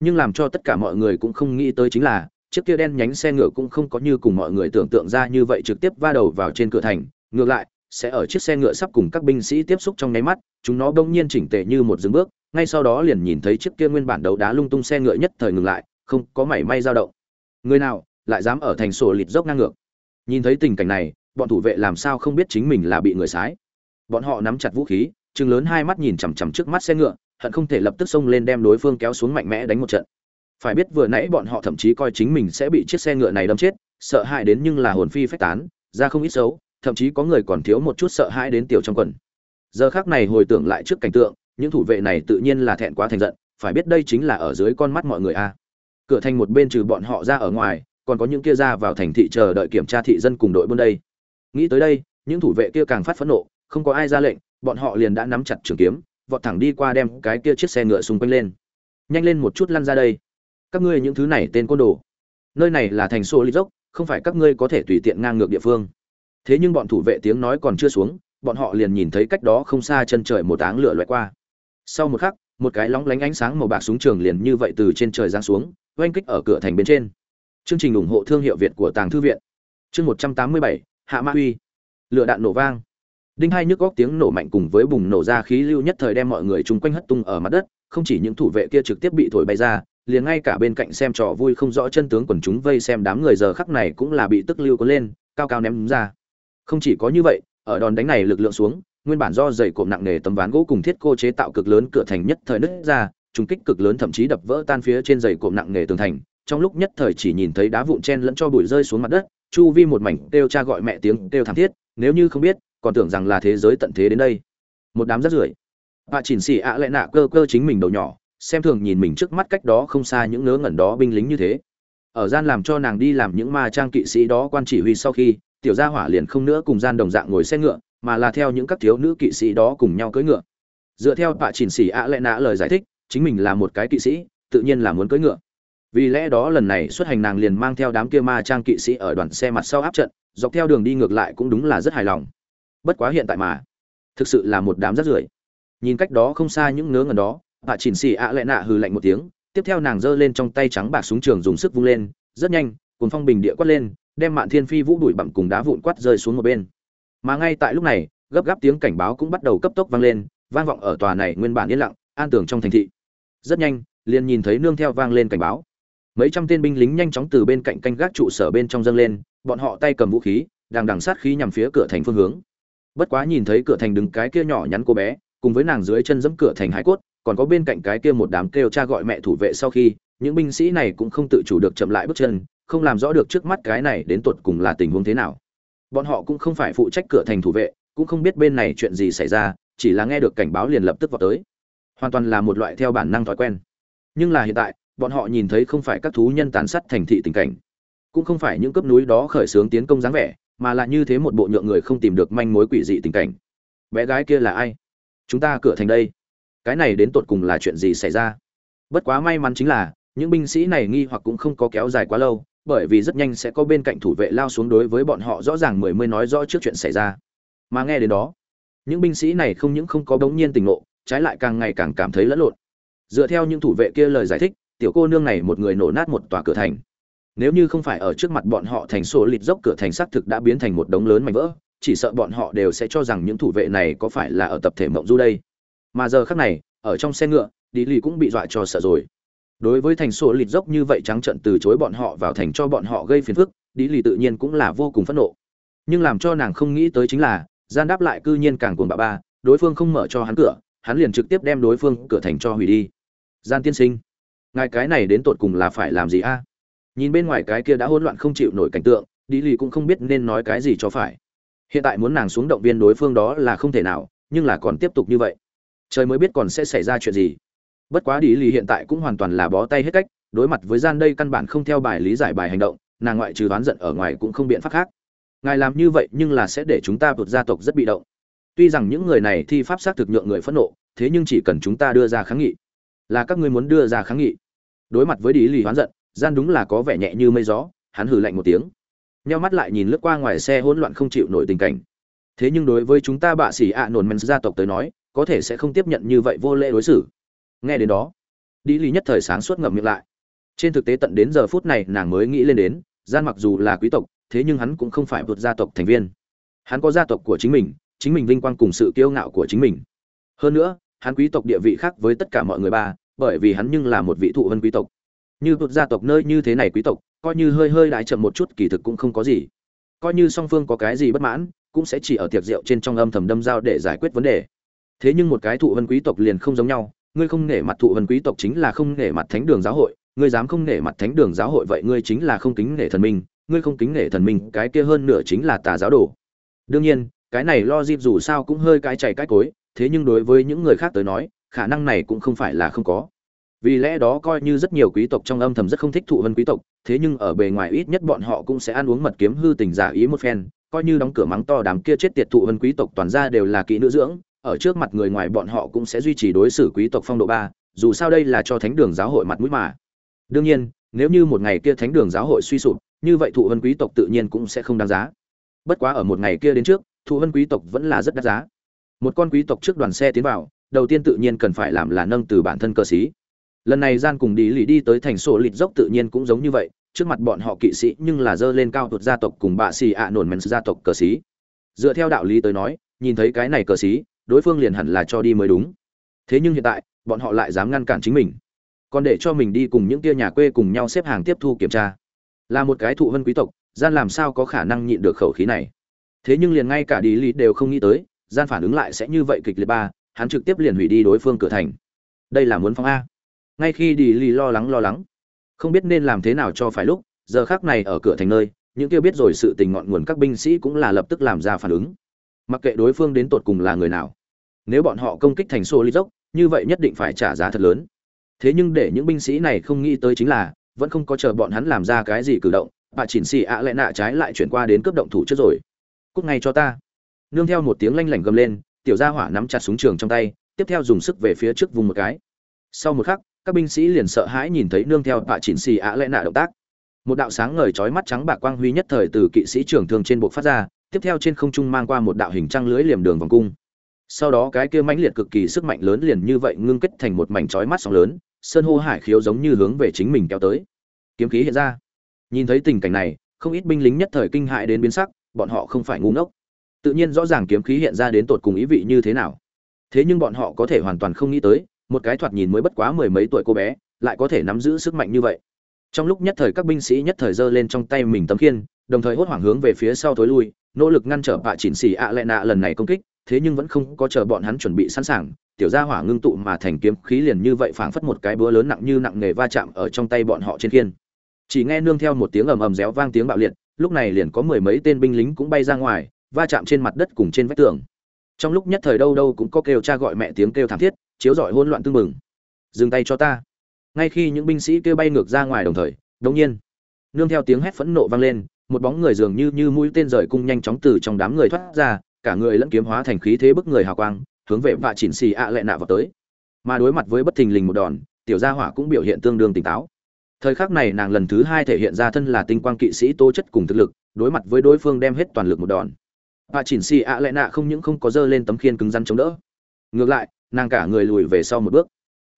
nhưng làm cho tất cả mọi người cũng không nghĩ tới chính là, chiếc kia đen nhánh xe ngựa cũng không có như cùng mọi người tưởng tượng ra như vậy trực tiếp va đầu vào trên cửa thành, ngược lại, sẽ ở chiếc xe ngựa sắp cùng các binh sĩ tiếp xúc trong nháy mắt, chúng nó bỗng nhiên chỉnh tề như một dừng bước, ngay sau đó liền nhìn thấy chiếc kia nguyên bản đấu đá lung tung xe ngựa nhất thời ngừng lại, không có mảy may dao động. Người nào, lại dám ở thành sổ lịt dốc ngang ngược? Nhìn thấy tình cảnh này, bọn thủ vệ làm sao không biết chính mình là bị người sái? Bọn họ nắm chặt vũ khí chừng lớn hai mắt nhìn chằm chằm trước mắt xe ngựa hận không thể lập tức xông lên đem đối phương kéo xuống mạnh mẽ đánh một trận. Phải biết vừa nãy bọn họ thậm chí coi chính mình sẽ bị chiếc xe ngựa này đâm chết, sợ hãi đến nhưng là hồn phi phách tán, ra không ít xấu, thậm chí có người còn thiếu một chút sợ hãi đến tiểu trong quần. Giờ khác này hồi tưởng lại trước cảnh tượng, những thủ vệ này tự nhiên là thẹn quá thành giận, phải biết đây chính là ở dưới con mắt mọi người a. Cửa thành một bên trừ bọn họ ra ở ngoài, còn có những kia ra vào thành thị chờ đợi kiểm tra thị dân cùng đội buôn đây. Nghĩ tới đây, những thủ vệ kia càng phát phẫn nộ, không có ai ra lệnh, bọn họ liền đã nắm chặt trường kiếm vọt thẳng đi qua đem cái kia chiếc xe ngựa xung quanh lên. Nhanh lên một chút lăn ra đây. Các ngươi những thứ này tên côn đồ. Nơi này là thành xô lý dốc không phải các ngươi có thể tùy tiện ngang ngược địa phương. Thế nhưng bọn thủ vệ tiếng nói còn chưa xuống, bọn họ liền nhìn thấy cách đó không xa chân trời một áng lửa loại qua. Sau một khắc, một cái lóng lánh ánh sáng màu bạc súng trường liền như vậy từ trên trời giáng xuống, oanh kích ở cửa thành bên trên. Chương trình ủng hộ thương hiệu việt của tàng thư viện. Chương một trăm tám mươi bảy, hạ ma uy lửa đạn nổ vang đinh hai nhức góc tiếng nổ mạnh cùng với bùng nổ ra khí lưu nhất thời đem mọi người chung quanh hất tung ở mặt đất, không chỉ những thủ vệ kia trực tiếp bị thổi bay ra, liền ngay cả bên cạnh xem trò vui không rõ chân tướng quần chúng vây xem đám người giờ khắc này cũng là bị tức lưu có lên, cao cao ném ra. Không chỉ có như vậy, ở đòn đánh này lực lượng xuống, nguyên bản do dày cộm nặng nề tấm ván gỗ cùng thiết cô chế tạo cực lớn cửa thành nhất thời nứt ra, trùng kích cực lớn thậm chí đập vỡ tan phía trên dày cộm nặng nề tường thành, trong lúc nhất thời chỉ nhìn thấy đá vụn chen lẫn cho bụi rơi xuống mặt đất, chu vi một mảnh kêu cha gọi mẹ tiếng kêu thảm thiết, nếu như không biết còn tưởng rằng là thế giới tận thế đến đây. Một đám rác rưởi. Bà chỉnh xì ạ à lại nạ cơ cơ chính mình đầu nhỏ, xem thường nhìn mình trước mắt cách đó không xa những ngớ ngẩn đó binh lính như thế. Ở gian làm cho nàng đi làm những ma trang kỵ sĩ đó quan chỉ huy sau khi, tiểu gia hỏa liền không nữa cùng gian đồng dạng ngồi xe ngựa, mà là theo những các thiếu nữ kỵ sĩ đó cùng nhau cưỡi ngựa. Dựa theo bà chỉnh xì ạ à lại nạ lời giải thích, chính mình là một cái kỵ sĩ, tự nhiên là muốn cưỡi ngựa. Vì lẽ đó lần này xuất hành nàng liền mang theo đám kia ma trang kỵ sĩ ở đoàn xe mặt sau áp trận, dọc theo đường đi ngược lại cũng đúng là rất hài lòng bất quá hiện tại mà. Thực sự là một đám rác rưởi. Nhìn cách đó không xa những ngớ ngẩn đó, bà chỉnh xì ạ lại nạ hừ lạnh một tiếng, tiếp theo nàng giơ lên trong tay trắng bạc súng trường dùng sức vung lên, rất nhanh cuốn phong bình địa quát lên, đem mạn thiên phi vũ đuổi bặm cùng đá vụn quát rơi xuống một bên. Mà ngay tại lúc này, gấp gáp tiếng cảnh báo cũng bắt đầu cấp tốc vang lên, vang vọng ở tòa này nguyên bản yên lặng, an tường trong thành thị. Rất nhanh, liền nhìn thấy nương theo vang lên cảnh báo. Mấy trăm tên binh lính nhanh chóng từ bên cạnh canh gác trụ sở bên trong dâng lên, bọn họ tay cầm vũ khí, đang đằng sát khí nhằm phía cửa thành phương hướng bất quá nhìn thấy cửa thành đứng cái kia nhỏ nhắn cô bé, cùng với nàng dưới chân dẫm cửa thành hải cốt, còn có bên cạnh cái kia một đám kêu cha gọi mẹ thủ vệ sau khi, những binh sĩ này cũng không tự chủ được chậm lại bước chân, không làm rõ được trước mắt cái này đến tột cùng là tình huống thế nào. Bọn họ cũng không phải phụ trách cửa thành thủ vệ, cũng không biết bên này chuyện gì xảy ra, chỉ là nghe được cảnh báo liền lập tức vào tới. Hoàn toàn là một loại theo bản năng thói quen. Nhưng là hiện tại, bọn họ nhìn thấy không phải các thú nhân tàn sát thành thị tình cảnh, cũng không phải những cấp núi đó khởi xướng tiến công dáng vẻ mà là như thế một bộ nhượng người không tìm được manh mối quỷ dị tình cảnh. Bé gái kia là ai? Chúng ta cửa thành đây. Cái này đến tột cùng là chuyện gì xảy ra? Bất quá may mắn chính là, những binh sĩ này nghi hoặc cũng không có kéo dài quá lâu, bởi vì rất nhanh sẽ có bên cạnh thủ vệ lao xuống đối với bọn họ rõ ràng mười mươi nói rõ trước chuyện xảy ra. Mà nghe đến đó, những binh sĩ này không những không có bỗng nhiên tình ngộ, trái lại càng ngày càng cảm thấy lẫn lộn. Dựa theo những thủ vệ kia lời giải thích, tiểu cô nương này một người nổ nát một tòa cửa thành nếu như không phải ở trước mặt bọn họ thành sổ lịt dốc cửa thành xác thực đã biến thành một đống lớn mảnh vỡ, chỉ sợ bọn họ đều sẽ cho rằng những thủ vệ này có phải là ở tập thể mộng du đây. Mà giờ khác này, ở trong xe ngựa đi lì cũng bị dọa cho sợ rồi. Đối với thành sổ lịt dốc như vậy trắng trận từ chối bọn họ vào thành cho bọn họ gây phiền phức đi lì tự nhiên cũng là vô cùng phẫn nộ. Nhưng làm cho nàng không nghĩ tới chính là, gian đáp lại cư nhiên càng cuồng bạo ba, đối phương không mở cho hắn cửa, hắn liền trực tiếp đem đối phương cửa thành cho hủy đi. Gian tiên sinh, ngài cái này đến tột cùng là phải làm gì a? Nhìn bên ngoài cái kia đã hỗn loạn không chịu nổi cảnh tượng đi lì cũng không biết nên nói cái gì cho phải. Hiện tại muốn nàng xuống động viên đối phương đó là không thể nào, nhưng là còn tiếp tục như vậy. Trời mới biết còn sẽ xảy ra chuyện gì. Bất quá đi lì hiện tại cũng hoàn toàn là bó tay hết cách, đối mặt với gian đây căn bản không theo bài lý giải bài hành động, nàng ngoại trừ đoán giận ở ngoài cũng không biện pháp khác. Ngài làm như vậy nhưng là sẽ để chúng ta vượt gia tộc rất bị động. Tuy rằng những người này thi pháp xác thực nhượng người phẫn nộ, thế nhưng chỉ cần chúng ta đưa ra kháng nghị, là các ngươi muốn đưa ra kháng nghị. Đối mặt với đi lì hoán giận gian đúng là có vẻ nhẹ như mây gió, hắn hừ lạnh một tiếng. Nheo mắt lại nhìn lướt qua ngoài xe hỗn loạn không chịu nổi tình cảnh. Thế nhưng đối với chúng ta bạ sĩ ạ nổn men gia tộc tới nói, có thể sẽ không tiếp nhận như vậy vô lễ đối xử. Nghe đến đó đi lý nhất thời sáng suốt ngậm miệng lại. Trên thực tế tận đến giờ phút này nàng mới nghĩ lên đến, gian mặc dù là quý tộc, thế nhưng hắn cũng không phải vượt gia tộc thành viên. Hắn có gia tộc của chính mình chính mình vinh quang cùng sự kiêu ngạo của chính mình. Hơn nữa, hắn quý tộc địa vị khác với tất cả mọi người ba, bởi vì hắn nhưng là một vị thụ vân quý tộc như vượt gia tộc nơi như thế này quý tộc, coi như hơi hơi đại chậm một chút kỳ thực cũng không có gì. Coi như song phương có cái gì bất mãn, cũng sẽ chỉ ở tiệc rượu trên trong âm thầm đâm dao để giải quyết vấn đề. Thế nhưng một cái thụ vân quý tộc liền không giống nhau, ngươi không nể mặt thụ vân quý tộc chính là không nể mặt thánh đường giáo hội, ngươi dám không nể mặt thánh đường giáo hội vậy ngươi chính là không kính nể thần minh, ngươi không kính nể thần minh, cái kia hơn nửa chính là tà giáo đồ. Đương nhiên, cái này lo dịp dù sao cũng hơi cái chảy cái cối, thế nhưng đối với những người khác tới nói, khả năng này cũng không phải là không có vì lẽ đó coi như rất nhiều quý tộc trong âm thầm rất không thích thụ vân quý tộc, thế nhưng ở bề ngoài ít nhất bọn họ cũng sẽ ăn uống mật kiếm hư tình giả ý một phen, coi như đóng cửa mắng to đám kia chết tiệt thụ vân quý tộc toàn ra đều là kỹ nữ dưỡng, ở trước mặt người ngoài bọn họ cũng sẽ duy trì đối xử quý tộc phong độ ba, dù sao đây là cho thánh đường giáo hội mặt mũi mà. Đương nhiên, nếu như một ngày kia thánh đường giáo hội suy sụp, như vậy thụ vân quý tộc tự nhiên cũng sẽ không đáng giá. Bất quá ở một ngày kia đến trước, thụ vân quý tộc vẫn là rất đắt giá. Một con quý tộc trước đoàn xe tiến vào, đầu tiên tự nhiên cần phải làm là nâng từ bản thân cơ sĩ lần này gian cùng đi lì đi tới thành sổ lịt dốc tự nhiên cũng giống như vậy, trước mặt bọn họ kỵ sĩ nhưng là dơ lên cao tuột gia tộc cùng bạ xì ạ nổn mèn gia tộc cờ sĩ dựa theo đạo lý tới nói, nhìn thấy cái này cờ sĩ đối phương liền hẳn là cho đi mới đúng. Thế nhưng hiện tại, bọn họ lại dám ngăn cản chính mình. Còn để cho mình đi cùng những tia nhà quê cùng nhau xếp hàng tiếp thu kiểm tra. Là một cái thụ vân quý tộc, gian làm sao có khả năng nhịn được khẩu khí này? Thế nhưng liền ngay cả đi lý đều không nghĩ tới, gian phản ứng lại sẽ như vậy kịch liệt ba, hắn trực tiếp liền hủy đi đối phương cửa thành. Đây là muốn phong a ngay khi đi Lì lo lắng lo lắng, không biết nên làm thế nào cho phải lúc, giờ khác này ở cửa thành nơi, những kia biết rồi sự tình ngọn nguồn các binh sĩ cũng là lập tức làm ra phản ứng. Mặc kệ đối phương đến tột cùng là người nào, nếu bọn họ công kích thành xô lý dốc như vậy nhất định phải trả giá thật lớn. Thế nhưng để những binh sĩ này không nghĩ tới chính là, vẫn không có chờ bọn hắn làm ra cái gì cử động, bà chỉnh xì ạ lại nạ trái lại chuyển qua đến cướp động thủ trước rồi. Cúc ngay cho ta. Nương theo một tiếng lanh lảnh gầm lên, tiểu gia hỏa nắm chặt súng trường trong tay, tiếp theo dùng sức về phía trước vùng một cái. Sau một khắc các binh sĩ liền sợ hãi nhìn thấy nương theo tạ chỉnh xì ạ lẽ nạ động tác. Một đạo sáng ngời chói mắt trắng bạc quang huy nhất thời từ kỵ sĩ trưởng thường trên bộ phát ra, tiếp theo trên không trung mang qua một đạo hình trăng lưới liềm đường vòng cung. Sau đó cái kia mãnh liệt cực kỳ sức mạnh lớn liền như vậy ngưng kết thành một mảnh chói mắt sóng lớn, sơn hô hải khiếu giống như hướng về chính mình kéo tới. Kiếm khí hiện ra. Nhìn thấy tình cảnh này, không ít binh lính nhất thời kinh hại đến biến sắc, bọn họ không phải ngu ngốc. Tự nhiên rõ ràng kiếm khí hiện ra đến tột cùng ý vị như thế nào. Thế nhưng bọn họ có thể hoàn toàn không nghĩ tới một cái thoạt nhìn mới bất quá mười mấy tuổi cô bé, lại có thể nắm giữ sức mạnh như vậy. Trong lúc nhất thời các binh sĩ nhất thời giơ lên trong tay mình tấm khiên, đồng thời hốt hoảng hướng về phía sau thối lui, nỗ lực ngăn trở bạ chỉnh xì ạ lệ nạ lần này công kích, thế nhưng vẫn không có chờ bọn hắn chuẩn bị sẵn sàng, tiểu gia hỏa ngưng tụ mà thành kiếm khí liền như vậy phảng phất một cái búa lớn nặng như nặng nghề va chạm ở trong tay bọn họ trên khiên. Chỉ nghe nương theo một tiếng ầm ầm réo vang tiếng bạo liệt, lúc này liền có mười mấy tên binh lính cũng bay ra ngoài, va chạm trên mặt đất cùng trên vách tường. Trong lúc nhất thời đâu đâu cũng có kêu cha gọi mẹ tiếng kêu thảm thiết chiếu rọi hỗn loạn tương mừng dừng tay cho ta. Ngay khi những binh sĩ kêu bay ngược ra ngoài đồng thời đột nhiên, nương theo tiếng hét phẫn nộ vang lên, một bóng người dường như như mũi tên rời cung nhanh chóng từ trong đám người thoát ra, cả người lẫn kiếm hóa thành khí thế bức người hào quang, hướng về vạ chỉnh xì ạ lệ nạ vào tới. Mà đối mặt với bất thình lình một đòn, tiểu gia hỏa cũng biểu hiện tương đương tỉnh táo. Thời khắc này nàng lần thứ hai thể hiện ra thân là tinh quang kỵ sĩ tố chất cùng thực lực, đối mặt với đối phương đem hết toàn lực một đòn. Vạ chỉnh xì ạ lệ nạ không những không có dơ lên tấm khiên cứng rắn chống đỡ. Ngược lại nàng cả người lùi về sau một bước.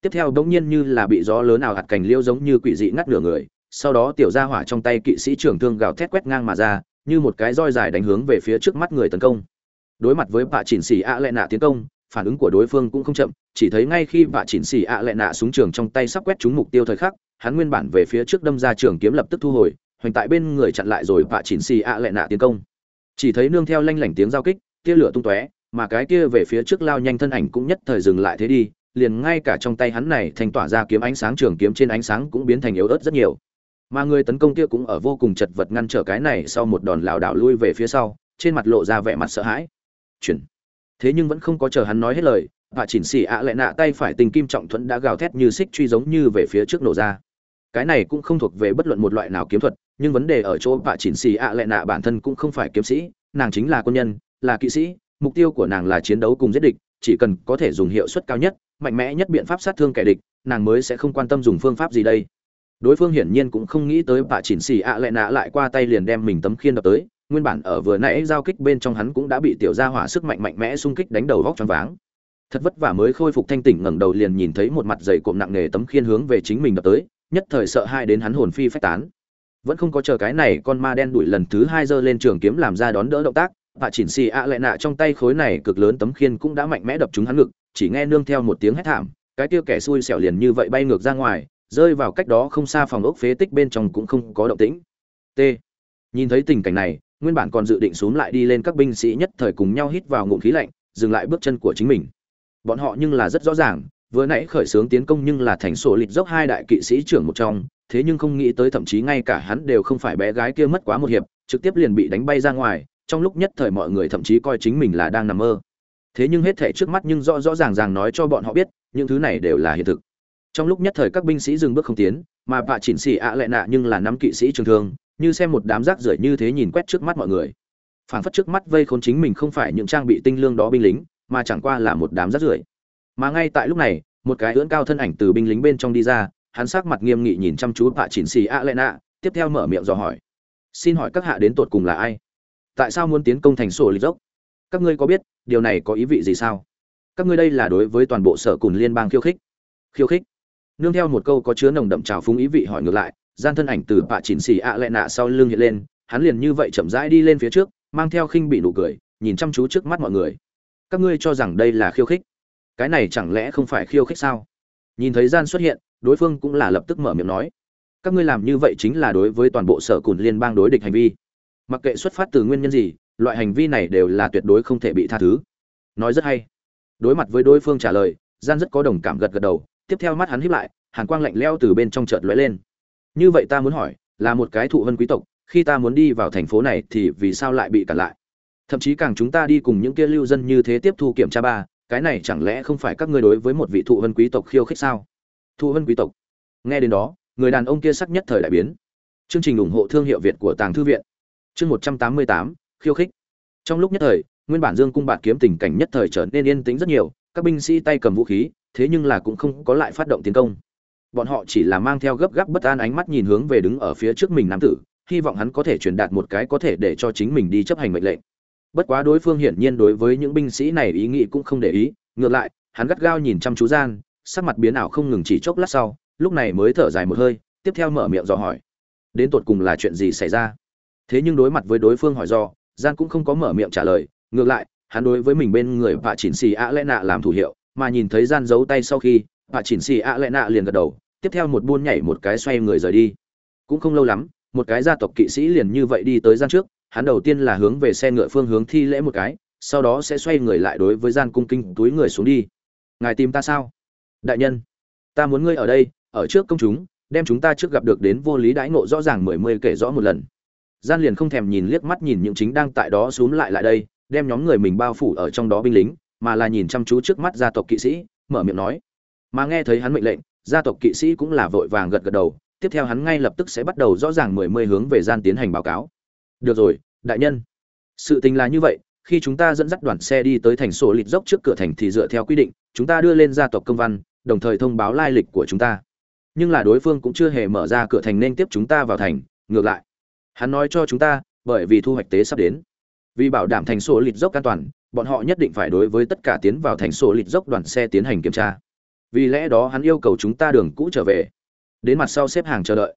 Tiếp theo bỗng nhiên như là bị gió lớn nào hạt cành liêu giống như quỷ dị ngắt nửa người, sau đó tiểu gia hỏa trong tay kỵ sĩ trưởng thương gào thét quét ngang mà ra, như một cái roi dài đánh hướng về phía trước mắt người tấn công. Đối mặt với bạ chỉnh xì ạ lệ nạ tiến công, phản ứng của đối phương cũng không chậm, chỉ thấy ngay khi bạ chỉnh xì ạ lệ nạ súng trường trong tay sắp quét trúng mục tiêu thời khắc, hắn nguyên bản về phía trước đâm ra trường kiếm lập tức thu hồi, hoành tại bên người chặn lại rồi bạ chỉnh xì ạ lệ nạ tiến công. Chỉ thấy nương theo lanh lảnh tiếng giao kích, tia lửa tung tóe mà cái kia về phía trước lao nhanh thân ảnh cũng nhất thời dừng lại thế đi, liền ngay cả trong tay hắn này thành tỏa ra kiếm ánh sáng trường kiếm trên ánh sáng cũng biến thành yếu ớt rất nhiều. Mà người tấn công kia cũng ở vô cùng chật vật ngăn trở cái này sau một đòn lảo đảo lui về phía sau, trên mặt lộ ra vẻ mặt sợ hãi. Chuyển. Thế nhưng vẫn không có chờ hắn nói hết lời và chỉnh xì ạ lại nạ tay phải tình kim trọng thuẫn đã gào thét như xích truy giống như về phía trước nổ ra. Cái này cũng không thuộc về bất luận một loại nào kiếm thuật, nhưng vấn đề ở chỗ bà chỉnh xì ạ lại nạ bản thân cũng không phải kiếm sĩ, nàng chính là quân nhân, là kỵ sĩ mục tiêu của nàng là chiến đấu cùng giết địch, chỉ cần có thể dùng hiệu suất cao nhất, mạnh mẽ nhất biện pháp sát thương kẻ địch, nàng mới sẽ không quan tâm dùng phương pháp gì đây. Đối phương hiển nhiên cũng không nghĩ tới bà chỉnh xì ạ lại nạ lại qua tay liền đem mình tấm khiên đập tới, nguyên bản ở vừa nãy giao kích bên trong hắn cũng đã bị tiểu gia hỏa sức mạnh mạnh mẽ xung kích đánh đầu vóc choáng váng. Thật vất vả mới khôi phục thanh tỉnh ngẩng đầu liền nhìn thấy một mặt dày cộm nặng nề tấm khiên hướng về chính mình đập tới, nhất thời sợ hai đến hắn hồn phi phách tán. Vẫn không có chờ cái này con ma đen đuổi lần thứ hai giơ lên trường kiếm làm ra đón đỡ động tác và chỉnh xì ạ lại nạ trong tay khối này cực lớn tấm khiên cũng đã mạnh mẽ đập trúng hắn ngực, chỉ nghe nương theo một tiếng hét thảm, cái kia kẻ xui xẻo liền như vậy bay ngược ra ngoài, rơi vào cách đó không xa phòng ốc phế tích bên trong cũng không có động tĩnh. T. Nhìn thấy tình cảnh này, nguyên bản còn dự định xuống lại đi lên các binh sĩ nhất thời cùng nhau hít vào ngụm khí lạnh, dừng lại bước chân của chính mình. Bọn họ nhưng là rất rõ ràng, vừa nãy khởi xướng tiến công nhưng là thành sổ lịch dốc hai đại kỵ sĩ trưởng một trong, thế nhưng không nghĩ tới thậm chí ngay cả hắn đều không phải bé gái kia mất quá một hiệp, trực tiếp liền bị đánh bay ra ngoài trong lúc nhất thời mọi người thậm chí coi chính mình là đang nằm mơ. Thế nhưng hết thể trước mắt nhưng rõ rõ ràng ràng nói cho bọn họ biết, những thứ này đều là hiện thực. Trong lúc nhất thời các binh sĩ dừng bước không tiến, mà bạ chỉnh sĩ ạ lại nạ nhưng là năm kỵ sĩ trường thương, như xem một đám rác rưởi như thế nhìn quét trước mắt mọi người. Phảng phất trước mắt vây khốn chính mình không phải những trang bị tinh lương đó binh lính, mà chẳng qua là một đám rác rưởi. Mà ngay tại lúc này, một cái ưỡn cao thân ảnh từ binh lính bên trong đi ra, hắn sắc mặt nghiêm nghị nhìn chăm chú bạ chỉnh sĩ ạ lại nạ, tiếp theo mở miệng dò hỏi. Xin hỏi các hạ đến tột cùng là ai? Tại sao muốn tiến công thành sổ lịch dốc? Các ngươi có biết, điều này có ý vị gì sao? Các ngươi đây là đối với toàn bộ sở cùn liên bang khiêu khích. Khiêu khích? Nương theo một câu có chứa nồng đậm trào phúng ý vị hỏi ngược lại, gian thân ảnh từ bạ chỉnh xì ạ lẹ nạ sau lưng hiện lên, hắn liền như vậy chậm rãi đi lên phía trước, mang theo khinh bị nụ cười, nhìn chăm chú trước mắt mọi người. Các ngươi cho rằng đây là khiêu khích? Cái này chẳng lẽ không phải khiêu khích sao? Nhìn thấy gian xuất hiện, đối phương cũng là lập tức mở miệng nói. Các ngươi làm như vậy chính là đối với toàn bộ sở cùn liên bang đối địch hành vi mặc kệ xuất phát từ nguyên nhân gì, loại hành vi này đều là tuyệt đối không thể bị tha thứ. Nói rất hay. Đối mặt với đối phương trả lời, gian rất có đồng cảm gật gật đầu, tiếp theo mắt hắn hiếp lại, hàn quang lạnh leo từ bên trong chợt lóe lên. Như vậy ta muốn hỏi, là một cái thụ vân quý tộc, khi ta muốn đi vào thành phố này thì vì sao lại bị cản lại? Thậm chí càng chúng ta đi cùng những kia lưu dân như thế tiếp thu kiểm tra ba, cái này chẳng lẽ không phải các ngươi đối với một vị thụ vân quý tộc khiêu khích sao? Thụ vân quý tộc. Nghe đến đó, người đàn ông kia sắc nhất thời đại biến. Chương trình ủng hộ thương hiệu việt của tàng thư viện chương một trăm tám mươi tám, khiêu khích. Trong lúc nhất thời, nguyên bản dương cung bạt kiếm tình cảnh nhất thời trở nên yên tĩnh rất nhiều, các binh sĩ tay cầm vũ khí, thế nhưng là cũng không có lại phát động tiến công. Bọn họ chỉ là mang theo gấp gáp bất an ánh mắt nhìn hướng về đứng ở phía trước mình nam tử, hy vọng hắn có thể truyền đạt một cái có thể để cho chính mình đi chấp hành mệnh lệnh. Bất quá đối phương hiển nhiên đối với những binh sĩ này ý nghĩ cũng không để ý, ngược lại, hắn gắt gao nhìn chăm chú gian, sắc mặt biến ảo không ngừng chỉ chốc lát sau, lúc này mới thở dài một hơi, tiếp theo mở miệng dò hỏi. Đến tột cùng là chuyện gì xảy ra? Thế nhưng đối mặt với đối phương hỏi do gian cũng không có mở miệng trả lời, ngược lại, hắn đối với mình bên người vạ chỉnh xì ạ lẽ nạ làm thủ hiệu, mà nhìn thấy gian giấu tay sau khi, vạ chỉnh xì ạ lẽ nạ liền gật đầu, tiếp theo một buôn nhảy một cái xoay người rời đi. Cũng không lâu lắm, một cái gia tộc kỵ sĩ liền như vậy đi tới gian trước, hắn đầu tiên là hướng về xe ngựa phương hướng thi lễ một cái, sau đó sẽ xoay người lại đối với gian cung kinh túi người xuống đi. Ngài tìm ta sao? Đại nhân, ta muốn ngươi ở đây, ở trước công chúng, đem chúng ta trước gặp được đến vô lý đãi ngộ rõ ràng mười mươi kể rõ một lần gian liền không thèm nhìn liếc mắt nhìn những chính đang tại đó xuống lại lại đây, đem nhóm người mình bao phủ ở trong đó binh lính, mà là nhìn chăm chú trước mắt gia tộc kỵ sĩ, mở miệng nói. Mà nghe thấy hắn mệnh lệnh, gia tộc kỵ sĩ cũng là vội vàng gật gật đầu, tiếp theo hắn ngay lập tức sẽ bắt đầu rõ ràng mười mươi hướng về gian tiến hành báo cáo. Được rồi, đại nhân. Sự tình là như vậy, khi chúng ta dẫn dắt đoàn xe đi tới thành sổ lịt dốc trước cửa thành thì dựa theo quy định, chúng ta đưa lên gia tộc công văn, đồng thời thông báo lai lịch của chúng ta. Nhưng là đối phương cũng chưa hề mở ra cửa thành nên tiếp chúng ta vào thành, ngược lại hắn nói cho chúng ta, bởi vì thu hoạch tế sắp đến. Vì bảo đảm thành sổ lịt dốc an toàn, bọn họ nhất định phải đối với tất cả tiến vào thành sổ lịt dốc đoàn xe tiến hành kiểm tra. Vì lẽ đó hắn yêu cầu chúng ta đường cũ trở về. Đến mặt sau xếp hàng chờ đợi.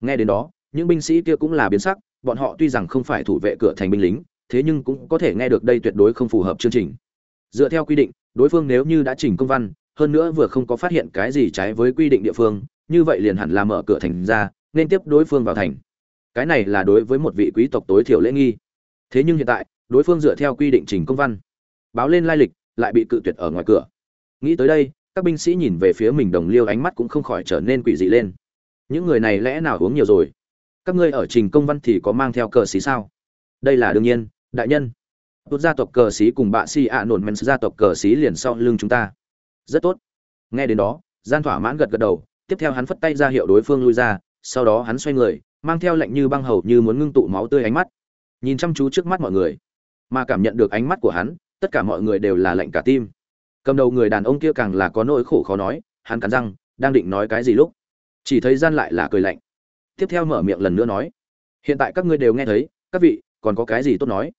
Nghe đến đó, những binh sĩ kia cũng là biến sắc, bọn họ tuy rằng không phải thủ vệ cửa thành binh lính, thế nhưng cũng có thể nghe được đây tuyệt đối không phù hợp chương trình. Dựa theo quy định, đối phương nếu như đã chỉnh công văn, hơn nữa vừa không có phát hiện cái gì trái với quy định địa phương, như vậy liền hẳn là mở cửa thành ra, nên tiếp đối phương vào thành cái này là đối với một vị quý tộc tối thiểu lễ nghi. Thế nhưng hiện tại, đối phương dựa theo quy định trình công văn, báo lên lai lịch, lại bị cự tuyệt ở ngoài cửa. Nghĩ tới đây, các binh sĩ nhìn về phía mình đồng liêu ánh mắt cũng không khỏi trở nên quỷ dị lên. Những người này lẽ nào uống nhiều rồi? Các ngươi ở trình công văn thì có mang theo cờ xí sao? Đây là đương nhiên, đại nhân. Tốt gia tộc cờ xí cùng bạ si ạ nổn men gia tộc cờ xí liền sau lưng chúng ta. Rất tốt. Nghe đến đó, gian thỏa mãn gật gật đầu, tiếp theo hắn phất tay ra hiệu đối phương lui ra, sau đó hắn xoay người mang theo lệnh như băng hầu như muốn ngưng tụ máu tươi ánh mắt. Nhìn chăm chú trước mắt mọi người, mà cảm nhận được ánh mắt của hắn, tất cả mọi người đều là lệnh cả tim. Cầm đầu người đàn ông kia càng là có nỗi khổ khó nói, hắn cắn răng, đang định nói cái gì lúc, chỉ thấy gian lại là cười lạnh. Tiếp theo mở miệng lần nữa nói, hiện tại các ngươi đều nghe thấy, các vị, còn có cái gì tốt nói?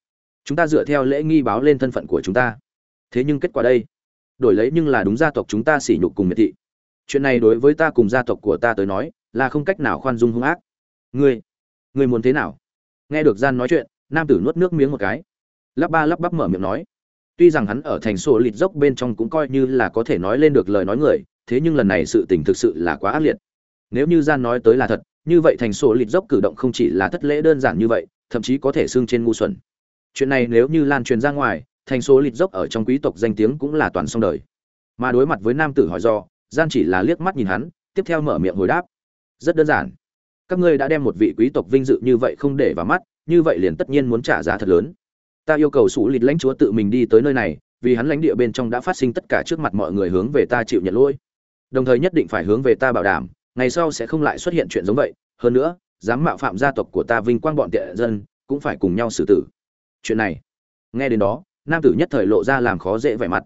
Chúng ta dựa theo lễ nghi báo lên thân phận của chúng ta. Thế nhưng kết quả đây, đổi lấy nhưng là đúng gia tộc chúng ta sỉ nhục cùng miệt thị. Chuyện này đối với ta cùng gia tộc của ta tới nói, là không cách nào khoan dung hung ác ngươi ngươi muốn thế nào? Nghe được gian nói chuyện, nam tử nuốt nước miếng một cái. Lắp ba lắp bắp mở miệng nói. Tuy rằng hắn ở thành sổ lịt dốc bên trong cũng coi như là có thể nói lên được lời nói người, thế nhưng lần này sự tình thực sự là quá ác liệt. Nếu như gian nói tới là thật, như vậy thành sổ lịt dốc cử động không chỉ là thất lễ đơn giản như vậy, thậm chí có thể xưng trên ngu xuẩn. Chuyện này nếu như lan truyền ra ngoài, thành số lịt dốc ở trong quý tộc danh tiếng cũng là toàn xong đời. Mà đối mặt với nam tử hỏi do, gian chỉ là liếc mắt nhìn hắn, tiếp theo mở miệng hồi đáp. Rất đơn giản các ngươi đã đem một vị quý tộc vinh dự như vậy không để vào mắt, như vậy liền tất nhiên muốn trả giá thật lớn. Ta yêu cầu sủ lịt lãnh chúa tự mình đi tới nơi này, vì hắn lãnh địa bên trong đã phát sinh tất cả trước mặt mọi người hướng về ta chịu nhận lỗi. Đồng thời nhất định phải hướng về ta bảo đảm, ngày sau sẽ không lại xuất hiện chuyện giống vậy. Hơn nữa, dám mạo phạm gia tộc của ta vinh quang bọn tiện dân, cũng phải cùng nhau xử tử. Chuyện này, nghe đến đó, nam tử nhất thời lộ ra làm khó dễ vẻ mặt.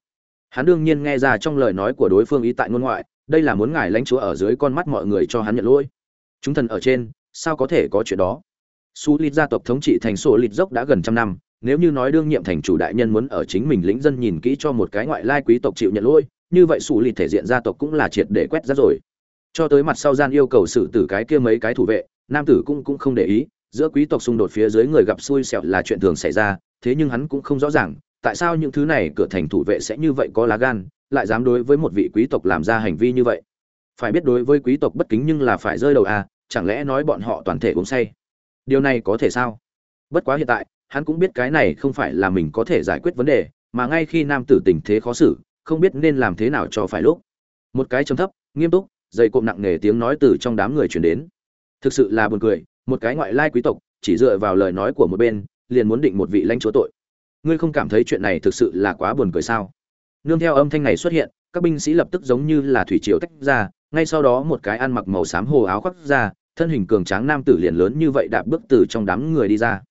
Hắn đương nhiên nghe ra trong lời nói của đối phương ý tại ngôn ngoại, đây là muốn ngài lãnh chúa ở dưới con mắt mọi người cho hắn nhận lỗi chúng thần ở trên, sao có thể có chuyện đó? Su lít gia tộc thống trị thành sổ lít dốc đã gần trăm năm, nếu như nói đương nhiệm thành chủ đại nhân muốn ở chính mình lĩnh dân nhìn kỹ cho một cái ngoại lai quý tộc chịu nhận lỗi, như vậy su lít thể diện gia tộc cũng là triệt để quét ra rồi. Cho tới mặt sau gian yêu cầu xử tử cái kia mấy cái thủ vệ, nam tử cũng cũng không để ý, giữa quý tộc xung đột phía dưới người gặp xui xẹo là chuyện thường xảy ra, thế nhưng hắn cũng không rõ ràng, tại sao những thứ này cửa thành thủ vệ sẽ như vậy có lá gan, lại dám đối với một vị quý tộc làm ra hành vi như vậy? Phải biết đối với quý tộc bất kính nhưng là phải rơi đầu à chẳng lẽ nói bọn họ toàn thể uống say? Điều này có thể sao? Bất quá hiện tại, hắn cũng biết cái này không phải là mình có thể giải quyết vấn đề, mà ngay khi nam tử tình thế khó xử, không biết nên làm thế nào cho phải lúc. Một cái chấm thấp, nghiêm túc, dày cộm nặng nề tiếng nói từ trong đám người truyền đến. Thực sự là buồn cười, một cái ngoại lai quý tộc, chỉ dựa vào lời nói của một bên, liền muốn định một vị lãnh chúa tội. Ngươi không cảm thấy chuyện này thực sự là quá buồn cười sao? Nương theo âm thanh này xuất hiện, các binh sĩ lập tức giống như là thủy triều tách ra ngay sau đó một cái ăn mặc màu xám hồ áo khoác ra, thân hình cường tráng nam tử liền lớn như vậy đạp bước từ trong đám người đi ra.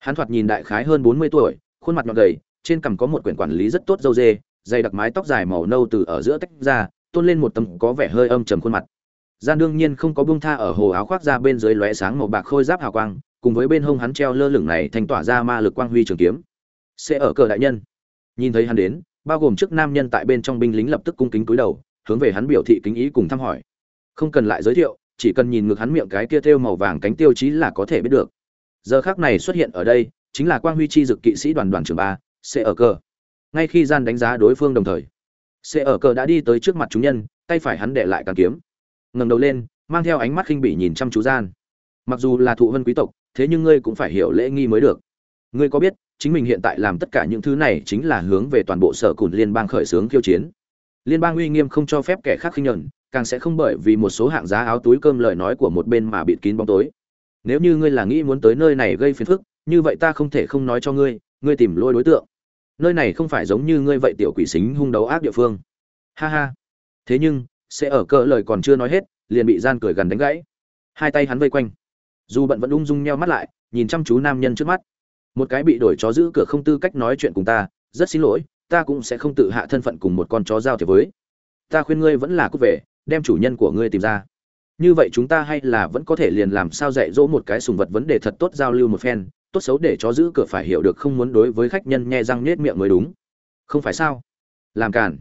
Hắn thoạt nhìn đại khái hơn bốn mươi tuổi, khuôn mặt nhọn gầy, trên cằm có một quyển quản lý rất tốt dâu dê, dày đặc mái tóc dài màu nâu từ ở giữa tách ra, tôn lên một tấm có vẻ hơi âm trầm khuôn mặt. Gian đương nhiên không có bung tha ở hồ áo khoác ra bên dưới lóe sáng màu bạc khôi giáp hào quang, cùng với bên hông hắn treo lơ lửng này thành tỏa ra ma lực quang huy trường kiếm. Sẽ ở cờ đại nhân. Nhìn thấy hắn đến, bao gồm trước nam nhân tại bên trong binh lính lập tức cung kính cúi đầu hướng về hắn biểu thị kính ý cùng thăm hỏi. Không cần lại giới thiệu, chỉ cần nhìn ngực hắn miệng cái kia thêu màu vàng cánh tiêu chí là có thể biết được. Giờ khác này xuất hiện ở đây, chính là quang huy chi dực kỵ sĩ đoàn đoàn trưởng ba sẽ ở cờ. Ngay khi gian đánh giá đối phương đồng thời sẽ ở cờ đã đi tới trước mặt chúng nhân, tay phải hắn để lại càng kiếm. Ngẩng đầu lên, mang theo ánh mắt khinh bỉ nhìn chăm chú gian. Mặc dù là thụ vân quý tộc, thế nhưng ngươi cũng phải hiểu lễ nghi mới được. Ngươi có biết, chính mình hiện tại làm tất cả những thứ này chính là hướng về toàn bộ sở cùn liên bang khởi xướng khiêu chiến liên bang uy nghiêm không cho phép kẻ khác khinh nhẫn, càng sẽ không bởi vì một số hạng giá áo túi cơm lời nói của một bên mà bịt kín bóng tối. Nếu như ngươi là nghĩ muốn tới nơi này gây phiền phức, như vậy ta không thể không nói cho ngươi ngươi tìm lôi đối tượng. Nơi này không phải giống như ngươi vậy tiểu quỷ xính hung đấu ác địa phương. Ha ha. Thế nhưng, sẽ ở cỡ lời còn chưa nói hết, liền bị gian cười gần đánh gãy. Hai tay hắn vây quanh. Dù bận vẫn ung dung nheo mắt lại, nhìn chăm chú nam nhân trước mắt. Một cái bị đổi chó giữ cửa không tư cách nói chuyện cùng ta, rất xin lỗi ta cũng sẽ không tự hạ thân phận cùng một con chó giao thiệp với. Ta khuyên ngươi vẫn là cút về, đem chủ nhân của ngươi tìm ra. Như vậy chúng ta hay là vẫn có thể liền làm sao dạy dỗ một cái sùng vật vấn đề thật tốt giao lưu một phen, tốt xấu để chó giữ cửa phải hiểu được không muốn đối với khách nhân nhe răng nết miệng mới đúng. Không phải sao? Làm cản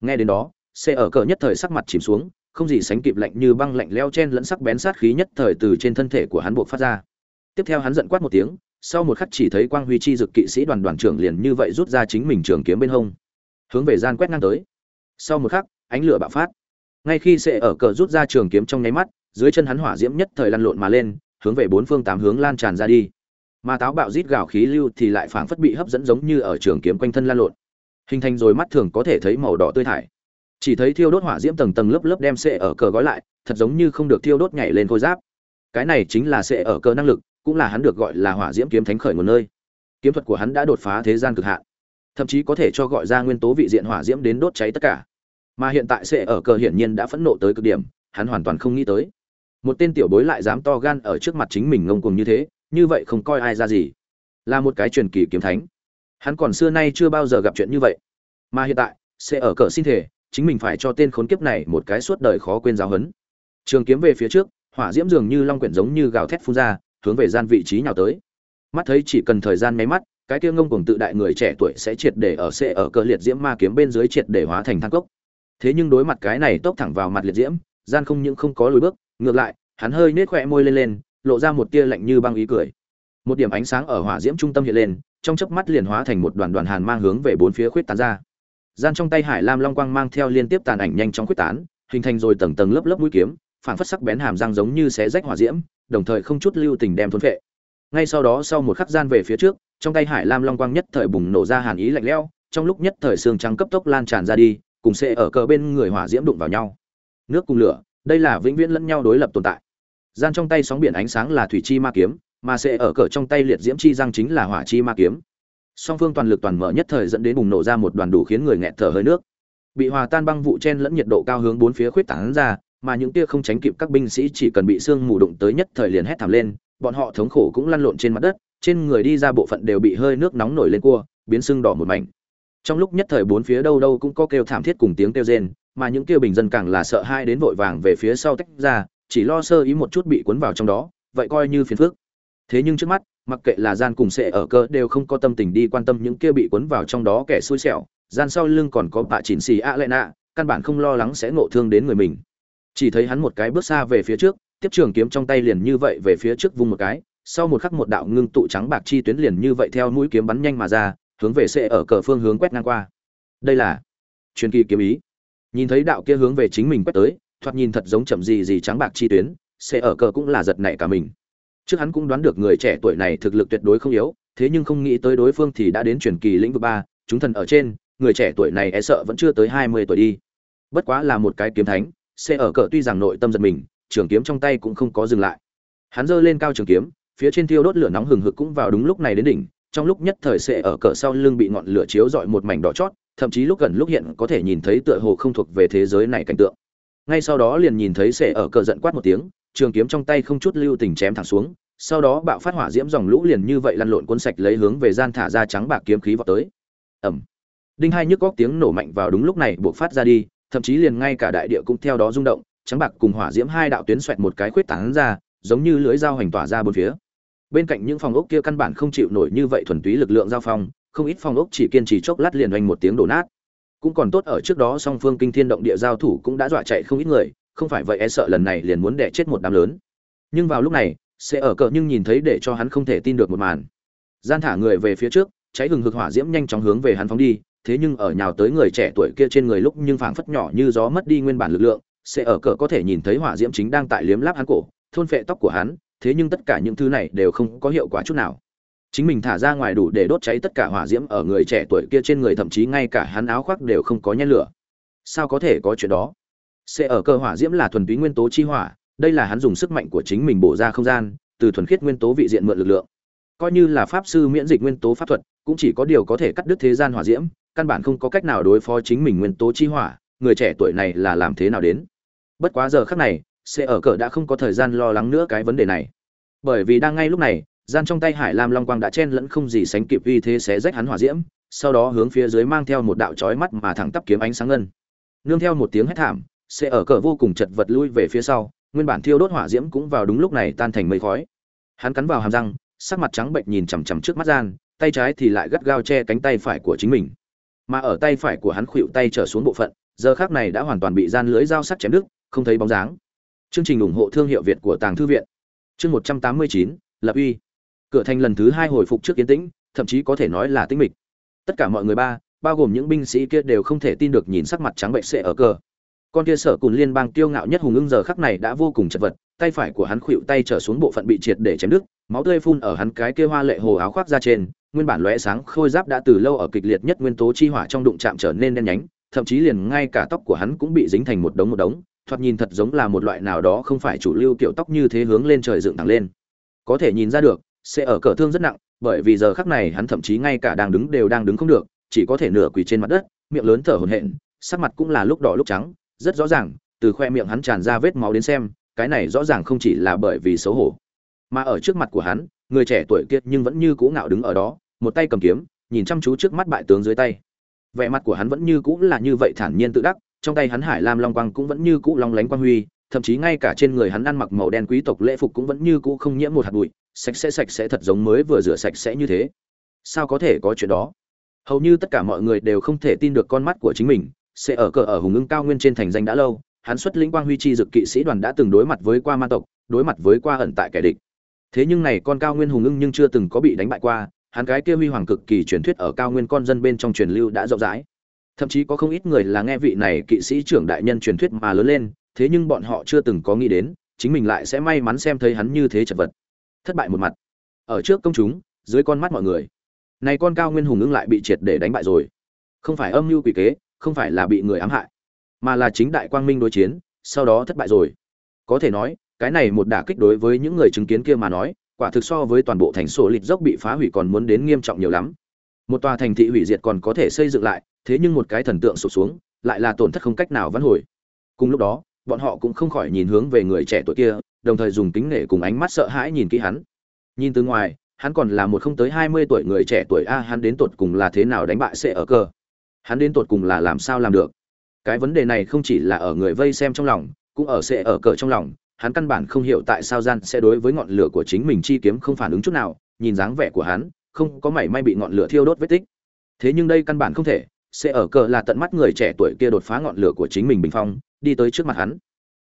nghe đến đó, xe ở cờ nhất thời sắc mặt chìm xuống, không gì sánh kịp lạnh như băng lạnh leo chen lẫn sắc bén sát khí nhất thời từ trên thân thể của hắn buộc phát ra. Tiếp theo hắn giận quát một tiếng sau một khắc chỉ thấy quang huy chi dực kỵ sĩ đoàn đoàn trưởng liền như vậy rút ra chính mình trường kiếm bên hông, hướng về gian quét ngang tới. Sau một khắc, ánh lửa bạo phát. Ngay khi sẽ ở cờ rút ra trường kiếm trong nháy mắt, dưới chân hắn hỏa diễm nhất thời lăn lộn mà lên, hướng về bốn phương tám hướng lan tràn ra đi. Mà táo bạo rít gào khí lưu thì lại phảng phất bị hấp dẫn giống như ở trường kiếm quanh thân lan lộn. Hình thành rồi mắt thường có thể thấy màu đỏ tươi thải. Chỉ thấy thiêu đốt hỏa diễm tầng tầng lớp lớp đem sệ ở cờ gói lại, thật giống như không được thiêu đốt nhảy lên khôi giáp. Cái này chính là sệ ở cờ năng lực cũng là hắn được gọi là hỏa diễm kiếm thánh khởi nguồn nơi. Kiếm thuật của hắn đã đột phá thế gian cực hạn, thậm chí có thể cho gọi ra nguyên tố vị diện hỏa diễm đến đốt cháy tất cả. Mà hiện tại sẽ ở cờ hiển nhiên đã phẫn nộ tới cực điểm, hắn hoàn toàn không nghĩ tới. Một tên tiểu bối lại dám to gan ở trước mặt chính mình ngông cuồng như thế, như vậy không coi ai ra gì. Là một cái truyền kỳ kiếm thánh. Hắn còn xưa nay chưa bao giờ gặp chuyện như vậy. Mà hiện tại, sẽ ở cờ xin thể, chính mình phải cho tên khốn kiếp này một cái suốt đời khó quên giáo hấn trường kiếm về phía trước, hỏa diễm dường như long quyển giống như gào thét phun ra hướng về gian vị trí nhào tới. Mắt thấy chỉ cần thời gian mấy mắt, cái kia ngông cuồng tự đại người trẻ tuổi sẽ triệt để ở xe ở cơ liệt diễm ma kiếm bên dưới triệt để hóa thành thang cốc. Thế nhưng đối mặt cái này tốc thẳng vào mặt liệt diễm, gian không những không có lùi bước, ngược lại, hắn hơi nết khỏe môi lên lên, lộ ra một tia lạnh như băng ý cười. Một điểm ánh sáng ở hỏa diễm trung tâm hiện lên, trong chớp mắt liền hóa thành một đoàn đoàn hàn mang hướng về bốn phía khuyết tán ra. Gian trong tay hải lam long quang mang theo liên tiếp tàn ảnh nhanh chóng khuyết tán, hình thành rồi tầng tầng lớp lớp mũi kiếm phản phất sắc bén hàm răng giống như xé rách hỏa diễm, đồng thời không chút lưu tình đem thôn phệ. Ngay sau đó sau một khắc gian về phía trước, trong tay hải lam long quang nhất thời bùng nổ ra hàn ý lạnh lẽo, trong lúc nhất thời xương trắng cấp tốc lan tràn ra đi, cùng sẽ ở cờ bên người hỏa diễm đụng vào nhau. Nước cùng lửa, đây là vĩnh viễn lẫn nhau đối lập tồn tại. Gian trong tay sóng biển ánh sáng là thủy chi ma kiếm, mà sẽ ở cờ trong tay liệt diễm chi răng chính là hỏa chi ma kiếm. Song phương toàn lực toàn mở nhất thời dẫn đến bùng nổ ra một đoàn đủ khiến người nghẹt thở hơi nước. Bị hòa tan băng vụ chen lẫn nhiệt độ cao hướng bốn phía khuyết tảng ra mà những tia không tránh kịp các binh sĩ chỉ cần bị sương mù đụng tới nhất thời liền hét thảm lên, bọn họ thống khổ cũng lăn lộn trên mặt đất, trên người đi ra bộ phận đều bị hơi nước nóng nổi lên cua, biến sưng đỏ một mảnh. Trong lúc nhất thời bốn phía đâu đâu cũng có kêu thảm thiết cùng tiếng kêu rên, mà những kêu bình dân càng là sợ hai đến vội vàng về phía sau tách ra, chỉ lo sơ ý một chút bị cuốn vào trong đó, vậy coi như phiền phức. Thế nhưng trước mắt, mặc kệ là gian cùng sệ ở cơ đều không có tâm tình đi quan tâm những kia bị cuốn vào trong đó kẻ xui xẻo, gian sau lưng còn có bạ chỉnh xì a lệ nạ căn bản không lo lắng sẽ ngộ thương đến người mình chỉ thấy hắn một cái bước xa về phía trước, tiếp trường kiếm trong tay liền như vậy về phía trước vung một cái, sau một khắc một đạo ngưng tụ trắng bạc chi tuyến liền như vậy theo mũi kiếm bắn nhanh mà ra, hướng về sệ ở cờ phương hướng quét ngang qua. Đây là truyền kỳ kiếm ý. Nhìn thấy đạo kia hướng về chính mình quét tới, thoạt nhìn thật giống chậm gì gì trắng bạc chi tuyến sệ ở cờ cũng là giật nảy cả mình. Trước hắn cũng đoán được người trẻ tuổi này thực lực tuyệt đối không yếu, thế nhưng không nghĩ tới đối phương thì đã đến truyền kỳ lĩnh vực ba, chúng thần ở trên, người trẻ tuổi này e sợ vẫn chưa tới hai mươi tuổi đi. Bất quá là một cái kiếm thánh xe ở cờ tuy rằng nội tâm giật mình, trường kiếm trong tay cũng không có dừng lại. Hắn giơ lên cao trường kiếm, phía trên thiêu đốt lửa nóng hừng hực cũng vào đúng lúc này đến đỉnh, trong lúc nhất thời xe ở cờ sau lưng bị ngọn lửa chiếu dọi một mảnh đỏ chót, thậm chí lúc gần lúc hiện có thể nhìn thấy tựa hồ không thuộc về thế giới này cảnh tượng. Ngay sau đó liền nhìn thấy xe ở cờ giận quát một tiếng, trường kiếm trong tay không chút lưu tình chém thẳng xuống, sau đó bạo phát hỏa diễm dòng lũ liền như vậy lăn lộn cuốn sạch lấy hướng về gian thả ra trắng bạc kiếm khí vào tới. Ẩm đinh hai nhức góc tiếng nổ mạnh vào đúng lúc này buộc phát ra đi thậm chí liền ngay cả đại địa cũng theo đó rung động, trắng bạc cùng hỏa diễm hai đạo tuyến xoẹt một cái khuyết tán ra, giống như lưới dao hành tỏa ra bốn phía. Bên cạnh những phòng ốc kia căn bản không chịu nổi như vậy thuần túy lực lượng giao phong, không ít phòng ốc chỉ kiên trì chốc lát liền oanh một tiếng đổ nát. Cũng còn tốt ở trước đó song phương kinh thiên động địa giao thủ cũng đã dọa chạy không ít người, không phải vậy e sợ lần này liền muốn đẻ chết một đám lớn. Nhưng vào lúc này, sẽ ở cờ nhưng nhìn thấy để cho hắn không thể tin được một màn. Gian thả người về phía trước, cháy hừng hực hỏa diễm nhanh chóng hướng về hắn phóng đi thế nhưng ở nhào tới người trẻ tuổi kia trên người lúc nhưng phảng phất nhỏ như gió mất đi nguyên bản lực lượng, sẽ ở cờ có thể nhìn thấy hỏa diễm chính đang tại liếm láp hắn cổ, thôn phệ tóc của hắn, thế nhưng tất cả những thứ này đều không có hiệu quả chút nào. Chính mình thả ra ngoài đủ để đốt cháy tất cả hỏa diễm ở người trẻ tuổi kia trên người, thậm chí ngay cả hắn áo khoác đều không có nhen lửa. Sao có thể có chuyện đó? Sẽ ở cơ hỏa diễm là thuần túy nguyên tố chi hỏa, đây là hắn dùng sức mạnh của chính mình bổ ra không gian, từ thuần khiết nguyên tố vị diện mượn lực lượng. Coi như là pháp sư miễn dịch nguyên tố pháp thuật, cũng chỉ có điều có thể cắt đứt thế gian hỏa diễm căn bản không có cách nào đối phó chính mình nguyên tố chi hỏa, người trẻ tuổi này là làm thế nào đến? Bất quá giờ khắc này, sẽ ở cờ đã không có thời gian lo lắng nữa cái vấn đề này. Bởi vì đang ngay lúc này, gian trong tay hải lam long quang đã chen lẫn không gì sánh kịp uy thế xé rách hắn hỏa diễm, sau đó hướng phía dưới mang theo một đạo chói mắt mà thẳng tắp kiếm ánh sáng ngân. Nương theo một tiếng hét thảm, sẽ ở cờ vô cùng chật vật lui về phía sau, nguyên bản thiêu đốt hỏa diễm cũng vào đúng lúc này tan thành mây khói. Hắn cắn vào hàm răng, sắc mặt trắng bệnh nhìn chằm chằm trước mắt gian, tay trái thì lại gắt gao che cánh tay phải của chính mình mà ở tay phải của hắn khuỵu tay trở xuống bộ phận, giờ khác này đã hoàn toàn bị gian lưới dao sắt chém đứt, không thấy bóng dáng. Chương trình ủng hộ thương hiệu việt của tàng thư viện. Chương một trăm tám mươi chín, lập uy. Cửa thành lần thứ hai hồi phục trước kiến tĩnh, thậm chí có thể nói là tĩnh mịch. Tất cả mọi người ba, bao gồm những binh sĩ kia đều không thể tin được nhìn sắc mặt trắng bệnh sệ ở cờ. Con kia sở cùng liên bang tiêu ngạo nhất hùng ưng giờ khắc này đã vô cùng chật vật, tay phải của hắn khuỵu tay trở xuống bộ phận bị triệt để chém đứt máu tươi phun ở hắn cái kia hoa lệ hồ áo khoác ra trên, nguyên bản lóe sáng khôi giáp đã từ lâu ở kịch liệt nhất nguyên tố chi hỏa trong đụng chạm trở nên đen nhánh, thậm chí liền ngay cả tóc của hắn cũng bị dính thành một đống một đống, thoạt nhìn thật giống là một loại nào đó không phải chủ lưu kiểu tóc như thế hướng lên trời dựng thẳng lên. Có thể nhìn ra được, sẽ ở cỡ thương rất nặng, bởi vì giờ khắc này hắn thậm chí ngay cả đang đứng đều đang đứng không được, chỉ có thể nửa quỳ trên mặt đất, miệng lớn thở hổn hển, sắc mặt cũng là lúc đỏ lúc trắng, rất rõ ràng, từ khoe miệng hắn tràn ra vết máu đến xem, cái này rõ ràng không chỉ là bởi vì xấu hổ mà ở trước mặt của hắn, người trẻ tuổi kia nhưng vẫn như cũ ngạo đứng ở đó, một tay cầm kiếm, nhìn chăm chú trước mắt bại tướng dưới tay. Vẻ mặt của hắn vẫn như cũ là như vậy thản nhiên tự đắc, trong tay hắn hải lam long quang cũng vẫn như cũ long lánh quang huy, thậm chí ngay cả trên người hắn ăn mặc màu đen quý tộc lễ phục cũng vẫn như cũ không nhiễm một hạt bụi, sạch sẽ sạch sẽ thật giống mới vừa rửa sạch sẽ như thế. Sao có thể có chuyện đó? Hầu như tất cả mọi người đều không thể tin được con mắt của chính mình, sẽ ở cờ ở hùng ưng cao nguyên trên thành danh đã lâu, hắn xuất lĩnh quang huy chi dực kỵ sĩ đoàn đã từng đối mặt với qua ma tộc, đối mặt với qua ẩn tại kẻ địch thế nhưng này con cao nguyên hùng ưng nhưng chưa từng có bị đánh bại qua, hắn cái kia huy hoàng cực kỳ truyền thuyết ở cao nguyên con dân bên trong truyền lưu đã rộng rãi. Thậm chí có không ít người là nghe vị này kỵ sĩ trưởng đại nhân truyền thuyết mà lớn lên, thế nhưng bọn họ chưa từng có nghĩ đến, chính mình lại sẽ may mắn xem thấy hắn như thế chật vật. Thất bại một mặt. Ở trước công chúng, dưới con mắt mọi người, này con cao nguyên hùng ưng lại bị triệt để đánh bại rồi. Không phải âm mưu quỷ kế, không phải là bị người ám hại, mà là chính đại quang minh đối chiến, sau đó thất bại rồi. Có thể nói cái này một đả kích đối với những người chứng kiến kia mà nói, quả thực so với toàn bộ thành sổ lịch dốc bị phá hủy còn muốn đến nghiêm trọng nhiều lắm. Một tòa thành thị hủy diệt còn có thể xây dựng lại, thế nhưng một cái thần tượng sụp xuống, lại là tổn thất không cách nào vãn hồi. Cùng lúc đó, bọn họ cũng không khỏi nhìn hướng về người trẻ tuổi kia, đồng thời dùng kính nể cùng ánh mắt sợ hãi nhìn kỹ hắn. Nhìn từ ngoài, hắn còn là một không tới hai mươi tuổi người trẻ tuổi a, hắn đến tột cùng là thế nào đánh bại sẽ ở cơ? Hắn đến tột cùng là làm sao làm được? Cái vấn đề này không chỉ là ở người vây xem trong lòng, cũng ở sẽ ở cờ trong lòng hắn căn bản không hiểu tại sao gian sẽ đối với ngọn lửa của chính mình chi kiếm không phản ứng chút nào, nhìn dáng vẻ của hắn, không có mảy may bị ngọn lửa thiêu đốt vết tích. Thế nhưng đây căn bản không thể, sẽ ở cờ là tận mắt người trẻ tuổi kia đột phá ngọn lửa của chính mình bình phong, đi tới trước mặt hắn.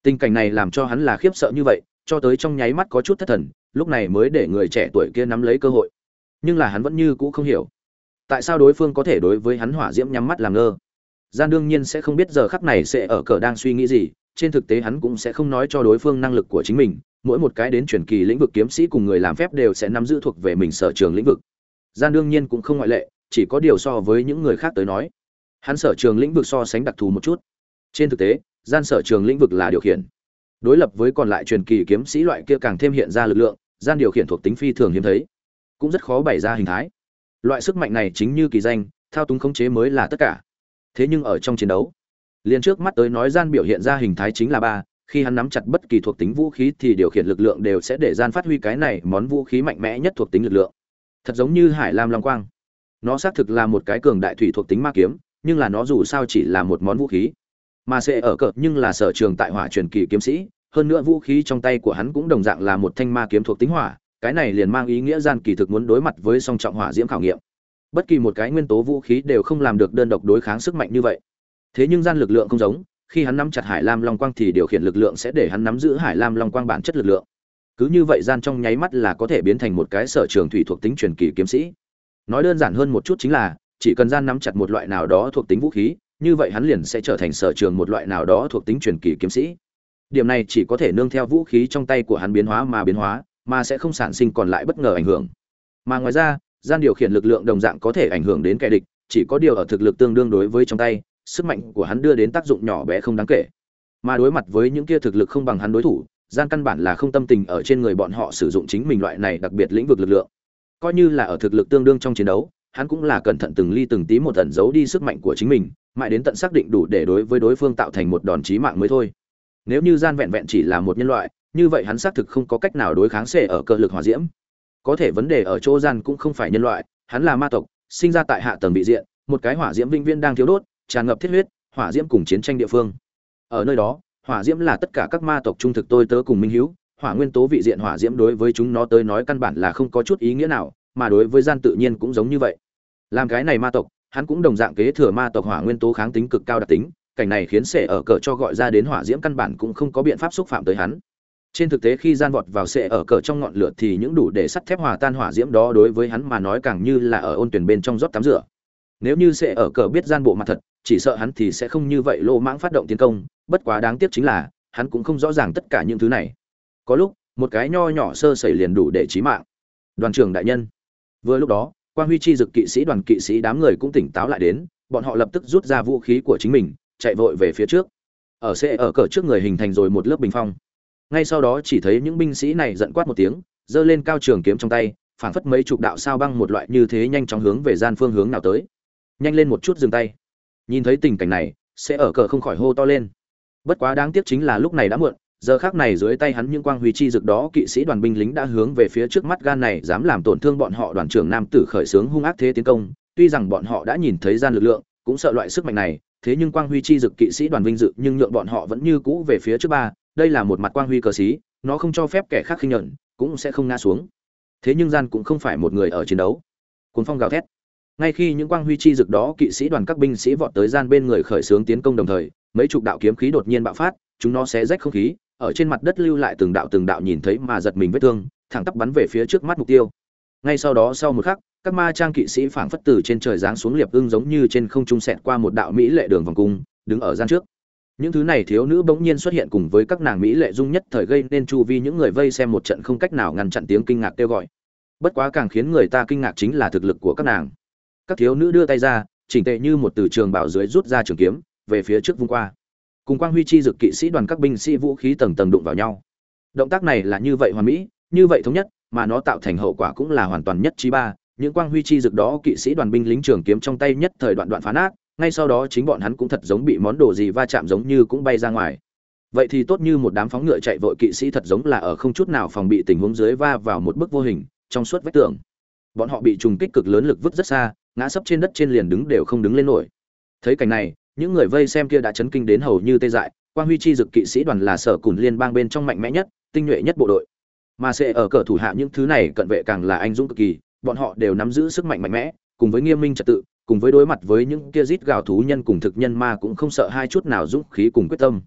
Tình cảnh này làm cho hắn là khiếp sợ như vậy, cho tới trong nháy mắt có chút thất thần, lúc này mới để người trẻ tuổi kia nắm lấy cơ hội. Nhưng là hắn vẫn như cũ không hiểu, tại sao đối phương có thể đối với hắn hỏa diễm nhắm mắt làm ngơ. Gian đương nhiên sẽ không biết giờ khắc này sẽ ở cờ đang suy nghĩ gì trên thực tế hắn cũng sẽ không nói cho đối phương năng lực của chính mình, mỗi một cái đến truyền kỳ lĩnh vực kiếm sĩ cùng người làm phép đều sẽ nắm giữ thuộc về mình sở trường lĩnh vực. Gian đương nhiên cũng không ngoại lệ, chỉ có điều so với những người khác tới nói, hắn sở trường lĩnh vực so sánh đặc thù một chút. Trên thực tế, gian sở trường lĩnh vực là điều khiển. Đối lập với còn lại truyền kỳ kiếm sĩ loại kia càng thêm hiện ra lực lượng, gian điều khiển thuộc tính phi thường hiếm thấy, cũng rất khó bày ra hình thái. Loại sức mạnh này chính như kỳ danh, thao túng khống chế mới là tất cả. Thế nhưng ở trong chiến đấu liền trước mắt tới nói gian biểu hiện ra hình thái chính là ba, khi hắn nắm chặt bất kỳ thuộc tính vũ khí thì điều khiển lực lượng đều sẽ để gian phát huy cái này món vũ khí mạnh mẽ nhất thuộc tính lực lượng. Thật giống như hải lam long quang. Nó xác thực là một cái cường đại thủy thuộc tính ma kiếm, nhưng là nó dù sao chỉ là một món vũ khí. Mà sẽ ở cỡ nhưng là sở trường tại hỏa truyền kỳ kiếm sĩ, hơn nữa vũ khí trong tay của hắn cũng đồng dạng là một thanh ma kiếm thuộc tính hỏa, cái này liền mang ý nghĩa gian kỳ thực muốn đối mặt với song trọng hỏa diễm khảo nghiệm. Bất kỳ một cái nguyên tố vũ khí đều không làm được đơn độc đối kháng sức mạnh như vậy thế nhưng gian lực lượng không giống, khi hắn nắm chặt hải lam long quang thì điều khiển lực lượng sẽ để hắn nắm giữ hải lam long quang bản chất lực lượng. Cứ như vậy gian trong nháy mắt là có thể biến thành một cái sở trường thủy thuộc tính truyền kỳ kiếm sĩ. Nói đơn giản hơn một chút chính là, chỉ cần gian nắm chặt một loại nào đó thuộc tính vũ khí, như vậy hắn liền sẽ trở thành sở trường một loại nào đó thuộc tính truyền kỳ kiếm sĩ. Điểm này chỉ có thể nương theo vũ khí trong tay của hắn biến hóa mà biến hóa, mà sẽ không sản sinh còn lại bất ngờ ảnh hưởng. Mà ngoài ra, gian điều khiển lực lượng đồng dạng có thể ảnh hưởng đến kẻ địch, chỉ có điều ở thực lực tương đương đối với trong tay sức mạnh của hắn đưa đến tác dụng nhỏ bé không đáng kể. Mà đối mặt với những kia thực lực không bằng hắn đối thủ gian căn bản là không tâm tình ở trên người bọn họ sử dụng chính mình loại này đặc biệt lĩnh vực lực lượng. Coi như là ở thực lực tương đương trong chiến đấu, hắn cũng là cẩn thận từng ly từng tí một tẩn giấu đi sức mạnh của chính mình, mãi đến tận xác định đủ để đối với đối phương tạo thành một đòn chí mạng mới thôi. Nếu như gian vẹn vẹn chỉ là một nhân loại, như vậy hắn xác thực không có cách nào đối kháng xệ ở cơ lực hỏa diễm. Có thể vấn đề ở chỗ gian cũng không phải nhân loại, hắn là ma tộc, sinh ra tại hạ tầng bị diện, một cái hỏa diễm vinh viên đang thiếu đốt tràn ngập thiết huyết, hỏa diễm cùng chiến tranh địa phương. Ở nơi đó, hỏa diễm là tất cả các ma tộc trung thực tôi tớ cùng minh hữu hỏa nguyên tố vị diện hỏa diễm đối với chúng nó tới nói căn bản là không có chút ý nghĩa nào, mà đối với gian tự nhiên cũng giống như vậy. Làm cái này ma tộc, hắn cũng đồng dạng kế thừa ma tộc hỏa nguyên tố kháng tính cực cao đặc tính, cảnh này khiến sệ ở cờ cho gọi ra đến hỏa diễm căn bản cũng không có biện pháp xúc phạm tới hắn. Trên thực tế khi gian vọt vào sệ ở cờ trong ngọn lửa thì những đủ để sắt thép hòa tan hỏa diễm đó đối với hắn mà nói càng như là ở ôn tuyển bên trong rót tắm rửa nếu như sẽ ở cờ biết gian bộ mặt thật, chỉ sợ hắn thì sẽ không như vậy lô mãng phát động tiến công, bất quá đáng tiếc chính là, hắn cũng không rõ ràng tất cả những thứ này. Có lúc, một cái nho nhỏ sơ sẩy liền đủ để chí mạng. Đoàn trưởng đại nhân. Vừa lúc đó quan huy chi dực kỵ sĩ đoàn kỵ sĩ đám người cũng tỉnh táo lại đến, bọn họ lập tức rút ra vũ khí của chính mình, chạy vội về phía trước. Ở xe ở cờ trước người hình thành rồi một lớp bình phong. Ngay sau đó chỉ thấy những binh sĩ này giận quát một tiếng, giơ lên cao trường kiếm trong tay, phảng phất mấy chục đạo sao băng một loại như thế nhanh chóng hướng về gian phương hướng nào tới nhanh lên một chút dừng tay. Nhìn thấy tình cảnh này, sẽ ở cờ không khỏi hô to lên. Bất quá đáng tiếc chính là lúc này đã muộn, giờ khác này dưới tay hắn những quang huy chi dực đó, kỵ sĩ đoàn binh lính đã hướng về phía trước mắt gan này, dám làm tổn thương bọn họ đoàn trưởng nam tử khởi xướng hung ác thế tiến công. Tuy rằng bọn họ đã nhìn thấy gian lực lượng, cũng sợ loại sức mạnh này, thế nhưng quang huy chi dực kỵ sĩ đoàn vinh dự, nhưng nhượng bọn họ vẫn như cũ về phía trước ba. Đây là một mặt quang huy cờ xí, nó không cho phép kẻ khác khinh nhẫn, cũng sẽ không ngã xuống. Thế nhưng gian cũng không phải một người ở chiến đấu. Cuốn phong gào thét ngay khi những quang huy chi rực đó kỵ sĩ đoàn các binh sĩ vọt tới gian bên người khởi xướng tiến công đồng thời, mấy chục đạo kiếm khí đột nhiên bạo phát, chúng nó sẽ rách không khí, ở trên mặt đất lưu lại từng đạo từng đạo nhìn thấy mà giật mình vết thương, thẳng tắp bắn về phía trước mắt mục tiêu. Ngay sau đó sau một khắc, các ma trang kỵ sĩ phảng phất từ trên trời giáng xuống liệp ưng giống như trên không trung xẹt qua một đạo mỹ lệ đường vòng cung, đứng ở gian trước. Những thứ này thiếu nữ bỗng nhiên xuất hiện cùng với các nàng mỹ lệ dung nhất thời gây nên chu vi những người vây xem một trận không cách nào ngăn chặn tiếng kinh ngạc kêu gọi. Bất quá càng khiến người ta kinh ngạc chính là thực lực của các nàng các thiếu nữ đưa tay ra, chỉnh tệ như một từ trường bảo dưới rút ra trường kiếm, về phía trước vung qua. Cùng quang huy chi dực kỵ sĩ đoàn các binh sĩ vũ khí tầng tầng đụng vào nhau. Động tác này là như vậy hoàn mỹ, như vậy thống nhất, mà nó tạo thành hậu quả cũng là hoàn toàn nhất trí ba. Những quang huy chi dực đó kỵ sĩ đoàn binh lính trường kiếm trong tay nhất thời đoạn đoạn phá nát, ngay sau đó chính bọn hắn cũng thật giống bị món đồ gì va chạm giống như cũng bay ra ngoài. Vậy thì tốt như một đám phóng ngựa chạy vội kỵ sĩ thật giống là ở không chút nào phòng bị tình huống dưới va vào một bức vô hình, trong suốt vách tường. Bọn họ bị trùng kích cực lớn lực vứt rất xa ngã sấp trên đất trên liền đứng đều không đứng lên nổi. Thấy cảnh này, những người vây xem kia đã chấn kinh đến hầu như tê dại, quang huy chi dực kỵ sĩ đoàn là sở cùn liên bang bên trong mạnh mẽ nhất, tinh nhuệ nhất bộ đội. Mà sẽ ở cờ thủ hạ những thứ này cận vệ càng là anh dũng cực kỳ, bọn họ đều nắm giữ sức mạnh mạnh mẽ, cùng với nghiêm minh trật tự, cùng với đối mặt với những kia rít gào thú nhân cùng thực nhân ma cũng không sợ hai chút nào dũng khí cùng quyết tâm.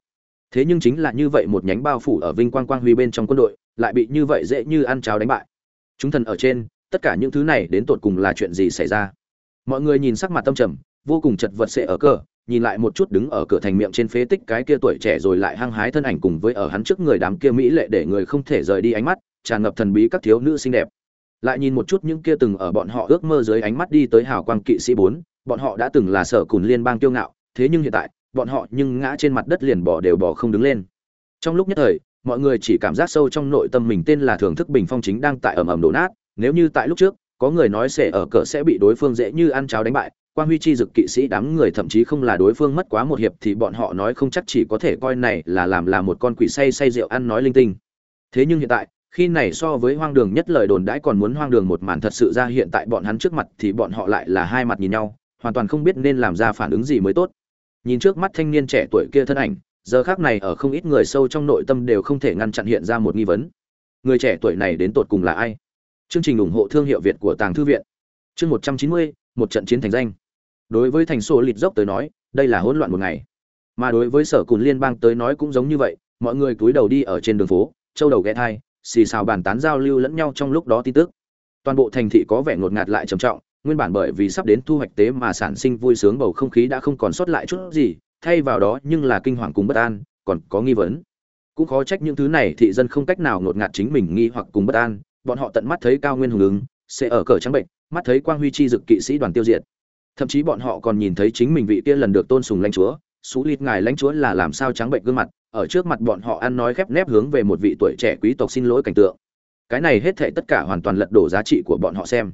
Thế nhưng chính là như vậy một nhánh bao phủ ở vinh quang quang huy bên trong quân đội, lại bị như vậy dễ như ăn cháo đánh bại. Chúng thần ở trên, tất cả những thứ này đến tột cùng là chuyện gì xảy ra? Mọi người nhìn sắc mặt tâm trầm, vô cùng chật vật sẽ ở cờ, nhìn lại một chút đứng ở cửa thành miệng trên phế tích cái kia tuổi trẻ rồi lại hăng hái thân ảnh cùng với ở hắn trước người đám kia mỹ lệ để người không thể rời đi ánh mắt, tràn ngập thần bí các thiếu nữ xinh đẹp. Lại nhìn một chút những kia từng ở bọn họ ước mơ dưới ánh mắt đi tới hào quang kỵ sĩ bốn, bọn họ đã từng là sở cùn liên bang kiêu ngạo, thế nhưng hiện tại, bọn họ nhưng ngã trên mặt đất liền bỏ đều bỏ không đứng lên. Trong lúc nhất thời, mọi người chỉ cảm giác sâu trong nội tâm mình tên là thưởng thức bình phong chính đang tại ầm ầm đổ nát, nếu như tại lúc trước có người nói sẽ ở cỡ sẽ bị đối phương dễ như ăn cháo đánh bại quan huy chi dực kỵ sĩ đám người thậm chí không là đối phương mất quá một hiệp thì bọn họ nói không chắc chỉ có thể coi này là làm là một con quỷ say say rượu ăn nói linh tinh. Thế nhưng hiện tại, khi này so với hoang đường nhất lời đồn đãi còn muốn hoang đường một màn thật sự ra hiện tại bọn hắn trước mặt thì bọn họ lại là hai mặt nhìn nhau, hoàn toàn không biết nên làm ra phản ứng gì mới tốt. Nhìn trước mắt thanh niên trẻ tuổi kia thân ảnh, giờ khác này ở không ít người sâu trong nội tâm đều không thể ngăn chặn hiện ra một nghi vấn. Người trẻ tuổi này đến tột cùng là ai? Chương trình ủng hộ thương hiệu việt của tàng thư viện. Chương một trăm chín mươi, một trận chiến thành danh. Đối với thành số lịt dốc tới nói, đây là hỗn loạn một ngày. Mà đối với sở cùn liên bang tới nói cũng giống như vậy, mọi người cúi đầu đi ở trên đường phố, châu đầu ghé thai, xì xào bàn tán giao lưu lẫn nhau trong lúc đó tin tức. Toàn bộ thành thị có vẻ ngột ngạt lại trầm trọng, nguyên bản bởi vì sắp đến thu hoạch tế mà sản sinh vui sướng bầu không khí đã không còn sót lại chút gì, thay vào đó nhưng là kinh hoàng cùng bất an, còn có nghi vấn. Cũng khó trách những thứ này thị dân không cách nào ngột ngạt chính mình nghi hoặc cùng bất an bọn họ tận mắt thấy cao nguyên hùng ứng, sẽ ở cờ trắng bệnh, mắt thấy quang huy chi dực kỵ sĩ đoàn tiêu diệt. Thậm chí bọn họ còn nhìn thấy chính mình vị kia lần được tôn sùng lãnh chúa, xú lịt ngài lãnh chúa là làm sao trắng bệnh gương mặt, ở trước mặt bọn họ ăn nói khép nép hướng về một vị tuổi trẻ quý tộc xin lỗi cảnh tượng. Cái này hết thệ tất cả hoàn toàn lật đổ giá trị của bọn họ xem.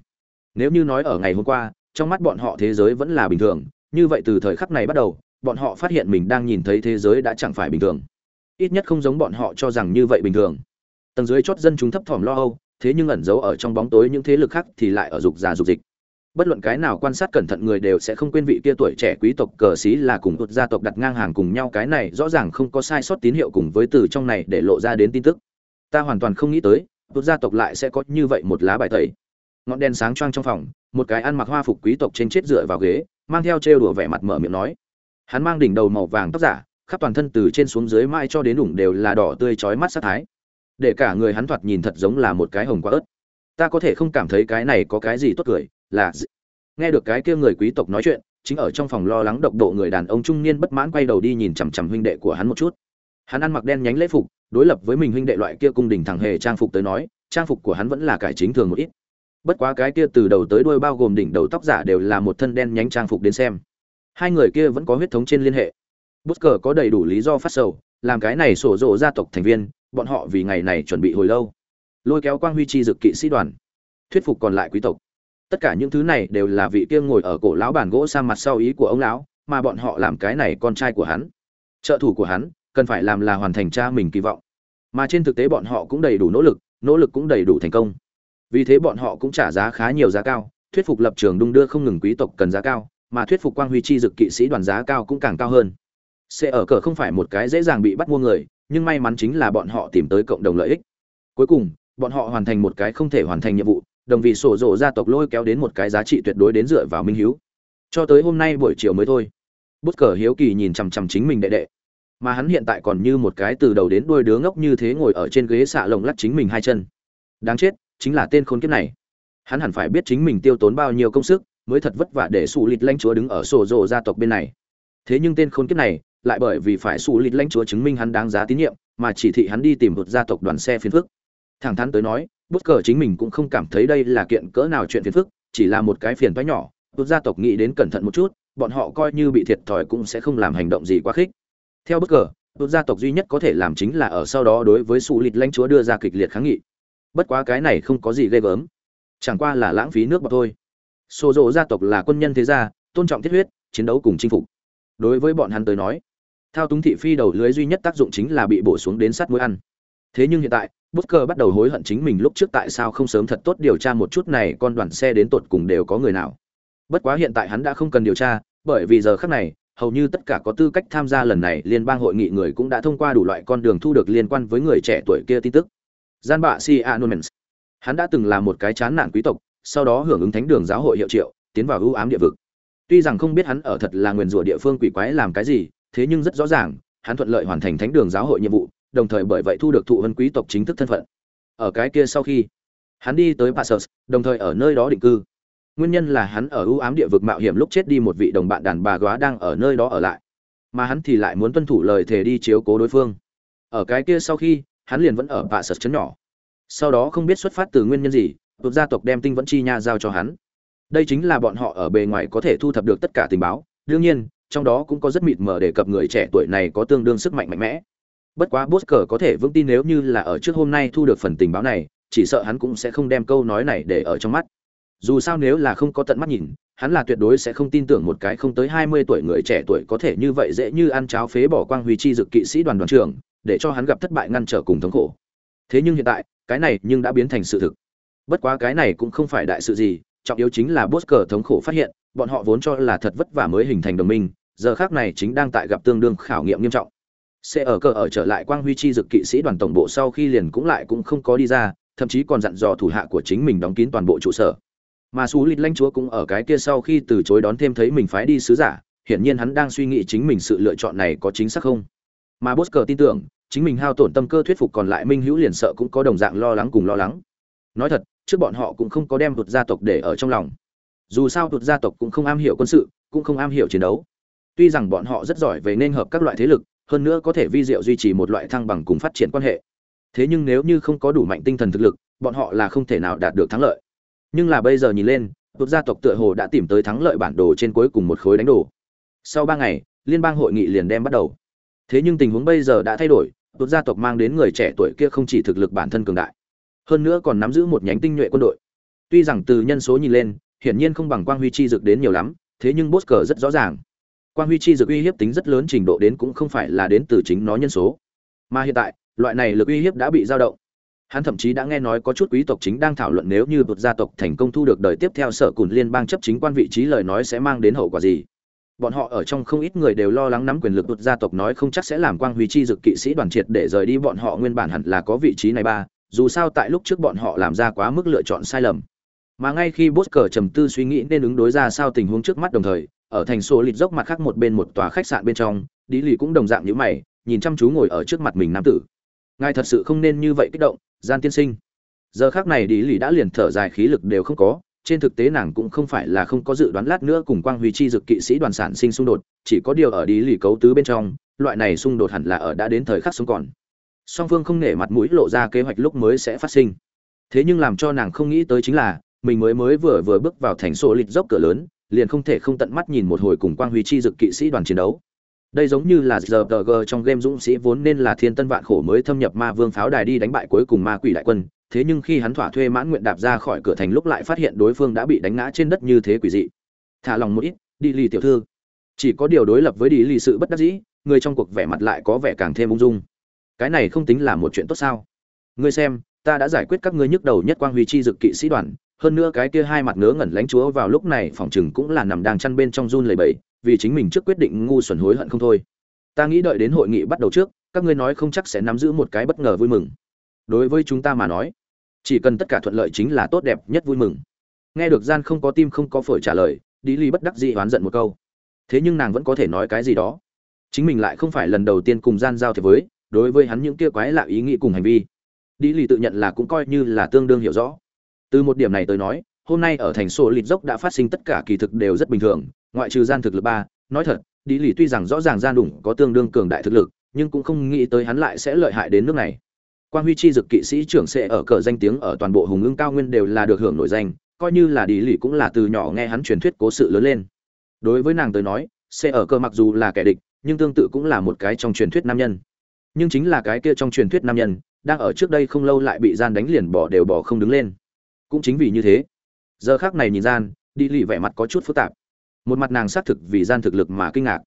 Nếu như nói ở ngày hôm qua, trong mắt bọn họ thế giới vẫn là bình thường, như vậy từ thời khắc này bắt đầu, bọn họ phát hiện mình đang nhìn thấy thế giới đã chẳng phải bình thường. Ít nhất không giống bọn họ cho rằng như vậy bình thường. Tầng dưới chót dân chúng thấp thỏm lo âu thế nhưng ẩn giấu ở trong bóng tối những thế lực khác thì lại ở dục già dục dịch. Bất luận cái nào quan sát cẩn thận người đều sẽ không quên vị kia tuổi trẻ quý tộc cờ xí là cùng tụt gia tộc đặt ngang hàng cùng nhau, cái này rõ ràng không có sai sót tín hiệu cùng với từ trong này để lộ ra đến tin tức. Ta hoàn toàn không nghĩ tới tụt gia tộc lại sẽ có như vậy một lá bài tẩy. Ngọn đèn sáng choang trong phòng, một cái ăn mặc hoa phục quý tộc trên chết dựa vào ghế, mang theo trêu đùa vẻ mặt mở miệng nói. Hắn mang đỉnh đầu màu vàng tóc giả, khắp toàn thân từ trên xuống dưới mai cho đến đủng đều là đỏ tươi chói mắt sát thái để cả người hắn thoạt nhìn thật giống là một cái hồng quả ớt. Ta có thể không cảm thấy cái này có cái gì tốt cười, là nghe được cái kia người quý tộc nói chuyện, chính ở trong phòng lo lắng độc độ người đàn ông trung niên bất mãn quay đầu đi nhìn chằm chằm huynh đệ của hắn một chút. Hắn ăn mặc đen nhánh lễ phục, đối lập với mình huynh đệ loại kia cung đình thẳng hề trang phục tới nói, trang phục của hắn vẫn là cải chính thường một ít. Bất quá cái kia từ đầu tới đuôi bao gồm đỉnh đầu tóc giả đều là một thân đen nhánh trang phục đến xem. Hai người kia vẫn có huyết thống trên liên hệ. Bút cờ có đầy đủ lý do phát sầu, làm cái này sổ rộ gia tộc thành viên bọn họ vì ngày này chuẩn bị hồi lâu. Lôi kéo quang huy chi dực kỵ sĩ đoàn. Thuyết phục còn lại quý tộc. Tất cả những thứ này đều là vị kia ngồi ở cổ lão bàn gỗ sang mặt sau ý của ông lão, mà bọn họ làm cái này con trai của hắn. Trợ thủ của hắn, cần phải làm là hoàn thành cha mình kỳ vọng. Mà trên thực tế bọn họ cũng đầy đủ nỗ lực nỗ lực cũng đầy đủ thành công. Vì thế bọn họ cũng trả giá khá nhiều giá cao, thuyết phục lập trường đung đưa không ngừng quý tộc cần giá cao, mà thuyết phục quang huy chi dực kỵ sĩ đoàn giá cao cũng càng cao hơn. Sẽ ở cờ không phải một cái dễ dàng bị bắt mua người nhưng may mắn chính là bọn họ tìm tới cộng đồng lợi ích. Cuối cùng, bọn họ hoàn thành một cái không thể hoàn thành nhiệm vụ, đồng vì sổ rộ gia tộc lôi kéo đến một cái giá trị tuyệt đối đến dựa vào minh hiếu. Cho tới hôm nay buổi chiều mới thôi, bút cờ hiếu kỳ nhìn chằm chằm chính mình đệ đệ, mà hắn hiện tại còn như một cái từ đầu đến đuôi đứa ngốc như thế ngồi ở trên ghế xạ lồng lắc chính mình hai chân. Đáng chết, chính là tên khốn kiếp này. Hắn hẳn phải biết chính mình tiêu tốn bao nhiêu công sức, mới thật vất vả để xù lịt lãnh chúa đứng ở sổ rồ gia tộc bên này. Thế nhưng tên khốn kiếp này lại bởi vì phải xù lịt lãnh chúa chứng minh hắn đáng giá tín nhiệm, mà chỉ thị hắn đi tìm một gia tộc đoàn xe phiền phức. Thẳng thắn tới nói bút cờ chính mình cũng không cảm thấy đây là kiện cỡ nào chuyện phiền phức, chỉ là một cái phiền toái nhỏ bút gia tộc nghĩ đến cẩn thận một chút, bọn họ coi như bị thiệt thòi cũng sẽ không làm hành động gì quá khích. Theo bút cờ bút gia tộc duy nhất có thể làm chính là ở sau đó đối với xù lịt lãnh chúa đưa ra kịch liệt kháng nghị. Bất quá cái này không có gì ghê gớm. Chẳng qua là lãng phí nước bọt thôi. Xô rộ gia tộc là quân nhân thế gia, tôn trọng thiết huyết, chiến đấu cùng chinh phục. Đối với bọn hắn tới nói thao túng thị phi đầu lưới duy nhất tác dụng chính là bị bổ xuống đến sắt mũi ăn thế nhưng hiện tại Booker bắt đầu hối hận chính mình lúc trước tại sao không sớm thật tốt điều tra một chút này con đoàn xe đến tột cùng đều có người nào. Bất quá hiện tại hắn đã không cần điều tra, bởi vì giờ khắc này, hầu như tất cả có tư cách tham gia lần này liên bang hội nghị người cũng đã thông qua đủ loại con đường thu được liên quan với người trẻ tuổi kia tin tức. Gian bạ Si Anonymous. Hắn đã từng là một cái chán nản quý tộc, sau đó hưởng ứng thánh đường giáo hội hiệu triệu, tiến vào ưu ám địa vực. Tuy rằng không biết hắn ở thật là nguyền rủa địa phương quỷ quái làm cái gì, thế nhưng rất rõ ràng, hắn thuận lợi hoàn thành thánh đường giáo hội nhiệm vụ, đồng thời bởi vậy thu được thụ vân quý tộc chính thức thân phận. Ở cái kia sau khi, hắn đi tới Passus, đồng thời ở nơi đó định cư. Nguyên nhân là hắn ở ưu ám địa vực mạo hiểm lúc chết đi một vị đồng bạn đàn bà góa đang ở nơi đó ở lại, mà hắn thì lại muốn tuân thủ lời thề đi chiếu cố đối phương. Ở cái kia sau khi, hắn liền vẫn ở Passus trấn nhỏ. Sau đó không biết xuất phát từ nguyên nhân gì, tộc gia tộc đem tinh vẫn chi nha giao cho hắn. Đây chính là bọn họ ở bề ngoài có thể thu thập được tất cả tình báo, đương nhiên, trong đó cũng có rất mịt mờ đề cập người trẻ tuổi này có tương đương sức mạnh mạnh mẽ. Bất quá bốt cờ có thể vững tin nếu như là ở trước hôm nay thu được phần tình báo này, chỉ sợ hắn cũng sẽ không đem câu nói này để ở trong mắt. Dù sao nếu là không có tận mắt nhìn, hắn là tuyệt đối sẽ không tin tưởng một cái không tới hai mươi tuổi người trẻ tuổi có thể như vậy dễ như ăn cháo phế bỏ quang huy chi dực kỵ sĩ đoàn đoàn trưởng, để cho hắn gặp thất bại ngăn trở cùng thống khổ. Thế nhưng hiện tại, cái này nhưng đã biến thành sự thực. Bất quá cái này cũng không phải đại sự gì, trọng yếu chính là bốt cờ thống khổ phát hiện, bọn họ vốn cho là thật vất vả mới hình thành đồng minh giờ khác này chính đang tại gặp tương đương khảo nghiệm nghiêm trọng. Sẽ ở cờ ở trở lại quang huy chi dực kỵ sĩ đoàn tổng bộ sau khi liền cũng lại cũng không có đi ra, thậm chí còn dặn dò thủ hạ của chính mình đóng kín toàn bộ trụ sở. Mà xú lịt lãnh chúa cũng ở cái kia sau khi từ chối đón thêm thấy mình phái đi sứ giả, hiển nhiên hắn đang suy nghĩ chính mình sự lựa chọn này có chính xác không. Mà Bosker tin tưởng, chính mình hao tổn tâm cơ thuyết phục còn lại minh hữu liền sợ cũng có đồng dạng lo lắng cùng lo lắng. Nói thật, trước bọn họ cũng không có đem tuột gia tộc để ở trong lòng. Dù sao tuột gia tộc cũng không am hiểu quân sự, cũng không am hiểu chiến đấu tuy rằng bọn họ rất giỏi về nên hợp các loại thế lực, hơn nữa có thể vi diệu duy trì một loại thăng bằng cùng phát triển quan hệ. Thế nhưng nếu như không có đủ mạnh tinh thần thực lực, bọn họ là không thể nào đạt được thắng lợi. Nhưng là bây giờ nhìn lên tụt gia tộc tựa hồ đã tìm tới thắng lợi bản đồ trên cuối cùng một khối đánh đồ. Sau ba ngày, liên bang hội nghị liền đem bắt đầu. Thế nhưng tình huống bây giờ đã thay đổi tụt gia tộc mang đến người trẻ tuổi kia không chỉ thực lực bản thân cường đại, hơn nữa còn nắm giữ một nhánh tinh nhuệ quân đội. Tuy rằng từ nhân số nhìn lên, hiển nhiên không bằng quang huy chi dược đến nhiều lắm, thế nhưng bốt cờ rất rõ ràng. Quang huy chi dược uy hiếp tính rất lớn trình độ đến cũng không phải là đến từ chính nó nhân số, mà hiện tại, loại này lực uy hiếp đã bị dao động. Hắn thậm chí đã nghe nói có chút quý tộc chính đang thảo luận nếu như một gia tộc thành công thu được đời tiếp theo sở cùn liên bang chấp chính quan vị trí lời nói sẽ mang đến hậu quả gì. Bọn họ ở trong không ít người đều lo lắng nắm quyền lực một gia tộc nói không chắc sẽ làm quang huy chi dược kỵ sĩ đoàn triệt để rời đi bọn họ nguyên bản hẳn là có vị trí này ba, dù sao tại lúc trước bọn họ làm ra quá mức lựa chọn sai lầm. Mà ngay khi Bosker trầm tư suy nghĩ nên ứng đối ra sao tình huống trước mắt đồng thời, ở thành số lịt dốc mặt khác một bên một tòa khách sạn bên trong đi lì cũng đồng dạng như mày, nhìn chăm chú ngồi ở trước mặt mình nam tử. Ngài thật sự không nên như vậy kích động, gian tiên sinh. Giờ khác này đi lì đã liền thở dài khí lực đều không có, trên thực tế nàng cũng không phải là không có dự đoán lát nữa cùng quang huy chi dực kỵ sĩ đoàn sản sinh xung đột, chỉ có điều ở đi lì cấu tứ bên trong, loại này xung đột hẳn là ở đã đến thời khắc sống còn. Song phương không nể mặt mũi lộ ra kế hoạch lúc mới sẽ phát sinh. Thế nhưng làm cho nàng không nghĩ tới chính là, mình mới mới vừa vừa bước vào thành số lịch dốc cửa lớn liền không thể không tận mắt nhìn một hồi cùng quang huy chi dực kỵ sĩ đoàn chiến đấu. Đây giống như là giờ tờ g trong game dũng sĩ vốn nên là thiên tân vạn khổ mới thâm nhập ma vương pháo đài đi đánh bại cuối cùng ma quỷ đại quân, thế nhưng khi hắn thỏa thuê mãn nguyện đạp ra khỏi cửa thành lúc lại phát hiện đối phương đã bị đánh ngã trên đất như thế quỷ dị. Thả lòng một ít, đi lì tiểu thư. Chỉ có điều đối lập với đi lì sự bất đắc dĩ, người trong cuộc vẻ mặt lại có vẻ càng thêm ung dung. Cái này không tính là một chuyện tốt sao? Ngươi xem, ta đã giải quyết các ngươi nhức đầu nhất quang huy chi dực kỵ sĩ đoàn hơn nữa cái kia hai mặt ngớ ngẩn lánh chúa vào lúc này phòng chừng cũng là nằm đang chăn bên trong run lầy bẫy vì chính mình trước quyết định ngu xuẩn hối hận không thôi. Ta nghĩ đợi đến hội nghị bắt đầu trước, các ngươi nói không chắc sẽ nắm giữ một cái bất ngờ vui mừng. Đối với chúng ta mà nói, chỉ cần tất cả thuận lợi chính là tốt đẹp nhất vui mừng. Nghe được gian không có tim không có phổi trả lời đi ly bất đắc dĩ oán giận một câu. Thế nhưng nàng vẫn có thể nói cái gì đó. Chính mình lại không phải lần đầu tiên cùng gian giao thế với, đối với hắn những kia quái lạ ý nghĩ cùng hành vi. Đi lì tự nhận là cũng coi như là tương đương hiểu rõ từ một điểm này tới nói, hôm nay ở thành sổ lịt dốc đã phát sinh tất cả kỳ thực đều rất bình thường, ngoại trừ gian thực lực ba, nói thật đi lì tuy rằng rõ ràng gian đủng có tương đương cường đại thực lực, nhưng cũng không nghĩ tới hắn lại sẽ lợi hại đến nước này. Quan huy chi dực kỵ sĩ trưởng sẽ ở cờ danh tiếng ở toàn bộ hùng ưng cao nguyên đều là được hưởng nổi danh, coi như là đi lì cũng là từ nhỏ nghe hắn truyền thuyết cố sự lớn lên. Đối với nàng tới nói, sẽ ở cờ mặc dù là kẻ địch, nhưng tương tự cũng là một cái trong truyền thuyết nam nhân. Nhưng chính là cái kia trong truyền thuyết nam nhân, đang ở trước đây không lâu lại bị gian đánh liền bỏ đều bỏ không đứng lên cũng chính vì như thế. Giờ khác này nhìn gian, đi lì vẻ mặt có chút phức tạp. Một mặt nàng xác thực vì gian thực lực mà kinh ngạc.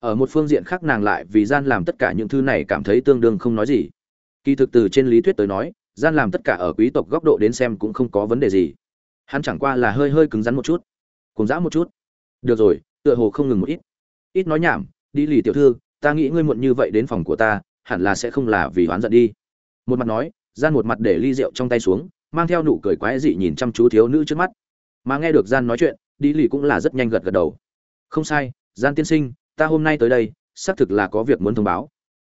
Ở một phương diện khác nàng lại vì gian làm tất cả những thứ này cảm thấy tương đương không nói gì. Kỳ thực từ trên lý thuyết tới nói, gian làm tất cả ở quý tộc góc độ đến xem cũng không có vấn đề gì. Hắn chẳng qua là hơi hơi cứng rắn một chút. Cùng dã một chút. Được rồi, tựa hồ không ngừng một ít. Ít nói nhảm, đi lì tiểu thư, ta nghĩ ngươi muộn như vậy đến phòng của ta, hẳn là sẽ không là vì oán giận đi. Một mặt nói, gian một mặt để ly rượu trong tay xuống mang theo nụ cười quái dị nhìn chăm chú thiếu nữ trước mắt. Mà nghe được gian nói chuyện đi lì cũng là rất nhanh gật gật đầu. Không sai, gian tiên sinh, ta hôm nay tới đây, xác thực là có việc muốn thông báo.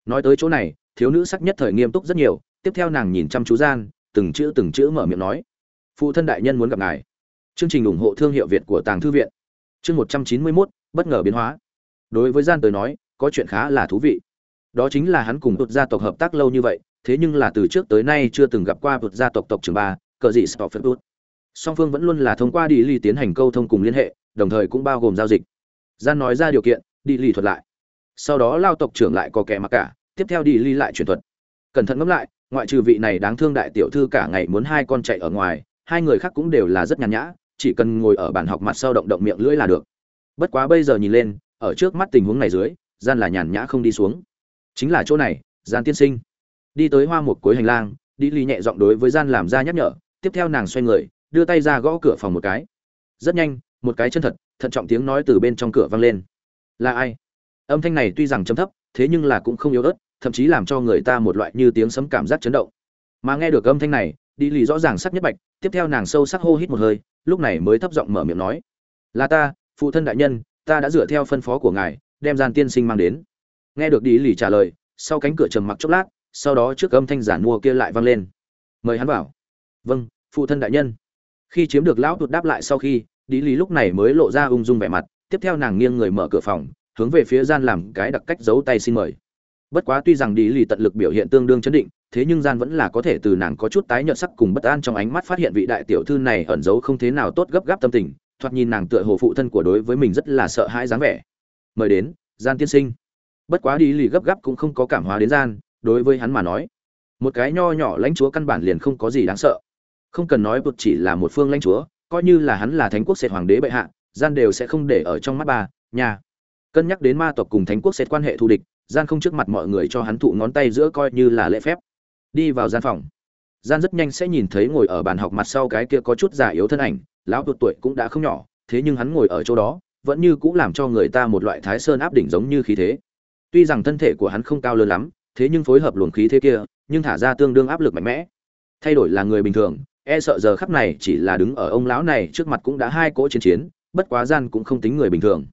Nói tới chỗ này, thiếu nữ sắc nhất thời nghiêm túc rất nhiều, tiếp theo nàng nhìn chăm chú gian, từng chữ từng chữ mở miệng nói. Phụ thân đại nhân muốn gặp ngài. Chương trình ủng hộ thương hiệu việt của tàng thư viện. Chương một trăm chín mươi mốt, bất ngờ biến hóa. Đối với gian tới nói, có chuyện khá là thú vị. Đó chính là hắn cùng tụt gia tộc hợp tác lâu như vậy thế nhưng là từ trước tới nay chưa từng gặp qua vượt gia tộc tộc trưởng ba cờ dị Spofford. Song phương vẫn luôn là thông qua đi ly tiến hành câu thông cùng liên hệ, đồng thời cũng bao gồm giao dịch. Gian nói ra điều kiện, đi ly thuật lại. Sau đó lao tộc trưởng lại có kẻ mặc cả, tiếp theo đi ly lại truyền thuật. Cẩn thận ngẫm lại, ngoại trừ vị này đáng thương đại tiểu thư cả ngày muốn hai con chạy ở ngoài, hai người khác cũng đều là rất nhàn nhã, chỉ cần ngồi ở bàn học mặt sau động động miệng lưỡi là được. Bất quá bây giờ nhìn lên, ở trước mắt tình huống này dưới, gian là nhàn nhã không đi xuống. Chính là chỗ này, gian tiên sinh. Đi tới hoa một cuối hành lang, đi ly nhẹ giọng đối với gian làm ra nhắc nhở, tiếp theo nàng xoay người, đưa tay ra gõ cửa phòng một cái. Rất nhanh, một cái chân thật, thận trọng tiếng nói từ bên trong cửa vang lên. Là ai? Âm thanh này tuy rằng trầm thấp, thế nhưng là cũng không yếu ớt, thậm chí làm cho người ta một loại như tiếng sấm cảm giác chấn động. Mà nghe được âm thanh này, đi lì rõ ràng sắc nhất bạch, tiếp theo nàng sâu sắc hô hít một hơi, lúc này mới thấp giọng mở miệng nói: "Là ta, phụ thân đại nhân, ta đã dựa theo phân phó của ngài, đem gian tiên sinh mang đến." Nghe được đi lì trả lời, sau cánh cửa trầm mặc chốc lát, sau đó trước âm thanh giản mua kia lại vang lên. "Mời hắn vào." "Vâng, phụ thân đại nhân." Khi chiếm được lão tuột đáp lại sau khi, đi lý lúc này mới lộ ra ung dung vẻ mặt, tiếp theo nàng nghiêng người mở cửa phòng, hướng về phía gian làm cái đặc cách giấu tay xin mời bất quá tuy rằng đi lì tận lực biểu hiện tương đương chấn định thế nhưng gian vẫn là có thể từ nàng có chút tái nhợt sắc cùng bất an trong ánh mắt phát hiện vị đại tiểu thư này ẩn giấu không thế nào tốt gấp gáp tâm tình thoạt nhìn nàng tựa hồ phụ thân của đối với mình rất là sợ hãi dáng vẻ mời đến gian tiên sinh bất quá đi lì gấp gáp cũng không có cảm hóa đến gian đối với hắn mà nói, một cái nho nhỏ lãnh chúa căn bản liền không có gì đáng sợ. Không cần nói bột chỉ là một phương lãnh chúa, coi như là hắn là thánh quốc sệt hoàng đế bệ hạ, gian đều sẽ không để ở trong mắt bà, nhà. Cân nhắc đến ma tộc cùng thánh quốc sệt quan hệ thù địch, gian không trước mặt mọi người cho hắn thụ ngón tay giữa coi như là lễ phép. Đi vào gian phòng. Gian rất nhanh sẽ nhìn thấy ngồi ở bàn học mặt sau cái kia có chút già yếu thân ảnh, lão tuột tuổi cũng đã không nhỏ, thế nhưng hắn ngồi ở chỗ đó, vẫn như cũng làm cho người ta một loại thái sơn áp đỉnh giống như khí thế. Tuy rằng thân thể của hắn không cao lớn lắm thế nhưng phối hợp luồng khí thế kia, nhưng thả ra tương đương áp lực mạnh mẽ. Thay đổi là người bình thường e sợ giờ khắc này chỉ là đứng ở ông lão này trước mặt cũng đã hai cỗ chiến chiến, bất quá gian cũng không tính người bình thường.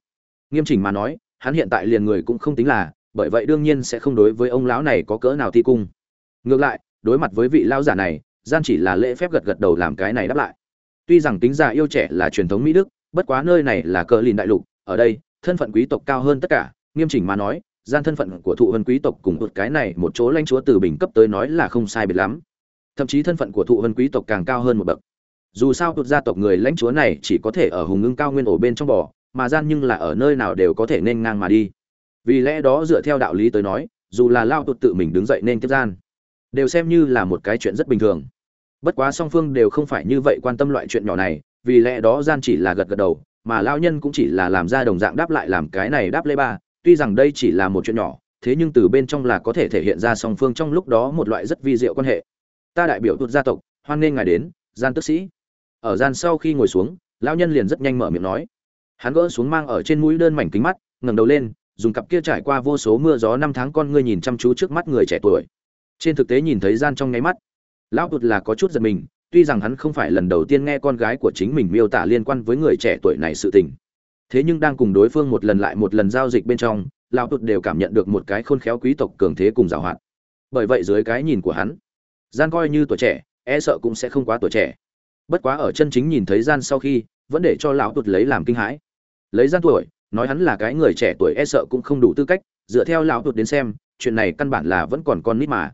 Nghiêm chỉnh mà nói, hắn hiện tại liền người cũng không tính là, bởi vậy đương nhiên sẽ không đối với ông lão này có cỡ nào thi cung. Ngược lại, đối mặt với vị lão giả này, gian chỉ là lễ phép gật gật đầu làm cái này đáp lại. Tuy rằng tính già yêu trẻ là truyền thống mỹ đức, bất quá nơi này là cờ lìn đại lục, ở đây, thân phận quý tộc cao hơn tất cả, nghiêm chỉnh mà nói gian thân phận của thụ vân quý tộc cùng một cái này, một chỗ lãnh chúa từ bình cấp tới nói là không sai biệt lắm. Thậm chí thân phận của thụ vân quý tộc càng cao hơn một bậc. Dù sao tụt gia tộc người lãnh chúa này chỉ có thể ở hùng ngưng cao nguyên ổ bên trong bò, mà gian nhưng là ở nơi nào đều có thể nên ngang mà đi. Vì lẽ đó dựa theo đạo lý tới nói, dù là lao tụt tự mình đứng dậy nên tiếp gian, đều xem như là một cái chuyện rất bình thường. Bất quá song phương đều không phải như vậy quan tâm loại chuyện nhỏ này, vì lẽ đó gian chỉ là gật gật đầu, mà lao nhân cũng chỉ là làm ra đồng dạng đáp lại làm cái này đáp lê ba tuy rằng đây chỉ là một chuyện nhỏ, thế nhưng từ bên trong là có thể thể hiện ra song phương trong lúc đó một loại rất vi diệu quan hệ. Ta đại biểu tuột gia tộc, hoan nghênh ngài đến, gian tức sĩ. Ở gian sau khi ngồi xuống, lão nhân liền rất nhanh mở miệng nói. Hắn gỡ xuống mang ở trên mũi đơn mảnh kính mắt, ngẩng đầu lên, dùng cặp kia trải qua vô số mưa gió năm tháng con ngươi nhìn chăm chú trước mắt người trẻ tuổi. Trên thực tế nhìn thấy gian trong nháy mắt, lão tuột là có chút giật mình, tuy rằng hắn không phải lần đầu tiên nghe con gái của chính mình miêu tả liên quan với người trẻ tuổi này sự tình thế nhưng đang cùng đối phương một lần lại một lần giao dịch bên trong, lão tụt đều cảm nhận được một cái khôn khéo quý tộc cường thế cùng giảo hoạt bởi vậy dưới cái nhìn của hắn, gian coi như tuổi trẻ e sợ cũng sẽ không quá tuổi trẻ. Bất quá ở chân chính nhìn thấy gian sau khi, vẫn để cho lão tụt lấy làm kinh hãi. Lấy gian tuổi, nói hắn là cái người trẻ tuổi e sợ cũng không đủ tư cách, dựa theo lão tụt đến xem, chuyện này căn bản là vẫn còn con nít mà.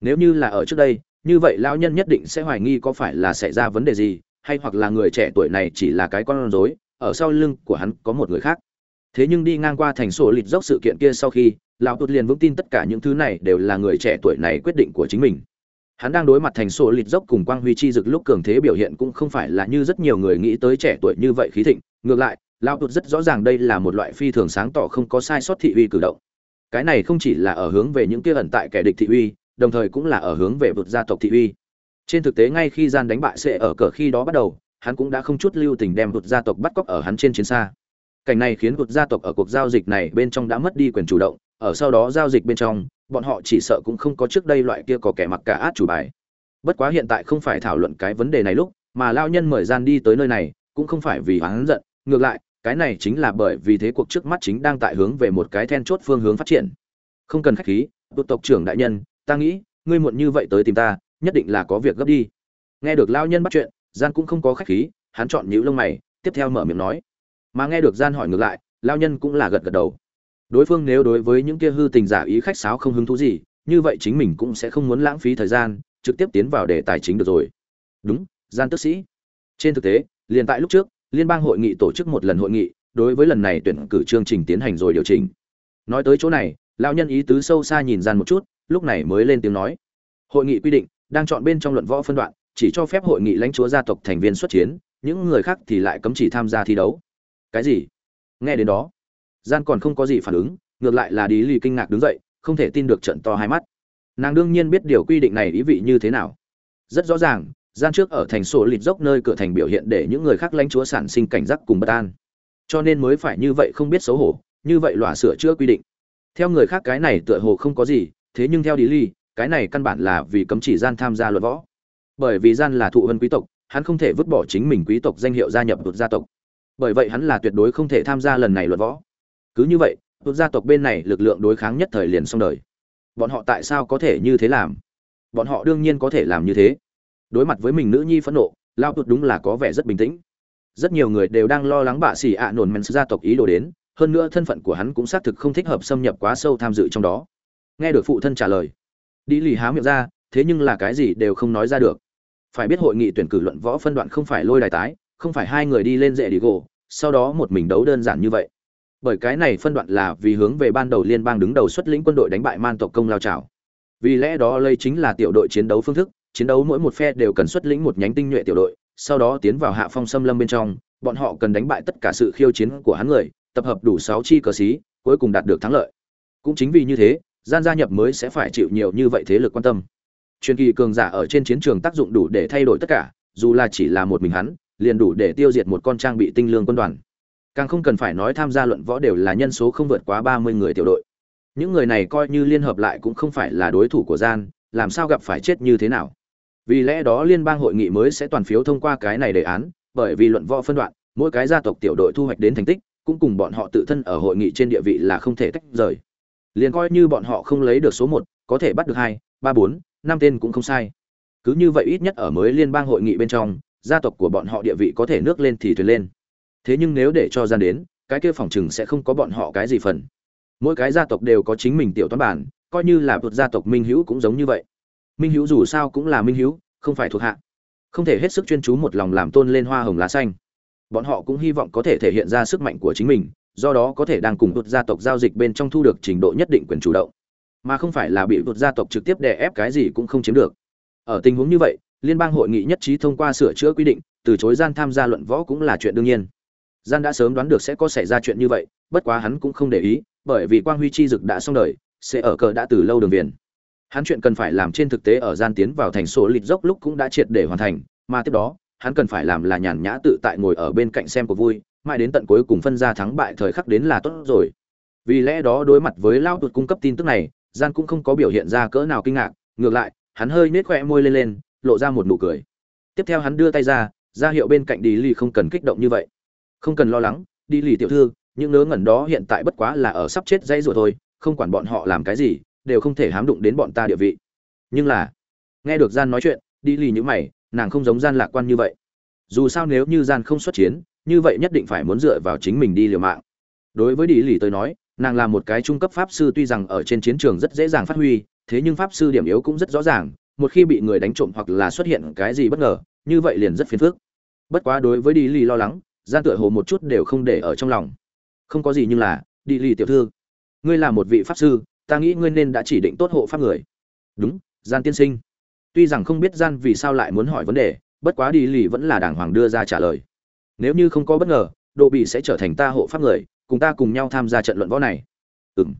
Nếu như là ở trước đây, như vậy lão nhân nhất định sẽ hoài nghi có phải là xảy ra vấn đề gì, hay hoặc là người trẻ tuổi này chỉ là cái con rối ở sau lưng của hắn có một người khác. Thế nhưng đi ngang qua thành sổ lịt dốc sự kiện kia sau khi, lão tụt liền vững tin tất cả những thứ này đều là người trẻ tuổi này quyết định của chính mình. Hắn đang đối mặt thành sổ lịt dốc cùng quang huy chi dực lúc cường thế biểu hiện cũng không phải là như rất nhiều người nghĩ tới trẻ tuổi như vậy khí thịnh. Ngược lại, lão tụt rất rõ ràng đây là một loại phi thường sáng tỏ không có sai sót thị uy cử động. Cái này không chỉ là ở hướng về những kia ẩn tại kẻ địch thị uy, đồng thời cũng là ở hướng về vượt gia tộc thị uy. Trên thực tế ngay khi gian đánh bại sẽ ở cờ khi đó bắt đầu hắn cũng đã không chút lưu tình đem vượt gia tộc bắt cóc ở hắn trên chiến xa. Cảnh này khiến vượt gia tộc ở cuộc giao dịch này bên trong đã mất đi quyền chủ động, ở sau đó giao dịch bên trong, bọn họ chỉ sợ cũng không có trước đây loại kia có kẻ mặc cả át chủ bài. Bất quá hiện tại không phải thảo luận cái vấn đề này lúc, mà lao nhân mời gian đi tới nơi này, cũng không phải vì hắn giận, ngược lại, cái này chính là bởi vì thế cuộc trước mắt chính đang tại hướng về một cái then chốt phương hướng phát triển. Không cần khách khí tụt tộc trưởng đại nhân, ta nghĩ, ngươi muộn như vậy tới tìm ta, nhất định là có việc gấp đi. Nghe được lao nhân bắt chuyện gian cũng không có khách khí, hắn chọn nhíu lông mày, tiếp theo mở miệng nói. Mà nghe được gian hỏi ngược lại, lao nhân cũng là gật gật đầu. Đối phương nếu đối với những kia hư tình giả ý khách sáo không hứng thú gì, như vậy chính mình cũng sẽ không muốn lãng phí thời gian, trực tiếp tiến vào đề tài chính được rồi. Đúng, gian tức sĩ. Trên thực tế, liền tại lúc trước, liên bang hội nghị tổ chức một lần hội nghị, đối với lần này tuyển cử chương trình tiến hành rồi điều chỉnh. Nói tới chỗ này, lão nhân ý tứ sâu xa nhìn gian một chút, lúc này mới lên tiếng nói. Hội nghị quy định, đang chọn bên trong luận võ phân đoạn chỉ cho phép hội nghị lãnh chúa gia tộc thành viên xuất chiến những người khác thì lại cấm chỉ tham gia thi đấu. Cái gì? Nghe đến đó gian còn không có gì phản ứng ngược lại là đi lì kinh ngạc đứng dậy không thể tin được trận to hai mắt. Nàng đương nhiên biết điều quy định này ý vị như thế nào. Rất rõ ràng gian trước ở thành sổ lịt dốc nơi cửa thành biểu hiện để những người khác lãnh chúa sản sinh cảnh giác cùng bất an. Cho nên mới phải như vậy không biết xấu hổ như vậy lọa sửa chữa quy định. Theo người khác cái này tựa hồ không có gì thế nhưng theo đi Lì, cái này căn bản là vì cấm chỉ gian tham gia luận võ bởi vì gian là thụ vân quý tộc, hắn không thể vứt bỏ chính mình quý tộc danh hiệu gia nhập luật gia tộc. Bởi vậy hắn là tuyệt đối không thể tham gia lần này luật võ. Cứ như vậy luật gia tộc bên này lực lượng đối kháng nhất thời liền xong đời. Bọn họ tại sao có thể như thế làm? Bọn họ đương nhiên có thể làm như thế. Đối mặt với mình nữ nhi phẫn nộ, lao tụt đúng là có vẻ rất bình tĩnh. Rất nhiều người đều đang lo lắng bạ xỉ ạ nổn men gia tộc ý đồ đến, hơn nữa thân phận của hắn cũng xác thực không thích hợp xâm nhập quá sâu tham dự trong đó. Nghe được phụ thân trả lời đi lì há miệng ra, thế nhưng là cái gì đều không nói ra được phải biết hội nghị tuyển cử luận võ phân đoạn không phải lôi đài tái, không phải hai người đi lên dễ đi gỗ sau đó một mình đấu đơn giản như vậy. Bởi cái này phân đoạn là vì hướng về ban đầu liên bang đứng đầu xuất lĩnh quân đội đánh bại man tộc công lao trào vì lẽ đó lây chính là tiểu đội chiến đấu phương thức, chiến đấu mỗi một phe đều cần xuất lĩnh một nhánh tinh nhuệ tiểu đội, sau đó tiến vào hạ phong xâm lâm bên trong, bọn họ cần đánh bại tất cả sự khiêu chiến của hắn người, tập hợp đủ sáu chi cờ xí cuối cùng đạt được thắng lợi. Cũng chính vì như thế, gian gia nhập mới sẽ phải chịu nhiều như vậy thế lực quan tâm truyền kỳ cường giả ở trên chiến trường tác dụng đủ để thay đổi tất cả, dù là chỉ là một mình hắn, liền đủ để tiêu diệt một con trang bị tinh lương quân đoàn. Càng không cần phải nói tham gia luận võ đều là nhân số không vượt quá ba mươi người tiểu đội. Những người này coi như liên hợp lại cũng không phải là đối thủ của gian, làm sao gặp phải chết như thế nào? Vì lẽ đó liên bang hội nghị mới sẽ toàn phiếu thông qua cái này đề án, bởi vì luận võ phân đoạn, mỗi cái gia tộc tiểu đội thu hoạch đến thành tích, cũng cùng bọn họ tự thân ở hội nghị trên địa vị là không thể tách rời. Liền coi như bọn họ không lấy được số một, có thể bắt được hai, ba, bốn năm tên cũng không sai. Cứ như vậy ít nhất ở mới liên bang hội nghị bên trong, gia tộc của bọn họ địa vị có thể nước lên thì thuyền lên. Thế nhưng nếu để cho gian đến, cái kia phòng chừng sẽ không có bọn họ cái gì phần. Mỗi cái gia tộc đều có chính mình tiểu toán bản, coi như là vượt gia tộc minh hữu cũng giống như vậy. Minh hữu dù sao cũng là minh hữu, không phải thuộc hạ. Không thể hết sức chuyên chú một lòng làm tôn lên hoa hồng lá xanh. Bọn họ cũng hy vọng có thể thể hiện ra sức mạnh của chính mình, do đó có thể đang cùng vượt gia tộc giao dịch bên trong thu được trình độ nhất định quyền chủ động mà không phải là bị vượt gia tộc trực tiếp đè ép cái gì cũng không chiếm được. Ở tình huống như vậy, liên bang hội nghị nhất trí thông qua sửa chữa quy định, từ chối gian tham gia luận võ cũng là chuyện đương nhiên. Gian đã sớm đoán được sẽ có xảy ra chuyện như vậy, bất quá hắn cũng không để ý, bởi vì quang huy chi dực đã xong đời, sẽ ở cờ đã từ lâu đường viền. Hắn chuyện cần phải làm trên thực tế ở gian tiến vào thành số lịch dốc lúc cũng đã triệt để hoàn thành, mà tiếp đó, hắn cần phải làm là nhàn nhã tự tại ngồi ở bên cạnh xem của vui, mãi đến tận cuối cùng phân ra thắng bại thời khắc đến là tốt rồi. Vì lẽ đó đối mặt với lao tuột cung cấp tin tức này gian cũng không có biểu hiện ra cỡ nào kinh ngạc, ngược lại, hắn hơi nết khoe môi lên lên, lộ ra một nụ cười. Tiếp theo hắn đưa tay ra ra hiệu bên cạnh đi lì không cần kích động như vậy. Không cần lo lắng, đi lì tiểu thư, những nớ ngẩn đó hiện tại bất quá là ở sắp chết dãy rồi thôi, không quản bọn họ làm cái gì, đều không thể hám đụng đến bọn ta địa vị. Nhưng là, nghe được gian nói chuyện, đi lì như mày, nàng không giống gian lạc quan như vậy. Dù sao nếu như gian không xuất chiến, như vậy nhất định phải muốn dựa vào chính mình đi liều mạng. Đối với đi lì tới nói nàng là một cái trung cấp pháp sư tuy rằng ở trên chiến trường rất dễ dàng phát huy, thế nhưng pháp sư điểm yếu cũng rất rõ ràng, một khi bị người đánh trộm hoặc là xuất hiện cái gì bất ngờ, như vậy liền rất phiền phức. Bất quá đối với đi lì lo lắng, gian tựa hồ một chút đều không để ở trong lòng. Không có gì nhưng là, đi lì tiểu thư, ngươi là một vị pháp sư, ta nghĩ ngươi nên đã chỉ định tốt hộ pháp người. Đúng, gian tiên sinh. Tuy rằng không biết gian vì sao lại muốn hỏi vấn đề, bất quá đi lì vẫn là đàng hoàng đưa ra trả lời. Nếu như không có bất ngờ độ bị sẽ trở thành ta hộ pháp người cùng ta cùng nhau tham gia trận luận võ này. Ừng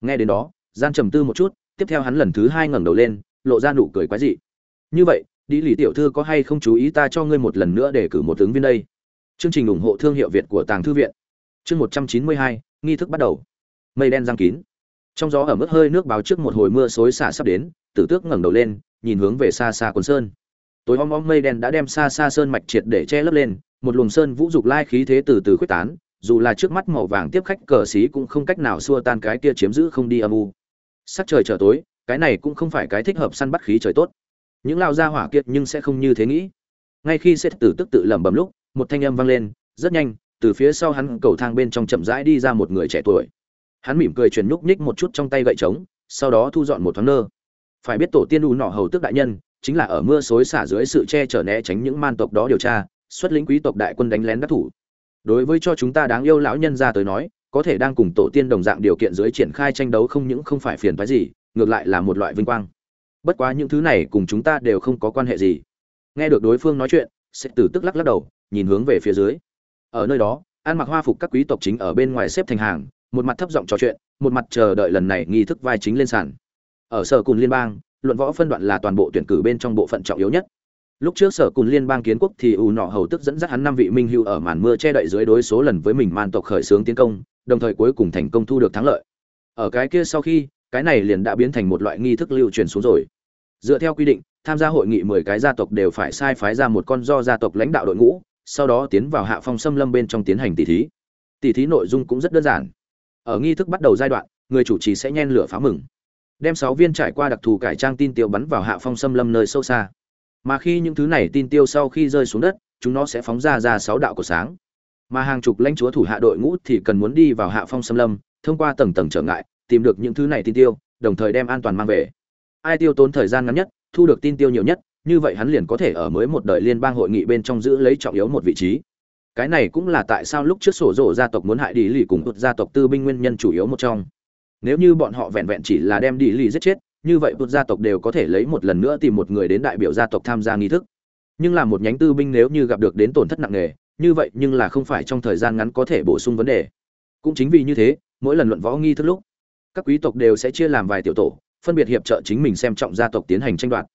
nghe đến đó, gian trầm tư một chút, tiếp theo hắn lần thứ hai ngẩng đầu lên, lộ ra nụ cười quái dị. Như vậy đi lì tiểu thư có hay không chú ý ta cho ngươi một lần nữa để cử một ứng viên đây? Chương trình ủng hộ thương hiệu việt của tàng thư viện. Chương một trăm chín mươi hai, nghi thức bắt đầu. Mây đen giang kín. Trong gió ở mức hơi nước báo trước một hồi mưa xối xả sắp đến, tử tước ngẩng đầu lên, nhìn hướng về xa xa quần sơn. Tối om om mây đen đã đem xa xa sơn mạch triệt để che lấp lên, một luồng sơn vũ dục lai khí thế từ từ khuếch tán dù là trước mắt màu vàng tiếp khách cờ xí cũng không cách nào xua tan cái kia chiếm giữ không đi âm u. Sắc trời trở tối, cái này cũng không phải cái thích hợp săn bắt khí trời tốt. Những lao ra hỏa kiệt nhưng sẽ không như thế nghĩ. Ngay khi sẽ tử tức tự lẩm bẩm lúc, một thanh âm vang lên, rất nhanh, từ phía sau hắn cầu thang bên trong chậm rãi đi ra một người trẻ tuổi. Hắn mỉm cười truyền nhúc nhích một chút trong tay gậy trống, sau đó thu dọn một thoáng nơ. Phải biết tổ tiên u nọ hầu tức đại nhân, chính là ở mưa xối xả dưới sự che chở né tránh những man tộc đó điều tra, xuất lĩnh quý tộc đại quân đánh lén đắc thủ đối với cho chúng ta đáng yêu lão nhân ra tới nói, có thể đang cùng tổ tiên đồng dạng điều kiện dưới triển khai tranh đấu không những không phải phiền phái gì, ngược lại là một loại vinh quang. Bất quá những thứ này cùng chúng ta đều không có quan hệ gì. Nghe được đối phương nói chuyện sẽ tử tức lắc lắc đầu, nhìn hướng về phía dưới. Ở nơi đó ăn mặc hoa phục các quý tộc chính ở bên ngoài xếp thành hàng, một mặt thấp giọng trò chuyện, một mặt chờ đợi lần này nghi thức vai chính lên sàn. Ở sở cùng liên bang, luận võ phân đoạn là toàn bộ tuyển cử bên trong bộ phận trọng yếu nhất lúc trước sở cùng liên bang kiến quốc thì ù nọ hầu tức dẫn dắt hắn năm vị minh hưu ở màn mưa che đậy dưới đối số lần với mình man tộc khởi xướng tiến công, đồng thời cuối cùng thành công thu được thắng lợi. Ở cái kia sau khi, cái này liền đã biến thành một loại nghi thức lưu truyền xuống rồi. Dựa theo quy định, tham gia hội nghị mười cái gia tộc đều phải sai phái ra một con do gia tộc lãnh đạo đội ngũ, sau đó tiến vào hạ phong xâm lâm bên trong tiến hành tỷ thí. Tỷ thí nội dung cũng rất đơn giản. Ở nghi thức bắt đầu giai đoạn, người chủ trì sẽ nhen lửa phá mừng. Đem sáu viên trải qua đặc thù cải trang tin tiêu bắn vào hạ phong xâm lâm nơi sâu xa mà khi những thứ này tin tiêu sau khi rơi xuống đất, chúng nó sẽ phóng ra ra sáu đạo của sáng. Mà hàng chục lãnh chúa thủ hạ đội ngũ thì cần muốn đi vào hạ phong xâm lâm, thông qua tầng tầng trở ngại, tìm được những thứ này tin tiêu, đồng thời đem an toàn mang về. Ai tiêu tốn thời gian ngắn nhất, thu được tin tiêu nhiều nhất, như vậy hắn liền có thể ở mới một đời liên bang hội nghị bên trong giữ lấy trọng yếu một vị trí. Cái này cũng là tại sao lúc trước sổ rổ gia tộc muốn hại đi lì cùng tụt gia tộc tư binh nguyên nhân chủ yếu một trong. Nếu như bọn họ vẹn vẹn chỉ là đem đi lì giết chết như vậy tụt gia tộc đều có thể lấy một lần nữa tìm một người đến đại biểu gia tộc tham gia nghi thức. Nhưng là một nhánh tư binh nếu như gặp được đến tổn thất nặng nề, như vậy nhưng là không phải trong thời gian ngắn có thể bổ sung vấn đề. Cũng chính vì như thế, mỗi lần luận võ nghi thức lúc, các quý tộc đều sẽ chia làm vài tiểu tổ, phân biệt hiệp trợ chính mình xem trọng gia tộc tiến hành tranh đoạt.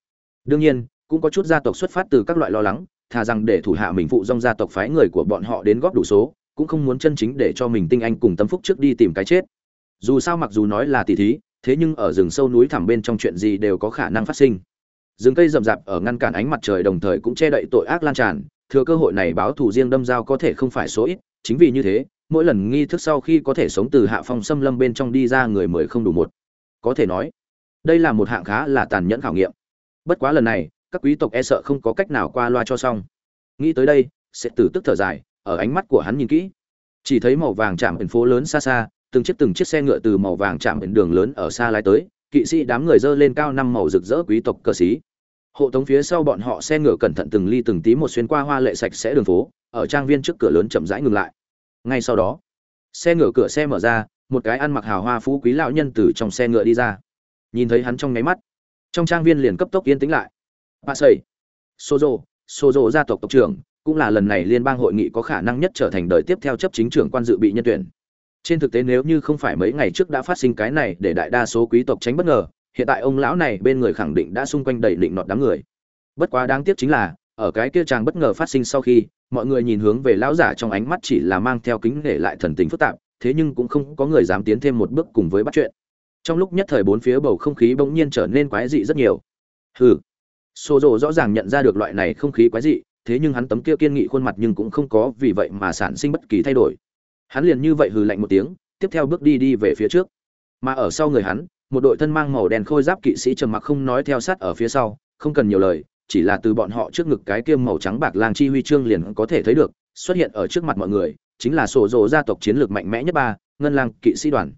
Đương nhiên, cũng có chút gia tộc xuất phát từ các loại lo lắng, thà rằng để thủ hạ mình phụ dòng gia tộc phái người của bọn họ đến góp đủ số, cũng không muốn chân chính để cho mình tinh anh cùng tâm phúc trước đi tìm cái chết. Dù sao mặc dù nói là tỷ thí thế nhưng ở rừng sâu núi thẳm bên trong chuyện gì đều có khả năng phát sinh. Rừng cây rậm rạp ở ngăn cản ánh mặt trời đồng thời cũng che đậy tội ác lan tràn, thừa cơ hội này báo thù riêng đâm dao có thể không phải số ít, chính vì như thế, mỗi lần nghi thức sau khi có thể sống từ hạ phong xâm lâm bên trong đi ra người mười không đủ một. Có thể nói, đây là một hạng khá là tàn nhẫn khảo nghiệm. Bất quá lần này, các quý tộc e sợ không có cách nào qua loa cho xong. Nghĩ tới đây sẽ từ tức thở dài, ở ánh mắt của hắn nhìn kỹ, chỉ thấy màu vàng chạm ẩn phố lớn xa xa từng chiếc từng chiếc xe ngựa từ màu vàng chạm đến đường lớn ở xa lái tới, kỵ sĩ đám người dơ lên cao năm màu rực rỡ quý tộc cờ xí. Hộ tống phía sau bọn họ xe ngựa cẩn thận từng ly từng tí một xuyên qua hoa lệ sạch sẽ đường phố, ở trang viên trước cửa lớn chậm rãi ngừng lại. Ngay sau đó, xe ngựa cửa xe mở ra, một cái ăn mặc hào hoa phú quý lão nhân từ trong xe ngựa đi ra. Nhìn thấy hắn trong nháy mắt, trong trang viên liền cấp tốc yên tĩnh lại. Bà sầy, sozo sozo gia tộc tộc trưởng, cũng là lần này liên bang hội nghị có khả năng nhất trở thành đời tiếp theo chấp chính trưởng quan dự bị nhân tuyển trên thực tế nếu như không phải mấy ngày trước đã phát sinh cái này để đại đa số quý tộc tránh bất ngờ, hiện tại ông lão này bên người khẳng định đã xung quanh đầy định nọt đám người. Bất quá đáng tiếc chính là, ở cái kia chàng bất ngờ phát sinh sau khi, mọi người nhìn hướng về lão giả trong ánh mắt chỉ là mang theo kính để lại thần tình phức tạp, thế nhưng cũng không có người dám tiến thêm một bước cùng với bắt chuyện. Trong lúc nhất thời bốn phía bầu không khí bỗng nhiên trở nên quái dị rất nhiều. Hừ. Xô rộ rõ ràng nhận ra được loại này không khí quái dị, thế nhưng hắn tấm kia kiên nghị khuôn mặt nhưng cũng không có vì vậy mà sản sinh bất kỳ thay đổi hắn liền như vậy hừ lạnh một tiếng, tiếp theo bước đi đi về phía trước. Mà ở sau người hắn, một đội thân mang màu đen khôi giáp kỵ sĩ trầm mặc không nói theo sát ở phía sau, không cần nhiều lời, chỉ là từ bọn họ trước ngực cái kia màu trắng bạc lang chi huy chương liền có thể thấy được, xuất hiện ở trước mặt mọi người, chính là sổ rộ gia tộc chiến lược mạnh mẽ nhất ba, ngân lang kỵ sĩ đoàn.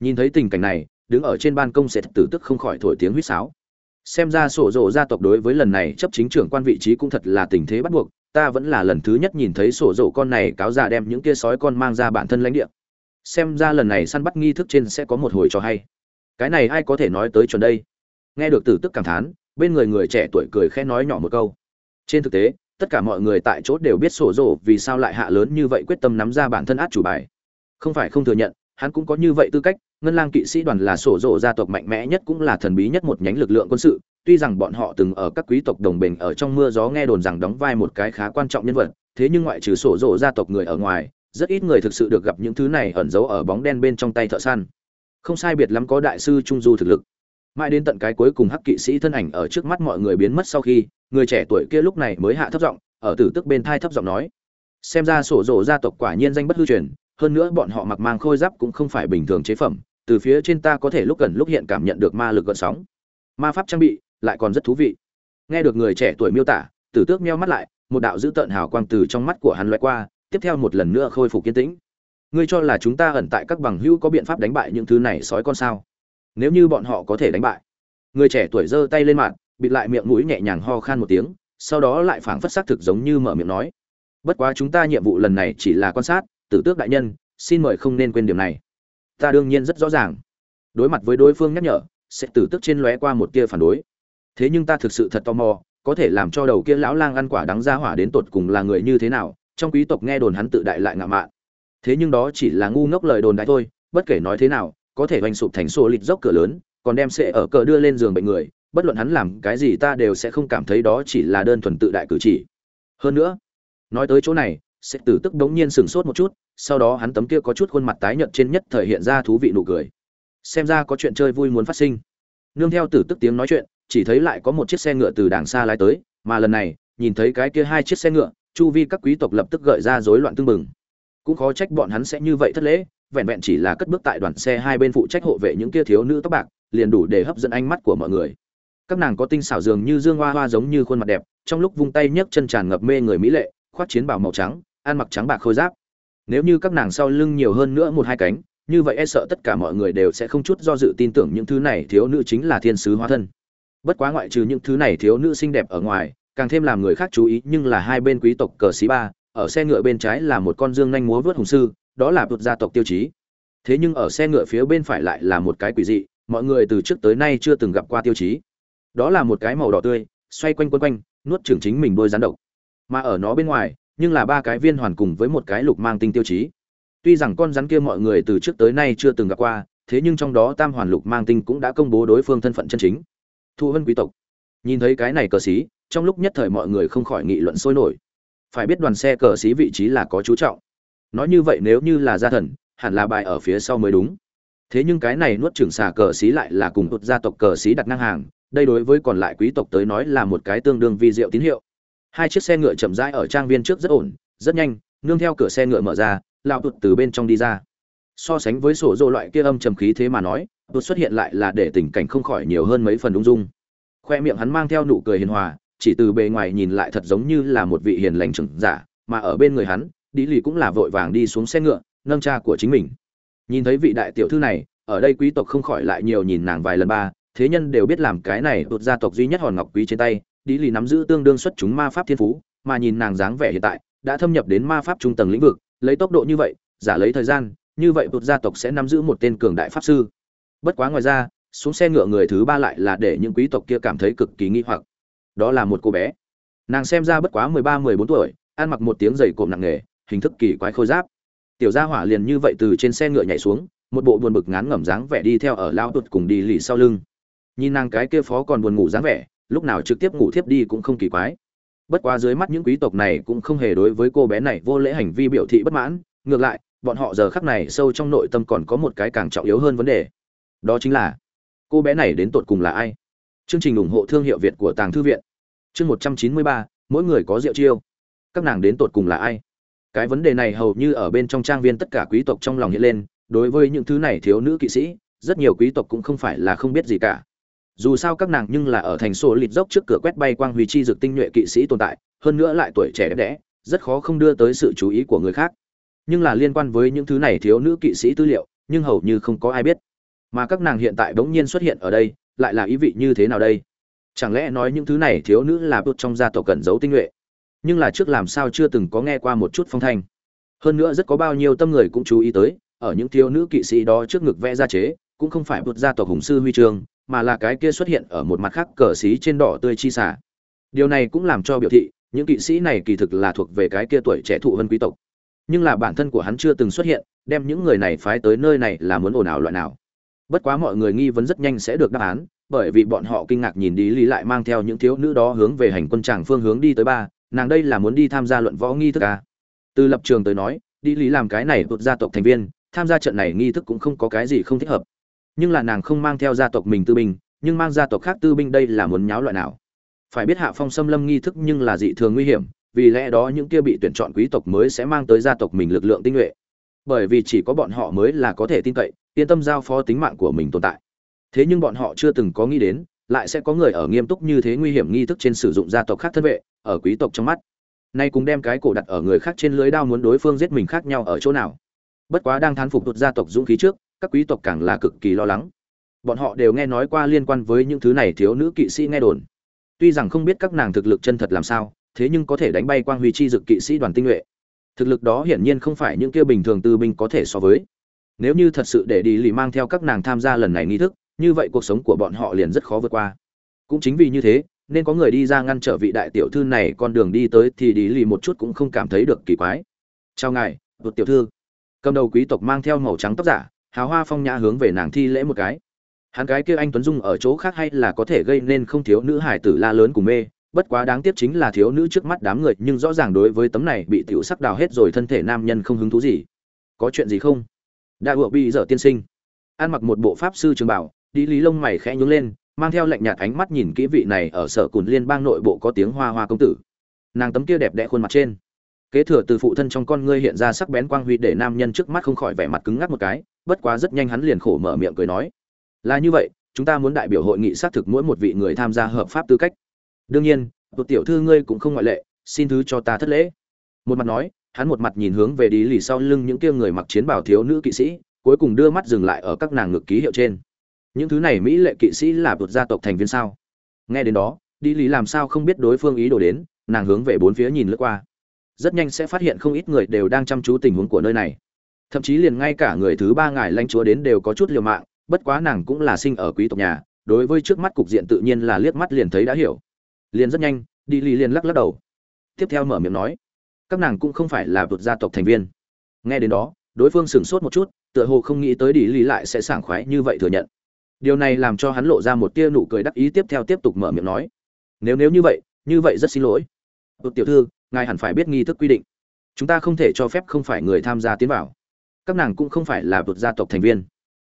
Nhìn thấy tình cảnh này, đứng ở trên ban công sẽ tử tức không khỏi thổi tiếng huýt sáo. Xem ra sổ rộ gia tộc đối với lần này chấp chính trưởng quan vị trí cũng thật là tình thế bắt buộc ta vẫn là lần thứ nhất nhìn thấy sổ rổ con này cáo già đem những kia sói con mang ra bản thân lãnh địa. Xem ra lần này săn bắt nghi thức trên sẽ có một hồi cho hay. Cái này ai có thể nói tới chuẩn đây? Nghe được tử tức cảm thán, bên người người trẻ tuổi cười khẽ nói nhỏ một câu. Trên thực tế, tất cả mọi người tại chỗ đều biết sổ rổ vì sao lại hạ lớn như vậy quyết tâm nắm ra bản thân át chủ bài. Không phải không thừa nhận, hắn cũng có như vậy tư cách, ngân lang kỵ sĩ đoàn là sổ rộ gia tộc mạnh mẽ nhất cũng là thần bí nhất một nhánh lực lượng quân sự tuy rằng bọn họ từng ở các quý tộc đồng bình ở trong mưa gió nghe đồn rằng đóng vai một cái khá quan trọng nhân vật, thế nhưng ngoại trừ sổ rộ gia tộc người ở ngoài, rất ít người thực sự được gặp những thứ này ẩn giấu ở bóng đen bên trong tay thợ săn. Không sai biệt lắm có đại sư trung du thực lực. Mãi đến tận cái cuối cùng hắc kỵ sĩ thân ảnh ở trước mắt mọi người biến mất sau khi, người trẻ tuổi kia lúc này mới hạ thấp giọng, ở tử tức bên thai thấp giọng nói. Xem ra sổ rộ gia tộc quả nhiên danh bất hư truyền, hơn nữa bọn họ mặc mang khôi giáp cũng không phải bình thường chế phẩm, từ phía trên ta có thể lúc gần lúc hiện cảm nhận được ma lực gợn sóng. Ma pháp trang bị lại còn rất thú vị. Nghe được người trẻ tuổi miêu tả tử tước meo mắt lại một đạo dữ tợn hào quang từ trong mắt của hắn loại qua tiếp theo một lần nữa khôi phục kiên tĩnh. Ngươi cho là chúng ta ẩn tại các bằng hữu có biện pháp đánh bại những thứ này sói con sao? Nếu như bọn họ có thể đánh bại. Người trẻ tuổi giơ tay lên mặt, bịt lại miệng mũi nhẹ nhàng ho khan một tiếng sau đó lại phảng phất xác thực giống như mở miệng nói. Bất quá chúng ta nhiệm vụ lần này chỉ là quan sát tử tước đại nhân xin mời không nên quên điểm này. Ta đương nhiên rất rõ ràng. Đối mặt với đối phương nhắc nhở sẽ tử tước trên lóe qua một tia phản đối thế nhưng ta thực sự thật tò mò, có thể làm cho đầu kia lão lang ăn quả đắng ra hỏa đến tột cùng là người như thế nào, trong quý tộc nghe đồn hắn tự đại lại ngạo mạn. Thế nhưng đó chỉ là ngu ngốc lời đồn đại thôi, bất kể nói thế nào, có thể hoành sụp thành xô lịt dốc cửa lớn, còn đem sẽ ở cờ đưa lên giường bệnh người, bất luận hắn làm cái gì ta đều sẽ không cảm thấy đó chỉ là đơn thuần tự đại cử chỉ. Hơn nữa, nói tới chỗ này, sẽ tử tức đống nhiên sừng sốt một chút, sau đó hắn tấm kia có chút khuôn mặt tái nhợt trên nhất thời hiện ra thú vị nụ cười. Xem ra có chuyện chơi vui muốn phát sinh. Nương theo tử tức tiếng nói chuyện chỉ thấy lại có một chiếc xe ngựa từ đàng xa lái tới, mà lần này, nhìn thấy cái kia hai chiếc xe ngựa, chu vi các quý tộc lập tức gợi ra rối loạn tương mừng cũng khó trách bọn hắn sẽ như vậy thất lễ, vẹn vẹn chỉ là cất bước tại đoàn xe hai bên phụ trách hộ vệ những kia thiếu nữ tóc bạc, liền đủ để hấp dẫn ánh mắt của mọi người. Các nàng có tinh xảo dường như dương hoa hoa giống như khuôn mặt đẹp, trong lúc vung tay nhấc chân tràn ngập mê người mỹ lệ, khoác chiến bào màu trắng, ăn mặc trắng bạc khôi giáp. Nếu như các nàng sau lưng nhiều hơn nữa một hai cánh, như vậy e sợ tất cả mọi người đều sẽ không chút do dự tin tưởng những thứ này thiếu nữ chính là thiên sứ hóa thân bất quá ngoại trừ những thứ này thiếu nữ xinh đẹp ở ngoài, càng thêm làm người khác chú ý nhưng là hai bên quý tộc cờ xí ba, ở xe ngựa bên trái là một con dương nhanh múa vớt hùng sư, đó là vượt gia tộc tiêu chí. Thế nhưng ở xe ngựa phía bên phải lại là một cái quỷ dị, mọi người từ trước tới nay chưa từng gặp qua tiêu chí. Đó là một cái màu đỏ tươi, xoay quanh quấn quanh, nuốt trưởng chính mình đôi rắn độc. Mà ở nó bên ngoài, nhưng là ba cái viên hoàn cùng với một cái lục mang tinh tiêu chí. Tuy rằng con rắn kia mọi người từ trước tới nay chưa từng gặp qua, thế nhưng trong đó tam hoàn lục mang tinh cũng đã công bố đối phương thân phận chân chính thu hân quý tộc. Nhìn thấy cái này cờ xí, trong lúc nhất thời mọi người không khỏi nghị luận sôi nổi. Phải biết đoàn xe cờ xí vị trí là có chú trọng. Nói như vậy nếu như là gia thần, hẳn là bài ở phía sau mới đúng. Thế nhưng cái này nuốt trưởng xà cờ xí lại là cùng một gia tộc cờ xí đặt ngang hàng, đây đối với còn lại quý tộc tới nói là một cái tương đương vi diệu tín hiệu. Hai chiếc xe ngựa chậm rãi ở trang viên trước rất ổn, rất nhanh, nương theo cửa xe ngựa mở ra lao tụt từ bên trong đi ra. So sánh với sổ dô loại kia âm trầm khí thế mà nói vừa xuất hiện lại là để tình cảnh không khỏi nhiều hơn mấy phần ung dung. Khoe miệng hắn mang theo nụ cười hiền hòa, chỉ từ bề ngoài nhìn lại thật giống như là một vị hiền lành trưởng giả, mà ở bên người hắn đi lì cũng là vội vàng đi xuống xe ngựa, nâng cha của chính mình. Nhìn thấy vị đại tiểu thư này, ở đây quý tộc không khỏi lại nhiều nhìn nàng vài lần ba, thế nhân đều biết làm cái này đột gia tộc duy nhất hòn ngọc quý trên tay đi lì nắm giữ tương đương xuất chúng ma pháp thiên phú, mà nhìn nàng dáng vẻ hiện tại, đã thâm nhập đến ma pháp trung tầng lĩnh vực, lấy tốc độ như vậy, giả lấy thời gian, như vậy đột gia tộc sẽ nắm giữ một tên cường đại pháp sư bất quá ngoài ra, xuống xe ngựa người thứ ba lại là để những quý tộc kia cảm thấy cực kỳ nghi hoặc. Đó là một cô bé. Nàng xem ra bất quá mười ba, mười bốn tuổi, ăn mặc một tiếng giày cộm nặng nề hình thức kỳ quái khôi giáp. Tiểu gia hỏa liền như vậy từ trên xe ngựa nhảy xuống, một bộ buồn bực ngán ngẩm dáng vẻ đi theo ở lao tuột cùng đi lì sau lưng. Nhìn nàng cái kia phó còn buồn ngủ dáng vẻ, lúc nào trực tiếp ngủ thiếp đi cũng không kỳ quái. Bất quá dưới mắt những quý tộc này cũng không hề đối với cô bé này vô lễ hành vi biểu thị bất mãn, ngược lại, bọn họ giờ khắc này sâu trong nội tâm còn có một cái càng trọng yếu hơn vấn đề đó chính là, cô bé này đến tột cùng là ai? Chương trình ủng hộ thương hiệu việt của tàng thư viện. Chương một trăm chín mươi ba, mỗi người có rượu chiêu. Các nàng đến tột cùng là ai? Cái vấn đề này hầu như ở bên trong trang viên tất cả quý tộc trong lòng hiện lên, đối với những thứ này thiếu nữ kỵ sĩ, rất nhiều quý tộc cũng không phải là không biết gì cả. Dù sao các nàng nhưng là ở thành số lịt dốc trước cửa quét bay quang huy chi dược tinh nhuệ kỵ sĩ tồn tại, hơn nữa lại tuổi trẻ đẹp đẽ, rất khó không đưa tới sự chú ý của người khác. Nhưng là liên quan với những thứ này thiếu nữ kỵ sĩ tư liệu, nhưng hầu như không có ai biết mà các nàng hiện tại bỗng nhiên xuất hiện ở đây, lại là ý vị như thế nào đây? Chẳng lẽ nói những thứ này thiếu nữ là bút trong gia tộc cẩn giấu tinh nhuệ? Nhưng là trước làm sao chưa từng có nghe qua một chút phong thanh. Hơn nữa rất có bao nhiêu tâm người cũng chú ý tới, ở những thiếu nữ kỵ sĩ đó trước ngực vẽ ra chế, cũng không phải bút gia tộc hùng sư huy chương mà là cái kia xuất hiện ở một mặt khác cờ xí trên đỏ tươi chi xả điều này cũng làm cho biểu thị, những kỵ sĩ này kỳ thực là thuộc về cái kia tuổi trẻ thụ vân quý tộc. Nhưng là bản thân của hắn chưa từng xuất hiện, đem những người này phái tới nơi này là muốn ồn ào loại nào? Bất quá mọi người nghi vấn rất nhanh sẽ được đáp án, bởi vì bọn họ kinh ngạc nhìn đi lý lại mang theo những thiếu nữ đó hướng về hành quân tràng phương hướng đi tới ba, nàng đây là muốn đi tham gia luận võ nghi thức à. từ lập trường tới nói đi lý làm cái này vượt gia tộc thành viên, tham gia trận này nghi thức cũng không có cái gì không thích hợp. Nhưng là nàng không mang theo gia tộc mình tư binh, nhưng mang gia tộc khác tư binh đây là muốn nháo loại nào? Phải biết hạ phong xâm lâm nghi thức nhưng là dị thường nguy hiểm, vì lẽ đó những kia bị tuyển chọn quý tộc mới sẽ mang tới gia tộc mình lực lượng tinh nhuệ bởi vì chỉ có bọn họ mới là có thể tin cậy, yên tâm giao phó tính mạng của mình tồn tại. Thế nhưng bọn họ chưa từng có nghĩ đến, lại sẽ có người ở nghiêm túc như thế nguy hiểm nghi thức trên sử dụng gia tộc khác thân vệ, ở quý tộc trong mắt. Nay cùng đem cái cổ đặt ở người khác trên lưới đao muốn đối phương giết mình khác nhau ở chỗ nào. Bất quá đang thán phục tụt gia tộc dũng khí trước, các quý tộc càng là cực kỳ lo lắng. Bọn họ đều nghe nói qua liên quan với những thứ này thiếu nữ kỵ sĩ nghe đồn. Tuy rằng không biết các nàng thực lực chân thật làm sao, thế nhưng có thể đánh bay quang huy chi dực kỵ sĩ đoàn tinh nhuệ thực lực đó hiển nhiên không phải những kia bình thường tư binh có thể so với. Nếu như thật sự để đi lì mang theo các nàng tham gia lần này nghi thức, như vậy cuộc sống của bọn họ liền rất khó vượt qua. Cũng chính vì như thế, nên có người đi ra ngăn trở vị đại tiểu thư này, con đường đi tới thì đi lì một chút cũng không cảm thấy được kỳ quái. Chào ngài vượt tiểu thư. Cầm đầu quý tộc mang theo màu trắng tóc giả, hào hoa phong nhã hướng về nàng thi lễ một cái. Hắn cái kia anh tuấn dung ở chỗ khác hay là có thể gây nên không thiếu nữ hải tử la lớn cùng mê bất quá đáng tiếc chính là thiếu nữ trước mắt đám người, nhưng rõ ràng đối với tấm này bị tiểu sắc đào hết rồi thân thể nam nhân không hứng thú gì. Có chuyện gì không? Đại ủa bị dở tiên sinh. Ăn mặc một bộ pháp sư trường bảo, đi lý lông mày khẽ nhướng lên, mang theo lạnh nhạt ánh mắt nhìn kỹ vị này ở sở cùn liên bang nội bộ có tiếng hoa hoa công tử. Nàng tấm kia đẹp đẽ khuôn mặt trên. Kế thừa từ phụ thân trong con ngươi hiện ra sắc bén quang huy để nam nhân trước mắt không khỏi vẻ mặt cứng ngắc một cái, bất quá rất nhanh hắn liền khổ mở miệng cười nói. Là như vậy, chúng ta muốn đại biểu hội nghị xác thực mỗi một vị người tham gia hợp pháp tư cách đương nhiên một tiểu thư ngươi cũng không ngoại lệ, xin thứ cho ta thất lễ. Một mặt nói, hắn một mặt nhìn hướng về đi lì sau lưng những kia người mặc chiến bảo thiếu nữ kỵ sĩ, cuối cùng đưa mắt dừng lại ở các nàng ngực ký hiệu trên. Những thứ này mỹ lệ kỵ sĩ là một gia tộc thành viên sao? Nghe đến đó đi lì làm sao không biết đối phương ý đồ đến, nàng hướng về bốn phía nhìn lướt qua. Rất nhanh sẽ phát hiện không ít người đều đang chăm chú tình huống của nơi này. Thậm chí liền ngay cả người thứ ba ngài lãnh chúa đến đều có chút liều mạng, bất quá nàng cũng là sinh ở quý tộc nhà, đối với trước mắt cục diện tự nhiên là liếc mắt liền thấy đã hiểu liền rất nhanh, đi lì liền lắc lắc đầu. Tiếp theo mở miệng nói, các nàng cũng không phải là vượt gia tộc thành viên. Nghe đến đó, đối phương sửng sốt một chút, tựa hồ không nghĩ tới đi lì lại sẽ sảng khoái như vậy thừa nhận. Điều này làm cho hắn lộ ra một tia nụ cười đắc ý tiếp theo tiếp tục mở miệng nói, nếu nếu như vậy như vậy rất xin lỗi. Vượt tiểu thư, ngài hẳn phải biết nghi thức quy định. Chúng ta không thể cho phép không phải người tham gia tiến vào. Các nàng cũng không phải là vượt gia tộc thành viên.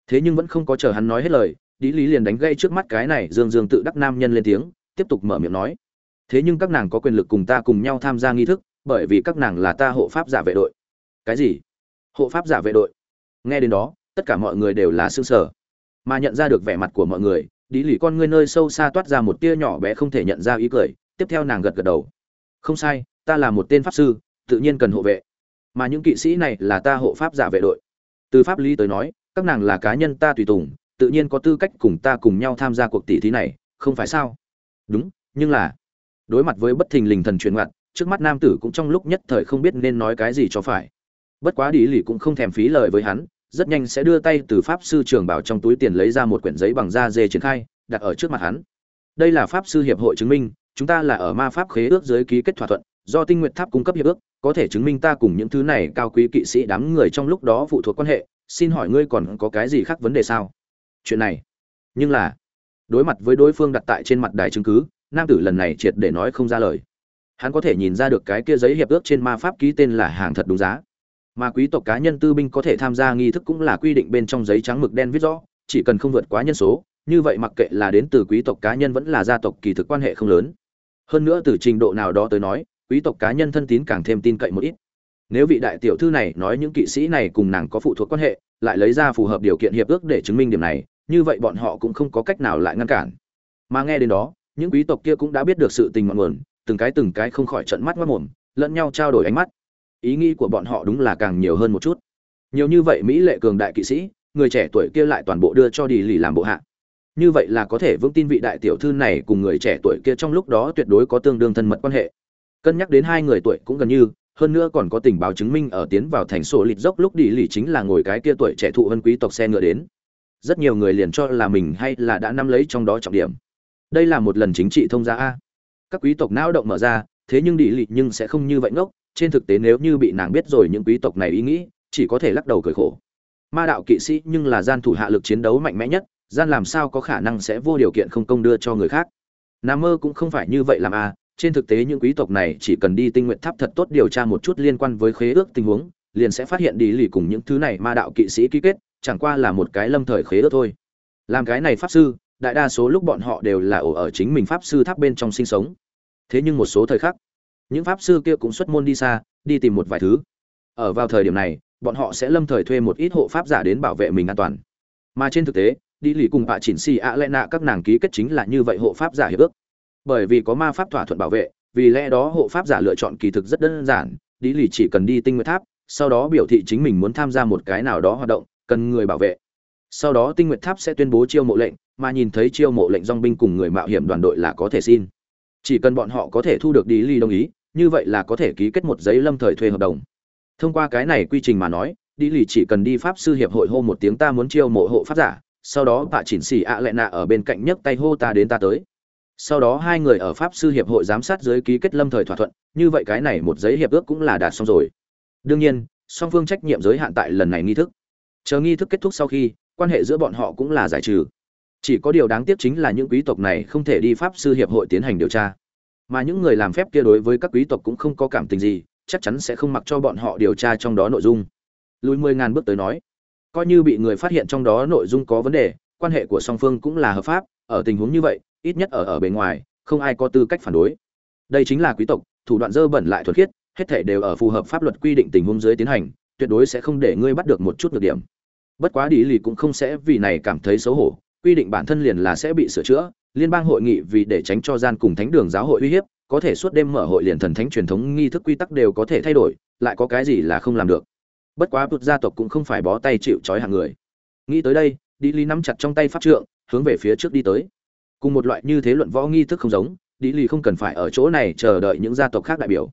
Thế nhưng vẫn không có chờ hắn nói hết lời đi lý liền đánh gây trước mắt cái này, dương dương tự đắc nam nhân lên tiếng tiếp tục mở miệng nói. Thế nhưng các nàng có quyền lực cùng ta cùng nhau tham gia nghi thức, bởi vì các nàng là ta hộ pháp giả vệ đội. Cái gì? Hộ pháp giả vệ đội? Nghe đến đó, tất cả mọi người đều là xương sở mà nhận ra được vẻ mặt của mọi người đi lì con ngươi nơi sâu xa toát ra một tia nhỏ bé không thể nhận ra ý cười, tiếp theo nàng gật gật đầu. Không sai, ta là một tên pháp sư, tự nhiên cần hộ vệ. Mà những kỵ sĩ này là ta hộ pháp giả vệ đội. Từ pháp lý tới nói, các nàng là cá nhân ta tùy tùng, tự nhiên có tư cách cùng ta cùng nhau tham gia cuộc tỷ thí này, không phải sao? Đúng, nhưng là, đối mặt với bất thình lình thần truyền ngoặt trước mắt nam tử cũng trong lúc nhất thời không biết nên nói cái gì cho phải. Bất quá đi lì cũng không thèm phí lời với hắn, rất nhanh sẽ đưa tay từ pháp sư trường bảo trong túi tiền lấy ra một quyển giấy bằng da dê triển khai, đặt ở trước mặt hắn. Đây là pháp sư hiệp hội chứng minh, chúng ta là ở ma pháp khế ước giới ký kết thỏa thuận, do tinh nguyện tháp cung cấp hiệp ước, có thể chứng minh ta cùng những thứ này cao quý kỵ sĩ đám người trong lúc đó phụ thuộc quan hệ, xin hỏi ngươi còn có cái gì khác vấn đề sao? Chuyện này, nhưng là đối mặt với đối phương đặt tại trên mặt đài chứng cứ, nam tử lần này triệt để nói không ra lời. Hắn có thể nhìn ra được cái kia giấy hiệp ước trên ma pháp ký tên là hàng thật đúng giá. Mà quý tộc cá nhân tư binh có thể tham gia nghi thức cũng là quy định bên trong giấy trắng mực đen viết rõ, chỉ cần không vượt quá nhân số, như vậy mặc kệ là đến từ quý tộc cá nhân vẫn là gia tộc kỳ thực quan hệ không lớn. Hơn nữa từ trình độ nào đó tới nói, quý tộc cá nhân thân tín càng thêm tin cậy một ít. Nếu vị đại tiểu thư này nói những kỵ sĩ này cùng nàng có phụ thuộc quan hệ, lại lấy ra phù hợp điều kiện hiệp ước để chứng minh điểm này như vậy bọn họ cũng không có cách nào lại ngăn cản. Mà nghe đến đó, những quý tộc kia cũng đã biết được sự tình ngọn nguồn, từng cái từng cái không khỏi trận mắt mất mồm, lẫn nhau trao đổi ánh mắt. Ý nghĩ của bọn họ đúng là càng nhiều hơn một chút. Nhiều như vậy mỹ lệ cường đại kỵ sĩ, người trẻ tuổi kia lại toàn bộ đưa cho đi lì làm bộ hạ. Như vậy là có thể vững tin vị đại tiểu thư này cùng người trẻ tuổi kia trong lúc đó tuyệt đối có tương đương thân mật quan hệ. Cân nhắc đến hai người tuổi cũng gần như, hơn nữa còn có tình báo chứng minh ở tiến vào thành sổ lịt dốc lúc đi lì chính là ngồi cái kia tuổi trẻ thụ vân quý tộc xe ngựa đến rất nhiều người liền cho là mình hay là đã nắm lấy trong đó trọng điểm. Đây là một lần chính trị thông gia a. Các quý tộc não động mở ra, thế nhưng đi lị nhưng sẽ không như vậy ngốc, trên thực tế nếu như bị nàng biết rồi những quý tộc này ý nghĩ, chỉ có thể lắc đầu cười khổ. Ma đạo kỵ sĩ nhưng là gian thủ hạ lực chiến đấu mạnh mẽ nhất, gian làm sao có khả năng sẽ vô điều kiện không công đưa cho người khác. Nam mơ cũng không phải như vậy làm a, trên thực tế những quý tộc này chỉ cần đi tinh nguyện tháp thật tốt điều tra một chút liên quan với khế ước tình huống, liền sẽ phát hiện đi lì cùng những thứ này ma đạo kỵ sĩ ký kết chẳng qua là một cái lâm thời khế ước thôi. Làm cái này pháp sư, đại đa số lúc bọn họ đều là ổ ở chính mình pháp sư tháp bên trong sinh sống. Thế nhưng một số thời khắc, những pháp sư kia cũng xuất môn đi xa, đi tìm một vài thứ. Ở vào thời điểm này, bọn họ sẽ lâm thời thuê một ít hộ pháp giả đến bảo vệ mình an toàn. Mà trên thực tế, đi lì cùng bạ chỉnh xì ạ lẽ nạ các nàng ký kết chính là như vậy hộ pháp giả hiệp ước. Bởi vì có ma pháp thỏa thuận bảo vệ, vì lẽ đó hộ pháp giả lựa chọn kỳ thực rất đơn giản, đi lì chỉ cần đi tinh nguyệt tháp, sau đó biểu thị chính mình muốn tham gia một cái nào đó hoạt động cần người bảo vệ. Sau đó tinh nguyệt tháp sẽ tuyên bố chiêu mộ lệnh, mà nhìn thấy chiêu mộ lệnh dong binh cùng người mạo hiểm đoàn đội là có thể xin. Chỉ cần bọn họ có thể thu được đi ly đồng ý, như vậy là có thể ký kết một giấy lâm thời thuê hợp đồng. Thông qua cái này quy trình mà nói đi lì chỉ cần đi pháp sư hiệp hội hô một tiếng ta muốn chiêu mộ hộ pháp giả, sau đó bà chỉnh xỉ ạ lệ nạ ở bên cạnh nhấc tay hô ta đến ta tới. Sau đó hai người ở pháp sư hiệp hội giám sát dưới ký kết lâm thời thỏa thuận, như vậy cái này một giấy hiệp ước cũng là đạt xong rồi. Đương nhiên, song phương trách nhiệm giới hạn tại lần này nghi thức chờ nghi thức kết thúc sau khi, quan hệ giữa bọn họ cũng là giải trừ. Chỉ có điều đáng tiếc chính là những quý tộc này không thể đi pháp sư hiệp hội tiến hành điều tra. Mà những người làm phép kia đối với các quý tộc cũng không có cảm tình gì, chắc chắn sẽ không mặc cho bọn họ điều tra trong đó nội dung. Lùi mười ngàn bước tới nói, coi như bị người phát hiện trong đó nội dung có vấn đề, quan hệ của song phương cũng là hợp pháp, ở tình huống như vậy, ít nhất ở ở bề ngoài, không ai có tư cách phản đối. Đây chính là quý tộc, thủ đoạn dơ bẩn lại thuật khiết, hết thể đều ở phù hợp pháp luật quy định tình huống dưới tiến hành, tuyệt đối sẽ không để ngươi bắt được một chút nhược điểm bất quá đi lì cũng không sẽ vì này cảm thấy xấu hổ, quy định bản thân liền là sẽ bị sửa chữa, liên bang hội nghị vì để tránh cho gian cùng thánh đường giáo hội uy hiếp, có thể suốt đêm mở hội liền thần thánh truyền thống nghi thức quy tắc đều có thể thay đổi, lại có cái gì là không làm được. Bất quá bụt gia tộc cũng không phải bó tay chịu trói hàng người. Nghĩ tới đây đi lý nắm chặt trong tay pháp trượng, hướng về phía trước đi tới. Cùng một loại như thế luận võ nghi thức không giống đi lý không cần phải ở chỗ này chờ đợi những gia tộc khác đại biểu.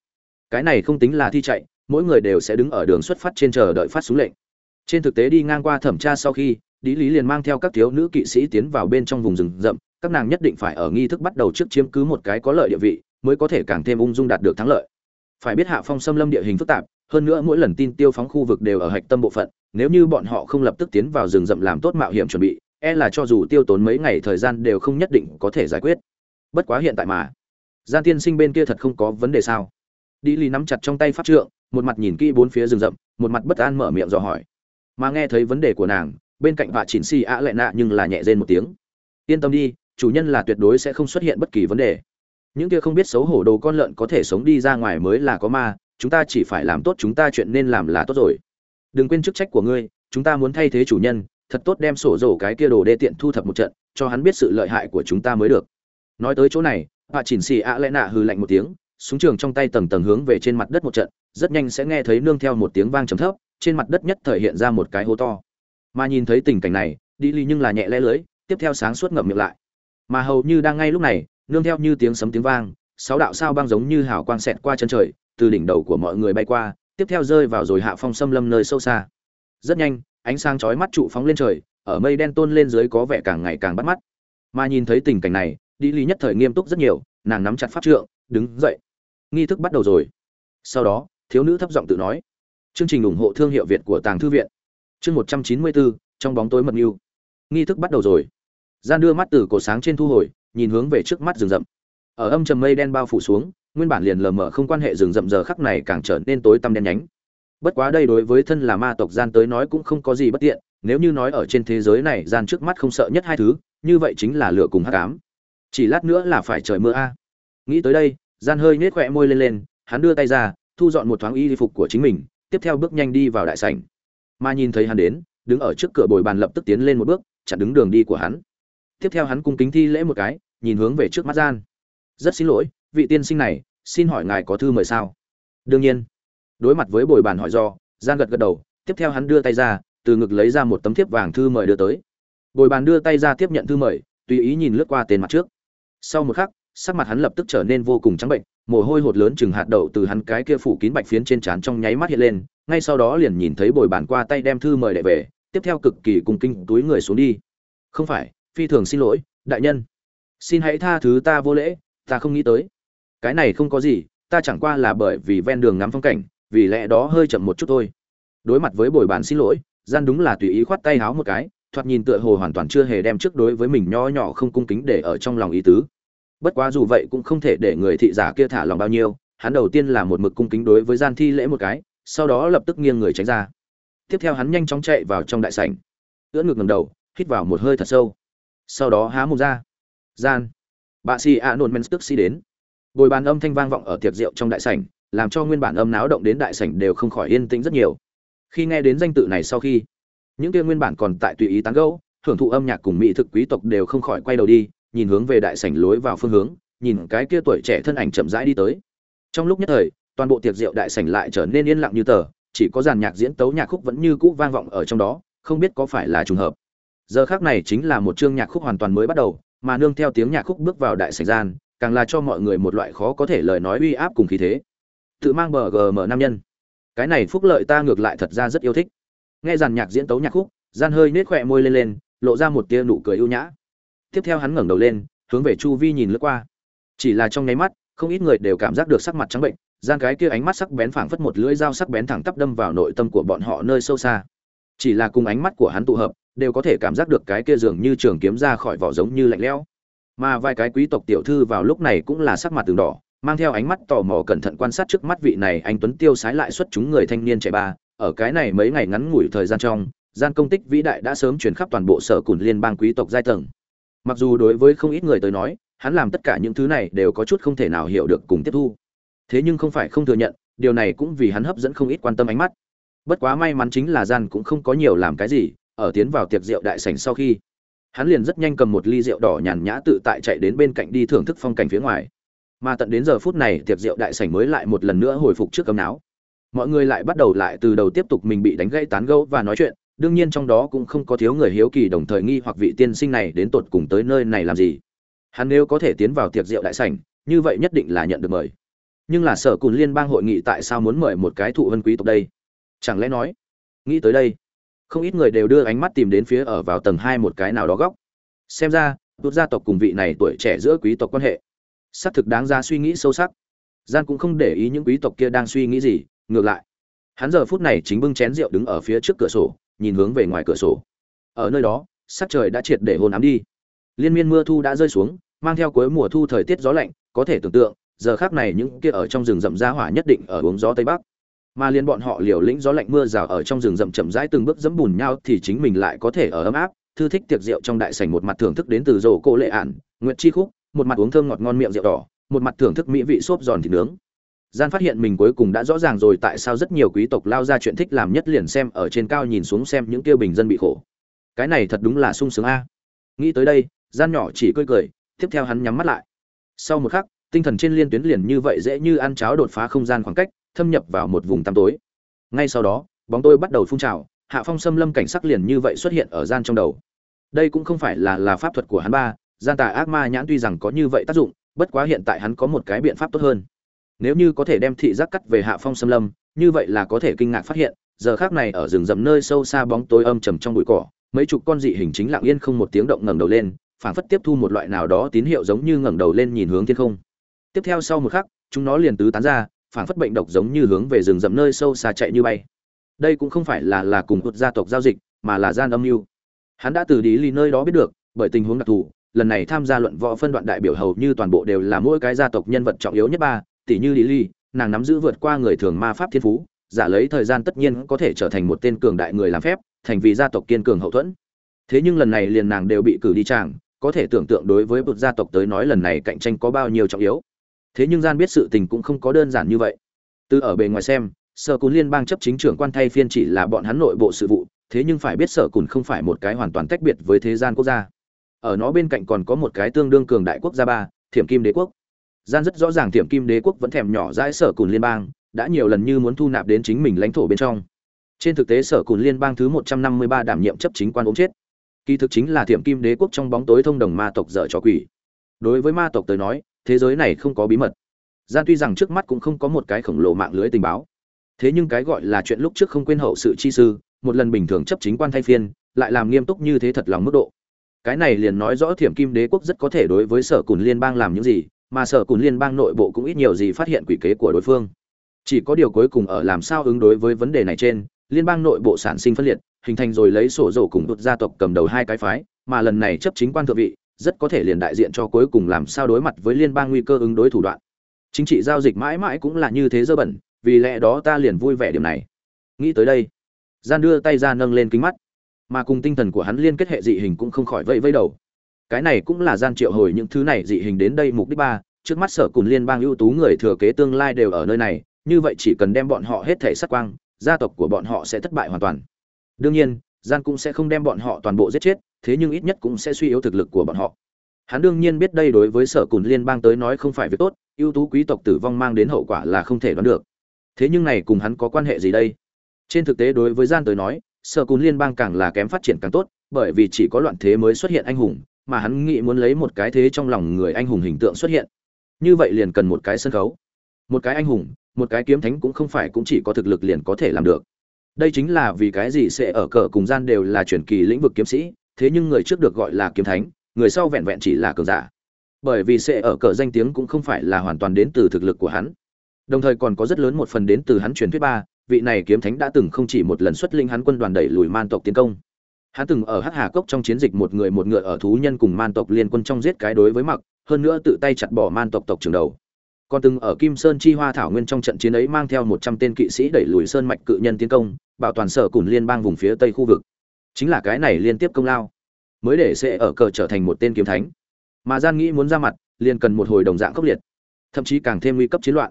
Cái này không tính là thi chạy, mỗi người đều sẽ đứng ở đường xuất phát trên chờ đợi phát xuống lệnh trên thực tế đi ngang qua thẩm tra sau khi lý lý liền mang theo các thiếu nữ kỵ sĩ tiến vào bên trong vùng rừng rậm, các nàng nhất định phải ở nghi thức bắt đầu trước chiếm cứ một cái có lợi địa vị, mới có thể càng thêm ung dung đạt được thắng lợi. Phải biết hạ phong xâm lâm địa hình phức tạp, hơn nữa mỗi lần tin tiêu phóng khu vực đều ở hạch tâm bộ phận, nếu như bọn họ không lập tức tiến vào rừng rậm làm tốt mạo hiểm chuẩn bị e là cho dù tiêu tốn mấy ngày thời gian đều không nhất định có thể giải quyết. Bất quá hiện tại mà gian tiên sinh bên kia thật không có vấn đề sao? Đi Lý nắm chặt trong tay pháp trượng, một mặt nhìn kỹ bốn phía rừng rậm, một mặt bất an mở miệng dò hỏi mà nghe thấy vấn đề của nàng, bên cạnh bà chỉnh xì ạ lệ nạ nhưng là nhẹ rên một tiếng. Yên tâm đi, chủ nhân là tuyệt đối sẽ không xuất hiện bất kỳ vấn đề. Những kia không biết xấu hổ đồ con lợn có thể sống đi ra ngoài mới là có ma, chúng ta chỉ phải làm tốt chúng ta chuyện nên làm là tốt rồi. Đừng quên chức trách của ngươi, chúng ta muốn thay thế chủ nhân, thật tốt đem sổ rổ cái kia đồ đê tiện thu thập một trận, cho hắn biết sự lợi hại của chúng ta mới được. Nói tới chỗ này bà chỉnh xì ạ lẽ nạ hư lạnh một tiếng, súng trường trong tay tầng tầng hướng về trên mặt đất một trận, rất nhanh sẽ nghe thấy nương theo một tiếng vang trầm thấp trên mặt đất nhất thời hiện ra một cái hố to. Mà nhìn thấy tình cảnh này đi ly nhưng là nhẹ lẽ lưới, tiếp theo sáng suốt ngậm miệng lại. Mà hầu như đang ngay lúc này, nương theo như tiếng sấm tiếng vang, sáu đạo sao băng giống như hào quang xẹt qua chân trời, từ đỉnh đầu của mọi người bay qua, tiếp theo rơi vào rồi hạ phong xâm lâm nơi sâu xa. Rất nhanh, ánh sáng chói mắt trụ phóng lên trời, ở mây đen tôn lên dưới có vẻ càng ngày càng bắt mắt. Mà nhìn thấy tình cảnh này đi Ly nhất thời nghiêm túc rất nhiều, nàng nắm chặt pháp trượng, đứng dậy. Nghi thức bắt đầu rồi. Sau đó, thiếu nữ thấp giọng tự nói chương trình ủng hộ thương hiệu việt của tàng thư viện. Chương một trăm chín mươi bốn trong bóng tối mật nhưu. nghi thức bắt đầu rồi. Gian đưa mắt từ cổ sáng trên thu hồi, nhìn hướng về trước mắt rừng rậm. Ở âm trầm mây đen bao phủ xuống, nguyên bản liền lờ mờ không quan hệ rừng rậm giờ khắc này càng trở nên tối tăm đen nhánh. Bất quá đây đối với thân là ma tộc gian tới nói cũng không có gì bất tiện, nếu như nói ở trên thế giới này gian trước mắt không sợ nhất hai thứ, như vậy chính là lửa cùng hắc ám. Chỉ lát nữa là phải trời mưa a. Nghĩ tới đây, gian hơi nhếch khóe môi lên lên, hắn đưa tay ra, thu dọn một thoáng y phục của chính mình tiếp theo bước nhanh đi vào đại sảnh. Mà nhìn thấy hắn đến, đứng ở trước cửa bồi bàn lập tức tiến lên một bước, chặn đứng đường đi của hắn. Tiếp theo hắn cung kính thi lễ một cái, nhìn hướng về trước mắt gian. Rất xin lỗi, vị tiên sinh này, xin hỏi ngài có thư mời sao? Đương nhiên. Đối mặt với bồi bàn hỏi do, gian gật gật đầu, tiếp theo hắn đưa tay ra, từ ngực lấy ra một tấm thiếp vàng thư mời đưa tới. Bồi bàn đưa tay ra tiếp nhận thư mời, tùy ý nhìn lướt qua tên mặt trước. Sau một khắc, sắc mặt hắn lập tức trở nên vô cùng trắng bệnh mồ hôi hột lớn chừng hạt đậu từ hắn cái kia phủ kín bạch phiến trên trán trong nháy mắt hiện lên, ngay sau đó liền nhìn thấy bồi bàn qua tay đem thư mời đệ về, tiếp theo cực kỳ cùng kinh túi người xuống đi. Không phải, phi thường xin lỗi, đại nhân. Xin hãy tha thứ ta vô lễ, ta không nghĩ tới. Cái này không có gì, ta chẳng qua là bởi vì ven đường ngắm phong cảnh, vì lẽ đó hơi chậm một chút thôi. Đối mặt với bồi bàn xin lỗi, gian đúng là tùy ý khoát tay háo một cái, thoạt nhìn tựa hồ hoàn toàn chưa hề đem trước đối với mình nho nhỏ không cung kính để ở trong lòng ý tứ bất quá dù vậy cũng không thể để người thị giả kia thả lòng bao nhiêu, hắn đầu tiên là một mực cung kính đối với gian thi lễ một cái, sau đó lập tức nghiêng người tránh ra. Tiếp theo hắn nhanh chóng chạy vào trong đại sảnh. Ưỡn ngực ngầm đầu, hít vào một hơi thật sâu. Sau đó há mồm ra. Gian. Bà si a nôn men tức si đến. Bồi bàn âm thanh vang vọng ở tiệc rượu trong đại sảnh, làm cho nguyên bản âm náo động đến đại sảnh đều không khỏi yên tĩnh rất nhiều. Khi nghe đến danh tự này sau khi, những kia nguyên bản còn tại tùy ý tán gẫu hưởng thụ âm nhạc cùng mỹ thực quý tộc đều không khỏi quay đầu đi nhìn hướng về đại sảnh lối vào phương hướng, nhìn cái kia tuổi trẻ thân ảnh chậm rãi đi tới. Trong lúc nhất thời, toàn bộ tiệc rượu đại sảnh lại trở nên yên lặng như tờ, chỉ có dàn nhạc diễn tấu nhạc khúc vẫn như cũ vang vọng ở trong đó, không biết có phải là trùng hợp. Giờ khắc này chính là một chương nhạc khúc hoàn toàn mới bắt đầu, mà nương theo tiếng nhạc khúc bước vào đại sảnh gian, càng là cho mọi người một loại khó có thể lời nói uy áp cùng khí thế. Tự mang bờ gm nam nhân. Cái này phúc lợi ta ngược lại thật ra rất yêu thích. Nghe dàn nhạc diễn tấu nhạc khúc, gian hơi nết khỏe môi lên lên, lộ ra một tia nụ cười ưu nhã tiếp theo hắn ngẩng đầu lên, hướng về chu vi nhìn lướt qua. Chỉ là trong nháy mắt, không ít người đều cảm giác được sắc mặt trắng bệnh, gian cái kia ánh mắt sắc bén phảng phất một lưỡi dao sắc bén thẳng tắp đâm vào nội tâm của bọn họ nơi sâu xa. Chỉ là cùng ánh mắt của hắn tụ hợp, đều có thể cảm giác được cái kia dường như trường kiếm ra khỏi vỏ giống như lạnh lẽo. Mà vài cái quý tộc tiểu thư vào lúc này cũng là sắc mặt từng đỏ, mang theo ánh mắt tò mò cẩn thận quan sát trước mắt vị này anh tuấn tiêu sái lại xuất chúng người thanh niên trẻ ba. Ở cái này mấy ngày ngắn ngủi thời gian trong, gian công tích vĩ đại đã sớm truyền khắp toàn bộ sở cùn liên bang quý tộc giai tầng mặc dù đối với không ít người tới nói, hắn làm tất cả những thứ này đều có chút không thể nào hiểu được cùng tiếp thu. Thế nhưng không phải không thừa nhận, điều này cũng vì hắn hấp dẫn không ít quan tâm ánh mắt. Bất quá may mắn chính là gian cũng không có nhiều làm cái gì, ở tiến vào tiệc rượu đại sảnh sau khi, hắn liền rất nhanh cầm một ly rượu đỏ nhàn nhã tự tại chạy đến bên cạnh đi thưởng thức phong cảnh phía ngoài. Mà tận đến giờ phút này, tiệc rượu đại sảnh mới lại một lần nữa hồi phục trước cấm não mọi người lại bắt đầu lại từ đầu tiếp tục mình bị đánh gãy tán gẫu và nói chuyện đương nhiên trong đó cũng không có thiếu người hiếu kỳ đồng thời nghi hoặc vị tiên sinh này đến tột cùng tới nơi này làm gì. Hắn nếu có thể tiến vào tiệc rượu đại sảnh, như vậy nhất định là nhận được mời. Nhưng là sở cùn liên bang hội nghị tại sao muốn mời một cái thụ vân quý tộc đây? Chẳng lẽ nói, nghĩ tới đây, không ít người đều đưa ánh mắt tìm đến phía ở vào tầng hai một cái nào đó góc. Xem ra tốt gia tộc cùng vị này tuổi trẻ giữa quý tộc quan hệ, xác thực đáng ra suy nghĩ sâu sắc. Gian cũng không để ý những quý tộc kia đang suy nghĩ gì, ngược lại. Hắn giờ phút này chính bưng chén rượu đứng ở phía trước cửa sổ nhìn hướng về ngoài cửa sổ. Ở nơi đó, sắc trời đã triệt để hồn ám đi. Liên miên mưa thu đã rơi xuống, mang theo cuối mùa thu thời tiết gió lạnh, có thể tưởng tượng, giờ khác này những kia ở trong rừng rậm ra hỏa nhất định ở uống gió tây bắc. Mà liên bọn họ liều lĩnh gió lạnh mưa rào ở trong rừng rậm chậm rãi từng bước dẫm bùn nhau thì chính mình lại có thể ở ấm áp, thư thích tiệc rượu trong đại sảnh một mặt thưởng thức đến từ rổ cô lệ ản nguyệt chi khúc, một mặt uống thơm ngọt ngon miệng rượu đỏ, một mặt thưởng thức mỹ vị xốp giòn thịt nướng gian phát hiện mình cuối cùng đã rõ ràng rồi tại sao rất nhiều quý tộc lao ra chuyện thích làm nhất liền xem ở trên cao nhìn xuống xem những kia bình dân bị khổ. Cái này thật đúng là sung sướng a. Nghĩ tới đây, gian nhỏ chỉ cười cười, tiếp theo hắn nhắm mắt lại. Sau một khắc, tinh thần trên liên tuyến liền như vậy dễ như ăn cháo đột phá không gian khoảng cách, thâm nhập vào một vùng tăm tối. Ngay sau đó, bóng tôi bắt đầu phun trào, hạ phong xâm lâm cảnh sắc liền như vậy xuất hiện ở gian trong đầu. Đây cũng không phải là là pháp thuật của hắn ba, gian tà ác ma nhãn tuy rằng có như vậy tác dụng, bất quá hiện tại hắn có một cái biện pháp tốt hơn nếu như có thể đem thị giác cắt về hạ phong xâm lâm, như vậy là có thể kinh ngạc phát hiện, giờ khác này ở rừng rậm nơi sâu xa bóng tối âm trầm trong bụi cỏ, mấy chục con dị hình chính lặng yên không một tiếng động ngẩng đầu lên, phảng phất tiếp thu một loại nào đó tín hiệu giống như ngẩng đầu lên nhìn hướng thiên không. Tiếp theo sau một khắc, chúng nó liền tứ tán ra, phảng phất bệnh độc giống như hướng về rừng rậm nơi sâu xa chạy như bay. Đây cũng không phải là là cùng một gia tộc giao dịch, mà là gian âm mưu. Hắn đã từ đi lì nơi đó biết được, bởi tình huống đặc thù, lần này tham gia luận võ phân đoạn đại biểu hầu như toàn bộ đều là mỗi cái gia tộc nhân vật trọng yếu nhất ba tỷ như Lily, ly nàng nắm giữ vượt qua người thường ma pháp thiên phú giả lấy thời gian tất nhiên có thể trở thành một tên cường đại người làm phép thành vì gia tộc kiên cường hậu thuẫn. Thế nhưng lần này liền nàng đều bị cử đi chàng có thể tưởng tượng đối với một gia tộc tới nói lần này cạnh tranh có bao nhiêu trọng yếu. Thế nhưng gian biết sự tình cũng không có đơn giản như vậy. Từ ở bề ngoài xem sở cùn liên bang chấp chính trưởng quan thay phiên chỉ là bọn hắn nội bộ sự vụ thế nhưng phải biết sở cùn không phải một cái hoàn toàn tách biệt với thế gian quốc gia. Ở nó bên cạnh còn có một cái tương đương cường đại quốc gia ba thiểm kim đế quốc gian rất rõ ràng thiểm kim đế quốc vẫn thèm nhỏ dãi sở cùn liên bang, đã nhiều lần như muốn thu nạp đến chính mình lãnh thổ bên trong. Trên thực tế sở cùn liên bang thứ một trăm năm mươi ba đảm nhiệm chấp chính quan ốm chết. Kỳ thực chính là thiểm kim đế quốc trong bóng tối thông đồng ma tộc dở trò quỷ. Đối với ma tộc tới nói, thế giới này không có bí mật. Gian tuy rằng trước mắt cũng không có một cái khổng lồ mạng lưới tình báo. Thế nhưng cái gọi là chuyện lúc trước không quên hậu sự chi sư, một lần bình thường chấp chính quan thay phiên, lại làm nghiêm túc như thế thật lòng mức độ. Cái này liền nói rõ thiểm kim đế quốc rất có thể đối với sở cùn liên bang làm những gì mà sở cùn liên bang nội bộ cũng ít nhiều gì phát hiện quỷ kế của đối phương. Chỉ có điều cuối cùng ở làm sao ứng đối với vấn đề này trên, liên bang nội bộ sản sinh phân liệt, hình thành rồi lấy sổ rổ cùng đột gia tộc cầm đầu hai cái phái, mà lần này chấp chính quan thượng vị, rất có thể liền đại diện cho cuối cùng làm sao đối mặt với liên bang nguy cơ ứng đối thủ đoạn. Chính trị giao dịch mãi mãi cũng là như thế dơ bẩn, vì lẽ đó ta liền vui vẻ điểm này. Nghĩ tới đây, gian đưa tay ra nâng lên kính mắt, mà cùng tinh thần của hắn liên kết hệ dị hình cũng không khỏi vẫy vẫy đầu cái này cũng là gian triệu hồi những thứ này dị hình đến đây mục đích ba, trước mắt sở cùng liên bang ưu tú người thừa kế tương lai đều ở nơi này, như vậy chỉ cần đem bọn họ hết thể sát quang, gia tộc của bọn họ sẽ thất bại hoàn toàn. Đương nhiên, gian cũng sẽ không đem bọn họ toàn bộ giết chết, thế nhưng ít nhất cũng sẽ suy yếu thực lực của bọn họ. Hắn đương nhiên biết đây đối với sở cùn liên bang tới nói không phải việc tốt, ưu tú quý tộc tử vong mang đến hậu quả là không thể đoán được. Thế nhưng này cùng hắn có quan hệ gì đây? Trên thực tế đối với gian tới nói, sở cùn liên bang càng là kém phát triển càng tốt, bởi vì chỉ có loạn thế mới xuất hiện anh hùng mà hắn nghĩ muốn lấy một cái thế trong lòng người anh hùng hình tượng xuất hiện. Như vậy liền cần một cái sân khấu. Một cái anh hùng, một cái kiếm thánh cũng không phải cũng chỉ có thực lực liền có thể làm được. Đây chính là vì cái gì sẽ ở cờ cùng gian đều là truyền kỳ lĩnh vực kiếm sĩ, thế nhưng người trước được gọi là kiếm thánh, người sau vẹn vẹn chỉ là cường giả. Bởi vì sẽ ở cờ danh tiếng cũng không phải là hoàn toàn đến từ thực lực của hắn. Đồng thời còn có rất lớn một phần đến từ hắn truyền thuyết ba, vị này kiếm thánh đã từng không chỉ một lần xuất linh hắn quân đoàn đẩy lùi man tộc tiến công hắn từng ở hắc hà cốc trong chiến dịch một người một ngựa ở thú nhân cùng man tộc liên quân trong giết cái đối với mặc, hơn nữa tự tay chặt bỏ man tộc tộc trưởng đầu. Còn từng ở kim sơn chi hoa thảo nguyên trong trận chiến ấy mang theo một trăm tên kỵ sĩ đẩy lùi sơn mạch cự nhân tiến công, bảo toàn sở cùng liên bang vùng phía tây khu vực. Chính là cái này liên tiếp công lao, mới để sẽ ở cờ trở thành một tên kiếm thánh. Mà gian nghĩ muốn ra mặt, liền cần một hồi đồng dạng khốc liệt, thậm chí càng thêm nguy cấp chiến loạn.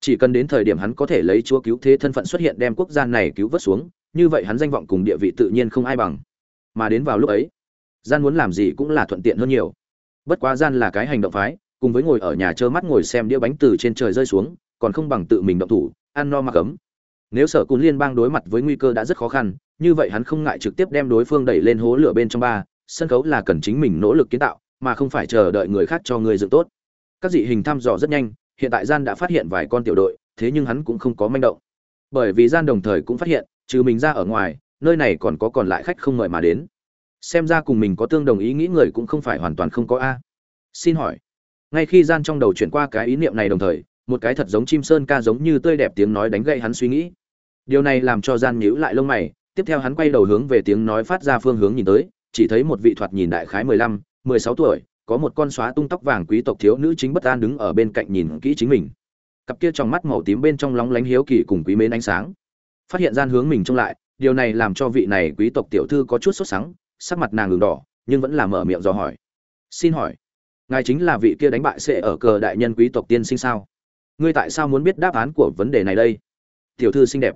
Chỉ cần đến thời điểm hắn có thể lấy chúa cứu thế thân phận xuất hiện đem quốc gia này cứu vớt xuống, như vậy hắn danh vọng cùng địa vị tự nhiên không ai bằng mà đến vào lúc ấy, gian muốn làm gì cũng là thuận tiện hơn nhiều. Bất quá gian là cái hành động phái, cùng với ngồi ở nhà trơ mắt ngồi xem đĩa bánh từ trên trời rơi xuống, còn không bằng tự mình động thủ, ăn no mặc ấm. Nếu sở cún liên bang đối mặt với nguy cơ đã rất khó khăn, như vậy hắn không ngại trực tiếp đem đối phương đẩy lên hố lửa bên trong ba, sân khấu là cần chính mình nỗ lực kiến tạo, mà không phải chờ đợi người khác cho người dựng tốt. Các dị hình thăm dò rất nhanh, hiện tại gian đã phát hiện vài con tiểu đội, thế nhưng hắn cũng không có manh động. Bởi vì gian đồng thời cũng phát hiện, trừ mình ra ở ngoài nơi này còn có còn lại khách không mời mà đến. Xem ra cùng mình có tương đồng ý nghĩ người cũng không phải hoàn toàn không có a. Xin hỏi, ngay khi gian trong đầu chuyển qua cái ý niệm này đồng thời, một cái thật giống chim sơn ca giống như tươi đẹp tiếng nói đánh gậy hắn suy nghĩ. Điều này làm cho gian nhíu lại lông mày, tiếp theo hắn quay đầu hướng về tiếng nói phát ra phương hướng nhìn tới, chỉ thấy một vị thoạt nhìn đại khái mười lăm, mười sáu tuổi, có một con xóa tung tóc vàng quý tộc thiếu nữ chính bất an đứng ở bên cạnh nhìn kỹ chính mình. Cặp kia trong mắt màu tím bên trong lóng lánh hiếu kỳ cùng quý mến ánh sáng. Phát hiện gian hướng mình trông lại điều này làm cho vị này quý tộc tiểu thư có chút sốt sắng, sắc mặt nàng ngừng đỏ, nhưng vẫn là mở miệng dò hỏi. Xin hỏi, ngài chính là vị kia đánh bại sệ ở cờ đại nhân quý tộc tiên sinh sao? Ngươi tại sao muốn biết đáp án của vấn đề này đây? Tiểu thư xinh đẹp.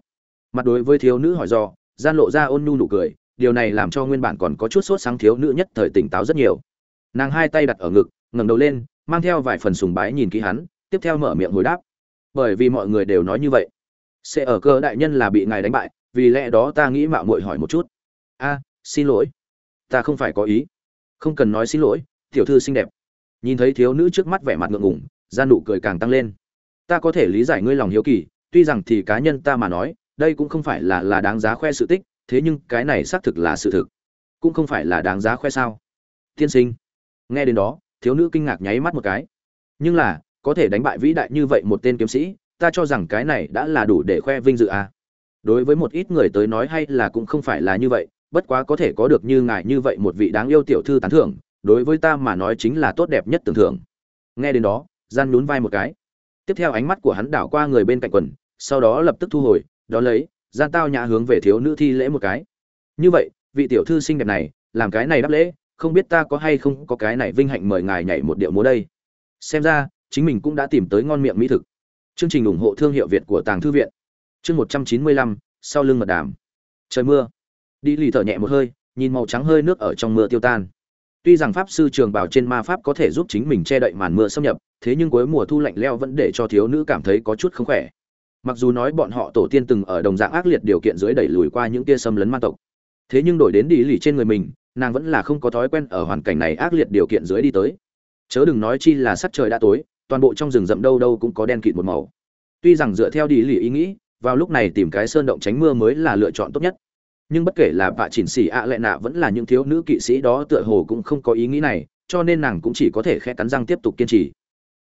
Mặt đối với thiếu nữ hỏi do gian lộ ra ôn nhu nụ cười, điều này làm cho nguyên bản còn có chút sốt sáng thiếu nữ nhất thời tỉnh táo rất nhiều. Nàng hai tay đặt ở ngực, ngẩng đầu lên, mang theo vài phần sùng bái nhìn kỹ hắn, tiếp theo mở miệng hồi đáp. Bởi vì mọi người đều nói như vậy, sẽ ở cơ đại nhân là bị ngài đánh bại vì lẽ đó ta nghĩ mạo muội hỏi một chút. A, xin lỗi. Ta không phải có ý. Không cần nói xin lỗi, tiểu thư xinh đẹp. Nhìn thấy thiếu nữ trước mắt vẻ mặt ngượng ngùng ra nụ cười càng tăng lên. Ta có thể lý giải ngươi lòng hiếu kỳ, tuy rằng thì cá nhân ta mà nói, đây cũng không phải là là đáng giá khoe sự tích, thế nhưng cái này xác thực là sự thực. Cũng không phải là đáng giá khoe sao. Tiên sinh. Nghe đến đó, thiếu nữ kinh ngạc nháy mắt một cái. Nhưng là, có thể đánh bại vĩ đại như vậy một tên kiếm sĩ, ta cho rằng cái này đã là đủ để khoe vinh dự à đối với một ít người tới nói hay là cũng không phải là như vậy, bất quá có thể có được như ngài như vậy một vị đáng yêu tiểu thư tán thưởng, đối với ta mà nói chính là tốt đẹp nhất tưởng thưởng. Nghe đến đó, gian nhún vai một cái. Tiếp theo ánh mắt của hắn đảo qua người bên cạnh quần, sau đó lập tức thu hồi đó lấy, gian tao nhã hướng về thiếu nữ thi lễ một cái. Như vậy, vị tiểu thư xinh đẹp này, làm cái này đáp lễ, không biết ta có hay không có cái này vinh hạnh mời ngài nhảy một điệu múa đây. Xem ra, chính mình cũng đã tìm tới ngon miệng mỹ thực. Chương trình ủng hộ thương hiệu việt của tàng thư viện chương một trăm chín mươi lăm, sau lưng mật đàm. Trời mưa. Đi lì thở nhẹ một hơi, nhìn màu trắng hơi nước ở trong mưa tiêu tan. Tuy rằng pháp sư trường bảo trên ma pháp có thể giúp chính mình che đậy màn mưa xâm nhập, thế nhưng cuối mùa thu lạnh leo vẫn để cho thiếu nữ cảm thấy có chút không khỏe. Mặc dù nói bọn họ tổ tiên từng ở đồng dạng ác liệt điều kiện dưới đẩy lùi qua những tia xâm lấn ma tộc, thế nhưng đổi đến đi lì trên người mình, nàng vẫn là không có thói quen ở hoàn cảnh này ác liệt điều kiện dưới đi tới. Chớ đừng nói chi là sắc trời đã tối, toàn bộ trong rừng rậm đâu đâu cũng có đen kịt một màu. Tuy rằng dựa theo đi lì ý nghĩ vào lúc này tìm cái sơn động tránh mưa mới là lựa chọn tốt nhất. Nhưng bất kể là bạ chỉnh xỉ ạ lệ nạ vẫn là những thiếu nữ kỵ sĩ đó tựa hồ cũng không có ý nghĩ này, cho nên nàng cũng chỉ có thể khẽ cắn răng tiếp tục kiên trì.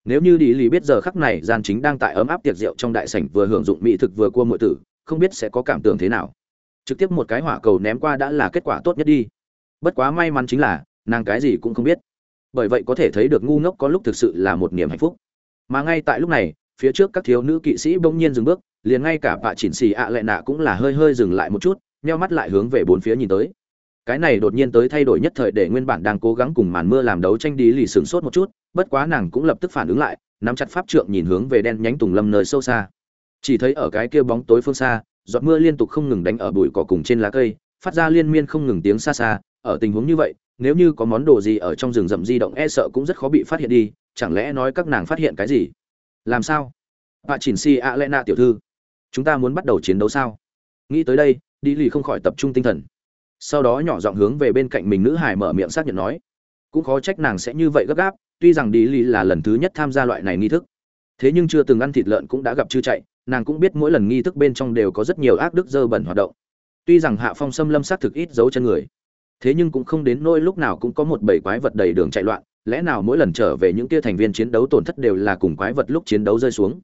Nếu như đi lì biết giờ khắc này gian chính đang tại ấm áp tiệc rượu trong đại sảnh vừa hưởng dụng mỹ thực vừa cua muội tử, không biết sẽ có cảm tưởng thế nào. Trực tiếp một cái hỏa cầu ném qua đã là kết quả tốt nhất đi. Bất quá may mắn chính là, nàng cái gì cũng không biết. Bởi vậy có thể thấy được ngu ngốc có lúc thực sự là một niềm hạnh phúc. Mà ngay tại lúc này, phía trước các thiếu nữ kỵ sĩ bỗng nhiên dừng bước liền ngay cả bạ chỉnh xì ạ lệ nạ cũng là hơi hơi dừng lại một chút neo mắt lại hướng về bốn phía nhìn tới. Cái này đột nhiên tới thay đổi nhất thời để nguyên bản đang cố gắng cùng màn mưa làm đấu tranh đi lì sửng sốt một chút, bất quá nàng cũng lập tức phản ứng lại, nắm chặt pháp trượng nhìn hướng về đen nhánh tùng lâm nơi sâu xa. Chỉ thấy ở cái kia bóng tối phương xa, giọt mưa liên tục không ngừng đánh ở bụi cỏ cùng trên lá cây, phát ra liên miên không ngừng tiếng xa xa, ở tình huống như vậy, nếu như có món đồ gì ở trong rừng rậm di động e sợ cũng rất khó bị phát hiện đi, chẳng lẽ nói các nàng phát hiện cái gì? Làm sao? Bà chỉnh si a lẽ nạ tiểu thư chúng ta muốn bắt đầu chiến đấu sao? Nghĩ tới đây đi lì không khỏi tập trung tinh thần. Sau đó nhỏ giọng hướng về bên cạnh mình nữ hải mở miệng xác nhận nói, cũng khó trách nàng sẽ như vậy gấp gáp, tuy rằng đi lì là lần thứ nhất tham gia loại này nghi thức. Thế nhưng chưa từng ăn thịt lợn cũng đã gặp chư chạy, nàng cũng biết mỗi lần nghi thức bên trong đều có rất nhiều ác đức dơ bẩn hoạt động. Tuy rằng hạ phong xâm lâm xác thực ít giấu chân người, thế nhưng cũng không đến nỗi lúc nào cũng có một bầy quái vật đầy đường chạy loạn, lẽ nào mỗi lần trở về những kia thành viên chiến đấu tổn thất đều là cùng quái vật lúc chiến đấu rơi xuống?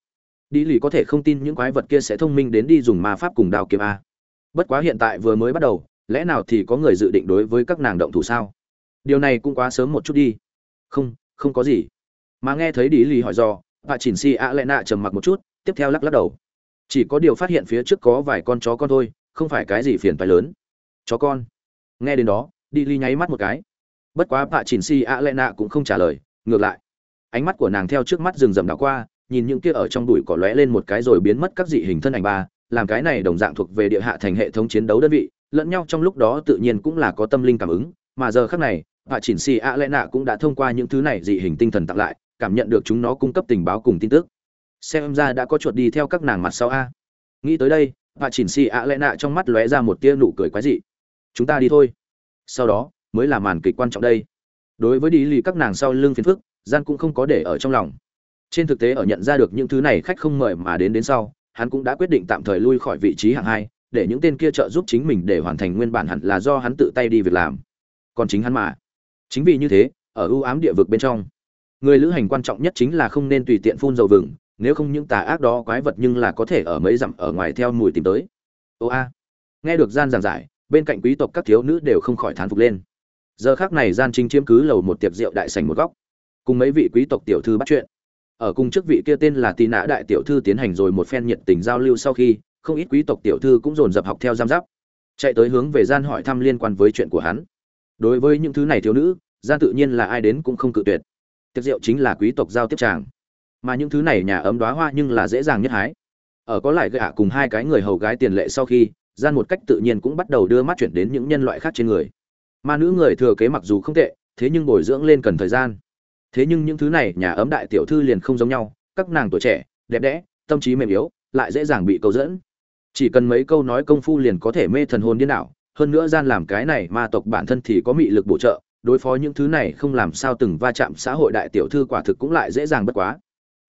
Đi lì có thể không tin những quái vật kia sẽ thông minh đến đi dùng ma pháp cùng đao kiếm a. Bất quá hiện tại vừa mới bắt đầu, lẽ nào thì có người dự định đối với các nàng động thủ sao? Điều này cũng quá sớm một chút đi. Không không có gì. Mà nghe thấy đi lì hỏi do bà chỉnh si a lẽ nạ trầm mặc một chút, tiếp theo lắc lắc đầu. Chỉ có điều phát hiện phía trước có vài con chó con thôi, không phải cái gì phiền phái lớn. Chó con. Nghe đến đó đi ly nháy mắt một cái. Bất quá bà chỉnh si a lẽ nạ cũng không trả lời, ngược lại. Ánh mắt của nàng theo trước mắt rừng rầm đảo qua nhìn những kia ở trong bụi cỏ lóe lên một cái rồi biến mất các dị hình thân ảnh ba, làm cái này đồng dạng thuộc về địa hạ thành hệ thống chiến đấu đơn vị, lẫn nhau trong lúc đó tự nhiên cũng là có tâm linh cảm ứng, mà giờ khác này bà chỉnh xì a lẽ nạ cũng đã thông qua những thứ này dị hình tinh thần tặng lại, cảm nhận được chúng nó cung cấp tình báo cùng tin tức. Xem ra đã có chuột đi theo các nàng mặt sau a. Nghĩ tới đây bà chỉnh xì a lẽ nạ trong mắt lóe ra một tia nụ cười quái dị. Chúng ta đi thôi. Sau đó, mới là màn kịch quan trọng đây. Đối với đi lì các nàng sau lưng phiền phức gian cũng không có để ở trong lòng trên thực tế ở nhận ra được những thứ này khách không mời mà đến đến sau, hắn cũng đã quyết định tạm thời lui khỏi vị trí hạng hai, để những tên kia trợ giúp chính mình để hoàn thành nguyên bản hẳn là do hắn tự tay đi việc làm. Còn chính hắn mà. Chính vì như thế, ở ưu ám địa vực bên trong, người lữ hành quan trọng nhất chính là không nên tùy tiện phun dầu vừng, nếu không những tà ác đó quái vật nhưng là có thể ở mấy dặm ở ngoài theo mùi tìm tới. Ô a. Nghe được gian giảng giải, bên cạnh quý tộc các thiếu nữ đều không khỏi thán phục lên. Giờ khác này gian chính chiếm cứ lầu một tiệc rượu đại sành một góc. Cùng mấy vị quý tộc tiểu thư bắt chuyện ở cùng chức vị kia tên là tì nã đại tiểu thư tiến hành rồi một phen nhiệt tình giao lưu sau khi, không ít quý tộc tiểu thư cũng dồn dập học theo giam giáp, chạy tới hướng về gian hỏi thăm liên quan với chuyện của hắn. Đối với những thứ này thiếu nữ, gian tự nhiên là ai đến cũng không cự tuyệt. Tiệc rượu chính là quý tộc giao tiếp tràng mà những thứ này nhà ấm đóa hoa nhưng là dễ dàng nhất hái. Ở có lại gạ cùng hai cái người hầu gái tiền lệ sau khi, gian một cách tự nhiên cũng bắt đầu đưa mắt chuyển đến những nhân loại khác trên người. Mà nữ người thừa kế mặc dù không tệ, thế nhưng bồi dưỡng lên cần thời gian thế nhưng những thứ này nhà ấm đại tiểu thư liền không giống nhau, các nàng tuổi trẻ, đẹp đẽ, tâm trí mềm yếu, lại dễ dàng bị câu dẫn. Chỉ cần mấy câu nói công phu liền có thể mê thần hồn điên đảo, hơn nữa gian làm cái này ma tộc bản thân thì có mị lực bổ trợ, đối phó những thứ này không làm sao từng va chạm xã hội đại tiểu thư quả thực cũng lại dễ dàng bất quá.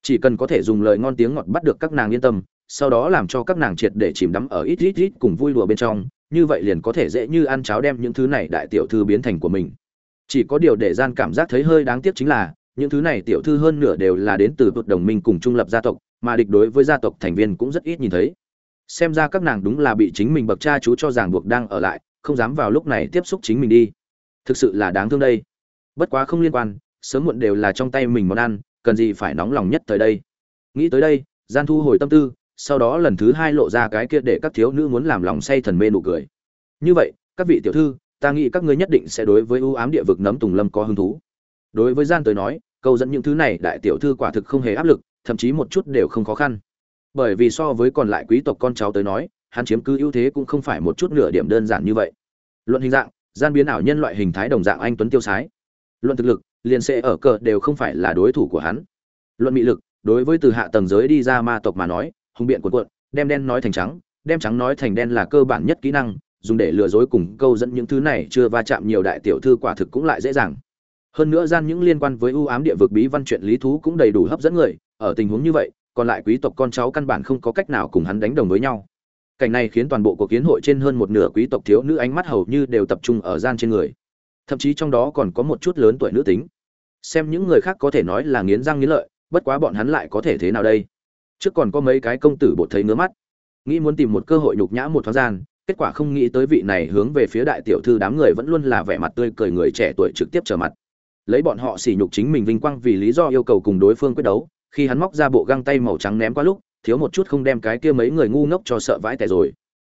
Chỉ cần có thể dùng lời ngon tiếng ngọt bắt được các nàng yên tâm, sau đó làm cho các nàng triệt để chìm đắm ở ít ít ít cùng vui đùa bên trong, như vậy liền có thể dễ như ăn cháo đem những thứ này đại tiểu thư biến thành của mình chỉ có điều để gian cảm giác thấy hơi đáng tiếc chính là, những thứ này tiểu thư hơn nửa đều là đến từ vực đồng minh cùng trung lập gia tộc, mà địch đối với gia tộc thành viên cũng rất ít nhìn thấy. Xem ra các nàng đúng là bị chính mình bậc cha chú cho ràng buộc đang ở lại, không dám vào lúc này tiếp xúc chính mình đi. Thực sự là đáng thương đây. Bất quá không liên quan, sớm muộn đều là trong tay mình món ăn, cần gì phải nóng lòng nhất tới đây. Nghĩ tới đây, gian thu hồi tâm tư, sau đó lần thứ hai lộ ra cái kia để các thiếu nữ muốn làm lòng say thần mê nụ cười. Như vậy, các vị tiểu thư ta nghĩ các ngươi nhất định sẽ đối với ưu ám địa vực nấm tùng lâm có hứng thú. Đối với gian tới nói, câu dẫn những thứ này đại tiểu thư quả thực không hề áp lực, thậm chí một chút đều không khó khăn. Bởi vì so với còn lại quý tộc con cháu tới nói, hắn chiếm cứ ưu thế cũng không phải một chút nửa điểm đơn giản như vậy. Luận hình dạng, gian biến ảo nhân loại hình thái đồng dạng anh tuấn tiêu sái. Luận thực lực, liền sẽ ở cờ đều không phải là đối thủ của hắn. Luận mị lực, đối với từ hạ tầng giới đi ra ma tộc mà nói, hùng biện cuộn cuộn, đem đen nói thành trắng, đem trắng nói thành đen là cơ bản nhất kỹ năng dùng để lừa dối cùng câu dẫn những thứ này chưa va chạm nhiều đại tiểu thư quả thực cũng lại dễ dàng. Hơn nữa gian những liên quan với ưu ám địa vực bí văn chuyện lý thú cũng đầy đủ hấp dẫn người, ở tình huống như vậy, còn lại quý tộc con cháu căn bản không có cách nào cùng hắn đánh đồng với nhau. Cảnh này khiến toàn bộ cuộc kiến hội trên hơn một nửa quý tộc thiếu nữ ánh mắt hầu như đều tập trung ở gian trên người. Thậm chí trong đó còn có một chút lớn tuổi nữ tính. Xem những người khác có thể nói là nghiến răng nghiến lợi, bất quá bọn hắn lại có thể thế nào đây? Trước còn có mấy cái công tử bột thấy ngứa mắt. Nghĩ muốn tìm một cơ hội nhục nhã một thoáng gian kết quả không nghĩ tới vị này hướng về phía đại tiểu thư đám người vẫn luôn là vẻ mặt tươi cười người trẻ tuổi trực tiếp trở mặt. Lấy bọn họ sỉ nhục chính mình vinh quang vì lý do yêu cầu cùng đối phương quyết đấu, khi hắn móc ra bộ găng tay màu trắng ném qua lúc, thiếu một chút không đem cái kia mấy người ngu ngốc cho sợ vãi tẻ rồi.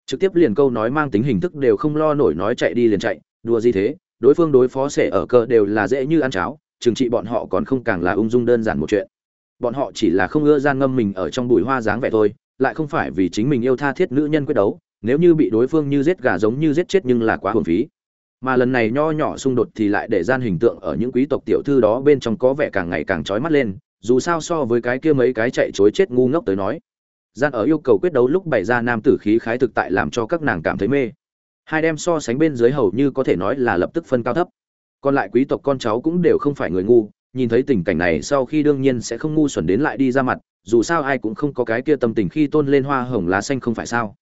Trực tiếp liền câu nói mang tính hình thức đều không lo nổi nói chạy đi liền chạy, đùa gì thế, đối phương đối phó sẽ ở cơ đều là dễ như ăn cháo, trừng trị bọn họ còn không càng là ung dung đơn giản một chuyện. Bọn họ chỉ là không ưa gian ngâm mình ở trong bụi hoa dáng vẻ thôi, lại không phải vì chính mình yêu tha thiết nữ nhân quyết đấu nếu như bị đối phương như giết gà giống như giết chết nhưng là quá hồn phí. Mà lần này nho nhỏ xung đột thì lại để gian hình tượng ở những quý tộc tiểu thư đó bên trong có vẻ càng ngày càng trói mắt lên, dù sao so với cái kia mấy cái chạy chối chết ngu ngốc tới nói. Gian ở yêu cầu quyết đấu lúc bày ra nam tử khí khái thực tại làm cho các nàng cảm thấy mê. Hai đem so sánh bên dưới hầu như có thể nói là lập tức phân cao thấp. Còn lại quý tộc con cháu cũng đều không phải người ngu, nhìn thấy tình cảnh này sau khi đương nhiên sẽ không ngu xuẩn đến lại đi ra mặt, dù sao ai cũng không có cái kia tâm tình khi tôn lên hoa hồng lá xanh không phải sao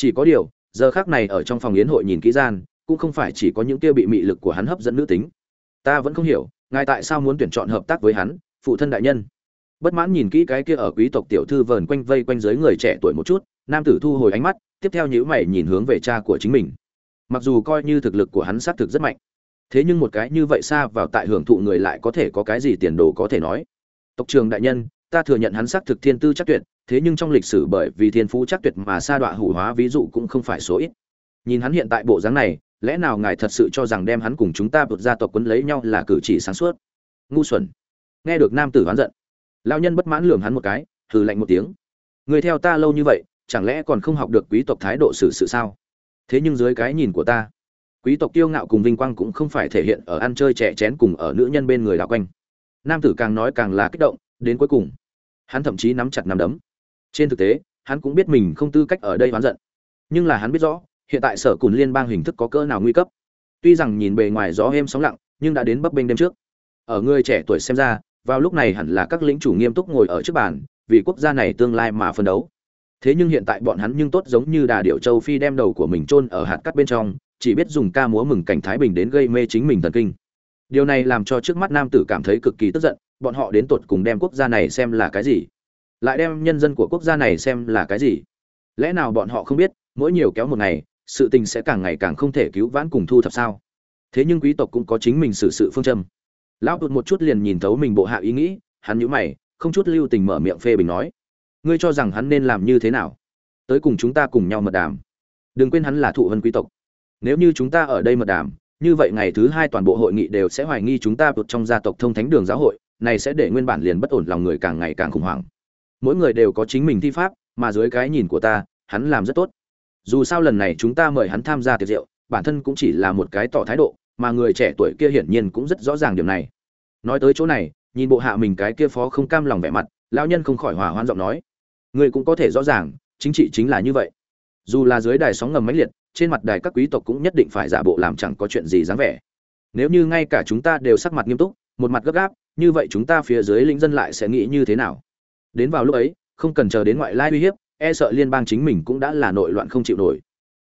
chỉ có điều, giờ khác này ở trong phòng yến hội nhìn kỹ gian, cũng không phải chỉ có những kia bị mị lực của hắn hấp dẫn nữ tính. Ta vẫn không hiểu, ngài tại sao muốn tuyển chọn hợp tác với hắn, phụ thân đại nhân? Bất mãn nhìn kỹ cái kia ở quý tộc tiểu thư vờn quanh vây quanh dưới người trẻ tuổi một chút, nam tử thu hồi ánh mắt, tiếp theo nhữ mày nhìn hướng về cha của chính mình. Mặc dù coi như thực lực của hắn xác thực rất mạnh, thế nhưng một cái như vậy xa vào tại hưởng thụ người lại có thể có cái gì tiền đồ có thể nói? Tộc trường đại nhân ta thừa nhận hắn xác thực thiên tư chắc tuyệt, thế nhưng trong lịch sử bởi vì thiên phú chắc tuyệt mà sa đọa hủ hóa ví dụ cũng không phải số ít. Nhìn hắn hiện tại bộ dáng này, lẽ nào ngài thật sự cho rằng đem hắn cùng chúng ta vượt gia tộc quấn lấy nhau là cử chỉ sáng suốt? Ngu xuẩn. Nghe được nam tử oán giận, lão nhân bất mãn lườm hắn một cái, hừ lạnh một tiếng. Người theo ta lâu như vậy, chẳng lẽ còn không học được quý tộc thái độ xử sự sao? Thế nhưng dưới cái nhìn của ta, quý tộc tiêu ngạo cùng vinh quang cũng không phải thể hiện ở ăn chơi trẻ chén cùng ở nữ nhân bên người đạo quanh. Nam tử càng nói càng là kích động, đến cuối cùng hắn thậm chí nắm chặt nắm đấm. Trên thực tế, hắn cũng biết mình không tư cách ở đây oán giận. Nhưng là hắn biết rõ, hiện tại sở cùn liên bang hình thức có cỡ nào nguy cấp. Tuy rằng nhìn bề ngoài gió êm sóng lặng, nhưng đã đến bấp bênh đêm trước. Ở người trẻ tuổi xem ra, vào lúc này hẳn là các lĩnh chủ nghiêm túc ngồi ở trước bàn, vì quốc gia này tương lai mà phân đấu. Thế nhưng hiện tại bọn hắn nhưng tốt giống như đà điệu châu phi đem đầu của mình chôn ở hạt cắt bên trong, chỉ biết dùng ca múa mừng cảnh thái bình đến gây mê chính mình thần kinh. Điều này làm cho trước mắt nam tử cảm thấy cực kỳ tức giận bọn họ đến tột cùng đem quốc gia này xem là cái gì? Lại đem nhân dân của quốc gia này xem là cái gì? Lẽ nào bọn họ không biết, mỗi nhiều kéo một ngày, sự tình sẽ càng ngày càng không thể cứu vãn cùng thu thập sao? Thế nhưng quý tộc cũng có chính mình xử sự phương châm. Lão tụt một chút liền nhìn thấu mình bộ hạ ý nghĩ, hắn nhíu mày, không chút lưu tình mở miệng phê bình nói, ngươi cho rằng hắn nên làm như thế nào? Tới cùng chúng ta cùng nhau mật đàm. Đừng quên hắn là thụ vân quý tộc. Nếu như chúng ta ở đây mật đàm, như vậy ngày thứ hai toàn bộ hội nghị đều sẽ hoài nghi chúng ta vượt trong gia tộc thông thánh đường giáo hội này sẽ để nguyên bản liền bất ổn lòng người càng ngày càng khủng hoảng. Mỗi người đều có chính mình thi pháp, mà dưới cái nhìn của ta, hắn làm rất tốt. Dù sao lần này chúng ta mời hắn tham gia tiệc rượu, bản thân cũng chỉ là một cái tỏ thái độ, mà người trẻ tuổi kia hiển nhiên cũng rất rõ ràng điểm này. Nói tới chỗ này, nhìn bộ hạ mình cái kia phó không cam lòng vẻ mặt, lão nhân không khỏi hòa hoan giọng nói. Người cũng có thể rõ ràng, chính trị chính là như vậy. Dù là dưới đài sóng ngầm mãnh liệt, trên mặt đài các quý tộc cũng nhất định phải giả bộ làm chẳng có chuyện gì dáng vẻ. Nếu như ngay cả chúng ta đều sắc mặt nghiêm túc, một mặt gấp gáp như vậy chúng ta phía dưới lĩnh dân lại sẽ nghĩ như thế nào? Đến vào lúc ấy, không cần chờ đến ngoại lai uy hiếp e sợ liên bang chính mình cũng đã là nội loạn không chịu nổi.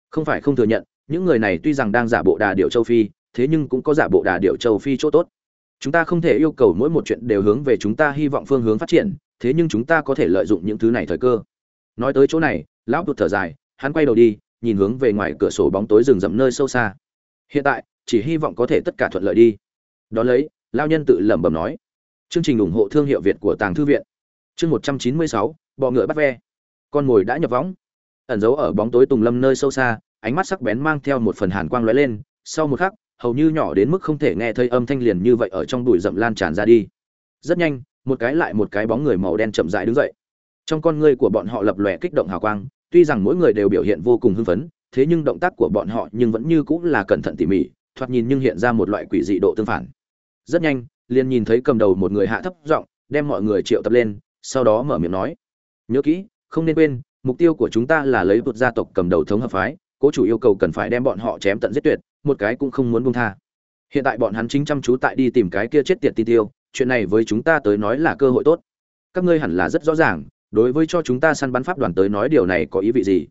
Không phải không thừa nhận, những người này tuy rằng đang giả bộ đà điệu châu phi, thế nhưng cũng có giả bộ đà điệu châu phi chỗ tốt. Chúng ta không thể yêu cầu mỗi một chuyện đều hướng về chúng ta hy vọng phương hướng phát triển, thế nhưng chúng ta có thể lợi dụng những thứ này thời cơ. Nói tới chỗ này, lão tụt thở dài, hắn quay đầu đi, nhìn hướng về ngoài cửa sổ bóng tối rừng rậm nơi sâu xa. Hiện tại, chỉ hy vọng có thể tất cả thuận lợi đi. Đó lấy lao nhân tự lẩm bẩm nói chương trình ủng hộ thương hiệu việt của tàng thư viện. Chương một trăm chín mươi sáu, bọ ngựa bắt ve. Con ngồi đã nhập võng. Ẩn giấu ở bóng tối tùng lâm nơi sâu xa, ánh mắt sắc bén mang theo một phần hàn quang lóe lên. Sau một khắc, hầu như nhỏ đến mức không thể nghe thấy âm thanh liền như vậy ở trong bụi rậm lan tràn ra đi. Rất nhanh, một cái lại một cái bóng người màu đen chậm rãi đứng dậy. Trong con ngươi của bọn họ lập lòe kích động hào quang, tuy rằng mỗi người đều biểu hiện vô cùng hưng phấn, thế nhưng động tác của bọn họ nhưng vẫn như cũng là cẩn thận tỉ mỉ, thoạt nhìn nhưng hiện ra một loại quỷ dị độ tương phản. Rất nhanh liền nhìn thấy cầm đầu một người hạ thấp giọng, đem mọi người triệu tập lên, sau đó mở miệng nói. Nhớ kỹ, không nên quên, mục tiêu của chúng ta là lấy vượt gia tộc cầm đầu thống hợp phái, cố chủ yêu cầu cần phải đem bọn họ chém tận giết tuyệt, một cái cũng không muốn buông tha. Hiện tại bọn hắn chính chăm chú tại đi tìm cái kia chết tiệt ti tiêu, chuyện này với chúng ta tới nói là cơ hội tốt. Các ngươi hẳn là rất rõ ràng, đối với cho chúng ta săn bắn pháp đoàn tới nói điều này có ý vị gì.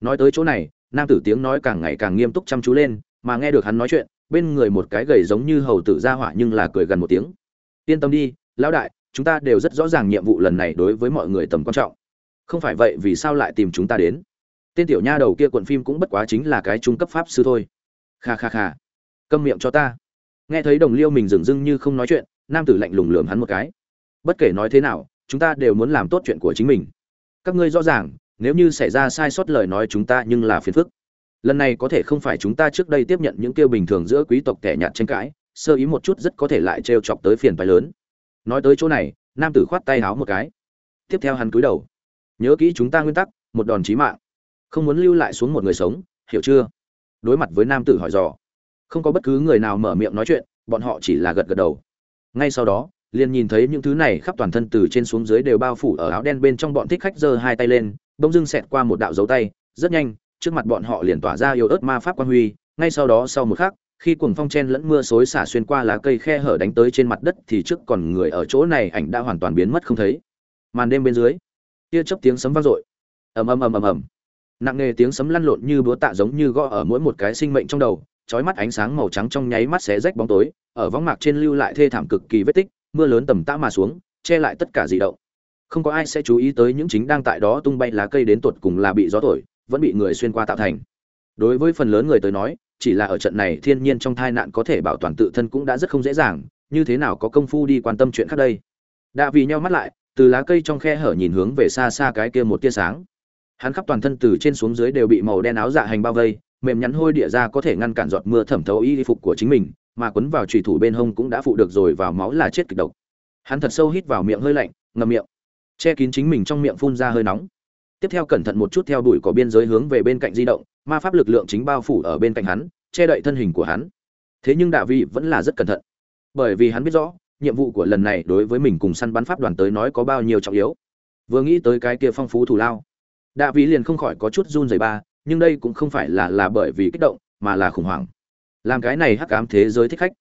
Nói tới chỗ này, nam tử tiếng nói càng ngày càng nghiêm túc chăm chú lên, mà nghe được hắn nói chuyện bên người một cái gầy giống như hầu tử ra hỏa nhưng là cười gần một tiếng. Yên tâm đi, lão đại, chúng ta đều rất rõ ràng nhiệm vụ lần này đối với mọi người tầm quan trọng. Không phải vậy vì sao lại tìm chúng ta đến? Tên tiểu nha đầu kia quận phim cũng bất quá chính là cái trung cấp pháp sư thôi. Kha kha kha. Câm miệng cho ta. Nghe thấy đồng liêu mình dừng dưng như không nói chuyện, nam tử lạnh lùng lườm hắn một cái. Bất kể nói thế nào, chúng ta đều muốn làm tốt chuyện của chính mình. Các ngươi rõ ràng, nếu như xảy ra sai sót lời nói chúng ta nhưng là phiền phức lần này có thể không phải chúng ta trước đây tiếp nhận những kêu bình thường giữa quý tộc kẻ nhạt tranh cãi, sơ ý một chút rất có thể lại trêu chọc tới phiền phái lớn. Nói tới chỗ này, nam tử khoát tay háo một cái. Tiếp theo hắn cúi đầu. Nhớ kỹ chúng ta nguyên tắc, một đòn chí mạng. Không muốn lưu lại xuống một người sống, hiểu chưa? Đối mặt với nam tử hỏi dò. Không có bất cứ người nào mở miệng nói chuyện, bọn họ chỉ là gật gật đầu. Ngay sau đó, liền nhìn thấy những thứ này khắp toàn thân từ trên xuống dưới đều bao phủ ở áo đen bên trong bọn thích khách giơ hai tay lên, bỗng dưng xẹt qua một đạo dấu tay, rất nhanh trước mặt bọn họ liền tỏa ra yêu ớt ma pháp quan huy, ngay sau đó sau một khắc, khi cuồng phong chen lẫn mưa xối xả xuyên qua lá cây khe hở đánh tới trên mặt đất thì trước còn người ở chỗ này ảnh đã hoàn toàn biến mất không thấy. Màn đêm bên dưới, tia chớp tiếng sấm vang dội. Ầm ầm ầm ầm ầm. Nặng nề tiếng sấm lăn lộn như búa tạ giống như gõ ở mỗi một cái sinh mệnh trong đầu, chói mắt ánh sáng màu trắng trong nháy mắt xé rách bóng tối, ở võng mạc trên lưu lại thê thảm cực kỳ vết tích, mưa lớn tầm tã mà xuống, che lại tất cả dị động. Không có ai sẽ chú ý tới những chính đang tại đó tung bay lá cây đến tột cùng là bị gió thổi vẫn bị người xuyên qua tạo thành. Đối với phần lớn người tới nói, chỉ là ở trận này thiên nhiên trong tai nạn có thể bảo toàn tự thân cũng đã rất không dễ dàng, như thế nào có công phu đi quan tâm chuyện khác đây? Đã vì nhau mắt lại, từ lá cây trong khe hở nhìn hướng về xa xa cái kia một tia sáng. Hắn khắp toàn thân từ trên xuống dưới đều bị màu đen áo dạ hành bao vây, mềm nhắn hôi địa ra có thể ngăn cản giọt mưa thẩm thấu y phục của chính mình, mà quấn vào trùy thủ bên hông cũng đã phụ được rồi vào máu là chết kịch độc. Hắn thật sâu hít vào miệng hơi lạnh ngầm miệng. Che kín chính mình trong miệng phun ra hơi nóng tiếp theo cẩn thận một chút theo đuổi cỏ biên giới hướng về bên cạnh di động, ma pháp lực lượng chính bao phủ ở bên cạnh hắn, che đậy thân hình của hắn. Thế nhưng đạ vị vẫn là rất cẩn thận, bởi vì hắn biết rõ, nhiệm vụ của lần này đối với mình cùng săn bắn pháp đoàn tới nói có bao nhiêu trọng yếu. Vừa nghĩ tới cái kia phong phú thù lao, đạ vị liền không khỏi có chút run rẩy ba, nhưng đây cũng không phải là là bởi vì kích động, mà là khủng hoảng. Làm cái này hắc ám thế giới thích khách.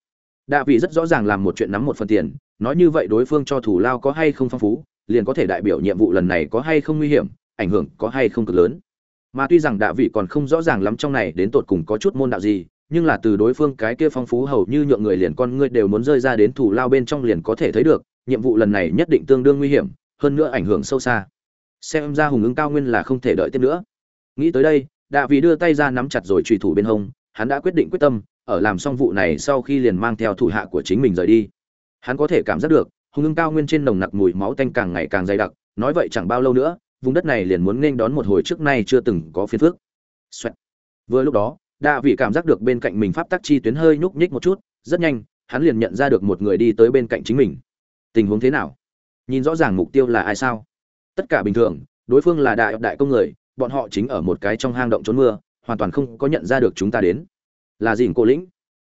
Đạ vị rất rõ ràng làm một chuyện nắm một phần tiền, nói như vậy đối phương cho thủ lao có hay không phong phú, liền có thể đại biểu nhiệm vụ lần này có hay không nguy hiểm ảnh hưởng có hay không cực lớn. Mà tuy rằng đạ vị còn không rõ ràng lắm trong này đến tột cùng có chút môn đạo gì, nhưng là từ đối phương cái kia phong phú hầu như nhượng người liền con ngươi đều muốn rơi ra đến thủ lao bên trong liền có thể thấy được, nhiệm vụ lần này nhất định tương đương nguy hiểm, hơn nữa ảnh hưởng sâu xa. Xem ra hùng ứng cao nguyên là không thể đợi tiếp nữa. Nghĩ tới đây, đạ vị đưa tay ra nắm chặt rồi trùy thủ bên hông, hắn đã quyết định quyết tâm, ở làm xong vụ này sau khi liền mang theo thủ hạ của chính mình rời đi. Hắn có thể cảm giác được, hùng ứng cao nguyên trên nồng nặc mùi máu tanh càng ngày càng dày đặc, nói vậy chẳng bao lâu nữa vùng đất này liền muốn nên đón một hồi trước nay chưa từng có phiên phức. Xoẹt. vừa lúc đó, Đa Vĩ cảm giác được bên cạnh mình pháp tắc chi tuyến hơi nhúc nhích một chút, rất nhanh, hắn liền nhận ra được một người đi tới bên cạnh chính mình. Tình huống thế nào? Nhìn rõ ràng mục tiêu là ai sao? Tất cả bình thường, đối phương là đại đại công người, bọn họ chính ở một cái trong hang động trốn mưa, hoàn toàn không có nhận ra được chúng ta đến. Là dìn cô lĩnh?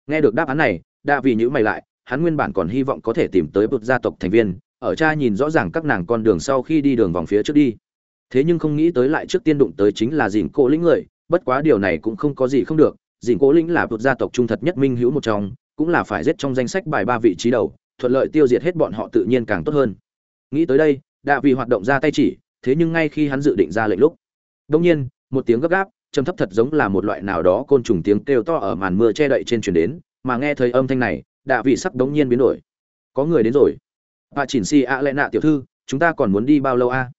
Nghe được đáp án này, đa Vĩ nhíu mày lại, hắn nguyên bản còn hy vọng có thể tìm tới bậc gia tộc thành viên, ở cha nhìn rõ ràng các nàng con đường sau khi đi đường vòng phía trước đi thế nhưng không nghĩ tới lại trước tiên đụng tới chính là dìn cổ lĩnh người, bất quá điều này cũng không có gì không được dìn cổ lĩnh là vượt gia tộc trung thật nhất minh hữu một trong, cũng là phải giết trong danh sách bài ba vị trí đầu, thuận lợi tiêu diệt hết bọn họ tự nhiên càng tốt hơn. Nghĩ tới đây, đạ vị hoạt động ra tay chỉ, thế nhưng ngay khi hắn dự định ra lệnh lúc đông nhiên, một tiếng gấp gáp, trầm thấp thật giống là một loại nào đó côn trùng tiếng kêu to ở màn mưa che đậy trên truyền đến, mà nghe thấy âm thanh này, đạ vị sắc đống nhiên biến đổi. Có người đến rồi. Bà chỉnh si a lẽ nạ tiểu thư, chúng ta còn muốn đi bao lâu a?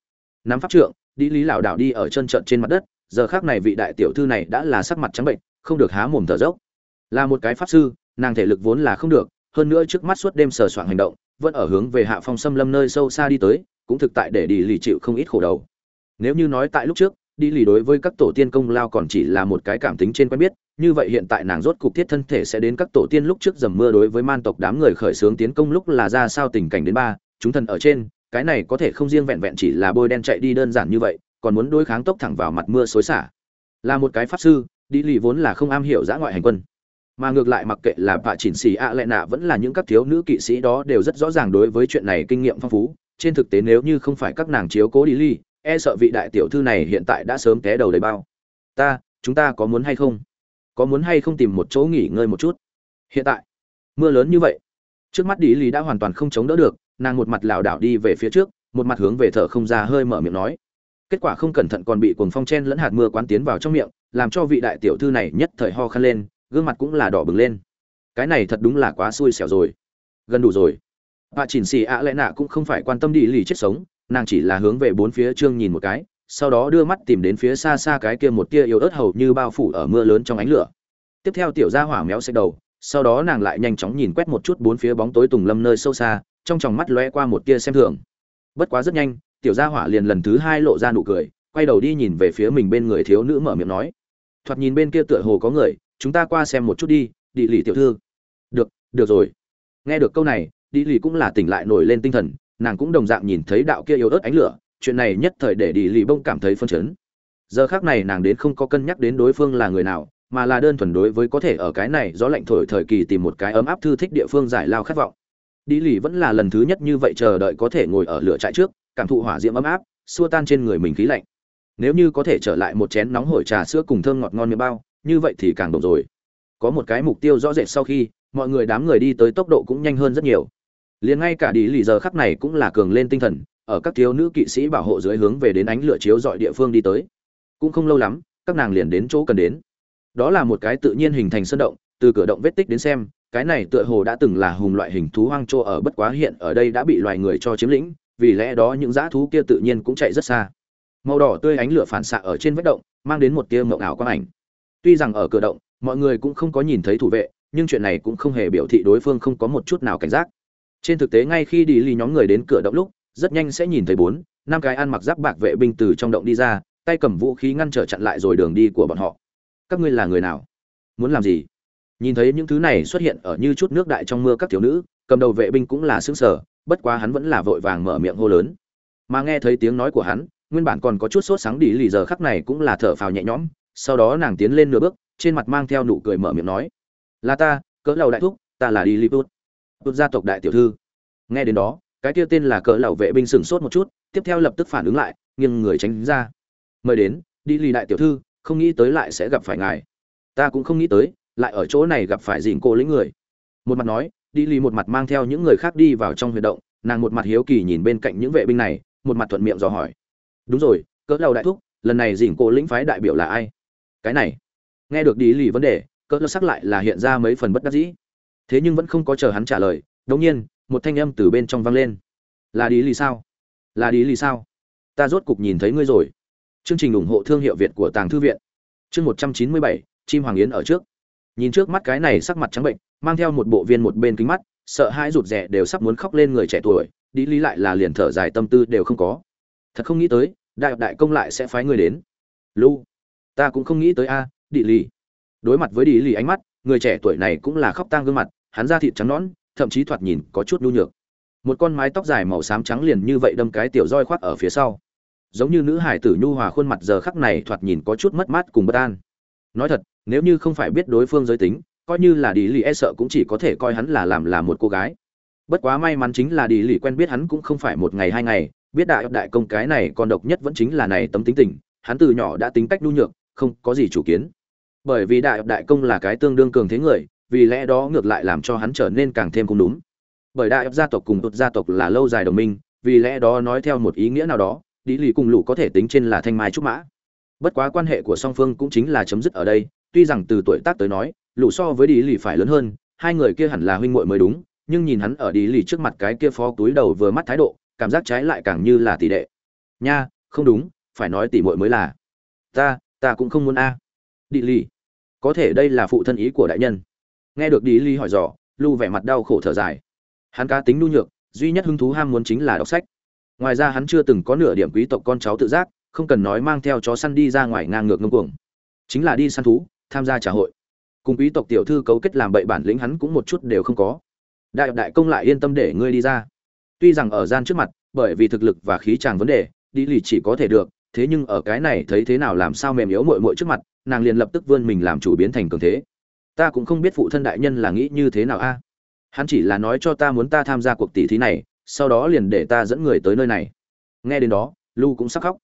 Nắm pháp trượng đi lý lảo đảo đi ở chân trận trên mặt đất, giờ khác này vị đại tiểu thư này đã là sắc mặt trắng bệnh, không được há mồm thở dốc. Là một cái pháp sư, nàng thể lực vốn là không được, hơn nữa trước mắt suốt đêm sờ soạn hành động, vẫn ở hướng về hạ phong xâm lâm nơi sâu xa đi tới, cũng thực tại để đi lì chịu không ít khổ đầu. Nếu như nói tại lúc trước, đi lì đối với các tổ tiên công lao còn chỉ là một cái cảm tính trên quen biết, như vậy hiện tại nàng rốt cục thiết thân thể sẽ đến các tổ tiên lúc trước dầm mưa đối với man tộc đám người khởi xướng tiến công lúc là ra sao tình cảnh đến ba, chúng thần ở trên cái này có thể không riêng vẹn vẹn chỉ là bôi đen chạy đi đơn giản như vậy, còn muốn đối kháng tốc thẳng vào mặt mưa xối xả. Là một cái pháp sư, đi lì vốn là không am hiểu giã ngoại hành quân. Mà ngược lại mặc kệ là bà chỉnh xì ạ lệ nạ vẫn là những các thiếu nữ kỵ sĩ đó đều rất rõ ràng đối với chuyện này kinh nghiệm phong phú. Trên thực tế nếu như không phải các nàng chiếu cố đi ly e sợ vị đại tiểu thư này hiện tại đã sớm té đầu đầy bao. Ta, chúng ta có muốn hay không? Có muốn hay không tìm một chỗ nghỉ ngơi một chút? Hiện tại, mưa lớn như vậy, trước mắt đi lý đã hoàn toàn không chống đỡ được nàng một mặt lảo đảo đi về phía trước, một mặt hướng về thở không ra hơi mở miệng nói. Kết quả không cẩn thận còn bị cuồng phong chen lẫn hạt mưa quán tiến vào trong miệng, làm cho vị đại tiểu thư này nhất thời ho khăn lên, gương mặt cũng là đỏ bừng lên. Cái này thật đúng là quá xui xẻo rồi. Gần đủ rồi. Bà chỉnh xì ạ lẽ nạ cũng không phải quan tâm đi lì chết sống, nàng chỉ là hướng về bốn phía trương nhìn một cái, sau đó đưa mắt tìm đến phía xa xa cái kia một tia yếu ớt hầu như bao phủ ở mưa lớn trong ánh lửa. Tiếp theo tiểu gia hỏa méo xẹt đầu, sau đó nàng lại nhanh chóng nhìn quét một chút bốn phía bóng tối tùng lâm nơi sâu xa trong tròng mắt lóe qua một tia xem thường. Bất quá rất nhanh, tiểu gia hỏa liền lần thứ hai lộ ra nụ cười, quay đầu đi nhìn về phía mình bên người thiếu nữ mở miệng nói. Thoạt nhìn bên kia tựa hồ có người, chúng ta qua xem một chút đi địa lì tiểu thư. Được được rồi. Nghe được câu này đi lì cũng là tỉnh lại nổi lên tinh thần, nàng cũng đồng dạng nhìn thấy đạo kia yếu ớt ánh lửa, chuyện này nhất thời để đi lì bông cảm thấy phân chấn. Giờ khác này nàng đến không có cân nhắc đến đối phương là người nào, mà là đơn thuần đối với có thể ở cái này gió lạnh thổi thời kỳ tìm một cái ấm áp thư thích địa phương giải lao khát vọng đi lì vẫn là lần thứ nhất như vậy chờ đợi có thể ngồi ở lửa trại trước, cảm thụ hỏa diễm ấm áp, xua tan trên người mình khí lạnh. Nếu như có thể trở lại một chén nóng hổi trà sữa cùng thơm ngọt ngon miệng bao, như vậy thì càng đồng rồi. Có một cái mục tiêu rõ rệt sau khi, mọi người đám người đi tới tốc độ cũng nhanh hơn rất nhiều. Liền ngay cả đi lì giờ khắc này cũng là cường lên tinh thần, ở các thiếu nữ kỵ sĩ bảo hộ dưới hướng về đến ánh lửa chiếu dọi địa phương đi tới. Cũng không lâu lắm, các nàng liền đến chỗ cần đến. Đó là một cái tự nhiên hình thành sơn động, từ cửa động vết tích đến xem cái này tựa hồ đã từng là hùng loại hình thú hoang trô ở, bất quá hiện ở đây đã bị loài người cho chiếm lĩnh, vì lẽ đó những dã thú kia tự nhiên cũng chạy rất xa. Màu đỏ tươi ánh lửa phản xạ ở trên vết động, mang đến một tia mộng ảo quang ảnh. Tuy rằng ở cửa động, mọi người cũng không có nhìn thấy thủ vệ, nhưng chuyện này cũng không hề biểu thị đối phương không có một chút nào cảnh giác. Trên thực tế ngay khi đi lì nhóm người đến cửa động lúc, rất nhanh sẽ nhìn thấy bốn, năm cái ăn mặc giáp bạc vệ binh từ trong động đi ra, tay cầm vũ khí ngăn trở chặn lại rồi đường đi của bọn họ. Các ngươi là người nào? Muốn làm gì? Nhìn thấy những thứ này xuất hiện ở như chút nước đại trong mưa các thiếu nữ, cầm đầu vệ binh cũng là xứng sở bất quá hắn vẫn là vội vàng mở miệng hô lớn. Mà nghe thấy tiếng nói của hắn, nguyên bản còn có chút sốt sáng đi lì giờ khắc này cũng là thở phào nhẹ nhõm, sau đó nàng tiến lên nửa bước, trên mặt mang theo nụ cười mở miệng nói, là ta, cỡ lầu đại thúc, ta là đi li bút bút gia tộc đại tiểu thư. Nghe đến đó, cái kia tên là cỡ lầu vệ binh sửng sốt một chút, tiếp theo lập tức phản ứng lại, nghiêng người tránh ra. Mời đến, đi lì đại tiểu thư, không nghĩ tới lại sẽ gặp phải ngài. Ta cũng không nghĩ tới lại ở chỗ này gặp phải dìn cô lĩnh người. Một mặt nói, đi lì một mặt mang theo những người khác đi vào trong huy động, nàng một mặt hiếu kỳ nhìn bên cạnh những vệ binh này, một mặt thuận miệng dò hỏi. Đúng rồi, cỡ đầu đại thúc, lần này dìn cô lĩnh phái đại biểu là ai? Cái này, nghe được đi lì vấn đề, cỡ lơ sắc lại là hiện ra mấy phần bất đắc dĩ. Thế nhưng vẫn không có chờ hắn trả lời đống nhiên, một thanh âm từ bên trong vang lên. Là đi lì sao? Là đi lì sao? Ta rốt cục nhìn thấy ngươi rồi. Chương trình ủng hộ thương hiệu việt của tàng thư viện. Chương một trăm chín mươi bảy, chim hoàng yến ở trước nhìn trước mắt cái này sắc mặt trắng bệnh mang theo một bộ viên một bên kính mắt sợ hãi rụt rè đều sắp muốn khóc lên người trẻ tuổi đi lý lại là liền thở dài tâm tư đều không có. Thật không nghĩ tới đại đại công lại sẽ phái người đến. Lu ta cũng không nghĩ tới a à, lý đối mặt với đi lý ánh mắt người trẻ tuổi này cũng là khóc tang gương mặt hắn da thịt trắng nõn thậm chí thoạt nhìn có chút nhu nhược. Một con mái tóc dài màu xám trắng liền như vậy đâm cái tiểu roi khoác ở phía sau. Giống như nữ hải tử nhu hòa khuôn mặt giờ khắc này thoạt nhìn có chút mất mát cùng bất an nói thật, nếu như không phải biết đối phương giới tính, coi như là đi lì e sợ cũng chỉ có thể coi hắn là làm là một cô gái. Bất quá may mắn chính là đi lì quen biết hắn cũng không phải một ngày hai ngày, biết đại đại công cái này còn độc nhất vẫn chính là này tấm tính tình, hắn từ nhỏ đã tính cách nhu nhược, không có gì chủ kiến. Bởi vì đại đại công là cái tương đương cường thế người, vì lẽ đó ngược lại làm cho hắn trở nên càng thêm cũng đúng. Bởi đại gia tộc cùng tụt gia tộc là lâu dài đồng minh, vì lẽ đó nói theo một ý nghĩa nào đó đi lì cùng lũ có thể tính trên là thanh mai trúc mã bất quá quan hệ của song phương cũng chính là chấm dứt ở đây, tuy rằng từ tuổi tác tới nói, lũ so với đi lì phải lớn hơn, hai người kia hẳn là huynh muội mới đúng, nhưng nhìn hắn ở đi lì trước mặt cái kia phó túi đầu vừa mắt thái độ, cảm giác trái lại càng như là tỷ đệ. Nha, không đúng, phải nói tỷ muội mới là. Ta ta cũng không muốn a. Đi lì, có thể đây là phụ thân ý của đại nhân. Nghe được đi lì hỏi dò lưu vẻ mặt đau khổ thở dài. Hắn cá tính nhu nhược, duy nhất hứng thú ham muốn chính là đọc sách. Ngoài ra hắn chưa từng có nửa điểm quý tộc con cháu tự giác không cần nói mang theo chó săn đi ra ngoài ngang ngược ngông cuồng. Chính là đi săn thú, tham gia trả hội. Cùng quý tộc tiểu thư cấu kết làm bậy bản lĩnh hắn cũng một chút đều không có. Đại đại công lại yên tâm để ngươi đi ra. Tuy rằng ở gian trước mặt, bởi vì thực lực và khí chàng vấn đề, đi lì chỉ có thể được, thế nhưng ở cái này thấy thế nào làm sao mềm yếu muội muội trước mặt, nàng liền lập tức vươn mình làm chủ biến thành cường thế. Ta cũng không biết phụ thân đại nhân là nghĩ như thế nào a. Hắn chỉ là nói cho ta muốn ta tham gia cuộc tỷ thí này, sau đó liền để ta dẫn người tới nơi này. Nghe đến đó, lu cũng sắc khóc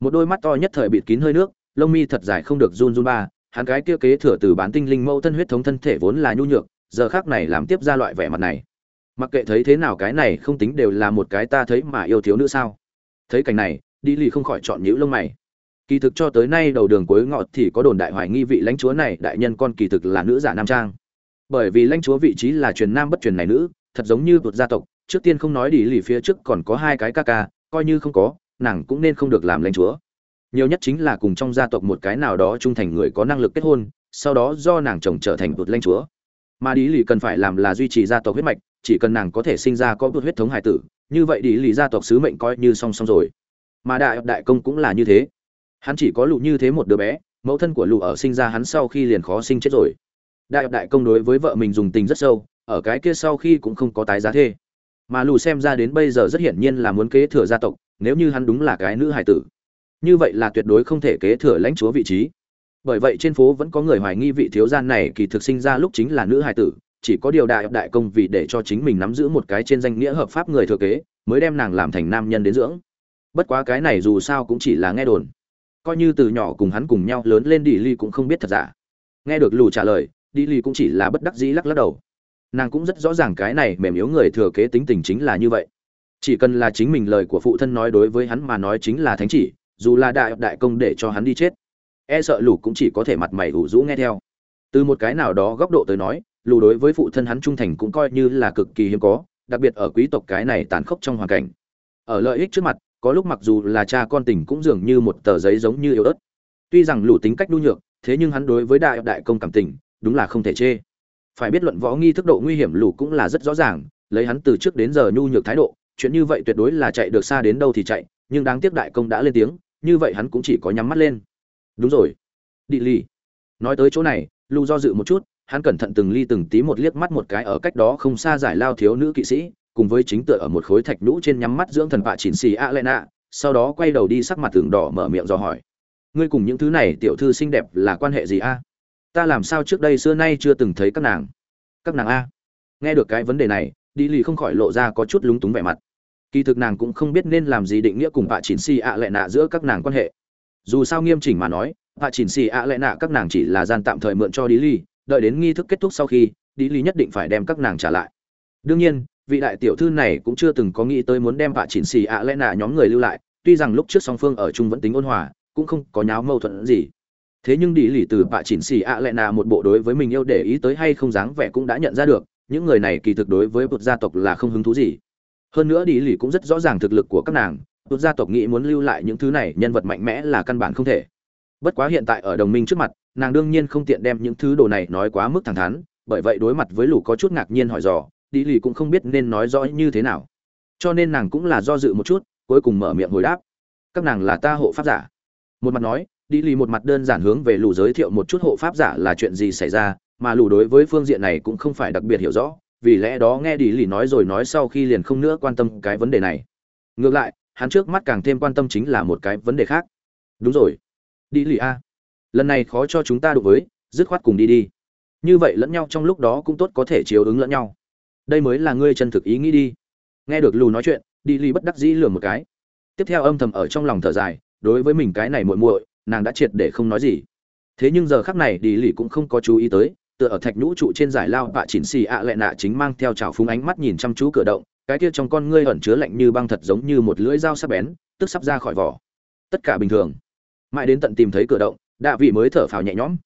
một đôi mắt to nhất thời bịt kín hơi nước, lông mi thật dài không được run run ba, hắn cái kia kế thừa từ bán tinh linh mẫu thân huyết thống thân thể vốn là nhu nhược, giờ khác này làm tiếp ra loại vẻ mặt này. Mặc kệ thấy thế nào cái này không tính đều là một cái ta thấy mà yêu thiếu nữ sao? Thấy cảnh này, đi lì không khỏi chọn nhữ lông mày. Kỳ thực cho tới nay đầu đường cuối ngọt thì có đồn đại hoài nghi vị lãnh chúa này đại nhân con kỳ thực là nữ giả nam trang. Bởi vì lãnh chúa vị trí là truyền nam bất truyền này nữ, thật giống như vượt gia tộc, trước tiên không nói đi lì phía trước còn có hai cái ca ca, coi như không có nàng cũng nên không được làm lãnh chúa. Nhiều nhất chính là cùng trong gia tộc một cái nào đó trung thành người có năng lực kết hôn, sau đó do nàng chồng trở thành một lãnh chúa. Mà đi lì cần phải làm là duy trì gia tộc huyết mạch, chỉ cần nàng có thể sinh ra có một huyết thống hải tử, như vậy đi lì gia tộc sứ mệnh coi như song song rồi. Mà đại đại công cũng là như thế. Hắn chỉ có lụ như thế một đứa bé, mẫu thân của lụ ở sinh ra hắn sau khi liền khó sinh chết rồi. Đại đại công đối với vợ mình dùng tình rất sâu, ở cái kia sau khi cũng không có tái giá thê mà lù xem ra đến bây giờ rất hiển nhiên là muốn kế thừa gia tộc, nếu như hắn đúng là cái nữ hải tử. Như vậy là tuyệt đối không thể kế thừa lãnh chúa vị trí. Bởi vậy trên phố vẫn có người hoài nghi vị thiếu gia này kỳ thực sinh ra lúc chính là nữ hải tử, chỉ có điều đại đại công vì để cho chính mình nắm giữ một cái trên danh nghĩa hợp pháp người thừa kế, mới đem nàng làm thành nam nhân đến dưỡng. Bất quá cái này dù sao cũng chỉ là nghe đồn. Coi như từ nhỏ cùng hắn cùng nhau lớn lên đi ly cũng không biết thật giả. Nghe được lù trả lời, đi ly cũng chỉ là bất đắc dĩ lắc lắc đầu nàng cũng rất rõ ràng cái này mềm yếu người thừa kế tính tình chính là như vậy. Chỉ cần là chính mình lời của phụ thân nói đối với hắn mà nói chính là thánh chỉ, dù là đại đại công để cho hắn đi chết e sợ lù cũng chỉ có thể mặt mày ủ rũ nghe theo. Từ một cái nào đó góc độ tới nói, lù đối với phụ thân hắn trung thành cũng coi như là cực kỳ hiếm có, đặc biệt ở quý tộc cái này tàn khốc trong hoàn cảnh. Ở lợi ích trước mặt, có lúc mặc dù là cha con tình cũng dường như một tờ giấy giống như yếu ớt. Tuy rằng lù tính cách nhu nhược, thế nhưng hắn đối với đại đại công cảm tình, đúng là không thể chê phải biết luận võ nghi thức độ nguy hiểm lù cũng là rất rõ ràng, lấy hắn từ trước đến giờ nhu nhược thái độ, chuyện như vậy tuyệt đối là chạy được xa đến đâu thì chạy, nhưng đáng tiếc đại công đã lên tiếng, như vậy hắn cũng chỉ có nhắm mắt lên. Đúng rồi. Đi ly nói tới chỗ này, lù do dự một chút, hắn cẩn thận từng ly từng tí một liếc mắt một cái ở cách đó không xa giải lao thiếu nữ kỵ sĩ, cùng với chính tựa ở một khối thạch nhũ trên nhắm mắt dưỡng thần bạ chỉnh xì a lệ nạ, sau đó quay đầu đi sắc mặt tường đỏ mở miệng dò hỏi. Ngươi cùng những thứ này tiểu thư xinh đẹp là quan hệ gì a? Ta làm sao trước đây xưa nay chưa từng thấy các nàng? Các nàng a. Nghe được cái vấn đề này, đi lì không khỏi lộ ra có chút lúng túng vẻ mặt. Kỳ thực nàng cũng không biết nên làm gì định nghĩa cùng bạ chỉnh xì ạ lệ nạ giữa các nàng quan hệ. Dù sao nghiêm chỉnh mà nói bạ chỉnh xì ạ lệ nạ các nàng chỉ là gian tạm thời mượn cho đi lì, đợi đến nghi thức kết thúc sau khi, đi lì nhất định phải đem các nàng trả lại. Đương nhiên, vị đại tiểu thư này cũng chưa từng có nghĩ tới muốn đem bạ chỉnh xì ạ lệ nạ nhóm người lưu lại, tuy rằng lúc trước song phương ở chung vẫn tính ôn hòa, cũng không có nháo mâu thuẫn gì thế nhưng đi lì từ bạ chỉnh xì ạ lại nà một bộ đối với mình yêu để ý tới hay không dáng vẻ cũng đã nhận ra được, những người này kỳ thực đối với một gia tộc là không hứng thú gì. Hơn nữa đi lì cũng rất rõ ràng thực lực của các nàng một gia tộc nghĩ muốn lưu lại những thứ này, nhân vật mạnh mẽ là căn bản không thể. Bất quá hiện tại ở đồng minh trước mặt, nàng đương nhiên không tiện đem những thứ đồ này nói quá mức thẳng thắn, bởi vậy đối mặt với lũ có chút ngạc nhiên hỏi dò đi lì cũng không biết nên nói rõ như thế nào. Cho nên nàng cũng là do dự một chút, cuối cùng mở miệng hồi đáp. Các nàng là ta hộ pháp giả. Một mặt nói đi lì một mặt đơn giản hướng về lù giới thiệu một chút hộ pháp giả là chuyện gì xảy ra, mà lù đối với phương diện này cũng không phải đặc biệt hiểu rõ, vì lẽ đó nghe đi lì nói rồi nói sau khi liền không nữa quan tâm cái vấn đề này. Ngược lại, hắn trước mắt càng thêm quan tâm chính là một cái vấn đề khác. Đúng rồi. Đi lì a. Lần này khó cho chúng ta đụng với, dứt khoát cùng đi đi. Như vậy lẫn nhau trong lúc đó cũng tốt có thể chiếu ứng lẫn nhau. Đây mới là ngươi chân thực ý nghĩ đi. Nghe được lù nói chuyện, đi lì bất đắc dĩ lừa một cái. Tiếp theo âm thầm ở trong lòng thở dài, đối với mình cái này muội muội nàng đã triệt để không nói gì. Thế nhưng giờ khắc này đi lì cũng không có chú ý tới, tựa ở thạch nhũ trụ trên giải lao bạ chỉnh xì ạ lệ nạ chính mang theo trào phúng ánh mắt nhìn chăm chú cửa động, cái kia trong con ngươi ẩn chứa lạnh như băng thật giống như một lưỡi dao sắc bén, tức sắp ra khỏi vỏ. Tất cả bình thường. Mãi đến tận tìm thấy cửa động, đạ vị mới thở phào nhẹ nhõm.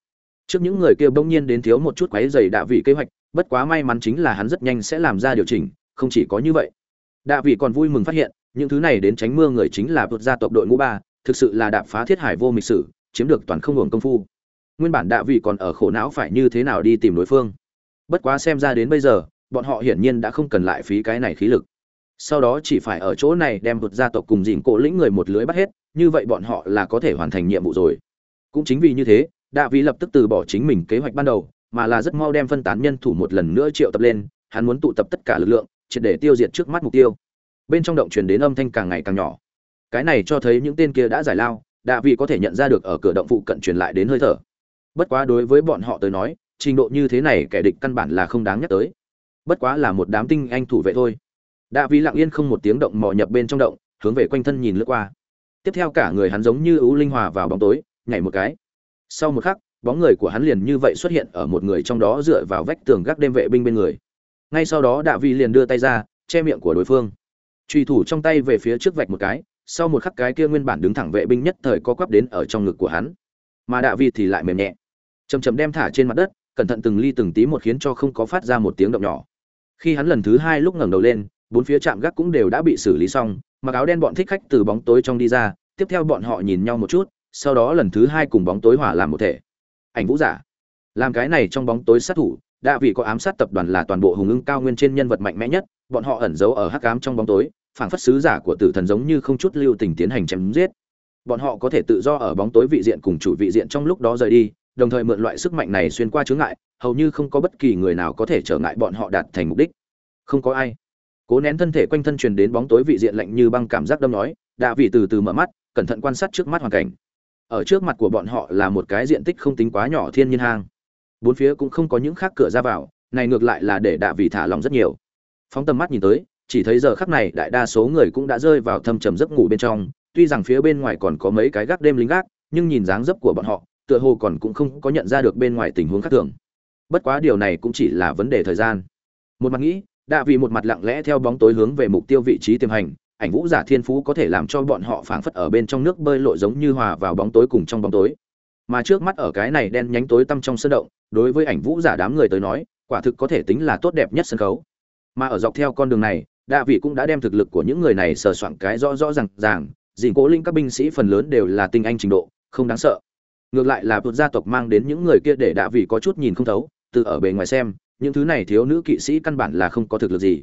Trước những người kia bỗng nhiên đến thiếu một chút quáy dày đạ vị kế hoạch, bất quá may mắn chính là hắn rất nhanh sẽ làm ra điều chỉnh, không chỉ có như vậy. Đạ vị còn vui mừng phát hiện, những thứ này đến tránh mưa người chính là vượt gia tộc đội ngũ ba thực sự là đạp phá thiết hải vô mịch sử, chiếm được toàn không hưởng công phu. Nguyên bản đạ vị còn ở khổ não phải như thế nào đi tìm đối phương. Bất quá xem ra đến bây giờ, bọn họ hiển nhiên đã không cần lại phí cái này khí lực. Sau đó chỉ phải ở chỗ này đem vượt gia tộc cùng dìn cổ lĩnh người một lưới bắt hết, như vậy bọn họ là có thể hoàn thành nhiệm vụ rồi. Cũng chính vì như thế, đạ vị lập tức từ bỏ chính mình kế hoạch ban đầu, mà là rất mau đem phân tán nhân thủ một lần nữa triệu tập lên, hắn muốn tụ tập tất cả lực lượng, triệt để tiêu diệt trước mắt mục tiêu. Bên trong động truyền đến âm thanh càng ngày càng nhỏ cái này cho thấy những tên kia đã giải lao, đạ vị có thể nhận ra được ở cửa động phụ cận truyền lại đến hơi thở. Bất quá đối với bọn họ tới nói, trình độ như thế này kẻ địch căn bản là không đáng nhắc tới. Bất quá là một đám tinh anh thủ vệ thôi. Đạ vị lặng yên không một tiếng động mò nhập bên trong động, hướng về quanh thân nhìn lướt qua. Tiếp theo cả người hắn giống như ưu linh hòa vào bóng tối, nhảy một cái. Sau một khắc, bóng người của hắn liền như vậy xuất hiện ở một người trong đó dựa vào vách tường gác đêm vệ binh bên người. Ngay sau đó đạ vị liền đưa tay ra, che miệng của đối phương. Truy thủ trong tay về phía trước vạch một cái sau một khắc cái kia nguyên bản đứng thẳng vệ binh nhất thời co quắp đến ở trong ngực của hắn. Mà đạ vị thì lại mềm nhẹ chầm chầm đem thả trên mặt đất, cẩn thận từng ly từng tí một khiến cho không có phát ra một tiếng động nhỏ. Khi hắn lần thứ hai lúc ngẩng đầu lên, bốn phía trạm gác cũng đều đã bị xử lý xong, mặc áo đen bọn thích khách từ bóng tối trong đi ra, tiếp theo bọn họ nhìn nhau một chút, sau đó lần thứ hai cùng bóng tối hỏa làm một thể. Ảnh vũ giả, làm cái này trong bóng tối sát thủ, đạ vị có ám sát tập đoàn là toàn bộ hùng ưng cao nguyên trên nhân vật mạnh mẽ nhất, bọn họ ẩn giấu ở hắc ám trong bóng tối phảng phất sứ giả của tử thần giống như không chút lưu tình tiến hành chém giết. Bọn họ có thể tự do ở bóng tối vị diện cùng chủ vị diện trong lúc đó rời đi, đồng thời mượn loại sức mạnh này xuyên qua chướng ngại, hầu như không có bất kỳ người nào có thể trở ngại bọn họ đạt thành mục đích. Không có ai. Cố nén thân thể quanh thân truyền đến bóng tối vị diện lạnh như băng cảm giác đâm nói, đạ vị từ từ mở mắt, cẩn thận quan sát trước mắt hoàn cảnh. Ở trước mặt của bọn họ là một cái diện tích không tính quá nhỏ thiên nhiên hang. Bốn phía cũng không có những khác cửa ra vào, này ngược lại là để đạ vị thả lòng rất nhiều. Phóng tầm mắt nhìn tới chỉ thấy giờ khắc này đại đa số người cũng đã rơi vào thâm trầm giấc ngủ bên trong, tuy rằng phía bên ngoài còn có mấy cái gác đêm lính gác, nhưng nhìn dáng dấp của bọn họ, tựa hồ còn cũng không có nhận ra được bên ngoài tình huống khác thường. Bất quá điều này cũng chỉ là vấn đề thời gian. Một mặt nghĩ đã vì một mặt lặng lẽ theo bóng tối hướng về mục tiêu vị trí tiềm hành, ảnh vũ giả thiên phú có thể làm cho bọn họ phảng phất ở bên trong nước bơi lội giống như hòa vào bóng tối cùng trong bóng tối. Mà trước mắt ở cái này đen nhánh tối tăm trong sân động, đối với ảnh vũ giả đám người tới nói, quả thực có thể tính là tốt đẹp nhất sân khấu. Mà ở dọc theo con đường này đạ vị cũng đã đem thực lực của những người này sờ soạn cái rõ rõ ràng ràng dì cố linh các binh sĩ phần lớn đều là tinh anh trình độ, không đáng sợ. Ngược lại là vượt gia tộc mang đến những người kia để đạ vị có chút nhìn không thấu, từ ở bề ngoài xem, những thứ này thiếu nữ kỵ sĩ căn bản là không có thực lực gì.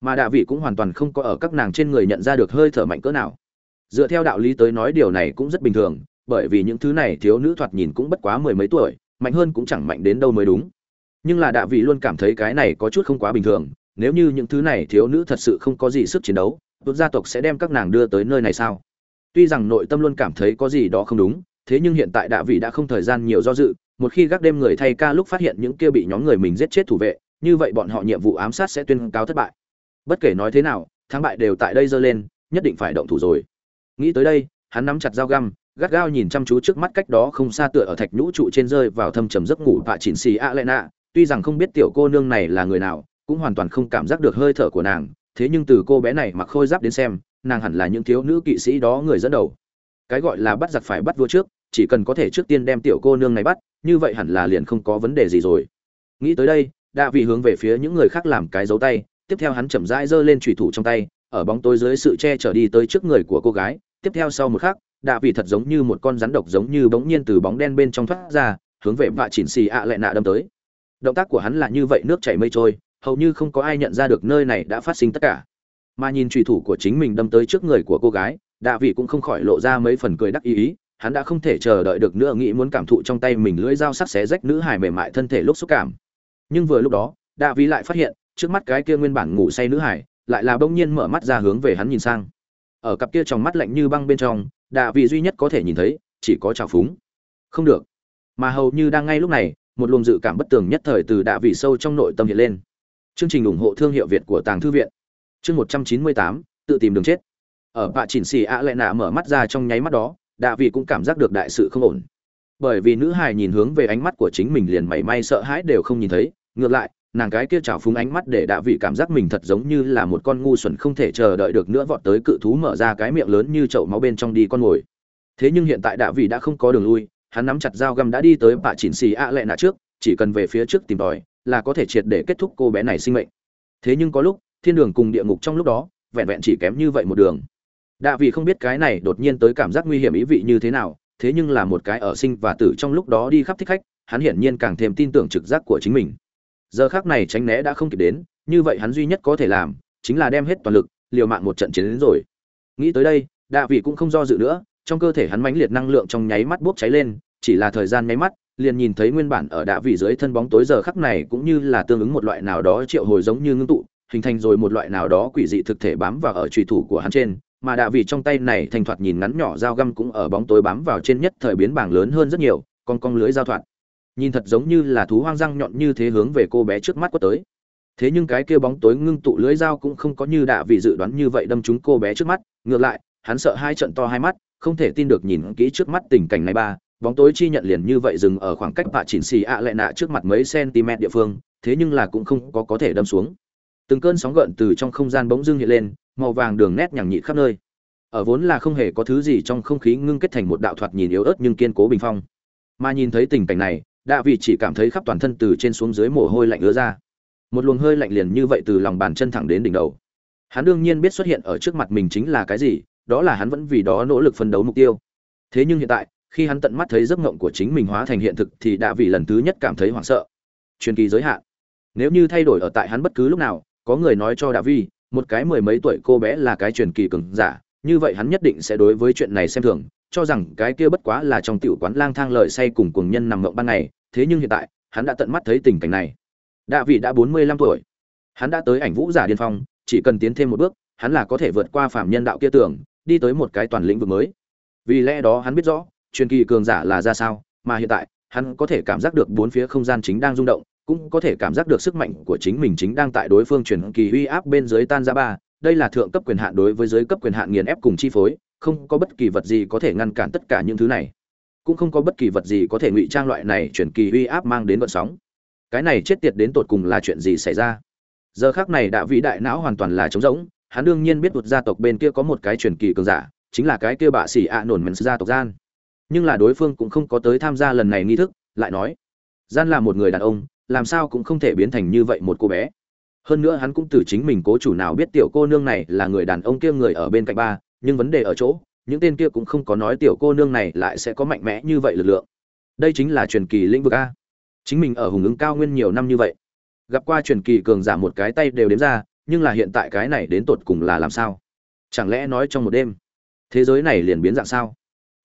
Mà đạ vị cũng hoàn toàn không có ở các nàng trên người nhận ra được hơi thở mạnh cỡ nào. Dựa theo đạo lý tới nói điều này cũng rất bình thường, bởi vì những thứ này thiếu nữ thoạt nhìn cũng bất quá mười mấy tuổi, mạnh hơn cũng chẳng mạnh đến đâu mới đúng. Nhưng là đạ vị luôn cảm thấy cái này có chút không quá bình thường nếu như những thứ này thiếu nữ thật sự không có gì sức chiến đấu tốt gia tộc sẽ đem các nàng đưa tới nơi này sao? Tuy rằng nội tâm luôn cảm thấy có gì đó không đúng, thế nhưng hiện tại đạ vị đã không thời gian nhiều do dự, một khi gác đêm người thay ca lúc phát hiện những kia bị nhóm người mình giết chết thủ vệ, như vậy bọn họ nhiệm vụ ám sát sẽ tuyên cáo thất bại. Bất kể nói thế nào, thắng bại đều tại đây dơ lên, nhất định phải động thủ rồi. Nghĩ tới đây, hắn nắm chặt dao găm, gắt gao nhìn chăm chú trước mắt cách đó không xa tựa ở thạch nhũ trụ trên rơi vào thâm trầm giấc ngủ và chỉnh xì a lệ nạ. Tuy rằng không biết tiểu cô nương này là người nào cũng hoàn toàn không cảm giác được hơi thở của nàng, thế nhưng từ cô bé này mặc khôi giáp đến xem, nàng hẳn là những thiếu nữ kỵ sĩ đó người dẫn đầu. Cái gọi là bắt giặc phải bắt vua trước, chỉ cần có thể trước tiên đem tiểu cô nương này bắt, như vậy hẳn là liền không có vấn đề gì rồi. Nghĩ tới đây, đạ vị hướng về phía những người khác làm cái dấu tay, tiếp theo hắn chậm rãi giơ lên chủy thủ trong tay, ở bóng tối dưới sự che chở đi tới trước người của cô gái. Tiếp theo sau một khắc, đạ vị thật giống như một con rắn độc giống như bỗng nhiên từ bóng đen bên trong thoát ra, hướng về vạ chỉnh xì ạ à lệ nạ đâm tới. Động tác của hắn là như vậy, nước chảy mây trôi hầu như không có ai nhận ra được nơi này đã phát sinh tất cả. Mà nhìn trùy thủ của chính mình đâm tới trước người của cô gái, đạ vị cũng không khỏi lộ ra mấy phần cười đắc ý ý, hắn đã không thể chờ đợi được nữa, nghĩ muốn cảm thụ trong tay mình lưỡi dao sắc xé rách nữ hài mềm mại thân thể lúc xúc cảm. Nhưng vừa lúc đó, đạ vị lại phát hiện, trước mắt cái kia nguyên bản ngủ say nữ hải lại là bỗng nhiên mở mắt ra hướng về hắn nhìn sang. Ở cặp kia trong mắt lạnh như băng bên trong, đạ vị duy nhất có thể nhìn thấy, chỉ có trào phúng. Không được. Mà hầu như đang ngay lúc này, một luồng dự cảm bất tường nhất thời từ đạ vị sâu trong nội tâm hiện lên chương trình ủng hộ thương hiệu việt của tàng thư viện. Chương một trăm chín mươi tám, tự tìm đường chết. Ở bạ chỉnh xì ạ lệ nạ mở mắt ra trong nháy mắt đó, đạ vị cũng cảm giác được đại sự không ổn. Bởi vì nữ hài nhìn hướng về ánh mắt của chính mình liền mảy may sợ hãi đều không nhìn thấy, ngược lại, nàng cái kia trào phúng ánh mắt để đạ vị cảm giác mình thật giống như là một con ngu xuẩn không thể chờ đợi được nữa vọt tới cự thú mở ra cái miệng lớn như chậu máu bên trong đi con ngồi. Thế nhưng hiện tại đạ vị đã không có đường lui, hắn nắm chặt dao găm đã đi tới bạ chỉnh xì ạ lệ nạ trước, chỉ cần về phía trước tìm đòi là có thể triệt để kết thúc cô bé này sinh mệnh. Thế nhưng có lúc, thiên đường cùng địa ngục trong lúc đó, vẹn vẹn chỉ kém như vậy một đường. Đạ vị không biết cái này đột nhiên tới cảm giác nguy hiểm ý vị như thế nào, thế nhưng là một cái ở sinh và tử trong lúc đó đi khắp thích khách, hắn hiển nhiên càng thêm tin tưởng trực giác của chính mình. Giờ khác này tránh né đã không kịp đến, như vậy hắn duy nhất có thể làm, chính là đem hết toàn lực, liều mạng một trận chiến đến rồi. Nghĩ tới đây, đạ vị cũng không do dự nữa, trong cơ thể hắn mãnh liệt năng lượng trong nháy mắt bốc cháy lên, chỉ là thời gian nháy mắt liền nhìn thấy nguyên bản ở đạ vị dưới thân bóng tối giờ khắc này cũng như là tương ứng một loại nào đó triệu hồi giống như ngưng tụ, hình thành rồi một loại nào đó quỷ dị thực thể bám vào ở trùy thủ của hắn trên, mà đạ vị trong tay này thành thoạt nhìn ngắn nhỏ dao găm cũng ở bóng tối bám vào trên nhất thời biến bảng lớn hơn rất nhiều, con con lưới dao thoạt. Nhìn thật giống như là thú hoang răng nhọn như thế hướng về cô bé trước mắt quất tới. Thế nhưng cái kia bóng tối ngưng tụ lưới dao cũng không có như đạ vị dự đoán như vậy đâm trúng cô bé trước mắt, ngược lại, hắn sợ hai trận to hai mắt, không thể tin được nhìn kỹ trước mắt tình cảnh này ba bóng tối chi nhận liền như vậy dừng ở khoảng cách bạ chỉnh xì ạ lại nạ trước mặt mấy cm địa phương, thế nhưng là cũng không có có thể đâm xuống. Từng cơn sóng gợn từ trong không gian bỗng dưng hiện lên, màu vàng đường nét nhằng nhịt khắp nơi. Ở vốn là không hề có thứ gì trong không khí ngưng kết thành một đạo thoạt nhìn yếu ớt nhưng kiên cố bình phong. Mà nhìn thấy tình cảnh này, đạ vị chỉ cảm thấy khắp toàn thân từ trên xuống dưới mồ hôi lạnh ứa ra. Một luồng hơi lạnh liền như vậy từ lòng bàn chân thẳng đến đỉnh đầu. Hắn đương nhiên biết xuất hiện ở trước mặt mình chính là cái gì, đó là hắn vẫn vì đó nỗ lực phấn đấu mục tiêu. Thế nhưng hiện tại khi hắn tận mắt thấy giấc mộng của chính mình hóa thành hiện thực thì đã vì lần thứ nhất cảm thấy hoảng sợ. Truyền kỳ giới hạn. Nếu như thay đổi ở tại hắn bất cứ lúc nào, có người nói cho đạ vi, một cái mười mấy tuổi cô bé là cái truyền kỳ cường giả, như vậy hắn nhất định sẽ đối với chuyện này xem thường, cho rằng cái kia bất quá là trong tiểu quán lang thang lợi say cùng cuồng nhân nằm mộng ban ngày, thế nhưng hiện tại, hắn đã tận mắt thấy tình cảnh này. Đạ vị đã bốn mươi lăm tuổi. Hắn đã tới ảnh vũ giả điên phong, chỉ cần tiến thêm một bước, hắn là có thể vượt qua phạm nhân đạo kia tưởng, đi tới một cái toàn lĩnh vực mới. Vì lẽ đó hắn biết rõ truyền kỳ cường giả là ra sao, mà hiện tại, hắn có thể cảm giác được bốn phía không gian chính đang rung động, cũng có thể cảm giác được sức mạnh của chính mình chính đang tại đối phương truyền kỳ uy áp bên dưới tan ra ba. Đây là thượng cấp quyền hạn đối với giới cấp quyền hạn nghiền ép cùng chi phối, không có bất kỳ vật gì có thể ngăn cản tất cả những thứ này. Cũng không có bất kỳ vật gì có thể ngụy trang loại này truyền kỳ uy áp mang đến vận sóng. Cái này chết tiệt đến tột cùng là chuyện gì xảy ra? Giờ khắc này đã vĩ đại não hoàn toàn là trống rỗng, hắn đương nhiên biết một gia tộc bên kia có một cái truyền kỳ cường giả, chính là cái kia bạ sĩ ạ nổn mεν gia tộc gian nhưng là đối phương cũng không có tới tham gia lần này nghi thức, lại nói, gian là một người đàn ông, làm sao cũng không thể biến thành như vậy một cô bé. Hơn nữa hắn cũng từ chính mình cố chủ nào biết tiểu cô nương này là người đàn ông kia người ở bên cạnh ba, nhưng vấn đề ở chỗ, những tên kia cũng không có nói tiểu cô nương này lại sẽ có mạnh mẽ như vậy lực lượng. Đây chính là truyền kỳ lĩnh vực a. Chính mình ở hùng ứng cao nguyên nhiều năm như vậy, gặp qua truyền kỳ cường giả một cái tay đều đếm ra, nhưng là hiện tại cái này đến tột cùng là làm sao? Chẳng lẽ nói trong một đêm, thế giới này liền biến dạng sao?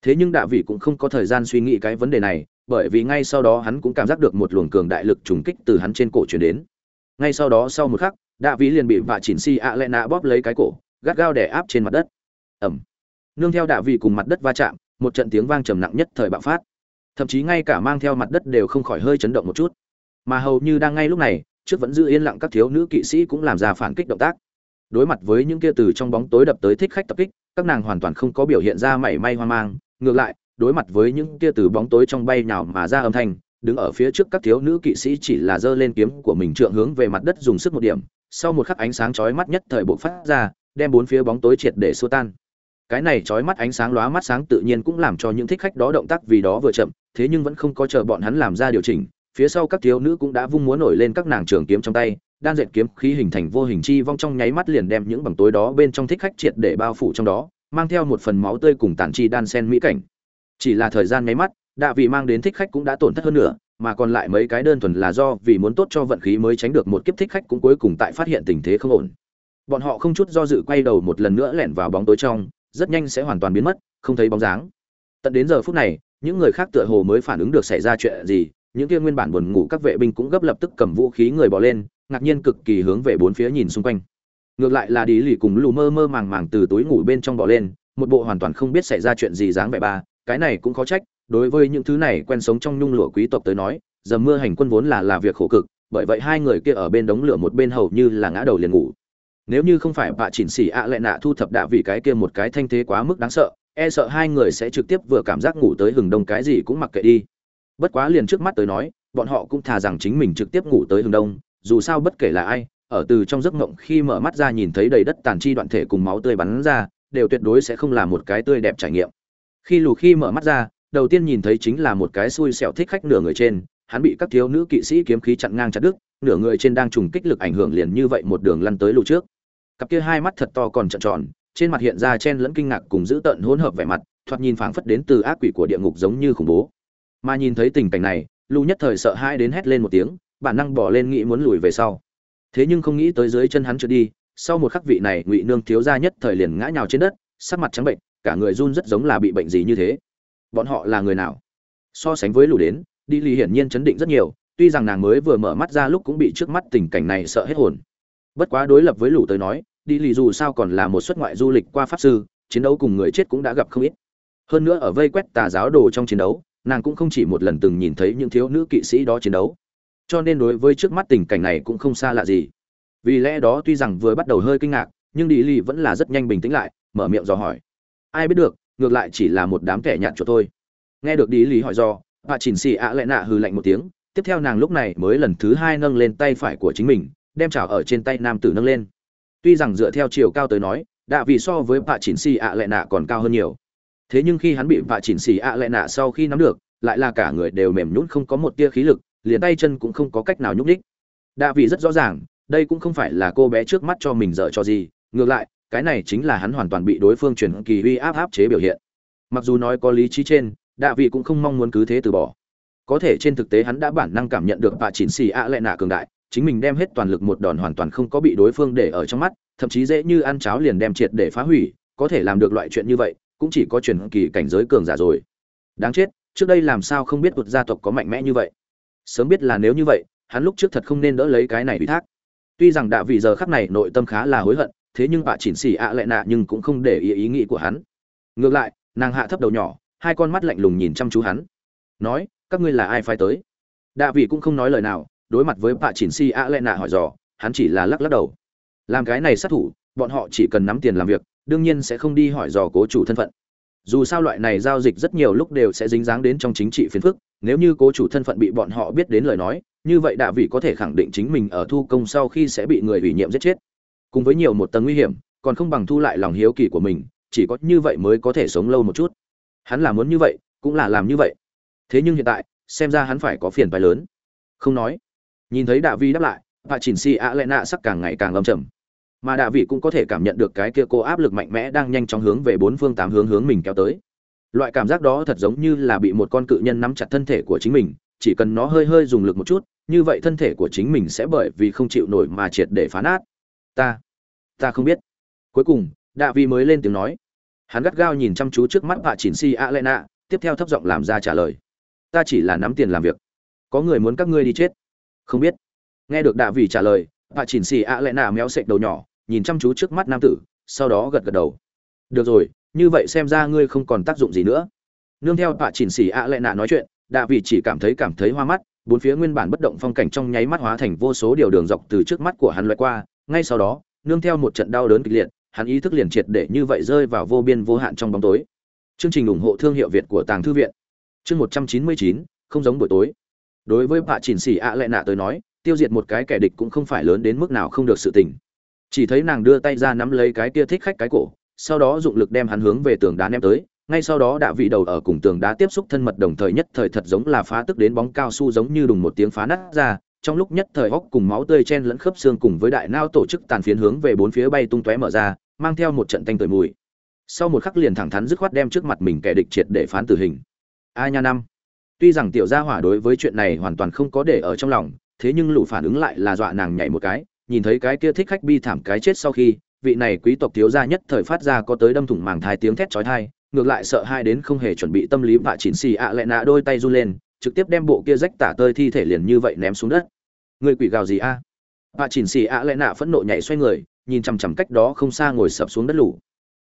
Thế nhưng đạ vị cũng không có thời gian suy nghĩ cái vấn đề này, bởi vì ngay sau đó hắn cũng cảm giác được một luồng cường đại lực trùng kích từ hắn trên cổ chuyển đến. Ngay sau đó sau một khắc, đạ vị liền bị vạ chỉnh si ạ lệ nạ bóp lấy cái cổ, gắt gao đè áp trên mặt đất. Ẩm nương theo đạ vị cùng mặt đất va chạm, một trận tiếng vang trầm nặng nhất thời bạo phát. Thậm chí ngay cả mang theo mặt đất đều không khỏi hơi chấn động một chút. Mà hầu như đang ngay lúc này, trước vẫn giữ yên lặng các thiếu nữ kỵ sĩ cũng làm ra phản kích động tác. Đối mặt với những kia từ trong bóng tối đập tới thích khách tập kích, các nàng hoàn toàn không có biểu hiện ra mảy may hoang mang ngược lại, đối mặt với những tia từ bóng tối trong bay nào mà ra âm thanh, đứng ở phía trước các thiếu nữ kỵ sĩ chỉ là giơ lên kiếm của mình trượng hướng về mặt đất dùng sức một điểm, sau một khắc ánh sáng chói mắt nhất thời bộc phát ra, đem bốn phía bóng tối triệt để xua tan. Cái này chói mắt ánh sáng lóa mắt sáng tự nhiên cũng làm cho những thích khách đó động tác vì đó vừa chậm, thế nhưng vẫn không có chờ bọn hắn làm ra điều chỉnh, phía sau các thiếu nữ cũng đã vung múa nổi lên các nàng trường kiếm trong tay, đan dệt kiếm khí hình thành vô hình chi vong trong nháy mắt liền đem những bằng tối đó bên trong thích khách triệt để bao phủ trong đó mang theo một phần máu tươi cùng tàn chi đan sen mỹ cảnh. Chỉ là thời gian nháy mắt, đạ vị mang đến thích khách cũng đã tổn thất hơn nữa mà còn lại mấy cái đơn thuần là do vì muốn tốt cho vận khí mới tránh được một kiếp thích khách cũng cuối cùng tại phát hiện tình thế không ổn. Bọn họ không chút do dự quay đầu một lần nữa lẻn vào bóng tối trong, rất nhanh sẽ hoàn toàn biến mất, không thấy bóng dáng. Tận đến giờ phút này, những người khác tựa hồ mới phản ứng được xảy ra chuyện gì, những kia nguyên bản buồn ngủ các vệ binh cũng gấp lập tức cầm vũ khí người bỏ lên, ngạc nhiên cực kỳ hướng về bốn phía nhìn xung quanh ngược lại là đi lì cùng lù mơ mơ màng màng từ túi ngủ bên trong bỏ lên, một bộ hoàn toàn không biết xảy ra chuyện gì dáng vẻ ba, cái này cũng khó trách, đối với những thứ này quen sống trong nhung lụa quý tộc tới nói dầm mưa hành quân vốn là là việc khổ cực, bởi vậy hai người kia ở bên đống lửa một bên hầu như là ngã đầu liền ngủ. Nếu như không phải bạ chỉnh xỉ ạ lại nạ thu thập đạ vì cái kia một cái thanh thế quá mức đáng sợ e sợ hai người sẽ trực tiếp vừa cảm giác ngủ tới hừng đông cái gì cũng mặc kệ đi. Bất quá liền trước mắt tới nói, bọn họ cũng thà rằng chính mình trực tiếp ngủ tới hừng đông, dù sao bất kể là ai ở từ trong giấc mộng khi mở mắt ra nhìn thấy đầy đất tàn chi đoạn thể cùng máu tươi bắn ra, đều tuyệt đối sẽ không là một cái tươi đẹp trải nghiệm. Khi lù khi mở mắt ra, đầu tiên nhìn thấy chính là một cái xui xẻo thích khách nửa người trên, hắn bị các thiếu nữ kỵ sĩ kiếm khí chặn ngang chặt đứt, nửa người trên đang trùng kích lực ảnh hưởng liền như vậy một đường lăn tới lù trước. Cặp kia hai mắt thật to còn trợn tròn, trên mặt hiện ra chen lẫn kinh ngạc cùng giữ tợn hỗn hợp vẻ mặt, thoạt nhìn phảng phất đến từ ác quỷ của địa ngục giống như khủng bố. Mà nhìn thấy tình cảnh này, lù nhất thời sợ hãi đến hét lên một tiếng, bản năng bỏ lên nghĩ muốn lùi về sau thế nhưng không nghĩ tới dưới chân hắn trượt đi, sau một khắc vị này ngụy nương thiếu gia nhất thời liền ngã nhào trên đất, sắc mặt trắng bệnh, cả người run rất giống là bị bệnh gì như thế. Bọn họ là người nào? So sánh với lù đến, đi lì hiển nhiên chấn định rất nhiều, tuy rằng nàng mới vừa mở mắt ra lúc cũng bị trước mắt tình cảnh này sợ hết hồn. Bất quá đối lập với lũ tới nói, đi lì dù sao còn là một xuất ngoại du lịch qua pháp sư, chiến đấu cùng người chết cũng đã gặp không ít. Hơn nữa ở vây quét tà giáo đồ trong chiến đấu, nàng cũng không chỉ một lần từng nhìn thấy những thiếu nữ kỵ sĩ đó chiến đấu cho nên đối với trước mắt tình cảnh này cũng không xa lạ gì. Vì lẽ đó tuy rằng vừa bắt đầu hơi kinh ngạc, nhưng đi lì vẫn là rất nhanh bình tĩnh lại, mở miệng dò hỏi. Ai biết được, ngược lại chỉ là một đám kẻ nhạt chỗ thôi. Nghe được đi lì hỏi do bà chỉnh xì ạ lại nạ hừ lạnh một tiếng, tiếp theo nàng lúc này mới lần thứ hai nâng lên tay phải của chính mình, đem chảo ở trên tay nam tử nâng lên. Tuy rằng dựa theo chiều cao tới nói, đạ vì so với bà chỉnh xì ạ lại nạ còn cao hơn nhiều. Thế nhưng khi hắn bị bà chỉnh xì ạ lại nạ sau khi nắm được, lại là cả người đều mềm nhũn không có một tia khí lực liền tay chân cũng không có cách nào nhúc nhích. Đạ vị rất rõ ràng, đây cũng không phải là cô bé trước mắt cho mình dở cho gì, ngược lại, cái này chính là hắn hoàn toàn bị đối phương truyền kỳ uy áp áp chế biểu hiện. Mặc dù nói có lý trí trên, đạ vị cũng không mong muốn cứ thế từ bỏ. Có thể trên thực tế hắn đã bản năng cảm nhận được bà chỉnh xì ạ lệ nạ cường đại, chính mình đem hết toàn lực một đòn hoàn toàn không có bị đối phương để ở trong mắt, thậm chí dễ như ăn cháo liền đem triệt để phá hủy, có thể làm được loại chuyện như vậy, cũng chỉ có truyền kỳ cảnh giới cường giả rồi. Đáng chết, trước đây làm sao không biết một gia tộc có mạnh mẽ như vậy sớm biết là nếu như vậy, hắn lúc trước thật không nên đỡ lấy cái này ủy thác. Tuy rằng đạ vị giờ khắc này nội tâm khá là hối hận, thế nhưng bà chỉnh xỉ ạ lại nạ nhưng cũng không để ý ý nghĩ của hắn. Ngược lại, nàng hạ thấp đầu nhỏ, hai con mắt lạnh lùng nhìn chăm chú hắn. Nói, các ngươi là ai phải tới? Đạ vị cũng không nói lời nào, đối mặt với bà chỉnh xỉ ạ lại nạ hỏi dò, hắn chỉ là lắc lắc đầu. Làm cái này sát thủ, bọn họ chỉ cần nắm tiền làm việc, đương nhiên sẽ không đi hỏi dò cố chủ thân phận. Dù sao loại này giao dịch rất nhiều lúc đều sẽ dính dáng đến trong chính trị phiền phức nếu như cố chủ thân phận bị bọn họ biết đến lời nói, như vậy đạ vị có thể khẳng định chính mình ở thu công sau khi sẽ bị người ủy nhiệm giết chết. Cùng với nhiều một tầng nguy hiểm, còn không bằng thu lại lòng hiếu kỳ của mình, chỉ có như vậy mới có thể sống lâu một chút. Hắn là muốn như vậy, cũng là làm như vậy. Thế nhưng hiện tại, xem ra hắn phải có phiền phái lớn. Không nói. Nhìn thấy đạ vi đáp lại bà chỉnh si ạ lệ nạ sắc càng ngày càng âm trầm. Mà đạ vị cũng có thể cảm nhận được cái kia cô áp lực mạnh mẽ đang nhanh chóng hướng về bốn phương tám hướng hướng mình kéo tới loại cảm giác đó thật giống như là bị một con cự nhân nắm chặt thân thể của chính mình, chỉ cần nó hơi hơi dùng lực một chút, như vậy thân thể của chính mình sẽ bởi vì không chịu nổi mà triệt để phá nát. Ta ta không biết. Cuối cùng, đạ vi mới lên tiếng nói. Hắn gắt gao nhìn chăm chú trước mắt bà chỉnh si a lena tiếp theo thấp giọng làm ra trả lời. Ta chỉ là nắm tiền làm việc. Có người muốn các ngươi đi chết? Không biết. Nghe được đạ vi trả lời bà chỉnh si a lena méo sệch đầu nhỏ, nhìn chăm chú trước mắt nam tử, sau đó gật gật đầu. Được rồi như vậy xem ra ngươi không còn tác dụng gì nữa. Nương theo tọa chỉnh si a nạ nói chuyện, đạ vị chỉ cảm thấy cảm thấy hoa mắt, bốn phía nguyên bản bất động phong cảnh trong nháy mắt hóa thành vô số điều đường dọc từ trước mắt của hắn loại qua, ngay sau đó, nương theo một trận đau đớn kịch liệt, hắn ý thức liền triệt để như vậy rơi vào vô biên vô hạn trong bóng tối. Chương trình ủng hộ thương hiệu việt của tàng thư viện. Chương một trăm chín mươi chín, không giống buổi tối. Đối với bà chỉnh xỉ ạ lệ nạ tới nói, tiêu diệt một cái kẻ địch cũng không phải lớn đến mức nào không được sự tình. Chỉ thấy nàng đưa tay ra nắm lấy cái kia thích khách cái cổ sau đó dụng lực đem hắn hướng về tường đá ném tới ngay sau đó đạ vị đầu ở cùng tường đá tiếp xúc thân mật đồng thời nhất thời thật giống là phá tức đến bóng cao su giống như đùng một tiếng phá nát ra trong lúc nhất thời hốc cùng máu tươi chen lẫn khớp xương cùng với đại nao tổ chức tàn phiến hướng về bốn phía bay tung tóe mở ra, mang theo một trận tanh tưởi mùi. Sau một khắc liền thẳng thắn dứt khoát đem trước mặt mình kẻ địch triệt để phán tử hình. A nha năm. Tuy rằng tiểu gia hỏa đối với chuyện này hoàn toàn không có để ở trong lòng, thế nhưng lũ phản ứng lại là dọa nàng nhảy một cái, nhìn thấy cái kia thích khách bi thảm cái chết sau khi, vị này quý tộc thiếu gia nhất thời phát ra có tới đâm thủng màng thai tiếng thét chói tai, ngược lại sợ hai đến không hề chuẩn bị tâm lý vạ chỉnh xì ạ lẹ nạ đôi tay run lên, trực tiếp đem bộ kia rách tả tơi thi thể liền như vậy ném xuống đất. Người quỷ gào gì a? Vạ chỉnh xì ạ lẹ nạ phẫn nộ nhảy xoay người nhìn chằm chằm cách đó không xa ngồi sập xuống đất lũ.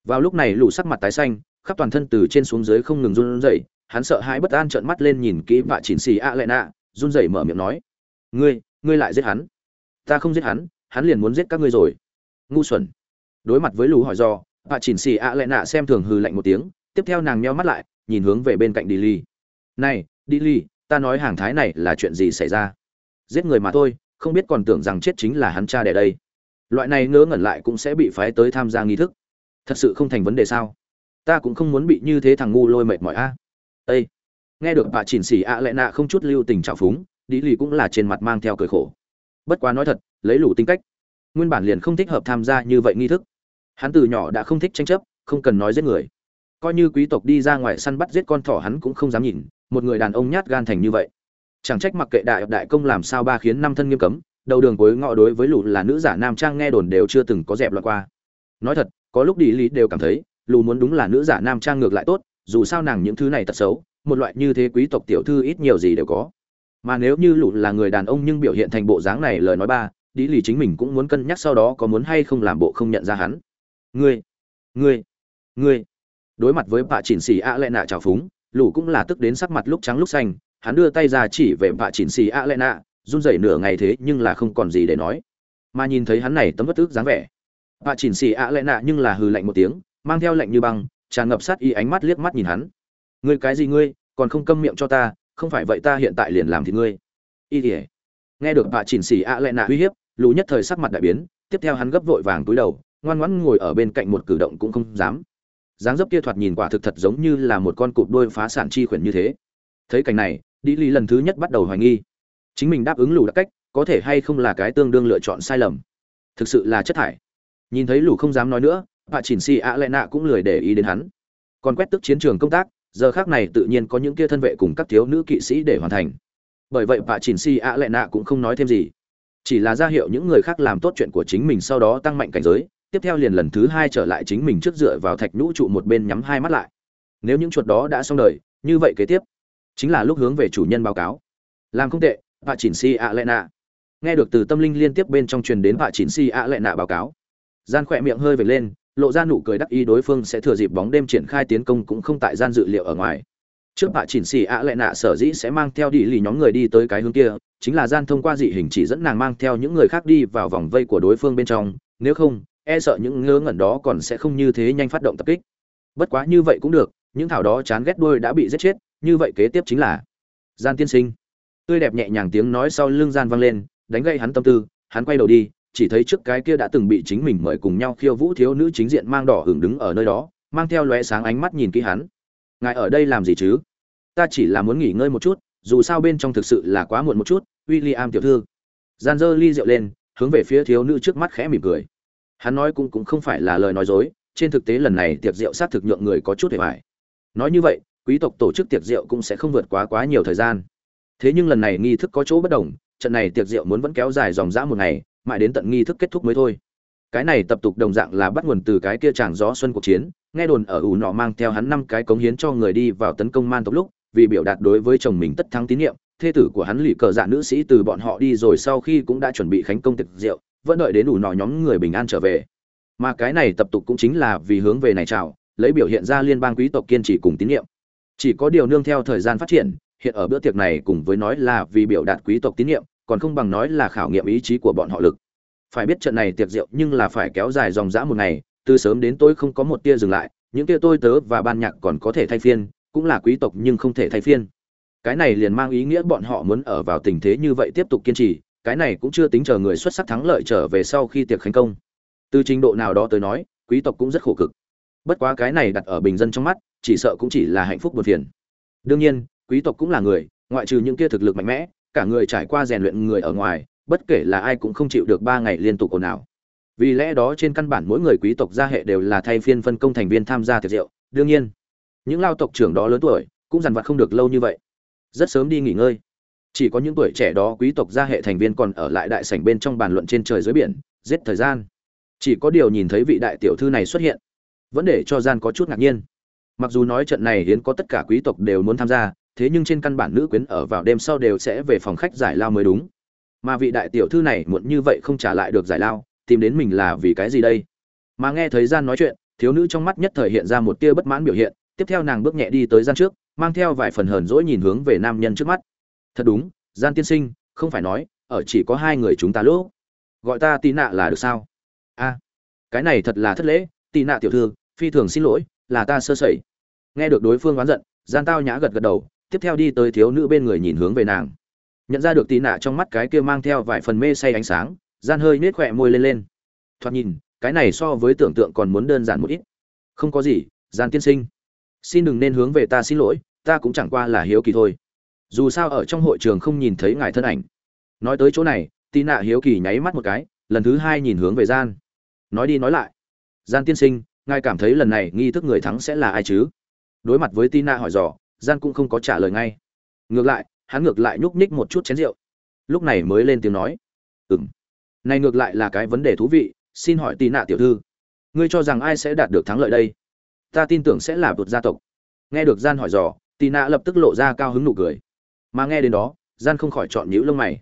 Vào lúc này lũ sắc mặt tái xanh khắp toàn thân từ trên xuống dưới không ngừng run rẩy hắn sợ hãi bất an trợn mắt lên nhìn kỹ vạ chỉnh xì ạ lẹ nạ run rẩy mở miệng nói ngươi ngươi lại giết hắn. Ta không giết hắn hắn liền muốn giết các ngươi rồi. Ngu xuẩn đối mặt với lũ hỏi do, bà chỉnh xì ạ lại nạ xem thường hừ lạnh một tiếng, tiếp theo nàng meo mắt lại, nhìn hướng về bên cạnh đi ly này đi ly ta nói hàng thái này là chuyện gì xảy ra? Giết người mà thôi, không biết còn tưởng rằng chết chính là hắn cha đẻ đây. Loại này ngớ ngẩn lại cũng sẽ bị phái tới tham gia nghi thức. Thật sự không thành vấn đề sao? Ta cũng không muốn bị như thế thằng ngu lôi mệt mỏi a. À. ây nghe được bà chỉnh xỉ ạ à lệ nạ không chút lưu tình trào phúng đi lì cũng là trên mặt mang theo cười khổ. Bất quá nói thật, lấy lũ tính cách, nguyên bản liền không thích hợp tham gia như vậy nghi thức hắn từ nhỏ đã không thích tranh chấp, không cần nói giết người. Coi như quý tộc đi ra ngoài săn bắt giết con thỏ hắn cũng không dám nhìn, một người đàn ông nhát gan thành như vậy. Chẳng trách mặc kệ đại đại công làm sao ba khiến năm thân nghiêm cấm, đầu đường cuối ngọ đối với lũ là nữ giả nam trang nghe đồn đều chưa từng có dẹp loạt qua. Nói thật, có lúc đi lý đều cảm thấy lù muốn đúng là nữ giả nam trang ngược lại tốt, dù sao nàng những thứ này tật xấu, một loại như thế quý tộc tiểu thư ít nhiều gì đều có. Mà nếu như lũ là người đàn ông nhưng biểu hiện thành bộ dáng này lời nói ba đi lì chính mình cũng muốn cân nhắc sau đó có muốn hay không làm bộ không nhận ra hắn ngươi ngươi ngươi. Đối mặt với bạ chỉnh xì a lệ nạ trào phúng, lũ cũng là tức đến sắc mặt lúc trắng lúc xanh, hắn đưa tay ra chỉ về bạ chỉnh xì a lệ nạ, run rẩy nửa ngày thế nhưng là không còn gì để nói. Mà nhìn thấy hắn này tấm bất tức dáng vẻ, bạ chỉnh xì a lệ nạ nhưng là hừ lạnh một tiếng, mang theo lạnh như băng, tràn ngập sát y ánh mắt liếc mắt nhìn hắn. Ngươi cái gì ngươi, còn không câm miệng cho ta, không phải vậy ta hiện tại liền làm thì ngươi. Y ỉa nghe được bà chỉnh xì a lệ nạ uy hiếp, lũ nhất thời sắc mặt đại biến, tiếp theo hắn gấp vội vàng túi đầu ngoan ngoãn ngồi ở bên cạnh một cử động cũng không dám. Dáng dấp kia thoạt nhìn quả thực thật giống như là một con cụp đôi phá sản chi khuyển như thế. Thấy cảnh này đi lý lần thứ nhất bắt đầu hoài nghi. Chính mình đáp ứng lù đặc cách, có thể hay không là cái tương đương lựa chọn sai lầm. Thực sự là chất thải. Nhìn thấy lù không dám nói nữa bà chỉnh xì ạ lệ nạ cũng lười để ý đến hắn. Còn quét tức chiến trường công tác, giờ khác này tự nhiên có những kia thân vệ cùng các thiếu nữ kỵ sĩ để hoàn thành. Bởi vậy bà chỉnh xì ạ lệ nạ cũng không nói thêm gì. Chỉ là ra hiệu những người khác làm tốt chuyện của chính mình sau đó tăng mạnh cảnh giới tiếp theo liền lần thứ hai trở lại chính mình trước dựa vào thạch nhũ trụ một bên nhắm hai mắt lại. Nếu những chuột đó đã xong đời, như vậy kế tiếp chính là lúc hướng về chủ nhân báo cáo. Làm không tệ bà chỉnh si a lệ nạ. Nghe được từ tâm linh liên tiếp bên trong truyền đến bà chỉnh si a lệ nạ báo cáo, gian khỏe miệng hơi vệt lên, lộ ra nụ cười đắc ý đối phương sẽ thừa dịp bóng đêm triển khai tiến công cũng không tại gian dự liệu ở ngoài. Trước bà chỉnh si ạ lệ nạ sở dĩ sẽ mang theo đi lì nhóm người đi tới cái hướng kia, chính là gian thông qua dị hình chỉ dẫn nàng mang theo những người khác đi vào vòng vây của đối phương bên trong, nếu không e sợ những ngớ ngẩn đó còn sẽ không như thế nhanh phát động tập kích. Bất quá như vậy cũng được, những thảo đó chán ghét đuôi đã bị giết chết, như vậy kế tiếp chính là gian tiên sinh. Tươi đẹp nhẹ nhàng tiếng nói sau lưng gian vang lên, đánh gây hắn tâm tư, hắn quay đầu đi, chỉ thấy trước cái kia đã từng bị chính mình mời cùng nhau khiêu vũ thiếu nữ chính diện mang đỏ hưởng đứng ở nơi đó, mang theo lóe sáng ánh mắt nhìn kỹ hắn. Ngài ở đây làm gì chứ? Ta chỉ là muốn nghỉ ngơi một chút, dù sao bên trong thực sự là quá muộn một chút w i l l i am tiểu thư. Gian dơ ly rượu lên, hướng về phía thiếu nữ trước mắt khẽ mỉm cười hắn nói cũng cũng không phải là lời nói dối, trên thực tế lần này tiệc rượu sát thực nhượng người có chút hề mải nói như vậy, quý tộc tổ chức tiệc rượu cũng sẽ không vượt quá quá nhiều thời gian. Thế nhưng lần này nghi thức có chỗ bất đồng, trận này tiệc rượu muốn vẫn kéo dài dòng dã một ngày, mãi đến tận nghi thức kết thúc mới thôi. Cái này tập tục đồng dạng là bắt nguồn từ cái kia tràng gió xuân cuộc chiến, nghe đồn ở ủ nọ mang theo hắn năm cái cống hiến cho người đi vào tấn công man tộc lúc, vì biểu đạt đối với chồng mình tất thắng tín nhiệm, thê tử của hắn lì cờ dạ nữ sĩ từ bọn họ đi rồi sau khi cũng đã chuẩn bị khánh công tiệc rượu vẫn đợi đến đủ nọ nhóm người bình an trở về. Mà cái này tập tục cũng chính là vì hướng về này chào, lấy biểu hiện ra liên bang quý tộc kiên trì cùng tín nhiệm. Chỉ có điều nương theo thời gian phát triển, hiện ở bữa tiệc này cùng với nói là vì biểu đạt quý tộc tín nhiệm, còn không bằng nói là khảo nghiệm ý chí của bọn họ lực. Phải biết trận này tiệc rượu nhưng là phải kéo dài dòng dã một ngày, từ sớm đến tối không có một tia dừng lại, những tia tôi tớ và ban nhạc còn có thể thay phiên, cũng là quý tộc nhưng không thể thay phiên. Cái này liền mang ý nghĩa bọn họ muốn ở vào tình thế như vậy tiếp tục kiên trì cái này cũng chưa tính chờ người xuất sắc thắng lợi trở về sau khi tiệc khánh công. Từ trình độ nào đó tới nói, quý tộc cũng rất khổ cực. Bất quá cái này đặt ở bình dân trong mắt, chỉ sợ cũng chỉ là hạnh phúc buồn phiền. Đương nhiên, quý tộc cũng là người, ngoại trừ những kia thực lực mạnh mẽ, cả người trải qua rèn luyện người ở ngoài, bất kể là ai cũng không chịu được ba ngày liên tục ồn ào. Vì lẽ đó trên căn bản mỗi người quý tộc gia hệ đều là thay phiên phân công thành viên tham gia tiệc rượu. Đương nhiên, những lao tộc trưởng đó lớn tuổi, cũng dằn vặt không được lâu như vậy. Rất sớm đi nghỉ ngơi chỉ có những tuổi trẻ đó quý tộc gia hệ thành viên còn ở lại đại sảnh bên trong bàn luận trên trời dưới biển, giết thời gian. Chỉ có điều nhìn thấy vị đại tiểu thư này xuất hiện, vẫn để cho gian có chút ngạc nhiên. Mặc dù nói trận này hiến có tất cả quý tộc đều muốn tham gia, thế nhưng trên căn bản nữ quyến ở vào đêm sau đều sẽ về phòng khách giải lao mới đúng. Mà vị đại tiểu thư này muộn như vậy không trả lại được giải lao, tìm đến mình là vì cái gì đây? Mà nghe thấy gian nói chuyện, thiếu nữ trong mắt nhất thời hiện ra một tia bất mãn biểu hiện, tiếp theo nàng bước nhẹ đi tới gian trước, mang theo vài phần hờn dỗi nhìn hướng về nam nhân trước mắt thật đúng gian tiên sinh không phải nói ở chỉ có hai người chúng ta lỗ, gọi ta tì nạ là được sao? A cái này thật là thất lễ tì nạ tiểu thư phi thường xin lỗi là ta sơ sẩy. Nghe được đối phương oán giận gian tao nhã gật gật đầu tiếp theo đi tới thiếu nữ bên người nhìn hướng về nàng. Nhận ra được tì nạ trong mắt cái kia mang theo vài phần mê say ánh sáng gian hơi nết khỏe môi lên lên. Thoạt nhìn cái này so với tưởng tượng còn muốn đơn giản một ít. Không có gì gian tiên sinh. Xin đừng nên hướng về ta xin lỗi ta cũng chẳng qua là hiếu kỳ thôi dù sao ở trong hội trường không nhìn thấy ngài thân ảnh. Nói tới chỗ này tì nạ hiếu kỳ nháy mắt một cái, lần thứ hai nhìn hướng về gian. Nói đi nói lại. Gian tiên sinh, ngài cảm thấy lần này nghi thức người thắng sẽ là ai chứ? Đối mặt với tina hỏi dò, gian cũng không có trả lời ngay. Ngược lại, hắn ngược lại nhúc nhích một chút chén rượu. Lúc này mới lên tiếng nói. Ừ m này ngược lại là cái vấn đề thú vị, xin hỏi tina tiểu thư, ngươi cho rằng ai sẽ đạt được thắng lợi đây? Ta tin tưởng sẽ là vượt gia tộc. Nghe được gian hỏi dò Tina nạ lập tức lộ ra cao hứng nụ cười mà nghe đến đó, gian không khỏi chọn nhữ lông mày.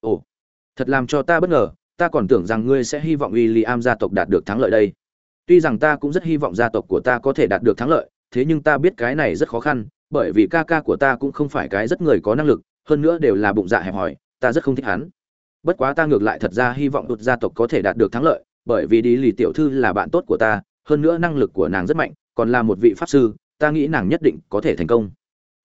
Ồ, thật làm cho ta bất ngờ, ta còn tưởng rằng ngươi sẽ hy vọng w i l l i am gia tộc đạt được thắng lợi đây. Tuy rằng ta cũng rất hy vọng gia tộc của ta có thể đạt được thắng lợi, thế nhưng ta biết cái này rất khó khăn, bởi vì ca ca của ta cũng không phải cái rất người có năng lực, hơn nữa đều là bụng dạ hẹp hòi, ta rất không thích hắn. Bất quá ta ngược lại thật ra hy vọng đột gia tộc có thể đạt được thắng lợi, bởi vì đi lì tiểu thư là bạn tốt của ta, hơn nữa năng lực của nàng rất mạnh, còn là một vị pháp sư, ta nghĩ nàng nhất định có thể thành công.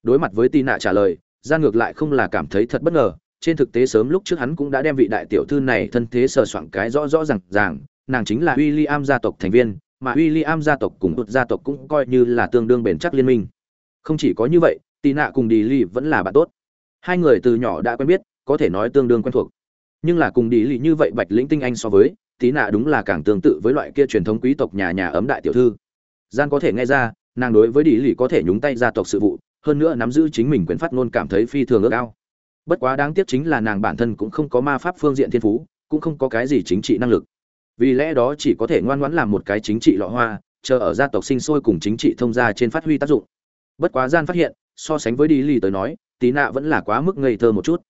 Đối mặt với tì nạ trả lời Gian ngược lại không là cảm thấy thật bất ngờ, trên thực tế sớm lúc trước hắn cũng đã đem vị đại tiểu thư này thân thế sờ soạn cái rõ rõ ràng ràng, nàng chính là w i l l i am gia tộc thành viên, mà w i l l i am gia tộc cùng một gia tộc cũng coi như là tương đương bền chắc liên minh. Không chỉ có như vậy tì nạ cùng đi lì vẫn là bạn tốt. Hai người từ nhỏ đã quen biết, có thể nói tương đương quen thuộc. Nhưng là cùng đi lì như vậy bạch lĩnh tinh anh so với tí nạ đúng là càng tương tự với loại kia truyền thống quý tộc nhà nhà ấm đại tiểu thư. Gian có thể nghe ra, nàng đối với đi lì có thể nhúng tay gia tộc sự vụ hơn nữa nắm giữ chính mình quyền phát ngôn cảm thấy phi thường ước ao. Bất quá đáng tiếc chính là nàng bản thân cũng không có ma pháp phương diện thiên phú, cũng không có cái gì chính trị năng lực. Vì lẽ đó chỉ có thể ngoan ngoãn làm một cái chính trị lọ hoa, chờ ở gia tộc sinh sôi cùng chính trị thông gia trên phát huy tác dụng. Bất quá gian phát hiện, so sánh với đi lì tới nói, tí nạ vẫn là quá mức ngây thơ một chút.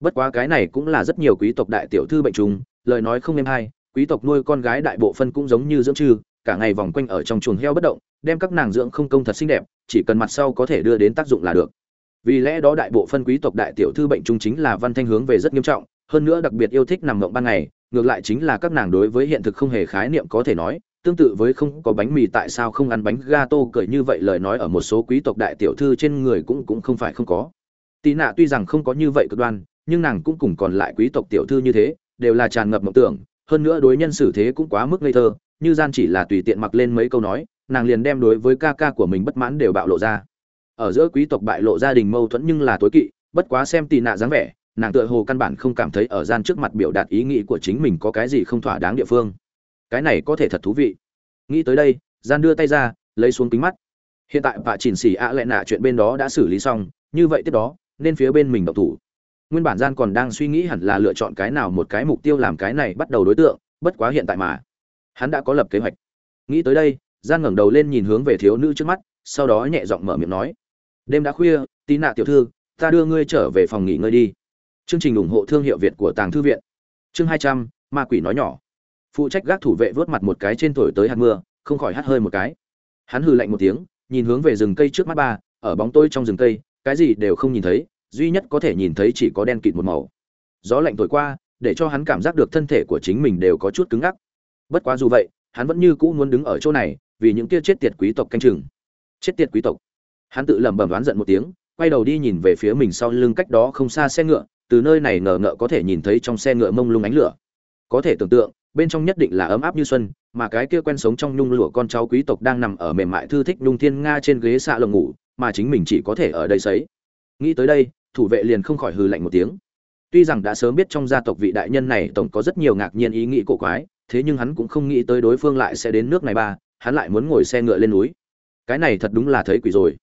Bất quá cái này cũng là rất nhiều quý tộc đại tiểu thư bệnh trùng, lời nói không êm hay, quý tộc nuôi con gái đại bộ phân cũng giống như dưỡng trừ cả ngày vòng quanh ở trong chuồng heo bất động đem các nàng dưỡng không công thật xinh đẹp, chỉ cần mặt sau có thể đưa đến tác dụng là được. Vì lẽ đó đại bộ phân quý tộc đại tiểu thư bệnh trung chính là văn thanh hướng về rất nghiêm trọng, hơn nữa đặc biệt yêu thích nằm mộng ban ngày, ngược lại chính là các nàng đối với hiện thực không hề khái niệm có thể nói, tương tự với không có bánh mì tại sao không ăn bánh gato cười như vậy lời nói ở một số quý tộc đại tiểu thư trên người cũng cũng không phải không có. Tì nạ tuy rằng không có như vậy cực đoan, nhưng nàng cũng cùng còn lại quý tộc tiểu thư như thế, đều là tràn ngập mộng tưởng, hơn nữa đối nhân xử thế cũng quá mức ngây thơ, như gian chỉ là tùy tiện mặc lên mấy câu nói nàng liền đem đối với ca ca của mình bất mãn đều bạo lộ ra. Ở giữa quý tộc bại lộ gia đình mâu thuẫn nhưng là tối kỵ, bất quá xem tì nạ dáng vẻ, nàng tựa hồ căn bản không cảm thấy ở gian trước mặt biểu đạt ý nghĩ của chính mình có cái gì không thỏa đáng địa phương. Cái này có thể thật thú vị. Nghĩ tới đây, gian đưa tay ra, lấy xuống kính mắt. Hiện tại bà chỉnh xỉ ạ à lệ nạ chuyện bên đó đã xử lý xong, như vậy tiếp đó, nên phía bên mình độc thủ. Nguyên bản gian còn đang suy nghĩ hẳn là lựa chọn cái nào một cái mục tiêu làm cái này bắt đầu đối tượng, bất quá hiện tại mà, hắn đã có lập kế hoạch. Nghĩ tới đây gian ngẩng đầu lên nhìn hướng về thiếu nữ trước mắt, sau đó nhẹ giọng mở miệng nói. Đêm đã khuya, tí nạ tiểu thư, ta đưa ngươi trở về phòng nghỉ ngơi đi. Chương trình ủng hộ thương hiệu việt của tàng thư viện. Chương hai trăm, ma quỷ nói nhỏ. Phụ trách gác thủ vệ vớt mặt một cái trên thổi tới hạt mưa, không khỏi hắt hơi một cái. Hắn hừ lạnh một tiếng, nhìn hướng về rừng cây trước mắt ba, ở bóng tôi trong rừng cây, cái gì đều không nhìn thấy, duy nhất có thể nhìn thấy chỉ có đen kịt một màu. Gió lạnh thổi qua, để cho hắn cảm giác được thân thể của chính mình đều có chút cứng ngắc. Bất quá dù vậy, hắn vẫn như cũ muốn đứng ở chỗ này vì những kia chết tiệt quý tộc canh chừng. Chết tiệt quý tộc. Hắn tự lẩm bẩm đoán giận một tiếng, quay đầu đi nhìn về phía mình sau lưng cách đó không xa xe ngựa, từ nơi này ngờ ngợ có thể nhìn thấy trong xe ngựa mông lung ánh lửa. Có thể tưởng tượng, bên trong nhất định là ấm áp như xuân, mà cái kia quen sống trong nhung lụa con cháu quý tộc đang nằm ở mềm mại thư thích nhung thiên nga trên ghế xạ lồng ngủ, mà chính mình chỉ có thể ở đây sấy. Nghĩ tới đây, thủ vệ liền không khỏi hừ lạnh một tiếng. Tuy rằng đã sớm biết trong gia tộc vị đại nhân này tổng có rất nhiều ngạc nhiên ý nghĩ cổ quái, thế nhưng hắn cũng không nghĩ tới đối phương lại sẽ đến nước này ba hắn lại muốn ngồi xe ngựa lên núi. Cái này thật đúng là thấy quỷ rồi.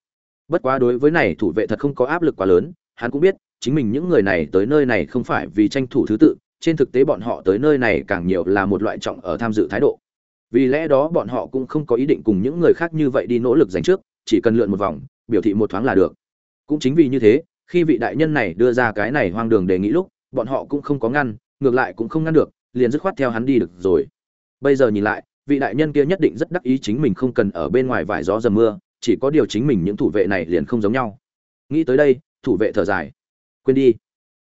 Bất quá đối với này thủ vệ thật không có áp lực quá lớn, hắn cũng biết, chính mình những người này tới nơi này không phải vì tranh thủ thứ tự, trên thực tế bọn họ tới nơi này càng nhiều là một loại trọng ở tham dự thái độ. Vì lẽ đó bọn họ cũng không có ý định cùng những người khác như vậy đi nỗ lực giành trước, chỉ cần lượn một vòng, biểu thị một thoáng là được. Cũng chính vì như thế, khi vị đại nhân này đưa ra cái này hoang đường đề nghị lúc, bọn họ cũng không có ngăn, ngược lại cũng không ngăn được, liền dứt khoát theo hắn đi được rồi. Bây giờ nhìn lại vị đại nhân kia nhất định rất đắc ý chính mình không cần ở bên ngoài vải gió dầm mưa, chỉ có điều chính mình những thủ vệ này liền không giống nhau. Nghĩ tới đây, thủ vệ thở dài. Quên đi.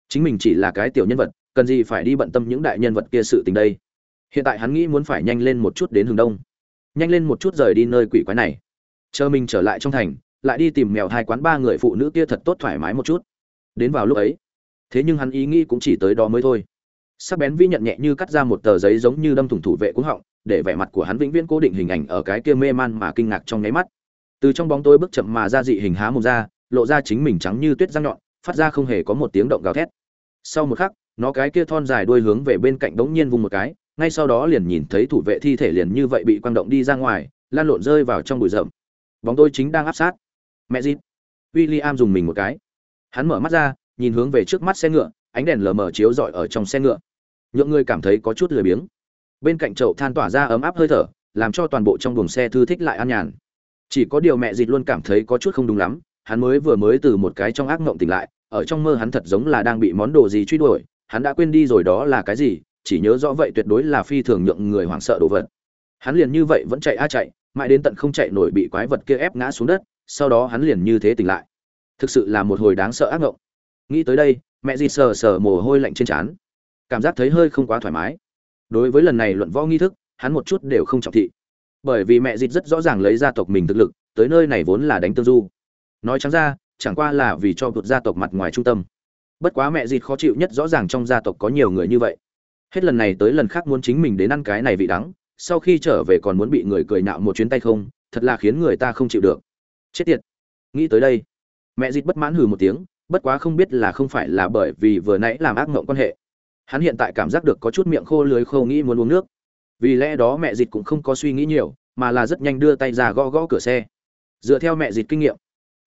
Chính mình chỉ là cái tiểu nhân vật, cần gì phải đi bận tâm những đại nhân vật kia sự tình đây? Hiện tại hắn nghĩ muốn phải nhanh lên một chút đến hướng đông. Nhanh lên một chút rời đi nơi quỷ quái này. Chờ mình trở lại trong thành, lại đi tìm mèo hai quán ba người phụ nữ kia thật tốt thoải mái một chút. Đến vào lúc ấy, thế nhưng hắn ý nghĩ cũng chỉ tới đó mới thôi sắc bén vi nhận nhẹ như cắt ra một tờ giấy giống như đâm thủng thủ vệ cuống họng, để vẻ mặt của hắn vĩnh viễn cố định hình ảnh ở cái kia mê man mà kinh ngạc trong nháy mắt. Từ trong bóng tối bước chậm mà ra dị hình há mồm ra, lộ ra chính mình trắng như tuyết răng nhọn, phát ra không hề có một tiếng động gào thét. Sau một khắc, nó cái kia thon dài đuôi hướng về bên cạnh đống nhiên vùng một cái, ngay sau đó liền nhìn thấy thủ vệ thi thể liền như vậy bị quang động đi ra ngoài, lan lộn rơi vào trong bụi rậm. Bóng tôi chính đang áp sát. Mẹ dịp William dùng mình một cái. Hắn mở mắt ra, nhìn hướng về trước mắt xe ngựa, ánh đèn lờ mờ chiếu rọi ở trong xe ngựa nhượng người cảm thấy có chút lười biếng. Bên cạnh chậu than tỏa ra ấm áp hơi thở, làm cho toàn bộ trong buồng xe thư thích lại an nhàn. Chỉ có điều mẹ dịt luôn cảm thấy có chút không đúng lắm, hắn mới vừa mới từ một cái trong ác mộng tỉnh lại, ở trong mơ hắn thật giống là đang bị món đồ gì truy đuổi, hắn đã quên đi rồi đó là cái gì, chỉ nhớ rõ vậy tuyệt đối là phi thường nhượng người hoảng sợ đồ vật. Hắn liền như vậy vẫn chạy a chạy, mãi đến tận không chạy nổi bị quái vật kia ép ngã xuống đất, sau đó hắn liền như thế tỉnh lại. Thực sự là một hồi đáng sợ ác mộng. Nghĩ tới đây, mẹ dì sờ sờ mồ hôi lạnh trên trán cảm giác thấy hơi không quá thoải mái. Đối với lần này luận võ nghi thức, hắn một chút đều không trọng thị. Bởi vì mẹ dịt rất rõ ràng lấy gia tộc mình thực lực, tới nơi này vốn là đánh tương du. Nói trắng ra, chẳng qua là vì cho vượt gia tộc mặt ngoài trung tâm. Bất quá mẹ dịt khó chịu nhất rõ ràng trong gia tộc có nhiều người như vậy. Hết lần này tới lần khác muốn chính mình đến ăn cái này vị đắng, sau khi trở về còn muốn bị người cười nạo một chuyến tay không, thật là khiến người ta không chịu được. Chết tiệt. Nghĩ tới đây, mẹ dịt bất mãn hừ một tiếng, bất quá không biết là không phải là bởi vì vừa nãy làm ác mộng quan hệ hắn hiện tại cảm giác được có chút miệng khô lưới khô nghĩ muốn uống nước. Vì lẽ đó mẹ dịt cũng không có suy nghĩ nhiều, mà là rất nhanh đưa tay ra gõ gõ cửa xe. Dựa theo mẹ dịt kinh nghiệm,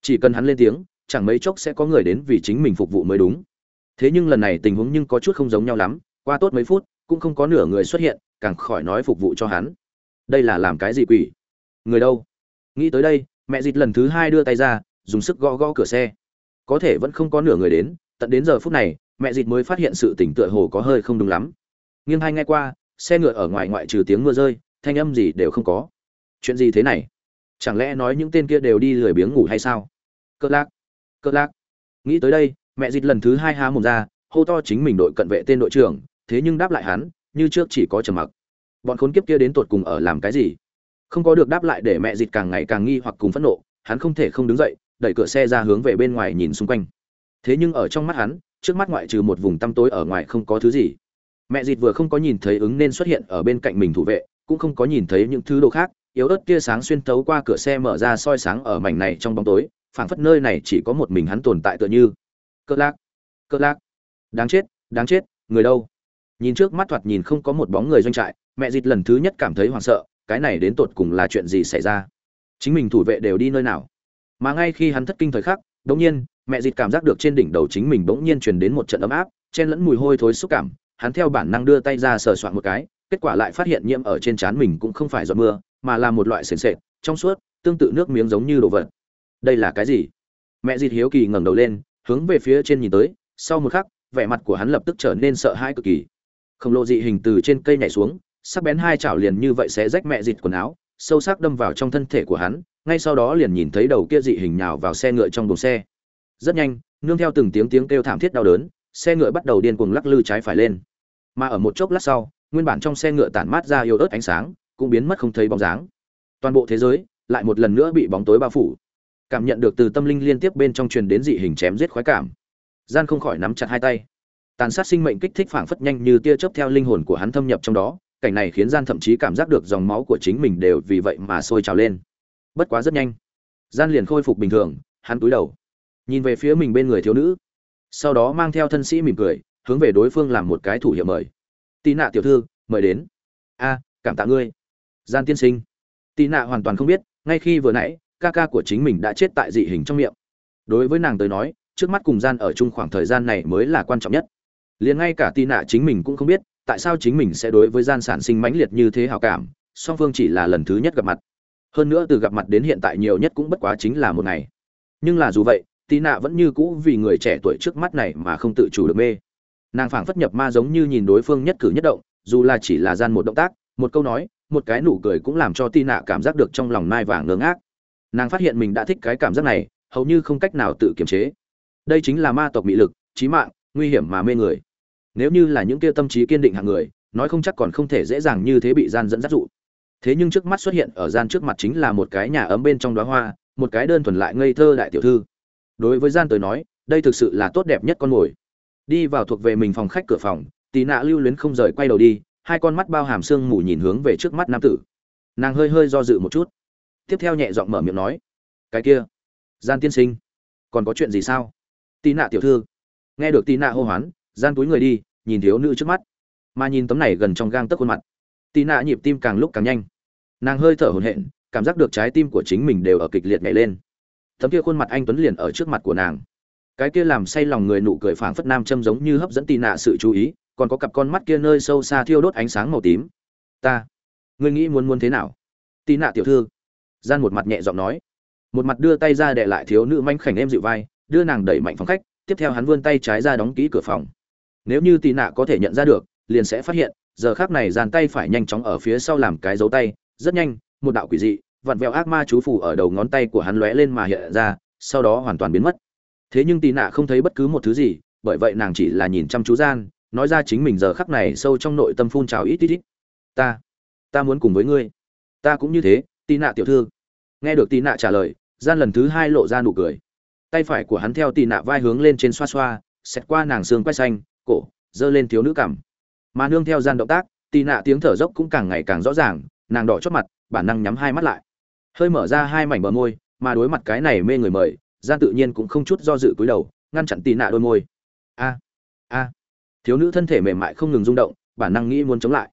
chỉ cần hắn lên tiếng, chẳng mấy chốc sẽ có người đến vì chính mình phục vụ mới đúng. Thế nhưng lần này tình huống nhưng có chút không giống nhau lắm, qua tốt mấy phút, cũng không có nửa người xuất hiện, càng khỏi nói phục vụ cho hắn. Đây là làm cái gì quỷ? Người đâu? Nghĩ tới đây, mẹ dịt lần thứ hai đưa tay ra, dùng sức gõ gõ cửa xe. Có thể vẫn không có nửa người đến, tận đến giờ phút này mẹ dịt mới phát hiện sự tỉnh tựa hồ có hơi không đúng lắm. Nghiêng hai ngay qua, xe ngựa ở ngoài ngoại trừ tiếng mưa rơi, thanh âm gì đều không có. Chuyện gì thế này? Chẳng lẽ nói những tên kia đều đi lười biếng ngủ hay sao? Cỡ lác cỡ lác. Nghĩ tới đây, mẹ dịt lần thứ hai há mồm ra, hô to chính mình đội cận vệ tên đội trưởng, thế nhưng đáp lại hắn, như trước chỉ có trầm mặc. Bọn khốn kiếp kia đến tột cùng ở làm cái gì? Không có được đáp lại để mẹ dịt càng ngày càng nghi hoặc cùng phẫn nộ, hắn không thể không đứng dậy, đẩy cửa xe ra hướng về bên ngoài nhìn xung quanh. Thế nhưng ở trong mắt hắn trước mắt ngoại trừ một vùng tăm tối ở ngoài không có thứ gì. Mẹ dịt vừa không có nhìn thấy ứng nên xuất hiện ở bên cạnh mình thủ vệ, cũng không có nhìn thấy những thứ đồ khác, yếu ớt tia sáng xuyên tấu qua cửa xe mở ra soi sáng ở mảnh này trong bóng tối, phảng phất nơi này chỉ có một mình hắn tồn tại tựa như. Cỡ lạc cỡ lạc. Đáng chết đáng chết, người đâu? Nhìn trước mắt thoạt nhìn không có một bóng người doanh trại, mẹ dịt lần thứ nhất cảm thấy hoảng sợ, cái này đến tột cùng là chuyện gì xảy ra? Chính mình thủ vệ đều đi nơi nào? Mà ngay khi hắn thất kinh thời khắc, đột nhiên mẹ dịt cảm giác được trên đỉnh đầu chính mình bỗng nhiên truyền đến một trận ấm áp, chen lẫn mùi hôi thối xúc cảm, hắn theo bản năng đưa tay ra sờ soạn một cái, kết quả lại phát hiện nhiễm ở trên trán mình cũng không phải giọt mưa, mà là một loại sền sệt, trong suốt, tương tự nước miếng giống như đồ vật. Đây là cái gì? Mẹ dịt hiếu kỳ ngẩng đầu lên, hướng về phía trên nhìn tới, sau một khắc, vẻ mặt của hắn lập tức trở nên sợ hãi cực kỳ. Khổng lồ dị hình từ trên cây nhảy xuống, sắc bén hai chảo liền như vậy sẽ rách mẹ dịt quần áo, sâu sắc đâm vào trong thân thể của hắn, ngay sau đó liền nhìn thấy đầu kia dị hình nhào vào xe ngựa trong đồn xe rất nhanh, nương theo từng tiếng tiếng kêu thảm thiết đau đớn, xe ngựa bắt đầu điên cuồng lắc lư trái phải lên. Mà ở một chốc lát sau, nguyên bản trong xe ngựa tản mát ra yếu ớt ánh sáng, cũng biến mất không thấy bóng dáng. Toàn bộ thế giới lại một lần nữa bị bóng tối bao phủ. Cảm nhận được từ tâm linh liên tiếp bên trong truyền đến dị hình chém giết khoái cảm. Gian không khỏi nắm chặt hai tay. Tàn sát sinh mệnh kích thích phảng phất nhanh như tia chớp theo linh hồn của hắn thâm nhập trong đó, cảnh này khiến gian thậm chí cảm giác được dòng máu của chính mình đều vì vậy mà sôi trào lên. Bất quá rất nhanh, gian liền khôi phục bình thường, hắn cúi đầu nhìn về phía mình bên người thiếu nữ. Sau đó mang theo thân sĩ mỉm cười, hướng về đối phương làm một cái thủ hiệu mời. Tị nạ tiểu thư, mời đến. A, cảm tạ ngươi. Gian tiên sinh. Tị nạ hoàn toàn không biết, ngay khi vừa nãy, ca ca của chính mình đã chết tại dị hình trong miệng. Đối với nàng tới nói, trước mắt cùng gian ở chung khoảng thời gian này mới là quan trọng nhất. Liền ngay cả tị nạ chính mình cũng không biết, tại sao chính mình sẽ đối với gian sản sinh mãnh liệt như thế hào cảm, song phương chỉ là lần thứ nhất gặp mặt. Hơn nữa từ gặp mặt đến hiện tại nhiều nhất cũng bất quá chính là một ngày. Nhưng là dù vậy tí nạ vẫn như cũ vì người trẻ tuổi trước mắt này mà không tự chủ được mê. Nàng phảng phất nhập ma giống như nhìn đối phương nhất cử nhất động, dù là chỉ là gian một động tác, một câu nói, một cái nụ cười cũng làm cho Tì nạ cảm giác được trong lòng mai vàng ngớ ngác. Nàng phát hiện mình đã thích cái cảm giác này, hầu như không cách nào tự kiềm chế. Đây chính là ma tộc mị lực trí mạng, nguy hiểm mà mê người. Nếu như là những kia tâm trí kiên định hạng người, nói không chắc còn không thể dễ dàng như thế bị gian dẫn dắt dụ. Thế nhưng trước mắt xuất hiện ở gian trước mặt chính là một cái nhà ấm bên trong đóa hoa, một cái đơn thuần lại ngây thơ đại tiểu thư đối với gian tới nói, đây thực sự là tốt đẹp nhất con mồi. Đi vào thuộc về mình phòng khách cửa phòng, tì nạ lưu luyến không rời quay đầu đi, hai con mắt bao hàm sương mù nhìn hướng về trước mắt nam tử. Nàng hơi hơi do dự một chút. Tiếp theo nhẹ giọng mở miệng nói, cái kia, gian tiên sinh, còn có chuyện gì sao? Tì nạ tiểu thư, nghe được tì nạ hô hoán, gian túi người đi, nhìn thiếu nữ trước mắt. Mà nhìn tấm này gần trong gang tấc khuôn mặt, tì nạ nhịp tim càng lúc càng nhanh. Nàng hơi thở hổn hển, cảm giác được trái tim của chính mình đều ở kịch liệt nhảy lên tấm kia khuôn mặt anh tuấn liền ở trước mặt của nàng. Cái kia làm say lòng người nụ cười phảng phất nam châm giống như hấp dẫn tì nạ sự chú ý, còn có cặp con mắt kia nơi sâu xa thiêu đốt ánh sáng màu tím. Ta, ngươi nghĩ muốn muốn thế nào? Tì nạ tiểu thư. Gian một mặt nhẹ giọng nói. Một mặt đưa tay ra để lại thiếu nữ manh khảnh em dịu vai, đưa nàng đẩy mạnh phòng khách, tiếp theo hắn vươn tay trái ra đóng kỹ cửa phòng. Nếu như tì nạ có thể nhận ra được, liền sẽ phát hiện, giờ khác này dàn tay phải nhanh chóng ở phía sau làm cái dấu tay, rất nhanh, một đạo quỷ dị vặn vẹo ác ma chú phủ ở đầu ngón tay của hắn lóe lên mà hiện ra, sau đó hoàn toàn biến mất. Thế nhưng tì nạ không thấy bất cứ một thứ gì, bởi vậy nàng chỉ là nhìn chăm chú gian, nói ra chính mình giờ khắc này sâu trong nội tâm phun trào ít ít ít. Ta ta muốn cùng với ngươi. Ta cũng như thế, tì nạ tiểu thư. Nghe được tì nạ trả lời, gian lần thứ hai lộ ra nụ cười. Tay phải của hắn theo tì nạ vai hướng lên trên xoa xoa, xẹt qua nàng xương quay xanh, cổ, giơ lên thiếu nữ cảm mà nương theo gian động tác, tì nạ tiếng thở dốc cũng càng ngày càng rõ ràng, nàng đỏ chót mặt, bản năng nhắm hai mắt lại hơi mở ra hai mảnh bờ môi, mà đối mặt cái này mê người mời gian tự nhiên cũng không chút do dự cúi đầu, ngăn chặn tì nạ đôi môi. A a. Thiếu nữ thân thể mềm mại không ngừng rung động, bản năng nghĩ muốn chống lại.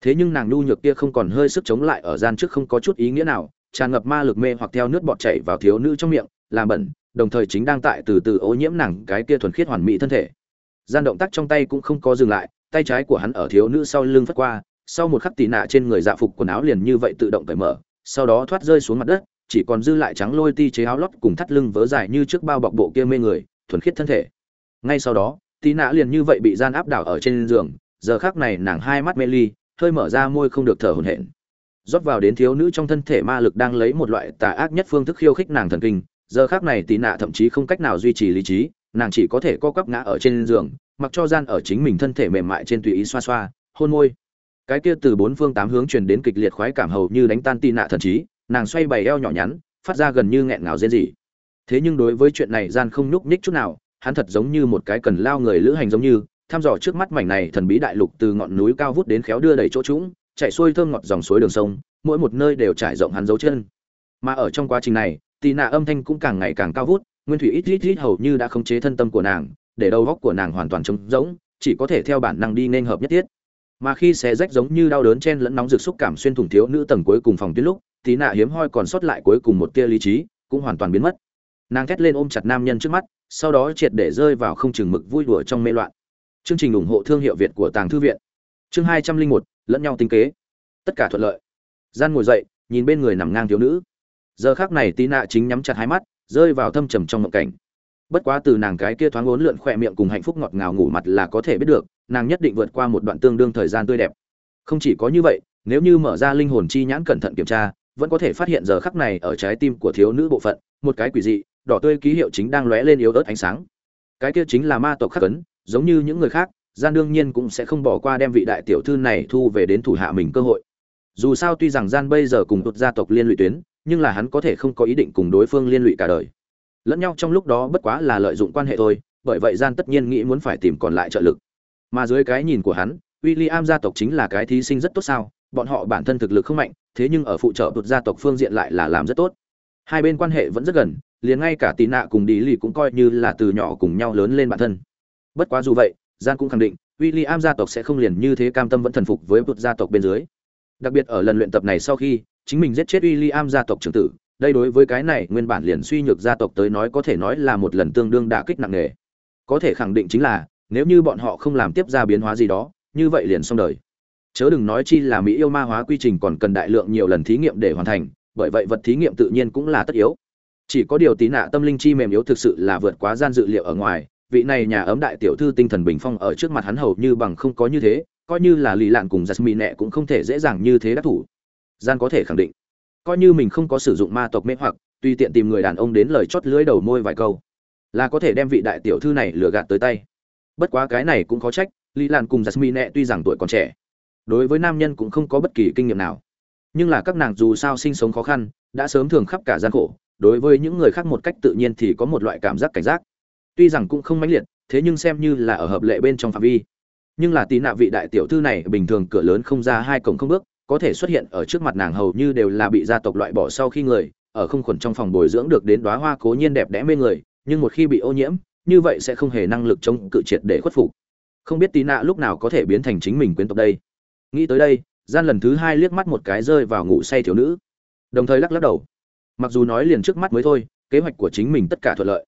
Thế nhưng nàng nhu nhược kia không còn hơi sức chống lại ở gian trước không có chút ý nghĩa nào, tràn ngập ma lực mê hoặc theo nước bọt chảy vào thiếu nữ trong miệng, làm bẩn, đồng thời chính đang tại từ từ ô nhiễm nàng cái kia thuần khiết hoàn mỹ thân thể. Gian động tác trong tay cũng không có dừng lại, tay trái của hắn ở thiếu nữ sau lưng phất qua, sau một khắc tì nạ trên người dạ phục quần áo liền như vậy tự động cởi mở sau đó thoát rơi xuống mặt đất, chỉ còn dư lại trắng lôi ti chế áo lót cùng thắt lưng vớ dài như trước bao bọc bộ kia mê người, thuần khiết thân thể. Ngay sau đó tì nạ liền như vậy bị gian áp đảo ở trên giường, giờ khác này nàng hai mắt mê ly, hơi mở ra môi không được thở hổn hển. Rót vào đến thiếu nữ trong thân thể ma lực đang lấy một loại tà ác nhất phương thức khiêu khích nàng thần kinh, giờ khác này tì nạ thậm chí không cách nào duy trì lý trí, nàng chỉ có thể co quắp ngã ở trên giường, mặc cho gian ở chính mình thân thể mềm mại trên tùy ý xoa xoa, hôn môi cái kia từ bốn phương tám hướng truyền đến kịch liệt khoái cảm hầu như đánh tan tì nạ thần trí, nàng xoay bày eo nhỏ nhắn, phát ra gần như nghẹn ngào dễ gì thế nhưng đối với chuyện này gian không nhúc nhích chút nào, hắn thật giống như một cái cần lao người lữ hành giống như, thăm dò trước mắt mảnh này thần bí đại lục từ ngọn núi cao vút đến khéo đưa đầy chỗ trũng, chạy xuôi thơm ngọt dòng suối đường sông, mỗi một nơi đều trải rộng hắn dấu chân. Mà ở trong quá trình này tì nạ âm thanh cũng càng ngày càng cao vút, nguyên thủy ít ít ít hầu như đã khống chế thân tâm của nàng, để đầu góc của nàng hoàn toàn trống rỗng, chỉ có thể theo bản năng đi nên hợp nhất thiết mà khi xé rách giống như đau đớn chen lẫn nóng rực xúc cảm xuyên thủng thiếu nữ tầng cuối cùng phòng tuyến lúc tí nạ hiếm hoi còn sót lại cuối cùng một tia lý trí, cũng hoàn toàn biến mất. Nàng thét lên ôm chặt nam nhân trước mắt, sau đó triệt để rơi vào không chừng mực vui đùa trong mê loạn. Chương trình ủng hộ thương hiệu việt của tàng thư viện. Chương hai trăm linh một, lẫn nhau tinh kế. Tất cả thuận lợi. Gian ngồi dậy, nhìn bên người nằm ngang thiếu nữ. Giờ khác này tí nạ chính nhắm chặt hai mắt, rơi vào thâm trầm trong mộng cảnh bất quá từ nàng cái kia thoáng uốn lượn khỏe miệng cùng hạnh phúc ngọt ngào ngủ mặt là có thể biết được, nàng nhất định vượt qua một đoạn tương đương thời gian tươi đẹp. Không chỉ có như vậy, nếu như mở ra linh hồn chi nhãn cẩn thận kiểm tra, vẫn có thể phát hiện giờ khắc này ở trái tim của thiếu nữ bộ phận, một cái quỷ dị, đỏ tươi ký hiệu chính đang lóe lên yếu ớt ánh sáng. Cái kia chính là ma tộc khắc cấn giống như những người khác, gian đương nhiên cũng sẽ không bỏ qua đem vị đại tiểu thư này thu về đến thủ hạ mình cơ hội. Dù sao tuy rằng gian bây giờ cùng tụt gia tộc liên lụy tuyến, nhưng là hắn có thể không có ý định cùng đối phương liên lụy cả đời lẫn nhau trong lúc đó bất quá là lợi dụng quan hệ thôi, bởi vậy gian tất nhiên nghĩ muốn phải tìm còn lại trợ lực. Mà dưới cái nhìn của hắn, William gia tộc chính là cái thí sinh rất tốt sao, bọn họ bản thân thực lực không mạnh, thế nhưng ở phụ trợ tụt gia tộc phương diện lại là làm rất tốt. Hai bên quan hệ vẫn rất gần, liền ngay cả tì nạ cùng đi lì cũng coi như là từ nhỏ cùng nhau lớn lên bản thân. Bất quá dù vậy gian cũng khẳng định, William gia tộc sẽ không liền như thế cam tâm vẫn thần phục với tụt gia tộc bên dưới. Đặc biệt ở lần luyện tập này sau khi, chính mình giết chết William gia tộc trưởng tử đây đối với cái này nguyên bản liền suy nhược gia tộc tới nói có thể nói là một lần tương đương đả kích nặng nề. Có thể khẳng định chính là, nếu như bọn họ không làm tiếp ra biến hóa gì đó, như vậy liền xong đời. Chớ đừng nói chi là mỹ yêu ma hóa quy trình còn cần đại lượng nhiều lần thí nghiệm để hoàn thành, bởi vậy vật thí nghiệm tự nhiên cũng là tất yếu. Chỉ có điều tí nạ tâm linh chi mềm yếu thực sự là vượt quá gian dự liệu ở ngoài, vị này nhà ấm đại tiểu thư tinh thần bình phong ở trước mặt hắn hầu như bằng không có như thế, coi như là lì lạn cùng Jasmine nẹ cũng không thể dễ dàng như thế đắc thủ. Gian có thể khẳng định coi như mình không có sử dụng ma tộc mê hoặc, tùy tiện tìm người đàn ông đến lời chót lưỡi đầu môi vài câu, là có thể đem vị đại tiểu thư này lừa gạt tới tay. Bất quá cái này cũng có trách, lý lan cùng jasmine tuy rằng tuổi còn trẻ, đối với nam nhân cũng không có bất kỳ kinh nghiệm nào. Nhưng là các nàng dù sao sinh sống khó khăn, đã sớm thường khắp cả gian khổ, đối với những người khác một cách tự nhiên thì có một loại cảm giác cảnh giác. Tuy rằng cũng không mãnh liệt, thế nhưng xem như là ở hợp lệ bên trong phạm vi. Nhưng là tí nạ vị đại tiểu thư này bình thường cửa lớn không ra hai cổng không bước có thể xuất hiện ở trước mặt nàng hầu như đều là bị gia tộc loại bỏ sau khi người, ở không khuẩn trong phòng bồi dưỡng được đến đóa hoa cố nhiên đẹp đẽ mê người, nhưng một khi bị ô nhiễm, như vậy sẽ không hề năng lực chống cự triệt để khuất phục. Không biết tí nạ lúc nào có thể biến thành chính mình quyến tộc đây. Nghĩ tới đây, gian lần thứ hai liếc mắt một cái rơi vào ngủ say thiếu nữ. Đồng thời lắc lắc đầu. Mặc dù nói liền trước mắt mới thôi, kế hoạch của chính mình tất cả thuận lợi.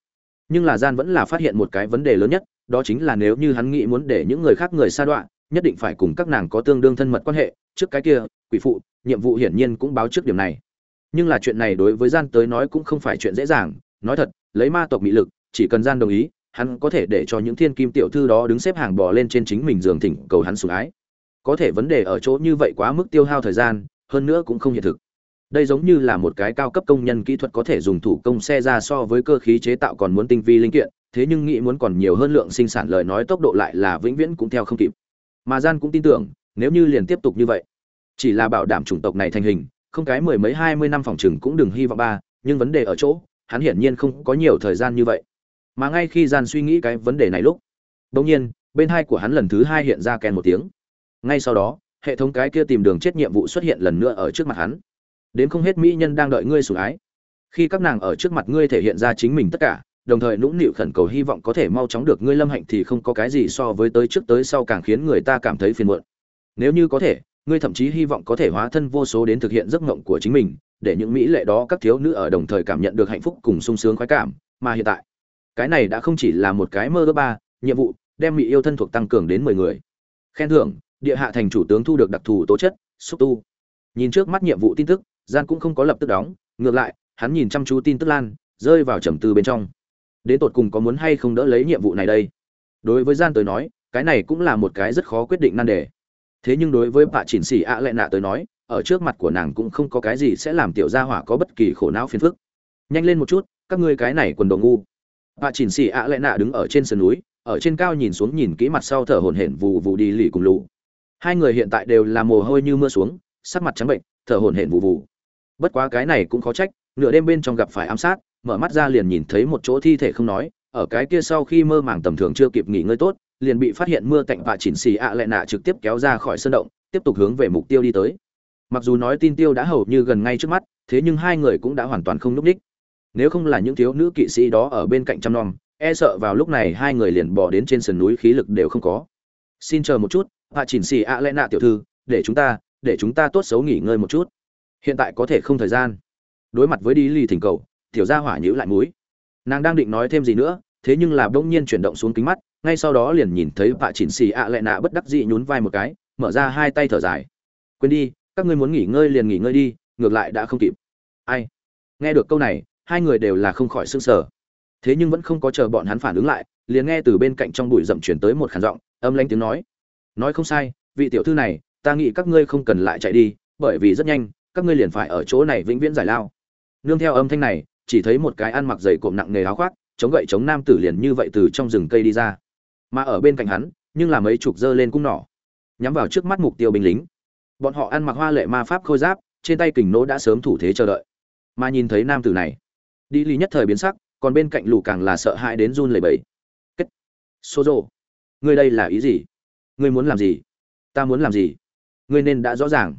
Nhưng là gian vẫn là phát hiện một cái vấn đề lớn nhất, đó chính là nếu như hắn nghĩ muốn để những người khác người xa đoạn nhất định phải cùng các nàng có tương đương thân mật quan hệ, trước cái kia, quỷ phụ, nhiệm vụ hiển nhiên cũng báo trước điểm này. Nhưng là chuyện này đối với gian tới nói cũng không phải chuyện dễ dàng, nói thật, lấy ma tộc mỹ lực, chỉ cần gian đồng ý, hắn có thể để cho những thiên kim tiểu thư đó đứng xếp hàng bò lên trên chính mình giường thỉnh cầu hắn sủng ái. Có thể vấn đề ở chỗ như vậy quá mức tiêu hao thời gian, hơn nữa cũng không hiện thực. Đây giống như là một cái cao cấp công nhân kỹ thuật có thể dùng thủ công xe ra so với cơ khí chế tạo còn muốn tinh vi linh kiện, thế nhưng nghĩ muốn còn nhiều hơn lượng sinh sản lời nói tốc độ lại là vĩnh viễn cũng theo không kịp mà gian cũng tin tưởng, nếu như liền tiếp tục như vậy, chỉ là bảo đảm chủng tộc này thành hình, không cái mười mấy hai mươi năm phòng chừng cũng đừng hy vọng ba, nhưng vấn đề ở chỗ, hắn hiển nhiên không có nhiều thời gian như vậy. Mà ngay khi gian suy nghĩ cái vấn đề này lúc, đột nhiên, bên hai của hắn lần thứ hai hiện ra kèn một tiếng. Ngay sau đó, hệ thống cái kia tìm đường chết nhiệm vụ xuất hiện lần nữa ở trước mặt hắn. Đến không hết mỹ nhân đang đợi ngươi sủng ái. Khi các nàng ở trước mặt ngươi thể hiện ra chính mình tất cả đồng thời nũng nịu khẩn cầu hy vọng có thể mau chóng được ngươi lâm hạnh thì không có cái gì so với tới trước tới sau càng khiến người ta cảm thấy phiền muộn. Nếu như có thể, ngươi thậm chí hy vọng có thể hóa thân vô số đến thực hiện giấc mộng của chính mình, để những mỹ lệ đó các thiếu nữ ở đồng thời cảm nhận được hạnh phúc cùng sung sướng khoái cảm, mà hiện tại, cái này đã không chỉ là một cái mơ ước ba, nhiệm vụ, đem mỹ yêu thân thuộc tăng cường đến mười người. Khen thưởng, địa hạ thành chủ tướng thu được đặc thù tố chất, xúc tu. Nhìn trước mắt nhiệm vụ tin tức, gian cũng không có lập tức đóng, ngược lại, hắn nhìn chăm chú tin tức lan, rơi vào trầm tư bên trong đến tột cùng có muốn hay không đỡ lấy nhiệm vụ này đây? Đối với gian tới nói, cái này cũng là một cái rất khó quyết định nan đề. Thế nhưng đối với bà chỉnh xỉ ạ lệ nạ tới nói, ở trước mặt của nàng cũng không có cái gì sẽ làm tiểu gia hỏa có bất kỳ khổ não phiền phức. Nhanh lên một chút, các ngươi cái này quần đồ ngu. Bà chỉnh xỉ ạ lệ nạ đứng ở trên sườn núi, ở trên cao nhìn xuống nhìn kỹ mặt sau thở hổn hển vù vù đi lì cùng lù. Hai người hiện tại đều là mồ hôi như mưa xuống, sắc mặt trắng bệnh, thở hổn hển vù vù. Bất quá cái này cũng khó trách, nửa đêm bên trong gặp phải ám sát mở mắt ra liền nhìn thấy một chỗ thi thể không nói, ở cái kia sau khi mơ màng tầm thường chưa kịp nghỉ ngơi tốt, liền bị phát hiện mưa cạnh và chỉnh xì ạ lệ nạ trực tiếp kéo ra khỏi sân động, tiếp tục hướng về mục tiêu đi tới. Mặc dù nói tin tiêu đã hầu như gần ngay trước mắt, thế nhưng hai người cũng đã hoàn toàn không núp ních. Nếu không là những thiếu nữ kỵ sĩ đó ở bên cạnh chăm nom e sợ vào lúc này hai người liền bỏ đến trên sườn núi khí lực đều không có. Xin chờ một chút hạ chỉnh xì ạ lẽ nạ tiểu thư, để chúng ta, để chúng ta tốt xấu nghỉ ngơi một chút. Hiện tại có thể không thời gian. Đối mặt với đi ly thỉnh cầu tiểu gia hỏa nhíu lại mũi. Nàng đang định nói thêm gì nữa, thế nhưng là bỗng nhiên chuyển động xuống kính mắt, ngay sau đó liền nhìn thấy vạ chỉnh xì ạ lệ nạ bất đắc dĩ nhún vai một cái, mở ra hai tay thở dài. Quên đi, các ngươi muốn nghỉ ngơi liền nghỉ ngơi đi, ngược lại đã không kịp. Ai? Nghe được câu này, hai người đều là không khỏi sửng sở thế nhưng vẫn không có chờ bọn hắn phản ứng lại, liền nghe từ bên cạnh trong bụi rậm chuyển tới một khàn giọng, âm lãnh tiếng nói. Nói không sai, vị tiểu thư này, ta nghĩ các ngươi không cần lại chạy đi, bởi vì rất nhanh, các ngươi liền phải ở chỗ này vĩnh viễn giải lao. Nương theo âm thanh này chỉ thấy một cái ăn mặc dày cộm nặng nề áo khoác, chống gậy chống nam tử liền như vậy từ trong rừng cây đi ra. Mà ở bên cạnh hắn, nhưng là mấy chục dơ lên cung nỏ, nhắm vào trước mắt mục tiêu binh lính. Bọn họ ăn mặc hoa lệ ma pháp khôi giáp, trên tay kình nỗ đã sớm thủ thế chờ đợi. Mà nhìn thấy nam tử này, đi lý nhất thời biến sắc, còn bên cạnh lù càng là sợ hãi đến run lẩy bẩy. Kết. Số rồ ngươi đây là ý gì? Ngươi muốn làm gì? Ta muốn làm gì? Ngươi nên đã rõ ràng.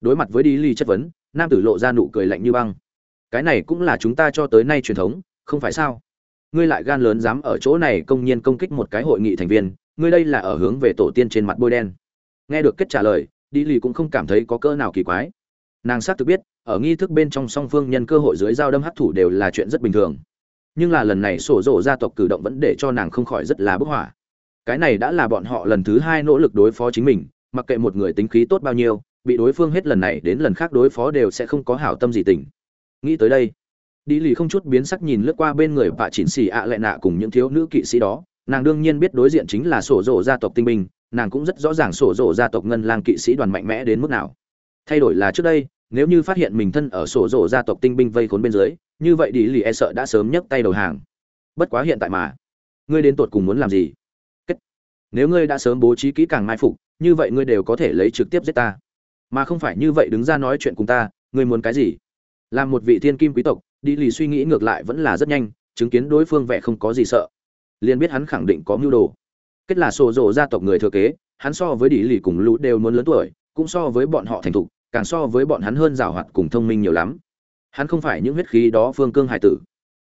Đối mặt với đi lý chất vấn, nam tử lộ ra nụ cười lạnh như băng cái này cũng là chúng ta cho tới nay truyền thống, không phải sao? Ngươi lại gan lớn dám ở chỗ này công nhiên công kích một cái hội nghị thành viên, ngươi đây là ở hướng về tổ tiên trên mặt bôi đen. Nghe được kết trả lời, đi lì cũng không cảm thấy có cỡ nào kỳ quái. Nàng xác thực biết, ở nghi thức bên trong song phương nhân cơ hội dưới dao đâm hấp thủ đều là chuyện rất bình thường. Nhưng là lần này sổ rộ gia tộc cử động vẫn để cho nàng không khỏi rất là bức hỏa cái này đã là bọn họ lần thứ hai nỗ lực đối phó chính mình, mặc kệ một người tính khí tốt bao nhiêu, bị đối phương hết lần này đến lần khác đối phó đều sẽ không có hảo tâm gì tình nghĩ tới đây. Đi lì không chút biến sắc nhìn lướt qua bên người vạ chỉnh xì ạ à lại nạ cùng những thiếu nữ kỵ sĩ đó. Nàng đương nhiên biết đối diện chính là sổ rộ gia tộc tinh binh, nàng cũng rất rõ ràng sổ rộ gia tộc ngân lang kỵ sĩ đoàn mạnh mẽ đến mức nào. Thay đổi là trước đây, nếu như phát hiện mình thân ở sổ rộ gia tộc tinh binh vây khốn bên dưới, như vậy đi lì e sợ đã sớm nhấc tay đầu hàng. Bất quá hiện tại mà, ngươi đến tột cùng muốn làm gì? Kết. nếu ngươi đã sớm bố trí kỹ càng mai phục, như vậy ngươi đều có thể lấy trực tiếp giết ta. Mà không phải như vậy đứng ra nói chuyện cùng ta, ngươi muốn cái gì? Làm một vị thiên kim quý tộc, đi lì suy nghĩ ngược lại vẫn là rất nhanh, chứng kiến đối phương vẻ không có gì sợ. Liền biết hắn khẳng định có mưu đồ. Kết là sổ rộ gia tộc người thừa kế, hắn so với đi lì cùng lũ đều muốn lớn tuổi, cũng so với bọn họ thành thục, càng so với bọn hắn hơn rào hoạt cùng thông minh nhiều lắm. Hắn không phải những huyết khí đó phương cương hải tử.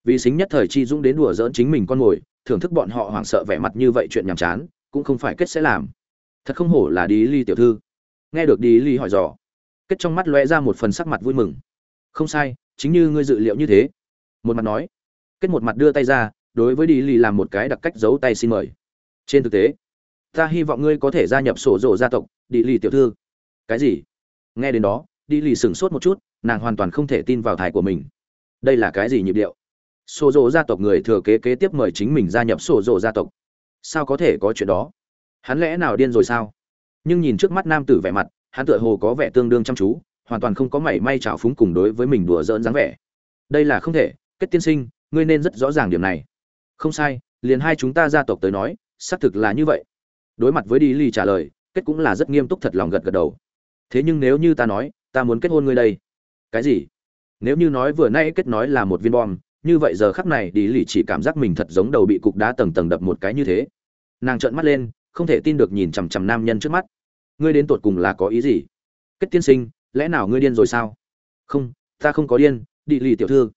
Vì xính nhất thời chi dũng đến đùa dỡn chính mình con mồi, thưởng thức bọn họ hoảng sợ vẻ mặt như vậy chuyện nhàm chán, cũng không phải kết sẽ làm. Thật không hổ là đi ly tiểu thư. Nghe được đi ly hỏi dò, kết trong mắt lóe ra một phần sắc mặt vui mừng không sai, chính như ngươi dự liệu như thế. Một mặt nói. Kết một mặt đưa tay ra, đối với đi lì làm một cái đặc cách giấu tay xin mời. Trên thực tế, ta hy vọng ngươi có thể gia nhập sổ rộ gia tộc, đi lì tiểu thư. Cái gì? Nghe đến đó, đi lì sửng sốt một chút, nàng hoàn toàn không thể tin vào thai của mình. Đây là cái gì nhịp điệu? Sổ rộ gia tộc người thừa kế kế tiếp mời chính mình gia nhập sổ rộ gia tộc. Sao có thể có chuyện đó? Hắn lẽ nào điên rồi sao? Nhưng nhìn trước mắt nam tử vẻ mặt, hắn tựa hồ có vẻ tương đương chăm chú hoàn toàn không có mảy may trào phúng cùng đối với mình đùa giỡn dáng vẻ. Đây là không thể, kết tiên sinh, ngươi nên rất rõ ràng điểm này. Không sai, liền hai chúng ta gia tộc tới nói, xác thực là như vậy. Đối mặt với đi lì trả lời, kết cũng là rất nghiêm túc thật lòng gật gật đầu. Thế nhưng nếu như ta nói, ta muốn kết hôn ngươi đây. Cái gì? Nếu như nói vừa nay kết nói là một viên bom, như vậy giờ khắc này đi lì chỉ cảm giác mình thật giống đầu bị cục đá tầng tầng đập một cái như thế. Nàng trợn mắt lên, không thể tin được nhìn chằm chằm nam nhân trước mắt. Ngươi đến tột cùng là có ý gì? Kết tiên sinh lẽ nào ngươi điên rồi sao? Không, ta không có điên đi lì tiểu thư.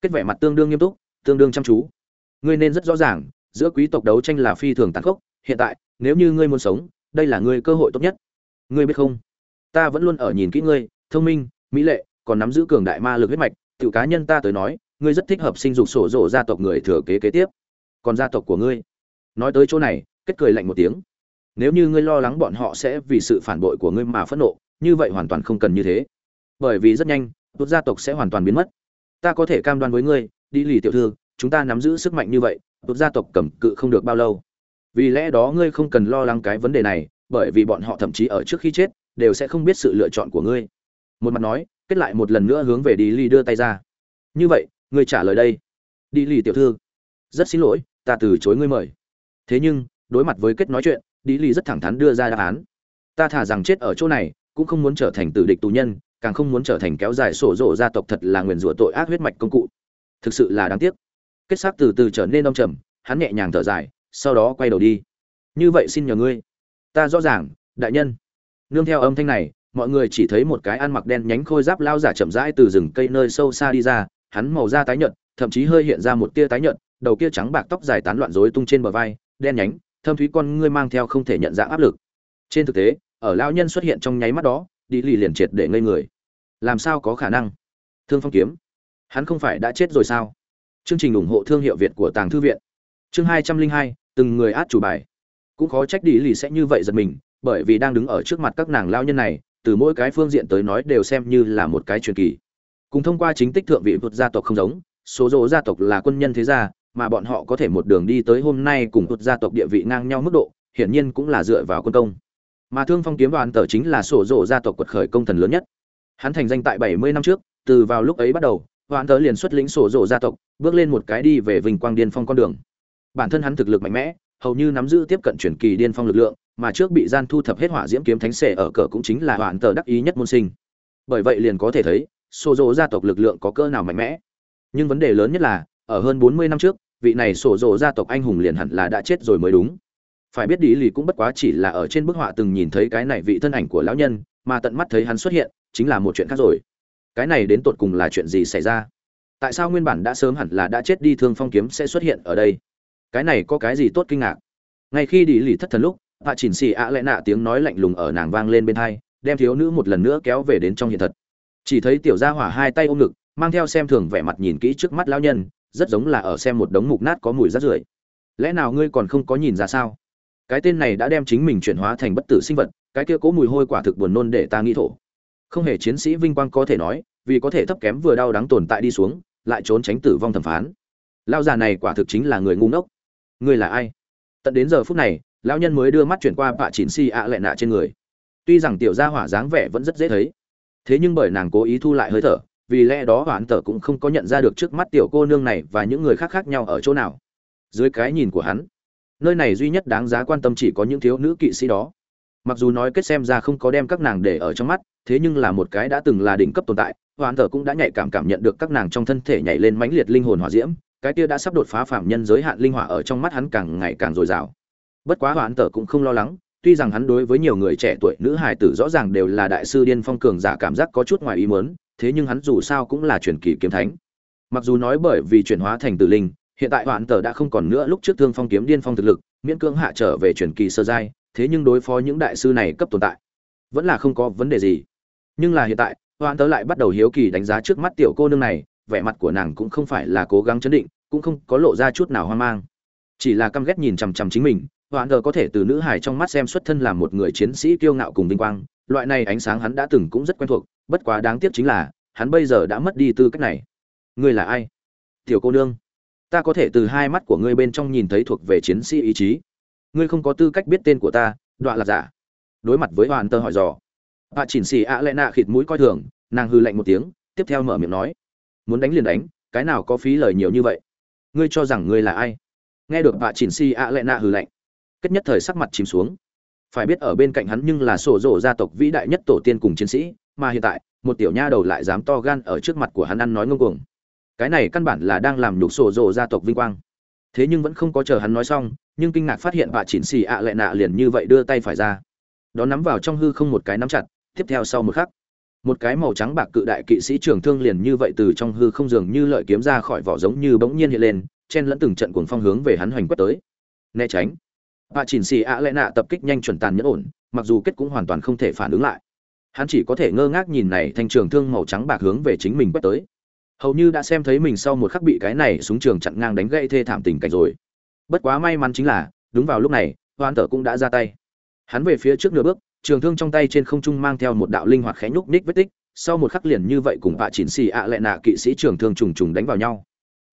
Kết vẻ mặt tương đương nghiêm túc, tương đương chăm chú. Ngươi nên rất rõ ràng, giữa quý tộc đấu tranh là phi thường tàn khốc, hiện tại, nếu như ngươi muốn sống, đây là ngươi cơ hội tốt nhất. Ngươi biết không? Ta vẫn luôn ở nhìn kỹ ngươi, thông minh, mỹ lệ, còn nắm giữ cường đại ma lực huyết mạch tự cá nhân ta tới nói, ngươi rất thích hợp sinh dục sổ rộ gia tộc người thừa kế kế tiếp. Còn gia tộc của ngươi? Nói tới chỗ này, kết cười lạnh một tiếng. Nếu như ngươi lo lắng bọn họ sẽ vì sự phản bội của ngươi mà phẫn nộ như vậy hoàn toàn không cần như thế. Bởi vì rất nhanh tốt gia tộc sẽ hoàn toàn biến mất. Ta có thể cam đoan với ngươi đi lì tiểu thư, chúng ta nắm giữ sức mạnh như vậy tốt gia tộc cầm cự không được bao lâu. Vì lẽ đó ngươi không cần lo lắng cái vấn đề này, bởi vì bọn họ thậm chí ở trước khi chết, đều sẽ không biết sự lựa chọn của ngươi. Một mặt nói, kết lại một lần nữa hướng về đi lì đưa tay ra. Như vậy, ngươi trả lời đây. Đi lì tiểu thư, rất xin lỗi, ta từ chối ngươi mời. Thế nhưng, đối mặt với kết nói chuyện đi lì rất thẳng thắn đưa ra đáp án. Ta thả rằng chết ở chỗ này cũng không muốn trở thành tử địch tù nhân, càng không muốn trở thành kéo dài sổ rộ gia tộc thật là nguyền rủa tội ác huyết mạch công cụ. Thực sự là đáng tiếc. Kết xác từ từ trở nên đông trầm, hắn nhẹ nhàng thở dài, sau đó quay đầu đi. Như vậy xin nhờ ngươi. Ta rõ ràng, đại nhân. Nương theo âm thanh này, mọi người chỉ thấy một cái ăn mặc đen nhánh khôi giáp lao giả chậm rãi từ rừng cây nơi sâu xa đi ra, hắn màu da tái nhợt, thậm chí hơi hiện ra một tia tái nhợt, đầu kia trắng bạc tóc dài tán loạn rối tung trên bờ vai, đen nhánh, thâm thúy con ngươi mang theo không thể nhận dạng áp lực. Trên thực tế ở lão nhân xuất hiện trong nháy mắt đó, đi lì liền triệt để ngây người. Làm sao có khả năng? Thương phong kiếm. Hắn không phải đã chết rồi sao? Chương trình ủng hộ thương hiệu việt của tàng thư viện. Chương hai trăm linh hai, từng người át chủ bài. Cũng khó trách đi lì sẽ như vậy giật mình, bởi vì đang đứng ở trước mặt các nàng lao nhân này, từ mỗi cái phương diện tới nói đều xem như là một cái truyền kỳ. Cùng thông qua chính tích thượng vị vượt gia tộc không giống, số dỗ gia tộc là quân nhân thế gia, mà bọn họ có thể một đường đi tới hôm nay cùng vượt gia tộc địa vị ngang nhau mức độ, hiển nhiên cũng là dựa vào quân công mà thương phong kiếm đoàn tờ chính là sổ rộ gia tộc quật khởi công thần lớn nhất. Hắn thành danh tại bảy mươi năm trước, từ vào lúc ấy bắt đầu, đoàn tờ liền xuất lĩnh sổ rộ gia tộc, bước lên một cái đi về vinh quang điên phong con đường. Bản thân hắn thực lực mạnh mẽ, hầu như nắm giữ tiếp cận chuyển kỳ điên phong lực lượng, mà trước bị gian thu thập hết hỏa diễm kiếm thánh xẻ ở cờ cũng chính là đoàn tờ đắc ý nhất môn sinh. Bởi vậy liền có thể thấy, sổ rộ gia tộc lực lượng có cơ nào mạnh mẽ. Nhưng vấn đề lớn nhất là, ở hơn bốn mươi năm trước, vị này sổ rộ gia tộc anh hùng liền hẳn là đã chết rồi mới đúng phải biết đi lì cũng bất quá chỉ là ở trên bức họa từng nhìn thấy cái này vị thân ảnh của lão nhân, mà tận mắt thấy hắn xuất hiện, chính là một chuyện khác rồi. Cái này đến tột cùng là chuyện gì xảy ra? Tại sao nguyên bản đã sớm hẳn là đã chết đi thương phong kiếm sẽ xuất hiện ở đây? Cái này có cái gì tốt kinh ngạc? Ngay khi đi lì thất thần lúc, hạ chỉnh xì ạ lẽ nạ tiếng nói lạnh lùng ở nàng vang lên bên tai, đem thiếu nữ một lần nữa kéo về đến trong hiện thật. Chỉ thấy tiểu gia hỏa hai tay ôm ngực, mang theo xem thường vẻ mặt nhìn kỹ trước mắt lão nhân, rất giống là ở xem một đống mục nát có mùi rát rưởi. Lẽ nào ngươi còn không có nhìn ra sao? Cái tên này đã đem chính mình chuyển hóa thành bất tử sinh vật, cái kia cố mùi hôi quả thực buồn nôn để ta nghĩ thổ. Không hề chiến sĩ vinh quang có thể nói, vì có thể thấp kém vừa đau đắng tồn tại đi xuống, lại trốn tránh tử vong thẩm phán. Lao già này quả thực chính là người ngu ngốc. Người là ai? Tận đến giờ phút này, lão nhân mới đưa mắt chuyển qua bạ chỉnh si ạ à lệ nạ trên người. Tuy rằng tiểu gia hỏa dáng vẻ vẫn rất dễ thấy, thế nhưng bởi nàng cố ý thu lại hơi thở, vì lẽ đó hoãn tở cũng không có nhận ra được trước mắt tiểu cô nương này và những người khác khác nhau ở chỗ nào. Dưới cái nhìn của hắn nơi này duy nhất đáng giá quan tâm chỉ có những thiếu nữ kỵ sĩ đó. Mặc dù nói kết xem ra không có đem các nàng để ở trong mắt, thế nhưng là một cái đã từng là đỉnh cấp tồn tại hoàn thờ cũng đã nhạy cảm cảm nhận được các nàng trong thân thể nhảy lên mãnh liệt linh hồn hỏa diễm, cái kia đã sắp đột phá phạm nhân giới hạn linh hỏa ở trong mắt hắn càng ngày càng dồi dào. Bất quá hoàn thờ cũng không lo lắng, tuy rằng hắn đối với nhiều người trẻ tuổi nữ hài tử rõ ràng đều là đại sư điên phong cường giả cảm giác có chút ngoài ý muốn, thế nhưng hắn dù sao cũng là truyền kỳ kiếm thánh. Mặc dù nói bởi vì chuyển hóa thành tử linh hiện tại hoạn tờ đã không còn nữa lúc trước thương phong kiếm điên phong thực lực, miễn cưỡng hạ trở về truyền kỳ sơ giai, thế nhưng đối phó những đại sư này cấp tồn tại, vẫn là không có vấn đề gì. Nhưng là hiện tại, hoạn tớ lại bắt đầu hiếu kỳ đánh giá trước mắt tiểu cô nương này, vẻ mặt của nàng cũng không phải là cố gắng chấn định, cũng không có lộ ra chút nào hoang mang. Chỉ là căm ghét nhìn chằm chằm chính mình, hoạn tờ có thể từ nữ hải trong mắt xem xuất thân làm một người chiến sĩ kiêu ngạo cùng vinh quang, loại này ánh sáng hắn đã từng cũng rất quen thuộc, bất quá đáng tiếc chính là, hắn bây giờ đã mất đi tư cách này. Ngươi là ai? Tiểu cô nương ta có thể từ hai mắt của ngươi bên trong nhìn thấy thuộc về chiến sĩ ý chí. Ngươi không có tư cách biết tên của ta đoạn là giả. Đối mặt với hoàn tơ hỏi dò. Bà chỉnh xì ạ lẽ nạ khịt mũi coi thường, nàng hư lạnh một tiếng, tiếp theo mở miệng nói. Muốn đánh liền đánh, cái nào có phí lời nhiều như vậy? Ngươi cho rằng ngươi là ai? Nghe được bà chỉnh xì ạ lẽ nạ hư lạnh, kết nhất thời sắc mặt chìm xuống. Phải biết ở bên cạnh hắn nhưng là sổ rổ gia tộc vĩ đại nhất tổ tiên cùng chiến sĩ, mà hiện tại, một tiểu nha đầu lại dám to gan ở trước mặt của hắn ăn nói ngông cuồng cái này căn bản là đang làm nhục sổ rồ gia tộc vinh quang. Thế nhưng vẫn không có chờ hắn nói xong, nhưng kinh ngạc phát hiện bà chỉnh xì ạ lại nạ liền như vậy đưa tay phải ra. Đó nắm vào trong hư không một cái nắm chặt, tiếp theo sau một khắc, một cái màu trắng bạc cự đại kỵ sĩ trường thương liền như vậy từ trong hư không dường như lợi kiếm ra khỏi vỏ giống như bỗng nhiên hiện lên, chen lẫn từng trận cuồng phong hướng về hắn hoành quất tới. Né tránh. Bà chỉnh xì ạ lại nạ tập kích nhanh chuẩn tàn nhẫn ổn, mặc dù kết cũng hoàn toàn không thể phản ứng lại. Hắn chỉ có thể ngơ ngác nhìn này thanh trường thương màu trắng bạc hướng về chính mình quất tới hầu như đã xem thấy mình sau một khắc bị cái này súng trường chặn ngang đánh gãy thê thảm tình cảnh rồi. Bất quá may mắn chính là, đúng vào lúc này hoan tở cũng đã ra tay. Hắn về phía trước nửa bước, trường thương trong tay trên không trung mang theo một đạo linh hoạt khẽ nhúc ních vết tích, sau một khắc liền như vậy cùng bạ chỉnh xì ạ lệ nạ kỵ sĩ trường thương trùng trùng đánh vào nhau.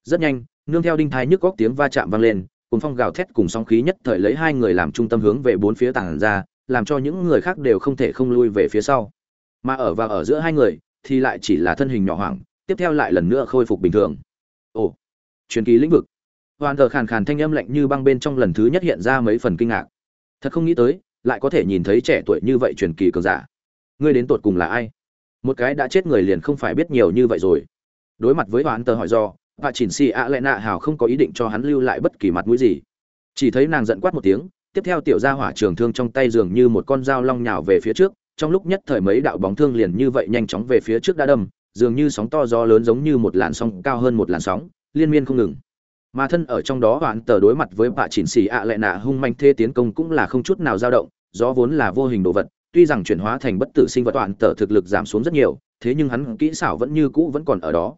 Rất nhanh, nương theo đinh thai nhức góc tiếng va chạm vang lên, cùng phong gào thét cùng sóng khí nhất thời lấy hai người làm trung tâm hướng về bốn phía tảng ra, làm cho những người khác đều không thể không lui về phía sau. Mà ở và ở giữa hai người, thì lại chỉ là thân hình nhỏ hoảng tiếp theo lại lần nữa khôi phục bình thường. Ồ, truyền kỳ lĩnh vực. Hoàn thờ khàn khàn thanh âm lạnh như băng bên trong lần thứ nhất hiện ra mấy phần kinh ngạc. Thật không nghĩ tới, lại có thể nhìn thấy trẻ tuổi như vậy truyền kỳ cường giả. Ngươi đến tột cùng là ai? Một cái đã chết người liền không phải biết nhiều như vậy rồi. Đối mặt với hoàn tờ hỏi do bà chỉnh xì ạ lệ nạ hào không có ý định cho hắn lưu lại bất kỳ mặt mũi gì. Chỉ thấy nàng giận quát một tiếng, tiếp theo tiểu gia hỏa trường thương trong tay dường như một con dao long nhào về phía trước, trong lúc nhất thời mấy đạo bóng thương liền như vậy nhanh chóng về phía trước đã đâm dường như sóng to gió lớn giống như một làn sóng cao hơn một làn sóng, liên miên không ngừng. Mà thân ở trong đó hoạn tờ đối mặt với bạ chỉnh xì ạ lệ nạ hung manh thê tiến công cũng là không chút nào dao động, gió vốn là vô hình đồ vật, tuy rằng chuyển hóa thành bất tử sinh vật hoạn tờ thực lực giảm xuống rất nhiều, thế nhưng hắn kỹ xảo vẫn như cũ vẫn còn ở đó.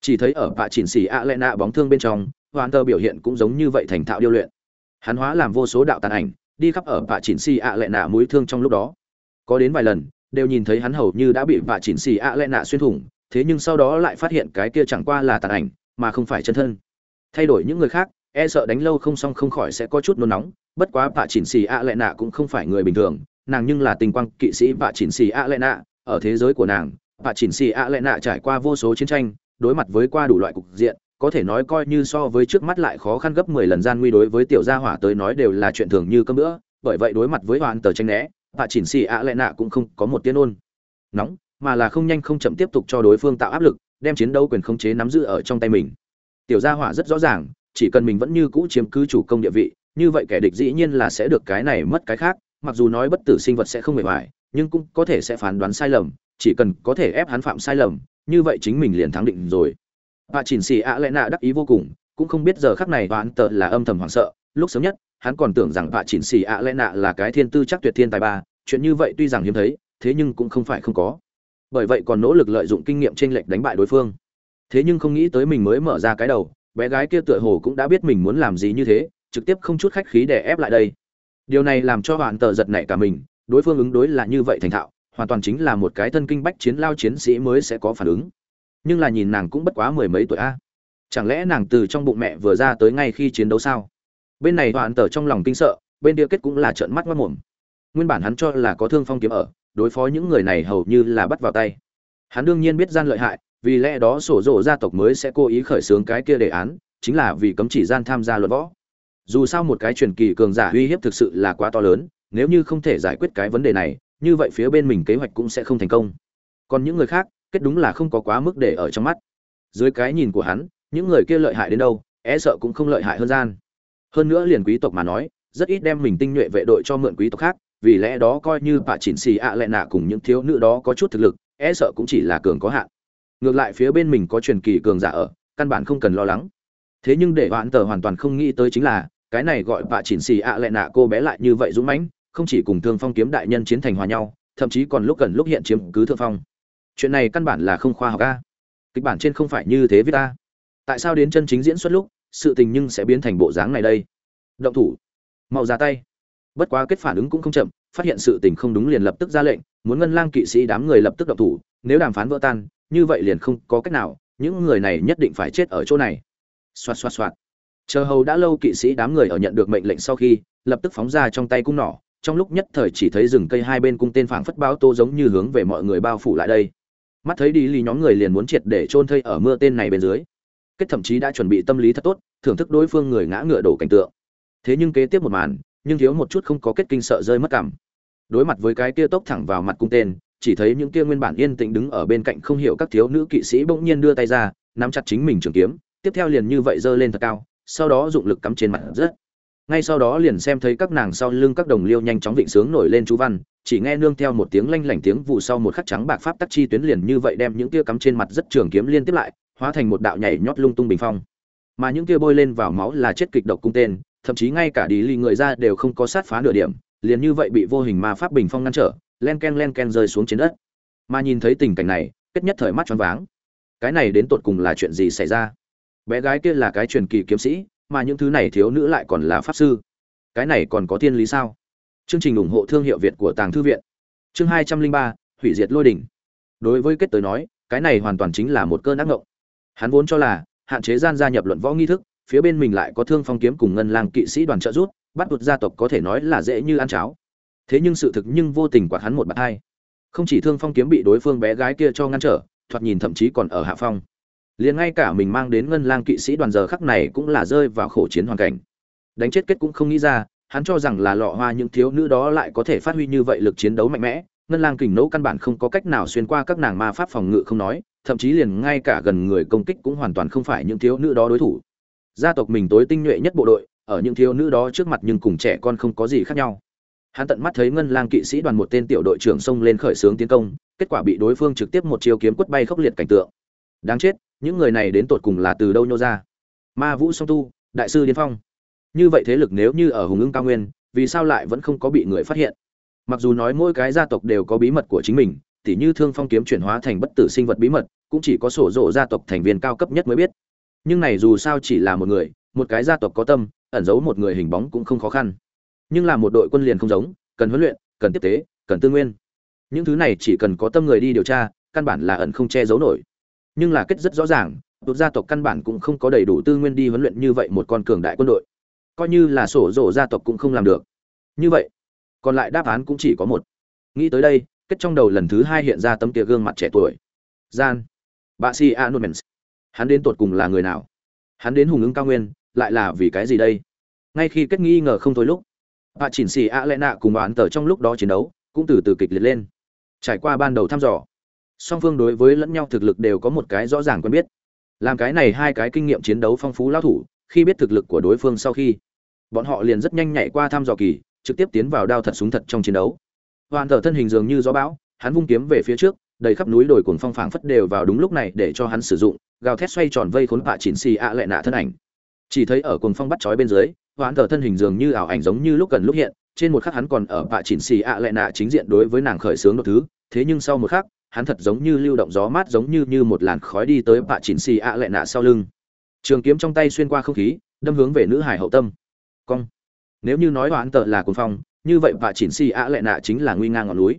Chỉ thấy ở bạ chỉnh xì ạ lệ nạ bóng thương bên trong, hoạn tờ biểu hiện cũng giống như vậy thành thạo điêu luyện. Hắn hóa làm vô số đạo tàn ảnh, đi khắp ở bạ chỉnh xì ạ lệ nạ mũi thương trong lúc đó. Có đến vài lần, đều nhìn thấy hắn hầu như đã bị bạ chỉnh xì ạ lệ nạ xuyên thủng thế nhưng sau đó lại phát hiện cái kia chẳng qua là tàn ảnh, mà không phải chân thân. Thay đổi những người khác e sợ đánh lâu không xong không khỏi sẽ có chút nôn nóng, bất quá bạ chỉnh xì ạ lệ nạ cũng không phải người bình thường, nàng nhưng là tình quang kỵ sĩ bạ chỉnh xì ạ lệ nạ, ở thế giới của nàng bạ chỉnh xì ạ lệ nạ trải qua vô số chiến tranh, đối mặt với qua đủ loại cục diện, có thể nói coi như so với trước mắt lại khó khăn gấp mười lần gian nguy đối với tiểu gia hỏa tới nói đều là chuyện thường như cơm bữa, bởi vậy đối mặt với hoàn tờ tranh né bạ chỉnh xì ạ lệ nạ cũng không có một tiếng ôn. Nóng mà là không nhanh không chậm tiếp tục cho đối phương tạo áp lực, đem chiến đấu quyền khống chế nắm giữ ở trong tay mình. Tiểu gia hỏa rất rõ ràng, chỉ cần mình vẫn như cũ chiếm cứ chủ công địa vị, như vậy kẻ địch dĩ nhiên là sẽ được cái này mất cái khác, mặc dù nói bất tử sinh vật sẽ không hề hoài, nhưng cũng có thể sẽ phán đoán sai lầm, chỉ cần có thể ép hắn phạm sai lầm, như vậy chính mình liền thắng định rồi. Bà chỉnh xì ạ lẽ nạ đắc ý vô cùng, cũng không biết giờ khắc này bạn tợ là âm thầm hoảng sợ, lúc sớm nhất, hắn còn tưởng rằng bà chỉnh xì ạ lẽ nạ là cái thiên tư chắc tuyệt thiên tài ba, chuyện như vậy tuy rằng hiếm thấy, thế nhưng cũng không phải không có bởi vậy còn nỗ lực lợi dụng kinh nghiệm trên lệch đánh bại đối phương. Thế nhưng không nghĩ tới mình mới mở ra cái đầu, bé gái kia tựa hồ cũng đã biết mình muốn làm gì như thế, trực tiếp không chút khách khí để ép lại đây. Điều này làm cho bạn tờ giật nảy cả mình, đối phương ứng đối là như vậy thành thạo, hoàn toàn chính là một cái thân kinh bách chiến lao chiến sĩ mới sẽ có phản ứng. Nhưng là nhìn nàng cũng bất quá mười mấy tuổi a. Chẳng lẽ nàng từ trong bụng mẹ vừa ra tới ngay khi chiến đấu sao? Bên này bạn tờ trong lòng kinh sợ, bên kia kết cũng là trợn mắt mất mồm. Nguyên bản hắn cho là có thương phong kiếm ở đối phó những người này hầu như là bắt vào tay. Hắn đương nhiên biết gian lợi hại, vì lẽ đó sổ rộ gia tộc mới sẽ cố ý khởi xướng cái kia đề án, chính là vì cấm chỉ gian tham gia luận võ. Dù sao một cái truyền kỳ cường giả uy hiếp thực sự là quá to lớn, nếu như không thể giải quyết cái vấn đề này, như vậy phía bên mình kế hoạch cũng sẽ không thành công. Còn những người khác, kết đúng là không có quá mức để ở trong mắt. Dưới cái nhìn của hắn, những người kia lợi hại đến đâu e sợ cũng không lợi hại hơn gian. Hơn nữa liền quý tộc mà nói, rất ít đem mình tinh nhuệ vệ đội cho mượn quý tộc khác vì lẽ đó coi như bà chỉnh xì ạ à lẹ nạ cùng những thiếu nữ đó có chút thực lực e sợ cũng chỉ là cường có hạn. Ngược lại phía bên mình có truyền kỳ cường giả ở, căn bản không cần lo lắng. Thế nhưng để hoãn tờ hoàn toàn không nghĩ tới chính là, cái này gọi bà chỉnh xì ạ à lẹ nạ cô bé lại như vậy dũng mãnh, không chỉ cùng thương phong kiếm đại nhân chiến thành hòa nhau, thậm chí còn lúc gần lúc hiện chiếm cứ thượng phong. Chuyện này căn bản là không khoa học a. Kịch bản trên không phải như thế với ta. Tại sao đến chân chính diễn xuất lúc, sự tình nhưng sẽ biến thành bộ dáng này đây? Động thủ. Mau ra tay bất quá kết phản ứng cũng không chậm, phát hiện sự tình không đúng liền lập tức ra lệnh, muốn ngân lang kỵ sĩ đám người lập tức động thủ, nếu đàm phán vỡ tan, như vậy liền không có cách nào, những người này nhất định phải chết ở chỗ này. Xoạt xoạt xoạt. Chờ hầu đã lâu kỵ sĩ đám người ở nhận được mệnh lệnh sau khi, lập tức phóng ra trong tay cung nỏ, trong lúc nhất thời chỉ thấy rừng cây hai bên cung tên phảng phất báo tô giống như hướng về mọi người bao phủ lại đây. Mắt thấy đi lì nhóm người liền muốn triệt để chôn thây ở mưa tên này bên dưới. Kết thậm chí đã chuẩn bị tâm lý thật tốt, thưởng thức đối phương người ngã ngựa đổ cảnh tượng. Thế nhưng kế tiếp một màn nhưng thiếu một chút không có kết kinh sợ rơi mất cảm. Đối mặt với cái kia tốc thẳng vào mặt cung tên, chỉ thấy những kia nguyên bản yên tĩnh đứng ở bên cạnh không hiểu các thiếu nữ kỵ sĩ bỗng nhiên đưa tay ra, nắm chặt chính mình trường kiếm, tiếp theo liền như vậy giơ lên thật cao, sau đó dụng lực cắm trên mặt rất ngay sau đó liền xem thấy các nàng sau lưng các đồng liêu nhanh chóng vịnh sướng nổi lên chú văn, chỉ nghe nương theo một tiếng lanh lảnh tiếng vụ sau một khắc trắng bạc pháp tắc chi tuyến liền như vậy đem những kia cắm trên mặt rất trường kiếm liên tiếp lại, hóa thành một đạo nhảy nhót lung tung bình phong. Mà những kia bôi lên vào máu là chết kịch độc cung tên thậm chí ngay cả đi ly người ra đều không có sát phá nửa điểm, liền như vậy bị vô hình ma pháp bình phong ngăn trở, len ken len ken rơi xuống trên đất. Mà nhìn thấy tình cảnh này, kết nhất thời mắt choáng váng. Cái này đến tột cùng là chuyện gì xảy ra? Bé gái kia là cái truyền kỳ kiếm sĩ, mà những thứ này thiếu nữ lại còn là pháp sư. Cái này còn có thiên lý sao? Chương trình ủng hộ thương hiệu việt của tàng thư viện. Chương hai trăm linh ba, hủy diệt lôi đỉnh. Đối với kết tới nói, cái này hoàn toàn chính là một cơn ác ngộng. Hắn vốn cho là, hạn chế gian gia nhập luận võ nghi thức phía bên mình lại có thương phong kiếm cùng ngân lang kỵ sĩ đoàn trợ rút bắt vượt gia tộc có thể nói là dễ như ăn cháo. Thế nhưng sự thực nhưng vô tình quạt hắn một bạt hai. Không chỉ thương phong kiếm bị đối phương bé gái kia cho ngăn trở, thoạt nhìn thậm chí còn ở hạ phong. Liền ngay cả mình mang đến ngân lang kỵ sĩ đoàn giờ khắc này cũng là rơi vào khổ chiến hoàn cảnh. Đánh chết kết cũng không nghĩ ra, hắn cho rằng là lọ hoa những thiếu nữ đó lại có thể phát huy như vậy lực chiến đấu mạnh mẽ. Ngân lang kình nấu căn bản không có cách nào xuyên qua các nàng ma pháp phòng ngự không nói, thậm chí liền ngay cả gần người công kích cũng hoàn toàn không phải những thiếu nữ đó đối thủ gia tộc mình tối tinh nhuệ nhất bộ đội, ở những thiếu nữ đó trước mặt nhưng cùng trẻ con không có gì khác nhau. Hắn tận mắt thấy ngân lang kỵ sĩ đoàn một tên tiểu đội trưởng xông lên khởi xướng tiến công, kết quả bị đối phương trực tiếp một chiêu kiếm quất bay khốc liệt cảnh tượng. Đáng chết, những người này đến tột cùng là từ đâu nhô ra? Ma vũ song tu, đại sư điên phong. Như vậy thế lực nếu như ở hùng ưng cao nguyên, vì sao lại vẫn không có bị người phát hiện? Mặc dù nói mỗi cái gia tộc đều có bí mật của chính mình, tỉ như thương phong kiếm chuyển hóa thành bất tử sinh vật bí mật, cũng chỉ có sổ rộ gia tộc thành viên cao cấp nhất mới biết nhưng này dù sao chỉ là một người, một cái gia tộc có tâm, ẩn giấu một người hình bóng cũng không khó khăn. Nhưng là một đội quân liền không giống, cần huấn luyện, cần tiếp tế, cần tư nguyên. Những thứ này chỉ cần có tâm người đi điều tra, căn bản là ẩn không che giấu nổi. Nhưng là kết rất rõ ràng tụt gia tộc căn bản cũng không có đầy đủ tư nguyên đi huấn luyện như vậy một con cường đại quân đội. Coi như là sổ rổ gia tộc cũng không làm được. Như vậy, còn lại đáp án cũng chỉ có một. Nghĩ tới đây, kết trong đầu lần thứ hai hiện ra tấm kia gương mặt trẻ tuổi. Gian. Bà si anomens hắn đến tột cùng là người nào? Hắn đến hùng ứng cao nguyên, lại là vì cái gì đây? Ngay khi kết nghi ngờ không thôi lúc bà chỉnh xì a lẽ nạ cùng đoán tờ trong lúc đó chiến đấu cũng từ từ kịch liệt lên. Trải qua ban đầu thăm dò, song phương đối với lẫn nhau thực lực đều có một cái rõ ràng quen biết. Làm cái này hai cái kinh nghiệm chiến đấu phong phú lao thủ, khi biết thực lực của đối phương sau khi, bọn họ liền rất nhanh nhảy qua thăm dò kỳ, trực tiếp tiến vào đao thật súng thật trong chiến đấu. Hoàn thở thân hình dường như gió bão, hắn vung kiếm về phía trước, đầy khắp núi đồi cuồng phong phảng phất đều vào đúng lúc này để cho hắn sử dụng gào thét xoay tròn vây khốn bạ chỉnh xì ạ lệ nạ thân ảnh. Chỉ thấy ở cuồng phong bắt chói bên dưới hoãn thờ thân hình dường như ảo ảnh giống như lúc gần lúc hiện, trên một khắc hắn còn ở bạ chỉnh xì ạ lệ nạ chính diện đối với nàng khởi sướng một thứ, thế nhưng sau một khắc, hắn thật giống như lưu động gió mát giống như như một làn khói đi tới bạ chỉnh xì ạ lệ nạ sau lưng. Trường kiếm trong tay xuyên qua không khí, đâm hướng về nữ hải hậu tâm. Cong. Nếu như nói hoãn tờ là cuồng phong, như vậy bạ chỉnh xì ạ lệ nạ chính là nguy ngang ngọn núi.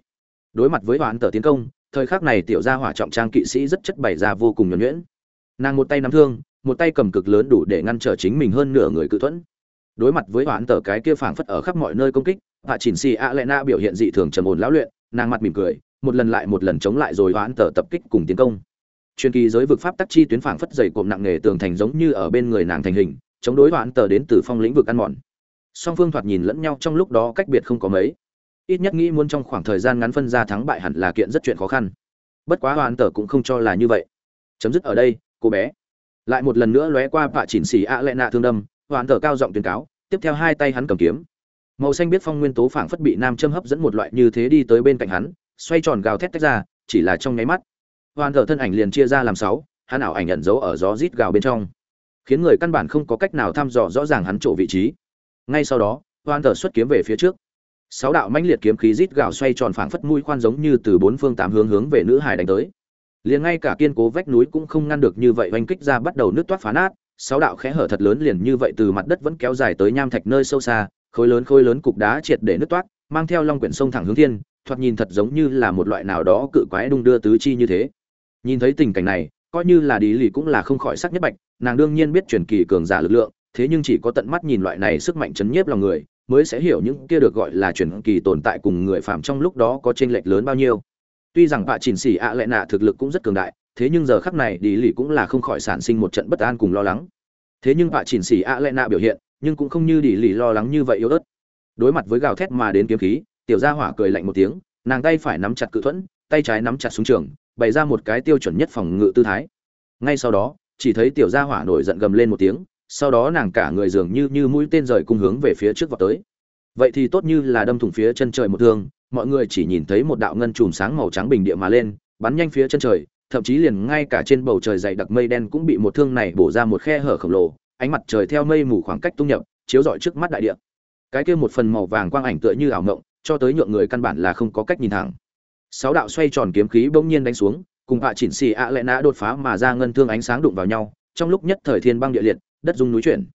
Đối mặt với hoãn tờ tiến công, thời khắc này tiểu gia hỏa trọng trang kỵ sĩ rất chất bày ra vô cùng nhuẩn nhuyễn nàng một tay nắm thương, một tay cầm cực lớn đủ để ngăn trở chính mình hơn nửa người cự thuẫn. Đối mặt với hoãn tờ cái kia phảng phất ở khắp mọi nơi công kích, hạ chỉnh xì ạ lệ na biểu hiện dị thường trầm ổn lão luyện, nàng mặt mỉm cười, một lần lại một lần chống lại rồi hoãn tờ tập kích cùng tiến công. Truyền kỳ giới vực pháp tắc chi tuyến phảng phất dày cộm nặng nề tường thành giống như ở bên người nàng thành hình, chống đối hoãn tờ đến từ phong lĩnh vực ăn mòn. Song phương thoạt nhìn lẫn nhau trong lúc đó cách biệt không có mấy. Ít nhất nghĩ muốn trong khoảng thời gian ngắn phân ra thắng bại hẳn là kiện rất chuyện khó khăn. Bất quá hoãn tờ cũng không cho là như vậy. Chấm dứt ở đây cô bé. Lại một lần nữa lóe qua vạ chỉnh xì ạ lệ nạ thương đâm hoàn thở cao giọng tuyên cáo, tiếp theo hai tay hắn cầm kiếm. Màu xanh biết phong nguyên tố phảng phất bị nam châm hấp dẫn một loại như thế đi tới bên cạnh hắn, xoay tròn gào thét tách ra, chỉ là trong nháy mắt. Hoàn thở thân ảnh liền chia ra làm sáu, hắn ảo ảnh nhận dấu ở gió rít gào bên trong. Khiến người căn bản không có cách nào thăm dò rõ ràng hắn chỗ vị trí. Ngay sau đó hoàn thở xuất kiếm về phía trước. Sáu đạo mãnh liệt kiếm khí rít gào xoay tròn phảng phất mũi khoan giống như từ bốn phương tám hướng hướng về nữ hải đánh tới liền ngay cả kiên cố vách núi cũng không ngăn được như vậy oanh kích ra bắt đầu nước toát phá nát, sáu đạo khẽ hở thật lớn liền như vậy từ mặt đất vẫn kéo dài tới nham thạch nơi sâu xa, khối lớn khối lớn cục đá triệt để nứt toát, mang theo long quyển sông thẳng hướng thiên, thoạt nhìn thật giống như là một loại nào đó cự quái đung đưa tứ chi như thế. Nhìn thấy tình cảnh này, coi như là đi lì cũng là không khỏi sắc nhất bạch, nàng đương nhiên biết truyền kỳ cường giả lực lượng, thế nhưng chỉ có tận mắt nhìn loại này sức mạnh chấn nhiếp lòng người, mới sẽ hiểu những kia được gọi là truyền kỳ tồn tại cùng người phạm trong lúc đó có chênh lệch lớn bao nhiêu tuy rằng bạ chỉnh xỉ ạ lệ nạ thực lực cũng rất cường đại, thế nhưng giờ khắc này đi lì cũng là không khỏi sản sinh một trận bất an cùng lo lắng. Thế nhưng bạ chỉnh xỉ ạ lệ nạ biểu hiện, nhưng cũng không như đi lì lo lắng như vậy yếu ớt. Đối mặt với gào thét mà đến kiếm khí, tiểu gia hỏa cười lạnh một tiếng, nàng tay phải nắm chặt cự thuẫn, tay trái nắm chặt súng trường, bày ra một cái tiêu chuẩn nhất phòng ngự tư thái. Ngay sau đó, chỉ thấy tiểu gia hỏa nổi giận gầm lên một tiếng, sau đó nàng cả người dường như như mũi tên rời cung hướng về phía trước vào tới. Vậy thì tốt như là đâm thủng phía chân trời một thương mọi người chỉ nhìn thấy một đạo ngân chùm sáng màu trắng bình địa mà lên, bắn nhanh phía chân trời, thậm chí liền ngay cả trên bầu trời dày đặc mây đen cũng bị một thương này bổ ra một khe hở khổng lồ, ánh mặt trời theo mây mù khoảng cách tung nhập, chiếu rọi trước mắt đại địa. Cái kia một phần màu vàng quang ảnh tựa như ảo ngộng cho tới nhượng người căn bản là không có cách nhìn thẳng. Sáu đạo xoay tròn kiếm khí bỗng nhiên đánh xuống, cùng hạ chỉnh xì ạ lệ nã đột phá mà ra ngân thương ánh sáng đụng vào nhau, trong lúc nhất thời thiên băng địa liệt, đất dung núi chuyển.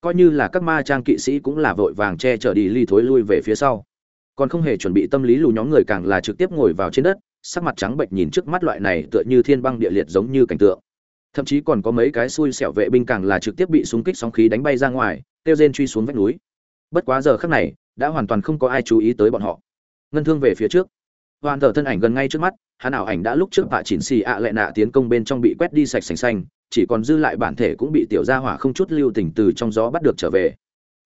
Coi như là các ma trang kỵ sĩ cũng là vội vàng che chở đi ly thối lui về phía sau còn không hề chuẩn bị tâm lý lù nhóm người càng là trực tiếp ngồi vào trên đất, sắc mặt trắng bệnh nhìn trước mắt loại này tựa như thiên băng địa liệt giống như cảnh tượng. Thậm chí còn có mấy cái xui xẻo vệ binh càng là trực tiếp bị súng kích sóng khí đánh bay ra ngoài, kêu rên truy xuống vách núi. Bất quá giờ khắc này, đã hoàn toàn không có ai chú ý tới bọn họ. Ngân thương về phía trước. Hoàn thờ thân ảnh gần ngay trước mắt hắn ảo ảnh đã lúc trước bạ chỉnh xì ạ à lệ nạ tiến công bên trong bị quét đi sạch sành xanh, chỉ còn dư lại bản thể cũng bị tiểu gia hỏa không chút lưu tình từ trong gió bắt được trở về.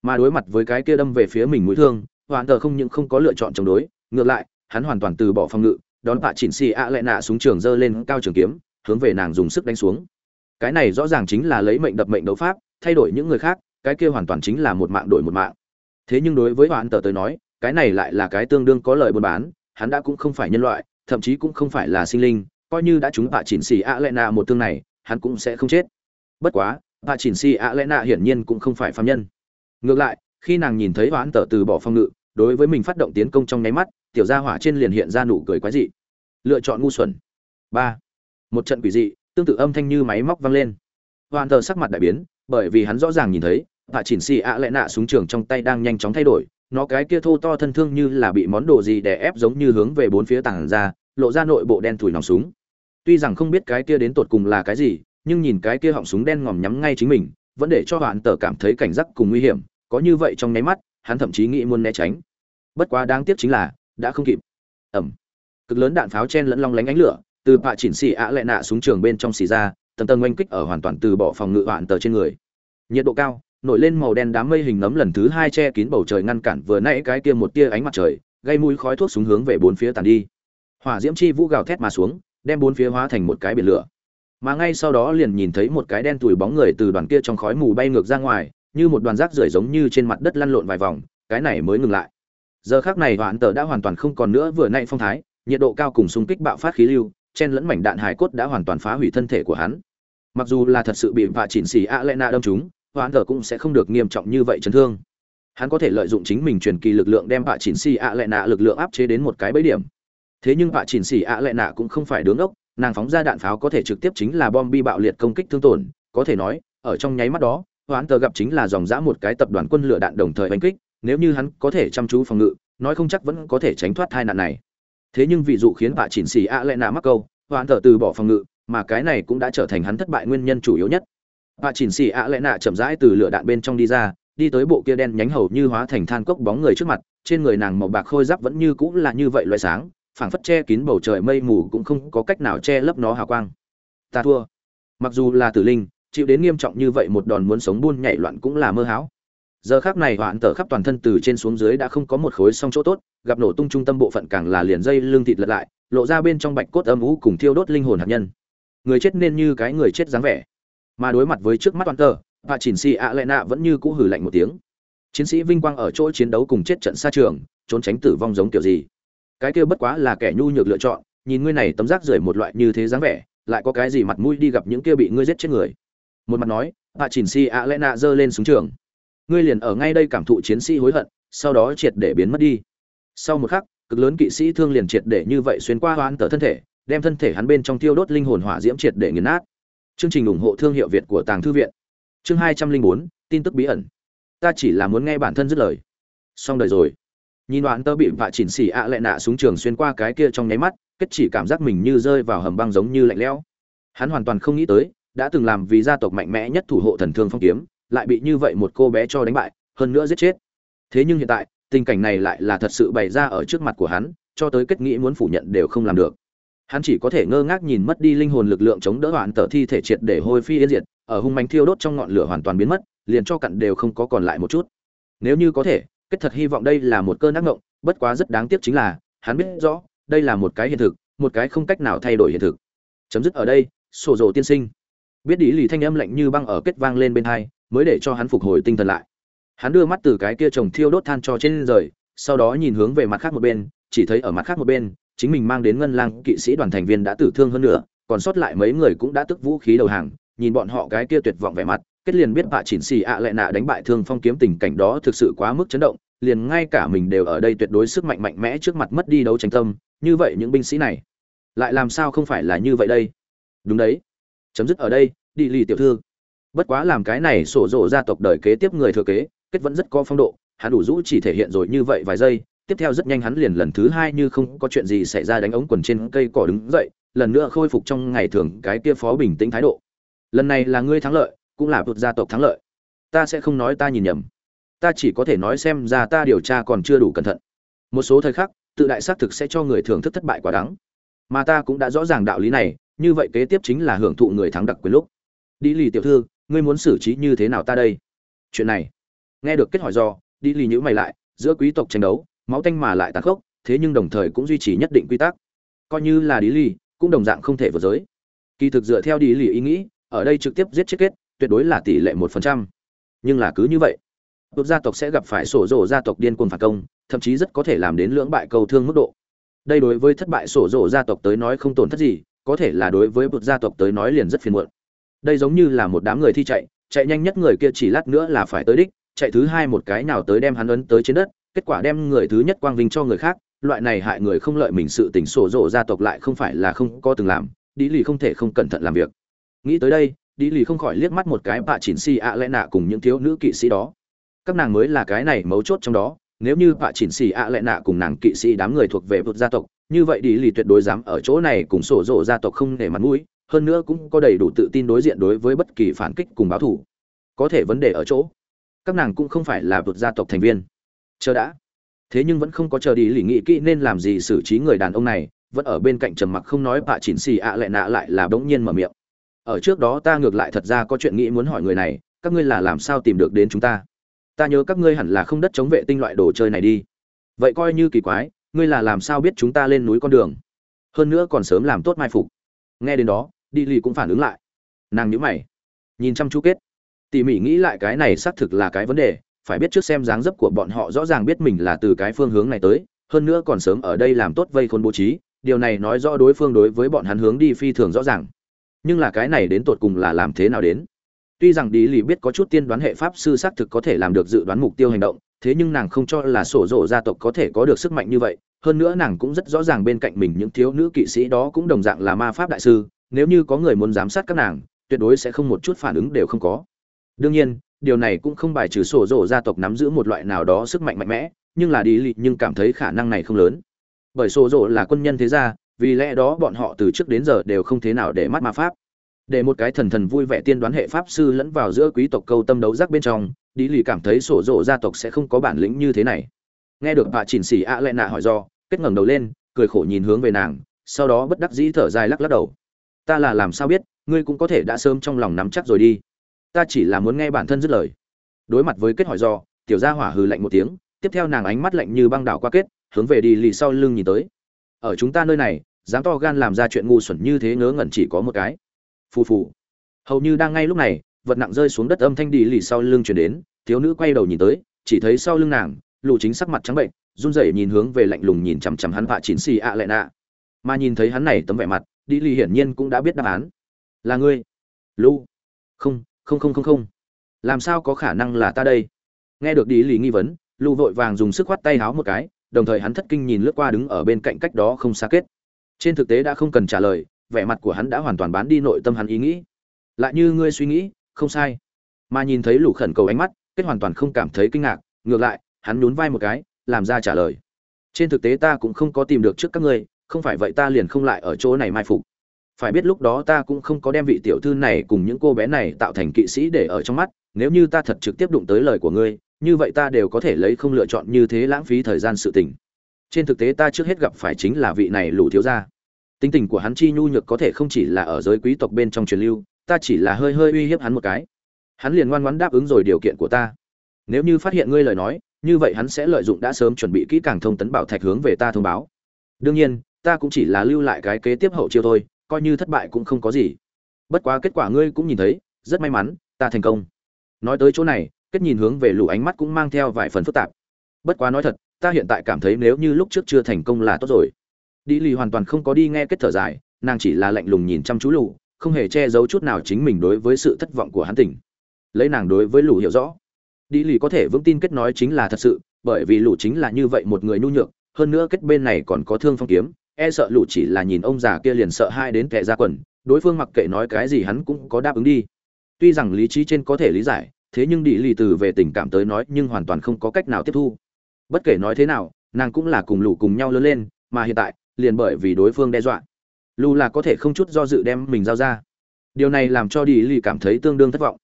Mà đối mặt với cái kia đâm về phía mình mũi thương hoàn tờ không những không có lựa chọn chống đối, ngược lại, hắn hoàn toàn từ bỏ phòng ngự, đón bạ chỉnh xì ạ à lệ nạ xuống trường dơ lên cao trường kiếm, hướng về nàng dùng sức đánh xuống. Cái này rõ ràng chính là lấy mệnh đập mệnh đấu pháp, thay đổi những người khác, cái kia hoàn toàn chính là một mạng đổi một mạng. Thế nhưng đối với hoàn tờ tới nói, cái này lại là cái tương đương có lợi buôn bán, hắn đã cũng không phải nhân loại, thậm chí cũng không phải là sinh linh, coi như đã chúng bạ chỉnh xì ạ lệ nạ một thương này, hắn cũng sẽ không chết. Bất quá bạ chỉnh xì ạ lệ nạ hiển nhiên cũng không phải phạm nhân. Ngược lại khi nàng nhìn thấy hoãn tờ từ bỏ phong ngự, đối với mình phát động tiến công trong nháy mắt, tiểu gia hỏa trên liền hiện ra nụ cười quái dị. Lựa chọn ngu xuẩn. Ba. Một trận quỷ dị, tương tự âm thanh như máy móc vang lên. Hoãn tờ sắc mặt đại biến, bởi vì hắn rõ ràng nhìn thấy hạ chỉnh xì ạ lệ nạ súng trường trong tay đang nhanh chóng thay đổi, nó cái kia thô to thân thương như là bị món đồ gì đè ép giống như hướng về bốn phía tảng ra, lộ ra nội bộ đen thủi nòng súng. Tuy rằng không biết cái kia đến tột cùng là cái gì, nhưng nhìn cái kia họng súng đen ngòm nhắm ngay chính mình, vẫn để cho hoạn tờ cảm thấy cảnh giác cùng nguy hiểm có như vậy trong nháy mắt, hắn thậm chí nghĩ muốn né tránh. Bất quá đáng tiếc chính là, đã không kịp. Ẩm cực lớn đạn pháo chen lẫn long lánh ánh lửa, từ bạ chỉnh xì ạ lệ nạ xuống trường bên trong xì ra, tầng tầng oanh kích ở hoàn toàn từ bỏ phòng ngự hoạn tờ trên người. Nhiệt độ cao, nổi lên màu đen đám mây hình nấm lần thứ hai che kín bầu trời ngăn cản vừa nãy cái kia một tia ánh mặt trời, gây mũi khói thuốc súng hướng về bốn phía tàn đi. Hỏa diễm chi vũ gào thét mà xuống, đem bốn phía hóa thành một cái biển lửa. Mà ngay sau đó liền nhìn thấy một cái đen tủi bóng người từ đoàn kia trong khói mù bay ngược ra ngoài như một đoàn rác rưởi giống như trên mặt đất lăn lộn vài vòng cái này mới ngừng lại. Giờ khác này hoạn tờ đã hoàn toàn không còn nữa vừa nãy phong thái nhiệt độ cao cùng xung kích bạo phát khí lưu chen lẫn mảnh đạn hải cốt đã hoàn toàn phá hủy thân thể của hắn. Mặc dù là thật sự bị vạ chỉnh xì a lena đâm trúng, hoãn Tở cũng sẽ không được nghiêm trọng như vậy chấn thương. Hắn có thể lợi dụng chính mình truyền kỳ lực lượng đem vạ chỉnh xì a lena lực lượng áp chế đến một cái bẫy điểm. Thế nhưng vạ chỉnh xì a lena cũng không phải đứng ốc nàng phóng ra đạn pháo có thể trực tiếp chính là bom bi bạo liệt công kích thương tổn có thể nói ở trong nháy mắt đó hoãn tờ gặp chính là dòng dã một cái tập đoàn quân lửa đạn đồng thời đánh kích, nếu như hắn có thể chăm chú phòng ngự, nói không chắc vẫn có thể tránh thoát tai nạn này. Thế nhưng ví dụ khiến bà chỉnh xì a Nạ mắc câu, hoãn tờ từ bỏ phòng ngự, mà cái này cũng đã trở thành hắn thất bại nguyên nhân chủ yếu nhất. Bà chỉnh xì a lệ nạ chậm rãi từ lửa đạn bên trong đi ra, đi tới bộ kia đen nhánh hầu như hóa thành than cốc bóng người trước mặt, trên người nàng màu bạc khôi giáp vẫn như cũng là như vậy loại sáng, phảng phất che kín bầu trời mây mù cũng không có cách nào che lấp nó hào quang. Ta thua. Mặc dù là tử linh chịu đến nghiêm trọng như vậy một đòn muốn sống buôn nhảy loạn cũng là mơ hão. Giờ khác này hoạn tở khắp toàn thân từ trên xuống dưới đã không có một khối song chỗ tốt, gặp nổ tung trung tâm bộ phận càng là liền dây lưng thịt lật lại, lộ ra bên trong bạch cốt âm ú cùng thiêu đốt linh hồn hạt nhân. Người chết nên như cái người chết dáng vẻ. Mà đối mặt với trước mắt toàn tờ và chỉnh si ạ lệ nạ vẫn như cũ hử lạnh một tiếng. Chiến sĩ vinh quang ở chỗ chiến đấu cùng chết trận xa trường, trốn tránh tử vong giống kiểu gì. Cái kia bất quá là kẻ nhu nhược lựa chọn, nhìn ngươi này tấm rác rưởi một loại như thế dáng vẻ, lại có cái gì mặt mũi đi gặp những kia bị ngươi giết chết người một mặt nói hạ chỉnh si ạ lẽ nạ giơ lên súng trường ngươi liền ở ngay đây cảm thụ chiến sĩ hối hận, sau đó triệt để biến mất đi sau một khắc, cực lớn kỵ sĩ thương liền triệt để như vậy xuyên qua hoãn tờ thân thể, đem thân thể hắn bên trong tiêu đốt linh hồn hỏa diễm triệt để nghiền nát Chương trình ủng hộ thương hiệu Việt của Tàng thư viện. Chương hai trăm linh bốn, tin tức bí ẩn. Ta chỉ là muốn nghe bản thân dứt lời. Xong đời rồi. nhìn đoạn tơ bị vạ chỉnh xỉ ạ lại nạ súng trường xuyên qua cái kia trong nháy mắt, kết chỉ cảm giác mình như rơi vào hầm băng giống như lạnh lẽo hắn hoàn toàn không nghĩ tới đã từng làm vì gia tộc mạnh mẽ nhất thủ hộ thần thương phong kiếm, lại bị như vậy một cô bé cho đánh bại, hơn nữa giết chết. Thế nhưng hiện tại, tình cảnh này lại là thật sự bày ra ở trước mặt của hắn, cho tới kết nghĩ muốn phủ nhận đều không làm được. Hắn chỉ có thể ngơ ngác nhìn mất đi linh hồn lực lượng chống đỡ hoàn tờ thi thể triệt để hôi phi yên diệt, ở hung manh thiêu đốt trong ngọn lửa hoàn toàn biến mất, liền cho cặn đều không có còn lại một chút. Nếu như có thể, kết thật hy vọng đây là một cơn ác mộng, bất quá rất đáng tiếc chính là, hắn biết rõ, đây là một cái hiện thực, một cái không cách nào thay đổi hiện thực. Chấm dứt ở đây, sổ rồ tiên sinh biết đi lì thanh âm lạnh như băng ở kết vang lên bên hai, mới để cho hắn phục hồi tinh thần lại. Hắn đưa mắt từ cái kia trồng thiêu đốt than cho trên rời, sau đó nhìn hướng về mặt khác một bên, chỉ thấy ở mặt khác một bên, chính mình mang đến ngân lang kỵ sĩ đoàn thành viên đã tử thương hơn nữa, còn sót lại mấy người cũng đã tức vũ khí đầu hàng, nhìn bọn họ cái kia tuyệt vọng vẻ mặt, kết liền biết bạ chỉnh xì ạ lại nạ đánh bại thương phong kiếm tình cảnh đó thực sự quá mức chấn động, liền ngay cả mình đều ở đây tuyệt đối sức mạnh mạnh mẽ trước mặt mất đi đấu tranh tâm, như vậy những binh sĩ này lại làm sao không phải là như vậy đây? Đúng đấy chấm dứt ở đây, đi lì tiểu thư. Bất quá làm cái này sổ rộ gia tộc đời kế tiếp người thừa kế, kết vẫn rất có phong độ, hắn đủ rũ chỉ thể hiện rồi như vậy vài giây, tiếp theo rất nhanh hắn liền lần thứ hai như không có chuyện gì xảy ra đánh ống quần trên cây cỏ đứng dậy, lần nữa khôi phục trong ngày thường cái kia phó bình tĩnh thái độ. Lần này là ngươi thắng lợi, cũng là vượt gia tộc thắng lợi. Ta sẽ không nói ta nhìn nhầm. Ta chỉ có thể nói xem ra ta điều tra còn chưa đủ cẩn thận. Một số thời khắc, tự đại xác thực sẽ cho người thưởng thức thất bại quá đắng mà ta cũng đã rõ ràng đạo lý này như vậy kế tiếp chính là hưởng thụ người thắng đặc quyền lúc. Đi lì tiểu thư, ngươi muốn xử trí như thế nào ta đây? Chuyện này, nghe được kết hỏi do, đi lì nhữ mày lại, giữa quý tộc tranh đấu, máu tanh mà lại tàn khốc, thế nhưng đồng thời cũng duy trì nhất định quy tắc. Coi như là đi lì, cũng đồng dạng không thể vượt giới. Kỳ thực dựa theo đi lì ý nghĩ, ở đây trực tiếp giết chết kết, tuyệt đối là tỷ lệ một phần trăm. Nhưng là cứ như vậy, tộc gia tộc sẽ gặp phải sổ rổ gia tộc điên cuồng phản công, thậm chí rất có thể làm đến lưỡng bại cầu thương mức độ. Đây đối với thất bại sổ rổ gia tộc tới nói không tổn thất gì có thể là đối với một gia tộc tới nói liền rất phiền muộn. Đây giống như là một đám người thi chạy chạy nhanh nhất người kia chỉ lát nữa là phải tới đích, chạy thứ hai một cái nào tới đem hắn ấn tới trên đất, kết quả đem người thứ nhất quang vinh cho người khác, loại này hại người không lợi mình sự tình sổ rộ gia tộc lại không phải là không có từng làm đi lì không thể không cẩn thận làm việc. Nghĩ tới đây đi lì không khỏi liếc mắt một cái bạ chỉnh si ạ lẽ nạ cùng những thiếu nữ kỵ sĩ đó. Các nàng mới là cái này mấu chốt trong đó, nếu như bạ chỉnh si ạ lẽ nạ cùng nàng kỵ sĩ đám người thuộc về vượt gia tộc như vậy đi lì tuyệt đối dám ở chỗ này cùng sổ rộ gia tộc không để mặt mũi, hơn nữa cũng có đầy đủ tự tin đối diện đối với bất kỳ phản kích cùng báo thủ có thể vấn đề ở chỗ, các nàng cũng không phải là vượt gia tộc thành viên. Chờ đã. Thế nhưng vẫn không có chờ đi lì nghĩ kỹ nên làm gì xử trí người đàn ông này, vẫn ở bên cạnh trầm mặc không nói bạ chỉnh xì ạ lại nạ lại là bỗng nhiên mở miệng. Ở trước đó ta ngược lại thật ra có chuyện nghĩ muốn hỏi người này, các ngươi là làm sao tìm được đến chúng ta? Ta nhớ các ngươi hẳn là không đất chống vệ tinh loại đồ chơi này đi. Vậy coi như kỳ quái ngươi là làm sao biết chúng ta lên núi con đường? Hơn nữa còn sớm làm tốt mai phục. Nghe đến đó, đi lì cũng phản ứng lại. Nàng nhữ mày, nhìn chăm chú kết. Tỉ mỉ nghĩ lại cái này xác thực là cái vấn đề, phải biết trước xem dáng dấp của bọn họ rõ ràng biết mình là từ cái phương hướng này tới, hơn nữa còn sớm ở đây làm tốt vây khôn bố trí, điều này nói rõ đối phương đối với bọn hắn hướng đi phi thường rõ ràng. Nhưng là cái này đến tột cùng là làm thế nào đến? Tuy rằng đi lì biết có chút tiên đoán hệ pháp sư xác thực có thể làm được dự đoán mục tiêu hành động thế nhưng nàng không cho là sổ rộ gia tộc có thể có được sức mạnh như vậy, hơn nữa nàng cũng rất rõ ràng bên cạnh mình những thiếu nữ kỵ sĩ đó cũng đồng dạng là ma pháp đại sư, nếu như có người muốn giám sát các nàng, tuyệt đối sẽ không một chút phản ứng đều không có. Đương nhiên, điều này cũng không bài trừ sổ rộ gia tộc nắm giữ một loại nào đó sức mạnh mạnh mẽ, nhưng là đi lị nhưng cảm thấy khả năng này không lớn. Bởi sổ rộ là quân nhân thế gia, vì lẽ đó bọn họ từ trước đến giờ đều không thế nào để mắt ma pháp. Để một cái thần thần vui vẻ tiên đoán hệ pháp sư lẫn vào giữa quý tộc câu tâm đấu giác bên trong đi lì cảm thấy sổ rộ gia tộc sẽ không có bản lĩnh như thế này. Nghe được bà chỉnh xỉ ạ lệ nạ hỏi do, kết ngẩng đầu lên, cười khổ nhìn hướng về nàng, sau đó bất đắc dĩ thở dài lắc lắc đầu. Ta là làm sao biết, ngươi cũng có thể đã sớm trong lòng nắm chắc rồi đi. Ta chỉ là muốn nghe bản thân dứt lời. Đối mặt với kết hỏi do, tiểu gia hỏa hừ lạnh một tiếng, tiếp theo nàng ánh mắt lạnh như băng đảo qua kết, hướng về đi lì sau lưng nhìn tới. Ở chúng ta nơi này, dám to gan làm ra chuyện ngu xuẩn như thế ngớ ngẩn chỉ có một cái. Phù phù. Hầu như đang ngay lúc này vật nặng rơi xuống đất âm thanh đi lì sau lưng chuyển đến, thiếu nữ quay đầu nhìn tới, chỉ thấy sau lưng nàng lụ chính sắc mặt trắng bệnh, run rẩy nhìn hướng về lạnh lùng nhìn chằm chằm hắn vạ chín xì ạ lại nạ. Mà nhìn thấy hắn này tấm vẻ mặt, đi lì hiển nhiên cũng đã biết đáp án. Là ngươi. Lu không không không không không. Làm sao có khả năng là ta đây? Nghe được đi lì nghi vấn lu vội vàng dùng sức khoát tay háo một cái, đồng thời hắn thất kinh nhìn lướt qua đứng ở bên cạnh cách đó không xa kết. Trên thực tế đã không cần trả lời, vẻ mặt của hắn đã hoàn toàn bán đi nội tâm hắn ý nghĩ. Lại như ngươi suy nghĩ không sai. Mà nhìn thấy lũ khẩn cầu ánh mắt, kết hoàn toàn không cảm thấy kinh ngạc, ngược lại, hắn nhún vai một cái, làm ra trả lời. Trên thực tế ta cũng không có tìm được trước các ngươi, không phải vậy ta liền không lại ở chỗ này mai phục. Phải biết lúc đó ta cũng không có đem vị tiểu thư này cùng những cô bé này tạo thành kỵ sĩ để ở trong mắt, nếu như ta thật trực tiếp đụng tới lời của ngươi, như vậy ta đều có thể lấy không lựa chọn như thế lãng phí thời gian sự tình. Trên thực tế ta trước hết gặp phải chính là vị này lũ thiếu gia. Tính tình của hắn chi nhu nhược có thể không chỉ là ở giới quý tộc bên trong truyền lưu ta chỉ là hơi hơi uy hiếp hắn một cái. Hắn liền ngoan ngoãn đáp ứng rồi điều kiện của ta. Nếu như phát hiện ngươi lời nói, như vậy hắn sẽ lợi dụng đã sớm chuẩn bị kỹ càng thông tấn bảo thạch hướng về ta thông báo. Đương nhiên, ta cũng chỉ là lưu lại cái kế tiếp hậu chiêu thôi, coi như thất bại cũng không có gì. Bất quá kết quả ngươi cũng nhìn thấy, rất may mắn, ta thành công. Nói tới chỗ này, kết nhìn hướng về lũ ánh mắt cũng mang theo vài phần phức tạp. Bất quá nói thật, ta hiện tại cảm thấy nếu như lúc trước chưa thành công là tốt rồi. Đi lì hoàn toàn không có đi nghe kết thở dài, nàng chỉ là lạnh lùng nhìn chăm chú lù không hề che giấu chút nào chính mình đối với sự thất vọng của hắn tỉnh. Lấy nàng đối với lũ hiểu rõ đi lì có thể vững tin kết nói chính là thật sự, bởi vì lũ chính là như vậy một người nhu nhược, hơn nữa kết bên này còn có thương phong kiếm e sợ lũ chỉ là nhìn ông già kia liền sợ hai đến kẻ ra quần, đối phương mặc kệ nói cái gì hắn cũng có đáp ứng đi. Tuy rằng lý trí trên có thể lý giải, thế nhưng đi lì từ về tình cảm tới nói nhưng hoàn toàn không có cách nào tiếp thu. Bất kể nói thế nào, nàng cũng là cùng lũ cùng nhau lớn lên, mà hiện tại, liền bởi vì đối phương đe dọa lù là có thể không chút do dự đem mình giao ra. Điều này làm cho đi lì cảm thấy tương đương thất vọng.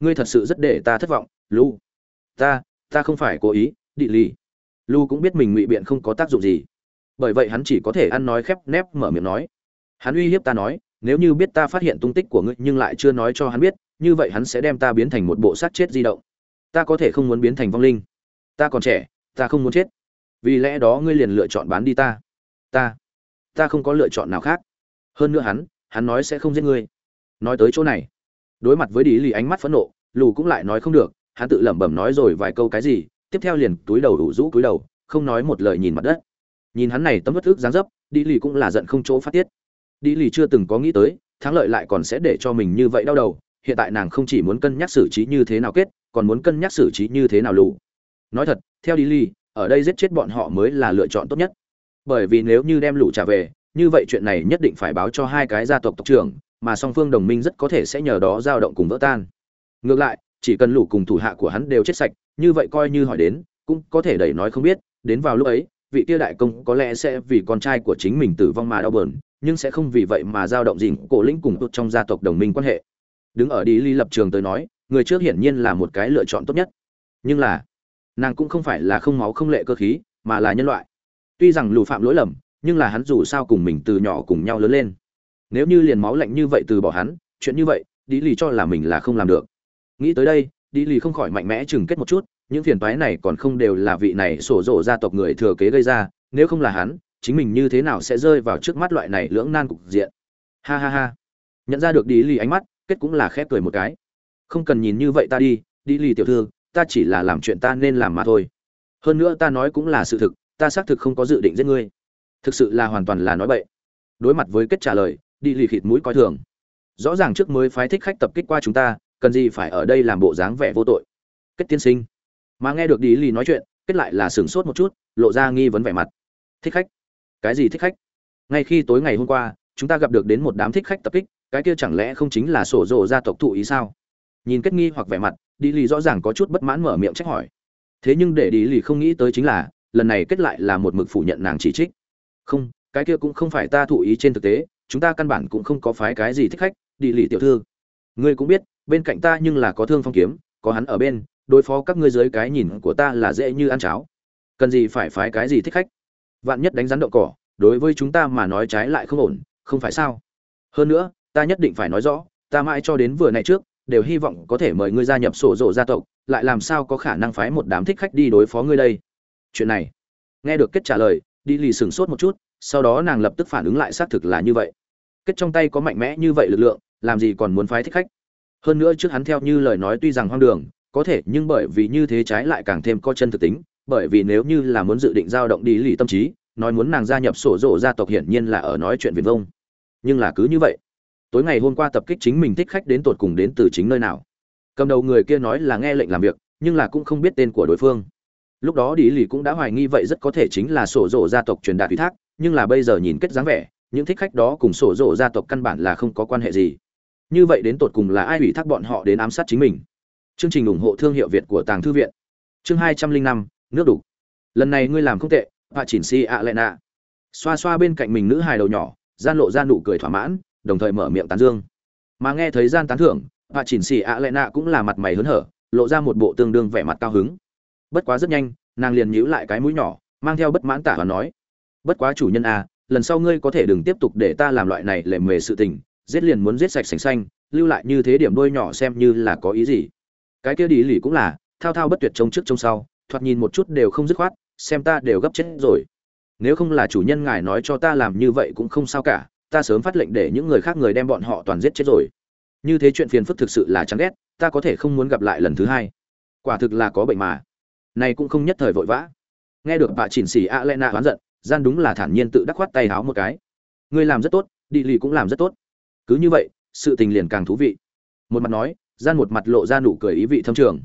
Ngươi thật sự rất để ta thất vọng, lù. Ta ta không phải cố ý, đi lì. Lù cũng biết mình ngụy biện không có tác dụng gì. Bởi vậy hắn chỉ có thể ăn nói khép nép mở miệng nói. Hắn uy hiếp ta nói, nếu như biết ta phát hiện tung tích của ngươi nhưng lại chưa nói cho hắn biết, như vậy hắn sẽ đem ta biến thành một bộ xác chết di động. Ta có thể không muốn biến thành vong linh. Ta còn trẻ, ta không muốn chết. Vì lẽ đó ngươi liền lựa chọn bán đi ta. Ta ta không có lựa chọn nào khác hơn nữa hắn hắn nói sẽ không giết ngươi. Nói tới chỗ này, đối mặt với đi lì ánh mắt phẫn nộ, lù cũng lại nói không được, hắn tự lẩm bẩm nói rồi vài câu cái gì, tiếp theo liền túi đầu đủ rũ túi đầu, không nói một lời nhìn mặt đất. Nhìn hắn này tấm bất thức dáng dấp đi lì cũng là giận không chỗ phát tiết. Đi lì chưa từng có nghĩ tới, thắng lợi lại còn sẽ để cho mình như vậy đau đầu, hiện tại nàng không chỉ muốn cân nhắc xử trí như thế nào kết, còn muốn cân nhắc xử trí như thế nào lù. Nói thật, theo đi lì, ở đây giết chết bọn họ mới là lựa chọn tốt nhất. Bởi vì nếu như đem lũ trả về như vậy chuyện này nhất định phải báo cho hai cái gia tộc tộc trưởng mà song phương đồng minh rất có thể sẽ nhờ đó dao động cùng vỡ tan. Ngược lại chỉ cần lũ cùng thủ hạ của hắn đều chết sạch như vậy coi như hỏi đến cũng có thể đẩy nói không biết đến vào lúc ấy vị kia đại công có lẽ sẽ vì con trai của chính mình tử vong mà đau buồn, nhưng sẽ không vì vậy mà dao động gì cổ lĩnh cùng tụt trong gia tộc đồng minh quan hệ. Đứng ở đi ly lập trường tới nói người trước hiển nhiên là một cái lựa chọn tốt nhất. Nhưng là nàng cũng không phải là không máu không lệ cơ khí mà là nhân loại. Tuy rằng lù phạm lỗi lầm nhưng là hắn dù sao cùng mình từ nhỏ cùng nhau lớn lên. Nếu như liền máu lạnh như vậy từ bỏ hắn, chuyện như vậy đi lì cho là mình là không làm được. Nghĩ tới đây đi lì không khỏi mạnh mẽ chừng kết một chút, những phiền toái này còn không đều là vị này sổ rộ gia tộc người thừa kế gây ra, nếu không là hắn, chính mình như thế nào sẽ rơi vào trước mắt loại này lưỡng nan cục diện? Ha ha ha. Nhận ra được đi lì ánh mắt, kết cũng là khép cười một cái. Không cần nhìn như vậy ta đi đi lì tiểu thư, ta chỉ là làm chuyện ta nên làm mà thôi. Hơn nữa ta nói cũng là sự thực, ta xác thực không có dự định giết ngươi thực sự là hoàn toàn là nói bậy. Đối mặt với kết trả lời, đi lì khịt mũi coi thường. Rõ ràng trước mới phái thích khách tập kích qua chúng ta, cần gì phải ở đây làm bộ dáng vẻ vô tội. Kết tiên sinh. Mà nghe được đi lì nói chuyện, kết lại là sửng sốt một chút, lộ ra nghi vấn vẻ mặt. Thích khách? Cái gì thích khách? Ngay khi tối ngày hôm qua, chúng ta gặp được đến một đám thích khách tập kích, cái kia chẳng lẽ không chính là sổ rồ gia tộc thụ ý sao? Nhìn kết nghi hoặc vẻ mặt, đi lì rõ ràng có chút bất mãn mở miệng trách hỏi. Thế nhưng để đi lì không nghĩ tới chính là, lần này kết lại là một mực phủ nhận nàng chỉ trích không, cái kia cũng không phải ta thụ ý trên thực tế, chúng ta căn bản cũng không có phái cái gì thích khách, đi lì tiểu thư. Ngươi cũng biết, bên cạnh ta nhưng là có thương phong kiếm, có hắn ở bên, đối phó các ngươi dưới cái nhìn của ta là dễ như ăn cháo. Cần gì phải phái cái gì thích khách? Vạn nhất đánh rắn đậu cỏ, đối với chúng ta mà nói trái lại không ổn, không phải sao? Hơn nữa, ta nhất định phải nói rõ, ta mãi cho đến vừa này trước, đều hy vọng có thể mời ngươi gia nhập sổ rộ gia tộc, lại làm sao có khả năng phái một đám thích khách đi đối phó ngươi đây? Chuyện này. Nghe được kết trả lời đi lì sửng sốt một chút, sau đó nàng lập tức phản ứng lại xác thực là như vậy. Kết trong tay có mạnh mẽ như vậy lực lượng, làm gì còn muốn phái thích khách? Hơn nữa trước hắn theo như lời nói tuy rằng hoang đường, có thể, nhưng bởi vì như thế trái lại càng thêm có chân thực tính, bởi vì nếu như là muốn dự định giao động đi lì tâm trí, nói muốn nàng gia nhập sổ rộ gia tộc hiển nhiên là ở nói chuyện viền vông. Nhưng là cứ như vậy, tối ngày hôm qua tập kích chính mình thích khách đến tột cùng đến từ chính nơi nào? Cầm đầu người kia nói là nghe lệnh làm việc, nhưng là cũng không biết tên của đối phương lúc đó đi lì cũng đã hoài nghi vậy rất có thể chính là sổ rộ gia tộc truyền đạt ủy thác, nhưng là bây giờ nhìn kết dáng vẻ, những thích khách đó cùng sổ rộ gia tộc căn bản là không có quan hệ gì. Như vậy đến tột cùng là ai ủy thác bọn họ đến ám sát chính mình? Chương trình ủng hộ thương hiệu việt của tàng thư viện. Chương hai trăm linh năm, nước đủ lần này ngươi làm không tệ và chỉnh si ạ lệ nạ. Xoa xoa bên cạnh mình nữ hài đầu nhỏ, gian lộ ra nụ cười thỏa mãn, đồng thời mở miệng tán dương. Mà nghe thấy gian tán thưởng và chỉnh si ạ lệ nạ cũng là mặt mày hớn hở, lộ ra một bộ tương đương vẻ mặt cao hứng bất quá rất nhanh, nàng liền nhíu lại cái mũi nhỏ, mang theo bất mãn tả và nói, bất quá chủ nhân à lần sau ngươi có thể đừng tiếp tục để ta làm loại này lề mề sự tình, giết liền muốn giết sạch sành xanh, lưu lại như thế điểm đôi nhỏ xem như là có ý gì. Cái kia đi lì cũng là, thao thao bất tuyệt trông trước trông sau, thoạt nhìn một chút đều không dứt khoát, xem ta đều gấp chết rồi. Nếu không là chủ nhân ngài nói cho ta làm như vậy cũng không sao cả, ta sớm phát lệnh để những người khác người đem bọn họ toàn giết chết rồi. Như thế chuyện phiền phức thực sự là chán ghét, ta có thể không muốn gặp lại lần thứ hai. Quả thực là có bệnh mà này cũng không nhất thời vội vã. Nghe được bà chỉnh xỉ a lẽ nạ oán giận, gian đúng là thản nhiên tự đắc khoát tay háo một cái. Ngươi làm rất tốt, đi lì cũng làm rất tốt. Cứ như vậy, sự tình liền càng thú vị. Một mặt nói, gian một mặt lộ ra nụ cười ý vị thâm trường.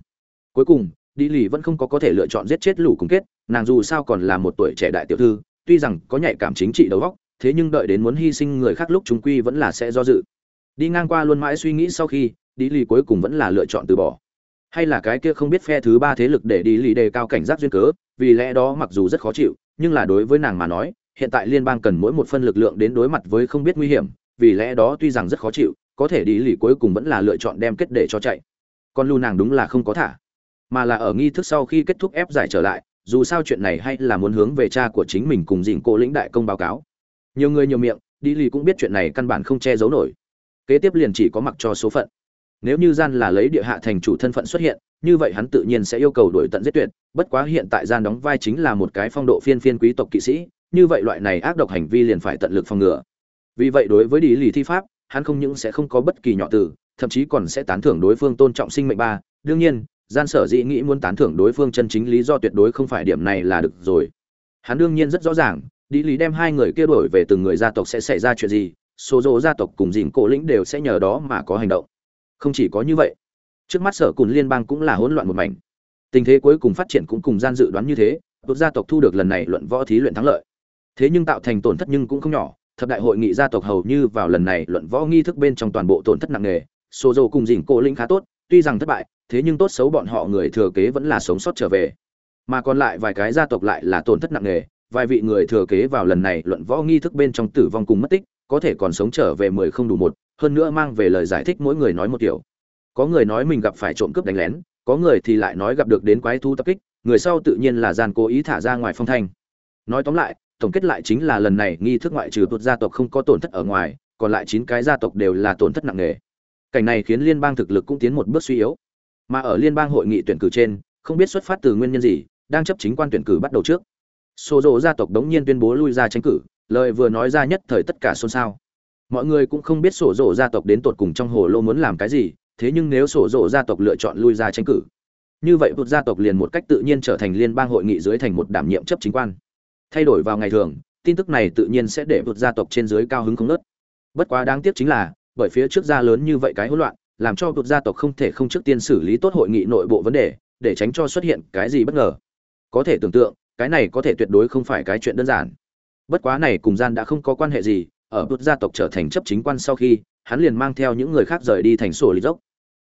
Cuối cùng, đi lì vẫn không có có thể lựa chọn giết chết lũ cùng kết, nàng dù sao còn là một tuổi trẻ đại tiểu thư, tuy rằng có nhạy cảm chính trị đầu óc, thế nhưng đợi đến muốn hy sinh người khác lúc chúng quy vẫn là sẽ do dự. Đi ngang qua luôn mãi suy nghĩ sau khi, đi lì cuối cùng vẫn là lựa chọn từ bỏ hay là cái kia không biết phe thứ ba thế lực để đi lì đề cao cảnh giác duyên cớ, vì lẽ đó mặc dù rất khó chịu, nhưng là đối với nàng mà nói, hiện tại liên bang cần mỗi một phân lực lượng đến đối mặt với không biết nguy hiểm, vì lẽ đó tuy rằng rất khó chịu, có thể đi lì cuối cùng vẫn là lựa chọn đem kết để cho chạy. Con lưu nàng đúng là không có thả, mà là ở nghi thức sau khi kết thúc ép giải trở lại, dù sao chuyện này hay là muốn hướng về cha của chính mình cùng dình cô lĩnh đại công báo cáo. Nhiều người nhiều miệng, đi lì cũng biết chuyện này căn bản không che giấu nổi. Kế tiếp liền chỉ có mặc cho số phận nếu như gian là lấy địa hạ thành chủ thân phận xuất hiện, như vậy hắn tự nhiên sẽ yêu cầu đổi tận giết tuyệt, bất quá hiện tại gian đóng vai chính là một cái phong độ phiên phiên quý tộc kỵ sĩ, như vậy loại này ác độc hành vi liền phải tận lực phòng ngừa. Vì vậy đối với đi lì thi pháp, hắn không những sẽ không có bất kỳ nhỏ từ, thậm chí còn sẽ tán thưởng đối phương tôn trọng sinh mệnh ba. Đương nhiên, gian sở dĩ nghĩ muốn tán thưởng đối phương chân chính lý do tuyệt đối không phải điểm này là được rồi. Hắn đương nhiên rất rõ ràng đi lý đem hai người kia đổi về từng người gia tộc sẽ xảy ra chuyện gì, số dỗ gia tộc cùng dìn cổ lĩnh đều sẽ nhờ đó mà có hành động không chỉ có như vậy, trước mắt sở cùn liên bang cũng là hỗn loạn một mảnh. Tình thế cuối cùng phát triển cũng cùng gian dự đoán như thế tốt gia tộc thu được lần này luận võ thí luyện thắng lợi. Thế nhưng tạo thành tổn thất nhưng cũng không nhỏ, thập đại hội nghị gia tộc hầu như vào lần này luận võ nghi thức bên trong toàn bộ tổn thất nặng nề, số dầu cùng dình cổ linh khá tốt, tuy rằng thất bại, thế nhưng tốt xấu bọn họ người thừa kế vẫn là sống sót trở về. Mà còn lại vài cái gia tộc lại là tổn thất nặng nề, vài vị người thừa kế vào lần này luận võ nghi thức bên trong tử vong cùng mất tích, có thể còn sống trở về mười không đủ một hơn nữa mang về lời giải thích mỗi người nói một kiểu. Có người nói mình gặp phải trộm cướp đánh lén, có người thì lại nói gặp được đến quái thú tập kích, người sau tự nhiên là gian cố ý thả ra ngoài phong thanh. Nói tóm lại, tổng kết lại chính là lần này nghi thức ngoại trừ tuột gia tộc không có tổn thất ở ngoài, còn lại chín cái gia tộc đều là tổn thất nặng nề. Cảnh này khiến liên bang thực lực cũng tiến một bước suy yếu. Mà ở liên bang hội nghị tuyển cử trên, không biết xuất phát từ nguyên nhân gì, đang chấp chính quan tuyển cử bắt đầu trước. Xô rộ gia tộc đống nhiên tuyên bố lui ra tranh cử, lời vừa nói ra nhất thời tất cả xôn xao mọi người cũng không biết sổ rộ gia tộc đến tột cùng trong hồ lô muốn làm cái gì, thế nhưng nếu sổ rộ gia tộc lựa chọn lui ra tranh cử, như vậy vượt gia tộc liền một cách tự nhiên trở thành liên bang hội nghị dưới thành một đảm nhiệm chấp chính quan. Thay đổi vào ngày thường, tin tức này tự nhiên sẽ để vượt gia tộc trên dưới cao hứng không nớt bất quá đáng tiếc chính là, bởi phía trước gia lớn như vậy cái hỗn loạn, làm cho vượt gia tộc không thể không trước tiên xử lý tốt hội nghị nội bộ vấn đề, để tránh cho xuất hiện cái gì bất ngờ. Có thể tưởng tượng, cái này có thể tuyệt đối không phải cái chuyện đơn giản. Bất quá này cùng gian đã không có quan hệ gì ở bút gia tộc trở thành chấp chính quan sau khi, hắn liền mang theo những người khác rời đi thành sổ lý dốc.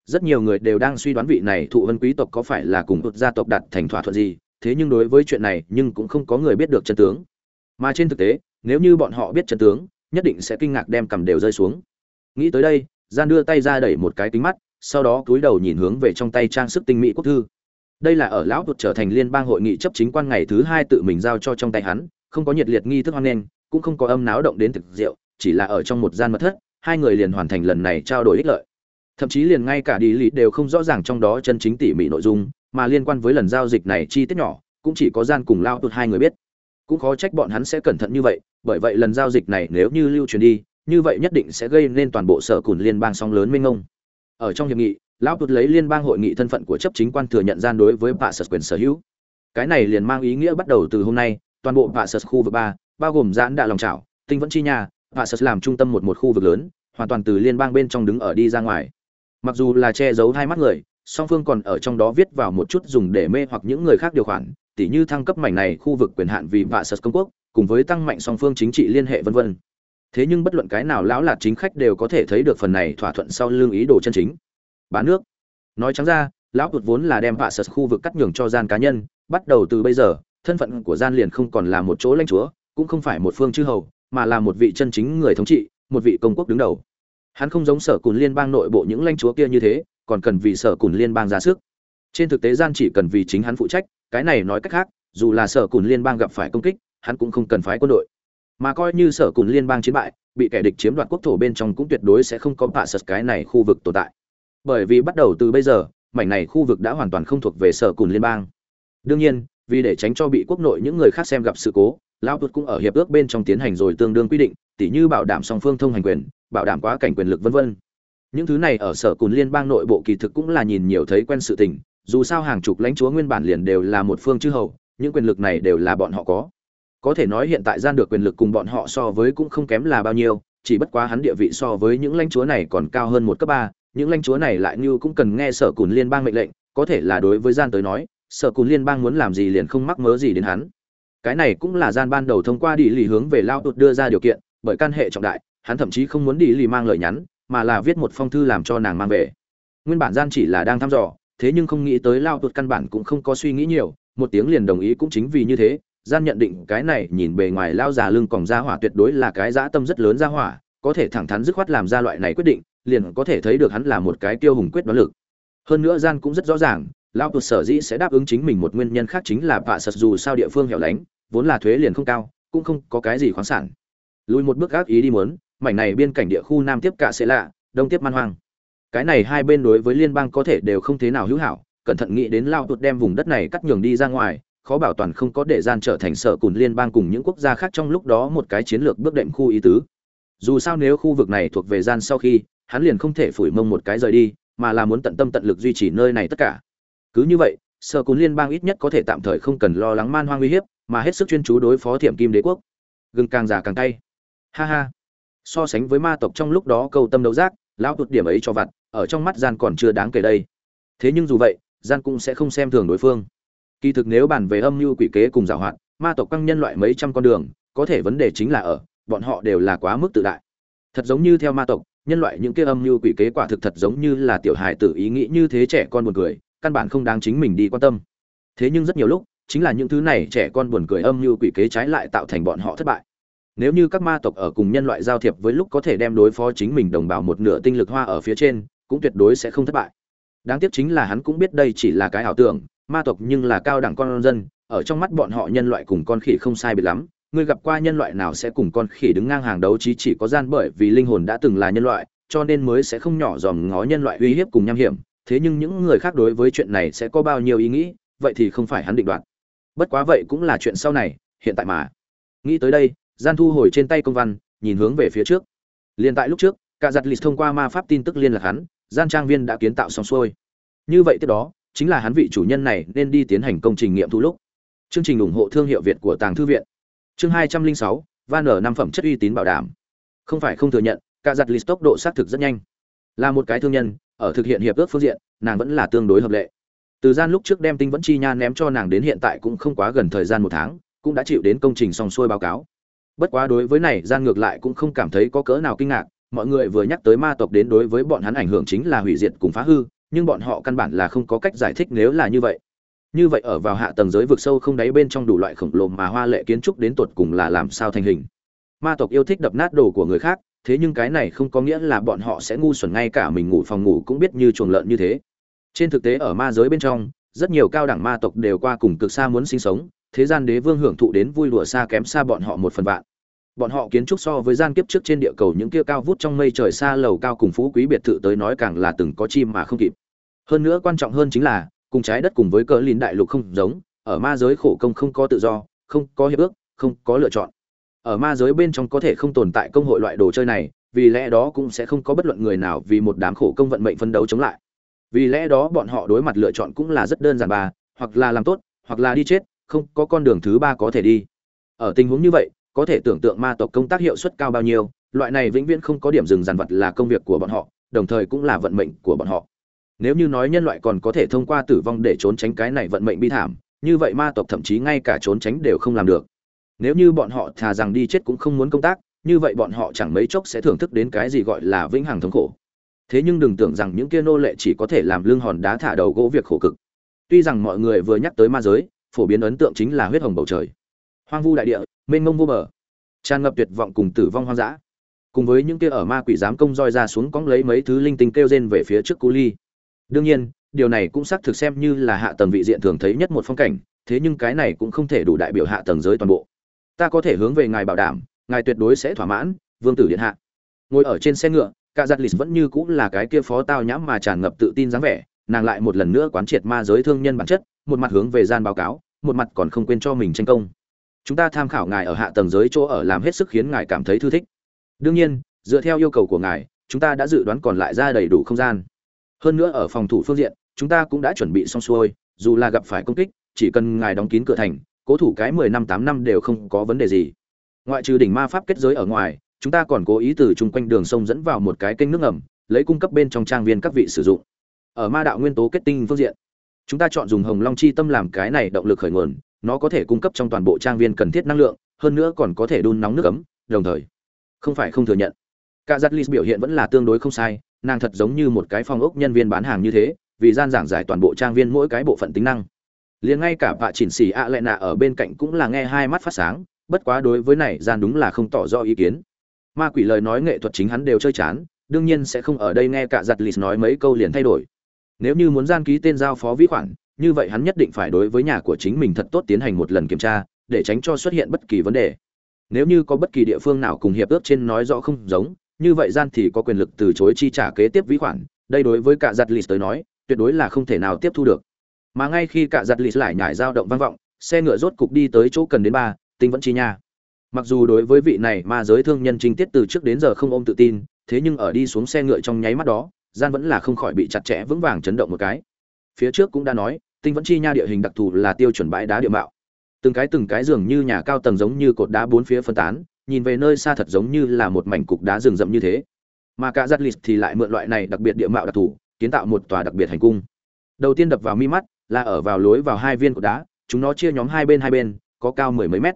Rất nhiều người đều đang suy đoán vị này thụ vân quý tộc có phải là cùng bút gia tộc đặt thành thỏa thuận gì, thế nhưng đối với chuyện này nhưng cũng không có người biết được chân tướng. Mà trên thực tế, nếu như bọn họ biết chân tướng, nhất định sẽ kinh ngạc đem cầm đều rơi xuống. Nghĩ tới đây, gian đưa tay ra đẩy một cái kính mắt, sau đó cúi đầu nhìn hướng về trong tay trang sức tinh mỹ quốc thư. Đây là ở lão tuột trở thành liên bang hội nghị chấp chính quan ngày thứ hai tự mình giao cho trong tay hắn, không có nhiệt liệt nghi thức hoan nghênh cũng không có âm náo động đến thực rượu, chỉ là ở trong một gian mật thất, hai người liền hoàn thành lần này trao đổi ích lợi. Thậm chí liền ngay cả đi lý đều không rõ ràng trong đó chân chính tỉ mỉ nội dung, mà liên quan với lần giao dịch này chi tiết nhỏ, cũng chỉ có gian cùng lao tụt hai người biết. Cũng khó trách bọn hắn sẽ cẩn thận như vậy, bởi vậy lần giao dịch này nếu như lưu truyền đi, như vậy nhất định sẽ gây nên toàn bộ sở cùn liên bang song lớn minh ngông ở trong hiệp nghị, lão tụt lấy liên bang hội nghị thân phận của chấp chính quan thừa nhận gian đối với bạ sật quyền sở hữu. Cái này liền mang ý nghĩa bắt đầu từ hôm nay, toàn bộ bạ sật khu vực ba bao gồm giãn đạ lòng trảo tinh vẫn chi nhà và sật làm trung tâm một một khu vực lớn, hoàn toàn từ liên bang bên trong đứng ở đi ra ngoài. Mặc dù là che giấu hai mắt người, song phương còn ở trong đó viết vào một chút dùng để mê hoặc những người khác điều khoản, tỉ như thăng cấp mảnh này khu vực quyền hạn vì vạ sật công quốc, cùng với tăng mạnh song phương chính trị liên hệ vân vân. Thế nhưng bất luận cái nào lão lạt chính khách đều có thể thấy được phần này thỏa thuận sau lương ý đồ chân chính. Bán nước. Nói trắng ra, lão tuột vốn là đem vạ sật khu vực cắt nhường cho gian cá nhân, bắt đầu từ bây giờ, thân phận của gian liền không còn là một chỗ lãnh chúa cũng không phải một phương chư hầu, mà là một vị chân chính người thống trị, một vị công quốc đứng đầu. Hắn không giống sở cùn liên bang nội bộ những lãnh chúa kia như thế, còn cần vì sở cùn liên bang ra sức. Trên thực tế gian chỉ cần vì chính hắn phụ trách, cái này nói cách khác, dù là sở cùn liên bang gặp phải công kích, hắn cũng không cần phái quân đội. Mà coi như sở cùn liên bang chiến bại, bị kẻ địch chiếm đoạt quốc thổ bên trong cũng tuyệt đối sẽ không có bạ sật cái này khu vực tồn tại. Bởi vì bắt đầu từ bây giờ, mảnh này khu vực đã hoàn toàn không thuộc về sở cùn liên bang. Đương nhiên, vì để tránh cho bị quốc nội những người khác xem gặp sự cố lão tuột cũng ở hiệp ước bên trong tiến hành rồi tương đương quy định, tỉ như bảo đảm song phương thông hành quyền, bảo đảm quá cảnh quyền lực vân vân. Những thứ này ở sở cùn liên bang nội bộ kỳ thực cũng là nhìn nhiều thấy quen sự tình, dù sao hàng chục lãnh chúa nguyên bản liền đều là một phương chư hầu, những quyền lực này đều là bọn họ có. Có thể nói hiện tại gian được quyền lực cùng bọn họ so với cũng không kém là bao nhiêu, chỉ bất quá hắn địa vị so với những lãnh chúa này còn cao hơn một cấp ba, những lãnh chúa này lại như cũng cần nghe sở cùn liên bang mệnh lệnh, có thể là đối với gian tới nói, sở cùn liên bang muốn làm gì liền không mắc mớ gì đến hắn cái này cũng là gian ban đầu thông qua đi lì hướng về lao tụt đưa ra điều kiện, bởi căn hệ trọng đại, hắn thậm chí không muốn đi lì mang lời nhắn, mà là viết một phong thư làm cho nàng mang về. Nguyên bản gian chỉ là đang thăm dò, thế nhưng không nghĩ tới lao tụt căn bản cũng không có suy nghĩ nhiều, một tiếng liền đồng ý cũng chính vì như thế, gian nhận định cái này nhìn bề ngoài lao già lưng còng ra hỏa tuyệt đối là cái dã tâm rất lớn ra hỏa, có thể thẳng thắn dứt khoát làm ra loại này quyết định, liền có thể thấy được hắn là một cái tiêu hùng quyết đoán lực. Hơn nữa gian cũng rất rõ ràng lao tụt sở dĩ sẽ đáp ứng chính mình một nguyên nhân khác chính là vạ sật dù sao địa phương hẻo lánh, vốn là thuế liền không cao, cũng không có cái gì khoáng sản. Lùi một bước gác ý đi muốn, mảnh này biên cảnh địa khu nam tiếp cả sẽ lạ, đông tiếp man hoang. Cái này hai bên đối với liên bang có thể đều không thế nào hữu hảo, cẩn thận nghĩ đến lao tụt đem vùng đất này cắt nhường đi ra ngoài, khó bảo toàn không có để gian trở thành sở cùn liên bang cùng những quốc gia khác trong lúc đó một cái chiến lược bước đệm khu ý tứ. Dù sao nếu khu vực này thuộc về gian sau khi, hắn liền không thể phủi mông một cái rời đi, mà là muốn tận tâm tận lực duy trì nơi này tất cả cứ như vậy, sở cùn liên bang ít nhất có thể tạm thời không cần lo lắng man hoang uy hiếp, mà hết sức chuyên chú đối phó thiểm kim đế quốc. Gừng càng già càng cay. Ha ha. So sánh với ma tộc trong lúc đó câu tâm đấu giác, lão tụt điểm ấy cho vặt, ở trong mắt gian còn chưa đáng kể đây. Thế nhưng dù vậy, gian cũng sẽ không xem thường đối phương. Kỳ thực nếu bàn về âm mưu quỷ kế cùng giảo hoạt, ma tộc căng nhân loại mấy trăm con đường, có thể vấn đề chính là ở, bọn họ đều là quá mức tự đại. Thật giống như theo ma tộc, nhân loại những kia âm mưu quỷ kế quả thực thật giống như là tiểu hài tử ý nghĩ như thế trẻ con buồn cười căn bản không đáng chính mình đi quan tâm. Thế nhưng rất nhiều lúc, chính là những thứ này trẻ con buồn cười âm như quỷ kế trái lại tạo thành bọn họ thất bại. Nếu như các ma tộc ở cùng nhân loại giao thiệp với lúc có thể đem đối phó chính mình đồng bào một nửa tinh lực hoa ở phía trên, cũng tuyệt đối sẽ không thất bại. Đáng tiếc chính là hắn cũng biết đây chỉ là cái ảo tưởng, ma tộc nhưng là cao đẳng con dân, ở trong mắt bọn họ nhân loại cùng con khỉ không sai biệt lắm, người gặp qua nhân loại nào sẽ cùng con khỉ đứng ngang hàng đấu chí chỉ có gian bởi vì linh hồn đã từng là nhân loại, cho nên mới sẽ không nhỏ dòm ngó nhân loại uy hiếp cùng nham hiểm thế nhưng những người khác đối với chuyện này sẽ có bao nhiêu ý nghĩ, vậy thì không phải hắn định đoạt. Bất quá vậy cũng là chuyện sau này, hiện tại mà. Nghĩ tới đây, gian thu hồi trên tay công văn, nhìn hướng về phía trước. Liền tại lúc trước cả giặt lịch thông qua ma pháp tin tức liên lạc hắn, gian trang viên đã kiến tạo xong xuôi. Như vậy tiếp đó, chính là hắn vị chủ nhân này nên đi tiến hành công trình nghiệm thu lúc. Chương trình ủng hộ thương hiệu việt của tàng thư viện. Chương hai trăm linh sáu, van ở năm phẩm chất uy tín bảo đảm. Không phải không thừa nhận cả giặt lịch tốc độ xác thực rất nhanh. Là một cái thương nhân ở thực hiện hiệp ước phương diện, nàng vẫn là tương đối hợp lệ. Từ gian lúc trước đem tinh vẫn chi nha ném cho nàng đến hiện tại cũng không quá gần thời gian một tháng, cũng đã chịu đến công trình xong xuôi báo cáo. Bất quá đối với này, gian ngược lại cũng không cảm thấy có cỡ nào kinh ngạc, mọi người vừa nhắc tới ma tộc đến đối với bọn hắn ảnh hưởng chính là hủy diệt cùng phá hư, nhưng bọn họ căn bản là không có cách giải thích nếu là như vậy. Như vậy ở vào hạ tầng giới vực sâu không đáy bên trong đủ loại khổng lồ mà hoa lệ kiến trúc đến tột cùng là làm sao thành hình. Ma tộc yêu thích đập nát đồ của người khác thế nhưng cái này không có nghĩa là bọn họ sẽ ngu xuẩn ngay cả mình ngủ phòng ngủ cũng biết như chuồng lợn như thế. Trên thực tế ở ma giới bên trong, rất nhiều cao đẳng ma tộc đều qua cùng cực xa muốn sinh sống, thế gian đế vương hưởng thụ đến vui đùa xa kém xa bọn họ một phần vạn. Bọn họ kiến trúc so với gian kiếp trước trên địa cầu những kia cao vút trong mây trời xa lầu cao cùng phú quý biệt thự tới nói càng là từng có chim mà không kịp. Hơn nữa quan trọng hơn chính là, cùng trái đất cùng với cỡ lìn đại lục không giống, ở ma giới khổ công không có tự do, không có hiệp ước, không có lựa chọn ở ma giới bên trong có thể không tồn tại công hội loại đồ chơi này, vì lẽ đó cũng sẽ không có bất luận người nào vì một đám khổ công vận mệnh phân đấu chống lại. Vì lẽ đó bọn họ đối mặt lựa chọn cũng là rất đơn giản bà, hoặc là làm tốt, hoặc là đi chết, không có con đường thứ ba có thể đi. Ở tình huống như vậy, có thể tưởng tượng ma tộc công tác hiệu suất cao bao nhiêu, loại này vĩnh viễn không có điểm dừng dàn vật là công việc của bọn họ, đồng thời cũng là vận mệnh của bọn họ. Nếu như nói nhân loại còn có thể thông qua tử vong để trốn tránh cái này vận mệnh bi thảm, như vậy ma tộc thậm chí ngay cả trốn tránh đều không làm được nếu như bọn họ thà rằng đi chết cũng không muốn công tác, như vậy bọn họ chẳng mấy chốc sẽ thưởng thức đến cái gì gọi là vĩnh hằng thống khổ. Thế nhưng đừng tưởng rằng những kia nô lệ chỉ có thể làm lương hòn đá thả đầu gỗ việc khổ cực. Tuy rằng mọi người vừa nhắc tới ma giới, phổ biến ấn tượng chính là huyết hồng bầu trời. Hoang vu đại địa, mênh mông vô bờ. Tràn ngập tuyệt vọng cùng tử vong hoang dã. Cùng với những kia ở ma quỷ giám công roi ra xuống cóng lấy mấy thứ linh tinh kêu rên về phía trước cú ly. Đương nhiên, điều này cũng xác thực xem như là hạ tầng vị diện thường thấy nhất một phong cảnh, thế nhưng cái này cũng không thể đủ đại biểu hạ tầng giới toàn bộ ta có thể hướng về ngài bảo đảm, ngài tuyệt đối sẽ thỏa mãn, vương tử điện hạ. Ngồi ở trên xe ngựa, cả giặt lịch vẫn như cũng là cái kia phó tao nhãm mà tràn ngập tự tin dáng vẻ, nàng lại một lần nữa quán triệt ma giới thương nhân bản chất, một mặt hướng về gian báo cáo, một mặt còn không quên cho mình tranh công. Chúng ta tham khảo ngài ở hạ tầng giới chỗ ở làm hết sức khiến ngài cảm thấy thư thích. Đương nhiên, dựa theo yêu cầu của ngài, chúng ta đã dự đoán còn lại ra đầy đủ không gian. Hơn nữa ở phòng thủ phương diện, chúng ta cũng đã chuẩn bị xong xuôi, dù là gặp phải công kích, chỉ cần ngài đóng kín cửa thành cố thủ cái mười năm tám năm đều không có vấn đề gì. Ngoại trừ đỉnh ma pháp kết giới ở ngoài, chúng ta còn cố ý từ chung quanh đường sông dẫn vào một cái kênh nước ngầm, lấy cung cấp bên trong trang viên các vị sử dụng. Ở ma đạo nguyên tố kết tinh phương diện, chúng ta chọn dùng hồng long chi tâm làm cái này động lực khởi nguồn, nó có thể cung cấp trong toàn bộ trang viên cần thiết năng lượng, hơn nữa còn có thể đun nóng nước ấm, đồng thời, không phải không thừa nhận. Cả giặt lì biểu hiện vẫn là tương đối không sai, nàng thật giống như một cái phòng ốc nhân viên bán hàng như thế, vì gian giảng giải toàn bộ trang viên mỗi cái bộ phận tính năng liền ngay cả vạ chỉnh xì ạ lệ nạ ở bên cạnh cũng là nghe hai mắt phát sáng, bất quá đối với này gian đúng là không tỏ rõ ý kiến. Ma quỷ lời nói nghệ thuật chính hắn đều chơi chán, đương nhiên sẽ không ở đây nghe cả giặt lì nói mấy câu liền thay đổi. Nếu như muốn gian ký tên giao phó vĩ khoản, như vậy hắn nhất định phải đối với nhà của chính mình thật tốt tiến hành một lần kiểm tra, để tránh cho xuất hiện bất kỳ vấn đề. Nếu như có bất kỳ địa phương nào cùng hiệp ước trên nói rõ không giống, như vậy gian thì có quyền lực từ chối chi trả kế tiếp vĩ khoản, đây đối với cả giặt lì tới nói, tuyệt đối là không thể nào tiếp thu được mà ngay khi cả giặt lì lại nhải dao động vang vọng, xe ngựa rốt cục đi tới chỗ cần đến ba, tinh vẫn chi nha. Mặc dù đối với vị này ma giới thương nhân trinh tiết từ trước đến giờ không ôm tự tin, thế nhưng ở đi xuống xe ngựa trong nháy mắt đó, gian vẫn là không khỏi bị chặt chẽ vững vàng chấn động một cái. Phía trước cũng đã nói, tinh vẫn chi nha địa hình đặc thù là tiêu chuẩn bãi đá địa mạo. Từng cái từng cái dường như nhà cao tầng giống như cột đá bốn phía phân tán, nhìn về nơi xa thật giống như là một mảnh cục đá rừng rậm như thế. Mà cả giặt lì thì lại mượn loại này đặc biệt địa mạo đặc thù, kiến tạo một tòa đặc biệt hành cung. Đầu tiên đập vào mi mắt là ở vào lối vào hai viên cột đá, chúng nó chia nhóm hai bên hai bên, có cao mười mấy mét.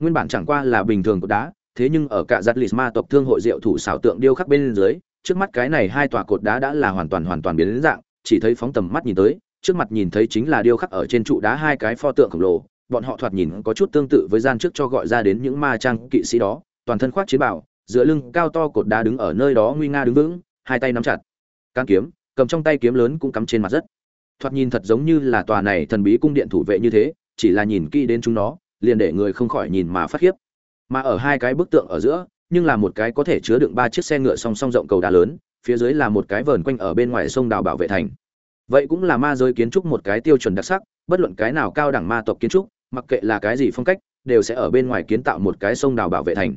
Nguyên bản chẳng qua là bình thường cột đá, thế nhưng ở cả giặt lịch ma tộc thương hội diệu thủ xảo tượng điêu khắc bên dưới, trước mắt cái này hai tòa cột đá đã là hoàn toàn hoàn toàn biến đến dạng, chỉ thấy phóng tầm mắt nhìn tới, trước mặt nhìn thấy chính là điêu khắc ở trên trụ đá hai cái pho tượng khổng lồ, bọn họ thoạt nhìn có chút tương tự với gian trước cho gọi ra đến những ma trang kỵ sĩ đó, toàn thân khoác chiến bảo giữa lưng cao to cột đá đứng ở nơi đó nguy nga đứng vững, hai tay nắm chặt. Cán kiếm, cầm trong tay kiếm lớn cũng cắm trên mặt đất thoạt nhìn thật giống như là tòa này thần bí cung điện thủ vệ như thế, chỉ là nhìn kỹ đến chúng nó, liền để người không khỏi nhìn mà phát khiếp. Mà ở hai cái bức tượng ở giữa, nhưng là một cái có thể chứa đựng ba chiếc xe ngựa song song rộng cầu đá lớn, phía dưới là một cái vờn quanh ở bên ngoài sông đào bảo vệ thành. Vậy cũng là ma giới kiến trúc một cái tiêu chuẩn đặc sắc, bất luận cái nào cao đẳng ma tộc kiến trúc, mặc kệ là cái gì phong cách, đều sẽ ở bên ngoài kiến tạo một cái sông đào bảo vệ thành.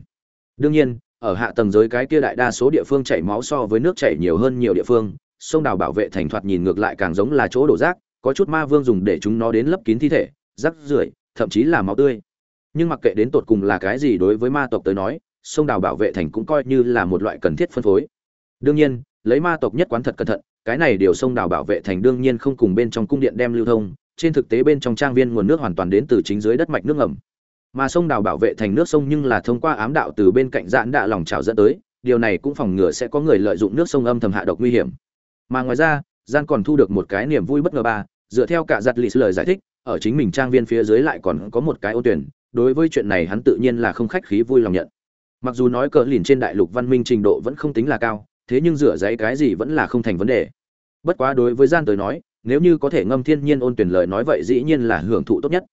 Đương nhiên, ở hạ tầng giới cái kia đại đa số địa phương chảy máu so với nước chảy nhiều hơn nhiều địa phương sông đào bảo vệ thành thoạt nhìn ngược lại càng giống là chỗ đổ rác, có chút ma vương dùng để chúng nó đến lấp kín thi thể, rác rưởi, thậm chí là máu tươi. Nhưng mặc kệ đến tột cùng là cái gì đối với ma tộc tới nói, sông đào bảo vệ thành cũng coi như là một loại cần thiết phân phối. Đương nhiên, lấy ma tộc nhất quán thật cẩn thận, cái này điều sông đào bảo vệ thành đương nhiên không cùng bên trong cung điện đem lưu thông, trên thực tế bên trong trang viên nguồn nước hoàn toàn đến từ chính dưới đất mạch nước ngầm. Mà sông đào bảo vệ thành nước sông nhưng là thông qua ám đạo từ bên cạnh dạn đạ lòng trào dẫn tới, điều này cũng phòng ngừa sẽ có người lợi dụng nước sông âm thầm hạ độc nguy hiểm mà ngoài ra gian còn thu được một cái niềm vui bất ngờ ba, dựa theo cả giặt lì lời giải thích, ở chính mình trang viên phía dưới lại còn có một cái ô tuyển, đối với chuyện này hắn tự nhiên là không khách khí vui lòng nhận. Mặc dù nói cờ lìn trên đại lục văn minh trình độ vẫn không tính là cao, thế nhưng rửa giấy cái gì vẫn là không thành vấn đề. Bất quá đối với gian tới nói, nếu như có thể ngâm thiên nhiên ôn tuyển lời nói vậy dĩ nhiên là hưởng thụ tốt nhất.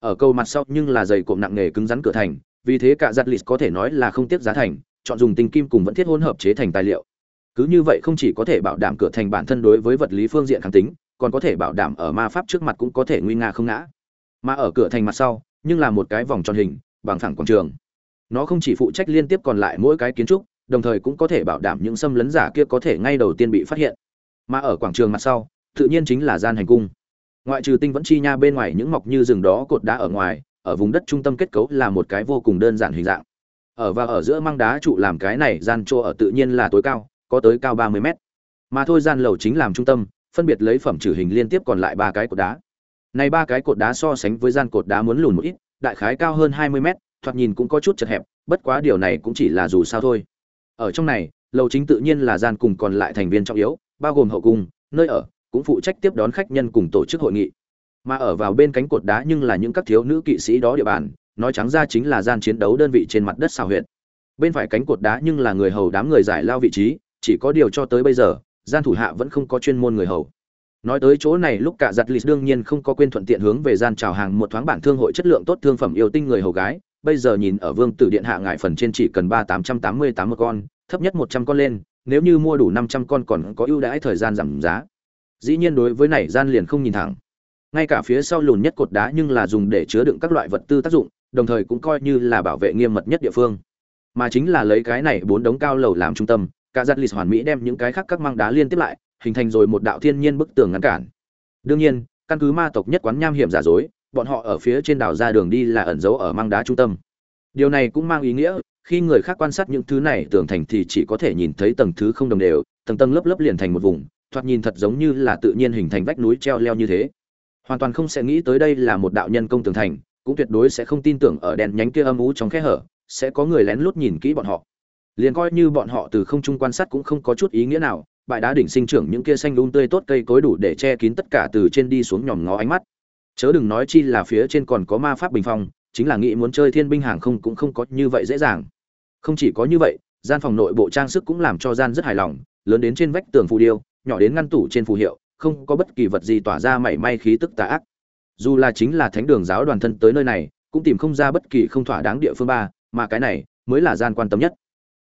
Ở câu mặt sau nhưng là dày cộm nặng nghề cứng rắn cửa thành, vì thế cả giặt lì có thể nói là không tiếc giá thành, chọn dùng tinh kim cùng vẫn thiết hỗn hợp chế thành tài liệu cứ như vậy không chỉ có thể bảo đảm cửa thành bản thân đối với vật lý phương diện kháng tính, còn có thể bảo đảm ở ma pháp trước mặt cũng có thể nguy nga không ngã. Mà ở cửa thành mặt sau, nhưng là một cái vòng tròn hình, bằng phẳng quảng trường. Nó không chỉ phụ trách liên tiếp còn lại mỗi cái kiến trúc, đồng thời cũng có thể bảo đảm những xâm lấn giả kia có thể ngay đầu tiên bị phát hiện. Mà ở quảng trường mặt sau, tự nhiên chính là gian hành cung. Ngoại trừ tinh vẫn chi nha bên ngoài những mọc như rừng đó cột đá ở ngoài, ở vùng đất trung tâm kết cấu là một cái vô cùng đơn giản hình dạng. Ở và ở giữa mang đá trụ làm cái này gian chỗ ở tự nhiên là tối cao có tới cao ba mươi mét. Mà thôi gian lầu chính làm trung tâm, phân biệt lấy phẩm trừ hình liên tiếp còn lại ba cái cột đá. Này ba cái cột đá so sánh với gian cột đá muốn lùn một ít, đại khái cao hơn hai mươi mét, thoạt nhìn cũng có chút chật hẹp, bất quá điều này cũng chỉ là dù sao thôi. Ở trong này, lầu chính tự nhiên là gian cùng còn lại thành viên trọng yếu, bao gồm hậu cung, nơi ở, cũng phụ trách tiếp đón khách nhân cùng tổ chức hội nghị. Mà ở vào bên cánh cột đá nhưng là những các thiếu nữ kỵ sĩ đó địa bàn, nói trắng ra chính là gian chiến đấu đơn vị trên mặt đất xào huyện bên phải cánh cột đá nhưng là người hầu đám người giải lao vị trí chỉ có điều cho tới bây giờ, gian thủ hạ vẫn không có chuyên môn người hầu. Nói tới chỗ này, lúc cả giặt lì đương nhiên không có quên thuận tiện hướng về gian chào hàng một thoáng bản thương hội chất lượng tốt thương phẩm yêu tinh người hầu gái. Bây giờ nhìn ở vương tử điện hạ ngại phần trên chỉ cần ba tám trăm tám mươi tám một con, thấp nhất một trăm con lên, nếu như mua đủ năm trăm con còn có ưu đãi thời gian giảm giá. Dĩ nhiên đối với này, gian liền không nhìn thẳng. Ngay cả phía sau lùn nhất cột đá nhưng là dùng để chứa đựng các loại vật tư tác dụng, đồng thời cũng coi như là bảo vệ nghiêm mật nhất địa phương. Mà chính là lấy cái này bốn đống cao lầu làm trung tâm cả giặt lì hoàn mỹ đem những cái khác các mang đá liên tiếp lại, hình thành rồi một đạo thiên nhiên bức tường ngăn cản. Đương nhiên, căn cứ ma tộc nhất quán nham hiểm giả dối, bọn họ ở phía trên đảo ra đường đi là ẩn giấu ở mang đá trung tâm. Điều này cũng mang ý nghĩa, khi người khác quan sát những thứ này tưởng thành thì chỉ có thể nhìn thấy tầng thứ không đồng đều, tầng tầng lớp lớp liền thành một vùng, thoạt nhìn thật giống như là tự nhiên hình thành vách núi treo leo như thế. Hoàn toàn không sẽ nghĩ tới đây là một đạo nhân công tường thành, cũng tuyệt đối sẽ không tin tưởng ở đèn nhánh kia âm ú trong khe hở, sẽ có người lén lút nhìn kỹ bọn họ liền coi như bọn họ từ không trung quan sát cũng không có chút ý nghĩa nào, bãi đá đỉnh sinh trưởng những kia xanh um tươi tốt cây cối đủ để che kín tất cả từ trên đi xuống nhòm ngó ánh mắt. Chớ đừng nói chi là phía trên còn có ma pháp bình phong, chính là nghĩ muốn chơi thiên binh hàng không cũng không có như vậy dễ dàng. Không chỉ có như vậy, gian phòng nội bộ trang sức cũng làm cho gian rất hài lòng, lớn đến trên vách tường phù điêu, nhỏ đến ngăn tủ trên phù hiệu, không có bất kỳ vật gì tỏa ra mảy may khí tức tà ác. Dù là chính là thánh đường giáo đoàn thân tới nơi này, cũng tìm không ra bất kỳ không thỏa đáng địa phương ba, mà cái này mới là gian quan tâm nhất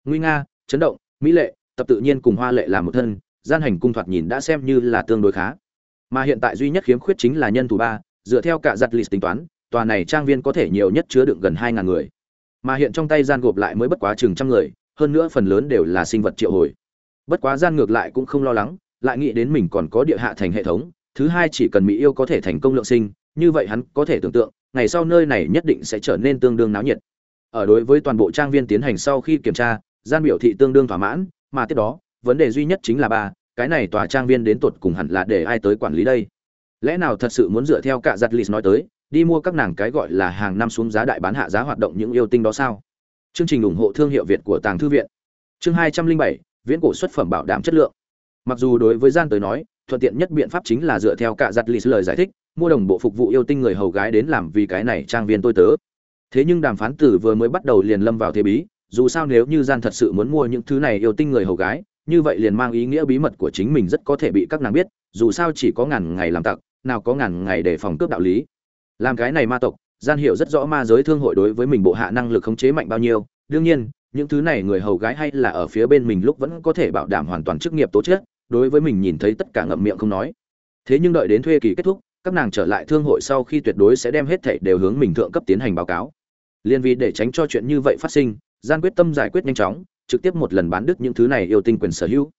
nguy nga, chấn động, mỹ lệ, tập tự nhiên cùng hoa lệ làm một thân, gian hành cung thoạt nhìn đã xem như là tương đối khá. Mà hiện tại duy nhất khiếm khuyết chính là nhân thủ ba, dựa theo cả giặt lịch tính toán, tòa này trang viên có thể nhiều nhất chứa đựng gần hai ngàn người. Mà hiện trong tay gian gộp lại mới bất quá chừng trăm người, hơn nữa phần lớn đều là sinh vật triệu hồi. Bất quá gian ngược lại cũng không lo lắng, lại nghĩ đến mình còn có địa hạ thành hệ thống, thứ hai chỉ cần mỹ yêu có thể thành công lượng sinh, như vậy hắn có thể tưởng tượng, ngày sau nơi này nhất định sẽ trở nên tương đương náo nhiệt. Ở đối với toàn bộ trang viên tiến hành sau khi kiểm tra gian biểu thị tương đương thỏa mãn, mà tiếp đó, vấn đề duy nhất chính là ba, cái này tòa trang viên đến tột cùng hẳn là để ai tới quản lý đây? Lẽ nào thật sự muốn dựa theo cả giặt lì nói tới, đi mua các nàng cái gọi là hàng năm xuống giá đại bán hạ giá hoạt động những yêu tinh đó sao? Chương trình ủng hộ thương hiệu việt của tàng thư viện. Chương hai trăm linh bảy, viễn cổ xuất phẩm bảo đảm chất lượng. Mặc dù đối với gian tới nói, thuận tiện nhất biện pháp chính là dựa theo cả giặt lì lời giải thích, mua đồng bộ phục vụ yêu tinh người hầu gái đến làm vì cái này trang viên tôi tớ. Thế nhưng đàm phán tử vừa mới bắt đầu liền lâm vào thế bí dù sao nếu như gian thật sự muốn mua những thứ này yêu tinh người hầu gái, như vậy liền mang ý nghĩa bí mật của chính mình rất có thể bị các nàng biết, dù sao chỉ có ngàn ngày làm tặc, nào có ngàn ngày để phòng cướp đạo lý. Làm cái này ma tộc, gian hiểu rất rõ ma giới thương hội đối với mình bộ hạ năng lực khống chế mạnh bao nhiêu, đương nhiên, những thứ này người hầu gái hay là ở phía bên mình lúc vẫn có thể bảo đảm hoàn toàn chức nghiệp tố chất, đối với mình nhìn thấy tất cả ngậm miệng không nói. Thế nhưng đợi đến thuê kỳ kết thúc, các nàng trở lại thương hội sau khi tuyệt đối sẽ đem hết thảy đều hướng mình thượng cấp tiến hành báo cáo. Liên vì để tránh cho chuyện như vậy phát sinh gian quyết tâm giải quyết nhanh chóng, trực tiếp một lần bán đứt những thứ này yêu tinh quyền sở hữu.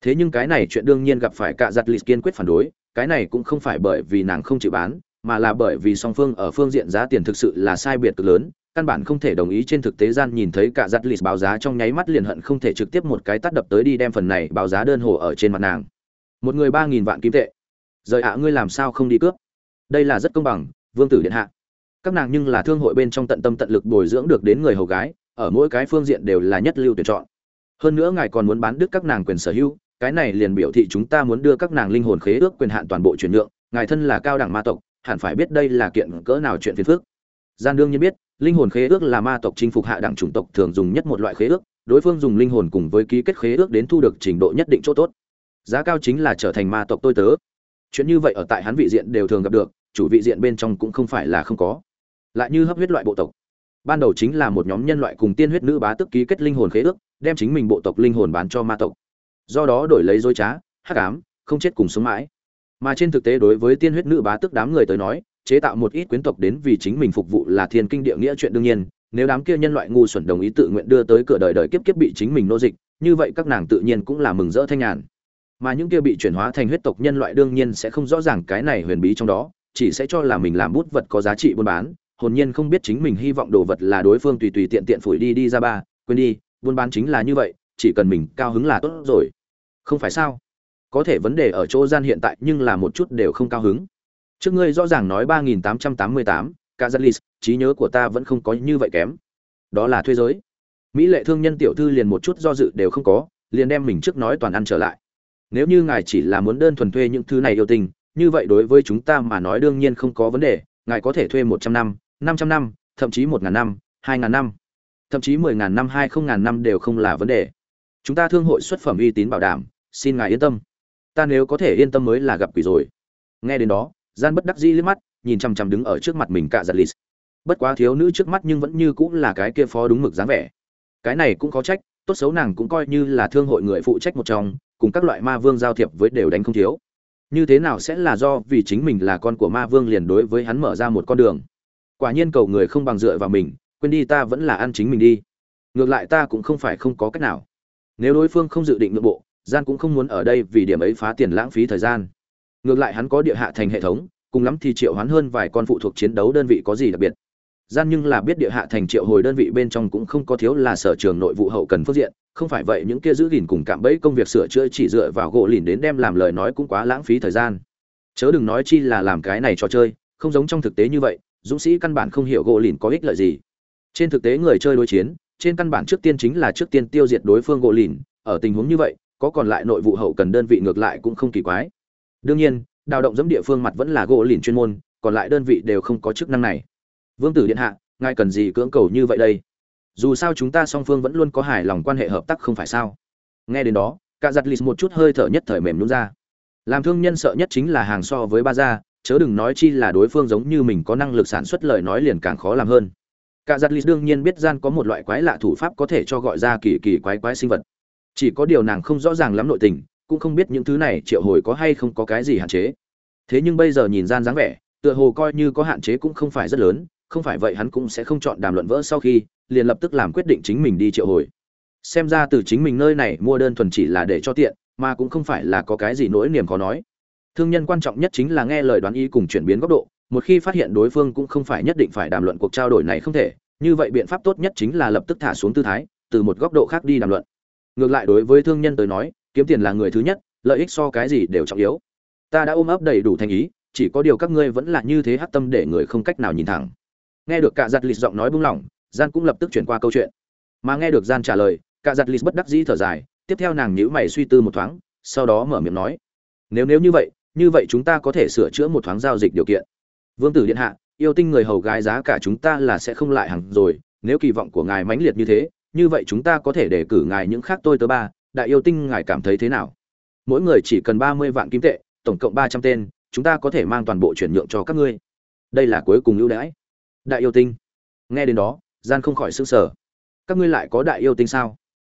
Thế nhưng cái này chuyện đương nhiên gặp phải cả giặt lịch kiên quyết phản đối, cái này cũng không phải bởi vì nàng không chịu bán, mà là bởi vì song phương ở phương diện giá tiền thực sự là sai biệt cực lớn, căn bản không thể đồng ý trên thực tế gian nhìn thấy cả giặt lịch báo giá trong nháy mắt liền hận không thể trực tiếp một cái tắt đập tới đi đem phần này báo giá đơn hồ ở trên mặt nàng. Một người ba nghìn vạn kim tệ. Rời ạ à, ngươi làm sao không đi cướp? Đây là rất công bằng, vương tử điện hạ. Các nàng nhưng là thương hội bên trong tận tâm tận lực bồi dưỡng được đến người hầu gái ở mỗi cái phương diện đều là nhất lưu tuyển chọn. Hơn nữa ngài còn muốn bán đứt các nàng quyền sở hữu, cái này liền biểu thị chúng ta muốn đưa các nàng linh hồn khế ước quyền hạn toàn bộ chuyển nhượng, ngài thân là cao đẳng ma tộc, hẳn phải biết đây là kiện cỡ nào chuyện phiền phức. Gian đương nhiên biết, linh hồn khế ước là ma tộc chinh phục hạ đẳng chủng tộc thường dùng nhất một loại khế ước, đối phương dùng linh hồn cùng với ký kết khế ước đến thu được trình độ nhất định chỗ tốt. Giá cao chính là trở thành ma tộc tôi tớ. Chuyện như vậy ở tại hắn vị diện đều thường gặp được, chủ vị diện bên trong cũng không phải là không có. Lại như hấp huyết loại bộ tộc ban đầu chính là một nhóm nhân loại cùng tiên huyết nữ bá tức ký kết linh hồn khế ước, đem chính mình bộ tộc linh hồn bán cho ma tộc. Do đó đổi lấy dối trá, hắc ám, không chết cùng sống mãi. Mà trên thực tế đối với tiên huyết nữ bá tức đám người tới nói, chế tạo một ít quyến tộc đến vì chính mình phục vụ là thiên kinh địa nghĩa chuyện đương nhiên, nếu đám kia nhân loại ngu xuẩn đồng ý tự nguyện đưa tới cửa đời đời kiếp kiếp bị chính mình nô dịch, như vậy các nàng tự nhiên cũng là mừng rỡ thanh nhàn. Mà những kia bị chuyển hóa thành huyết tộc nhân loại đương nhiên sẽ không rõ ràng cái này huyền bí trong đó, chỉ sẽ cho là mình làm bút vật có giá trị buôn bán hồn nhiên không biết chính mình hy vọng đồ vật là đối phương tùy tùy tiện tiện phủi đi đi ra ba, quên đi, buôn bán chính là như vậy, chỉ cần mình cao hứng là tốt rồi. Không phải sao? Có thể vấn đề ở chỗ gian hiện tại nhưng là một chút đều không cao hứng. Trước ngươi rõ ràng nói ba nghìn tám trăm tám mươi tám kazalis trí nhớ của ta vẫn không có như vậy kém. Đó là thuê giới. Mỹ lệ thương nhân tiểu thư liền một chút do dự đều không có, liền đem mình trước nói toàn ăn trở lại. Nếu như ngài chỉ là muốn đơn thuần thuê những thứ này yêu tình, như vậy đối với chúng ta mà nói đương nhiên không có vấn đề, ngài có thể thuê một trăm năm năm trăm năm, thậm chí một ngàn năm, hai ngàn năm, thậm chí mười ngàn năm, hai không ngàn năm đều không là vấn đề. Chúng ta thương hội xuất phẩm uy tín bảo đảm, xin ngài yên tâm. Ta nếu có thể yên tâm mới là gặp quỷ rồi. Nghe đến đó, gian bất đắc dĩ liếc mắt, nhìn chằm chằm đứng ở trước mặt mình cả giật lì bất quá thiếu nữ trước mắt nhưng vẫn như cũng là cái kia phó đúng mực dáng vẻ. Cái này cũng có trách, tốt xấu nàng cũng coi như là thương hội người phụ trách một trong, cùng các loại ma vương giao thiệp với đều đánh không thiếu. Như thế nào sẽ là do vì chính mình là con của ma vương liền đối với hắn mở ra một con đường? Quả nhiên cầu người không bằng dựa vào mình, quên đi ta vẫn là ăn chính mình đi. Ngược lại ta cũng không phải không có cách nào. Nếu đối phương không dự định nội bộ, gian cũng không muốn ở đây vì điểm ấy phá tiền lãng phí thời gian. Ngược lại hắn có địa hạ thành hệ thống, cùng lắm thì triệu hoán hơn vài con phụ thuộc chiến đấu đơn vị có gì đặc biệt. Gian nhưng là biết địa hạ thành triệu hồi đơn vị bên trong cũng không có thiếu là sở trường nội vụ hậu cần phương diện, không phải vậy những kia giữ gìn cùng cạm bẫy công việc sửa chữa chỉ dựa vào gỗ lìn đến đem làm lời nói cũng quá lãng phí thời gian. Chớ đừng nói chi là làm cái này trò chơi, không giống trong thực tế như vậy dũng sĩ căn bản không hiểu gỗ lìn có ích lợi gì. Trên thực tế người chơi đối chiến, trên căn bản trước tiên chính là trước tiên tiêu diệt đối phương gỗ lìn. Ở tình huống như vậy, có còn lại nội vụ hậu cần đơn vị ngược lại cũng không kỳ quái. Đương nhiên, đào động dẫm địa phương mặt vẫn là gỗ lìn chuyên môn, còn lại đơn vị đều không có chức năng này. Vương tử điện hạ, ngài cần gì cưỡng cầu như vậy đây? Dù sao chúng ta song phương vẫn luôn có hài lòng quan hệ hợp tác không phải sao? Nghe đến đó, cả giặt lì một chút hơi thở nhất thời mềm nhún ra. Làm thương nhân sợ nhất chính là hàng so với ba gia chớ đừng nói chi là đối phương giống như mình có năng lực sản xuất lời nói liền càng khó làm hơn. Cả giặt lì đương nhiên biết gian có một loại quái lạ thủ pháp có thể cho gọi ra kỳ kỳ quái quái sinh vật. Chỉ có điều nàng không rõ ràng lắm nội tình, cũng không biết những thứ này triệu hồi có hay không có cái gì hạn chế. Thế nhưng bây giờ nhìn gian dáng vẻ, tựa hồ coi như có hạn chế cũng không phải rất lớn, không phải vậy hắn cũng sẽ không chọn đàm luận vỡ sau khi, liền lập tức làm quyết định chính mình đi triệu hồi. Xem ra từ chính mình nơi này mua đơn thuần chỉ là để cho tiện, mà cũng không phải là có cái gì nỗi niềm khó nói thương nhân quan trọng nhất chính là nghe lời đoán ý cùng chuyển biến góc độ, một khi phát hiện đối phương cũng không phải nhất định phải đàm luận cuộc trao đổi này không thể, như vậy biện pháp tốt nhất chính là lập tức thả xuống tư thái, từ một góc độ khác đi đàm luận. Ngược lại đối với thương nhân tới nói, kiếm tiền là người thứ nhất, lợi ích so cái gì đều trọng yếu. Ta đã ôm ấp đầy đủ thành ý, chỉ có điều các ngươi vẫn là như thế hắc tâm để người không cách nào nhìn thẳng. Nghe được cả giặt lịch giọng nói buông lỏng, gian cũng lập tức chuyển qua câu chuyện. Mà nghe được gian trả lời cả giặt lịch bất đắc dĩ thở dài, tiếp theo nàng nhíu mày suy tư một thoáng, sau đó mở miệng nói, nếu nếu như vậy như vậy chúng ta có thể sửa chữa một thoáng giao dịch điều kiện. Vương tử điện hạ, yêu tinh người hầu gái giá cả chúng ta là sẽ không lại hẳn rồi, nếu kỳ vọng của ngài mãnh liệt như thế, như vậy chúng ta có thể để cử ngài những khác tôi tớ ba, đại yêu tinh ngài cảm thấy thế nào? Mỗi người chỉ cần ba mươi vạn kim tệ, tổng cộng ba trăm tên, chúng ta có thể mang toàn bộ chuyển nhượng cho các ngươi. Đây là cuối cùng ưu đãi. Đại yêu tinh. Nghe đến đó, gian không khỏi s sờ. sở các ngươi lại có đại yêu tinh sao?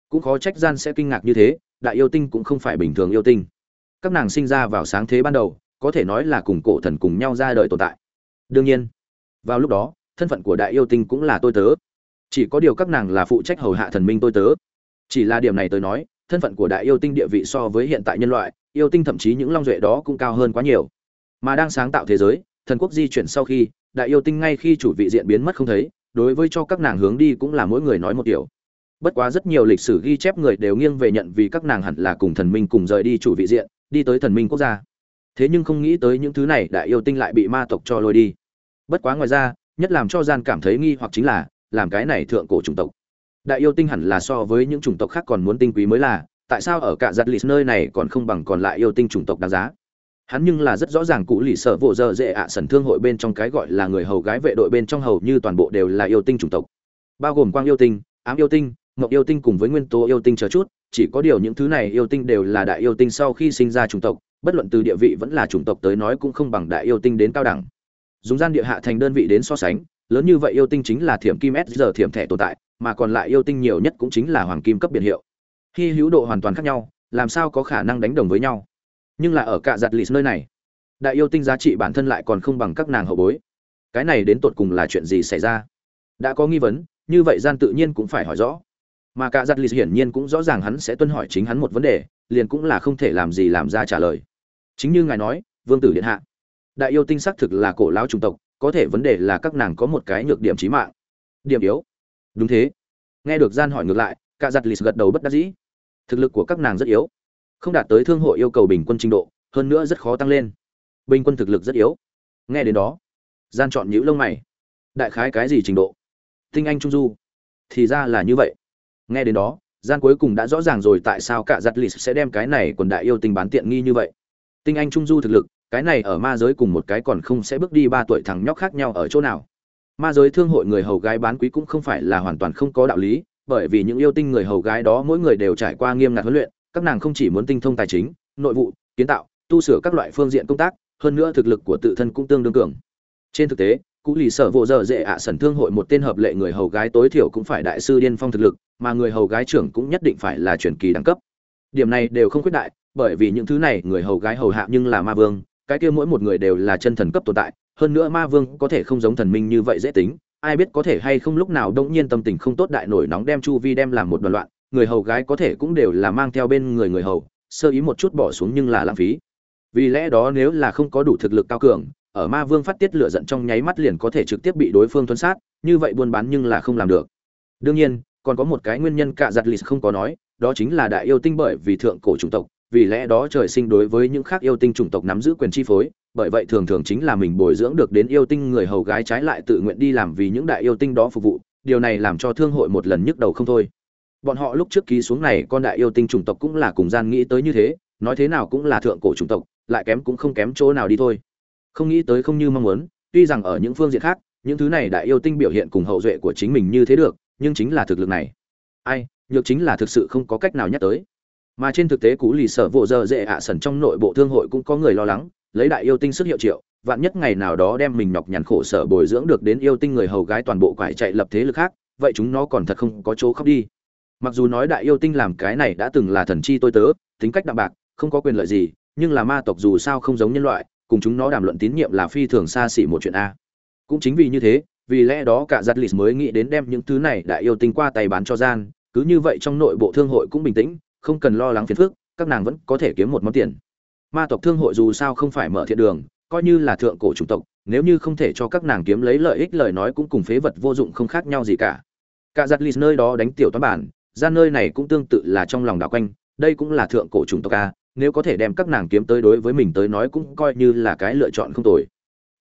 Cũng khó trách gian sẽ kinh ngạc như thế, đại yêu tinh cũng không phải bình thường yêu tinh các nàng sinh ra vào sáng thế ban đầu, có thể nói là cùng cổ thần cùng nhau ra đời tồn tại. Đương nhiên, vào lúc đó, thân phận của đại yêu tinh cũng là tôi tớ. Chỉ có điều các nàng là phụ trách hầu hạ thần minh tôi tớ. Chỉ là điểm này tôi nói, thân phận của đại yêu tinh địa vị so với hiện tại nhân loại, yêu tinh thậm chí những long duệ đó cũng cao hơn quá nhiều. Mà đang sáng tạo thế giới, thần quốc di chuyển sau khi, đại yêu tinh ngay khi chủ vị diện biến mất không thấy, đối với cho các nàng hướng đi cũng là mỗi người nói một điều. Bất quá rất nhiều lịch sử ghi chép người đều nghiêng về nhận vì các nàng hẳn là cùng thần minh cùng rời đi chủ vị diện đi tới thần minh quốc gia. Thế nhưng không nghĩ tới những thứ này đại yêu tinh lại bị ma tộc cho lôi đi. Bất quá ngoài ra, nhất làm cho gian cảm thấy nghi hoặc chính là, làm cái này thượng cổ chủng tộc. Đại yêu tinh hẳn là so với những chủng tộc khác còn muốn tinh quý mới là, tại sao ở cả giặt lịt nơi này còn không bằng còn lại yêu tinh chủng tộc đáng giá? Hắn nhưng là rất rõ ràng cụ lì sợ vụ dơ dễ ạ sẩn thương hội bên trong cái gọi là người hầu gái vệ đội bên trong hầu như toàn bộ đều là yêu tinh chủng tộc. Bao gồm quang yêu tinh, ám yêu tinh mộng yêu tinh cùng với nguyên tố yêu tinh chờ chút chỉ có điều những thứ này yêu tinh đều là đại yêu tinh sau khi sinh ra chủng tộc, bất luận từ địa vị vẫn là chủng tộc tới nói cũng không bằng đại yêu tinh đến cao đẳng. Dùng gian địa hạ thành đơn vị đến so sánh, lớn như vậy yêu tinh chính là thiểm kim s giờ thiểm thẻ tồn tại, mà còn lại yêu tinh nhiều nhất cũng chính là hoàng kim cấp biển hiệu. Khi hữu độ hoàn toàn khác nhau, làm sao có khả năng đánh đồng với nhau? Nhưng là ở cả giặt lì nơi này, đại yêu tinh giá trị bản thân lại còn không bằng các nàng hậu bối. Cái này đến tột cùng là chuyện gì xảy ra? Đã có nghi vấn, như vậy gian tự nhiên cũng phải hỏi rõ mà cả giặt lì hiển nhiên cũng rõ ràng hắn sẽ tuân hỏi chính hắn một vấn đề, liền cũng là không thể làm gì làm ra trả lời. Chính như ngài nói, vương tử điện hạ. Đại yêu tinh xác thực là cổ lão chủng tộc, có thể vấn đề là các nàng có một cái nhược điểm chí mạng. Điểm yếu. Đúng thế. Nghe được gian hỏi ngược lại, cả giặt lì gật đầu bất đắc dĩ. Thực lực của các nàng rất yếu. Không đạt tới thương hội yêu cầu bình quân trình độ, hơn nữa rất khó tăng lên. Bình quân thực lực rất yếu. Nghe đến đó, gian chọn nhữ lông mày. Đại khái cái gì trình độ? Tinh anh trung du. Thì ra là như vậy nghe đến đó, gian cuối cùng đã rõ ràng rồi tại sao cả giặt lịch sẽ đem cái này quần đại yêu tinh bán tiện nghi như vậy. Tinh anh trung du thực lực, cái này ở ma giới cùng một cái còn không sẽ bước đi ba tuổi thằng nhóc khác nhau ở chỗ nào. Ma giới thương hội người hầu gái bán quý cũng không phải là hoàn toàn không có đạo lý, bởi vì những yêu tinh người hầu gái đó mỗi người đều trải qua nghiêm ngặt huấn luyện, các nàng không chỉ muốn tinh thông tài chính, nội vụ, kiến tạo, tu sửa các loại phương diện công tác, hơn nữa thực lực của tự thân cũng tương đương cường. Trên thực tế Cụ lì sở vỗ dở dễ ạ à sẩn thương hội một tên hợp lệ người hầu gái tối thiểu cũng phải đại sư điên phong thực lực, mà người hầu gái trưởng cũng nhất định phải là truyền kỳ đẳng cấp. Điểm này đều không khuyết đại, bởi vì những thứ này người hầu gái hầu hạ nhưng là ma vương, cái kia mỗi một người đều là chân thần cấp tồn tại, hơn nữa ma vương có thể không giống thần minh như vậy dễ tính, ai biết có thể hay không lúc nào đông nhiên tâm tình không tốt đại nổi nóng đem chu vi đem làm một đoàn loạn, người hầu gái có thể cũng đều là mang theo bên người người hầu, sơ ý một chút bỏ xuống nhưng là lãng phí. Vì lẽ đó nếu là không có đủ thực lực cao cường ở ma vương phát tiết lửa giận trong nháy mắt liền có thể trực tiếp bị đối phương tuân sát, như vậy buôn bán nhưng là không làm được. Đương nhiên, còn có một cái nguyên nhân cả giặt lì không có nói, đó chính là đại yêu tinh bởi vì thượng cổ chủng tộc, vì lẽ đó trời sinh đối với những khác yêu tinh chủng tộc nắm giữ quyền chi phối, bởi vậy thường thường chính là mình bồi dưỡng được đến yêu tinh người hầu gái trái lại tự nguyện đi làm vì những đại yêu tinh đó phục vụ, điều này làm cho thương hội một lần nhức đầu không thôi. Bọn họ lúc trước ký xuống này, con đại yêu tinh chủng tộc cũng là cùng gian nghĩ tới như thế, nói thế nào cũng là thượng cổ chủng tộc, lại kém cũng không kém chỗ nào đi thôi không nghĩ tới không như mong muốn, tuy rằng ở những phương diện khác, những thứ này đại yêu tinh biểu hiện cùng hậu duệ của chính mình như thế được, nhưng chính là thực lực này. Ai, nhược chính là thực sự không có cách nào nhắc tới. Mà trên thực tế cú lì sở vỗ giờ dễ ạ sần trong nội bộ thương hội cũng có người lo lắng, lấy đại yêu tinh sức hiệu triệu, vạn nhất ngày nào đó đem mình nhọc nhằn khổ sở bồi dưỡng được đến yêu tinh người hầu gái toàn bộ quải chạy lập thế lực khác, vậy chúng nó còn thật không có chỗ khóc đi. Mặc dù nói đại yêu tinh làm cái này đã từng là thần chi tôi tớ, tính cách đạm bạc, không có quyền lợi gì, nhưng là ma tộc dù sao không giống nhân loại cùng chúng nó đàm luận tín nhiệm là phi thường xa xỉ một chuyện a. Cũng chính vì như thế, vì lẽ đó cả giặt lịch mới nghĩ đến đem những thứ này đại yêu tinh qua tay bán cho gian, cứ như vậy trong nội bộ thương hội cũng bình tĩnh, không cần lo lắng phiền phức, các nàng vẫn có thể kiếm một món tiền. Ma tộc thương hội dù sao không phải mở thiện đường, coi như là thượng cổ chủng tộc, nếu như không thể cho các nàng kiếm lấy lợi ích lời nói cũng cùng phế vật vô dụng không khác nhau gì cả. Cả giặt lịch nơi đó đánh tiểu toán bản ra nơi này cũng tương tự là trong lòng đảo quanh, đây cũng là thượng cổ chủng tộc a nếu có thể đem các nàng kiếm tới đối với mình tới nói cũng coi như là cái lựa chọn không tồi.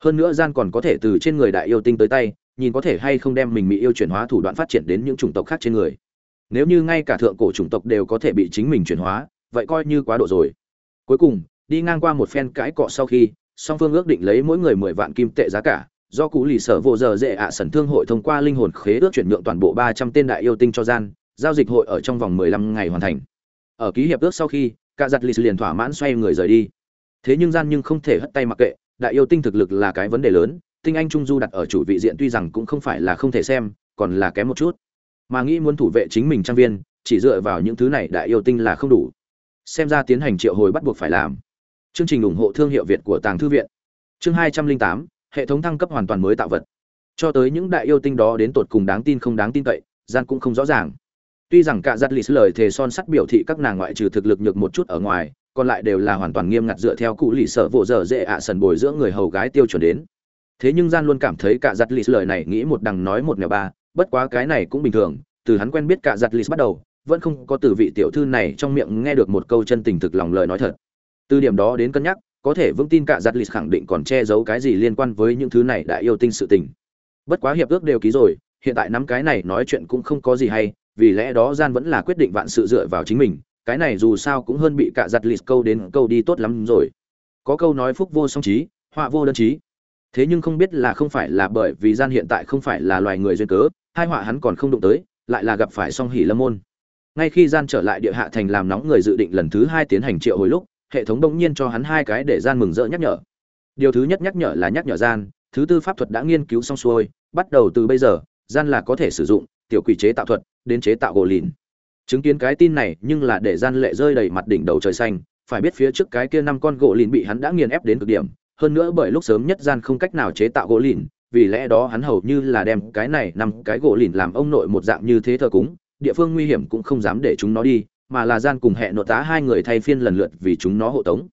Hơn nữa gian còn có thể từ trên người đại yêu tinh tới tay, nhìn có thể hay không đem mình mỹ yêu chuyển hóa thủ đoạn phát triển đến những chủng tộc khác trên người. Nếu như ngay cả thượng cổ chủng tộc đều có thể bị chính mình chuyển hóa, vậy coi như quá độ rồi. Cuối cùng, đi ngang qua một phen cãi cọ sau khi, song phương ước định lấy mỗi người mười vạn kim tệ giá cả, do cụ lì sở vô giờ dễ ạ à sẩn thương hội thông qua linh hồn khế ước chuyển nhượng toàn bộ ba trăm tên đại yêu tinh cho gian, giao dịch hội ở trong vòng mười lăm ngày hoàn thành. Ở ký hiệp ước sau khi cả giặt lì liền thỏa mãn xoay người rời đi. Thế nhưng gian nhưng không thể hất tay mặc kệ, đại yêu tinh thực lực là cái vấn đề lớn, tinh anh trung du đặt ở chủ vị diện tuy rằng cũng không phải là không thể xem, còn là kém một chút. Mà nghĩ muốn thủ vệ chính mình trang viên, chỉ dựa vào những thứ này đại yêu tinh là không đủ. Xem ra tiến hành triệu hồi bắt buộc phải làm. Chương trình ủng hộ thương hiệu việt của tàng thư viện. Chương hai trăm linh tám, hệ thống thăng cấp hoàn toàn mới tạo vật. Cho tới những đại yêu tinh đó đến tột cùng đáng tin không đáng tin cậy, gian cũng không rõ ràng tuy rằng cả giặt lì lời thề son sắt biểu thị các nàng ngoại trừ thực lực nhược một chút ở ngoài, còn lại đều là hoàn toàn nghiêm ngặt dựa theo cụ lì sợ vỗ dở dễ ạ sần bồi dưỡng người hầu gái tiêu chuẩn đến. Thế nhưng gian luôn cảm thấy cả giặt lì lời này nghĩ một đằng nói một nẻo ba, bất quá cái này cũng bình thường, từ hắn quen biết cả giặt lì bắt đầu, vẫn không có từ vị tiểu thư này trong miệng nghe được một câu chân tình thực lòng lời nói thật. Từ điểm đó đến cân nhắc, có thể vững tin cả giặt lì khẳng định còn che giấu cái gì liên quan với những thứ này đã yêu tinh sự tình. Bất quá hiệp ước đều ký rồi, hiện tại nắm cái này nói chuyện cũng không có gì hay vì lẽ đó gian vẫn là quyết định vạn sự dựa vào chính mình, cái này dù sao cũng hơn bị cả giặt lịt câu đến câu đi tốt lắm rồi. Có câu nói phúc vô song trí, họa vô đơn trí. Thế nhưng không biết là không phải là bởi vì gian hiện tại không phải là loài người duyên cớ, hai họa hắn còn không đụng tới, lại là gặp phải song hỉ lâm môn. Ngay khi gian trở lại địa hạ thành làm nóng người dự định lần thứ hai tiến hành triệu hồi lúc, hệ thống đông nhiên cho hắn hai cái để gian mừng rỡ nhắc nhở. Điều thứ nhất nhắc nhở là nhắc nhở gian, thứ tư pháp thuật đã nghiên cứu xong xuôi, bắt đầu từ bây giờ, gian là có thể sử dụng tiểu quỷ chế tạo thuật, đến chế tạo gỗ lìn. Chứng kiến cái tin này, nhưng là để gian lệ rơi đầy mặt đỉnh đầu trời xanh, phải biết phía trước cái kia năm con gỗ lìn bị hắn đã nghiền ép đến cực điểm, hơn nữa bởi lúc sớm nhất gian không cách nào chế tạo gỗ lìn, vì lẽ đó hắn hầu như là đem cái này năm cái gỗ lìn làm ông nội một dạng như thế thờ cúng, địa phương nguy hiểm cũng không dám để chúng nó đi, mà là gian cùng hẹn nội tá hai người thay phiên lần lượt vì chúng nó hộ tống.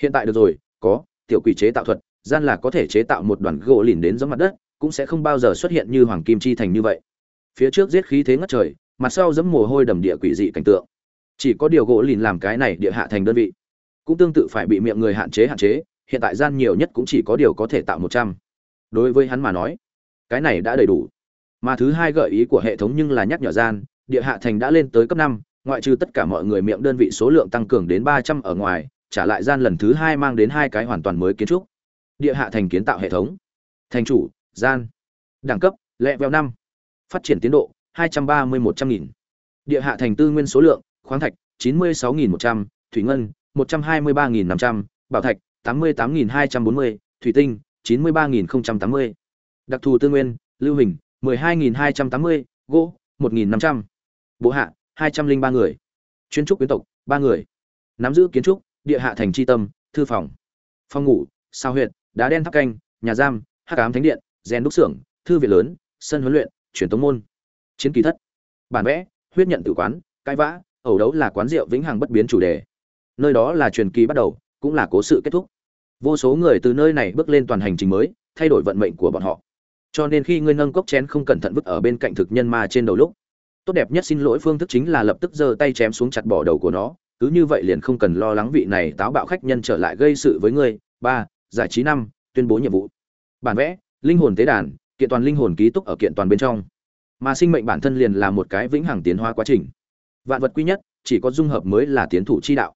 Hiện tại được rồi, có, tiểu quỷ chế tạo thuật, gian là có thể chế tạo một đoàn gỗ lìn đến giống mặt đất, cũng sẽ không bao giờ xuất hiện như hoàng kim chi thành như vậy phía trước giết khí thế ngất trời, mặt sau giẫm mồ hôi đầm địa quỷ dị cảnh tượng. Chỉ có điều gỗ lìn làm cái này địa hạ thành đơn vị, cũng tương tự phải bị miệng người hạn chế hạn chế, hiện tại gian nhiều nhất cũng chỉ có điều có thể tạo một trăm. Đối với hắn mà nói, cái này đã đầy đủ. Mà thứ hai gợi ý của hệ thống nhưng là nhắc nhở gian, địa hạ thành đã lên tới cấp năm, ngoại trừ tất cả mọi người miệng đơn vị số lượng tăng cường đến ba trăm ở ngoài, trả lại gian lần thứ hai mang đến hai cái hoàn toàn mới kiến trúc. Địa hạ thành kiến tạo hệ thống. Thành chủ, gian. Đẳng cấp, lẹ veo năm phát triển tiến độ hai trăm ba mươi một trăm nghìn. Địa hạ thành tư nguyên số lượng, khoáng thạch chín mươi sáu nghìn một trăm, thủy ngân một trăm hai mươi ba nghìn năm trăm, bảo thạch tám mươi tám nghìn hai trăm bốn mươi, thủy tinh chín mươi ba nghìn tám mươi. Đặc thù tư nguyên, lưu hình mười hai nghìn hai trăm tám mươi, gỗ một nghìn năm trăm. Bộ hạ hai trăm linh ba người. Chuyên trúc quyến tộc ba người. Nắm giữ kiến trúc, địa hạ thành tri tâm, thư phòng. Phòng ngủ, sao huyện đá đen tháp canh, nhà giam, hắc ám thánh điện, rèn đúc xưởng, thư viện lớn, sân huấn luyện truyền tống môn. Chiến kỳ thất. Bản vẽ, huyết nhận tự quán, cãi vã, ẩu đấu là quán rượu vĩnh hằng bất biến chủ đề. Nơi đó là truyền kỳ bắt đầu, cũng là cố sự kết thúc. Vô số người từ nơi này bước lên toàn hành trình mới, thay đổi vận mệnh của bọn họ. Cho nên khi ngươi nâng cốc chén không cẩn thận vứt ở bên cạnh thực nhân ma trên đầu lúc, tốt đẹp nhất xin lỗi phương thức chính là lập tức giơ tay chém xuống chặt bỏ đầu của nó. Cứ như vậy liền không cần lo lắng vị này táo bạo khách nhân trở lại gây sự với ngươi. Ba, giải trí năm, tuyên bố nhiệm vụ. Bản vẽ, linh hồn tế đàn kiện toàn linh hồn ký túc ở kiện toàn bên trong. Mà sinh mệnh bản thân liền là một cái vĩnh hằng tiến hóa quá trình. Vạn vật quy nhất, chỉ có dung hợp mới là tiến thủ chi đạo.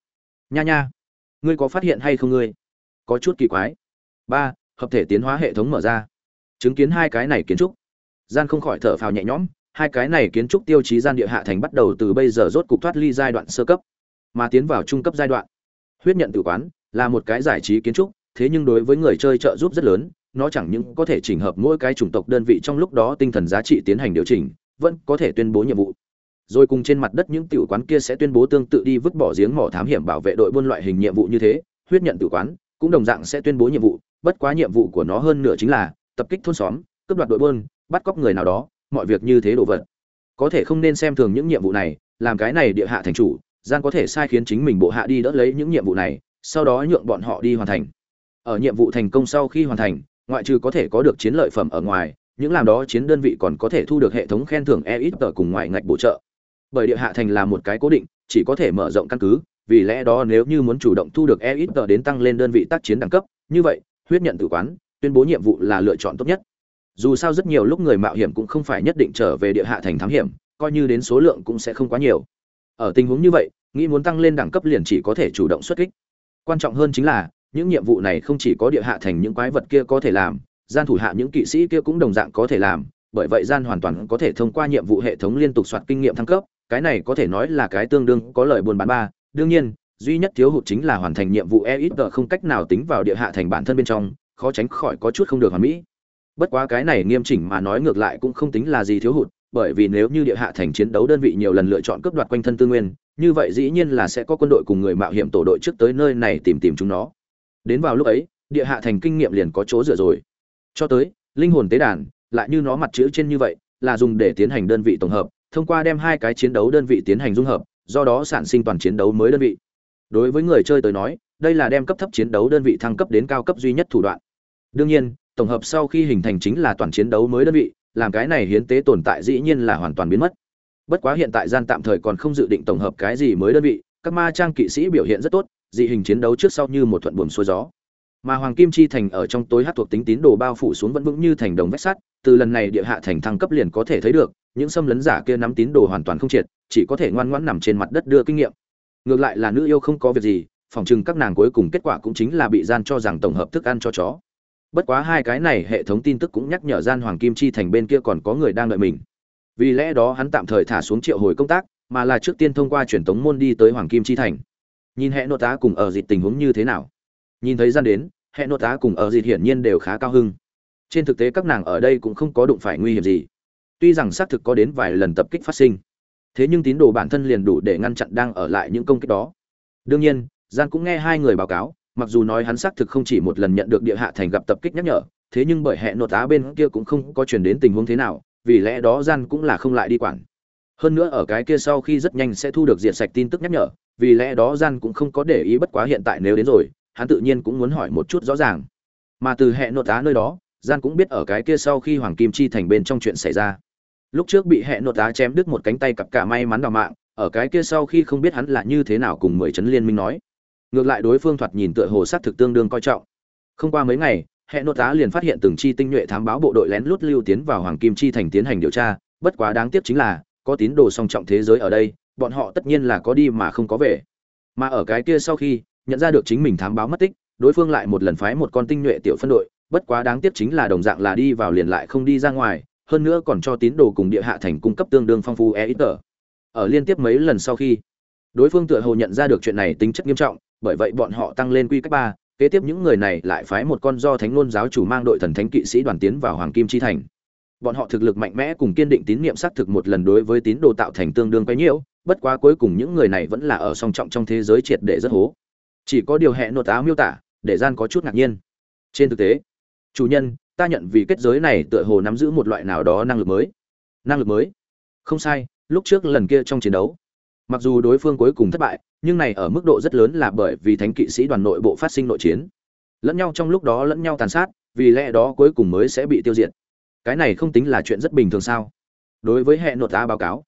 Nha nha, ngươi có phát hiện hay không ngươi? Có chút kỳ quái. Ba, hợp thể tiến hóa hệ thống mở ra. Chứng kiến hai cái này kiến trúc. Gian không khỏi thở phào nhẹ nhõm, hai cái này kiến trúc tiêu chí gian địa hạ thành bắt đầu từ bây giờ rốt cục thoát ly giai đoạn sơ cấp, mà tiến vào trung cấp giai đoạn. Huyết nhận tử quán là một cái giải trí kiến trúc, thế nhưng đối với người chơi trợ giúp rất lớn nó chẳng những có thể chỉnh hợp mỗi cái chủng tộc đơn vị trong lúc đó tinh thần giá trị tiến hành điều chỉnh, vẫn có thể tuyên bố nhiệm vụ. Rồi cùng trên mặt đất những tiểu quán kia sẽ tuyên bố tương tự đi vứt bỏ giếng mỏ thám hiểm bảo vệ đội buôn loại hình nhiệm vụ như thế, huyết nhận tử quán cũng đồng dạng sẽ tuyên bố nhiệm vụ, bất quá nhiệm vụ của nó hơn nửa chính là tập kích thôn xóm, cướp đoạt đội buôn, bắt cóc người nào đó, mọi việc như thế đồ vật. Có thể không nên xem thường những nhiệm vụ này, làm cái này địa hạ thành chủ gian có thể sai khiến chính mình bộ hạ đi đỡ lấy những nhiệm vụ này, sau đó nhượng bọn họ đi hoàn thành. Ở nhiệm vụ thành công sau khi hoàn thành ngoại trừ có thể có được chiến lợi phẩm ở ngoài, những làm đó chiến đơn vị còn có thể thu được hệ thống khen thưởng e ít tờ cùng ngoại ngạch bổ trợ. Bởi địa hạ thành là một cái cố định, chỉ có thể mở rộng căn cứ, vì lẽ đó nếu như muốn chủ động thu được e ít tờ đến tăng lên đơn vị tác chiến đẳng cấp, như vậy, huyết nhận tự quán, tuyên bố nhiệm vụ là lựa chọn tốt nhất. Dù sao rất nhiều lúc người mạo hiểm cũng không phải nhất định trở về địa hạ thành thám hiểm, coi như đến số lượng cũng sẽ không quá nhiều. Ở tình huống như vậy, nghĩ muốn tăng lên đẳng cấp liền chỉ có thể chủ động xuất kích. Quan trọng hơn chính là những nhiệm vụ này không chỉ có địa hạ thành những quái vật kia có thể làm, gian thủ hạ những kỵ sĩ kia cũng đồng dạng có thể làm, bởi vậy gian hoàn toàn có thể thông qua nhiệm vụ hệ thống liên tục soạt kinh nghiệm thăng cấp, cái này có thể nói là cái tương đương có lợi buôn bán ba. Đương nhiên, duy nhất thiếu hụt chính là hoàn thành nhiệm vụ e ít không cách nào tính vào địa hạ thành bản thân bên trong, khó tránh khỏi có chút không được hoàn mỹ. Bất quá cái này nghiêm chỉnh mà nói ngược lại cũng không tính là gì thiếu hụt, bởi vì nếu như địa hạ thành chiến đấu đơn vị nhiều lần lựa chọn cướp đoạt quanh thân tư nguyên, như vậy dĩ nhiên là sẽ có quân đội cùng người mạo hiểm tổ đội trước tới nơi này tìm tìm chúng nó đến vào lúc ấy, địa hạ thành kinh nghiệm liền có chỗ dựa rồi. Cho tới, linh hồn tế đàn, lại như nó mặt chữ trên như vậy, là dùng để tiến hành đơn vị tổng hợp, thông qua đem hai cái chiến đấu đơn vị tiến hành dung hợp, do đó sản sinh toàn chiến đấu mới đơn vị. Đối với người chơi tới nói, đây là đem cấp thấp chiến đấu đơn vị thăng cấp đến cao cấp duy nhất thủ đoạn. Đương nhiên, tổng hợp sau khi hình thành chính là toàn chiến đấu mới đơn vị, làm cái này hiến tế tồn tại dĩ nhiên là hoàn toàn biến mất. Bất quá hiện tại gian tạm thời còn không dự định tổng hợp cái gì mới đơn vị, các ma trang kỵ sĩ biểu hiện rất tốt dị hình chiến đấu trước sau như một thuận buồm xuôi gió. Mà hoàng kim chi thành ở trong tối hát thuộc tính tín đồ bao phủ xuống vẫn vững như thành đồng vách sắt, từ lần này địa hạ thành thăng cấp liền có thể thấy được, những xâm lấn giả kia nắm tín đồ hoàn toàn không triệt, chỉ có thể ngoan ngoãn nằm trên mặt đất đưa kinh nghiệm. Ngược lại là nữ yêu không có việc gì, phòng chừng các nàng cuối cùng kết quả cũng chính là bị gian cho rằng tổng hợp thức ăn cho chó. Bất quá hai cái này hệ thống tin tức cũng nhắc nhở gian hoàng kim chi thành bên kia còn có người đang đợi mình. Vì lẽ đó hắn tạm thời thả xuống triệu hồi công tác, mà là trước tiên thông qua truyền tống môn đi tới hoàng kim chi thành nhìn hệ nội tá cùng ở dịt tình huống như thế nào? Nhìn thấy gian đến hệ nội tá cùng ở dịt hiển nhiên đều khá cao hưng trên thực tế các nàng ở đây cũng không có đụng phải nguy hiểm gì. Tuy rằng xác thực có đến vài lần tập kích phát sinh, thế nhưng tín đồ bản thân liền đủ để ngăn chặn đang ở lại những công kích đó. Đương nhiên gian cũng nghe hai người báo cáo, mặc dù nói hắn xác thực không chỉ một lần nhận được địa hạ thành gặp tập kích nhắc nhở, thế nhưng bởi hệ nội tá bên kia cũng không có chuyển đến tình huống thế nào, vì lẽ đó gian cũng là không lại đi quản. Hơn nữa ở cái kia sau khi rất nhanh sẽ thu được diệt sạch tin tức nhắc nhở vì lẽ đó gian cũng không có để ý bất quá hiện tại nếu đến rồi, hắn tự nhiên cũng muốn hỏi một chút rõ ràng. Mà từ hệ nội tá nơi đó, gian cũng biết ở cái kia sau khi hoàng kim chi thành bên trong chuyện xảy ra. Lúc trước bị hệ nội tá chém đứt một cánh tay cặp cả may mắn đào mạng, ở cái kia sau khi không biết hắn là như thế nào cùng mười chấn liên minh nói. Ngược lại đối phương thoạt nhìn tựa hồ sát thực tương đương coi trọng. Không qua mấy ngày hệ nội tá liền phát hiện từng chi tinh nhuệ thám báo bộ đội lén lút lưu tiến vào hoàng kim chi thành tiến hành điều tra, bất quá đáng tiếc chính là, có tín đồ song trọng thế giới ở đây bọn họ tất nhiên là có đi mà không có về. Mà ở cái kia sau khi, nhận ra được chính mình thám báo mất tích, đối phương lại một lần phái một con tinh nhuệ tiểu phân đội, bất quá đáng tiếc chính là đồng dạng là đi vào liền lại không đi ra ngoài, hơn nữa còn cho tín đồ cùng địa hạ thành cung cấp tương đương phong phú e ít tờ. Ở liên tiếp mấy lần sau khi, đối phương tựa hồ nhận ra được chuyện này tính chất nghiêm trọng, bởi vậy bọn họ tăng lên quy cách ba, kế tiếp những người này lại phái một con do thánh ngôn giáo chủ mang đội thần thánh kỵ sĩ đoàn tiến vào hoàng kim chi thành. Bọn họ thực lực mạnh mẽ cùng kiên định tín nhiệm xác thực một lần đối với tín đồ tạo thành tương đương quấy nhiễu bất quá cuối cùng những người này vẫn là ở song trọng trong thế giới triệt để rất hố. Chỉ có điều hẹn nội tá miêu tả, để gian có chút ngạc nhiên. Trên thực tế, chủ nhân, ta nhận vì kết giới này tựa hồ nắm giữ một loại nào đó năng lực mới. Năng lực mới? Không sai, lúc trước lần kia trong chiến đấu, mặc dù đối phương cuối cùng thất bại, nhưng này ở mức độ rất lớn là bởi vì thánh kỵ sĩ đoàn nội bộ phát sinh nội chiến. Lẫn nhau trong lúc đó lẫn nhau tàn sát, vì lẽ đó cuối cùng mới sẽ bị tiêu diệt. Cái này không tính là chuyện rất bình thường sao? Đối với hệ nội tá báo cáo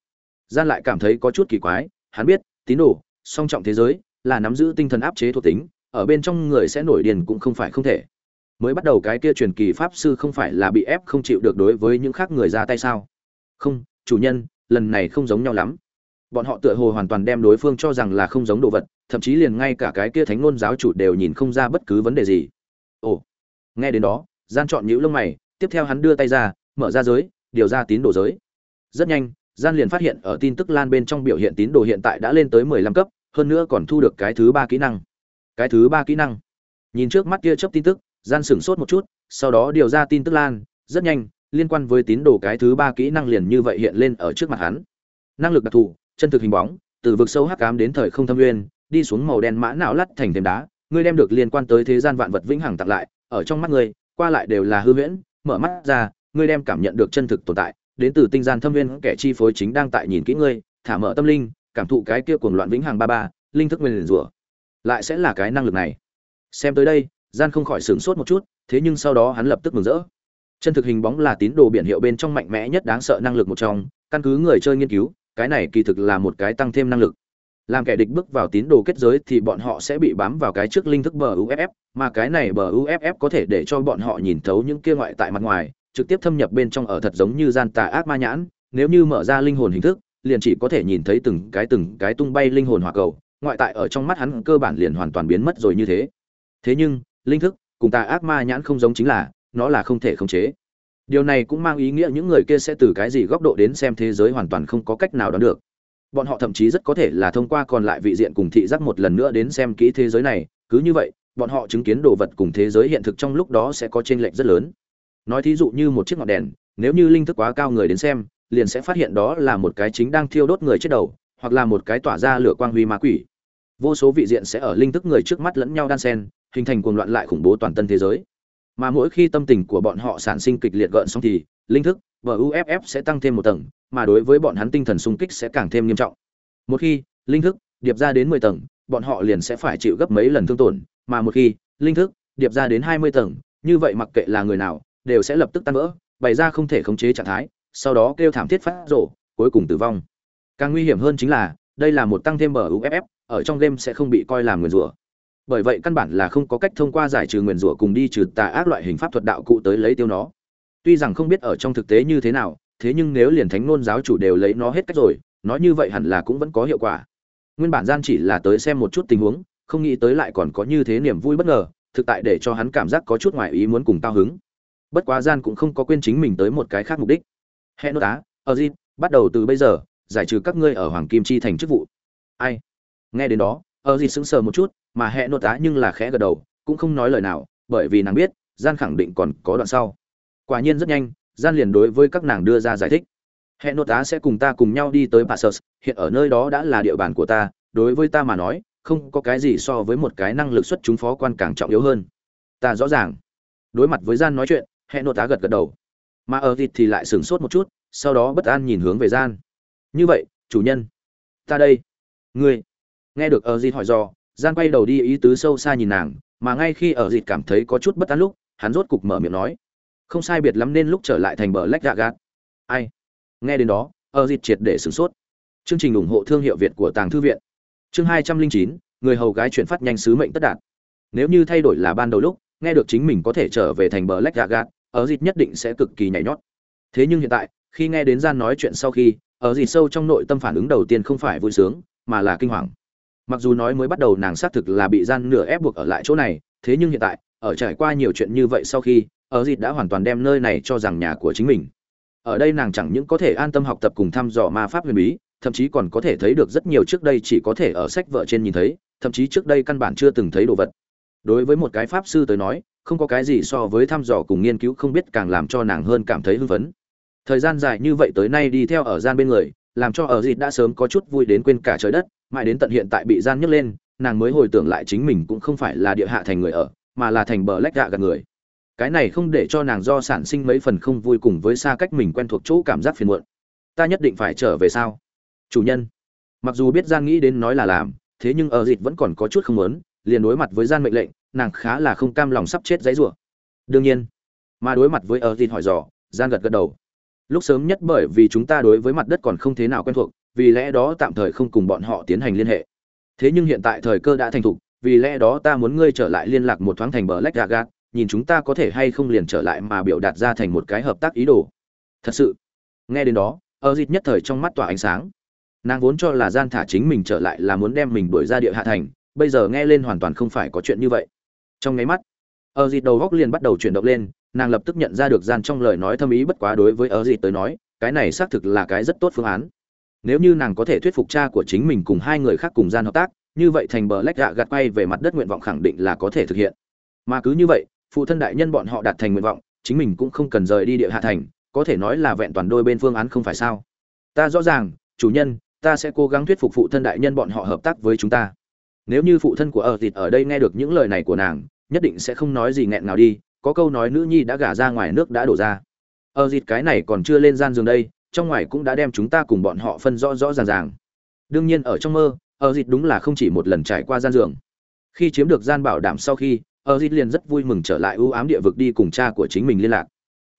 gian lại cảm thấy có chút kỳ quái, hắn biết, tín đồ, song trọng thế giới, là nắm giữ tinh thần áp chế thuộc tính, ở bên trong người sẽ nổi điên cũng không phải không thể. Mới bắt đầu cái kia truyền kỳ pháp sư không phải là bị ép không chịu được đối với những khác người ra tay sao? Không, chủ nhân, lần này không giống nhau lắm. Bọn họ tựa hồ hoàn toàn đem đối phương cho rằng là không giống đồ vật, thậm chí liền ngay cả cái kia thánh ngôn giáo chủ đều nhìn không ra bất cứ vấn đề gì. Ồ, nghe đến đó, gian chọn nhữ lông mày, tiếp theo hắn đưa tay ra, mở ra giới, điều ra tín đồ giới. Rất nhanh gian liền phát hiện ở tin tức lan bên trong biểu hiện tín đồ hiện tại đã lên tới mười lăm cấp, hơn nữa còn thu được cái thứ ba kỹ năng. Cái thứ ba kỹ năng. Nhìn trước mắt kia chớp tin tức, gian sửng sốt một chút, sau đó điều ra tin tức lan, rất nhanh, liên quan với tín đồ cái thứ ba kỹ năng liền như vậy hiện lên ở trước mặt hắn. Năng lực đặc thù, chân thực hình bóng, từ vực sâu hắc ám đến thời không thâm nguyên, đi xuống màu đen mã não lắt thành thềm đá, ngươi đem được liên quan tới thế gian vạn vật vĩnh hằng tặng lại, ở trong mắt ngươi, qua lại đều là hư huyễn, mở mắt ra, ngươi đem cảm nhận được chân thực tồn tại đến từ tinh gian thâm viên kẻ chi phối chính đang tại nhìn kỹ ngươi, thả mở tâm linh, cảm thụ cái kia cuồng loạn vĩnh hằng ba ba, linh thức nguyên rủa. Lại sẽ là cái năng lực này. Xem tới đây, gian không khỏi sửng sốt một chút, thế nhưng sau đó hắn lập tức mừng rỡ. Chân thực hình bóng là tín đồ biển hiệu bên trong mạnh mẽ nhất đáng sợ năng lực một trong, căn cứ người chơi nghiên cứu, cái này kỳ thực là một cái tăng thêm năng lực. Làm kẻ địch bước vào tín đồ kết giới thì bọn họ sẽ bị bám vào cái trước linh thức bờ uff mà cái này bờ uff có thể để cho bọn họ nhìn thấu những kia ngoại tại mặt ngoài trực tiếp thâm nhập bên trong ở thật giống như gian tà ác ma nhãn, nếu như mở ra linh hồn hình thức, liền chỉ có thể nhìn thấy từng cái từng cái tung bay linh hồn hỏa cầu, ngoại tại ở trong mắt hắn cơ bản liền hoàn toàn biến mất rồi như thế. Thế nhưng, linh thức cùng tà ác ma nhãn không giống chính là, nó là không thể khống chế. Điều này cũng mang ý nghĩa những người kia sẽ từ cái gì góc độ đến xem thế giới hoàn toàn không có cách nào đoán được. Bọn họ thậm chí rất có thể là thông qua còn lại vị diện cùng thị giác một lần nữa đến xem kỹ thế giới này, cứ như vậy, bọn họ chứng kiến đồ vật cùng thế giới hiện thực trong lúc đó sẽ có chênh lệch rất lớn nói thí dụ như một chiếc ngọn đèn, nếu như linh thức quá cao người đến xem, liền sẽ phát hiện đó là một cái chính đang thiêu đốt người chết đầu, hoặc là một cái tỏa ra lửa quang huy ma quỷ. Vô số vị diện sẽ ở linh thức người trước mắt lẫn nhau đan sen hình thành cuồng loạn lại khủng bố toàn tân thế giới. Mà mỗi khi tâm tình của bọn họ sản sinh kịch liệt gợn xong thì, linh thức và uff sẽ tăng thêm một tầng, mà đối với bọn hắn tinh thần sung kích sẽ càng thêm nghiêm trọng. Một khi linh thức điệp ra đến mười tầng, bọn họ liền sẽ phải chịu gấp mấy lần thương tổn, mà một khi linh thức điệp ra đến hai mươi tầng, như vậy mặc kệ là người nào đều sẽ lập tức tan vỡ, bày ra không thể khống chế trạng thái, sau đó kêu thảm thiết phát rổ, cuối cùng tử vong. Càng nguy hiểm hơn chính là, đây là một tăng thêm bờ uff ở trong game sẽ không bị coi là nguyền rủa. Bởi vậy căn bản là không có cách thông qua giải trừ nguyền rủa cùng đi trừ tà ác loại hình pháp thuật đạo cụ tới lấy tiêu nó. Tuy rằng không biết ở trong thực tế như thế nào, thế nhưng nếu liền thánh nôn giáo chủ đều lấy nó hết cách rồi, nói như vậy hẳn là cũng vẫn có hiệu quả. Nguyên bản gian chỉ là tới xem một chút tình huống, không nghĩ tới lại còn có như thế niềm vui bất ngờ, thực tại để cho hắn cảm giác có chút ngoài ý muốn cùng cao hứng bất quá gian cũng không có quên chính mình tới một cái khác mục đích. Hẹn nốt tá ở gì? Bắt đầu từ bây giờ, giải trừ các ngươi ở hoàng kim chi thành chức vụ. Ai? Nghe đến đó, ở gì sững sờ một chút, mà hẹn nốt tá nhưng là khẽ gật đầu, cũng không nói lời nào, bởi vì nàng biết, gian khẳng định còn có đoạn sau. Quả nhiên rất nhanh, gian liền đối với các nàng đưa ra giải thích. Hẹn nốt tá sẽ cùng ta cùng nhau đi tới passus hiện ở nơi đó đã là địa bàn của ta, đối với ta mà nói, không có cái gì so với một cái năng lực xuất chúng phó quan càng trọng yếu hơn. Ta rõ ràng. Đối mặt với gian nói chuyện hẹn nội tá gật gật đầu. Mà ở thịt thì lại sửng sốt một chút, sau đó bất an nhìn hướng về gian. Như vậy, chủ nhân, ta đây. Ngươi, nghe được ở dịt hỏi do gian quay đầu đi ý tứ sâu xa nhìn nàng, mà ngay khi ở dịt cảm thấy có chút bất an lúc, hắn rốt cục mở miệng nói. Không sai biệt lắm nên lúc trở lại thành bờ lách gạ gạt. Ai? Nghe đến đó, ở dịt triệt để sửng sốt. Chương trình ủng hộ thương hiệu việt của tàng thư viện. Chương hai trăm linh chín, người hầu gái chuyển phát nhanh sứ mệnh tất đạt. Nếu như thay đổi là ban đầu lúc, nghe được chính mình có thể trở về thành bờ lách gạ gạt ở dịt nhất định sẽ cực kỳ nhảy nhót. Thế nhưng hiện tại, khi nghe đến gian nói chuyện sau khi ở dịt sâu trong nội tâm phản ứng đầu tiên không phải vui sướng, mà là kinh hoàng. Mặc dù nói mới bắt đầu nàng xác thực là bị gian nửa ép buộc ở lại chỗ này, thế nhưng hiện tại, ở trải qua nhiều chuyện như vậy sau khi ở dịt đã hoàn toàn đem nơi này cho rằng nhà của chính mình. Ở đây nàng chẳng những có thể an tâm học tập cùng thăm dò ma pháp huyền bí, thậm chí còn có thể thấy được rất nhiều trước đây chỉ có thể ở sách vợ trên nhìn thấy, thậm chí trước đây căn bản chưa từng thấy đồ vật. Đối với một cái pháp sư tới nói không có cái gì so với thăm dò cùng nghiên cứu không biết càng làm cho nàng hơn cảm thấy hưng phấn. Thời gian dài như vậy tới nay đi theo ở gian bên người, làm cho ở dịt đã sớm có chút vui đến quên cả trời đất, mãi đến tận hiện tại bị gian nhấc lên, nàng mới hồi tưởng lại chính mình cũng không phải là địa hạ thành người ở, mà là thành bờ lách gạ gần người. Cái này không để cho nàng do sản sinh mấy phần không vui cùng với xa cách mình quen thuộc chỗ cảm giác phiền muộn. Ta nhất định phải trở về sao? Chủ nhân. Mặc dù biết gian nghĩ đến nói là làm, thế nhưng ở dịt vẫn còn có chút không muốn, liền đối mặt với gian mệnh lệnh nàng khá là không cam lòng sắp chết dãy rủa. Đương nhiên mà đối mặt với ở hỏi dò gian gật gật đầu. Lúc sớm nhất bởi vì chúng ta đối với mặt đất còn không thế nào quen thuộc vì lẽ đó tạm thời không cùng bọn họ tiến hành liên hệ. Thế nhưng hiện tại thời cơ đã thành thục vì lẽ đó ta muốn ngươi trở lại liên lạc một thoáng thành bờ Dragon, nhìn chúng ta có thể hay không liền trở lại mà biểu đạt ra thành một cái hợp tác ý đồ. Thật sự nghe đến đó ở nhất thời trong mắt tỏa ánh sáng. Nàng vốn cho là gian thả chính mình trở lại là muốn đem mình đuổi ra địa hạ thành bây giờ nghe lên hoàn toàn không phải có chuyện như vậy trong nháy mắt, ở dịt đầu góc liền bắt đầu chuyển động lên, nàng lập tức nhận ra được gian trong lời nói thâm ý bất quá đối với ở dịt tới nói, cái này xác thực là cái rất tốt phương án. Nếu như nàng có thể thuyết phục cha của chính mình cùng hai người khác cùng gian hợp tác, như vậy thành bờ lách gạ gạt quay về mặt đất nguyện vọng khẳng định là có thể thực hiện. Mà cứ như vậy, phụ thân đại nhân bọn họ đạt thành nguyện vọng, chính mình cũng không cần rời đi địa hạ thành, có thể nói là vẹn toàn đôi bên phương án không phải sao? Ta rõ ràng, chủ nhân, ta sẽ cố gắng thuyết phục phụ thân đại nhân bọn họ hợp tác với chúng ta nếu như phụ thân của ở thịt ở đây nghe được những lời này của nàng, nhất định sẽ không nói gì nghẹn nào đi, có câu nói nữ nhi đã gả ra ngoài nước đã đổ ra. Ở thịt cái này còn chưa lên gian giường đây, trong ngoài cũng đã đem chúng ta cùng bọn họ phân rõ rõ ràng ràng. Đương nhiên ở trong mơ ở thịt đúng là không chỉ một lần trải qua gian giường. Khi chiếm được gian bảo đảm sau khi ở thịt liền rất vui mừng trở lại ưu ám địa vực đi cùng cha của chính mình liên lạc.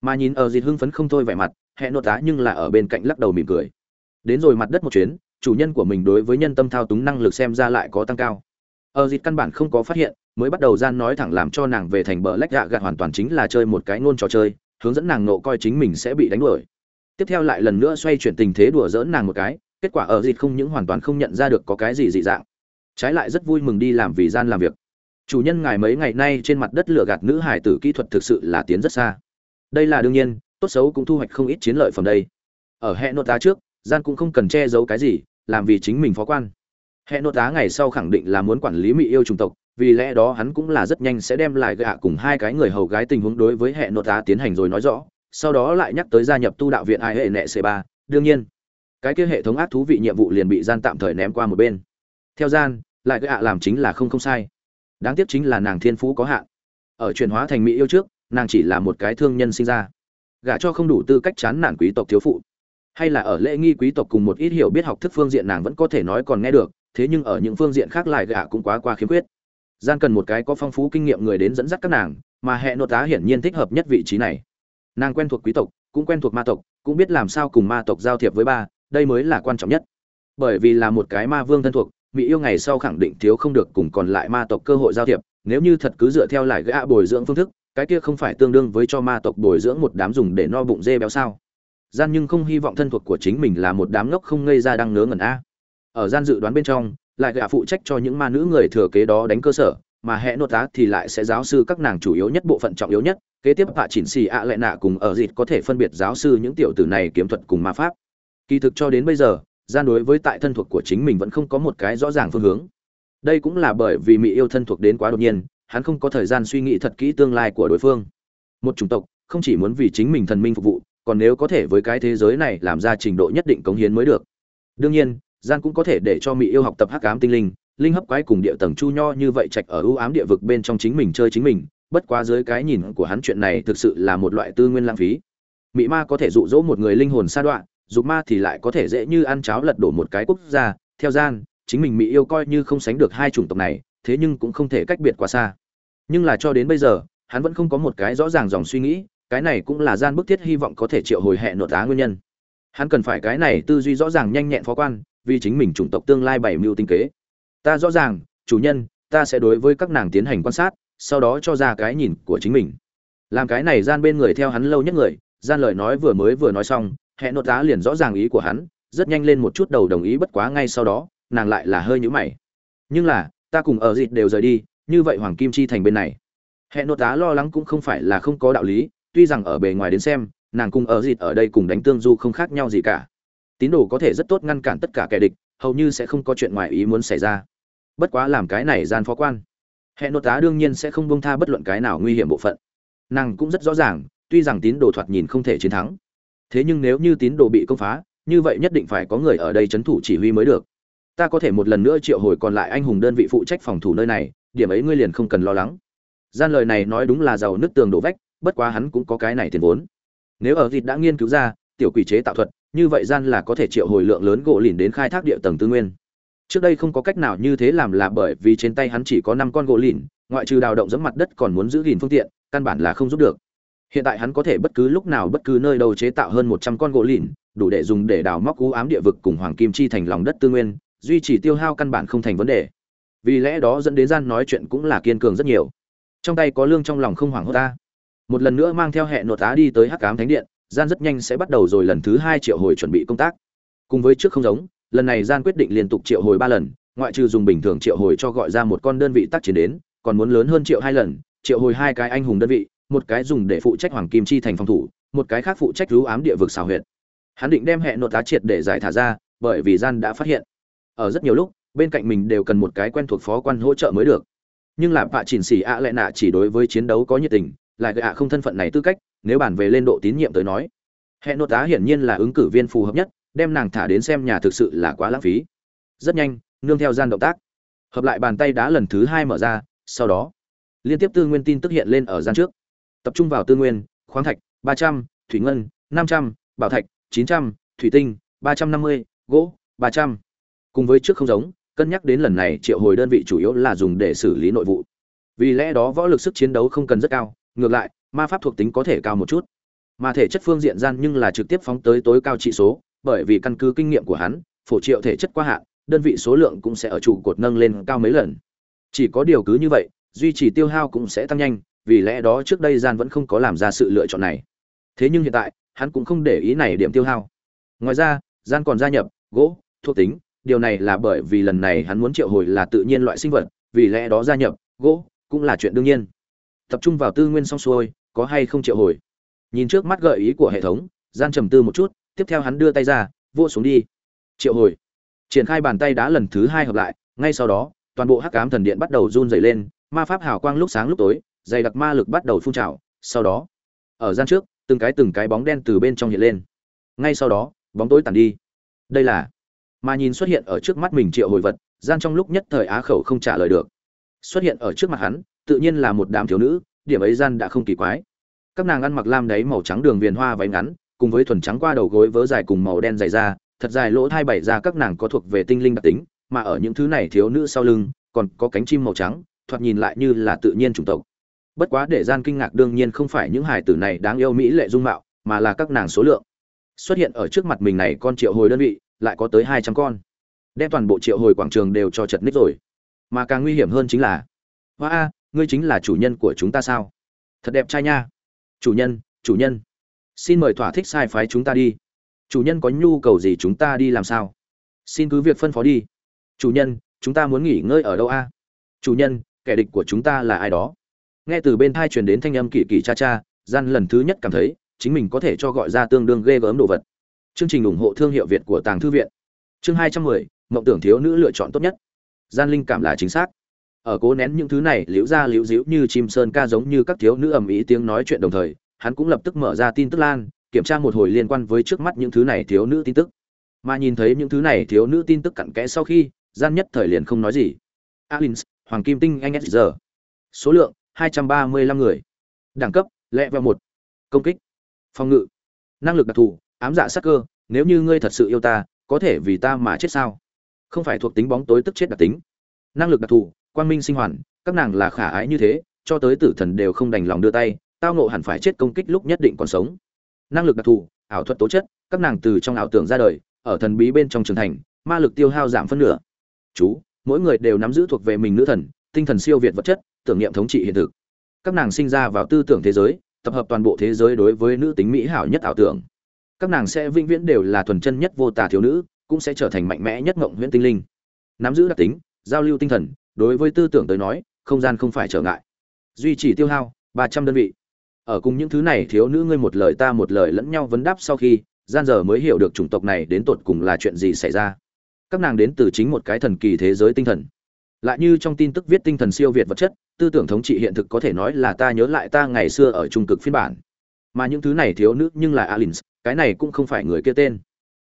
Mà nhìn ở thịt hưng phấn không thôi vẻ mặt hẹn nốt tá nhưng là ở bên cạnh lắc đầu mỉm cười. Đến rồi mặt đất một chuyến chủ nhân của mình đối với nhân tâm thao túng năng lực xem ra lại có tăng cao. Ờ, ở dịt căn bản không có phát hiện, mới bắt đầu gian nói thẳng làm cho nàng về thành bờ lách gạ gạt hoàn toàn chính là chơi một cái ngôn trò chơi, hướng dẫn nàng nộ coi chính mình sẽ bị đánh đuổi. Tiếp theo lại lần nữa xoay chuyển tình thế đùa dỡn nàng một cái, kết quả ờ, ở dịt không những hoàn toàn không nhận ra được có cái gì dị dạng, trái lại rất vui mừng đi làm vì gian làm việc. Chủ nhân ngài mấy ngày nay trên mặt đất lửa gạt nữ hải tử kỹ thuật thực sự là tiến rất xa. Đây là đương nhiên, tốt xấu cũng thu hoạch không ít chiến lợi phẩm đây. Ở hệ nội tá trước, gian cũng không cần che giấu cái gì làm vì chính mình phó quan. Hệ nội tá ngày sau khẳng định là muốn quản lý mỹ yêu chủng tộc, vì lẽ đó hắn cũng là rất nhanh sẽ đem lại gạ cùng hai cái người hầu gái tình huống đối với hệ nội tá tiến hành rồi nói rõ, sau đó lại nhắc tới gia nhập tu đạo viện ai hệ nệ c ba. Đương nhiên, cái kia hệ thống ác thú vị nhiệm vụ liền bị gian tạm thời ném qua một bên. Theo gian, lại gạ làm chính là không không sai. Đáng tiếc chính là nàng thiên phú có hạn. Ở chuyển hóa thành mỹ yêu trước, nàng chỉ là một cái thương nhân sinh ra. Gả cho không đủ tư cách chán nản quý tộc thiếu phụ hay là ở lễ nghi quý tộc cùng một ít hiểu biết học thức phương diện nàng vẫn có thể nói còn nghe được, thế nhưng ở những phương diện khác lại gạ cũng quá qua khiếm khuyết. Gian cần một cái có phong phú kinh nghiệm người đến dẫn dắt các nàng, mà hệ nội tá hiển nhiên thích hợp nhất vị trí này. Nàng quen thuộc quý tộc, cũng quen thuộc ma tộc, cũng biết làm sao cùng ma tộc giao thiệp với ba, đây mới là quan trọng nhất. Bởi vì là một cái ma vương thân thuộc, mỹ yêu ngày sau khẳng định thiếu không được cùng còn lại ma tộc cơ hội giao thiệp, nếu như thật cứ dựa theo lại gã bồi dưỡng phương thức, cái kia không phải tương đương với cho ma tộc bồi dưỡng một đám dùng để no bụng dê béo sao? Gian nhưng không hy vọng thân thuộc của chính mình là một đám ngốc không ngây ra đang ngớ ngẩn a. Ở gian dự đoán bên trong, lại gạ phụ trách cho những ma nữ người thừa kế đó đánh cơ sở, mà hệ nội tá thì lại sẽ giáo sư các nàng chủ yếu nhất, bộ phận trọng yếu nhất, kế tiếp hạ chỉnh xì ạ à lại nạ cùng ở dịt có thể phân biệt giáo sư những tiểu tử này kiếm thuật cùng ma pháp. Kỳ thực cho đến bây giờ, gian đối với tại thân thuộc của chính mình vẫn không có một cái rõ ràng phương hướng. Đây cũng là bởi vì mỹ yêu thân thuộc đến quá đột nhiên, hắn không có thời gian suy nghĩ thật kỹ tương lai của đối phương. Một chủng tộc không chỉ muốn vì chính mình thần minh phục vụ còn nếu có thể với cái thế giới này làm ra trình độ nhất định cống hiến mới được. Đương nhiên, gian cũng có thể để cho mỹ yêu học tập hắc ám tinh linh linh hấp quái cùng địa tầng chu nho như vậy trạch ở ưu ám địa vực bên trong chính mình chơi chính mình, bất quá dưới cái nhìn của hắn chuyện này thực sự là một loại tư nguyên lãng phí. Mỹ ma có thể dụ dỗ một người linh hồn sa đoạn dục ma thì lại có thể dễ như ăn cháo lật đổ một cái quốc gia. Theo gian, chính mình mỹ yêu coi như không sánh được hai chủng tộc này, thế nhưng cũng không thể cách biệt quá xa. Nhưng là cho đến bây giờ, hắn vẫn không có một cái rõ ràng dòng suy nghĩ cái này cũng là gian bức thiết hy vọng có thể triệu hồi hệ nội tá nguyên nhân. Hắn cần phải cái này tư duy rõ ràng nhanh nhẹn phó quan, vì chính mình chủng tộc tương lai bảy mưu tinh kế. Ta rõ ràng, chủ nhân, ta sẽ đối với các nàng tiến hành quan sát, sau đó cho ra cái nhìn của chính mình. Làm cái này gian bên người theo hắn lâu nhất người, gian lời nói vừa mới vừa nói xong, hệ nội tá liền rõ ràng ý của hắn, rất nhanh lên một chút đầu đồng ý bất quá ngay sau đó, nàng lại là hơi nhũ mày. Nhưng là, ta cùng ở dịt đều rời đi, như vậy hoàng kim chi thành bên này. Hệ nội tá lo lắng cũng không phải là không có đạo lý tuy rằng ở bề ngoài đến xem, nàng cùng ở dịt ở đây cùng đánh tương du không khác nhau gì cả. Tín đồ có thể rất tốt ngăn cản tất cả kẻ địch, hầu như sẽ không có chuyện ngoài ý muốn xảy ra. Bất quá làm cái này gian phó quan, hệ nội tá đương nhiên sẽ không bông tha bất luận cái nào nguy hiểm bộ phận. Nàng cũng rất rõ ràng, tuy rằng tín đồ thoạt nhìn không thể chiến thắng, thế nhưng nếu như tín đồ bị công phá, như vậy nhất định phải có người ở đây c thủ chỉ huy mới được. Ta có thể một lần nữa triệu hồi còn lại anh hùng đơn vị phụ trách phòng thủ nơi này, điểm ấy ngươi liền không cần lo lắng. Gian lời này nói đúng là giàu nước tường đổ vách bất quá hắn cũng có cái này tiền vốn. Nếu ở thịt đã nghiên cứu ra, tiểu quỷ chế tạo thuật, như vậy gian là có thể triệu hồi lượng lớn gỗ lìn đến khai thác địa tầng tư nguyên. Trước đây không có cách nào như thế làm là bởi vì trên tay hắn chỉ có năm con gỗ lìn, ngoại trừ đào động dẫm mặt đất còn muốn giữ gìn phương tiện, căn bản là không giúp được. Hiện tại hắn có thể bất cứ lúc nào bất cứ nơi đâu chế tạo hơn một trăm con gỗ lìn, đủ để dùng để đào móc cú ám địa vực cùng hoàng kim chi thành lòng đất tư nguyên, duy trì tiêu hao căn bản không thành vấn đề. Vì lẽ đó dẫn đến gian nói chuyện cũng là kiên cường rất nhiều. Trong tay có lương trong lòng không hoảng hốt ta một lần nữa mang theo hệ nội tá đi tới hắc cám thánh điện, gian rất nhanh sẽ bắt đầu rồi lần thứ hai triệu hồi chuẩn bị công tác. Cùng với trước không giống, lần này gian quyết định liên tục triệu hồi ba lần, ngoại trừ dùng bình thường triệu hồi cho gọi ra một con đơn vị tác chiến đến, còn muốn lớn hơn triệu hai lần, triệu hồi hai cái anh hùng đơn vị, một cái dùng để phụ trách hoàng kim chi thành phòng thủ, một cái khác phụ trách lũ ám địa vực xào huyệt. Hắn định đem hệ nội tá triệt để giải thả ra, bởi vì gian đã phát hiện. Ở rất nhiều lúc, bên cạnh mình đều cần một cái quen thuộc phó quan hỗ trợ mới được. Nhưng làm bạ chỉnh xỉ ạ à lệ nạ chỉ đối với chiến đấu có nhiệt tình lại gạ không thân phận này tư cách, nếu bàn về lên độ tín nhiệm tới nói, hệ nội tá hiển nhiên là ứng cử viên phù hợp nhất, đem nàng thả đến xem nhà thực sự là quá lãng phí. Rất nhanh, nương theo gian động tác, hợp lại bàn tay đá lần thứ hai mở ra, sau đó, liên tiếp tư nguyên tin tức hiện lên ở gian trước. Tập trung vào tư nguyên, khoáng thạch, ba trăm, thủy ngân, năm trăm, bảo thạch, chín trăm, thủy tinh, ba trăm năm mươi, gỗ, ba trăm. Cùng với trước không giống, cân nhắc đến lần này triệu hồi đơn vị chủ yếu là dùng để xử lý nội vụ. Vì lẽ đó võ lực sức chiến đấu không cần rất cao ngược lại, ma pháp thuộc tính có thể cao một chút. Mà thể chất phương diện gian nhưng là trực tiếp phóng tới tối cao trị số, bởi vì căn cứ kinh nghiệm của hắn, phổ triệu thể chất qua hạn, đơn vị số lượng cũng sẽ ở trụ cột nâng lên cao mấy lần. Chỉ có điều cứ như vậy, duy trì tiêu hao cũng sẽ tăng nhanh, vì lẽ đó trước đây gian vẫn không có làm ra sự lựa chọn này. Thế nhưng hiện tại, hắn cũng không để ý này điểm tiêu hao. Ngoài ra, gian còn gia nhập, gỗ, thuộc tính, điều này là bởi vì lần này hắn muốn triệu hồi là tự nhiên loại sinh vật, vì lẽ đó gia nhập, gỗ, cũng là chuyện đương nhiên tập trung vào tư nguyên xong xuôi, có hay không triệu hồi? Nhìn trước mắt gợi ý của hệ thống, gian trầm tư một chút, tiếp theo hắn đưa tay ra vô xuống đi. Triệu hồi. Triển khai bàn tay đá lần thứ hai hợp lại, ngay sau đó, toàn bộ hắc cám thần điện bắt đầu run dày lên, ma pháp hào quang lúc sáng lúc tối, dày đặc ma lực bắt đầu phun trào, sau đó, ở gian trước, từng cái từng cái bóng đen từ bên trong hiện lên. Ngay sau đó, bóng tối tàn đi. Đây là, mà nhìn xuất hiện ở trước mắt mình triệu hồi vật, gian trong lúc nhất thời á khẩu không trả lời được. Xuất hiện ở trước mặt hắn tự nhiên là một đám thiếu nữ, điểm ấy gian đã không kỳ quái. Các nàng ăn mặc lam đáy màu trắng đường viền hoa váy ngắn, cùng với thuần trắng qua đầu gối vớ dài cùng màu đen dày da, thật dài lỗ thai bảy ra các nàng có thuộc về tinh linh đặc tính, mà ở những thứ này thiếu nữ sau lưng, còn có cánh chim màu trắng, thoạt nhìn lại như là tự nhiên chủng tộc. Bất quá để gian kinh ngạc đương nhiên không phải những hài tử này đáng yêu mỹ lệ dung mạo, mà là các nàng số lượng. Xuất hiện ở trước mặt mình này con triệu hồi đơn vị, lại có tới hai trăm con. Đem toàn bộ triệu hồi quảng trường đều cho chật ních rồi. Mà càng nguy hiểm hơn chính là, hoa a ngươi chính là chủ nhân của chúng ta sao? Thật đẹp trai nha. Chủ nhân chủ nhân. Xin mời thỏa thích sai phái chúng ta đi. Chủ nhân có nhu cầu gì chúng ta đi làm sao? Xin cứ việc phân phó đi. Chủ nhân, chúng ta muốn nghỉ ngơi ở đâu a? Chủ nhân, kẻ địch của chúng ta là ai đó? Nghe từ bên thai truyền đến thanh âm kỳ kỳ cha cha, gian lần thứ nhất cảm thấy, chính mình có thể cho gọi ra tương đương ghê gớm đồ vật. Chương trình ủng hộ thương hiệu việt của tàng thư viện. Chương hai trăm mười, mộng tưởng thiếu nữ lựa chọn tốt nhất. Gian linh cảm là chính xác ở cố nén những thứ này, liễu ra liễu díu như chim sơn ca giống như các thiếu nữ ầm ĩ tiếng nói chuyện đồng thời, hắn cũng lập tức mở ra tin tức lan, kiểm tra một hồi liên quan với trước mắt những thứ này thiếu nữ tin tức. Mà nhìn thấy những thứ này thiếu nữ tin tức cặn kẽ sau khi, gian nhất thời liền không nói gì. Alins, hoàng kim tinh, anh s giờ số lượng 235 người. Đẳng cấp, lẹ vào một. Công kích. Phòng ngự. Năng lực đặc thù, ám dạ sắc cơ, nếu như ngươi thật sự yêu ta, có thể vì ta mà chết sao? Không phải thuộc tính bóng tối tức chết đặc tính. Năng lực đặc thù quang minh sinh hoàn, các nàng là khả ái như thế, cho tới tử thần đều không đành lòng đưa tay, tao nộ hẳn phải chết công kích lúc nhất định còn sống. Năng lực đặc thù, ảo thuật tố chất, các nàng từ trong ảo tưởng ra đời, ở thần bí bên trong trường thành, ma lực tiêu hao giảm phân nửa. Chú, mỗi người đều nắm giữ thuộc về mình nữ thần, tinh thần siêu việt vật chất, tưởng niệm thống trị hiện thực. Các nàng sinh ra vào tư tưởng thế giới, tập hợp toàn bộ thế giới đối với nữ tính mỹ hảo nhất ảo tưởng. Các nàng sẽ vĩnh viễn đều là thuần chân nhất vô tà thiếu nữ, cũng sẽ trở thành mạnh mẽ nhất ngộng huyễn tinh linh. Nắm giữ đặc tính, giao lưu tinh thần đối với tư tưởng tới nói, không gian không phải trở ngại. Duy trì tiêu hao, ba trăm đơn vị. Ở cùng những thứ này thiếu nữ ngươi một lời ta một lời lẫn nhau vấn đáp sau khi, gian giờ mới hiểu được chủng tộc này đến tột cùng là chuyện gì xảy ra. Các nàng đến từ chính một cái thần kỳ thế giới tinh thần. Lại như trong tin tức viết tinh thần siêu việt vật chất, tư tưởng thống trị hiện thực có thể nói là ta nhớ lại ta ngày xưa ở trung cực phiên bản. Mà những thứ này thiếu nữ nhưng là alins, cái này cũng không phải người kia tên,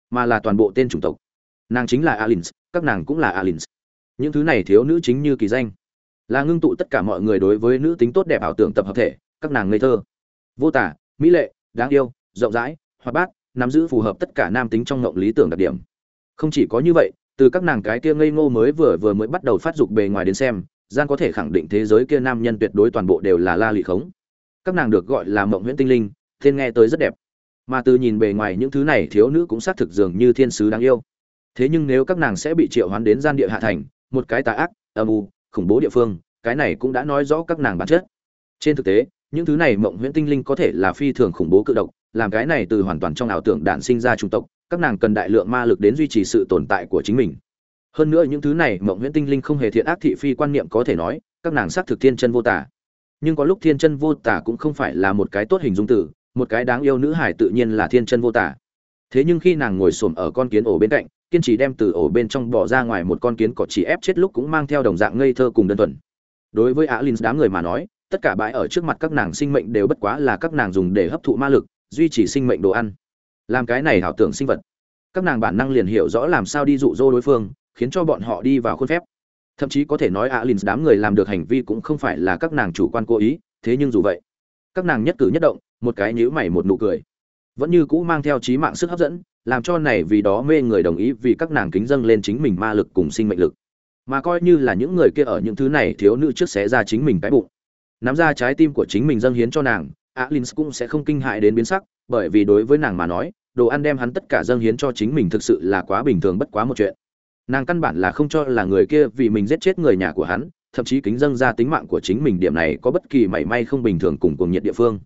mà là toàn bộ tên chủng tộc. Nàng chính là alins, các nàng cũng là alins những thứ này thiếu nữ chính như kỳ danh. Là ngưng tụ tất cả mọi người đối với nữ tính tốt đẹp ảo tưởng tập hợp thể, các nàng ngây thơ. Vô tả, mỹ lệ, đáng yêu, rộng rãi, hoạt bát, nắm giữ phù hợp tất cả nam tính trong ngộng lý tưởng đặc điểm. Không chỉ có như vậy, từ các nàng cái kia ngây ngô mới vừa vừa mới bắt đầu phát dục bề ngoài đến xem gian có thể khẳng định thế giới kia nam nhân tuyệt đối toàn bộ đều là la lị khống. Các nàng được gọi là mộng nguyễn tinh linh, thiên nghe tới rất đẹp. Mà từ nhìn bề ngoài những thứ này thiếu nữ cũng xác thực dường như thiên sứ đáng yêu. Thế nhưng nếu các nàng sẽ bị triệu hoán đến gian địa hạ thành một cái tà ác, âm u, khủng bố địa phương, cái này cũng đã nói rõ các nàng bản chất. Trên thực tế, những thứ này mộng huyễn tinh linh có thể là phi thường khủng bố cự độc, làm cái này từ hoàn toàn trong ảo tưởng đản sinh ra chủng tộc, các nàng cần đại lượng ma lực đến duy trì sự tồn tại của chính mình. Hơn nữa những thứ này mộng huyễn tinh linh không hề thiện ác thị phi quan niệm có thể nói, các nàng xác thực thiên chân vô tả nhưng có lúc thiên chân vô tả cũng không phải là một cái tốt hình dung tử, một cái đáng yêu nữ hải tự nhiên là thiên chân vô tả thế nhưng khi nàng ngồi xổm ở con kiến ổ bên cạnh kiên trì đem từ ổ bên trong bỏ ra ngoài một con kiến cỏ chỉ ép chết lúc cũng mang theo đồng dạng ngây thơ cùng đơn thuần. Đối với alin đám người mà nói, tất cả bãi ở trước mặt các nàng sinh mệnh đều bất quá là các nàng dùng để hấp thụ ma lực, duy trì sinh mệnh đồ ăn. Làm cái này ảo tưởng sinh vật. Các nàng bản năng liền hiểu rõ làm sao đi dụ dỗ đối phương, khiến cho bọn họ đi vào khuôn phép. Thậm chí có thể nói alin đám người làm được hành vi cũng không phải là các nàng chủ quan cố ý, thế nhưng dù vậy, các nàng nhất cử nhất động, một cái nhíu mày một nụ cười. Vẫn như cũ mang theo trí mạng sức hấp dẫn làm cho này vì đó mê người đồng ý vì các nàng kính dâng lên chính mình ma lực cùng sinh mệnh lực. Mà coi như là những người kia ở những thứ này thiếu nữ trước sẽ ra chính mình cái bụng. Nắm ra trái tim của chính mình dâng hiến cho nàng alin cũng sẽ không kinh hại đến biến sắc, bởi vì đối với nàng mà nói, đồ ăn đem hắn tất cả dâng hiến cho chính mình thực sự là quá bình thường bất quá một chuyện. Nàng căn bản là không cho là người kia vì mình giết chết người nhà của hắn, thậm chí kính dâng ra tính mạng của chính mình điểm này có bất kỳ mảy may không bình thường cùng cuồng nhiệt địa phương.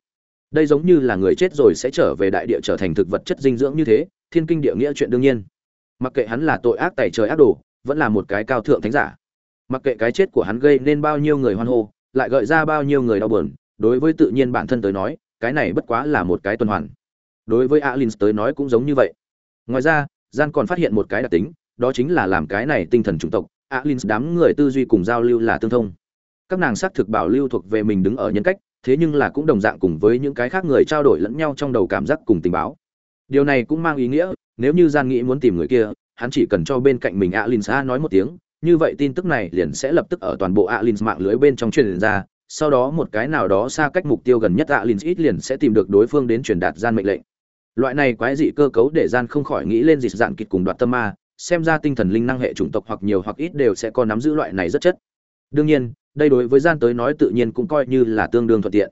Đây giống như là người chết rồi sẽ trở về đại địa trở thành thực vật chất dinh dưỡng như thế thiên kinh địa nghĩa chuyện đương nhiên. Mặc kệ hắn là tội ác tẩy trời ác đồ, vẫn là một cái cao thượng thánh giả. Mặc kệ cái chết của hắn gây nên bao nhiêu người hoan hô, lại gợi ra bao nhiêu người đau buồn, đối với tự nhiên bản thân tới nói, cái này bất quá là một cái tuần hoàn. Đối với alin tới nói cũng giống như vậy. Ngoài ra, gian còn phát hiện một cái đặc tính, đó chính là làm cái này tinh thần chủng tộc alin đám người tư duy cùng giao lưu là tương thông. Các nàng xác thực bảo lưu thuộc về mình đứng ở nhân cách, thế nhưng là cũng đồng dạng cùng với những cái khác người trao đổi lẫn nhau trong đầu cảm giác cùng tình báo điều này cũng mang ý nghĩa, nếu như gian nghĩ muốn tìm người kia, hắn chỉ cần cho bên cạnh mình alin xa nói một tiếng, như vậy tin tức này liền sẽ lập tức ở toàn bộ alin mạng lưới bên trong truyền ra, sau đó một cái nào đó xa cách mục tiêu gần nhất alin ít liền sẽ tìm được đối phương đến truyền đạt gian mệnh lệnh. Loại này quái dị cơ cấu để gian không khỏi nghĩ lên dịch dạng kịch cùng đoạt tâm ma, xem ra tinh thần linh năng hệ chủng tộc hoặc nhiều hoặc ít đều sẽ có nắm giữ loại này rất chất. Đương nhiên, đây đối với gian tới nói tự nhiên cũng coi như là tương đương thuận tiện.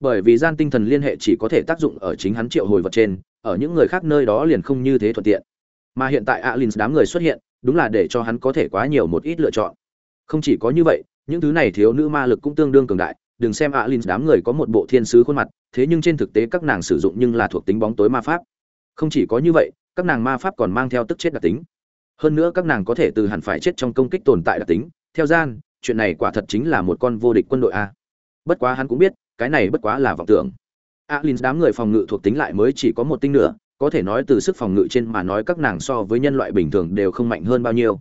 Bởi vì gian tinh thần liên hệ chỉ có thể tác dụng ở chính hắn triệu hồi vật trên ở những người khác nơi đó liền không như thế thuận tiện. Mà hiện tại alin đám người xuất hiện, đúng là để cho hắn có thể quá nhiều một ít lựa chọn. Không chỉ có như vậy, những thứ này thiếu nữ ma lực cũng tương đương cường đại, đừng xem alin đám người có một bộ thiên sứ khuôn mặt, thế nhưng trên thực tế các nàng sử dụng nhưng là thuộc tính bóng tối ma pháp. Không chỉ có như vậy, các nàng ma pháp còn mang theo tức chết đặc tính. Hơn nữa các nàng có thể từ hẳn phải chết trong công kích tồn tại đặc tính. Theo gian, chuyện này quả thật chính là một con vô địch quân đội a. Bất quá hắn cũng biết, cái này bất quá là vọng tưởng alin đám người phòng ngự thuộc tính lại mới chỉ có một tinh nữa có thể nói từ sức phòng ngự trên mà nói các nàng so với nhân loại bình thường đều không mạnh hơn bao nhiêu.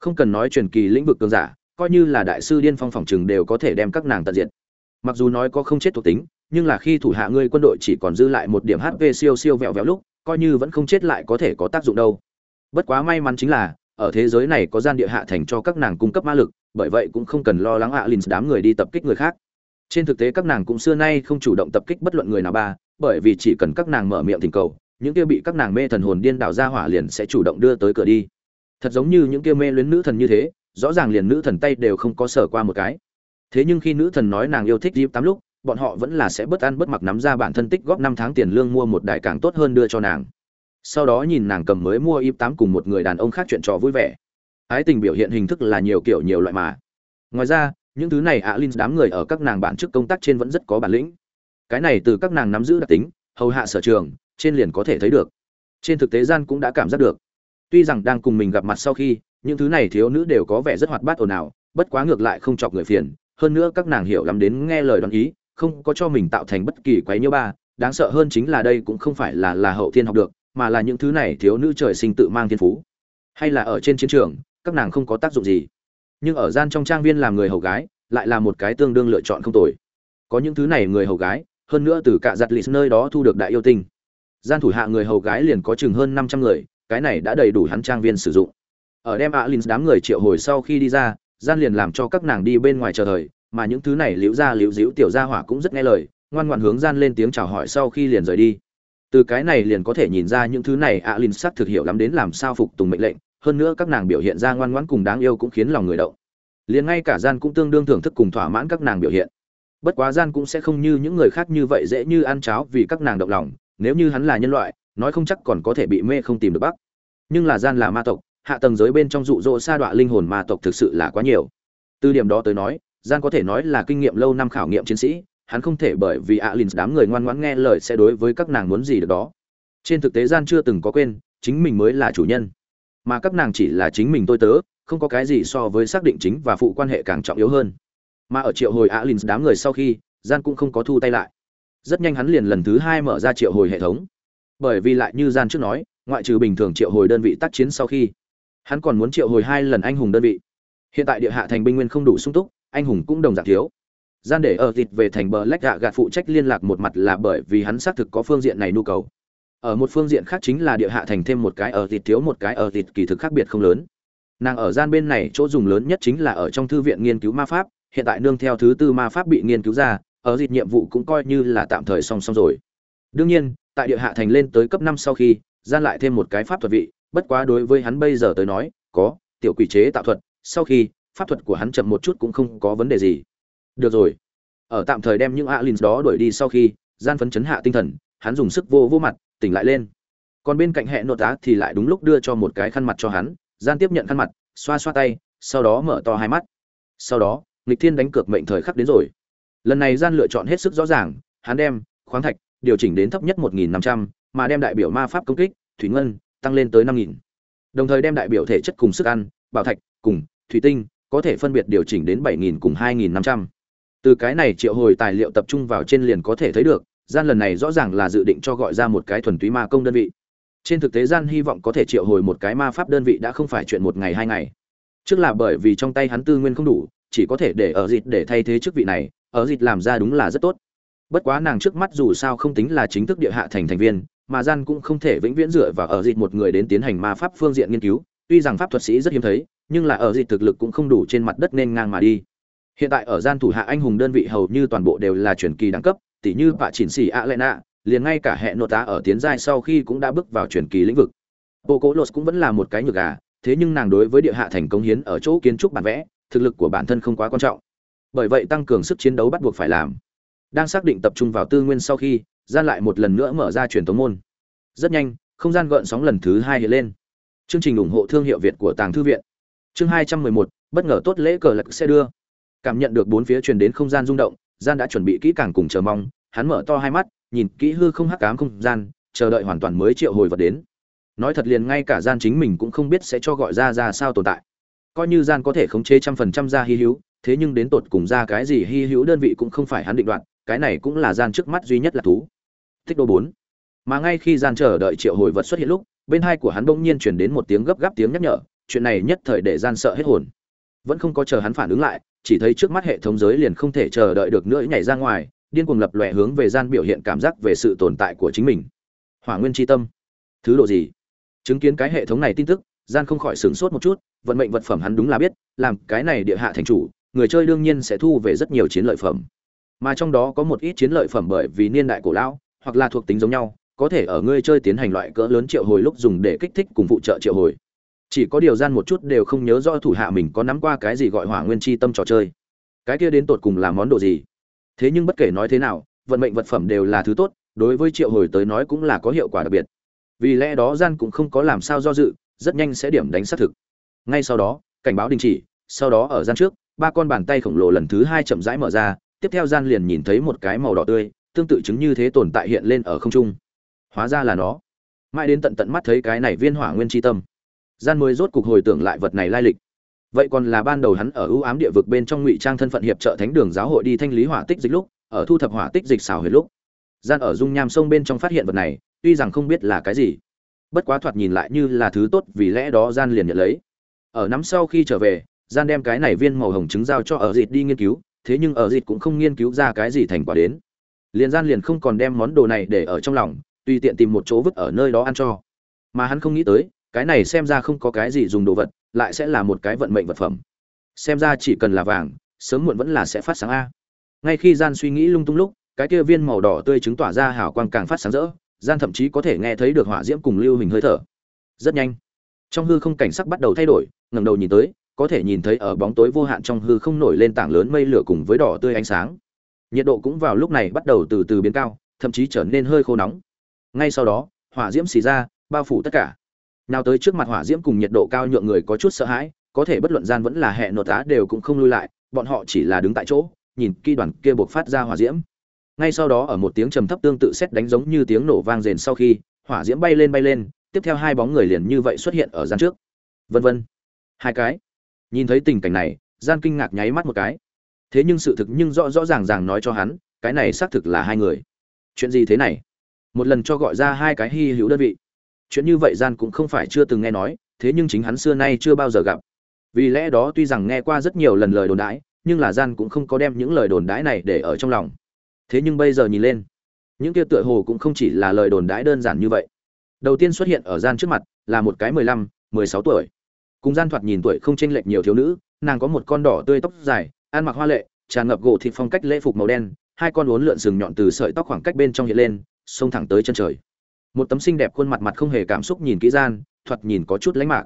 Không cần nói truyền kỳ lĩnh vực cường giả, coi như là đại sư điên phong phòng trường đều có thể đem các nàng tận diệt. Mặc dù nói có không chết thuộc tính, nhưng là khi thủ hạ ngươi quân đội chỉ còn dư lại một điểm hp siêu siêu vẹo vẹo lúc, coi như vẫn không chết lại có thể có tác dụng đâu. Bất quá may mắn chính là, ở thế giới này có gian địa hạ thành cho các nàng cung cấp ma lực, bởi vậy cũng không cần lo lắng alin đám người đi tập kích người khác trên thực tế các nàng cũng xưa nay không chủ động tập kích bất luận người nào ba, bởi vì chỉ cần các nàng mở miệng thỉnh cầu, những kia bị các nàng mê thần hồn điên đảo ra hỏa liền sẽ chủ động đưa tới cửa đi. Thật giống như những kia mê luyến nữ thần như thế, rõ ràng liền nữ thần tay đều không có sở qua một cái. Thế nhưng khi nữ thần nói nàng yêu thích dịp tám lúc, bọn họ vẫn là sẽ bất ăn bất mặc nắm ra bản thân tích góp năm tháng tiền lương mua một đài càng tốt hơn đưa cho nàng. Sau đó nhìn nàng cầm mới mua ip tám cùng một người đàn ông khác chuyện trò vui vẻ. Ái tình biểu hiện hình thức là nhiều kiểu nhiều loại mà. Ngoài ra những thứ này ạ linh đám người ở các nàng bản chức công tác trên vẫn rất có bản lĩnh. Cái này từ các nàng nắm giữ đặc tính, hầu hạ sở trường, trên liền có thể thấy được. Trên thực tế gian cũng đã cảm giác được. Tuy rằng đang cùng mình gặp mặt sau khi, những thứ này thiếu nữ đều có vẻ rất hoạt bát ồn ào, bất quá ngược lại không chọc người phiền. Hơn nữa các nàng hiểu lắm đến nghe lời đoán ý, không có cho mình tạo thành bất kỳ quấy nhiễu ba. Đáng sợ hơn chính là đây cũng không phải là là hậu thiên học được, mà là những thứ này thiếu nữ trời sinh tự mang thiên phú. Hay là ở trên chiến trường, các nàng không có tác dụng gì nhưng ở gian trong trang viên làm người hầu gái, lại là một cái tương đương lựa chọn không tồi. Có những thứ này người hầu gái, hơn nữa từ cả giặt lịt nơi đó thu được đại yêu tinh. Gian thủ hạ người hầu gái liền có chừng hơn năm trăm người, cái này đã đầy đủ hắn trang viên sử dụng. Ở đem alin đám người triệu hồi sau khi đi ra, gian liền làm cho các nàng đi bên ngoài chờ thời, mà những thứ này liễu ra liễu diễu tiểu gia hỏa cũng rất nghe lời, ngoan ngoãn hướng gian lên tiếng chào hỏi sau khi liền rời đi. Từ cái này liền có thể nhìn ra những thứ này alin sắc thực hiểu lắm đến làm sao phục tùng mệnh lệnh hơn nữa các nàng biểu hiện ra ngoan ngoãn cùng đáng yêu cũng khiến lòng người động. Liền ngay cả gian cũng tương đương thưởng thức cùng thỏa mãn các nàng biểu hiện. Bất quá gian cũng sẽ không như những người khác như vậy dễ như ăn cháo vì các nàng động lòng, nếu như hắn là nhân loại, nói không chắc còn có thể bị mê không tìm được bắc nhưng là gian là ma tộc, hạ tầng giới bên trong dụ dỗ sa đọa linh hồn ma tộc thực sự là quá nhiều. Từ điểm đó tới nói, gian có thể nói là kinh nghiệm lâu năm khảo nghiệm chiến sĩ, hắn không thể bởi vì alin đám người ngoan ngoãn nghe lời sẽ đối với các nàng muốn gì được đó. Trên thực tế gian chưa từng có quên, chính mình mới là chủ nhân mà các nàng chỉ là chính mình tôi tớ, không có cái gì so với xác định chính và phụ quan hệ càng trọng yếu hơn. Mà ở triệu hồi alin đám người sau khi, gian cũng không có thu tay lại. Rất nhanh hắn liền lần thứ hai mở ra triệu hồi hệ thống. Bởi vì lại như gian trước nói, ngoại trừ bình thường triệu hồi đơn vị tác chiến sau khi, hắn còn muốn triệu hồi hai lần anh hùng đơn vị. Hiện tại địa hạ thành binh nguyên không đủ sung túc, anh hùng cũng đồng giảm thiếu. Gian để ở thịt về thành bờ lách gạ gạt phụ trách liên lạc một mặt là bởi vì hắn xác thực có phương diện này nhu cầu ở một phương diện khác chính là địa hạ thành thêm một cái ở thịt thiếu một cái ở thịt kỳ thực khác biệt không lớn. Nàng ở gian bên này chỗ dùng lớn nhất chính là ở trong thư viện nghiên cứu ma pháp, hiện tại nương theo thứ tư ma pháp bị nghiên cứu ra, ở dịp nhiệm vụ cũng coi như là tạm thời song song rồi. Đương nhiên, tại địa hạ thành lên tới cấp năm sau khi, gian lại thêm một cái pháp thuật vị, bất quá đối với hắn bây giờ tới nói, có, tiểu quỷ chế tạo thuật, sau khi, pháp thuật của hắn chậm một chút cũng không có vấn đề gì. Được rồi. Ở tạm thời đem những alin đó đuổi đi sau khi, gian phấn chấn hạ tinh thần, hắn dùng sức vô vô mặt tỉnh lại lên. Còn bên cạnh hệ nội tá thì lại đúng lúc đưa cho một cái khăn mặt cho hắn, gian tiếp nhận khăn mặt, xoa xoa tay, sau đó mở to hai mắt. Sau đó, nghịch thiên đánh cược mệnh thời khắc đến rồi. Lần này gian lựa chọn hết sức rõ ràng, hắn đem khoáng thạch điều chỉnh đến thấp nhất một nghìn năm trăm, mà đem đại biểu ma pháp công kích, thủy ngân, tăng lên tới năm nghìn. Đồng thời đem đại biểu thể chất cùng sức ăn, bảo thạch cùng thủy tinh có thể phân biệt điều chỉnh đến bảy nghìn cùng hai nghìn năm trăm. Từ cái này triệu hồi tài liệu tập trung vào trên liền có thể thấy được gian lần này rõ ràng là dự định cho gọi ra một cái thuần túy ma công đơn vị. Trên thực tế gian hy vọng có thể triệu hồi một cái ma pháp đơn vị đã không phải chuyện một ngày hai ngày. Trước là bởi vì trong tay hắn tư nguyên không đủ, chỉ có thể để ở dịt để thay thế chức vị này, ở dịt làm ra đúng là rất tốt. Bất quá nàng trước mắt dù sao không tính là chính thức địa hạ thành thành viên, mà gian cũng không thể vĩnh viễn dựa vào ở dịt một người đến tiến hành ma pháp phương diện nghiên cứu. Tuy rằng pháp thuật sĩ rất hiếm thấy, nhưng là ở dịt thực lực cũng không đủ trên mặt đất nên ngang mà đi. Hiện tại ở gian thủ hạ anh hùng đơn vị hầu như toàn bộ đều là truyền kỳ đẳng cấp tỷ như bạ chỉnh xỉ a nạ, liền ngay cả hệ nội tá ở tiến giai sau khi cũng đã bước vào truyền kỳ lĩnh vực. Bộ cố lột cũng vẫn là một cái nhược gà, thế nhưng nàng đối với địa hạ thành công hiến ở chỗ kiến trúc bản vẽ, thực lực của bản thân không quá quan trọng. Bởi vậy tăng cường sức chiến đấu bắt buộc phải làm. Đang xác định tập trung vào tư nguyên sau khi, gian lại một lần nữa mở ra truyền thống môn. Rất nhanh, không gian gợn sóng lần thứ hai hiện lên. Chương trình ủng hộ thương hiệu việt của tàng thư viện. Chương hai trăm mười một, bất ngờ tốt lễ cờ lật xe đưa. Cảm nhận được bốn phía truyền đến không gian rung động gian đã chuẩn bị kỹ càng cùng chờ mong, hắn mở to hai mắt, nhìn kỹ hư không hắc cám không gian, chờ đợi hoàn toàn mới triệu hồi vật đến. Nói thật liền ngay cả gian chính mình cũng không biết sẽ cho gọi ra ra sao tồn tại. Coi như gian có thể khống chế trăm phần trăm ra hy hữu, thế nhưng đến tột cùng ra cái gì hy hữu đơn vị cũng không phải hắn định đoạt, cái này cũng là gian trước mắt duy nhất là thú. Thích đô bốn. Mà ngay khi gian chờ đợi triệu hồi vật xuất hiện lúc, bên hai của hắn bỗng nhiên chuyển đến một tiếng gấp gáp tiếng nhắc nhở, chuyện này nhất thời để gian sợ hết hồn vẫn không có chờ hắn phản ứng lại, chỉ thấy trước mắt hệ thống giới liền không thể chờ đợi được nữa, nhảy ra ngoài, điên cuồng lập lòe hướng về gian biểu hiện cảm giác về sự tồn tại của chính mình. Hỏa nguyên tri tâm. Thứ độ gì? Chứng kiến cái hệ thống này tin tức, gian không khỏi sửng sốt một chút, vận mệnh vật phẩm hắn đúng là biết, làm cái này địa hạ thành chủ, người chơi đương nhiên sẽ thu về rất nhiều chiến lợi phẩm. Mà trong đó có một ít chiến lợi phẩm bởi vì niên đại cổ lão, hoặc là thuộc tính giống nhau, có thể ở ngươi chơi tiến hành loại cỡ lớn triệu hồi lúc dùng để kích thích cùng phụ trợ triệu hồi chỉ có điều gian một chút đều không nhớ rõ thủ hạ mình có nắm qua cái gì gọi hỏa nguyên chi tâm trò chơi. Cái kia đến tột cùng là món đồ gì? Thế nhưng bất kể nói thế nào, vận mệnh vật phẩm đều là thứ tốt, đối với triệu hồi tới nói cũng là có hiệu quả đặc biệt. Vì lẽ đó gian cũng không có làm sao do dự, rất nhanh sẽ điểm đánh xác thực. Ngay sau đó, cảnh báo đình chỉ, sau đó ở gian trước, ba con bàn tay khổng lồ lần thứ hai chậm rãi mở ra, tiếp theo gian liền nhìn thấy một cái màu đỏ tươi, tương tự chứng như thế tồn tại hiện lên ở không trung. Hóa ra là nó. Mãi đến tận tận mắt thấy cái này viên hỏa nguyên tri tâm gian mới rốt cục hồi tưởng lại vật này lai lịch. Vậy còn là ban đầu hắn ở ưu ám địa vực bên trong ngụy trang thân phận hiệp trợ thánh đường giáo hội đi thanh lý hỏa tích dịch lúc, ở thu thập hỏa tích dịch xào huyệt lúc. Gian ở dung nham sông bên trong phát hiện vật này, tuy rằng không biết là cái gì, bất quá thoạt nhìn lại như là thứ tốt vì lẽ đó gian liền nhận lấy. Ở năm sau khi trở về, gian đem cái này viên màu hồng trứng giao cho ở dịt đi nghiên cứu, thế nhưng ở dịt cũng không nghiên cứu ra cái gì thành quả đến. Liền gian liền không còn đem món đồ này để ở trong lòng, tùy tiện tìm một chỗ vứt ở nơi đó ăn cho. Mà hắn không nghĩ tới cái này xem ra không có cái gì dùng đồ vật, lại sẽ là một cái vận mệnh vật phẩm. Xem ra chỉ cần là vàng, sớm muộn vẫn là sẽ phát sáng a. Ngay khi gian suy nghĩ lung tung lúc, cái kia viên màu đỏ tươi chứng tỏa ra hào quang càng phát sáng rỡ, gian thậm chí có thể nghe thấy được hỏa diễm cùng lưu hình hơi thở. Rất nhanh, trong hư không cảnh sắc bắt đầu thay đổi, ngẩng đầu nhìn tới, có thể nhìn thấy ở bóng tối vô hạn trong hư không nổi lên tảng lớn mây lửa cùng với đỏ tươi ánh sáng. Nhiệt độ cũng vào lúc này bắt đầu từ từ biến cao, thậm chí trở nên hơi khô nóng. Ngay sau đó, hỏa diễm xì ra, bao phủ tất cả nào tới trước mặt hỏa diễm cùng nhiệt độ cao nhượng người có chút sợ hãi, có thể bất luận gian vẫn là hệ nội tá đều cũng không lui lại, bọn họ chỉ là đứng tại chỗ, nhìn kỳ đoàn kia buộc phát ra hỏa diễm. Ngay sau đó ở một tiếng trầm thấp tương tự xét đánh giống như tiếng nổ vang rền sau khi, hỏa diễm bay lên bay lên, tiếp theo hai bóng người liền như vậy xuất hiện ở gian trước. Vân vân. Hai cái. Nhìn thấy tình cảnh này, gian kinh ngạc nháy mắt một cái. Thế nhưng sự thực nhưng rõ rõ ràng ràng nói cho hắn, cái này xác thực là hai người. Chuyện gì thế này? Một lần cho gọi ra hai cái hy hữu đơn vị chuyện như vậy gian cũng không phải chưa từng nghe nói, thế nhưng chính hắn xưa nay chưa bao giờ gặp. Vì lẽ đó tuy rằng nghe qua rất nhiều lần lời đồn đãi, nhưng là gian cũng không có đem những lời đồn đãi này để ở trong lòng. Thế nhưng bây giờ nhìn lên, những kia tựa hồ cũng không chỉ là lời đồn đãi đơn giản như vậy. Đầu tiên xuất hiện ở gian trước mặt là một cái mười lăm, mười sáu tuổi. Cùng gian thoạt nhìn tuổi không chênh lệch nhiều thiếu nữ, nàng có một con đỏ tươi tóc dài, ăn mặc hoa lệ, tràn ngập gỗ thịt phong cách lễ phục màu đen, hai con uốn lượn sừng nhọn từ sợi tóc khoảng cách bên trong hiện lên, xông thẳng tới chân trời một tấm xinh đẹp khuôn mặt mặt không hề cảm xúc nhìn kỹ gian, thoạt nhìn có chút lánh mạc.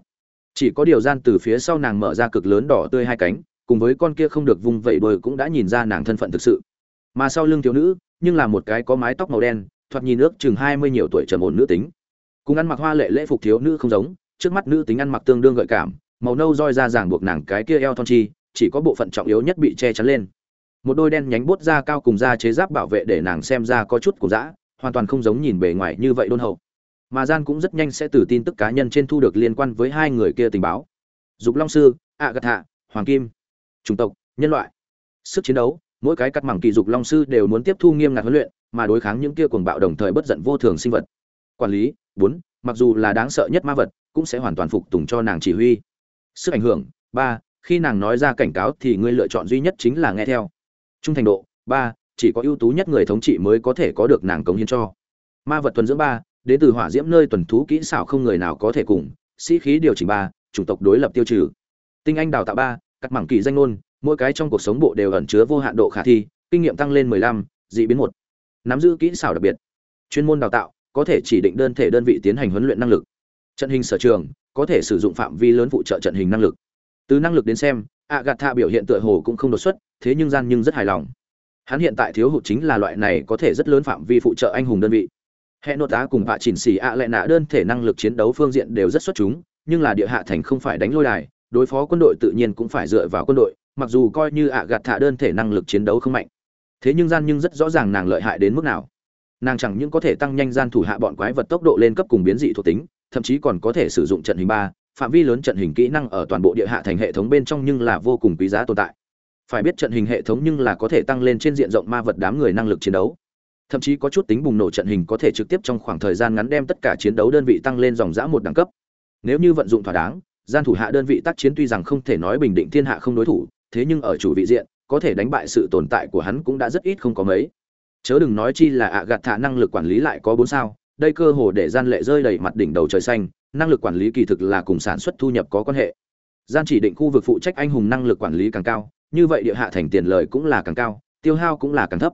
Chỉ có điều gian từ phía sau nàng mở ra cực lớn đỏ tươi hai cánh, cùng với con kia không được vung vẩy đôi cũng đã nhìn ra nàng thân phận thực sự. Mà sau lưng thiếu nữ, nhưng là một cái có mái tóc màu đen, thoạt nhìn ước chừng hai mươi nhiều tuổi trầm ổn nữ tính. Cùng ăn mặc hoa lệ lễ phục thiếu nữ không giống, trước mắt nữ tính ăn mặc tương đương gợi cảm, màu nâu roi ra ràng buộc nàng cái kia eo thon chi, chỉ có bộ phận trọng yếu nhất bị che chắn lên. Một đôi đen nhánh bút da cao cùng da chế giáp bảo vệ để nàng xem ra có chút cổ dã hoàn toàn không giống nhìn bề ngoài như vậy đôn hậu. Mà gian cũng rất nhanh sẽ từ tin tức cá nhân trên thu được liên quan với hai người kia tình báo. Dục long sư ạ gật hạ hoàng kim, chủng tộc, nhân loại. Sức chiến đấu, mỗi cái cắt mảng kỳ dục long sư đều muốn tiếp thu nghiêm ngặt huấn luyện, mà đối kháng những kia cuồng bạo đồng thời bất giận vô thường sinh vật. Quản lý, bốn, mặc dù là đáng sợ nhất ma vật, cũng sẽ hoàn toàn phục tùng cho nàng chỉ huy. Sức ảnh hưởng, ba, khi nàng nói ra cảnh cáo thì ngươi lựa chọn duy nhất chính là nghe theo. Trung thành độ, ba chỉ có ưu tú nhất người thống trị mới có thể có được nàng cống hiến cho. Ma vật tuần dưỡng ba, đến từ hỏa diễm nơi tuần thú kỹ xảo không người nào có thể cùng, sĩ khí điều chỉnh ba, chủng tộc đối lập tiêu trừ. Tinh anh đào tạo ba các mảng kỳ danh ngôn, mỗi cái trong cuộc sống bộ đều ẩn chứa vô hạn độ khả thi, kinh nghiệm tăng lên mười lăm, dị biến một. Nắm giữ kỹ xảo đặc biệt. Chuyên môn đào tạo, có thể chỉ định đơn thể đơn vị tiến hành huấn luyện năng lực. Trận hình sở trường, có thể sử dụng phạm vi lớn phụ trợ trận hình năng lực. Từ năng lực đến xem a gạt biểu hiện tựa hồ cũng không đột xuất, thế nhưng gian nhưng rất hài lòng hắn hiện tại thiếu hụt chính là loại này có thể rất lớn phạm vi phụ trợ anh hùng đơn vị. Hệ nội tá cùng vạ chỉnh xì ạ lại nạ đơn thể năng lực chiến đấu phương diện đều rất xuất chúng, nhưng là địa hạ thành không phải đánh lôi đài, đối phó quân đội tự nhiên cũng phải dựa vào quân đội, mặc dù coi như ạ gạt thả đơn thể năng lực chiến đấu không mạnh. Thế nhưng gian nhưng rất rõ ràng nàng lợi hại đến mức nào. Nàng chẳng những có thể tăng nhanh gian thủ hạ bọn quái vật tốc độ lên cấp cùng biến dị thuộc tính, thậm chí còn có thể sử dụng trận hình ba, phạm vi lớn trận hình kỹ năng ở toàn bộ địa hạ thành hệ thống bên trong nhưng là vô cùng quý giá tồn tại phải biết trận hình hệ thống nhưng là có thể tăng lên trên diện rộng ma vật đám người năng lực chiến đấu. Thậm chí có chút tính bùng nổ trận hình có thể trực tiếp trong khoảng thời gian ngắn đem tất cả chiến đấu đơn vị tăng lên dòng dã một đẳng cấp. Nếu như vận dụng thỏa đáng, gian thủ hạ đơn vị tác chiến tuy rằng không thể nói bình định thiên hạ không đối thủ, thế nhưng ở chủ vị diện, có thể đánh bại sự tồn tại của hắn cũng đã rất ít không có mấy. Chớ đừng nói chi là ạ gạt thả năng lực quản lý lại có bốn sao, đây cơ hồ để gian lệ rơi đầy mặt đỉnh đầu trời xanh, năng lực quản lý kỳ thực là cùng sản xuất thu nhập có quan hệ. Gian chỉ định khu vực phụ trách anh hùng năng lực quản lý càng cao như vậy địa hạ thành tiền lời cũng là càng cao, tiêu hao cũng là càng thấp.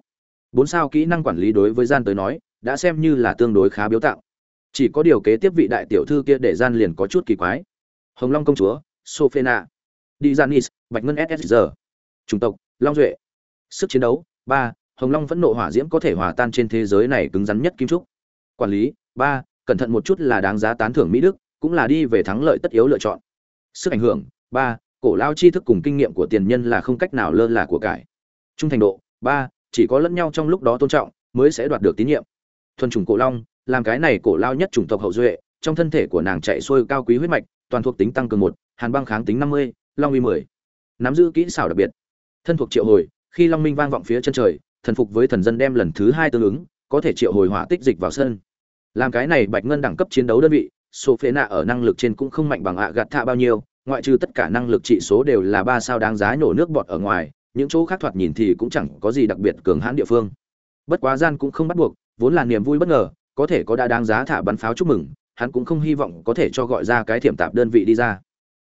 Bốn sao kỹ năng quản lý đối với gian tới nói, đã xem như là tương đối khá biếu tạo. Chỉ có điều kế tiếp vị đại tiểu thư kia để gian liền có chút kỳ quái. Hồng long công chúa sophena đi janis bạch ngân ssr chủng tộc, long duệ. Sức chiến đấu, ba, hồng long vẫn nộ hỏa diễm có thể hòa tan trên thế giới này cứng rắn nhất kim trúc. Quản lý, ba, cẩn thận một chút là đáng giá tán thưởng mỹ đức, cũng là đi về thắng lợi tất yếu lựa chọn. Sức ảnh hưởng, ba cổ lao tri thức cùng kinh nghiệm của tiền nhân là không cách nào lơ là của cải. Trung thành độ, ba, chỉ có lẫn nhau trong lúc đó tôn trọng, mới sẽ đoạt được tín nhiệm. Thuần chủng cổ long, làm cái này cổ lao nhất chủng tộc hậu duệ, trong thân thể của nàng chạy xuôi cao quý huyết mạch, toàn thuộc tính tăng cường một, hàn băng kháng tính năm mươi, long uy mười. Nắm giữ kỹ xảo đặc biệt. Thân thuộc triệu hồi, khi long minh vang vọng phía chân trời, thần phục với thần dân đem lần thứ hai tương ứng, có thể triệu hồi hỏa tích dịch vào sân. Làm cái này bạch ngân đẳng cấp chiến đấu đơn vị số phế nạ ở năng lực trên cũng không mạnh bằng ạ gạt thạ bao nhiêu ngoại trừ tất cả năng lực trị số đều là ba sao đáng giá nổ nước bọt ở ngoài, những chỗ khác thoạt nhìn thì cũng chẳng có gì đặc biệt cường hãn địa phương. Bất quá gian cũng không bắt buộc, vốn là niềm vui bất ngờ, có thể có đã đáng giá thả bắn pháo chúc mừng, hắn cũng không hy vọng có thể cho gọi ra cái thiểm tạp đơn vị đi ra.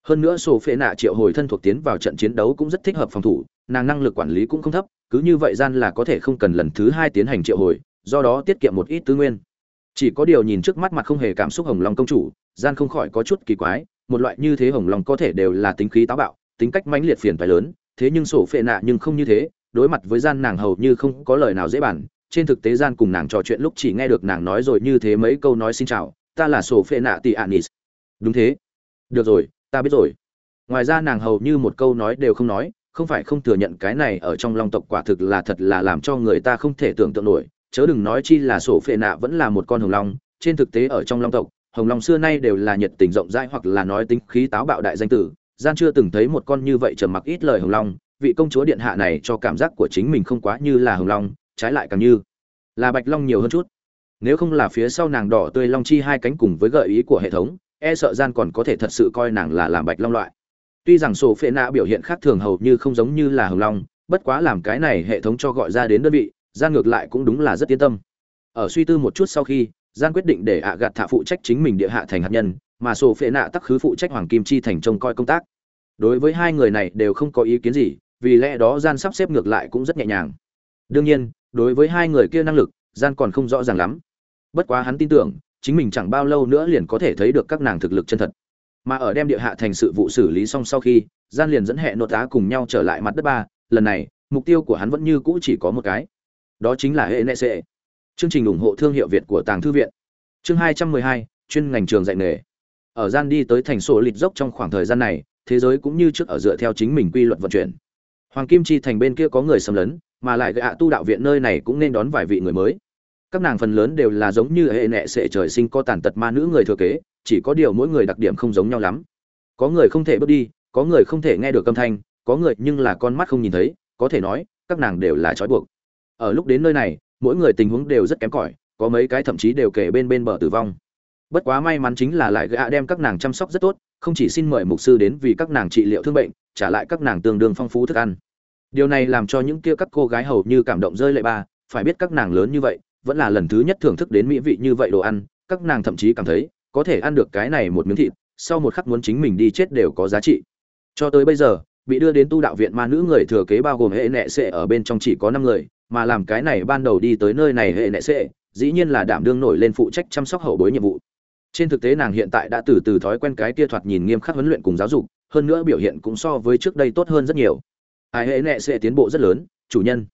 Hơn nữa sổ phệ nạ triệu hồi thân thuộc tiến vào trận chiến đấu cũng rất thích hợp phòng thủ, nàng năng lực quản lý cũng không thấp, cứ như vậy gian là có thể không cần lần thứ hai tiến hành triệu hồi, do đó tiết kiệm một ít tư nguyên. Chỉ có điều nhìn trước mắt mặt không hề cảm xúc hồng lòng công chủ, gian không khỏi có chút kỳ quái một loại như thế hồng lòng có thể đều là tính khí táo bạo, tính cách mãnh liệt phiền phải lớn, thế nhưng sổ phệ nạ nhưng không như thế, đối mặt với gian nàng hầu như không có lời nào dễ bàn, trên thực tế gian cùng nàng trò chuyện lúc chỉ nghe được nàng nói rồi như thế mấy câu nói xin chào, ta là sổ phệ nạ tị anis. Đúng thế. Được rồi, ta biết rồi. Ngoài ra nàng hầu như một câu nói đều không nói, không phải không thừa nhận cái này ở trong long tộc quả thực là thật là làm cho người ta không thể tưởng tượng nổi, chớ đừng nói chi là sổ phệ nạ vẫn là một con hồng long, trên thực tế ở trong long tộc hồng long xưa nay đều là nhiệt tình rộng rãi hoặc là nói tính khí táo bạo đại danh tử, gian chưa từng thấy một con như vậy trầm mặc ít lời hồng long, vị công chúa điện hạ này cho cảm giác của chính mình không quá như là hồng long, trái lại càng như là bạch long nhiều hơn chút. Nếu không là phía sau nàng đỏ tươi long chi hai cánh cùng với gợi ý của hệ thống e sợ gian còn có thể thật sự coi nàng là làm bạch long loại. Tuy rằng sổ phệ nạ biểu hiện khác thường hầu như không giống như là hồng long, bất quá làm cái này hệ thống cho gọi ra đến đơn vị gian ngược lại cũng đúng là rất yên tâm. Ở suy tư một chút sau khi gian quyết định để ạ gạt thạ phụ trách chính mình địa hạ thành hạt nhân, mà sổ phệ nạ tắc khứ phụ trách hoàng kim chi thành trông coi công tác. Đối với hai người này đều không có ý kiến gì, vì lẽ đó gian sắp xếp ngược lại cũng rất nhẹ nhàng. Đương nhiên, đối với hai người kia năng lực, gian còn không rõ ràng lắm. Bất quá hắn tin tưởng, chính mình chẳng bao lâu nữa liền có thể thấy được các nàng thực lực chân thật. Mà ở đem địa hạ thành sự vụ xử lý xong sau khi, gian liền dẫn hệ nội tá cùng nhau trở lại mặt đất ba. Lần này, mục tiêu của hắn vẫn như cũ chỉ có một cái. Đó chính là hệ nệ sệ chương trình ủng hộ thương hiệu việt của tàng thư viện. Chương hai trăm mười hai, chuyên ngành trường dạy nghề. Ở gian đi tới thành sổ lịt dốc trong khoảng thời gian này, thế giới cũng như trước ở dựa theo chính mình quy luật vận chuyển. Hoàng kim chi thành bên kia có người xâm lấn, mà lại gạ tu đạo viện nơi này cũng nên đón vài vị người mới. Các nàng phần lớn đều là giống như hệ nệ sệ trời sinh có tàn tật ma nữ người thừa kế, chỉ có điều mỗi người đặc điểm không giống nhau lắm. Có người không thể bước đi, có người không thể nghe được âm thanh, có người nhưng là con mắt không nhìn thấy, có thể nói, các nàng đều là trói buộc. Ở lúc đến nơi này mỗi người tình huống đều rất kém cỏi, có mấy cái thậm chí đều kể bên bên bờ tử vong. Bất quá may mắn chính là lại gã đem các nàng chăm sóc rất tốt, không chỉ xin mời mục sư đến vì các nàng trị liệu thương bệnh, trả lại các nàng tương đương phong phú thức ăn. Điều này làm cho những kia các cô gái hầu như cảm động rơi lệ ba, phải biết các nàng lớn như vậy, vẫn là lần thứ nhất thưởng thức đến mỹ vị như vậy đồ ăn, các nàng thậm chí cảm thấy, có thể ăn được cái này một miếng thịt, sau một khắc muốn chính mình đi chết đều có giá trị. Cho tới bây giờ bị đưa đến tu đạo viện ma nữ người thừa kế bao gồm hệ nệ sệ ở bên trong chỉ có năm người, mà làm cái này ban đầu đi tới nơi này hệ nệ sệ dĩ nhiên là đảm đương nổi lên phụ trách chăm sóc hậu bối nhiệm vụ. Trên thực tế nàng hiện tại đã từ từ thói quen cái kia thoạt nhìn nghiêm khắc huấn luyện cùng giáo dục, hơn nữa biểu hiện cũng so với trước đây tốt hơn rất nhiều. Ai hệ nệ sẽ tiến bộ rất lớn, chủ nhân.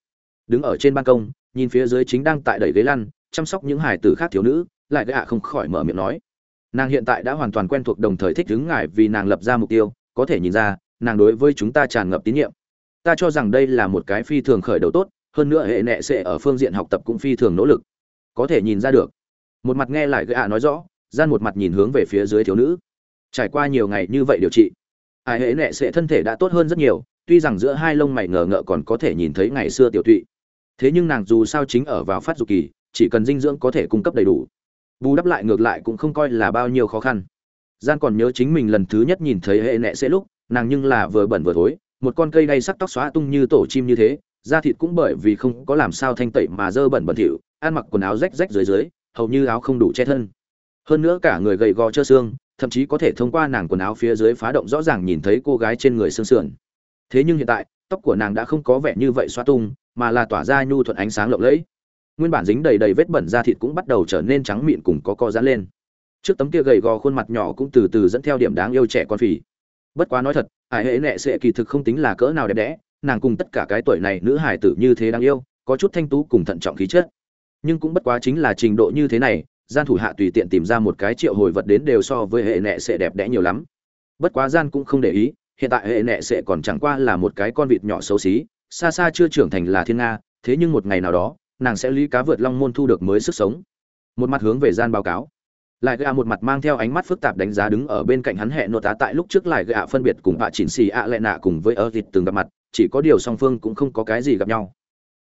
Đứng ở trên ban công, nhìn phía dưới chính đang tại đẩy ghế lăn, chăm sóc những hải tử khác thiếu nữ, lại gạ không khỏi mở miệng nói. Nàng hiện tại đã hoàn toàn quen thuộc đồng thời thích đứng ngài vì nàng lập ra mục tiêu, có thể nhìn ra nàng đối với chúng ta tràn ngập tín nhiệm. Ta cho rằng đây là một cái phi thường khởi đầu tốt, hơn nữa hệ nệ sẽ ở phương diện học tập cũng phi thường nỗ lực. Có thể nhìn ra được. Một mặt nghe lại gạ nói rõ, gian một mặt nhìn hướng về phía dưới thiếu nữ. Trải qua nhiều ngày như vậy điều trị, ai hệ nệ sẽ thân thể đã tốt hơn rất nhiều, tuy rằng giữa hai lông mày ngờ ngợ còn có thể nhìn thấy ngày xưa tiểu tụy. Thế nhưng nàng dù sao chính ở vào phát dục kỳ, chỉ cần dinh dưỡng có thể cung cấp đầy đủ. Bù đắp lại ngược lại cũng không coi là bao nhiêu khó khăn. Gian còn nhớ chính mình lần thứ nhất nhìn thấy hệ nệ sẽ lúc nàng nhưng là vừa bẩn vừa thối, một con cây đay sắc tóc xóa tung như tổ chim như thế, da thịt cũng bởi vì không có làm sao thanh tẩy mà dơ bẩn bẩn thỉu, ăn mặc quần áo rách rách dưới dưới, hầu như áo không đủ che thân. Hơn nữa cả người gầy gò trơ xương, thậm chí có thể thông qua nàng quần áo phía dưới phá động rõ ràng nhìn thấy cô gái trên người xương sườn. Thế nhưng hiện tại, tóc của nàng đã không có vẻ như vậy xoa tung, mà là tỏa ra nhu thuận ánh sáng lộng lẫy. Nguyên bản dính đầy đầy vết bẩn da thịt cũng bắt đầu trở nên trắng mịn cùng có co giãn lên. Trước tấm kia gầy gò khuôn mặt nhỏ cũng từ từ dẫn theo điểm đáng yêu trẻ con phì bất quá nói thật, hải hệ nệ sệ kỳ thực không tính là cỡ nào đẹp đẽ, nàng cùng tất cả cái tuổi này nữ hải tử như thế đáng yêu, có chút thanh tú cùng thận trọng khí chất. Nhưng cũng bất quá chính là trình độ như thế này, gian thủ hạ tùy tiện tìm ra một cái triệu hồi vật đến đều so với hệ nệ sẽ đẹp đẽ nhiều lắm. Bất quá gian cũng không để ý, hiện tại hệ nệ sẽ còn chẳng qua là một cái con vịt nhỏ xấu xí, xa xa chưa trưởng thành là thiên nga, thế nhưng một ngày nào đó, nàng sẽ lý cá vượt long môn thu được mới sức sống. Một mặt hướng về gian báo cáo lại gạ một mặt mang theo ánh mắt phức tạp đánh giá đứng ở bên cạnh hắn hẹn nội tá tại lúc trước lại gạ phân biệt cùng bà chỉnh xì ạ lệ nạ cùng với ơ thịt từng gặp mặt, chỉ có điều song phương cũng không có cái gì gặp nhau.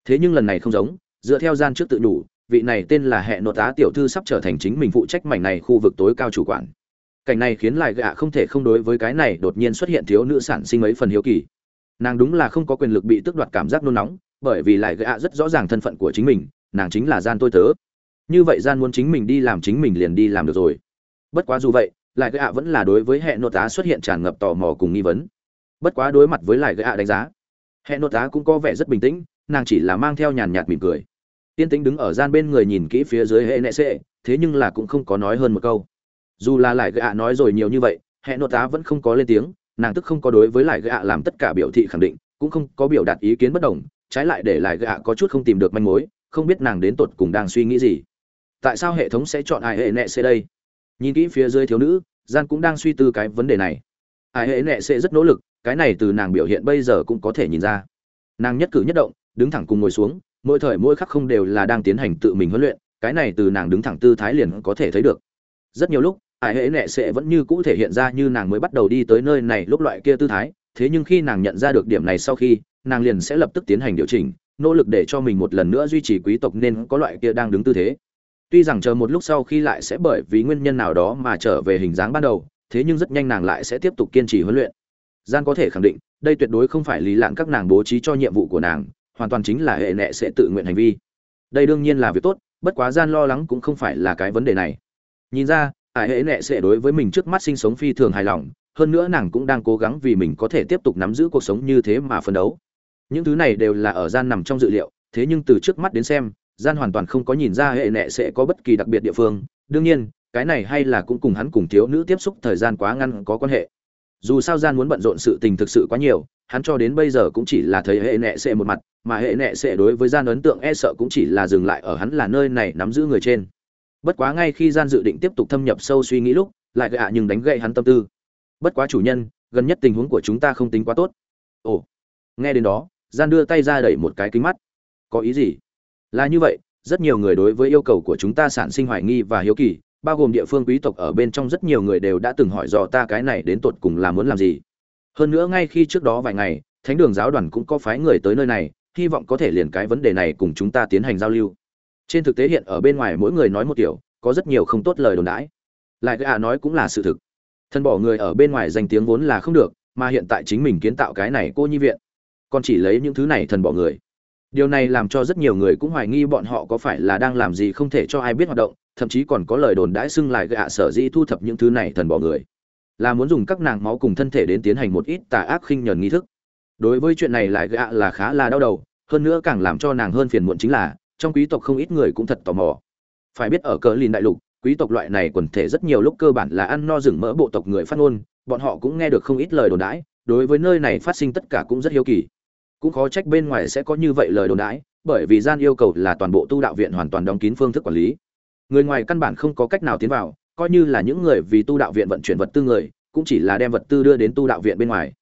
Thế nhưng lần này không giống, dựa theo gian trước tự đủ vị này tên là hẹn nội tá tiểu thư sắp trở thành chính mình phụ trách mảnh này khu vực tối cao chủ quản. Cảnh này khiến lại gạ không thể không đối với cái này đột nhiên xuất hiện thiếu nữ sản sinh mấy phần hiếu kỳ. Nàng đúng là không có quyền lực bị tước đoạt cảm giác nôn nóng, bởi vì lại gạ rất rõ ràng thân phận của chính mình, nàng chính là gian tôi tớ như vậy gian muốn chính mình đi làm chính mình liền đi làm được rồi. Bất quá dù vậy, lại gạ vẫn là đối với hệ nội tá xuất hiện tràn ngập tò mò cùng nghi vấn. Bất quá đối mặt với lại gạ đánh giá, hệ nội tá cũng có vẻ rất bình tĩnh, nàng chỉ là mang theo nhàn nhạt mỉm cười. Tiên tính đứng ở gian bên người nhìn kỹ phía dưới hệ nệ sệ, thế nhưng là cũng không có nói hơn một câu. Dù là lại gạ nói rồi nhiều như vậy, hệ nội tá vẫn không có lên tiếng, nàng tức không có đối với lại gạ làm tất cả biểu thị khẳng định, cũng không có biểu đạt ý kiến bất đồng, trái lại để lại gạ có chút không tìm được manh mối, không biết nàng đến tột cùng đang suy nghĩ gì tại sao hệ thống sẽ chọn ai hệ nệ xê đây? Nhìn kỹ phía dưới thiếu nữ, gian cũng đang suy tư cái vấn đề này. Ai hệ nệ xê rất nỗ lực, cái này từ nàng biểu hiện bây giờ cũng có thể nhìn ra. Nàng nhất cử nhất động, đứng thẳng cùng ngồi xuống, mỗi thời mỗi khắc không đều là đang tiến hành tự mình huấn luyện, cái này từ nàng đứng thẳng tư thái liền có thể thấy được. Rất nhiều lúc, ai hệ nệ sẽ vẫn như cũ thể hiện ra như nàng mới bắt đầu đi tới nơi này lúc loại kia tư thái, thế nhưng khi nàng nhận ra được điểm này sau khi, nàng liền sẽ lập tức tiến hành điều chỉnh, nỗ lực để cho mình một lần nữa duy trì quý tộc nên có loại kia đang đứng tư thế tuy rằng chờ một lúc sau khi lại sẽ bởi vì nguyên nhân nào đó mà trở về hình dáng ban đầu, thế nhưng rất nhanh nàng lại sẽ tiếp tục kiên trì huấn luyện. Gian có thể khẳng định, đây tuyệt đối không phải lý lạn các nàng bố trí cho nhiệm vụ của nàng, hoàn toàn chính là hệ nệ sẽ tự nguyện hành vi. Đây đương nhiên là việc tốt, bất quá gian lo lắng cũng không phải là cái vấn đề này. Nhìn ra ải hệ nệ sẽ đối với mình trước mắt sinh sống phi thường hài lòng, hơn nữa nàng cũng đang cố gắng vì mình có thể tiếp tục nắm giữ cuộc sống như thế mà phấn đấu. Những thứ này đều là ở gian nằm trong dự liệu, thế nhưng từ trước mắt đến xem gian hoàn toàn không có nhìn ra hệ nệ sẽ có bất kỳ đặc biệt địa phương. Đương nhiên, cái này hay là cũng cùng hắn cùng thiếu nữ tiếp xúc thời gian quá ngăn có quan hệ. Dù sao gian muốn bận rộn sự tình thực sự quá nhiều, hắn cho đến bây giờ cũng chỉ là thấy hệ nệ sẽ một mặt, mà hệ nệ sẽ đối với gian ấn tượng e sợ cũng chỉ là dừng lại ở hắn là nơi này nắm giữ người trên. Bất quá ngay khi gian dự định tiếp tục thâm nhập sâu suy nghĩ lúc, lại gạ nhưng đánh gậy hắn tâm tư. Bất quá chủ nhân, gần nhất tình huống của chúng ta không tính quá tốt. Ồ, nghe đến đó, gian đưa tay ra đẩy một cái kính mắt. Có ý gì? Là như vậy, rất nhiều người đối với yêu cầu của chúng ta sản sinh hoài nghi và hiếu kỳ, bao gồm địa phương quý tộc ở bên trong rất nhiều người đều đã từng hỏi dò ta cái này đến tột cùng là muốn làm gì. Hơn nữa ngay khi trước đó vài ngày, thánh đường giáo đoàn cũng có phái người tới nơi này, hy vọng có thể liền cái vấn đề này cùng chúng ta tiến hành giao lưu. Trên thực tế hiện ở bên ngoài mỗi người nói một kiểu, có rất nhiều không tốt lời đồn đãi. Lại gạ nói cũng là sự thực. Thân bỏ người ở bên ngoài danh tiếng vốn là không được, mà hiện tại chính mình kiến tạo cái này cô nhi viện. Còn chỉ lấy những thứ này thần bỏ người điều này làm cho rất nhiều người cũng hoài nghi bọn họ có phải là đang làm gì không thể cho ai biết hoạt động, thậm chí còn có lời đồn đãi xưng lại gạ sở dĩ thu thập những thứ này thần bỏ người. Là muốn dùng các nàng máu cùng thân thể đến tiến hành một ít tà ác khinh nhờn nghi thức. Đối với chuyện này lại gạ là khá là đau đầu, hơn nữa càng làm cho nàng hơn phiền muộn chính là, trong quý tộc không ít người cũng thật tò mò. Phải biết ở cờ lìn đại lục, quý tộc loại này quần thể rất nhiều lúc cơ bản là ăn no rừng mỡ bộ tộc người phát ngôn, bọn họ cũng nghe được không ít lời đồn đãi, đối với nơi này phát sinh tất cả cũng rất hiếu kỳ cũng khó trách bên ngoài sẽ có như vậy lời đồn đãi, bởi vì gian yêu cầu là toàn bộ tu đạo viện hoàn toàn đóng kín phương thức quản lý. Người ngoài căn bản không có cách nào tiến vào, coi như là những người vì tu đạo viện vận chuyển vật tư người, cũng chỉ là đem vật tư đưa đến tu đạo viện bên ngoài.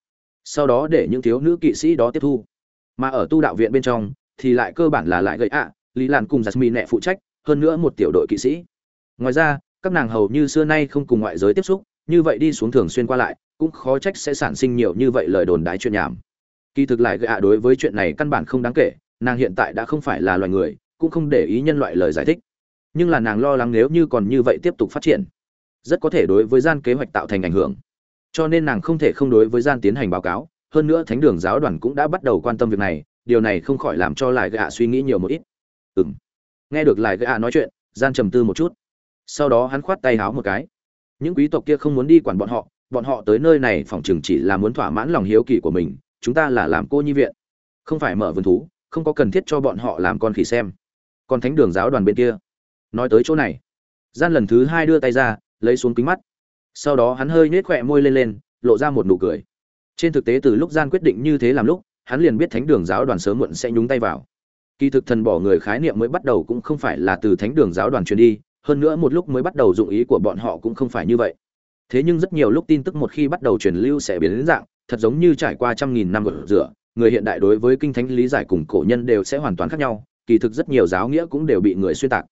Sau đó để những thiếu nữ kỵ sĩ đó tiếp thu. Mà ở tu đạo viện bên trong, thì lại cơ bản là lại gậy ạ, lý Lạn cùng jasmine mì nẹ phụ trách, hơn nữa một tiểu đội kỵ sĩ. Ngoài ra, các nàng hầu như xưa nay không cùng ngoại giới tiếp xúc, như vậy đi xuống thường xuyên qua lại, cũng khó trách sẽ sản sinh nhiều như vậy lời đồn đái chuyện nhảm kỳ thực lại gạ đối với chuyện này căn bản không đáng kể, nàng hiện tại đã không phải là loài người, cũng không để ý nhân loại lời giải thích. Nhưng là nàng lo lắng nếu như còn như vậy tiếp tục phát triển, rất có thể đối với gian kế hoạch tạo thành ảnh hưởng. Cho nên nàng không thể không đối với gian tiến hành báo cáo, hơn nữa thánh đường giáo đoàn cũng đã bắt đầu quan tâm việc này, điều này không khỏi làm cho lại gạ suy nghĩ nhiều một ít. Ừ m nghe được lại gạ nói chuyện, gian trầm tư một chút. Sau đó hắn khoát tay háo một cái. Những quý tộc kia không muốn đi quản bọn họ bọn họ tới nơi này phòng chừng chỉ là muốn thỏa mãn lòng hiếu kỳ của mình chúng ta là làm cô nhi viện. Không phải mở vườn thú, không có cần thiết cho bọn họ làm con khỉ xem. Còn thánh đường giáo đoàn bên kia. Nói tới chỗ này, gian lần thứ hai đưa tay ra, lấy xuống kính mắt. Sau đó hắn hơi nhếch khỏe môi lên lên, lộ ra một nụ cười. Trên thực tế từ lúc gian quyết định như thế làm lúc, hắn liền biết thánh đường giáo đoàn sớm muộn sẽ nhúng tay vào. Kỳ thực thần bỏ người khái niệm mới bắt đầu cũng không phải là từ thánh đường giáo đoàn truyền đi, hơn nữa một lúc mới bắt đầu dụng ý của bọn họ cũng không phải như vậy. Thế nhưng rất nhiều lúc tin tức một khi bắt đầu truyền lưu sẽ biến đến dạng thật giống như trải qua trăm nghìn năm gột rửa người hiện đại đối với kinh thánh lý giải cùng cổ nhân đều sẽ hoàn toàn khác nhau, kỳ thực rất nhiều giáo nghĩa cũng đều bị người xuyên tạc.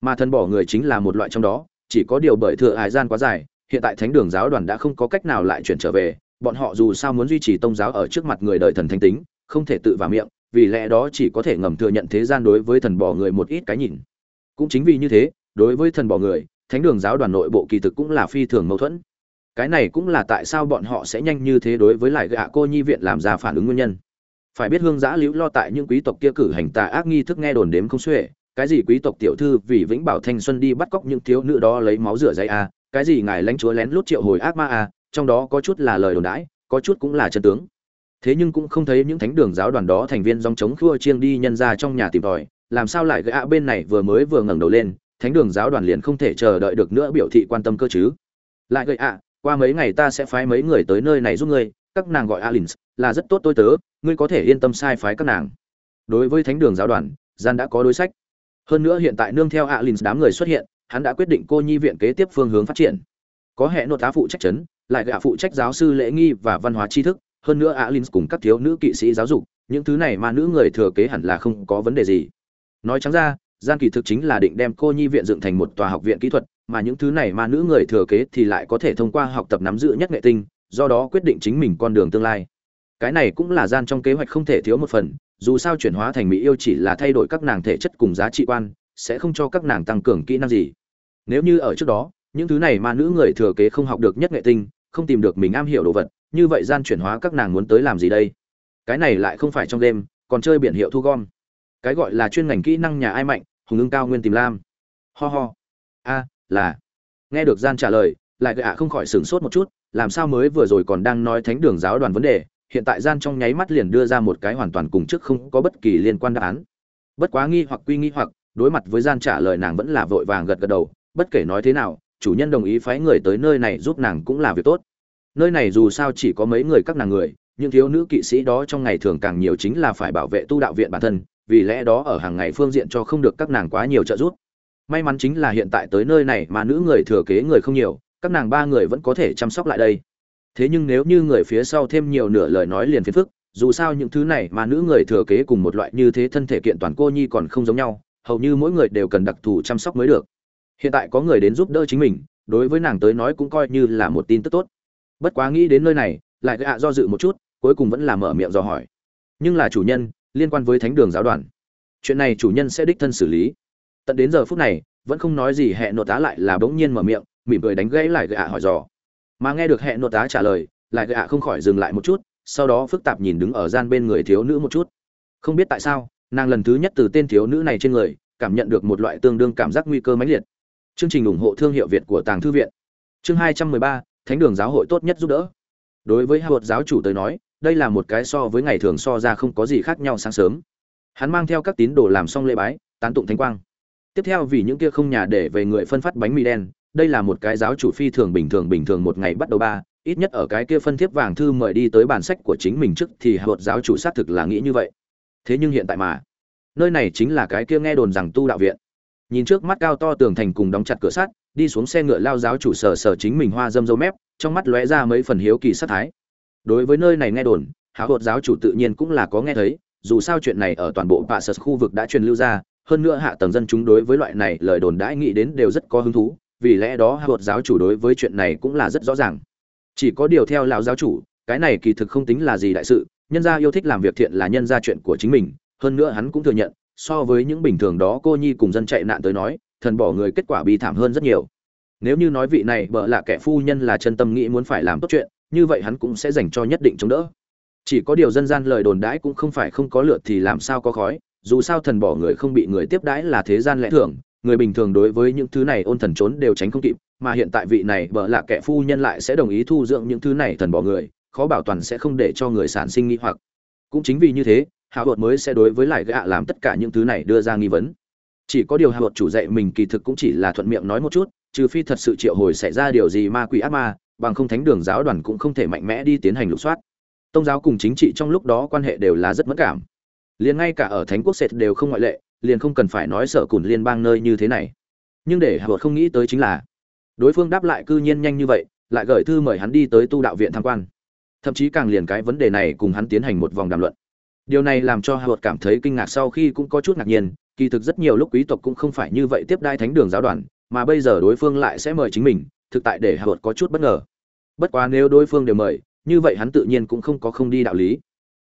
Mà thần bỏ người chính là một loại trong đó, chỉ có điều bởi thừa hải gian quá dài, hiện tại thánh đường giáo đoàn đã không có cách nào lại chuyển trở về, bọn họ dù sao muốn duy trì tông giáo ở trước mặt người đời thần thánh tính, không thể tự vào miệng, vì lẽ đó chỉ có thể ngầm thừa nhận thế gian đối với thần bỏ người một ít cái nhìn. Cũng chính vì như thế, đối với thần bỏ người, thánh đường giáo đoàn nội bộ kỳ thực cũng là phi thường mâu thuẫn cái này cũng là tại sao bọn họ sẽ nhanh như thế đối với lại gạ cô nhi viện làm ra phản ứng nguyên nhân. Phải biết hương giã liễu lo tại những quý tộc kia cử hành tà ác nghi thức nghe đồn đếm không xuể, cái gì quý tộc tiểu thư vì vĩnh bảo thanh xuân đi bắt cóc những thiếu nữ đó lấy máu rửa dây a, cái gì ngài lãnh chúa lén lút triệu hồi ác ma a, trong đó có chút là lời đồn đãi, có chút cũng là chân tướng. Thế nhưng cũng không thấy những thánh đường giáo đoàn đó thành viên dòng chống khua chiêng đi nhân ra trong nhà tìm tòi, làm sao lại gã bên này vừa mới vừa ngẩng đầu lên, thánh đường giáo đoàn liền không thể chờ đợi được nữa biểu thị quan tâm cơ chứ. Lại gợi ạ qua mấy ngày ta sẽ phái mấy người tới nơi này giúp ngươi, các nàng gọi alin là rất tốt tôi tớ, ngươi có thể yên tâm sai phái các nàng. Đối với thánh đường giáo đoàn, gian đã có đối sách. Hơn nữa hiện tại nương theo alin đám người xuất hiện, hắn đã quyết định cô nhi viện kế tiếp phương hướng phát triển. Có hệ nội tá phụ trách chấn, lại gạ phụ trách giáo sư lễ nghi và văn hóa tri thức, hơn nữa alin cùng các thiếu nữ kỵ sĩ giáo dục, những thứ này mà nữ người thừa kế hẳn là không có vấn đề gì. Nói trắng ra, gian kỳ thực chính là định đem cô nhi viện dựng thành một tòa học viện kỹ thuật mà những thứ này mà nữ người thừa kế thì lại có thể thông qua học tập nắm giữ nhất nghệ tinh, do đó quyết định chính mình con đường tương lai. Cái này cũng là gian trong kế hoạch không thể thiếu một phần, dù sao chuyển hóa thành mỹ yêu chỉ là thay đổi các nàng thể chất cùng giá trị quan, sẽ không cho các nàng tăng cường kỹ năng gì. Nếu như ở trước đó, những thứ này mà nữ người thừa kế không học được nhất nghệ tinh, không tìm được mình am hiểu đồ vật, như vậy gian chuyển hóa các nàng muốn tới làm gì đây? Cái này lại không phải trong đêm còn chơi biển hiệu thu gom. Cái gọi là chuyên ngành kỹ năng nhà ai mạnh, hùng ưng cao nguyên tìm lam. Ho ho a là, nghe được gian trả lời, lại gạ không khỏi sửng sốt một chút, làm sao mới vừa rồi còn đang nói thánh đường giáo đoàn vấn đề, hiện tại gian trong nháy mắt liền đưa ra một cái hoàn toàn cùng trước không có bất kỳ liên quan đáp án. Bất quá nghi hoặc quy nghi hoặc, đối mặt với gian trả lời nàng vẫn là vội vàng gật gật đầu, bất kể nói thế nào, chủ nhân đồng ý phái người tới nơi này giúp nàng cũng là việc tốt. Nơi này dù sao chỉ có mấy người các nàng người nhưng thiếu nữ kỵ sĩ đó trong ngày thường càng nhiều chính là phải bảo vệ tu đạo viện bản thân, vì lẽ đó ở hàng ngày phương diện cho không được các nàng quá nhiều trợ giúp may mắn chính là hiện tại tới nơi này mà nữ người thừa kế người không nhiều, các nàng ba người vẫn có thể chăm sóc lại đây. Thế nhưng nếu như người phía sau thêm nhiều nửa lời nói liền phiền phức, dù sao những thứ này mà nữ người thừa kế cùng một loại như thế thân thể kiện toàn cô nhi còn không giống nhau, hầu như mỗi người đều cần đặc thù chăm sóc mới được. Hiện tại có người đến giúp đỡ chính mình, đối với nàng tới nói cũng coi như là một tin tức tốt. Bất quá nghĩ đến nơi này, lại gạ do dự một chút, cuối cùng vẫn là mở miệng do hỏi. Nhưng là chủ nhân, liên quan với thánh đường giáo đoàn. Chuyện này chủ nhân sẽ đích thân xử lý tận đến giờ phút này, vẫn không nói gì hẹn nội tá lại là bỗng nhiên mở miệng, mỉm cười đánh gãy lại gạ hỏi dò. Mà nghe được hẹn nội tá trả lời, lại gạ không khỏi dừng lại một chút, sau đó phức tạp nhìn đứng ở gian bên người thiếu nữ một chút. Không biết tại sao, nàng lần thứ nhất từ tên thiếu nữ này trên người, cảm nhận được một loại tương đương cảm giác nguy cơ mãnh liệt. Chương trình ủng hộ thương hiệu việt của tàng thư viện. Chương hai trăm mười ba, thánh đường giáo hội tốt nhất giúp đỡ. Đối với hạ giáo chủ tới nói, đây là một cái so với ngày thường so ra không có gì khác nhau sáng sớm. Hắn mang theo các tín đồ làm xong lễ bái, tán tụng thánh quang tiếp theo vì những kia không nhà để về người phân phát bánh mì đen, đây là một cái giáo chủ phi thường bình thường bình thường một ngày bắt đầu ba, ít nhất ở cái kia phân thiếp vàng thư mời đi tới bản sách của chính mình trước thì hạ giáo chủ xác thực là nghĩ như vậy. Thế nhưng hiện tại mà, nơi này chính là cái kia nghe đồn rằng tu đạo viện. Nhìn trước mắt cao to tường thành cùng đóng chặt cửa sắt, đi xuống xe ngựa lao giáo chủ sở sở chính mình hoa dâm dâu mép, trong mắt lóe ra mấy phần hiếu kỳ sát thái. Đối với nơi này nghe đồn háo hột giáo chủ tự nhiên cũng là có nghe thấy, dù sao chuyện này ở toàn bộ bạ sật khu vực đã truyền lưu ra hơn nữa hạ tầng dân chúng đối với loại này lời đồn đãi nghĩ đến đều rất có hứng thú, vì lẽ đó hạ vợt giáo chủ đối với chuyện này cũng là rất rõ ràng. Chỉ có điều theo lão giáo chủ, cái này kỳ thực không tính là gì đại sự, nhân gia yêu thích làm việc thiện là nhân gia chuyện của chính mình, hơn nữa hắn cũng thừa nhận, so với những bình thường đó cô nhi cùng dân chạy nạn tới nói, thần bỏ người kết quả bi thảm hơn rất nhiều. Nếu như nói vị này bợ là kẻ phu nhân là chân tâm nghĩ muốn phải làm tốt chuyện, như vậy hắn cũng sẽ dành cho nhất định chống đỡ. Chỉ có điều dân gian lời đồn đãi cũng không phải không có lượt thì làm sao có khói dù sao thần bỏ người không bị người tiếp đãi là thế gian lẽ thường, người bình thường đối với những thứ này ôn thần trốn đều tránh không kịp, mà hiện tại vị này bợ là kẻ phu nhân lại sẽ đồng ý thu dưỡng những thứ này thần bỏ người, khó bảo toàn sẽ không để cho người sản sinh nghi hoặc. Cũng chính vì như thế, hạ bột mới sẽ đối với lại gạ làm tất cả những thứ này đưa ra nghi vấn. Chỉ có điều hạ bột chủ dạy mình kỳ thực cũng chỉ là thuận miệng nói một chút, trừ phi thật sự triệu hồi xảy ra điều gì ma quỷ ác ma, bằng không thánh đường giáo đoàn cũng không thể mạnh mẽ đi tiến hành lục soát. Tông giáo cùng chính trị trong lúc đó quan hệ đều là rất mất cảm liền ngay cả ở thánh quốc sệt đều không ngoại lệ, liền không cần phải nói sợ cùn liên bang nơi như thế này. Nhưng để hà bột không nghĩ tới chính là, đối phương đáp lại cư nhiên nhanh như vậy, lại gửi thư mời hắn đi tới tu đạo viện tham quan. Thậm chí càng liền cái vấn đề này cùng hắn tiến hành một vòng đàm luận. Điều này làm cho hà bột cảm thấy kinh ngạc sau khi cũng có chút ngạc nhiên, kỳ thực rất nhiều lúc quý tộc cũng không phải như vậy tiếp đai thánh đường giáo đoàn, mà bây giờ đối phương lại sẽ mời chính mình, thực tại để hạ có chút bất ngờ. Bất quá nếu đối phương đều mời, như vậy hắn tự nhiên cũng không có không đi đạo lý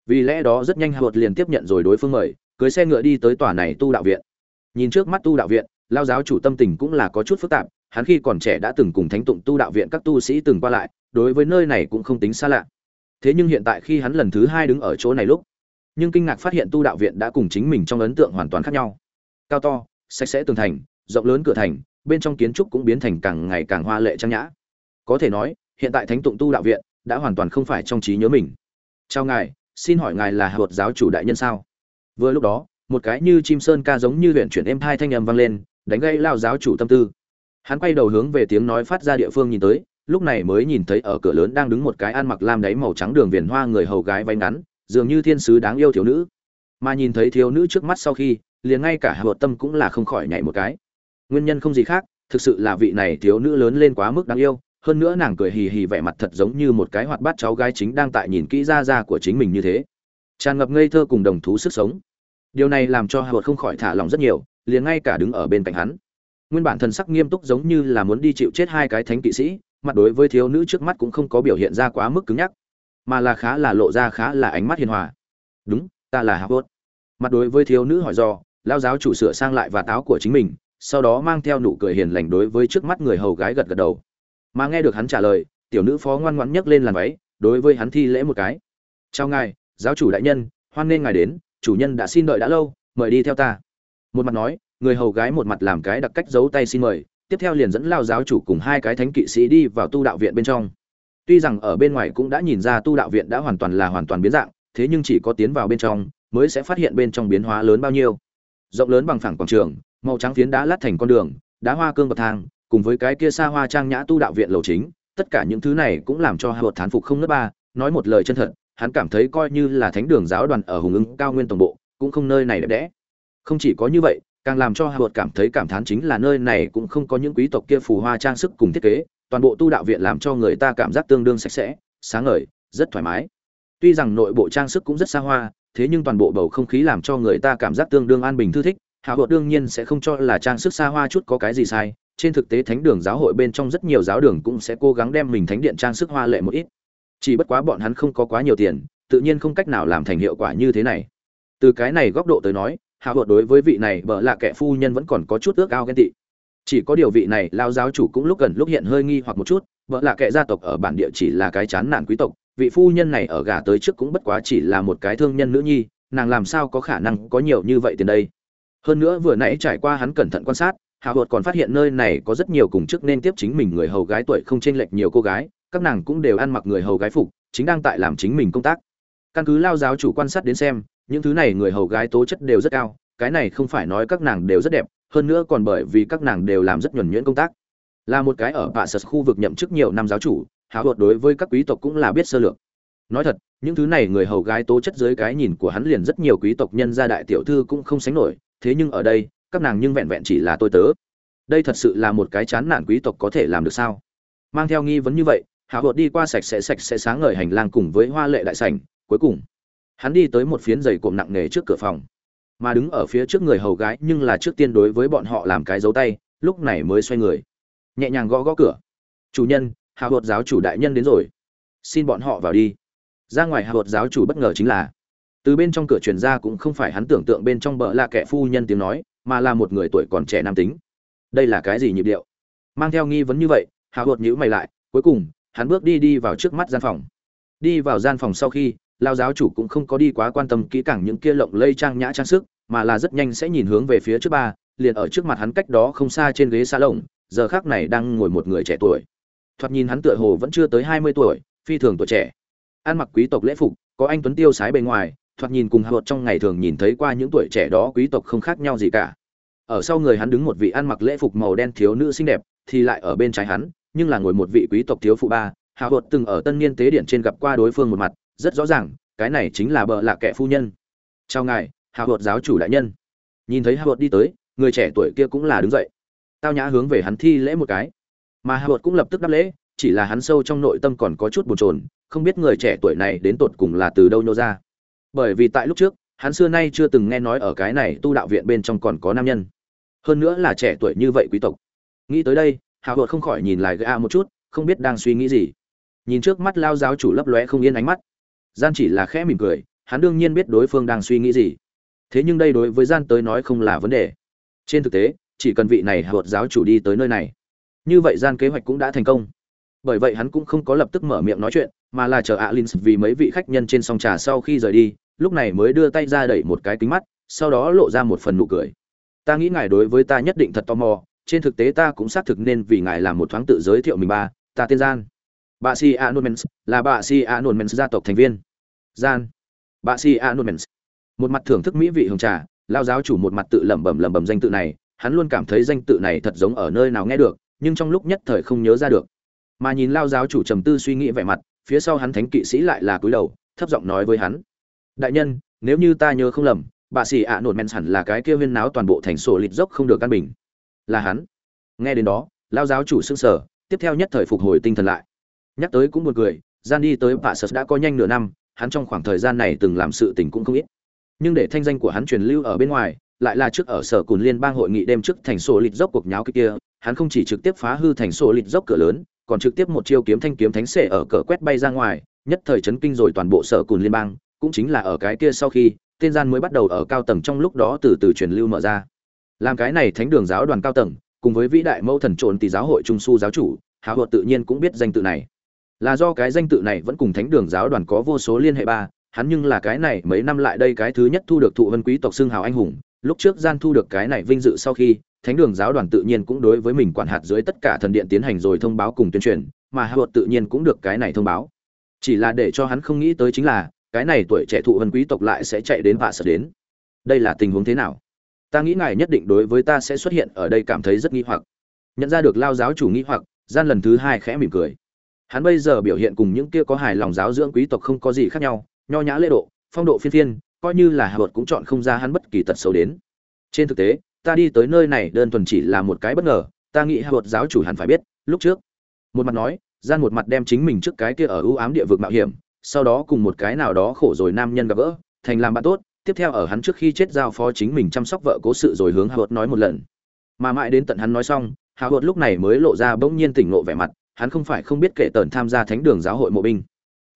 vì lẽ đó rất nhanh hạ liền tiếp nhận rồi đối phương mời, cưới xe ngựa đi tới tòa này tu đạo viện. Nhìn trước mắt tu đạo viện, lao giáo chủ tâm tình cũng là có chút phức tạp, hắn khi còn trẻ đã từng cùng thánh tụng tu đạo viện các tu sĩ từng qua lại, đối với nơi này cũng không tính xa lạ. Thế nhưng hiện tại khi hắn lần thứ hai đứng ở chỗ này lúc, nhưng kinh ngạc phát hiện tu đạo viện đã cùng chính mình trong ấn tượng hoàn toàn khác nhau. Cao to, sạch sẽ tường thành, rộng lớn cửa thành, bên trong kiến trúc cũng biến thành càng ngày càng hoa lệ trang nhã. Có thể nói, hiện tại thánh tụng tu đạo viện đã hoàn toàn không phải trong trí nhớ mình. Chào ngài xin hỏi ngài là hạ luật giáo chủ đại nhân sao? Vừa lúc đó, một cái như chim sơn ca giống như huyện chuyển êm thai thanh âm vang lên, đánh gây lao giáo chủ tâm tư. Hắn quay đầu hướng về tiếng nói phát ra địa phương nhìn tới, lúc này mới nhìn thấy ở cửa lớn đang đứng một cái ăn mặc lam đáy màu trắng đường viền hoa người hầu gái váy ngắn, dường như thiên sứ đáng yêu thiếu nữ. Mà nhìn thấy thiếu nữ trước mắt sau khi, liền ngay cả hạ tâm cũng là không khỏi nhảy một cái. Nguyên nhân không gì khác, thực sự là vị này thiếu nữ lớn lên quá mức đáng yêu hơn nữa nàng cười hì hì vẻ mặt thật giống như một cái hoạt bát cháu gái chính đang tại nhìn kỹ ra ra của chính mình như thế. Tràn ngập ngây thơ cùng đồng thú sức sống. Điều này làm cho hạ không khỏi thả lòng rất nhiều, liền ngay cả đứng ở bên cạnh hắn. Nguyên bản thần sắc nghiêm túc giống như là muốn đi chịu chết hai cái thánh kỵ sĩ, mặt đối với thiếu nữ trước mắt cũng không có biểu hiện ra quá mức cứng nhắc, mà là khá là lộ ra khá là ánh mắt hiền hòa. Đúng, ta là hạ mặt đối với thiếu nữ hỏi do lao giáo chủ sửa sang lại và táo của chính mình, sau đó mang theo nụ cười hiền lành đối với trước mắt người hầu gái gật gật đầu mà nghe được hắn trả lời, tiểu nữ phó ngoan ngoãn nhấc lên làn váy, đối với hắn thi lễ một cái. Chào ngài, giáo chủ đại nhân, hoan nghênh ngài đến, chủ nhân đã xin đợi đã lâu, mời đi theo ta. Một mặt nói, người hầu gái một mặt làm cái đặc cách giấu tay xin mời, tiếp theo liền dẫn lao giáo chủ cùng hai cái thánh kỵ sĩ đi vào tu đạo viện bên trong. Tuy rằng ở bên ngoài cũng đã nhìn ra tu đạo viện đã hoàn toàn là hoàn toàn biến dạng, thế nhưng chỉ có tiến vào bên trong mới sẽ phát hiện bên trong biến hóa lớn bao nhiêu. Rộng lớn bằng phẳng quảng trường, màu trắng phiến đá lát thành con đường, đá hoa cương bậc thang cùng với cái kia xa hoa trang nhã tu đạo viện lầu chính, tất cả những thứ này cũng làm cho hạ thán phục không nớt ba. Nói một lời chân thật, hắn cảm thấy coi như là thánh đường giáo đoàn ở hùng ưng cao nguyên tổng bộ, cũng không nơi này đẹp đẽ. Không chỉ có như vậy, càng làm cho hạ cảm thấy cảm thán chính là nơi này cũng không có những quý tộc kia phù hoa trang sức cùng thiết kế, toàn bộ tu đạo viện làm cho người ta cảm giác tương đương sạch sẽ, sáng ngời, rất thoải mái. Tuy rằng nội bộ trang sức cũng rất xa hoa, thế nhưng toàn bộ bầu không khí làm cho người ta cảm giác tương đương an bình thư thích hạ bột đương nhiên sẽ không cho là trang sức xa hoa chút có cái gì sai trên thực tế thánh đường giáo hội bên trong rất nhiều giáo đường cũng sẽ cố gắng đem mình thánh điện trang sức hoa lệ một ít. Chỉ bất quá bọn hắn không có quá nhiều tiền, tự nhiên không cách nào làm thành hiệu quả như thế này. Từ cái này góc độ tới nói, hạ bột đối với vị này bợ lạ kẻ phu nhân vẫn còn có chút ước ao ghen tị. Chỉ có điều vị này lao giáo chủ cũng lúc gần lúc hiện hơi nghi hoặc một chút vợ lạ kệ gia tộc ở bản địa chỉ là cái chán nản quý tộc, vị phu nhân này ở gà tới trước cũng bất quá chỉ là một cái thương nhân nữ nhi, nàng làm sao có khả năng có nhiều như vậy tiền đây? Hơn nữa vừa nãy trải qua hắn cẩn thận quan sát Hạ hột còn phát hiện nơi này có rất nhiều cùng chức nên tiếp chính mình người hầu gái tuổi không chênh lệch nhiều cô gái, các nàng cũng đều ăn mặc người hầu gái phục, chính đang tại làm chính mình công tác. Căn cứ lao giáo chủ quan sát đến xem, những thứ này người hầu gái tố chất đều rất cao, cái này không phải nói các nàng đều rất đẹp, hơn nữa còn bởi vì các nàng đều làm rất nhuẩn nhuyễn công tác. Là một cái ở bạ sật khu vực nhậm chức nhiều năm giáo chủ Hạ hột đối với các quý tộc cũng là biết sơ lược. Nói thật, những thứ này người hầu gái tố chất dưới cái nhìn của hắn liền rất nhiều quý tộc nhân gia đại tiểu thư cũng không sánh nổi, thế nhưng ở đây các nàng nhưng vẹn vẹn chỉ là tôi tớ. Đây thật sự là một cái chán nản quý tộc có thể làm được sao? Mang theo nghi vấn như vậy, hạ hột đi qua sạch sẽ sạch sẽ sáng ngời hành lang cùng với hoa lệ đại sảnh, cuối cùng, hắn đi tới một phiến giày cộm nặng nề trước cửa phòng. Mà đứng ở phía trước người hầu gái nhưng là trước tiên đối với bọn họ làm cái dấu tay, lúc này mới xoay người. Nhẹ nhàng gõ gõ cửa. Chủ nhân, hạ hột giáo chủ đại nhân đến rồi. Xin bọn họ vào đi. Ra ngoài hạ hột giáo chủ bất ngờ chính là, từ bên trong cửa truyền ra cũng không phải hắn tưởng tượng bên trong bờ là kẻ phu nhân tiếng nói mà là một người tuổi còn trẻ nam tính. Đây là cái gì nhịp điệu? Mang theo nghi vấn như vậy hạ hột nhữ mày lại, cuối cùng, hắn bước đi đi vào trước mắt gian phòng. Đi vào gian phòng sau khi lao giáo chủ cũng không có đi quá quan tâm kỹ càng những kia lộng lây trang nhã trang sức, mà là rất nhanh sẽ nhìn hướng về phía trước ba, liền ở trước mặt hắn cách đó không xa trên ghế xa lồng giờ khác này đang ngồi một người trẻ tuổi. Thoạt nhìn hắn tựa hồ vẫn chưa tới hai mươi tuổi, phi thường tuổi trẻ. Ăn mặc quý tộc lễ phục, có anh tuấn tiêu sái bề ngoài thoạt nhìn cùng hạ vợt trong ngày thường nhìn thấy qua những tuổi trẻ đó quý tộc không khác nhau gì cả. Ở sau người hắn đứng một vị ăn mặc lễ phục màu đen thiếu nữ xinh đẹp, thì lại ở bên trái hắn, nhưng là ngồi một vị quý tộc thiếu phụ ba. Hạ vợt từng ở tân niên tế điện trên gặp qua đối phương một mặt, rất rõ ràng, cái này chính là bợ lạ kẻ phu nhân. Chào ngài hạ vợt giáo chủ đại nhân. Nhìn thấy hạ vợt đi tới, người trẻ tuổi kia cũng là đứng dậy. Tao nhã hướng về hắn thi lễ một cái. Mà hạ vợt cũng lập tức đáp lễ, chỉ là hắn sâu trong nội tâm còn có chút bồn chồn, không biết người trẻ tuổi này đến tột cùng là từ đâu nhô ra bởi vì tại lúc trước, hắn xưa nay chưa từng nghe nói ở cái này tu đạo viện bên trong còn có nam nhân. Hơn nữa là trẻ tuổi như vậy quý tộc. Nghĩ tới đây hào hột không khỏi nhìn lại gã một chút, không biết đang suy nghĩ gì. Nhìn trước mắt lao giáo chủ lấp lóe không yên ánh mắt. Gian chỉ là khẽ mỉm cười, hắn đương nhiên biết đối phương đang suy nghĩ gì. Thế nhưng đây đối với gian tới nói không là vấn đề. Trên thực tế, chỉ cần vị này hột giáo chủ đi tới nơi này. Như vậy gian kế hoạch cũng đã thành công bởi vậy hắn cũng không có lập tức mở miệng nói chuyện, mà là chờ alin vì mấy vị khách nhân trên song trà sau khi rời đi, lúc này mới đưa tay ra đẩy một cái kính mắt, sau đó lộ ra một phần nụ cười. Ta nghĩ ngài đối với ta nhất định thật tò mò, trên thực tế ta cũng xác thực nên vì ngài làm một thoáng tự giới thiệu mình ba, ta tên gian. Bà si anonymous là bà si anonymous gia tộc thành viên. Gian. Bà si anonymous một mặt thưởng thức mỹ vị hồng trà lao giáo chủ một mặt tự lẩm bẩm lẩm bẩm danh tự này, hắn luôn cảm thấy danh tự này thật giống ở nơi nào nghe được, nhưng trong lúc nhất thời không nhớ ra được mà nhìn lao giáo chủ trầm tư suy nghĩ vẻ mặt, phía sau hắn thánh kỵ sĩ lại là cúi đầu, thấp giọng nói với hắn. Đại nhân, nếu như ta nhớ không lầm, bà sĩ ạ nổn men hẳn là cái kia viên náo toàn bộ thành sổ lịt dốc không được căn bình. Là hắn. Nghe đến đó, lao giáo chủ sững sờ, tiếp theo nhất thời phục hồi tinh thần lại. Nhắc tới cũng buồn cười, gian đi tới bà sơ đã có nhanh nửa năm, hắn trong khoảng thời gian này từng làm sự tình cũng không ít. Nhưng để thanh danh của hắn truyền lưu ở bên ngoài, lại là trước ở sở cùn liên bang hội nghị đêm trước thành sổ lịt dốc cuộc nháo kia, hắn không chỉ trực tiếp phá hư thành sổ lịt dốc cửa lớn còn trực tiếp một chiêu kiếm thanh kiếm thánh xệ ở cờ quét bay ra ngoài, nhất thời chấn kinh rồi toàn bộ sở cùn liên bang, cũng chính là ở cái kia sau khi, tên gian mới bắt đầu ở cao tầng trong lúc đó từ từ truyền lưu mở ra. Làm cái này thánh đường giáo đoàn cao tầng, cùng với vĩ đại mẫu thần trộn tỷ giáo hội trung su giáo chủ hào hột tự nhiên cũng biết danh tự này. Là do cái danh tự này vẫn cùng thánh đường giáo đoàn có vô số liên hệ ba, hắn nhưng là cái này mấy năm lại đây cái thứ nhất thu được thụ vân quý tộc xưng hào anh hùng, lúc trước gian thu được cái này vinh dự sau khi thánh đường giáo đoàn tự nhiên cũng đối với mình quản hạt dưới tất cả thần điện tiến hành rồi thông báo cùng tuyên truyền, mà hạ tự nhiên cũng được cái này thông báo. Chỉ là để cho hắn không nghĩ tới chính là, cái này tuổi trẻ thụ vân quý tộc lại sẽ chạy đến vạ sợ đến. Đây là tình huống thế nào? Ta nghĩ ngài nhất định đối với ta sẽ xuất hiện ở đây cảm thấy rất nghi hoặc. Nhận ra được lao giáo chủ nghi hoặc, gian lần thứ hai khẽ mỉm cười. Hắn bây giờ biểu hiện cùng những kia có hài lòng giáo dưỡng quý tộc không có gì khác nhau, nho nhã lễ độ, phong độ phiên phiên, coi như là hạ cũng chọn không ra hắn bất kỳ tật xấu đến. Trên thực tế ta đi tới nơi này đơn thuần chỉ là một cái bất ngờ, ta nghĩ hạ giáo chủ hẳn phải biết, lúc trước, một mặt nói, gian một mặt đem chính mình trước cái kia ở ưu ám địa vực mạo hiểm, sau đó cùng một cái nào đó khổ rồi nam nhân gặp gỡ, thành làm bạn tốt, tiếp theo ở hắn trước khi chết giao phó chính mình chăm sóc vợ cố sự rồi hướng hạ nói một lần. Mà mãi đến tận hắn nói xong hạ lúc này mới lộ ra bỗng nhiên tỉnh ngộ vẻ mặt, hắn không phải không biết kể tần tham gia thánh đường giáo hội mộ binh.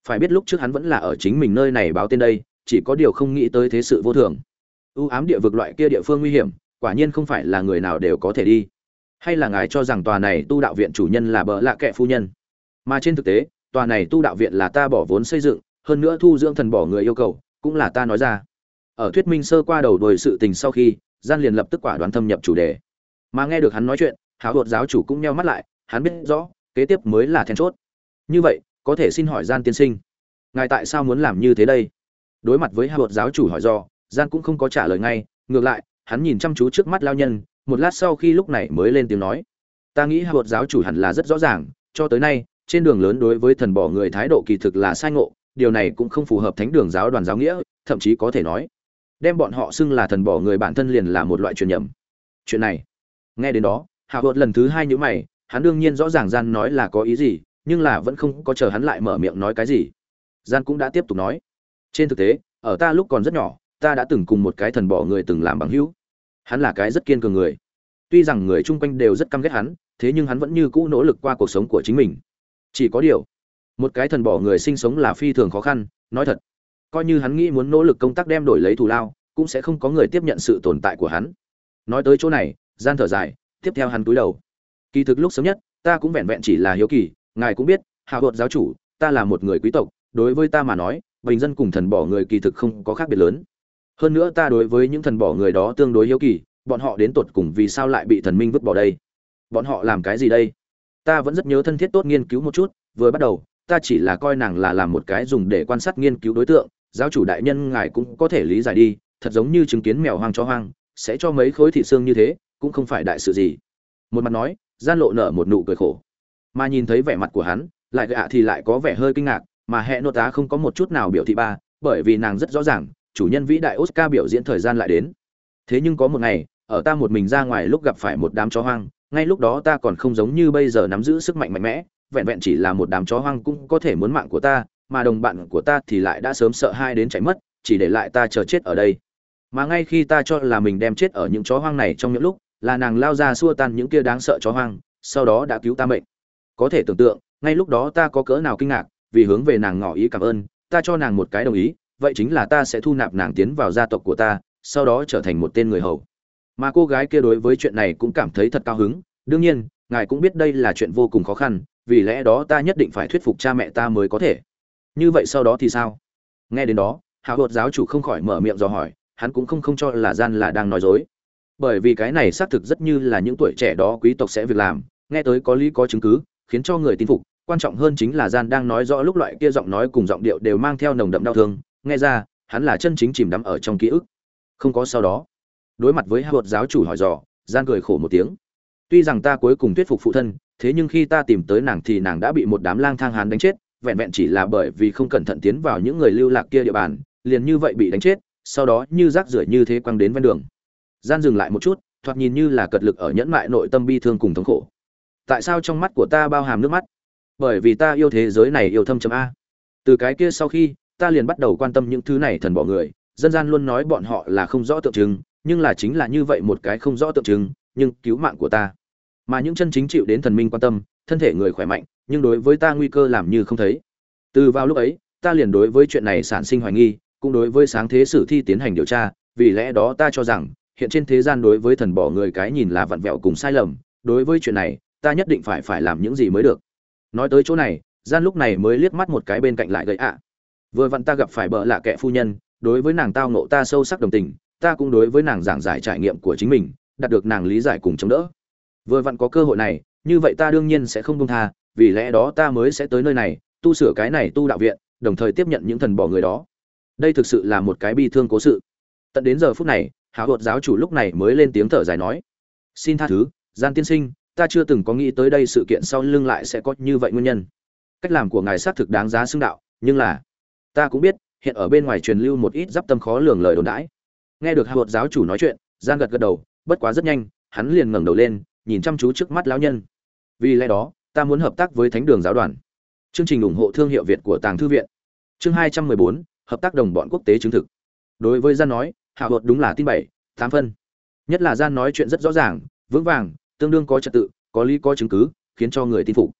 Phải biết lúc trước hắn vẫn là ở chính mình nơi này báo tên đây, chỉ có điều không nghĩ tới thế sự vô thường. Ưu ám địa vực loại kia địa phương nguy hiểm quả nhiên không phải là người nào đều có thể đi. Hay là ngài cho rằng tòa này tu đạo viện chủ nhân là bợ lạ kệ phu nhân? Mà trên thực tế, tòa này tu đạo viện là ta bỏ vốn xây dựng, hơn nữa thu dưỡng thần bỏ người yêu cầu, cũng là ta nói ra. Ở thuyết minh sơ qua đầu đuổi sự tình sau khi, gian liền lập tức quả đoán thâm nhập chủ đề. Mà nghe được hắn nói chuyện, háo hột giáo chủ cũng nheo mắt lại, hắn biết rõ, kế tiếp mới là then chốt. Như vậy, có thể xin hỏi gian tiên sinh, ngài tại sao muốn làm như thế đây? Đối mặt với háo hột giáo chủ hỏi do, gian cũng không có trả lời ngay, ngược lại hắn nhìn chăm chú trước mắt lao nhân, một lát sau khi lúc này mới lên tiếng nói. Ta nghĩ hạ bột giáo chủ hẳn là rất rõ ràng, cho tới nay, trên đường lớn đối với thần bỏ người thái độ kỳ thực là sai ngộ, điều này cũng không phù hợp thánh đường giáo đoàn giáo nghĩa, thậm chí có thể nói, đem bọn họ xưng là thần bỏ người bản thân liền là một loại truyền nhầm. Chuyện này, nghe đến đó hạ bột lần thứ hai nhữ mày, hắn đương nhiên rõ ràng gian nói là có ý gì, nhưng là vẫn không có chờ hắn lại mở miệng nói cái gì. Gian cũng đã tiếp tục nói. Trên thực tế, ở ta lúc còn rất nhỏ, ta đã từng cùng một cái thần bỏ người từng làm bằng hữu hắn là cái rất kiên cường người. Tuy rằng người chung quanh đều rất căm ghét hắn, thế nhưng hắn vẫn như cũ nỗ lực qua cuộc sống của chính mình. Chỉ có điều, một cái thần bỏ người sinh sống là phi thường khó khăn, nói thật. Coi như hắn nghĩ muốn nỗ lực công tác đem đổi lấy thù lao, cũng sẽ không có người tiếp nhận sự tồn tại của hắn. Nói tới chỗ này, gian thở dài, tiếp theo hắn túi đầu. Kỳ thực lúc sớm nhất, ta cũng vẹn vẹn chỉ là hiếu kỳ, ngài cũng biết hạ hột giáo chủ, ta là một người quý tộc, đối với ta mà nói, bình dân cùng thần bỏ người kỳ thực không có khác biệt lớn hơn nữa ta đối với những thần bỏ người đó tương đối hiếu kỳ, bọn họ đến tột cùng vì sao lại bị thần minh vứt bỏ đây? Bọn họ làm cái gì đây? Ta vẫn rất nhớ thân thiết tốt nghiên cứu một chút, vừa bắt đầu, ta chỉ là coi nàng là làm một cái dùng để quan sát nghiên cứu đối tượng, giáo chủ đại nhân ngài cũng có thể lý giải đi, thật giống như chứng kiến mèo hoang cho hoang, sẽ cho mấy khối thị xương như thế, cũng không phải đại sự gì. Một mặt nói, gian lộ nở một nụ cười khổ. Mà nhìn thấy vẻ mặt của hắn, lại gạ thì lại có vẻ hơi kinh ngạc, mà hệ nốt tá không có một chút nào biểu thị ba, bởi vì nàng rất rõ ràng chủ nhân vĩ đại oscar biểu diễn thời gian lại đến. Thế nhưng có một ngày, ở ta một mình ra ngoài lúc gặp phải một đám chó hoang, ngay lúc đó ta còn không giống như bây giờ nắm giữ sức mạnh mạnh mẽ, vẹn vẹn chỉ là một đám chó hoang cũng có thể muốn mạng của ta, mà đồng bạn của ta thì lại đã sớm sợ hai đến chạy mất, chỉ để lại ta chờ chết ở đây. Mà ngay khi ta cho là mình đem chết ở những chó hoang này trong những lúc, là nàng lao ra xua tan những kia đáng sợ chó hoang, sau đó đã cứu ta mệnh. Có thể tưởng tượng, ngay lúc đó ta có cỡ nào kinh ngạc, vì hướng về nàng ngỏ ý cảm ơn, ta cho nàng một cái đồng ý vậy chính là ta sẽ thu nạp nàng tiến vào gia tộc của ta, sau đó trở thành một tên người hầu. Mà cô gái kia đối với chuyện này cũng cảm thấy thật cao hứng. Đương nhiên, ngài cũng biết đây là chuyện vô cùng khó khăn, vì lẽ đó ta nhất định phải thuyết phục cha mẹ ta mới có thể. Như vậy sau đó thì sao? Nghe đến đó, hạ hột giáo chủ không khỏi mở miệng dò hỏi, hắn cũng không không cho là gian là đang nói dối. Bởi vì cái này xác thực rất như là những tuổi trẻ đó quý tộc sẽ việc làm, nghe tới có lý có chứng cứ, khiến cho người tin phục. Quan trọng hơn chính là gian đang nói rõ lúc loại kia giọng nói cùng giọng điệu đều mang theo nồng đậm đau thương nghe ra, hắn là chân chính chìm đắm ở trong ký ức. Không có sau đó. Đối mặt với hào giáo chủ hỏi dò gian cười khổ một tiếng. Tuy rằng ta cuối cùng thuyết phục phụ thân, thế nhưng khi ta tìm tới nàng thì nàng đã bị một đám lang thang hán đánh chết, vẹn vẹn chỉ là bởi vì không cẩn thận tiến vào những người lưu lạc kia địa bàn, liền như vậy bị đánh chết, sau đó như rác rưởi như thế quăng đến ven đường. Gian dừng lại một chút, thoạt nhìn như là cật lực ở nhẫn mại nội tâm bi thương cùng thống khổ. Tại sao trong mắt của ta bao hàm nước mắt? Bởi vì ta yêu thế giới này yêu thâm chấm a. Từ cái kia sau khi ta liền bắt đầu quan tâm những thứ này thần bỏ người, dân gian luôn nói bọn họ là không rõ tượng trưng, nhưng là chính là như vậy một cái không rõ tượng trưng, nhưng cứu mạng của ta. Mà những chân chính chịu đến thần minh quan tâm, thân thể người khỏe mạnh, nhưng đối với ta nguy cơ làm như không thấy. Từ vào lúc ấy, ta liền đối với chuyện này sản sinh hoài nghi, cũng đối với sáng thế sử thi tiến hành điều tra, vì lẽ đó ta cho rằng, hiện trên thế gian đối với thần bỏ người cái nhìn là vặn vẹo cùng sai lầm, đối với chuyện này, ta nhất định phải phải làm những gì mới được. Nói tới chỗ này, gian lúc này mới liếc mắt một cái bên cạnh lại gậy ạ vừa vặn ta gặp phải bợ lạ kệ phu nhân, đối với nàng tao nộ ta sâu sắc đồng tình, ta cũng đối với nàng giảng giải trải nghiệm của chính mình, đạt được nàng lý giải cùng chống đỡ. Vừa vặn có cơ hội này, như vậy ta đương nhiên sẽ không buông tha, vì lẽ đó ta mới sẽ tới nơi này, tu sửa cái này tu đạo viện, đồng thời tiếp nhận những thần bỏ người đó. Đây thực sự là một cái bi thương cố sự. Tận đến giờ phút này hào hột giáo chủ lúc này mới lên tiếng thở dài nói, xin tha thứ, gian tiên sinh, ta chưa từng có nghĩ tới đây sự kiện sau lưng lại sẽ có như vậy nguyên nhân. Cách làm của ngài xác thực đáng giá xưng đạo, nhưng là ta cũng biết, hiện ở bên ngoài truyền lưu một ít d tâm khó lường lời đồn đãi. Nghe được hạ hột giáo chủ nói chuyện gian gật gật đầu, bất quá rất nhanh, hắn liền ngẩng đầu lên, nhìn chăm chú trước mắt lão nhân. Vì lẽ đó, ta muốn hợp tác với thánh đường giáo đoàn. Chương trình ủng hộ thương hiệu việt của tàng thư viện. Chương hai trăm mười bốn, hợp tác đồng bọn quốc tế chứng thực. Đối với gian nói hạ luật đúng là tin bảy, tám phân. Nhất là gian nói chuyện rất rõ ràng, vững vàng, tương đương có trật tự, có lý có chứng cứ, khiến cho người tin phục.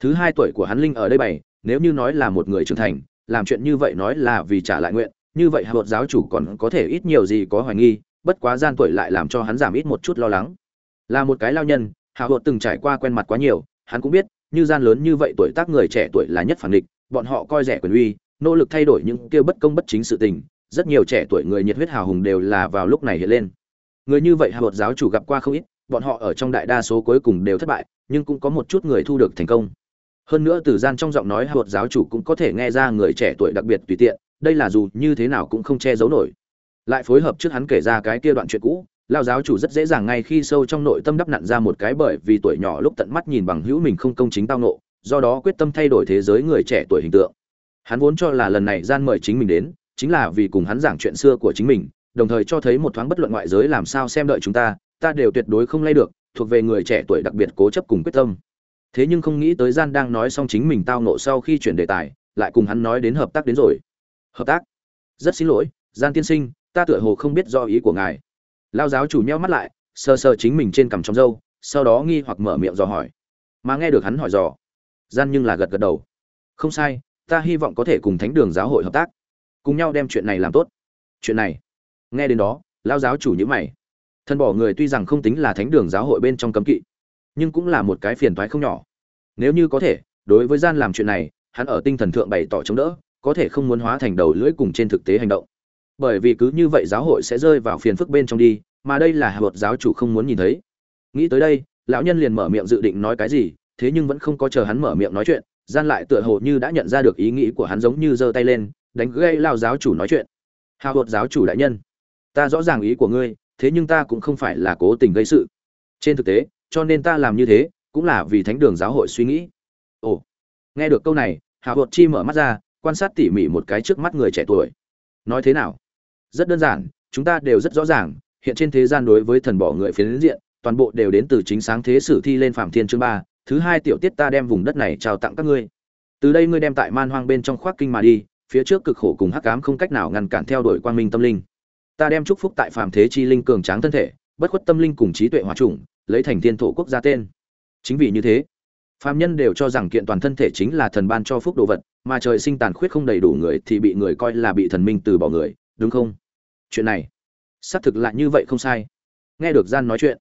Thứ hai tuổi của hắn linh ở đây bảy, nếu như nói là một người trưởng thành làm chuyện như vậy nói là vì trả lại nguyện, như vậy hạ giáo chủ còn có thể ít nhiều gì có hoài nghi, bất quá gian tuổi lại làm cho hắn giảm ít một chút lo lắng. Là một cái lao nhân hạ luật từng trải qua quen mặt quá nhiều, hắn cũng biết, như gian lớn như vậy tuổi tác người trẻ tuổi là nhất phản địch, bọn họ coi rẻ quyền uy, nỗ lực thay đổi những kia bất công bất chính sự tình, rất nhiều trẻ tuổi người nhiệt huyết hào hùng đều là vào lúc này hiện lên. Người như vậy hạ luật giáo chủ gặp qua không ít, bọn họ ở trong đại đa số cuối cùng đều thất bại, nhưng cũng có một chút người thu được thành công hơn nữa từ gian trong giọng nói hột giáo chủ cũng có thể nghe ra người trẻ tuổi đặc biệt tùy tiện, đây là dù như thế nào cũng không che giấu nổi. Lại phối hợp trước hắn kể ra cái kia đoạn chuyện cũ lao giáo chủ rất dễ dàng ngay khi sâu trong nội tâm đắp nặn ra một cái bởi vì tuổi nhỏ lúc tận mắt nhìn bằng hữu mình không công chính tao nộ do đó quyết tâm thay đổi thế giới người trẻ tuổi hình tượng. Hắn vốn cho là lần này gian mời chính mình đến, chính là vì cùng hắn giảng chuyện xưa của chính mình, đồng thời cho thấy một thoáng bất luận ngoại giới làm sao xem đợi chúng ta ta đều tuyệt đối không lay được, thuộc về người trẻ tuổi đặc biệt cố chấp cùng quyết tâm thế nhưng không nghĩ tới gian đang nói xong chính mình tao nộ sau khi chuyển đề tài, lại cùng hắn nói đến hợp tác đến rồi. Hợp tác? Rất xin lỗi, gian tiên sinh, ta tựa hồ không biết do ý của ngài. Lao giáo chủ nheo mắt lại, sờ sờ chính mình trên cằm trong râu, sau đó nghi hoặc mở miệng dò hỏi. Mà nghe được hắn hỏi dò, gian nhưng là gật gật đầu. Không sai, ta hy vọng có thể cùng thánh đường giáo hội hợp tác. Cùng nhau đem chuyện này làm tốt. Chuyện này. Nghe đến đó, lao giáo chủ nhữ mày. Thân bỏ người tuy rằng không tính là thánh đường giáo hội bên trong cấm kỵ, nhưng cũng là một cái phiền thoái không nhỏ nếu như có thể, đối với gian làm chuyện này, hắn ở tinh thần thượng bày tỏ chống đỡ, có thể không muốn hóa thành đầu lưỡi cùng trên thực tế hành động. Bởi vì cứ như vậy giáo hội sẽ rơi vào phiền phức bên trong đi, mà đây là hạ giáo chủ không muốn nhìn thấy. Nghĩ tới đây, lão nhân liền mở miệng dự định nói cái gì, thế nhưng vẫn không có chờ hắn mở miệng nói chuyện, gian lại tựa hồ như đã nhận ra được ý nghĩ của hắn giống như giơ tay lên, đánh gây lao giáo chủ nói chuyện. Hào hột giáo chủ đại nhân, ta rõ ràng ý của ngươi, thế nhưng ta cũng không phải là cố tình gây sự. Trên thực tế, cho nên ta làm như thế cũng là vì thánh đường giáo hội suy nghĩ. Ồ, nghe được câu này hạ vợt chi mở mắt ra, quan sát tỉ mỉ một cái trước mắt người trẻ tuổi. Nói thế nào? Rất đơn giản, chúng ta đều rất rõ ràng, hiện trên thế gian đối với thần bỏ người phiến diện, toàn bộ đều đến từ chính sáng thế sử thi lên phạm thiên chương ba, thứ hai tiểu tiết ta đem vùng đất này trao tặng các ngươi. Từ đây ngươi đem tại man hoang bên trong khoác kinh mà đi, phía trước cực khổ cùng hắc ám không cách nào ngăn cản theo đuổi quang minh tâm linh. Ta đem chúc phúc tại phạm thế chi linh cường tráng thân thể, bất khuất tâm linh cùng trí tuệ hòa trùng lấy thành thiên thổ quốc gia tên chính vì như thế Phạm nhân đều cho rằng kiện toàn thân thể chính là thần ban cho phúc đồ vật, mà trời sinh tàn khuyết không đầy đủ người thì bị người coi là bị thần minh từ bỏ người, đúng không? Chuyện này, xác thực lại như vậy không sai. Nghe được gian nói chuyện,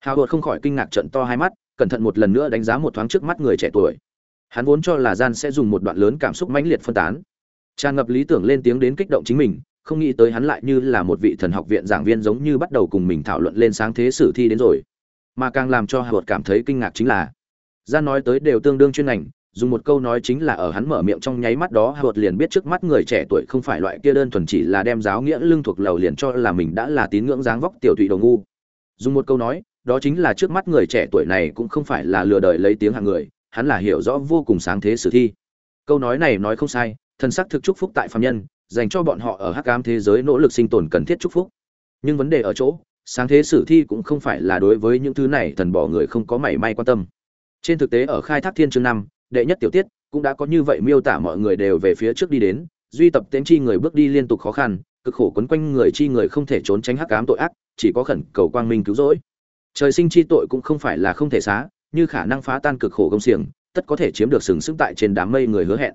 Hào hột không khỏi kinh ngạc trợn to hai mắt, cẩn thận một lần nữa đánh giá một thoáng trước mắt người trẻ tuổi. Hắn vốn cho là gian sẽ dùng một đoạn lớn cảm xúc mãnh liệt phân tán, tràn ngập lý tưởng lên tiếng đến kích động chính mình, không nghĩ tới hắn lại như là một vị thần học viện giảng viên giống như bắt đầu cùng mình thảo luận lên sáng thế sử thi đến rồi. Mà càng làm cho Hào cảm thấy kinh ngạc chính là, ra nói tới đều tương đương chuyên ngành, dùng một câu nói chính là ở hắn mở miệng trong nháy mắt đó hột liền biết trước mắt người trẻ tuổi không phải loại kia đơn thuần chỉ là đem giáo nghĩa lương thuộc lầu liền cho là mình đã là tín ngưỡng dáng vóc tiểu thụy đồ ngu. Dùng một câu nói, đó chính là trước mắt người trẻ tuổi này cũng không phải là lừa đời lấy tiếng hàng người, hắn là hiểu rõ vô cùng sáng thế sử thi. Câu nói này nói không sai, thần sắc thực chúc phúc tại phàm nhân, dành cho bọn họ ở hắc ám thế giới nỗ lực sinh tồn cần thiết chúc phúc. Nhưng vấn đề ở chỗ sáng thế sử thi cũng không phải là đối với những thứ này thần bỏ người không có mảy may quan tâm. Trên thực tế ở khai thác thiên chương năm, đệ nhất tiểu tiết, cũng đã có như vậy miêu tả mọi người đều về phía trước đi đến, duy tập tên chi người bước đi liên tục khó khăn, cực khổ quấn quanh người chi người không thể trốn tránh hắc ám tội ác, chỉ có khẩn cầu quang minh cứu rỗi. Trời sinh chi tội cũng không phải là không thể xá, như khả năng phá tan cực khổ công xiềng, tất có thể chiếm được sừng sững tại trên đám mây người hứa hẹn.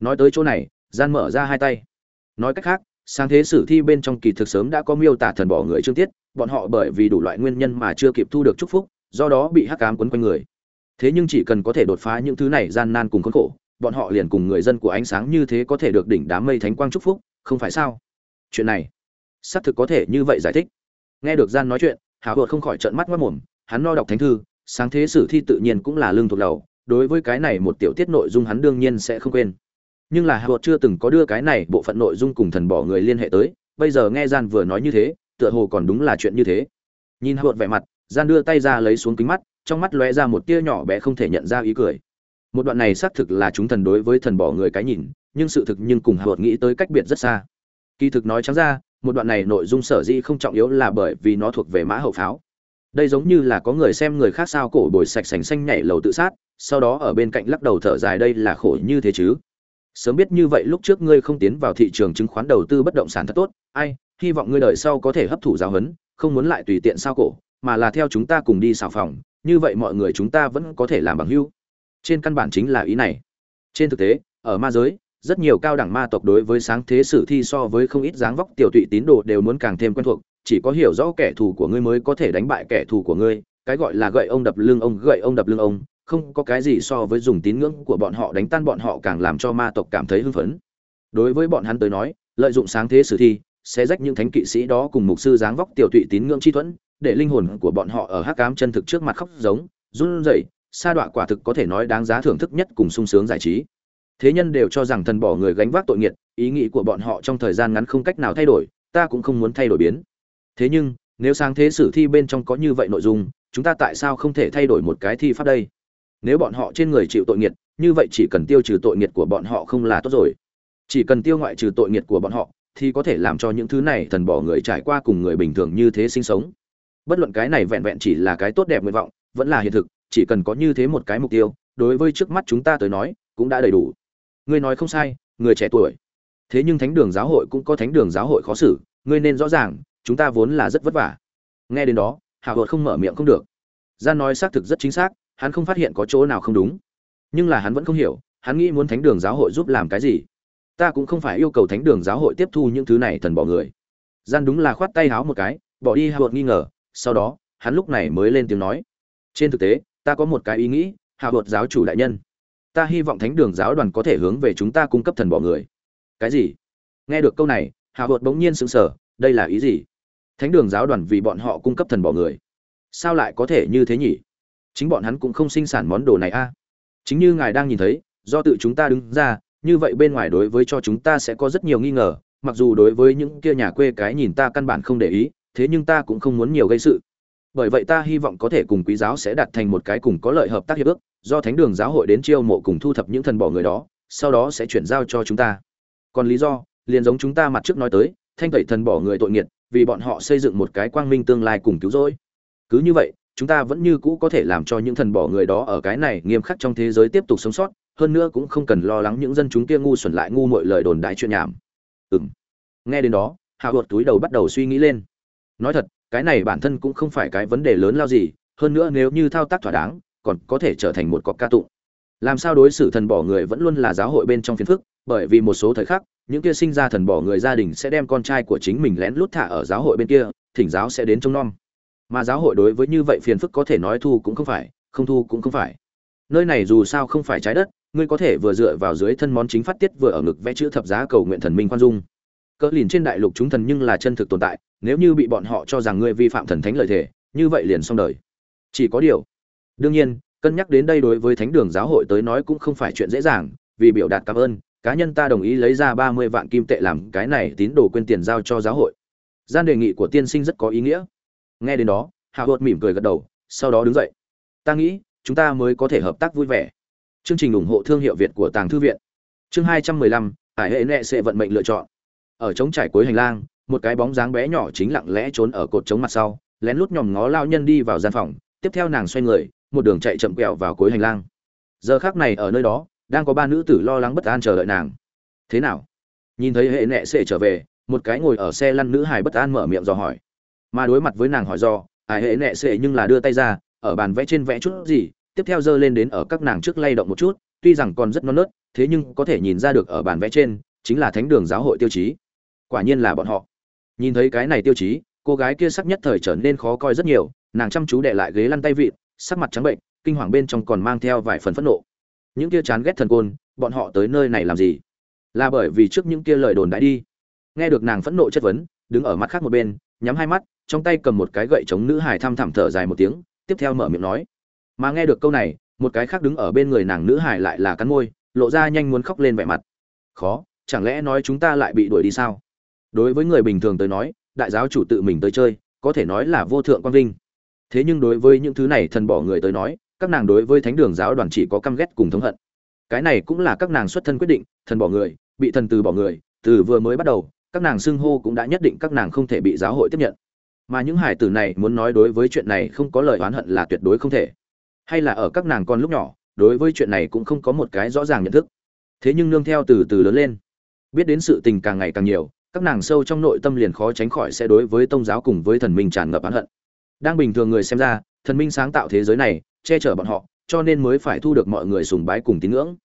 Nói tới chỗ này, gian mở ra hai tay. Nói cách khác, sáng thế sử thi bên trong kỳ thực sớm đã có miêu tả thần bỏ người chương tiết bọn họ bởi vì đủ loại nguyên nhân mà chưa kịp thu được chúc phúc, do đó bị hắc ám quấn quanh người. Thế nhưng chỉ cần có thể đột phá những thứ này gian nan cùng khốn khổ, bọn họ liền cùng người dân của ánh sáng như thế có thể được đỉnh đám mây thánh quang chúc phúc, không phải sao? Chuyện này, xác thực có thể như vậy giải thích. Nghe được gian nói chuyện Hạo hột không khỏi trợn mắt mất mồm, hắn no đọc thánh thư, sáng thế sử thi tự nhiên cũng là lương thuộc đầu, đối với cái này một tiểu tiết nội dung hắn đương nhiên sẽ không quên. Nhưng là Hạo hột chưa từng có đưa cái này bộ phận nội dung cùng thần bỏ người liên hệ tới, bây giờ nghe gian vừa nói như thế tựa hồ còn đúng là chuyện như thế. Nhìn hụt vẻ mặt, gian đưa tay ra lấy xuống kính mắt, trong mắt lóe ra một tia nhỏ bé không thể nhận ra ý cười. Một đoạn này xác thực là chúng thần đối với thần bỏ người cái nhìn, nhưng sự thực nhưng cùng hụt nghĩ tới cách biệt rất xa. Kỳ thực nói trắng ra, một đoạn này nội dung sở dĩ không trọng yếu là bởi vì nó thuộc về mã hậu pháo. Đây giống như là có người xem người khác sao cổ bồi sạch sành xanh nhảy lầu tự sát, sau đó ở bên cạnh lắc đầu thở dài đây là khổ như thế chứ. Sớm biết như vậy lúc trước ngươi không tiến vào thị trường chứng khoán đầu tư bất động sản thật tốt, ai hy vọng ngươi đợi sau có thể hấp thụ giáo huấn, không muốn lại tùy tiện sao cổ, mà là theo chúng ta cùng đi xào phòng, như vậy mọi người chúng ta vẫn có thể làm bằng hữu. Trên căn bản chính là ý này. Trên thực tế, ở ma giới, rất nhiều cao đẳng ma tộc đối với sáng thế sử thi so với không ít dáng vóc tiểu tụy tín đồ đều muốn càng thêm quen thuộc, chỉ có hiểu rõ kẻ thù của ngươi mới có thể đánh bại kẻ thù của ngươi, cái gọi là gậy ông đập lưng ông, gậy ông đập lưng ông, không có cái gì so với dùng tín ngưỡng của bọn họ đánh tan bọn họ càng làm cho ma tộc cảm thấy hưng phấn. Đối với bọn hắn tới nói, lợi dụng sáng thế sử thi sẽ rách những thánh kỵ sĩ đó cùng mục sư dáng vóc tiểu tụy tín ngưỡng chi thuẫn, để linh hồn của bọn họ ở hắc ám chân thực trước mặt khóc giống, run rẩy, sa đọa quả thực có thể nói đáng giá thưởng thức nhất cùng sung sướng giải trí. Thế nhân đều cho rằng thần bỏ người gánh vác tội nghiệt, ý nghĩ của bọn họ trong thời gian ngắn không cách nào thay đổi, ta cũng không muốn thay đổi biến. Thế nhưng, nếu sáng thế sử thi bên trong có như vậy nội dung, chúng ta tại sao không thể thay đổi một cái thi pháp đây? Nếu bọn họ trên người chịu tội nghiệt, như vậy chỉ cần tiêu trừ tội nghiệt của bọn họ không là tốt rồi. Chỉ cần tiêu ngoại trừ tội nghiệt của bọn họ thì có thể làm cho những thứ này thần bỏ người trải qua cùng người bình thường như thế sinh sống. Bất luận cái này vẹn vẹn chỉ là cái tốt đẹp nguyện vọng, vẫn là hiện thực, chỉ cần có như thế một cái mục tiêu, đối với trước mắt chúng ta tới nói, cũng đã đầy đủ. Ngươi nói không sai, người trẻ tuổi. Thế nhưng thánh đường giáo hội cũng có thánh đường giáo hội khó xử, ngươi nên rõ ràng, chúng ta vốn là rất vất vả. Nghe đến đó, hạ hột không mở miệng không được. Gian nói xác thực rất chính xác, hắn không phát hiện có chỗ nào không đúng. Nhưng là hắn vẫn không hiểu, hắn nghĩ muốn thánh đường giáo hội giúp làm cái gì ta cũng không phải yêu cầu thánh đường giáo hội tiếp thu những thứ này thần bỏ người. Gian đúng là khoát tay háo một cái, bỏ đi hạ hột nghi ngờ, sau đó, hắn lúc này mới lên tiếng nói. Trên thực tế, ta có một cái ý nghĩ, hạ bột giáo chủ đại nhân. Ta hy vọng thánh đường giáo đoàn có thể hướng về chúng ta cung cấp thần bỏ người. Cái gì? Nghe được câu này, hạ bột bỗng nhiên sững sờ, đây là ý gì? Thánh đường giáo đoàn vì bọn họ cung cấp thần bỏ người. Sao lại có thể như thế nhỉ? Chính bọn hắn cũng không sinh sản món đồ này a. Chính như ngài đang nhìn thấy, do tự chúng ta đứng ra như vậy bên ngoài đối với cho chúng ta sẽ có rất nhiều nghi ngờ, mặc dù đối với những kia nhà quê cái nhìn ta căn bản không để ý, thế nhưng ta cũng không muốn nhiều gây sự. Bởi vậy ta hy vọng có thể cùng quý giáo sẽ đạt thành một cái cùng có lợi hợp tác hiệp ước, do thánh đường giáo hội đến chiêu mộ cùng thu thập những thần bỏ người đó, sau đó sẽ chuyển giao cho chúng ta. Còn lý do, liền giống chúng ta mặt trước nói tới, thanh tẩy thần bỏ người tội nghiệt, vì bọn họ xây dựng một cái quang minh tương lai cùng cứu rỗi. Cứ như vậy, chúng ta vẫn như cũ có thể làm cho những thần bỏ người đó ở cái này nghiêm khắc trong thế giới tiếp tục sống sót hơn nữa cũng không cần lo lắng những dân chúng kia ngu xuẩn lại ngu mọi lời đồn đại chuyện nhảm. Ừm, nghe đến đó hào hột túi đầu bắt đầu suy nghĩ lên. Nói thật cái này bản thân cũng không phải cái vấn đề lớn lao gì hơn nữa nếu như thao tác thỏa đáng còn có thể trở thành một cọc ca tụng. Làm sao đối xử thần bỏ người vẫn luôn là giáo hội bên trong phiền phức bởi vì một số thời khắc những kia sinh ra thần bỏ người gia đình sẽ đem con trai của chính mình lén lút thả ở giáo hội bên kia thỉnh giáo sẽ đến trông nom. Mà giáo hội đối với như vậy phiền phức có thể nói thu cũng không phải không thu cũng không phải. Nơi này dù sao không phải trái đất ngươi có thể vừa dựa vào dưới thân món chính phát tiết vừa ở ngực vẽ chữ thập giá cầu nguyện thần minh khoan dung. Cỡ lìn trên đại lục chúng thần nhưng là chân thực tồn tại, nếu như bị bọn họ cho rằng ngươi vi phạm thần thánh lợi thể, như vậy liền xong đời. Chỉ có điều, đương nhiên, cân nhắc đến đây đối với thánh đường giáo hội tới nói cũng không phải chuyện dễ dàng, vì biểu đạt cảm ơn, cá nhân ta đồng ý lấy ra ba mươi vạn kim tệ làm cái này tín đồ quên tiền giao cho giáo hội. Gian đề nghị của tiên sinh rất có ý nghĩa. Nghe đến đó, hạ hột mỉm cười gật đầu, sau đó đứng dậy. Ta nghĩ, chúng ta mới có thể hợp tác vui vẻ chương trình ủng hộ thương hiệu việt của tàng thư viện. Chương hai trăm mười lăm, hải hệ nệ sẽ vận mệnh lựa chọn. Ở trống trải cuối hành lang, một cái bóng dáng bé nhỏ chính lặng lẽ trốn ở cột trống mặt sau, lén lút nhòm ngó lao nhân đi vào gian phòng, tiếp theo nàng xoay người, một đường chạy chậm quẹo vào cuối hành lang. Giờ khắc này ở nơi đó, đang có ba nữ tử lo lắng bất an chờ đợi nàng. Thế nào? Nhìn thấy hệ nệ sẽ trở về, một cái ngồi ở xe lăn nữ hài bất an mở miệng dò hỏi. Mà đối mặt với nàng hỏi do hải hệ nệ sẽ nhưng là đưa tay ra, ở bàn vẽ trên vẽ chút gì tiếp theo giơ lên đến ở các nàng trước lay động một chút, tuy rằng còn rất non nớt, thế nhưng có thể nhìn ra được ở bàn vẽ trên, chính là thánh đường giáo hội tiêu chí. Quả nhiên là bọn họ. Nhìn thấy cái này tiêu chí, cô gái kia sắc nhất thời trở nên khó coi rất nhiều, nàng chăm chú đệ lại ghế lăn tay vịn, sắc mặt trắng bệnh, kinh hoàng bên trong còn mang theo vài phần phẫn nộ. Những kia chán ghét thần côn, bọn họ tới nơi này làm gì? Là bởi vì trước những kia lời đồn đã đi. Nghe được nàng phẫn nộ chất vấn, đứng ở mắt khác một bên, nhắm hai mắt, trong tay cầm một cái gậy chống nữ hài thăm thẳm thở dài một tiếng, tiếp theo mở miệng nói mà nghe được câu này, một cái khác đứng ở bên người nàng nữ hải lại là cắn môi, lộ ra nhanh muốn khóc lên vẻ mặt. Khó, chẳng lẽ nói chúng ta lại bị đuổi đi sao? Đối với người bình thường tới nói, đại giáo chủ tự mình tới chơi, có thể nói là vô thượng quang vinh. Thế nhưng đối với những thứ này thần bỏ người tới nói, các nàng đối với thánh đường giáo đoàn chỉ có căm ghét cùng thống hận. Cái này cũng là các nàng xuất thân quyết định, thần bỏ người, bị thần từ bỏ người, từ vừa mới bắt đầu, các nàng xưng hô cũng đã nhất định các nàng không thể bị giáo hội tiếp nhận. Mà những hải tử này muốn nói đối với chuyện này không có lời oán hận là tuyệt đối không thể hay là ở các nàng con lúc nhỏ, đối với chuyện này cũng không có một cái rõ ràng nhận thức. Thế nhưng nương theo từ từ lớn lên. Biết đến sự tình càng ngày càng nhiều, các nàng sâu trong nội tâm liền khó tránh khỏi sẽ đối với tôn giáo cùng với thần minh tràn ngập oán hận. Đang bình thường người xem ra, thần minh sáng tạo thế giới này, che chở bọn họ, cho nên mới phải thu được mọi người sùng bái cùng tín ngưỡng.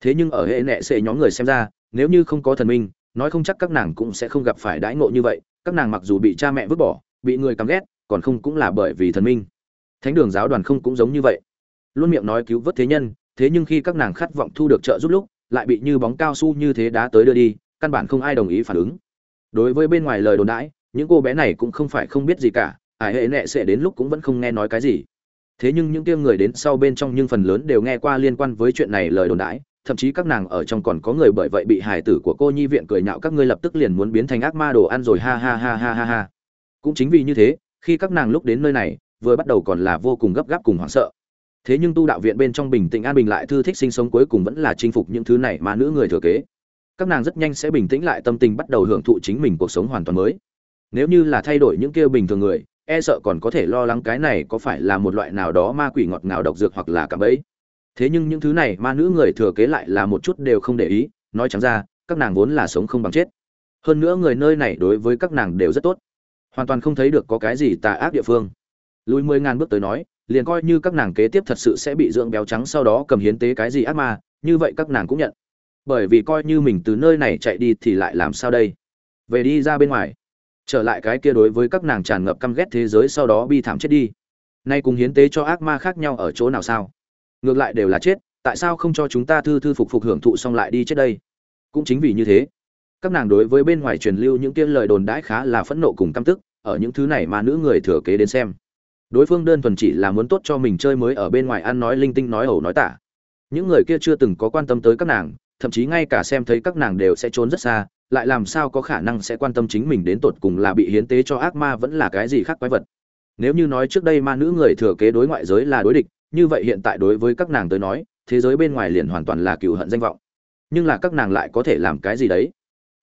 Thế nhưng ở hệ nệ sệ nhóm người xem ra, nếu như không có thần minh, nói không chắc các nàng cũng sẽ không gặp phải đãi ngộ như vậy. Các nàng mặc dù bị cha mẹ vứt bỏ, bị người căm ghét, còn không cũng là bởi vì thần minh. Thánh đường giáo đoàn không cũng giống như vậy luôn miệng nói cứu vớt thế nhân, thế nhưng khi các nàng khát vọng thu được trợ giúp lúc, lại bị như bóng cao su như thế đá tới đưa đi, căn bản không ai đồng ý phản ứng. Đối với bên ngoài lời đồn đãi, những cô bé này cũng không phải không biết gì cả, ải hệ nệ sẽ đến lúc cũng vẫn không nghe nói cái gì. Thế nhưng những kia người đến sau bên trong nhưng phần lớn đều nghe qua liên quan với chuyện này lời đồn đãi, thậm chí các nàng ở trong còn có người bởi vậy bị hải tử của cô nhi viện cười nhạo các ngươi lập tức liền muốn biến thành ác ma đồ ăn rồi, ha ha ha ha ha ha. Cũng chính vì như thế, khi các nàng lúc đến nơi này, vừa bắt đầu còn là vô cùng gấp gáp cùng hoảng sợ thế nhưng tu đạo viện bên trong bình tĩnh an bình lại thư thích sinh sống cuối cùng vẫn là chinh phục những thứ này mà nữ người thừa kế. Các nàng rất nhanh sẽ bình tĩnh lại, tâm tình bắt đầu hưởng thụ chính mình cuộc sống hoàn toàn mới. Nếu như là thay đổi những kia bình thường người e sợ còn có thể lo lắng cái này có phải là một loại nào đó ma quỷ ngọt ngào độc dược hoặc là cả bẫy. Thế nhưng những thứ này ma nữ người thừa kế lại là một chút đều không để ý, nói chẳng ra, các nàng vốn là sống không bằng chết. Hơn nữa người nơi này đối với các nàng đều rất tốt. Hoàn toàn không thấy được có cái gì tà ác địa phương. Lùi mười ngàn bước tới nói liền coi như các nàng kế tiếp thật sự sẽ bị dưỡng béo trắng sau đó cầm hiến tế cái gì ác ma, như vậy các nàng cũng nhận. Bởi vì coi như mình từ nơi này chạy đi thì lại làm sao đây? Về đi ra bên ngoài. Trở lại cái kia đối với các nàng tràn ngập căm ghét thế giới sau đó bi thảm chết đi. Nay cùng hiến tế cho ác ma khác nhau ở chỗ nào sao? Ngược lại đều là chết, tại sao không cho chúng ta thư thư phục phục hưởng thụ xong lại đi chết đây? Cũng chính vì như thế, các nàng đối với bên ngoài truyền lưu những tiên lời đồn đãi khá là phẫn nộ cùng căm tức, ở những thứ này mà nữ người thừa kế đến xem đối phương đơn thuần chỉ là muốn tốt cho mình chơi mới ở bên ngoài ăn nói linh tinh nói ẩu nói tả. Những người kia chưa từng có quan tâm tới các nàng, thậm chí ngay cả xem thấy các nàng đều sẽ trốn rất xa, lại làm sao có khả năng sẽ quan tâm chính mình đến tột cùng là bị hiến tế cho ác ma vẫn là cái gì khác quái vật. Nếu như nói trước đây ma nữ người thừa kế đối ngoại giới là đối địch, như vậy hiện tại đối với các nàng tới nói, thế giới bên ngoài liền hoàn toàn là cựu hận danh vọng. Nhưng là các nàng lại có thể làm cái gì đấy?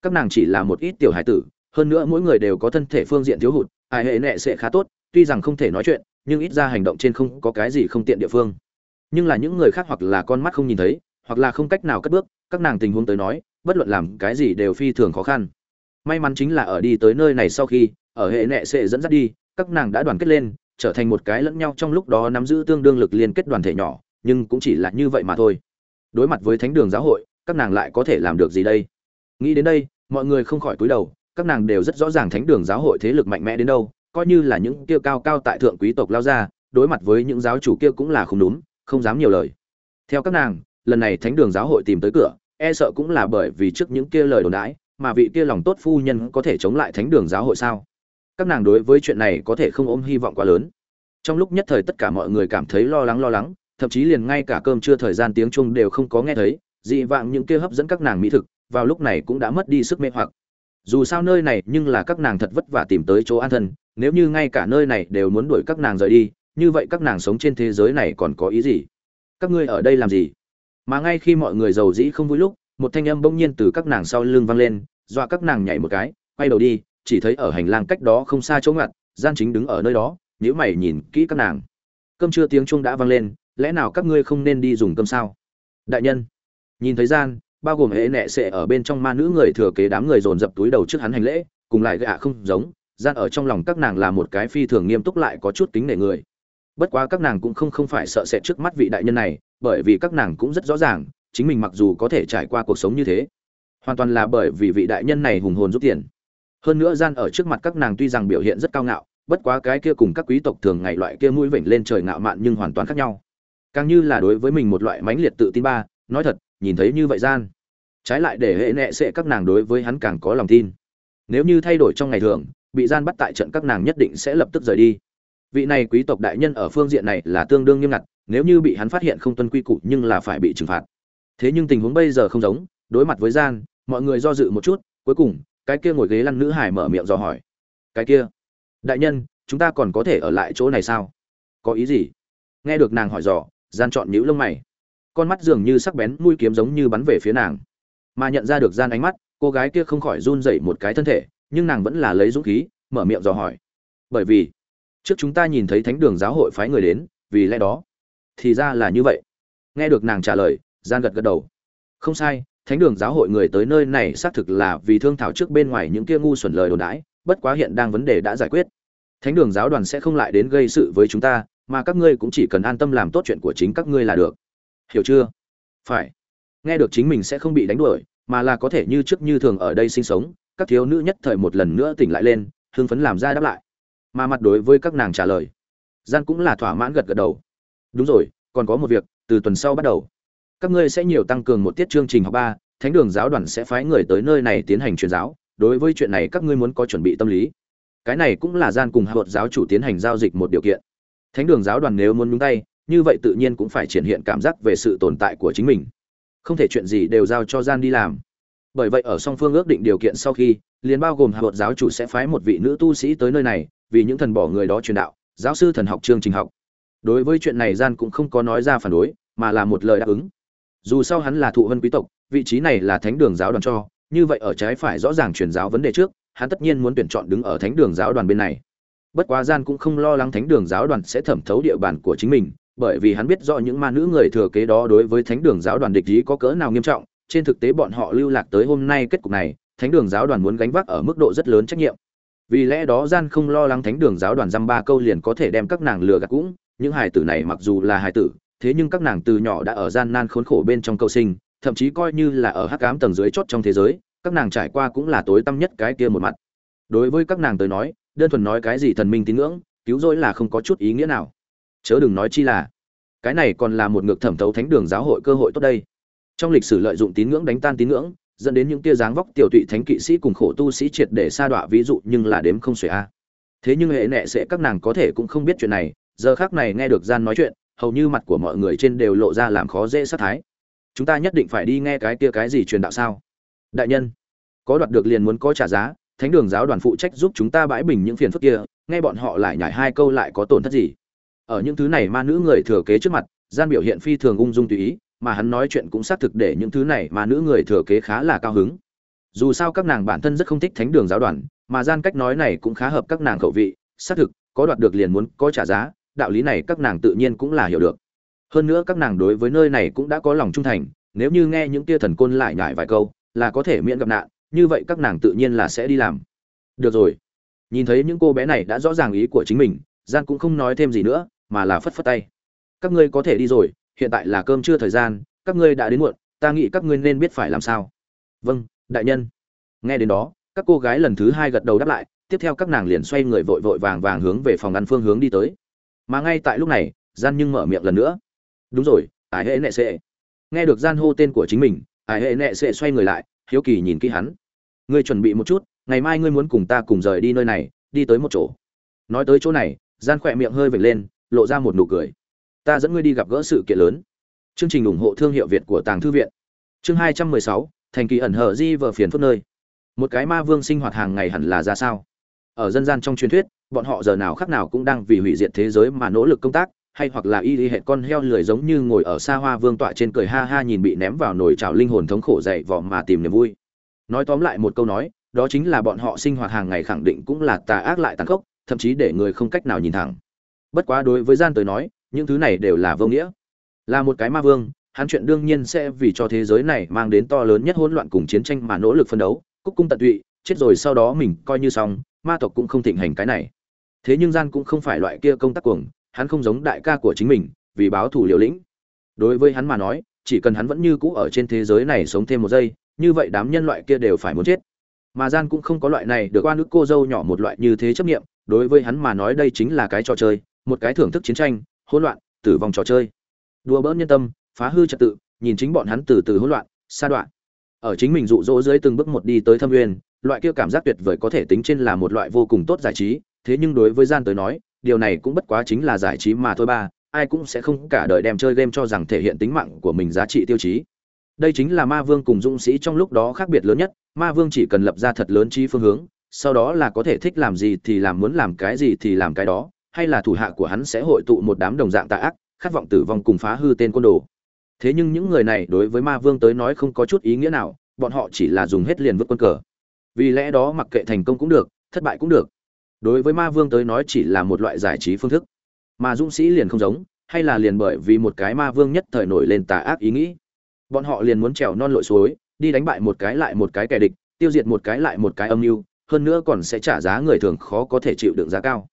Các nàng chỉ là một ít tiểu hải tử, hơn nữa mỗi người đều có thân thể phương diện thiếu hụt, ai hệ nệ sẽ khá tốt tuy rằng không thể nói chuyện, nhưng ít ra hành động trên không có cái gì không tiện địa phương. Nhưng là những người khác hoặc là con mắt không nhìn thấy, hoặc là không cách nào cất bước, các nàng tình huống tới nói, bất luận làm cái gì đều phi thường khó khăn. May mắn chính là ở đi tới nơi này sau khi, ở hệ nệ sẽ dẫn dắt đi, các nàng đã đoàn kết lên, trở thành một cái lẫn nhau trong lúc đó nắm giữ tương đương lực liên kết đoàn thể nhỏ, nhưng cũng chỉ là như vậy mà thôi. Đối mặt với thánh đường giáo hội, các nàng lại có thể làm được gì đây? Nghĩ đến đây, mọi người không khỏi cúi đầu, các nàng đều rất rõ ràng thánh đường giáo hội thế lực mạnh mẽ đến đâu coi như là những kia cao cao tại thượng quý tộc lao ra, đối mặt với những giáo chủ kia cũng là không đúng, không dám nhiều lời. Theo các nàng, lần này thánh đường giáo hội tìm tới cửa e sợ cũng là bởi vì trước những kia lời đồn đãi, mà vị kia lòng tốt phu nhân có thể chống lại thánh đường giáo hội sao? Các nàng đối với chuyện này có thể không ôm hy vọng quá lớn. Trong lúc nhất thời tất cả mọi người cảm thấy lo lắng lo lắng, thậm chí liền ngay cả cơm trưa thời gian tiếng chung đều không có nghe thấy, dị vạng những kia hấp dẫn các nàng mỹ thực, vào lúc này cũng đã mất đi sức mê hoặc dù sao nơi này nhưng là các nàng thật vất vả tìm tới chỗ an thân, nếu như ngay cả nơi này đều muốn đuổi các nàng rời đi, như vậy các nàng sống trên thế giới này còn có ý gì? Các ngươi ở đây làm gì? Mà ngay khi mọi người giàu dĩ không vui lúc, một thanh âm bỗng nhiên từ các nàng sau lưng vang lên, dọa các nàng nhảy một cái, quay đầu đi, chỉ thấy ở hành lang cách đó không xa chỗ ngặt, gian chính đứng ở nơi đó nếu mày nhìn kỹ các nàng. Cơm trưa tiếng chuông đã vang lên, lẽ nào các ngươi không nên đi dùng cơm sao? Đại nhân, nhìn thấy gian bao gồm hệ nệ sệ ở bên trong ma nữ người thừa kế đám người dồn dập túi đầu trước hắn hành lễ, cùng lại gạ không giống, gian ở trong lòng các nàng là một cái phi thường nghiêm túc lại có chút kính nể người. Bất quá các nàng cũng không không phải sợ sệt trước mắt vị đại nhân này, bởi vì các nàng cũng rất rõ ràng, chính mình mặc dù có thể trải qua cuộc sống như thế, hoàn toàn là bởi vì vị đại nhân này hùng hồn giúp tiền. Hơn nữa gian ở trước mặt các nàng tuy rằng biểu hiện rất cao ngạo, bất quá cái kia cùng các quý tộc thường ngày loại kia mũi vểnh lên trời ngạo mạn nhưng hoàn toàn khác nhau. Càng như là đối với mình một loại mãnh liệt tự tin ba, nói thật, nhìn thấy như vậy gian trái lại để hệ nệ sẽ các nàng đối với hắn càng có lòng tin. Nếu như thay đổi trong ngày thường, bị gian bắt tại trận các nàng nhất định sẽ lập tức rời đi. Vị này quý tộc đại nhân ở phương diện này là tương đương nghiêm ngặt, nếu như bị hắn phát hiện không tuân quy củ nhưng là phải bị trừng phạt. Thế nhưng tình huống bây giờ không giống, đối mặt với gian, mọi người do dự một chút, cuối cùng, cái kia ngồi ghế lăn nữ hải mở miệng dò hỏi. Cái kia, đại nhân, chúng ta còn có thể ở lại chỗ này sao? Có ý gì? Nghe được nàng hỏi dò, gian chọn nhíu lông mày. Con mắt dường như sắc bén, mũi kiếm giống như bắn về phía nàng mà nhận ra được gian ánh mắt, cô gái kia không khỏi run dậy một cái thân thể, nhưng nàng vẫn là lấy dũng khí, mở miệng dò hỏi. Bởi vì, trước chúng ta nhìn thấy thánh đường giáo hội phái người đến, vì lẽ đó, thì ra là như vậy. Nghe được nàng trả lời, gian gật gật đầu. Không sai, thánh đường giáo hội người tới nơi này xác thực là vì thương thảo trước bên ngoài những kia ngu xuẩn lời đồn đãi, bất quá hiện đang vấn đề đã giải quyết. Thánh đường giáo đoàn sẽ không lại đến gây sự với chúng ta, mà các ngươi cũng chỉ cần an tâm làm tốt chuyện của chính các ngươi là được. Hiểu chưa? Phải nghe được chính mình sẽ không bị đánh đuổi, mà là có thể như trước như thường ở đây sinh sống, các thiếu nữ nhất thời một lần nữa tỉnh lại lên, hưng phấn làm ra đáp lại. Mà mặt đối với các nàng trả lời, gian cũng là thỏa mãn gật gật đầu. Đúng rồi, còn có một việc, từ tuần sau bắt đầu, các ngươi sẽ nhiều tăng cường một tiết chương trình học ba, thánh đường giáo đoàn sẽ phái người tới nơi này tiến hành truyền giáo, đối với chuyện này các ngươi muốn có chuẩn bị tâm lý. Cái này cũng là gian cùng hạ giáo chủ tiến hành giao dịch một điều kiện. Thánh đường giáo đoàn nếu muốn nhúng tay, như vậy tự nhiên cũng phải triển hiện cảm giác về sự tồn tại của chính mình không thể chuyện gì đều giao cho gian đi làm. Bởi vậy ở song phương ước định điều kiện sau khi, liền bao gồm hạ giáo chủ sẽ phái một vị nữ tu sĩ tới nơi này, vì những thần bỏ người đó truyền đạo, giáo sư thần học, chương trình học. Đối với chuyện này gian cũng không có nói ra phản đối, mà là một lời đáp ứng. Dù sao hắn là thụ vân quý tộc, vị trí này là thánh đường giáo đoàn cho, như vậy ở trái phải rõ ràng truyền giáo vấn đề trước, hắn tất nhiên muốn tuyển chọn đứng ở thánh đường giáo đoàn bên này. Bất quá gian cũng không lo lắng thánh đường giáo đoàn sẽ thẩm thấu địa bàn của chính mình bởi vì hắn biết rõ những ma nữ người thừa kế đó đối với thánh đường giáo đoàn địch ý có cỡ nào nghiêm trọng, trên thực tế bọn họ lưu lạc tới hôm nay kết cục này, thánh đường giáo đoàn muốn gánh vác ở mức độ rất lớn trách nhiệm. Vì lẽ đó gian không lo lắng thánh đường giáo đoàn dăm ba câu liền có thể đem các nàng lừa gạt cũng, những hài tử này mặc dù là hài tử, thế nhưng các nàng từ nhỏ đã ở gian nan khốn khổ bên trong câu sinh, thậm chí coi như là ở hắc ám tầng dưới chót trong thế giới, các nàng trải qua cũng là tối tăm nhất cái kia một mặt. Đối với các nàng tới nói, đơn thuần nói cái gì thần minh tín ngưỡng, cứu rỗi là không có chút ý nghĩa nào chớ đừng nói chi là, cái này còn là một ngược thẩm thấu thánh đường giáo hội cơ hội tốt đây. Trong lịch sử lợi dụng tín ngưỡng đánh tan tín ngưỡng, dẫn đến những tia dáng vóc tiểu tụy thánh kỵ sĩ cùng khổ tu sĩ triệt để sa đọa, ví dụ nhưng là đếm không xuể a. Thế nhưng hệ nệ sẽ các nàng có thể cũng không biết chuyện này, giờ khác này nghe được gian nói chuyện, hầu như mặt của mọi người trên đều lộ ra làm khó dễ sát thái. Chúng ta nhất định phải đi nghe cái kia cái gì truyền đạo sao? Đại nhân, có đoạt được liền muốn có trả giá, thánh đường giáo đoàn phụ trách giúp chúng ta bãi bình những phiền phức kia, nghe bọn họ lại nhảy hai câu lại có tổn thất gì? Ở những thứ này ma nữ người thừa kế trước mặt, gian biểu hiện phi thường ung dung tùy ý, mà hắn nói chuyện cũng xác thực để những thứ này mà nữ người thừa kế khá là cao hứng. Dù sao các nàng bản thân rất không thích thánh đường giáo đoàn, mà gian cách nói này cũng khá hợp các nàng khẩu vị, xác thực, có đoạt được liền muốn, có trả giá, đạo lý này các nàng tự nhiên cũng là hiểu được. Hơn nữa các nàng đối với nơi này cũng đã có lòng trung thành, nếu như nghe những tia thần côn lại nhải vài câu, là có thể miễn gặp nạn, như vậy các nàng tự nhiên là sẽ đi làm. Được rồi. Nhìn thấy những cô bé này đã rõ ràng ý của chính mình, gian cũng không nói thêm gì nữa mà là phất phất tay. Các ngươi có thể đi rồi, hiện tại là cơm trưa thời gian, các ngươi đã đến muộn, ta nghĩ các ngươi nên biết phải làm sao. Vâng đại nhân. Nghe đến đó, các cô gái lần thứ hai gật đầu đáp lại, tiếp theo các nàng liền xoay người vội vội vàng vàng hướng về phòng ăn phương hướng đi tới. Mà ngay tại lúc này, gian nhưng mở miệng lần nữa. Đúng rồi ải hệ nệ sệ. Nghe được gian hô tên của chính mình ải hệ nệ sệ xoay người lại, hiếu kỳ nhìn kỹ hắn. Ngươi chuẩn bị một chút, ngày mai ngươi muốn cùng ta cùng rời đi nơi này, đi tới một chỗ. Nói tới chỗ này, gian khỏe miệng hơi vểnh lên lộ ra một nụ cười. Ta dẫn ngươi đi gặp gỡ sự kiện lớn. Chương trình ủng hộ thương hiệu việt của tàng thư viện. Chương hai trăm mười sáu, thành kỳ ẩn hở di vờ phiền phức nơi. Một cái ma vương sinh hoạt hàng ngày hẳn là ra sao? Ở dân gian trong truyền thuyết, bọn họ giờ nào khác nào cũng đang vì hủy diệt thế giới mà nỗ lực công tác, hay hoặc là y y hệ con heo lười giống như ngồi ở xa hoa vương tọa trên cười ha ha nhìn bị ném vào nồi chảo linh hồn thống khổ dậy vỏ mà tìm niềm vui. Nói tóm lại một câu nói, đó chính là bọn họ sinh hoạt hàng ngày khẳng định cũng là tà ác lại tàn khốc, thậm chí để người không cách nào nhìn thẳng bất quá đối với gian tới nói, những thứ này đều là vô nghĩa. Là một cái ma vương, hắn chuyện đương nhiên sẽ vì cho thế giới này mang đến to lớn nhất hỗn loạn cùng chiến tranh mà nỗ lực phân đấu, cúc cung tận tụy, chết rồi sau đó mình coi như xong, ma tộc cũng không thịnh hành cái này. Thế nhưng gian cũng không phải loại kia công tác cuồng, hắn không giống đại ca của chính mình, vì báo thủ liều lĩnh. Đối với hắn mà nói, chỉ cần hắn vẫn như cũ ở trên thế giới này sống thêm một giây, như vậy đám nhân loại kia đều phải muốn chết. Mà gian cũng không có loại này được qua nước cô dâu nhỏ một loại như thế chấp nghiệm đối với hắn mà nói đây chính là cái trò chơi một cái thưởng thức chiến tranh, hỗn loạn, tử vong trò chơi. Đùa bỡn nhân tâm, phá hư trật tự, nhìn chính bọn hắn từ từ hỗn loạn, sa đoạn. Ở chính mình dụ dỗ dưới từng bước một đi tới thâm uyên, loại kia cảm giác tuyệt vời có thể tính trên là một loại vô cùng tốt giải trí, thế nhưng đối với gian tới nói, điều này cũng bất quá chính là giải trí mà thôi ba, ai cũng sẽ không cả đời đem chơi game cho rằng thể hiện tính mạng của mình giá trị tiêu chí. Đây chính là ma vương cùng dũng sĩ trong lúc đó khác biệt lớn nhất, ma vương chỉ cần lập ra thật lớn chi phương hướng, sau đó là có thể thích làm gì thì làm, muốn làm cái gì thì làm cái đó hay là thủ hạ của hắn sẽ hội tụ một đám đồng dạng tà ác, khát vọng tử vong cùng phá hư tên côn đồ. Thế nhưng những người này đối với ma vương tới nói không có chút ý nghĩa nào, bọn họ chỉ là dùng hết liền vứt quân cờ. Vì lẽ đó mặc kệ thành công cũng được, thất bại cũng được. Đối với ma vương tới nói chỉ là một loại giải trí phương thức. Mà dũng sĩ liền không giống, hay là liền bởi vì một cái ma vương nhất thời nổi lên tà ác ý nghĩ. Bọn họ liền muốn trèo non lội suối, đi đánh bại một cái lại một cái kẻ địch, tiêu diệt một cái lại một cái âm mưu, hơn nữa còn sẽ trả giá người thường khó có thể chịu đựng giá cao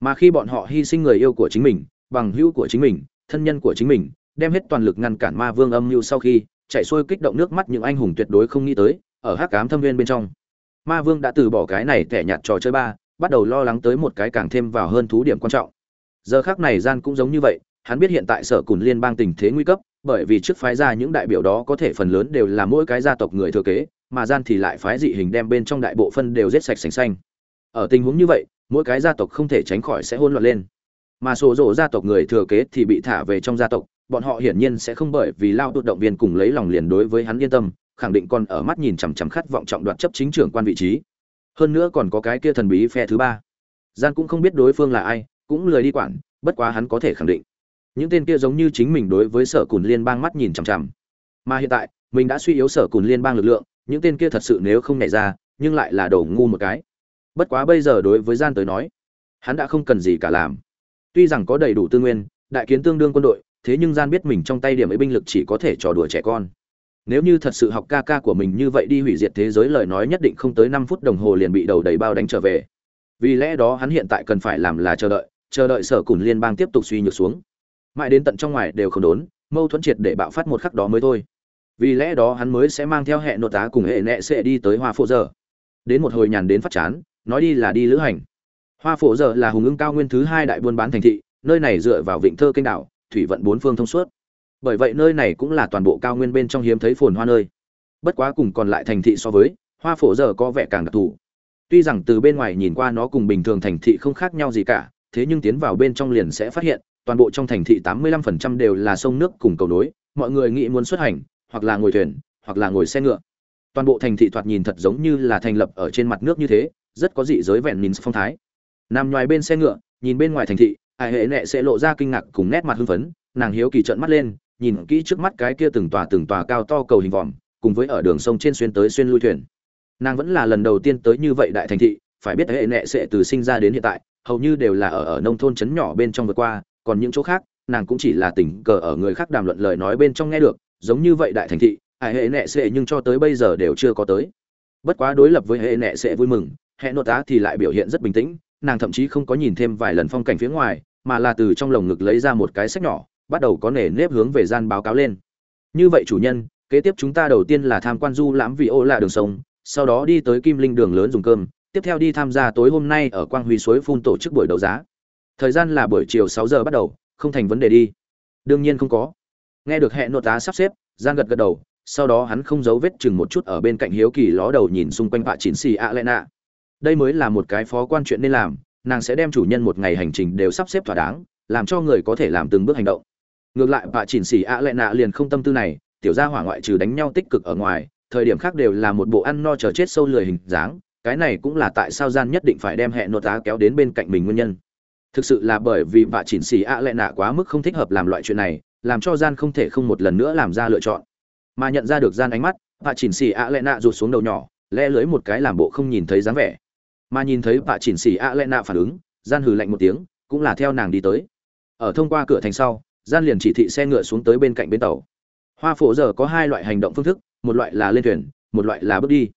mà khi bọn họ hy sinh người yêu của chính mình, bằng hữu của chính mình, thân nhân của chính mình, đem hết toàn lực ngăn cản ma vương âm mưu sau khi chạy xuôi kích động nước mắt những anh hùng tuyệt đối không nghĩ tới, ở hắc cám thâm viên bên trong. Ma vương đã từ bỏ cái này tẻ nhạt trò chơi ba, bắt đầu lo lắng tới một cái càng thêm vào hơn thú điểm quan trọng. Giờ khác này gian cũng giống như vậy, hắn biết hiện tại sở cùn liên bang tình thế nguy cấp, bởi vì trước phái ra những đại biểu đó có thể phần lớn đều là mỗi cái gia tộc người thừa kế, mà gian thì lại phái dị hình đem bên trong đại bộ phân đều giết sạch sành xanh. Ở tình huống như vậy mỗi cái gia tộc không thể tránh khỏi sẽ hỗn loạn lên. Mà sổ rộ gia tộc người thừa kế thì bị thả về trong gia tộc, bọn họ hiển nhiên sẽ không bởi vì lao tụt động viên cùng lấy lòng liền đối với hắn yên tâm, khẳng định còn ở mắt nhìn chằm chằm khát vọng trọng đoạt chấp chính trưởng quan vị trí. Hơn nữa còn có cái kia thần bí phe thứ ba. Gian cũng không biết đối phương là ai, cũng lười đi quản, bất quá hắn có thể khẳng định. Những tên kia giống như chính mình đối với sở cùn liên bang mắt nhìn chằm chằm. Mà hiện tại, mình đã suy yếu sở cùn liên bang lực lượng, những tên kia thật sự nếu không nhảy ra, nhưng lại là đồ ngu một cái bất quá bây giờ đối với gian tới nói, hắn đã không cần gì cả làm. Tuy rằng có đầy đủ tư nguyên, đại kiến tương đương quân đội, thế nhưng gian biết mình trong tay điểm ấy binh lực chỉ có thể trò đùa trẻ con. Nếu như thật sự học ca ca của mình như vậy đi hủy diệt thế giới lời nói nhất định không tới năm phút đồng hồ liền bị đầu đầy bao đánh trở về. Vì lẽ đó hắn hiện tại cần phải làm là chờ đợi chờ đợi sở cùng liên bang tiếp tục suy nhược xuống. Mãi đến tận trong ngoài đều không đốn, mâu thuẫn triệt để bạo phát một khắc đó mới thôi. Vì lẽ đó hắn mới sẽ mang theo hệ nội tá cùng hệ nệ sẽ đi tới hoa phổ giờ đến một hồi nhàn đến phát chán nói đi là đi lữ hành. Hoa phổ giờ là hùng ứng cao nguyên thứ hai đại buôn bán thành thị, nơi này dựa vào vịnh thơ kênh đảo, thủy vận bốn phương thông suốt. Bởi vậy nơi này cũng là toàn bộ cao nguyên bên trong hiếm thấy phồn hoa nơi. Bất quá cùng còn lại thành thị so với, hoa phổ giờ có vẻ càng đặc thù. Tuy rằng từ bên ngoài nhìn qua nó cùng bình thường thành thị không khác nhau gì cả, thế nhưng tiến vào bên trong liền sẽ phát hiện, toàn bộ trong thành thị 85% đều là sông nước cùng cầu nối, mọi người nghĩ muốn xuất hành, hoặc là ngồi thuyền, hoặc là ngồi xe ngựa. Toàn bộ thành thị thoạt nhìn thật giống như là thành lập ở trên mặt nước như thế rất có dị giới vẹn nhìn phong thái. Nằm ngoài bên xe ngựa, nhìn bên ngoài thành thị, ai hệ nệ sẽ lộ ra kinh ngạc cùng nét mặt hưng phấn, nàng hiếu kỳ trợn mắt lên, nhìn kỹ trước mắt cái kia từng tòa từng tòa cao to cầu hình vòm, cùng với ở đường sông trên xuyên tới xuyên lui thuyền. Nàng vẫn là lần đầu tiên tới như vậy đại thành thị, phải biết hệ nệ sẽ từ sinh ra đến hiện tại, hầu như đều là ở ở nông thôn trấn nhỏ bên trong vượt qua, còn những chỗ khác, nàng cũng chỉ là tình cờ ở người khác đàm luận lời nói bên trong nghe được, giống như vậy đại thành thị, ai hệ nệ sẽ nhưng cho tới bây giờ đều chưa có tới. Bất quá đối lập với hệ nệ sẽ vui mừng hệ nội tá thì lại biểu hiện rất bình tĩnh, nàng thậm chí không có nhìn thêm vài lần phong cảnh phía ngoài, mà là từ trong lồng ngực lấy ra một cái sách nhỏ, bắt đầu có nể nếp hướng về gian báo cáo lên. Như vậy chủ nhân, kế tiếp chúng ta đầu tiên là tham quan du lãm vị ô là đường sông, sau đó đi tới kim linh đường lớn dùng cơm, tiếp theo đi tham gia tối hôm nay ở quang huy suối phun tổ chức buổi đấu giá. Thời gian là buổi chiều sáu giờ bắt đầu, không thành vấn đề đi. Đương nhiên không có. Nghe được hẹn nội tá sắp xếp gian gật gật đầu, sau đó hắn không giấu vết chừng một chút ở bên cạnh hiếu kỳ ló đầu nhìn xung quanh bạ chín xì a nạ đây mới là một cái phó quan chuyện nên làm, nàng sẽ đem chủ nhân một ngày hành trình đều sắp xếp thỏa đáng, làm cho người có thể làm từng bước hành động. Ngược lại, bà chỉnh xì a nạ liền không tâm tư này, tiểu gia hỏa ngoại trừ đánh nhau tích cực ở ngoài, thời điểm khác đều là một bộ ăn no chờ chết sâu lười hình dáng, cái này cũng là tại sao gian nhất định phải đem hẹn nội tá kéo đến bên cạnh mình nguyên nhân. Thực sự là bởi vì bà chỉnh xì a lệ nạ quá mức không thích hợp làm loại chuyện này, làm cho gian không thể không một lần nữa làm ra lựa chọn. Mà nhận ra được gian ánh mắt, bà chỉnh xỉ ạ lệ nạ rụt xuống đầu nhỏ le lưới một cái làm bộ không nhìn thấy dáng vẻ mà nhìn thấy bà chỉnh xỉ a lệ nạ phản ứng, gian hừ lạnh một tiếng, cũng là theo nàng đi tới. Ở thông qua cửa thành sau, gian liền chỉ thị xe ngựa xuống tới bên cạnh bến tàu. Hoa phổ giờ có hai loại hành động phương thức, một loại là lên thuyền, một loại là bước đi.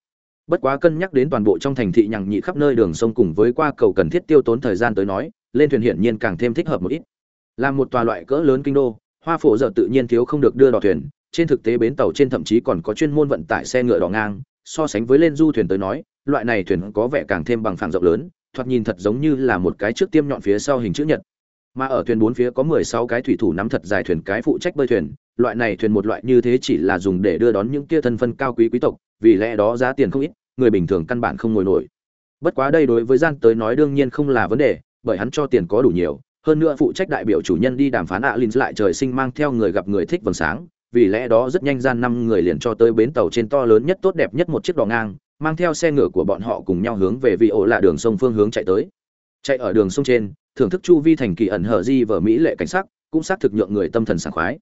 Bất quá cân nhắc đến toàn bộ trong thành thị nhằng nhị khắp nơi đường sông cùng với qua cầu cần thiết tiêu tốn thời gian tới nói, lên thuyền hiển nhiên càng thêm thích hợp một ít. Làm một tòa loại cỡ lớn kinh đô, hoa phổ giờ tự nhiên thiếu không được đưa đò thuyền, trên thực tế bến tàu trên thậm chí còn có chuyên môn vận tải xe ngựa đỏ ngang so sánh với lên du thuyền tới nói, loại này thuyền có vẻ càng thêm bằng phẳng rộng lớn, thoạt nhìn thật giống như là một cái trước tiêm nhọn phía sau hình chữ nhật. Mà ở thuyền bốn phía có mười sáu cái thủy thủ nắm thật dài thuyền cái phụ trách bơi thuyền, loại này thuyền một loại như thế chỉ là dùng để đưa đón những kia thân phân cao quý quý tộc, vì lẽ đó giá tiền không ít, người bình thường căn bản không ngồi nổi. Bất quá đây đối với gian tới nói đương nhiên không là vấn đề, bởi hắn cho tiền có đủ nhiều, hơn nữa phụ trách đại biểu chủ nhân đi đàm phán ạ à linh lại trời sinh mang theo người gặp người thích vầng sáng vì lẽ đó rất nhanh gian năm người liền cho tới bến tàu trên to lớn nhất tốt đẹp nhất một chiếc đò ngang, mang theo xe ngựa của bọn họ cùng nhau hướng về vị ổ là đường sông phương hướng chạy tới. Chạy ở đường sông trên, thưởng thức chu vi thành kỳ ẩn hở di vở mỹ lệ cảnh sắc, cũng xác thực nhượng người tâm thần sảng khoái.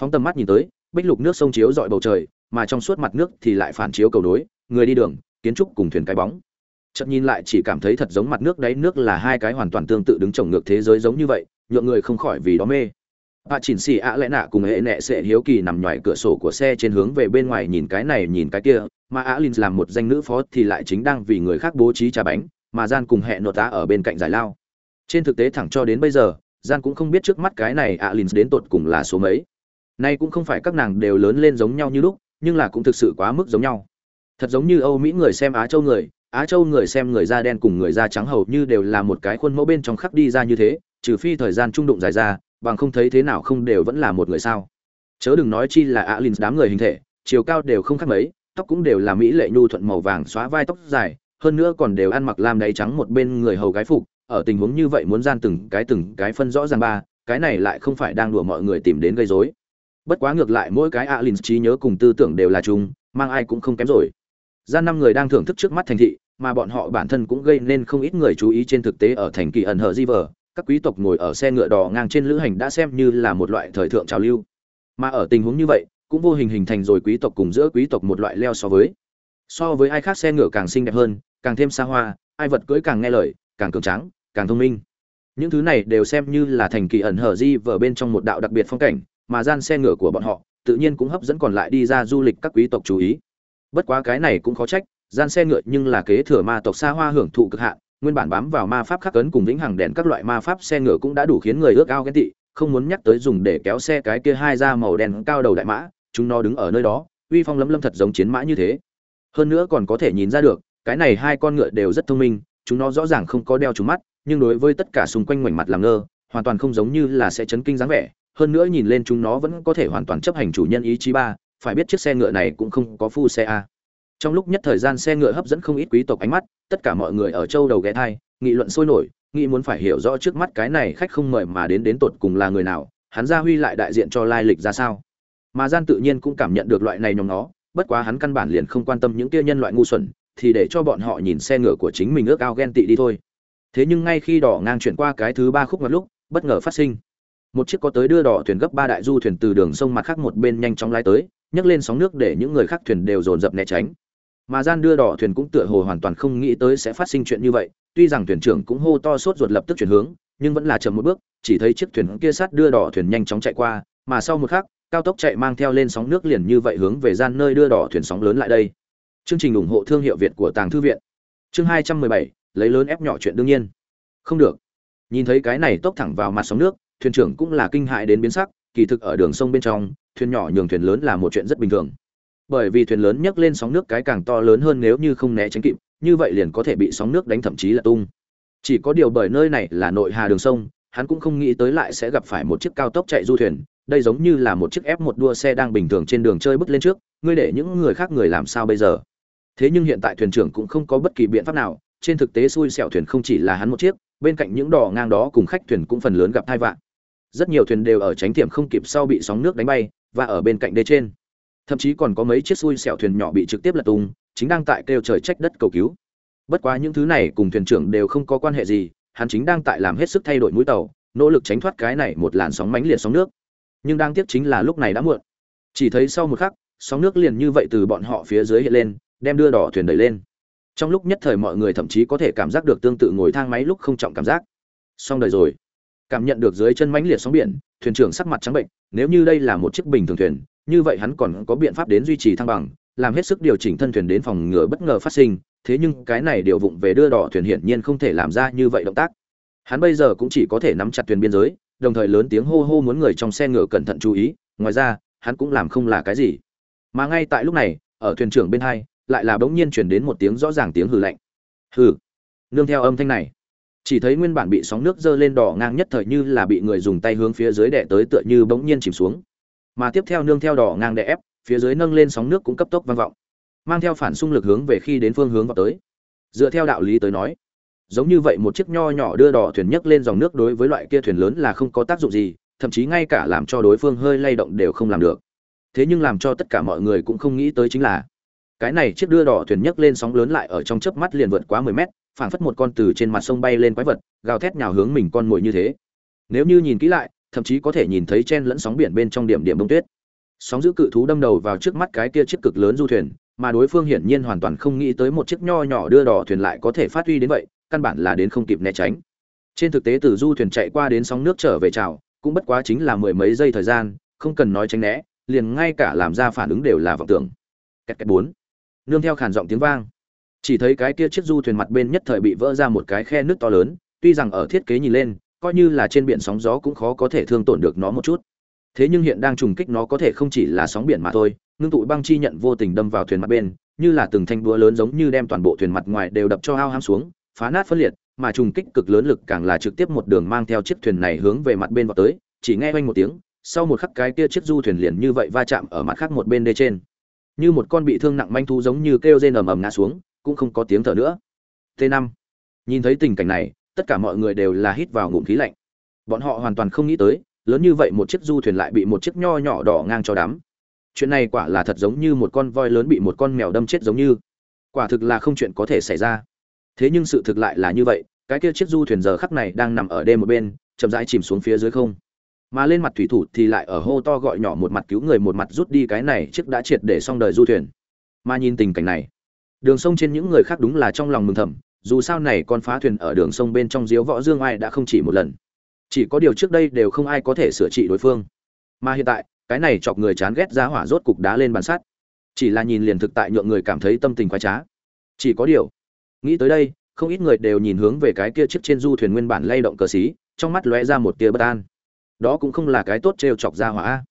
Phóng tầm mắt nhìn tới, bích lục nước sông chiếu dọi bầu trời, mà trong suốt mặt nước thì lại phản chiếu cầu nối, người đi đường, kiến trúc cùng thuyền cái bóng. Chậm nhìn lại chỉ cảm thấy thật giống mặt nước đáy nước là hai cái hoàn toàn tương tự đứng trồng ngược thế giới giống như vậy, nhượng người không khỏi vì đó mê bà chỉnh xì ạ lẽ nạ cùng hệ nệ sẽ hiếu kỳ nằm ngoài cửa sổ của xe trên hướng về bên ngoài nhìn cái này, nhìn cái kia, mà á linh làm một danh nữ phó thì lại chính đang vì người khác bố trí trà bánh, mà gian cùng hệ nội tá ở bên cạnh giải lao. Trên thực tế thẳng cho đến bây giờ, gian cũng không biết trước mắt cái này á linh đến tột cùng là số mấy. Nay cũng không phải các nàng đều lớn lên giống nhau như lúc, nhưng là cũng thực sự quá mức giống nhau. Thật giống như âu mỹ người xem á châu người, á châu người xem người da đen cùng người da trắng hầu như đều là một cái khuôn mẫu bên trong khắc đi ra như thế, trừ phi thời gian trung đụng dài ra bằng không thấy thế nào không đều vẫn là một người sao. Chớ đừng nói chi là alin đám người hình thể, chiều cao đều không khác mấy, tóc cũng đều là mỹ lệ nhu thuận màu vàng xóa vai tóc dài, hơn nữa còn đều ăn mặc lam đáy trắng một bên người hầu gái phục, ở tình huống như vậy muốn gian từng cái từng cái phân rõ ràng ba, cái này lại không phải đang đùa mọi người tìm đến gây rối. Bất quá ngược lại mỗi cái alin trí nhớ cùng tư tưởng đều là chung, mang ai cũng không kém rồi. Gian năm người đang thưởng thức trước mắt thành thị, mà bọn họ bản thân cũng gây nên không ít người chú ý trên thực tế ở thành kỳ ẩn hờ di vờ các quý tộc ngồi ở xe ngựa đỏ ngang trên lữ hành đã xem như là một loại thời thượng trào lưu. Mà ở tình huống như vậy, cũng vô hình hình thành rồi quý tộc cùng giữa quý tộc một loại leo so với. So với ai khác xe ngựa càng xinh đẹp hơn, càng thêm xa hoa, ai vật cưỡi càng nghe lời, càng cường tráng, càng thông minh. Những thứ này đều xem như là thành kỳ ẩn hở di vở bên trong một đạo đặc biệt phong cảnh, mà gian xe ngựa của bọn họ, tự nhiên cũng hấp dẫn còn lại đi ra du lịch các quý tộc chú ý. Bất quá cái này cũng khó trách, gian xe ngựa nhưng là kế thừa ma tộc xa hoa hưởng thụ cực hạn nguyên bản bám vào ma pháp khắc cấn cùng vĩnh hằng đèn các loại ma pháp xe ngựa cũng đã đủ khiến người ước ao ghen tị, không muốn nhắc tới dùng để kéo xe cái kia hai da màu đen cao đầu đại mã, chúng nó đứng ở nơi đó, uy phong lấm lâm thật giống chiến mã như thế. Hơn nữa còn có thể nhìn ra được, cái này hai con ngựa đều rất thông minh, chúng nó rõ ràng không có đeo trúng mắt, nhưng đối với tất cả xung quanh ngoảnh mặt làm ngơ, hoàn toàn không giống như là sẽ chấn kinh dáng vẻ, hơn nữa nhìn lên chúng nó vẫn có thể hoàn toàn chấp hành chủ nhân ý chí ba, phải biết chiếc xe ngựa này cũng không có phu xe a. Trong lúc nhất thời gian xe ngựa hấp dẫn không ít quý tộc ánh mắt tất cả mọi người ở châu đầu ghé thai, nghị luận sôi nổi, nghĩ muốn phải hiểu rõ trước mắt cái này khách không mời mà đến đến tột cùng là người nào, hắn gia huy lại đại diện cho lai lịch ra sao. Mà gian tự nhiên cũng cảm nhận được loại này nhóm nó bất quá hắn căn bản liền không quan tâm những kia nhân loại ngu xuẩn, thì để cho bọn họ nhìn xe ngựa của chính mình ước ao ghen tị đi thôi. Thế nhưng ngay khi đỏ ngang chuyển qua cái thứ ba khúc ngặt lúc, bất ngờ phát sinh. Một chiếc có tới đưa đỏ thuyền gấp ba đại du thuyền từ đường sông mặt khác một bên nhanh chóng lái tới, nhấc lên sóng nước để những người khác thuyền đều dồn dập né tránh mà gian đưa đỏ thuyền cũng tựa hồ hoàn toàn không nghĩ tới sẽ phát sinh chuyện như vậy. Tuy rằng thuyền trưởng cũng hô to sốt ruột lập tức chuyển hướng, nhưng vẫn là chậm một bước, chỉ thấy chiếc thuyền kia sát đưa đỏ thuyền nhanh chóng chạy qua, mà sau một khắc, cao tốc chạy mang theo lên sóng nước liền như vậy hướng về gian nơi đưa đỏ thuyền sóng lớn lại đây. Chương trình ủng hộ thương hiệu việt của tàng thư viện. Chương hai trăm mười bảy, lấy lớn ép nhỏ chuyện đương nhiên. Không được. Nhìn thấy cái này tốc thẳng vào mặt sóng nước, thuyền trưởng cũng là kinh hại đến biến sắc, kỳ thực ở đường sông bên trong, thuyền nhỏ nhường thuyền lớn là một chuyện rất bình thường bởi vì thuyền lớn nhấc lên sóng nước cái càng to lớn hơn nếu như không né tránh kịp, như vậy liền có thể bị sóng nước đánh thậm chí là tung. Chỉ có điều bởi nơi này là nội hà đường sông, hắn cũng không nghĩ tới lại sẽ gặp phải một chiếc cao tốc chạy du thuyền, đây giống như là một chiếc f một đua xe đang bình thường trên đường chơi bước lên trước, ngươi để những người khác người làm sao bây giờ? Thế nhưng hiện tại thuyền trưởng cũng không có bất kỳ biện pháp nào, trên thực tế xui xẻo thuyền không chỉ là hắn một chiếc, bên cạnh những đò ngang đó cùng khách thuyền cũng phần lớn gặp thai vạn rất nhiều thuyền đều ở tránh tiệm không kịp sau bị sóng nước đánh bay, và ở bên cạnh đê trên thậm chí còn có mấy chiếc xui xẻo thuyền nhỏ bị trực tiếp lật tung, chính đang tại kêu trời trách đất cầu cứu. Bất quá những thứ này cùng thuyền trưởng đều không có quan hệ gì, hắn chính đang tại làm hết sức thay đổi mũi tàu, nỗ lực tránh thoát cái này một làn sóng mãnh liệt sóng nước. Nhưng đang tiếc chính là lúc này đã muộn. Chỉ thấy sau một khắc, sóng nước liền như vậy từ bọn họ phía dưới hiện lên, đem đưa đỏ thuyền đẩy lên. Trong lúc nhất thời mọi người thậm chí có thể cảm giác được tương tự ngồi thang máy lúc không trọng cảm giác. Xong đời rồi. Cảm nhận được dưới chân mãnh liệt sóng biển, thuyền trưởng sắc mặt trắng bệnh nếu như đây là một chiếc bình thường thuyền như vậy hắn còn có biện pháp đến duy trì thăng bằng, làm hết sức điều chỉnh thân thuyền đến phòng ngừa bất ngờ phát sinh, thế nhưng cái này điều vụng về đưa đỏ thuyền hiển nhiên không thể làm ra như vậy động tác. Hắn bây giờ cũng chỉ có thể nắm chặt thuyền biên giới, đồng thời lớn tiếng hô hô muốn người trong xe ngựa cẩn thận chú ý, ngoài ra, hắn cũng làm không là cái gì. Mà ngay tại lúc này, ở thuyền trưởng bên hai, lại là bỗng nhiên chuyển đến một tiếng rõ ràng tiếng hừ lạnh. Hừ. Nương theo âm thanh này, chỉ thấy nguyên bản bị sóng nước dơ lên đỏ ngang nhất thời như là bị người dùng tay hướng phía dưới đè tới tựa như bỗng nhiên chìm xuống mà tiếp theo nương theo đỏ ngang đè ép, phía dưới nâng lên sóng nước cũng cấp tốc vang vọng, mang theo phản xung lực hướng về khi đến phương hướng vào tới. Dựa theo đạo lý tới nói, giống như vậy một chiếc nho nhỏ đưa đỏ thuyền nhấc lên dòng nước đối với loại kia thuyền lớn là không có tác dụng gì, thậm chí ngay cả làm cho đối phương hơi lay động đều không làm được. Thế nhưng làm cho tất cả mọi người cũng không nghĩ tới chính là, cái này chiếc đưa đỏ thuyền nhấc lên sóng lớn lại ở trong chớp mắt liền vượt quá mười mét, phảng phất một con từ trên mặt sông bay lên quái vật, gào thét nhào hướng mình con mồi như thế. Nếu như nhìn kỹ lại thậm chí có thể nhìn thấy chen lẫn sóng biển bên trong điểm điểm bông tuyết. Sóng giữ cự thú đâm đầu vào trước mắt cái kia chiếc cực lớn du thuyền, mà đối phương hiển nhiên hoàn toàn không nghĩ tới một chiếc nho nhỏ đưa đỏ thuyền lại có thể phát huy đến vậy, căn bản là đến không kịp né tránh. Trên thực tế từ du thuyền chạy qua đến sóng nước trở về trào cũng bất quá chính là mười mấy giây thời gian, không cần nói tránh né, liền ngay cả làm ra phản ứng đều là vọng tưởng. Kẹt kẹt bốn. Nương theo khản giọng tiếng vang. Chỉ thấy cái kia chiếc du thuyền mặt bên nhất thời bị vỡ ra một cái khe nước to lớn, tuy rằng ở thiết kế nhìn lên coi như là trên biển sóng gió cũng khó có thể thương tổn được nó một chút. Thế nhưng hiện đang trùng kích nó có thể không chỉ là sóng biển mà thôi, ngưng tụ băng chi nhận vô tình đâm vào thuyền mặt bên, như là từng thanh đũa lớn giống như đem toàn bộ thuyền mặt ngoài đều đập cho hao ham xuống, phá nát phân liệt, mà trùng kích cực lớn lực càng là trực tiếp một đường mang theo chiếc thuyền này hướng về mặt bên vào tới, chỉ nghe oanh một tiếng, sau một khắc cái kia chiếc du thuyền liền như vậy va chạm ở mặt khác một bên đê trên. Như một con bị thương nặng manh thu giống như kêu rên ầm ầm ngã xuống, cũng không có tiếng thở nữa. T năm, nhìn thấy tình cảnh này tất cả mọi người đều là hít vào ngụm khí lạnh. Bọn họ hoàn toàn không nghĩ tới, lớn như vậy một chiếc du thuyền lại bị một chiếc nho nhỏ đỏ ngang cho đám chuyện này quả là thật giống như một con voi lớn bị một con mèo đâm chết giống như. Quả thực là không chuyện có thể xảy ra. Thế nhưng sự thực lại là như vậy, cái kia chiếc du thuyền giờ khắc này đang nằm ở đêm một bên, chậm rãi chìm xuống phía dưới không. Mà lên mặt thủy thủ thì lại ở hô to gọi nhỏ một mặt cứu người một mặt rút đi cái này chiếc đã triệt để xong đời du thuyền. Mà nhìn tình cảnh này, đường sông trên những người khác đúng là trong lòng mừng thầm dù sao này con phá thuyền ở đường sông bên trong diếu võ dương ai đã không chỉ một lần. Chỉ có điều trước đây đều không ai có thể sửa trị đối phương. Mà hiện tại, cái này chọc người chán ghét ra hỏa rốt cục đá lên bàn sắt. Chỉ là nhìn liền thực tại nhượng người cảm thấy tâm tình khoái trá. Chỉ có điều, nghĩ tới đây, không ít người đều nhìn hướng về cái kia chiếc trên du thuyền nguyên bản lay động cờ xí, trong mắt lóe ra một tia bất an. Đó cũng không là cái tốt trêu chọc ra hỏa.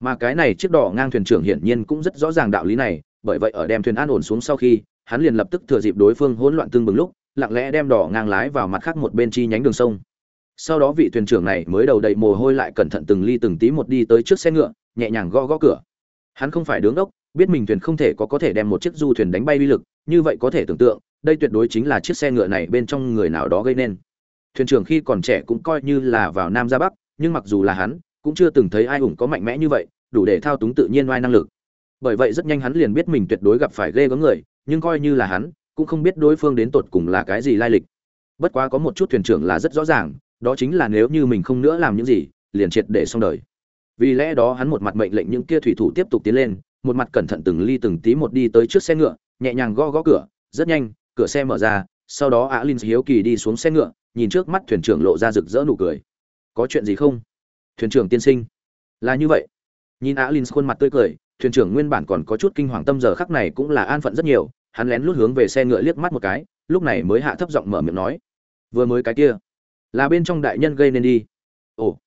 Mà cái này chiếc đỏ ngang thuyền trưởng hiển nhiên cũng rất rõ ràng đạo lý này, bởi vậy ở đem thuyền an ổn xuống sau khi, hắn liền lập tức thừa dịp đối phương hỗn loạn tương bừng lúc lặng lẽ đem đỏ ngang lái vào mặt khác một bên chi nhánh đường sông. Sau đó vị thuyền trưởng này mới đầu đầy mồ hôi lại cẩn thận từng ly từng tí một đi tới trước xe ngựa, nhẹ nhàng gõ gõ cửa. Hắn không phải đứng đốc, biết mình thuyền không thể có có thể đem một chiếc du thuyền đánh bay uy lực, như vậy có thể tưởng tượng, đây tuyệt đối chính là chiếc xe ngựa này bên trong người nào đó gây nên. Thuyền trưởng khi còn trẻ cũng coi như là vào nam ra bắc, nhưng mặc dù là hắn, cũng chưa từng thấy ai hùng có mạnh mẽ như vậy, đủ để thao túng tự nhiên oai năng lực. Bởi vậy rất nhanh hắn liền biết mình tuyệt đối gặp phải ghê gớm người, nhưng coi như là hắn cũng không biết đối phương đến tột cùng là cái gì lai lịch. Bất quá có một chút thuyền trưởng là rất rõ ràng, đó chính là nếu như mình không nữa làm những gì, liền triệt để xong đời. Vì lẽ đó hắn một mặt mệnh lệnh những kia thủy thủ tiếp tục tiến lên, một mặt cẩn thận từng ly từng tí một đi tới trước xe ngựa, nhẹ nhàng gõ gõ cửa, rất nhanh, cửa xe mở ra, sau đó á linh hiếu kỳ đi xuống xe ngựa, nhìn trước mắt thuyền trưởng lộ ra rực rỡ nụ cười. Có chuyện gì không? Thuyền trưởng tiên sinh. Là như vậy. Nhìn á linh khuôn mặt tươi cười, thuyền trưởng nguyên bản còn có chút kinh hoàng tâm giờ khắc này cũng là an phận rất nhiều hắn lén lút hướng về xe ngựa liếc mắt một cái, lúc này mới hạ thấp giọng mở miệng nói, vừa mới cái kia, là bên trong đại nhân gây nên đi. Ồ,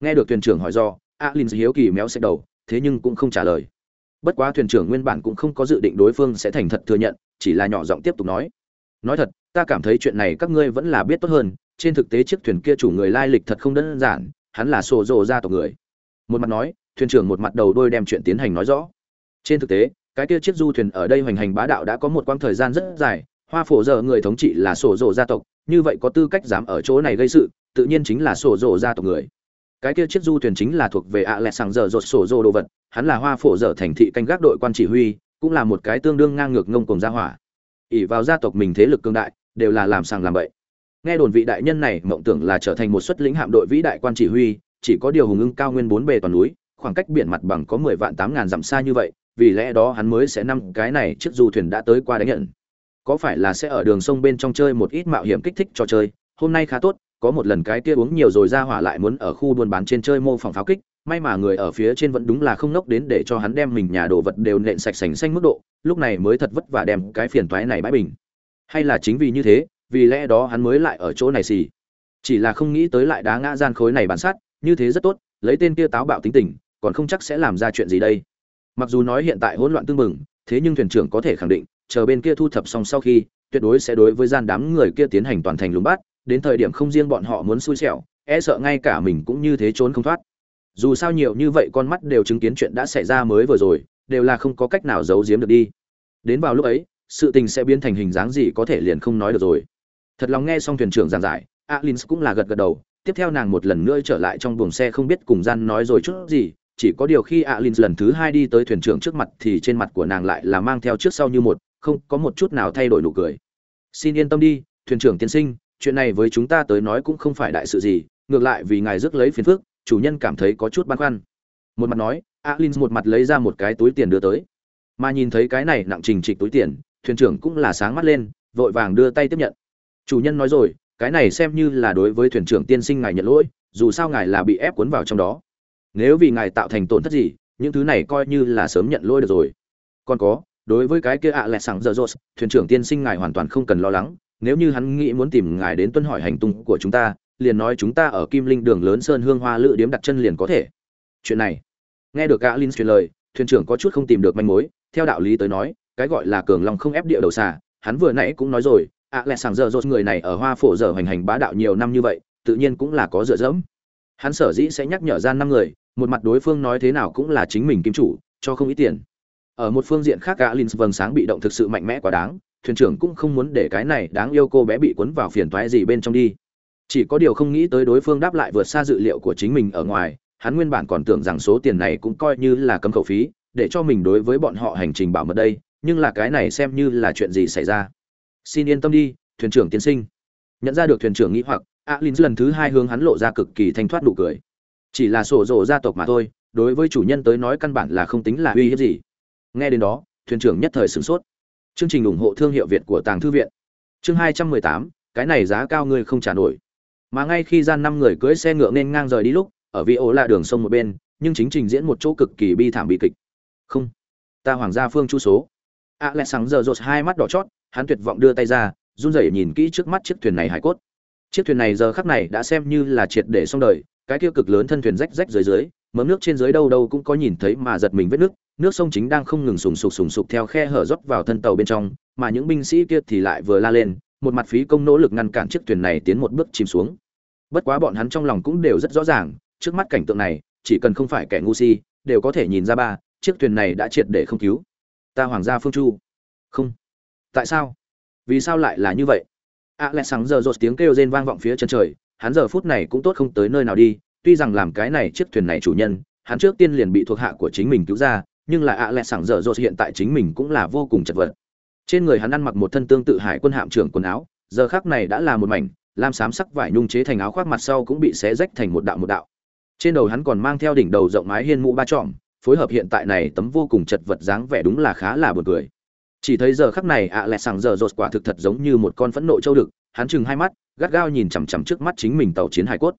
nghe được thuyền trưởng hỏi do, alin hiếu kỳ méo xẹt đầu, thế nhưng cũng không trả lời. Bất quá thuyền trưởng nguyên bản cũng không có dự định đối phương sẽ thành thật thừa nhận, chỉ là nhỏ giọng tiếp tục nói nói thật, ta cảm thấy chuyện này các ngươi vẫn là biết tốt hơn, trên thực tế chiếc thuyền kia chủ người lai lịch thật không đơn giản, hắn là sổ rồ ra tộc người. Một mặt nói, thuyền trưởng một mặt đầu đôi đem chuyện tiến hành nói rõ. Trên thực tế cái kia chiếc du thuyền ở đây hoành hành bá đạo đã có một quãng thời gian rất dài, hoa phổ giờ người thống trị là sổ rộ gia tộc, như vậy có tư cách dám ở chỗ này gây sự, tự nhiên chính là sổ rộ gia tộc người. Cái kia chiếc du thuyền chính là thuộc về ạ lẹ sàng giờ rột sổ rộ đồ vật, hắn là hoa phổ giờ thành thị canh gác đội quan chỉ huy, cũng là một cái tương đương ngang ngược ngông cùng gia hỏa. Ỉ vào gia tộc mình thế lực cương đại, đều là làm sàng làm bậy. Nghe đồn vị đại nhân này mộng tưởng là trở thành một xuất lĩnh hạm đội vĩ đại quan chỉ huy, chỉ có điều hùng ưng cao nguyên bốn bề toàn núi, khoảng cách biển mặt bằng có mười vạn tám ngàn dặm xa như vậy vì lẽ đó hắn mới sẽ năm cái này chiếc du thuyền đã tới qua đánh nhận. Có phải là sẽ ở đường sông bên trong chơi một ít mạo hiểm kích thích trò chơi? Hôm nay khá tốt, có một lần cái kia uống nhiều rồi ra hỏa lại muốn ở khu buôn bán trên chơi mô phỏng pháo kích, may mà người ở phía trên vẫn đúng là không nốc đến để cho hắn đem mình nhà đồ vật đều nện sạch sành xanh mức độ, lúc này mới thật vất vả đem cái phiền toái này bãi bình. Hay là chính vì như thế, vì lẽ đó hắn mới lại ở chỗ này xì. Chỉ là không nghĩ tới lại đá ngã gian khối này bản sát, như thế rất tốt, lấy tên kia táo bạo tính tình, còn không chắc sẽ làm ra chuyện gì đây mặc dù nói hiện tại hỗn loạn tương mừng thế nhưng thuyền trưởng có thể khẳng định, chờ bên kia thu thập xong sau khi, tuyệt đối sẽ đối với gian đám người kia tiến hành toàn thành lùng bắt, đến thời điểm không riêng bọn họ muốn xui xẻo e sợ ngay cả mình cũng như thế trốn không thoát. Dù sao nhiều như vậy con mắt đều chứng kiến chuyện đã xảy ra mới vừa rồi, đều là không có cách nào giấu giếm được đi. Đến vào lúc ấy, sự tình sẽ biến thành hình dáng gì có thể liền không nói được rồi. Thật lòng nghe xong thuyền trưởng giảng giải alin cũng là gật gật đầu, tiếp theo nàng một lần nữa trở lại trong buồng xe không biết cùng gian nói rồi chút gì chỉ có điều khi alin lần thứ hai đi tới thuyền trưởng trước mặt thì trên mặt của nàng lại là mang theo trước sau như một, không có một chút nào thay đổi nụ cười. Xin yên tâm đi, thuyền trưởng tiên sinh, chuyện này với chúng ta tới nói cũng không phải đại sự gì, ngược lại vì ngài rước lấy phiền phức, chủ nhân cảm thấy có chút băn khoăn. Một mặt nói, alin một mặt lấy ra một cái túi tiền đưa tới. Mà nhìn thấy cái này nặng trình trịch túi tiền, thuyền trưởng cũng là sáng mắt lên, vội vàng đưa tay tiếp nhận. Chủ nhân nói rồi, cái này xem như là đối với thuyền trưởng tiên sinh ngài nhận lỗi, dù sao ngài là bị ép cuốn vào trong đó nếu vì ngài tạo thành tổn thất gì, những thứ này coi như là sớm nhận lỗi được rồi. Còn có, đối với cái kia ạ à lẹ sẵn giờ rột thuyền trưởng tiên sinh ngài hoàn toàn không cần lo lắng. Nếu như hắn nghĩ muốn tìm ngài đến tuân hỏi hành tung của chúng ta, liền nói chúng ta ở kim linh đường lớn sơn hương hoa lự điếm đặt chân liền có thể. Chuyện này, nghe được gã linh truyền lời, thuyền trưởng có chút không tìm được manh mối. Theo đạo lý tới nói, cái gọi là cường long không ép địa đầu xà, hắn vừa nãy cũng nói rồi, ạ lẹ sàng giờ rột người này ở hoa phổ giờ hoành hành bá đạo nhiều năm như vậy, tự nhiên cũng là có dựa dẫm. Hắn sở dĩ sẽ nhắc nhở ra năm người một mặt đối phương nói thế nào cũng là chính mình kim chủ, cho không ít tiền. Ở một phương diện khác gã lin vầng sáng bị động thực sự mạnh mẽ quá đáng, thuyền trưởng cũng không muốn để cái này đáng yêu cô bé bị cuốn vào phiền toái gì bên trong đi. Chỉ có điều không nghĩ tới đối phương đáp lại vượt xa dự liệu của chính mình ở ngoài, hắn nguyên bản còn tưởng rằng số tiền này cũng coi như là cấm khẩu phí, để cho mình đối với bọn họ hành trình bảo mật đây, nhưng là cái này xem như là chuyện gì xảy ra. Xin yên tâm đi, thuyền trưởng tiến sinh. Nhận ra được thuyền trưởng nghĩ hoặc, alin lần thứ hai hướng hắn lộ ra cực kỳ thanh thoát nụ cười chỉ là sổ rộ gia tộc mà thôi, đối với chủ nhân tới nói căn bản là không tính là uy hiếp gì. Nghe đến đó, thuyền trưởng nhất thời sửng sốt. Chương trình ủng hộ thương hiệu việt của tàng thư viện. Chương hai trăm mười tám, cái này giá cao ngươi không trả nổi. Mà ngay khi gian năm người cưỡi xe ngựa nên ngang rời đi lúc, ở vị ố là đường sông một bên, nhưng chính trình diễn một chỗ cực kỳ bi thảm bi kịch. Không, ta hoàng gia phương chu số. A lẽ sáng giờ rột hai mắt đỏ chót, hắn tuyệt vọng đưa tay ra, run rẩy nhìn kỹ trước mắt chiếc thuyền này hải cốt. Chiếc thuyền này giờ khắc này đã xem như là triệt để xong đời cái kia cực lớn thân thuyền rách rách dưới dưới mớm nước trên dưới đâu đâu cũng có nhìn thấy mà giật mình vết nước nước sông chính đang không ngừng sùng sục sùng sục theo khe hở rót vào thân tàu bên trong, mà những binh sĩ kia thì lại vừa la lên, một mặt phí công nỗ lực ngăn cản chiếc thuyền này tiến một bước chìm xuống. Bất quá bọn hắn trong lòng cũng đều rất rõ ràng, trước mắt cảnh tượng này, chỉ cần không phải kẻ ngu si, đều có thể nhìn ra ba, chiếc thuyền này đã triệt để không cứu. Ta hoàng gia phương chu. Không. Tại sao? Vì sao lại là như vậy? A lẽ sáng giờ rột tiếng kêu rên vang vọng phía chân trời hắn giờ phút này cũng tốt không tới nơi nào đi, tuy rằng làm cái này chiếc thuyền này chủ nhân, hắn trước tiên liền bị thuộc hạ của chính mình cứu ra, nhưng là ạ lẹ sảng dở dột hiện tại chính mình cũng là vô cùng chật vật. Trên người hắn ăn mặc một thân tương tự hải quân hạm trưởng quần áo, giờ khác này đã là một mảnh, lam xám sắc vải nhung chế thành áo khoác mặt sau cũng bị xé rách thành một đạo một đạo. Trên đầu hắn còn mang theo đỉnh đầu rộng mái hiên mũ ba trọm phối hợp hiện tại này tấm vô cùng chật vật dáng vẻ đúng là khá là buồn cười. Chỉ thấy giờ khắc này ạ à lẹ sàng giờ rột quả thực thật giống như một con phẫn nộ châu đực, hắn chừng hai mắt gắt gao nhìn chằm chằm trước mắt chính mình tàu chiến hải cốt.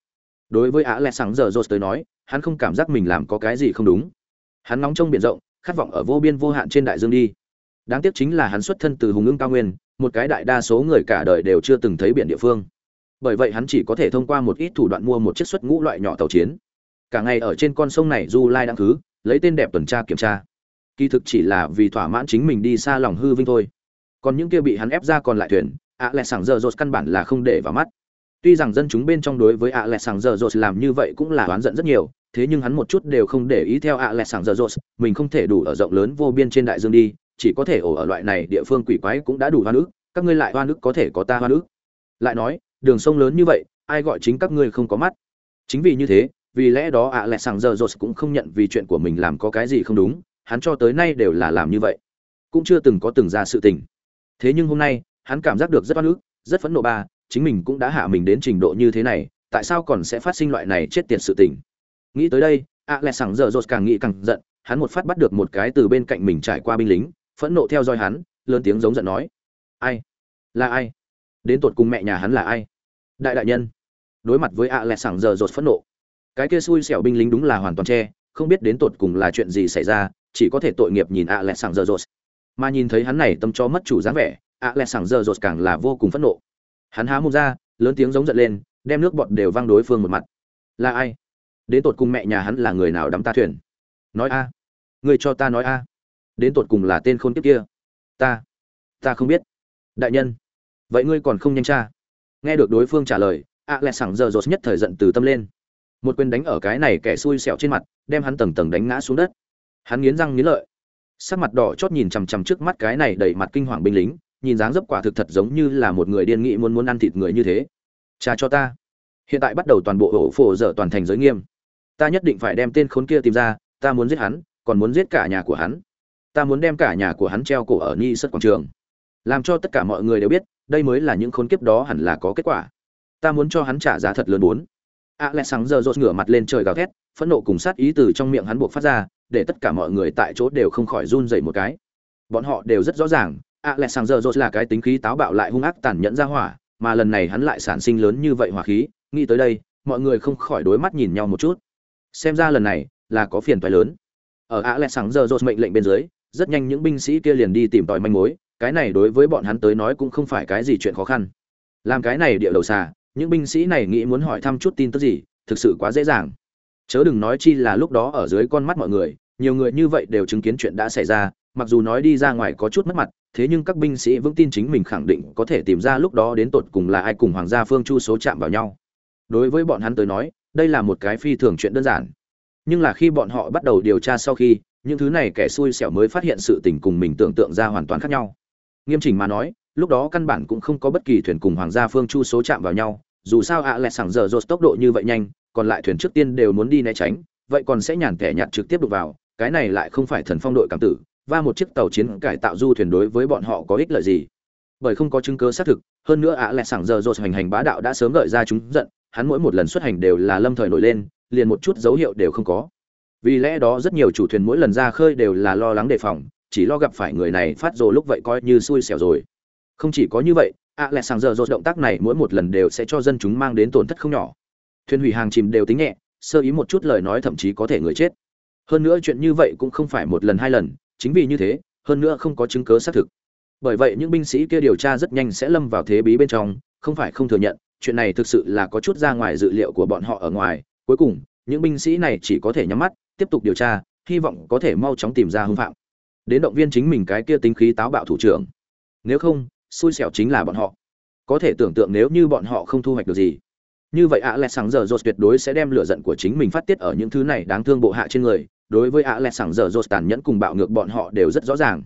Đối với ạ à lẹ giờ rột tới nói hắn không cảm giác mình làm có cái gì không đúng. Hắn nóng trong biển rộng khát vọng ở vô biên vô hạn trên đại dương đi. Đáng tiếc chính là hắn xuất thân từ hùng ưng cao nguyên một cái đại đa số người cả đời đều chưa từng thấy biển địa phương. Bởi vậy hắn chỉ có thể thông qua một ít thủ đoạn mua một chiếc xuất ngũ loại nhỏ tàu chiến. Cả ngày ở trên con sông này du lai đang thứ, lấy tên đẹp tuần tra kiểm tra. Kỳ thực chỉ là vì thỏa mãn chính mình đi xa lòng hư vinh thôi. Còn những kia bị hắn ép ra còn lại thuyền ạ lẹ sảng giờ rột căn bản là không để vào mắt. Tuy rằng dân chúng bên trong đối với ạ lẹ sảng giờ rột làm như vậy cũng là oán giận rất nhiều, thế nhưng hắn một chút đều không để ý theo ạ lẹ sảng giờ rột, mình không thể đủ ở rộng lớn vô biên trên đại dương đi, chỉ có thể ổ ở loại này địa phương quỷ quái cũng đã đủ hoa nước các ngươi lại hoa nước có thể có ta hoa nước lại nói, đường sông lớn như vậy, ai gọi chính các ngươi không có mắt? Chính vì như thế, vì lẽ đó ạ lẹ sảng giờ rột cũng không nhận vì chuyện của mình làm có cái gì không đúng, hắn cho tới nay đều là làm như vậy. Cũng chưa từng có từng ra sự tình. Thế nhưng hôm nay hắn cảm giác được rất oan ức, rất phẫn nộ ba, chính mình cũng đã hạ mình đến trình độ như thế này, tại sao còn sẽ phát sinh loại này chết tiệt sự tình? Nghĩ tới đây a lẹ sảng dở rột càng nghĩ càng giận, hắn một phát bắt được một cái từ bên cạnh mình trải qua binh lính, phẫn nộ theo dõi hắn, lớn tiếng giống giận nói, ai? Là ai? Đến tột cùng mẹ nhà hắn là ai? Đại đại nhân, đối mặt với a lẹ sảng dở rột phẫn nộ, cái kia xui xẻo binh lính đúng là hoàn toàn che, không biết đến tột cùng là chuyện gì xảy ra, chỉ có thể tội nghiệp nhìn a lẹ sảng dở rột mà nhìn thấy hắn này tâm cho mất chủ dáng vẻ ạ lẹ sảng giờ rột càng là vô cùng phẫn nộ. Hắn há mồm ra, lớn tiếng giống giận lên, đem nước bọt đều văng đối phương một mặt. Là ai? Đến tột cùng mẹ nhà hắn là người nào đắm ta thuyền? Nói a. Người cho ta nói a. Đến tột cùng là tên khôn kiếp kia? Ta. Ta không biết. Đại nhân. Vậy ngươi còn không nhanh tra? Nghe được đối phương trả lời, ạ lẹ sảng giờ rột nhất thời giận từ tâm lên. Một quyền đánh ở cái này kẻ xui xẻo trên mặt, đem hắn tầng tầng đánh ngã xuống đất. Hắn nghiến răng nghiến lợi. Sắc mặt đỏ chót nhìn chằm chằm trước mắt cái này đẩy mặt kinh hoàng binh lính nhìn dáng dấp quả thực thật giống như là một người điên nghị muốn muốn ăn thịt người như thế. Cha cho ta. Hiện tại bắt đầu toàn bộ ổ phổ dở toàn thành giới nghiêm. Ta nhất định phải đem tên khốn kia tìm ra, ta muốn giết hắn, còn muốn giết cả nhà của hắn. Ta muốn đem cả nhà của hắn treo cổ ở ni sất quảng trường. Làm cho tất cả mọi người đều biết, đây mới là những khốn kiếp đó hẳn là có kết quả. Ta muốn cho hắn trả giá thật lớn bốn. A lẽ sáng giờ rột ngửa mặt lên trời gào thét, phẫn nộ cùng sát ý từ trong miệng hắn buộc phát ra, để tất cả mọi người tại chỗ đều không khỏi run dậy một cái. Bọn họ đều rất rõ ràng a lẽ sáng giờ rột là cái tính khí táo bạo lại hung ác tàn nhẫn ra hỏa, mà lần này hắn lại sản sinh lớn như vậy hỏa khí, nghĩ tới đây, mọi người không khỏi đối mắt nhìn nhau một chút. Xem ra lần này là có phiền toái lớn. Ở a lẽ sáng giờ rột mệnh lệnh bên dưới, rất nhanh những binh sĩ kia liền đi tìm tòi manh mối, cái này đối với bọn hắn tới nói cũng không phải cái gì chuyện khó khăn. Làm cái này địa đầu xà, những binh sĩ này nghĩ muốn hỏi thăm chút tin tức gì, thực sự quá dễ dàng. Chớ đừng nói chi là lúc đó ở dưới con mắt mọi người, nhiều người như vậy đều chứng kiến chuyện đã xảy ra, mặc dù nói đi ra ngoài có chút mất mặt thế nhưng các binh sĩ vững tin chính mình khẳng định có thể tìm ra lúc đó đến tột cùng là ai cùng hoàng gia phương chu số chạm vào nhau. Đối với bọn hắn tới nói, đây là một cái phi thường chuyện đơn giản. Nhưng là khi bọn họ bắt đầu điều tra sau khi, những thứ này kẻ xui xẻo mới phát hiện sự tình cùng mình tưởng tượng ra hoàn toàn khác nhau. Nghiêm chỉnh mà nói, lúc đó căn bản cũng không có bất kỳ thuyền cùng hoàng gia phương chu số chạm vào nhau, dù sao ạ lại sảng giờ rột tốc độ như vậy nhanh, còn lại thuyền trước tiên đều muốn đi né tránh, vậy còn sẽ nhàn kẻ nhạt trực tiếp đụng vào, cái này lại không phải thần phong đội cảm tử và một chiếc tàu chiến cải tạo du thuyền đối với bọn họ có ích lợi gì? Bởi không có chứng cứ xác thực, hơn nữa ạ lại sảng giờ rột hành hành bá đạo đã sớm gợi ra chúng giận, hắn mỗi một lần xuất hành đều là lâm thời nổi lên, liền một chút dấu hiệu đều không có. Vì lẽ đó rất nhiều chủ thuyền mỗi lần ra khơi đều là lo lắng đề phòng, chỉ lo gặp phải người này phát rồ lúc vậy coi như xui xẻo rồi. Không chỉ có như vậy, ạ lẹ sàng giờ rột động tác này mỗi một lần đều sẽ cho dân chúng mang đến tổn thất không nhỏ. Thuyền hủy hàng chìm đều tính nhẹ, sơ ý một chút lời nói thậm chí có thể người chết. Hơn nữa chuyện như vậy cũng không phải một lần hai lần chính vì như thế, hơn nữa không có chứng cớ xác thực. Bởi vậy những binh sĩ kia điều tra rất nhanh sẽ lâm vào thế bí bên trong, không phải không thừa nhận, chuyện này thực sự là có chút ra ngoài dự liệu của bọn họ ở ngoài. Cuối cùng, những binh sĩ này chỉ có thể nhắm mắt, tiếp tục điều tra, hy vọng có thể mau chóng tìm ra hung phạm. Đến động viên chính mình cái kia tính khí táo bạo thủ trưởng. Nếu không, xui xẻo chính là bọn họ. Có thể tưởng tượng nếu như bọn họ không thu hoạch được gì. Như vậy ạ, lẽ sáng giờ rột tuyệt đối sẽ đem lửa giận của chính mình phát tiết ở những thứ này đáng thương bộ hạ trên người đối với ạ lẹ sảng giờ dột tàn nhẫn cùng bạo ngược bọn họ đều rất rõ ràng.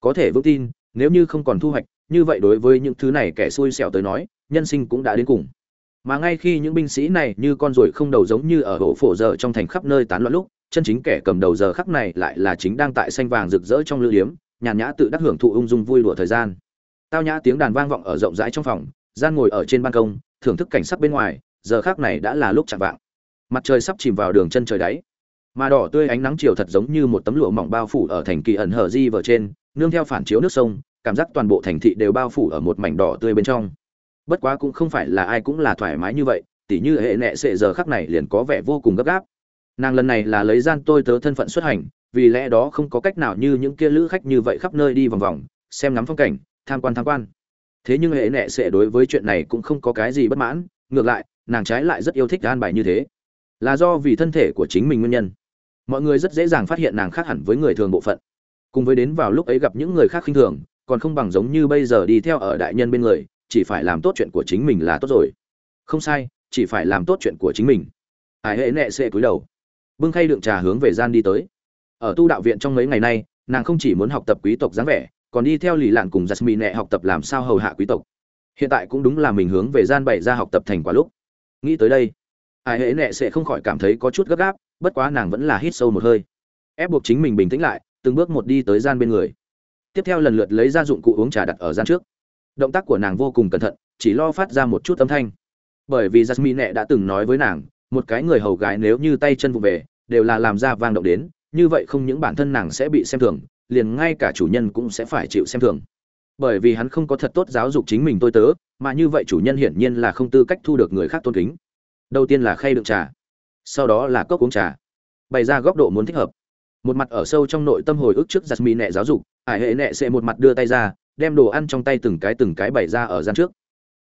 Có thể vững tin, nếu như không còn thu hoạch, như vậy đối với những thứ này kẻ xui xẻo tới nói, nhân sinh cũng đã đến cùng. Mà ngay khi những binh sĩ này như con ruồi không đầu giống như ở hộ phổ giờ trong thành khắp nơi tán loạn lúc, chân chính kẻ cầm đầu giờ khắc này lại là chính đang tại xanh vàng rực rỡ trong lữ điếm, nhàn nhã tự đắc hưởng thụ ung dung vui đùa thời gian. Tao nhã tiếng đàn vang vọng ở rộng rãi trong phòng, gian ngồi ở trên ban công, thưởng thức cảnh sắc bên ngoài, giờ khác này đã là lúc chạm vạng. Mặt trời sắp chìm vào đường chân trời đáy mà đỏ tươi ánh nắng chiều thật giống như một tấm lụa mỏng bao phủ ở thành kỳ ẩn hở di vở trên, nương theo phản chiếu nước sông, cảm giác toàn bộ thành thị đều bao phủ ở một mảnh đỏ tươi bên trong. Bất quá cũng không phải là ai cũng là thoải mái như vậy, tỉ như hệ nệ sệ giờ khắc này liền có vẻ vô cùng gấp gáp. Nàng lần này là lấy gian tôi tớ thân phận xuất hành, vì lẽ đó không có cách nào như những kia lữ khách như vậy khắp nơi đi vòng vòng, xem ngắm phong cảnh, tham quan tham quan. Thế nhưng hệ nệ sệ đối với chuyện này cũng không có cái gì bất mãn, ngược lại, nàng trái lại rất yêu thích an bài như thế là do vì thân thể của chính mình nguyên nhân. Mọi người rất dễ dàng phát hiện nàng khác hẳn với người thường bộ phận. Cùng với đến vào lúc ấy gặp những người khác khinh thường, còn không bằng giống như bây giờ đi theo ở đại nhân bên người, chỉ phải làm tốt chuyện của chính mình là tốt rồi. Không sai, chỉ phải làm tốt chuyện của chính mình. Ải hệ nệ sẽ cúi đầu. Bưng khay đựng trà hướng về gian đi tới. Ở tu đạo viện trong mấy ngày nay, nàng không chỉ muốn học tập quý tộc dáng vẻ, còn đi theo lì lạn cùng jasmine nệ học tập làm sao hầu hạ quý tộc. Hiện tại cũng đúng là mình hướng về gian bày ra học tập thành quả lúc. Nghĩ tới đây ai hệ nệ sẽ không khỏi cảm thấy có chút gấp gáp, bất quá nàng vẫn là hít sâu một hơi. Ép buộc chính mình bình tĩnh lại, từng bước một đi tới gian bên người. Tiếp theo lần lượt lấy ra dụng cụ uống trà đặt ở gian trước. Động tác của nàng vô cùng cẩn thận, chỉ lo phát ra một chút âm thanh. Bởi vì jasmine nẹ đã từng nói với nàng, một cái người hầu gái nếu như tay chân vụ về, đều là làm ra vang động đến, như vậy không những bản thân nàng sẽ bị xem thường, liền ngay cả chủ nhân cũng sẽ phải chịu xem thường. Bởi vì hắn không có thật tốt giáo dục chính mình tôi tớ, mà như vậy chủ nhân hiển nhiên là không tư cách thu được người khác tôn kính đầu tiên là khay đựng trà, sau đó là cốc uống trà. Bày ra góc độ muốn thích hợp. Một mặt ở sâu trong nội tâm hồi ức trước giặt mì nẹ giáo dục, ải hệ nẹ sẽ một mặt đưa tay ra, đem đồ ăn trong tay từng cái từng cái bày ra ở gian trước.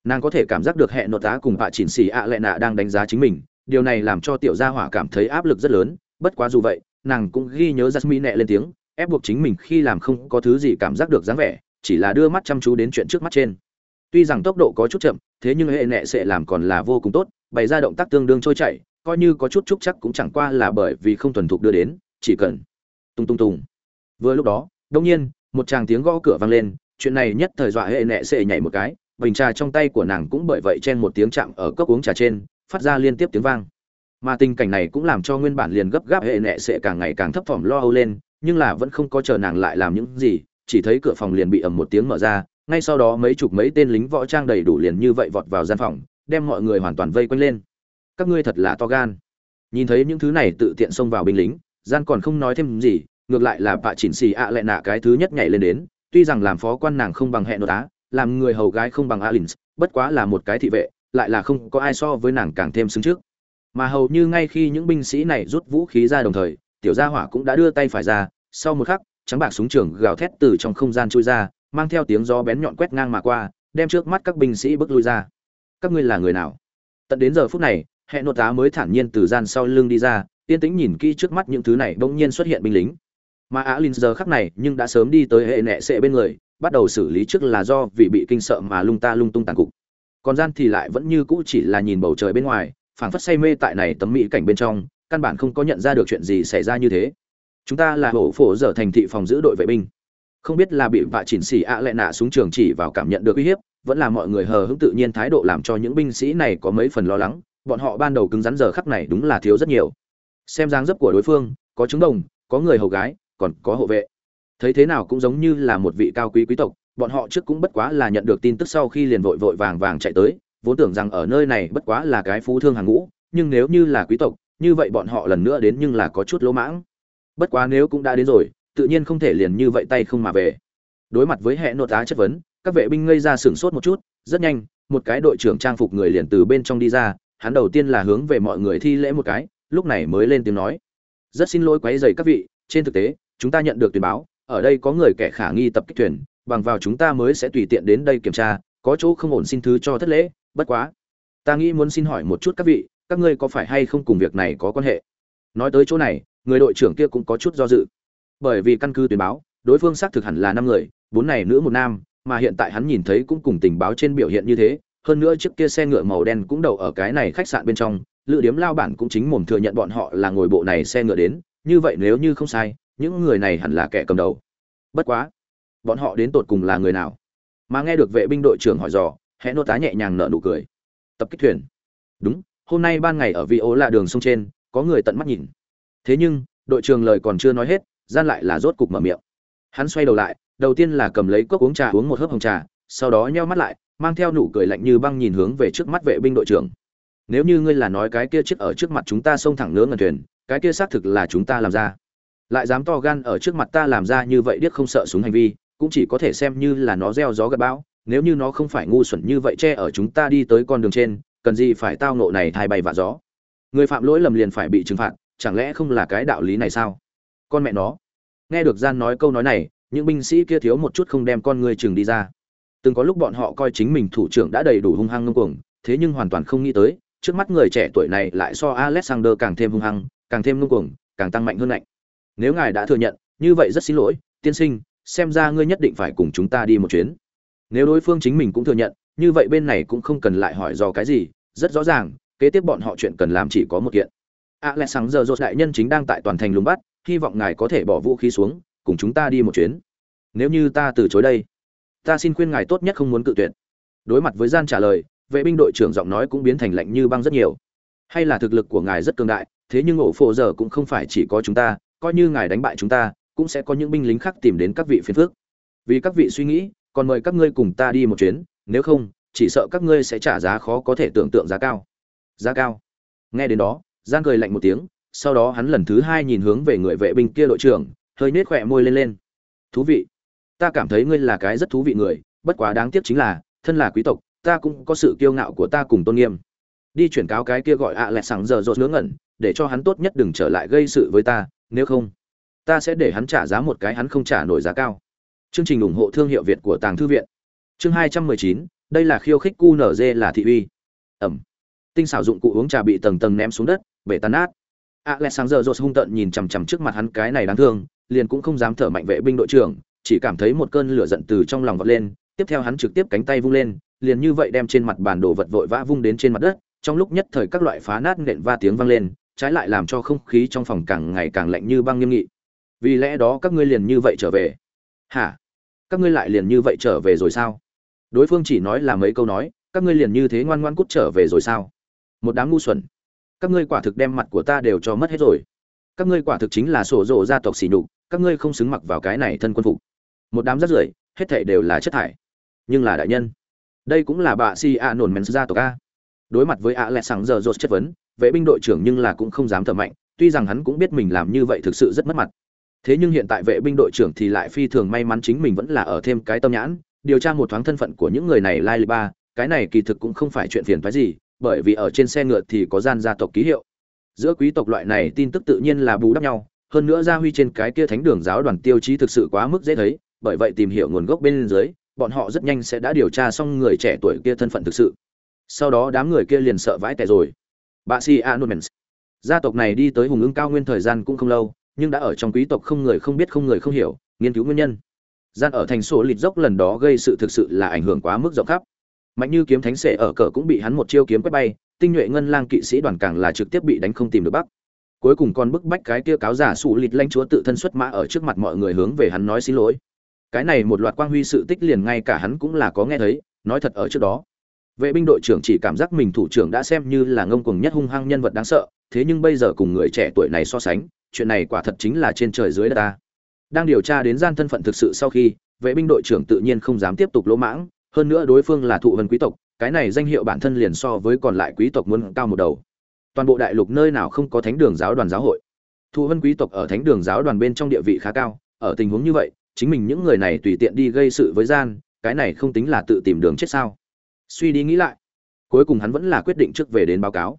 Nàng có thể cảm giác được hệ nội tá cùng bà chỉnh xì ạ à lệ nạ đang đánh giá chính mình, điều này làm cho tiểu gia hỏa cảm thấy áp lực rất lớn, bất quá dù vậy, nàng cũng ghi nhớ jasmine nẹ lên tiếng, ép buộc chính mình khi làm không có thứ gì cảm giác được dáng vẻ, chỉ là đưa mắt chăm chú đến chuyện trước mắt trên. Tuy rằng tốc độ có chút chậm, thế nhưng hệ nẹ sẽ làm còn là vô cùng tốt bày ra động tác tương đương trôi chảy, coi như có chút trúc chắc cũng chẳng qua là bởi vì không thuần thục đưa đến, chỉ cần, tung tung tung. Vừa lúc đó đông nhiên, một tràng tiếng gõ cửa vang lên, chuyện này nhất thời dọa hệ nẹ sẽ nhảy một cái, bình trà trong tay của nàng cũng bởi vậy chen một tiếng chạm ở cốc uống trà trên, phát ra liên tiếp tiếng vang. Mà tình cảnh này cũng làm cho nguyên bản liền gấp gáp hệ nệ sẽ càng ngày càng thấp thỏm lo âu lên, nhưng là vẫn không có chờ nàng lại làm những gì, chỉ thấy cửa phòng liền bị ầm một tiếng mở ra, ngay sau đó mấy chục mấy tên lính võ trang đầy đủ liền như vậy vọt vào gian phòng đem mọi người hoàn toàn vây quanh lên. Các ngươi thật là to gan. Nhìn thấy những thứ này tự tiện xông vào binh lính, gian còn không nói thêm gì, ngược lại là bà chỉnh xì ạ à lại nạ cái thứ nhất nhảy lên đến, tuy rằng làm phó quan nàng không bằng hẹn nội á, làm người hầu gái không bằng alins, bất quá là một cái thị vệ, lại là không có ai so với nàng càng thêm xứng trước. Mà hầu như ngay khi những binh sĩ này rút vũ khí ra đồng thời, tiểu gia hỏa cũng đã đưa tay phải ra, sau một khắc, trắng bạc súng trường gào thét từ trong không gian trôi ra, mang theo tiếng gió bén nhọn quét ngang mà qua, đem trước mắt các binh sĩ bước lui ra các ngươi là người nào? Tận đến giờ phút này hệ nội tá mới thản nhiên từ gian sau lưng đi ra, yên tĩnh nhìn kỹ trước mắt những thứ này bỗng nhiên xuất hiện binh lính. Mà á linh giờ khắc này nhưng đã sớm đi tới hệ nệ sệ bên người, bắt đầu xử lý trước là do vì bị kinh sợ mà lung ta lung tung tàn cục. Còn gian thì lại vẫn như cũ chỉ là nhìn bầu trời bên ngoài, phảng phất say mê tại này tấm mỹ cảnh bên trong, căn bản không có nhận ra được chuyện gì xảy ra như thế. Chúng ta là hổ phổ dở thành thị phòng giữ đội vệ binh. Không biết là bị vạ chỉnh xỉ ạ à lệ nạ xuống trường chỉ vào cảm nhận được uy hiếp vẫn là mọi người hờ hững tự nhiên thái độ làm cho những binh sĩ này có mấy phần lo lắng, bọn họ ban đầu cứng rắn giờ khắc này đúng là thiếu rất nhiều. Xem dáng dấp của đối phương, có trứng đồng, có người hầu gái, còn có hộ vệ. Thấy thế nào cũng giống như là một vị cao quý quý tộc, bọn họ trước cũng bất quá là nhận được tin tức sau khi liền vội vội vàng vàng chạy tới, vốn tưởng rằng ở nơi này bất quá là cái phú thương hàng ngũ, nhưng nếu như là quý tộc, như vậy bọn họ lần nữa đến nhưng là có chút lỗ mãng. Bất quá nếu cũng đã đến rồi, tự nhiên không thể liền như vậy tay không mà về. Đối mặt với hệ nội tá chất vấn các vệ binh ngây ra sửng sốt một chút, rất nhanh, một cái đội trưởng trang phục người liền từ bên trong đi ra, hắn đầu tiên là hướng về mọi người thi lễ một cái, lúc này mới lên tiếng nói. Rất xin lỗi quấy dày các vị, trên thực tế, chúng ta nhận được tuyển báo, ở đây có người kẻ khả nghi tập kích thuyền, bằng vào chúng ta mới sẽ tùy tiện đến đây kiểm tra, có chỗ không ổn xin thứ cho thất lễ, bất quá. Ta nghĩ muốn xin hỏi một chút các vị, các ngươi có phải hay không cùng việc này có quan hệ? Nói tới chỗ này, người đội trưởng kia cũng có chút do dự. Bởi vì căn cứ tuyển báo, đối phương xác thực hẳn là năm người, bốn này nữ một nam mà hiện tại hắn nhìn thấy cũng cùng tình báo trên biểu hiện như thế, hơn nữa chiếc kia xe ngựa màu đen cũng đậu ở cái này khách sạn bên trong, lữ điếm lao bản cũng chính mồm thừa nhận bọn họ là ngồi bộ này xe ngựa đến, như vậy nếu như không sai, những người này hẳn là kẻ cầm đầu. Bất quá, bọn họ đến tột cùng là người nào? Mà nghe được vệ binh đội trưởng hỏi dò hẽ nô tá nhẹ nhàng nở nụ cười. Tập kích thuyền. Đúng, hôm nay ban ngày ở vị ố là đường sông trên, có người tận mắt nhìn. Thế nhưng, đội trưởng lời còn chưa nói hết, gian lại là rốt cục mở miệng. Hắn xoay đầu lại đầu tiên là cầm lấy cốc uống trà, uống một hớp hồng trà, sau đó nheo mắt lại, mang theo nụ cười lạnh như băng nhìn hướng về trước mắt vệ binh đội trưởng. Nếu như ngươi là nói cái kia chiếc ở trước mặt chúng ta xông thẳng nướng ngần thuyền, cái kia xác thực là chúng ta làm ra. Lại dám to gan ở trước mặt ta làm ra như vậy điếc không sợ súng hành vi, cũng chỉ có thể xem như là nó gieo gió gặt bão, nếu như nó không phải ngu xuẩn như vậy che ở chúng ta đi tới con đường trên, cần gì phải tao nộ này thay bay vạ gió. Người phạm lỗi lầm liền phải bị trừng phạt, chẳng lẽ không là cái đạo lý này sao? Con mẹ nó. Nghe được gian nói câu nói này những binh sĩ kia thiếu một chút không đem con người chừng đi ra. Từng có lúc bọn họ coi chính mình thủ trưởng đã đầy đủ hung hăng ngông cuồng, thế nhưng hoàn toàn không nghĩ tới, trước mắt người trẻ tuổi này lại so alexander càng thêm hung hăng, càng thêm ngông cuồng, càng tăng mạnh hơn lạnh nếu ngài đã thừa nhận, như vậy rất xin lỗi, tiên sinh, xem ra ngươi nhất định phải cùng chúng ta đi một chuyến. Nếu đối phương chính mình cũng thừa nhận, như vậy bên này cũng không cần lại hỏi do cái gì, rất rõ ràng, kế tiếp bọn họ chuyện cần làm chỉ có một kiện. Alexander dột đại nhân chính đang tại toàn thành lùng bắt, hy vọng ngài có thể bỏ vũ khí xuống cùng chúng ta đi một chuyến. Nếu như ta từ chối đây, ta xin khuyên ngài tốt nhất không muốn cự tuyệt. Đối mặt với gian trả lời, vệ binh đội trưởng giọng nói cũng biến thành lạnh như băng rất nhiều. Hay là thực lực của ngài rất cường đại, thế nhưng ổ phổ giờ cũng không phải chỉ có chúng ta, coi như ngài đánh bại chúng ta, cũng sẽ có những binh lính khác tìm đến các vị phiền phước vì các vị suy nghĩ, còn mời các ngươi cùng ta đi một chuyến, nếu không, chỉ sợ các ngươi sẽ trả giá khó có thể tưởng tượng giá cao. Giá cao. Nghe đến đó gian cười lạnh một tiếng, sau đó hắn lần thứ hai nhìn hướng về người vệ binh kia đội trưởng hơi nết khỏe môi lên lên. Thú vị. Ta cảm thấy ngươi là cái rất thú vị người, bất quá đáng tiếc chính là, thân là quý tộc, ta cũng có sự kiêu ngạo của ta cùng tôn nghiêm. Đi chuyển cáo cái kia gọi ạ lẹ sáng giờ rột ngớ ngẩn, để cho hắn tốt nhất đừng trở lại gây sự với ta, nếu không, ta sẽ để hắn trả giá một cái hắn không trả nổi giá cao. Chương trình ủng hộ thương hiệu việt của tàng thư viện. Chương hai trăm mười chín, đây là khiêu khích cu là thị uy. Ẩm. Tinh xảo dụng cụ uống trà bị tầng tầng ném xuống đất, bể tan nát. giờ rột hung tợn nhìn chằm chằm trước mặt hắn cái này đáng thương liền cũng không dám thở mạnh vệ binh đội trưởng, chỉ cảm thấy một cơn lửa giận từ trong lòng vọt lên, tiếp theo hắn trực tiếp cánh tay vung lên, liền như vậy đem trên mặt bàn đồ vật vội vã vung đến trên mặt đất, trong lúc nhất thời các loại phá nát nện va tiếng vang lên, trái lại làm cho không khí trong phòng càng ngày càng lạnh như băng nghiêm nghị. Vì lẽ đó các ngươi liền như vậy trở về. Hả? Các ngươi lại liền như vậy trở về rồi sao? Đối phương chỉ nói là mấy câu nói, các ngươi liền như thế ngoan ngoan cút trở về rồi sao? Một đám ngu xuẩn. Các ngươi quả thực đem mặt của ta đều cho mất hết rồi. Các ngươi quả thực chính là sổ rồ gia tộc xỉ nhục các ngươi không xứng mặc vào cái này thân quân phục. Một đám rất rưởi, hết thảy đều là chất thải. Nhưng là đại nhân, đây cũng là bà si a nổn men gia tộc a. Đối mặt với a lẹ sáng giờ rột chất vấn, vệ binh đội trưởng nhưng là cũng không dám thở mạnh, tuy rằng hắn cũng biết mình làm như vậy thực sự rất mất mặt. Thế nhưng hiện tại vệ binh đội trưởng thì lại phi thường may mắn chính mình vẫn là ở thêm cái tâm nhãn, điều tra một thoáng thân phận của những người này lai lịch ba, cái này kỳ thực cũng không phải chuyện phiền phái gì, bởi vì ở trên xe ngựa thì có gian gia tộc ký hiệu. Giữa quý tộc loại này tin tức tự nhiên là bù đắp nhau hơn nữa gia huy trên cái kia thánh đường giáo đoàn tiêu chí thực sự quá mức dễ thấy, bởi vậy tìm hiểu nguồn gốc bên dưới, bọn họ rất nhanh sẽ đã điều tra xong người trẻ tuổi kia thân phận thực sự. Sau đó đám người kia liền sợ vãi tẻ rồi. Bà si anomens gia tộc này đi tới hùng ưng cao nguyên thời gian cũng không lâu, nhưng đã ở trong quý tộc không người không biết không người không hiểu, nghiên cứu nguyên nhân. Gian ở thành sổ lịt dốc lần đó gây sự thực sự là ảnh hưởng quá mức rộng khắp. Mạnh như kiếm thánh sệ ở cờ cũng bị hắn một chiêu kiếm quét bay, tinh nhuệ ngân lang kỵ sĩ đoàn càng là trực tiếp bị đánh không tìm được bắc cuối cùng còn bức bách cái kia cáo giả sụ lịt lanh chúa tự thân xuất mã ở trước mặt mọi người hướng về hắn nói xin lỗi. Cái này một loạt quang huy sự tích liền ngay cả hắn cũng là có nghe thấy, nói thật ở trước đó. Vệ binh đội trưởng chỉ cảm giác mình thủ trưởng đã xem như là ngông cuồng nhất hung hăng nhân vật đáng sợ, thế nhưng bây giờ cùng người trẻ tuổi này so sánh, chuyện này quả thật chính là trên trời dưới đất ta. Đang điều tra đến gian thân phận thực sự sau khi, vệ binh đội trưởng tự nhiên không dám tiếp tục lỗ mãng, hơn nữa đối phương là thụ vân quý tộc, cái này danh hiệu bản thân liền so với còn lại quý tộc muốn cao một đầu toàn bộ đại lục nơi nào không có thánh đường giáo đoàn giáo hội. Thụ vân quý tộc ở thánh đường giáo đoàn bên trong địa vị khá cao, ở tình huống như vậy, chính mình những người này tùy tiện đi gây sự với gian, cái này không tính là tự tìm đường chết sao? Suy đi nghĩ lại, cuối cùng hắn vẫn là quyết định trước về đến báo cáo.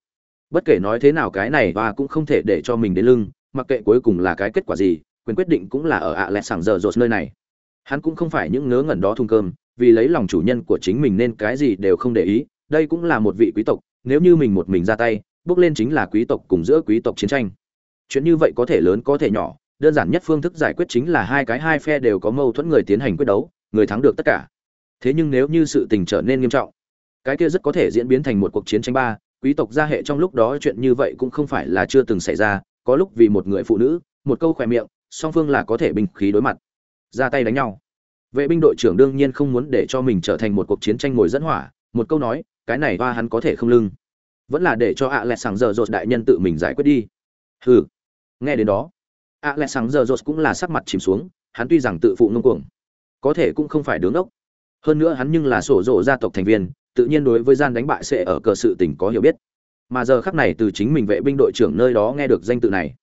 Bất kể nói thế nào cái này và cũng không thể để cho mình đến lưng, mặc kệ cuối cùng là cái kết quả gì, quyền quyết định cũng là ở ạ lẹ sảng giờ rột nơi này. Hắn cũng không phải những ngớ ngẩn đó thung cơm, vì lấy lòng chủ nhân của chính mình nên cái gì đều không để ý, đây cũng là một vị quý tộc, nếu như mình một mình ra tay bước lên chính là quý tộc cùng giữa quý tộc chiến tranh. Chuyện như vậy có thể lớn có thể nhỏ, đơn giản nhất phương thức giải quyết chính là hai cái hai phe đều có mâu thuẫn người tiến hành quyết đấu, người thắng được tất cả. Thế nhưng nếu như sự tình trở nên nghiêm trọng, cái kia rất có thể diễn biến thành một cuộc chiến tranh ba, quý tộc gia hệ trong lúc đó chuyện như vậy cũng không phải là chưa từng xảy ra, có lúc vì một người phụ nữ, một câu khỏe miệng, song phương là có thể binh khí đối mặt. Ra tay đánh nhau. Vệ binh đội trưởng đương nhiên không muốn để cho mình trở thành một cuộc chiến tranh ngồi dẫn hỏa, một câu nói, cái này hoa hắn có thể không lưng vẫn là để cho ạ lẹ sáng giờ rột đại nhân tự mình giải quyết đi. Hừ. Nghe đến đó ạ lẹ sáng giờ rột cũng là sắc mặt chìm xuống, hắn tuy rằng tự phụ ngông cuồng, có thể cũng không phải đứng ốc. Hơn nữa hắn nhưng là sổ rộ gia tộc thành viên, tự nhiên đối với gian đánh bại sẽ ở cờ sự tình có hiểu biết. Mà giờ khắc này từ chính mình vệ binh đội trưởng nơi đó nghe được danh tự này,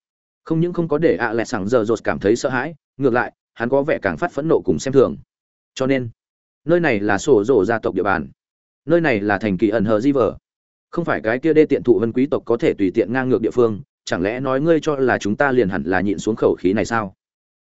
không những không có để ạ lẹ sáng giờ rột cảm thấy sợ hãi, ngược lại, hắn có vẻ càng phát phẫn nộ cùng xem thường. Cho nên, nơi này là sổ rộ gia tộc địa bàn, nơi này là thành kỳ ẩn hờ di vờ không phải cái kia đê tiện thụ vân quý tộc có thể tùy tiện ngang ngược địa phương, chẳng lẽ nói ngươi cho là chúng ta liền hẳn là nhịn xuống khẩu khí này sao?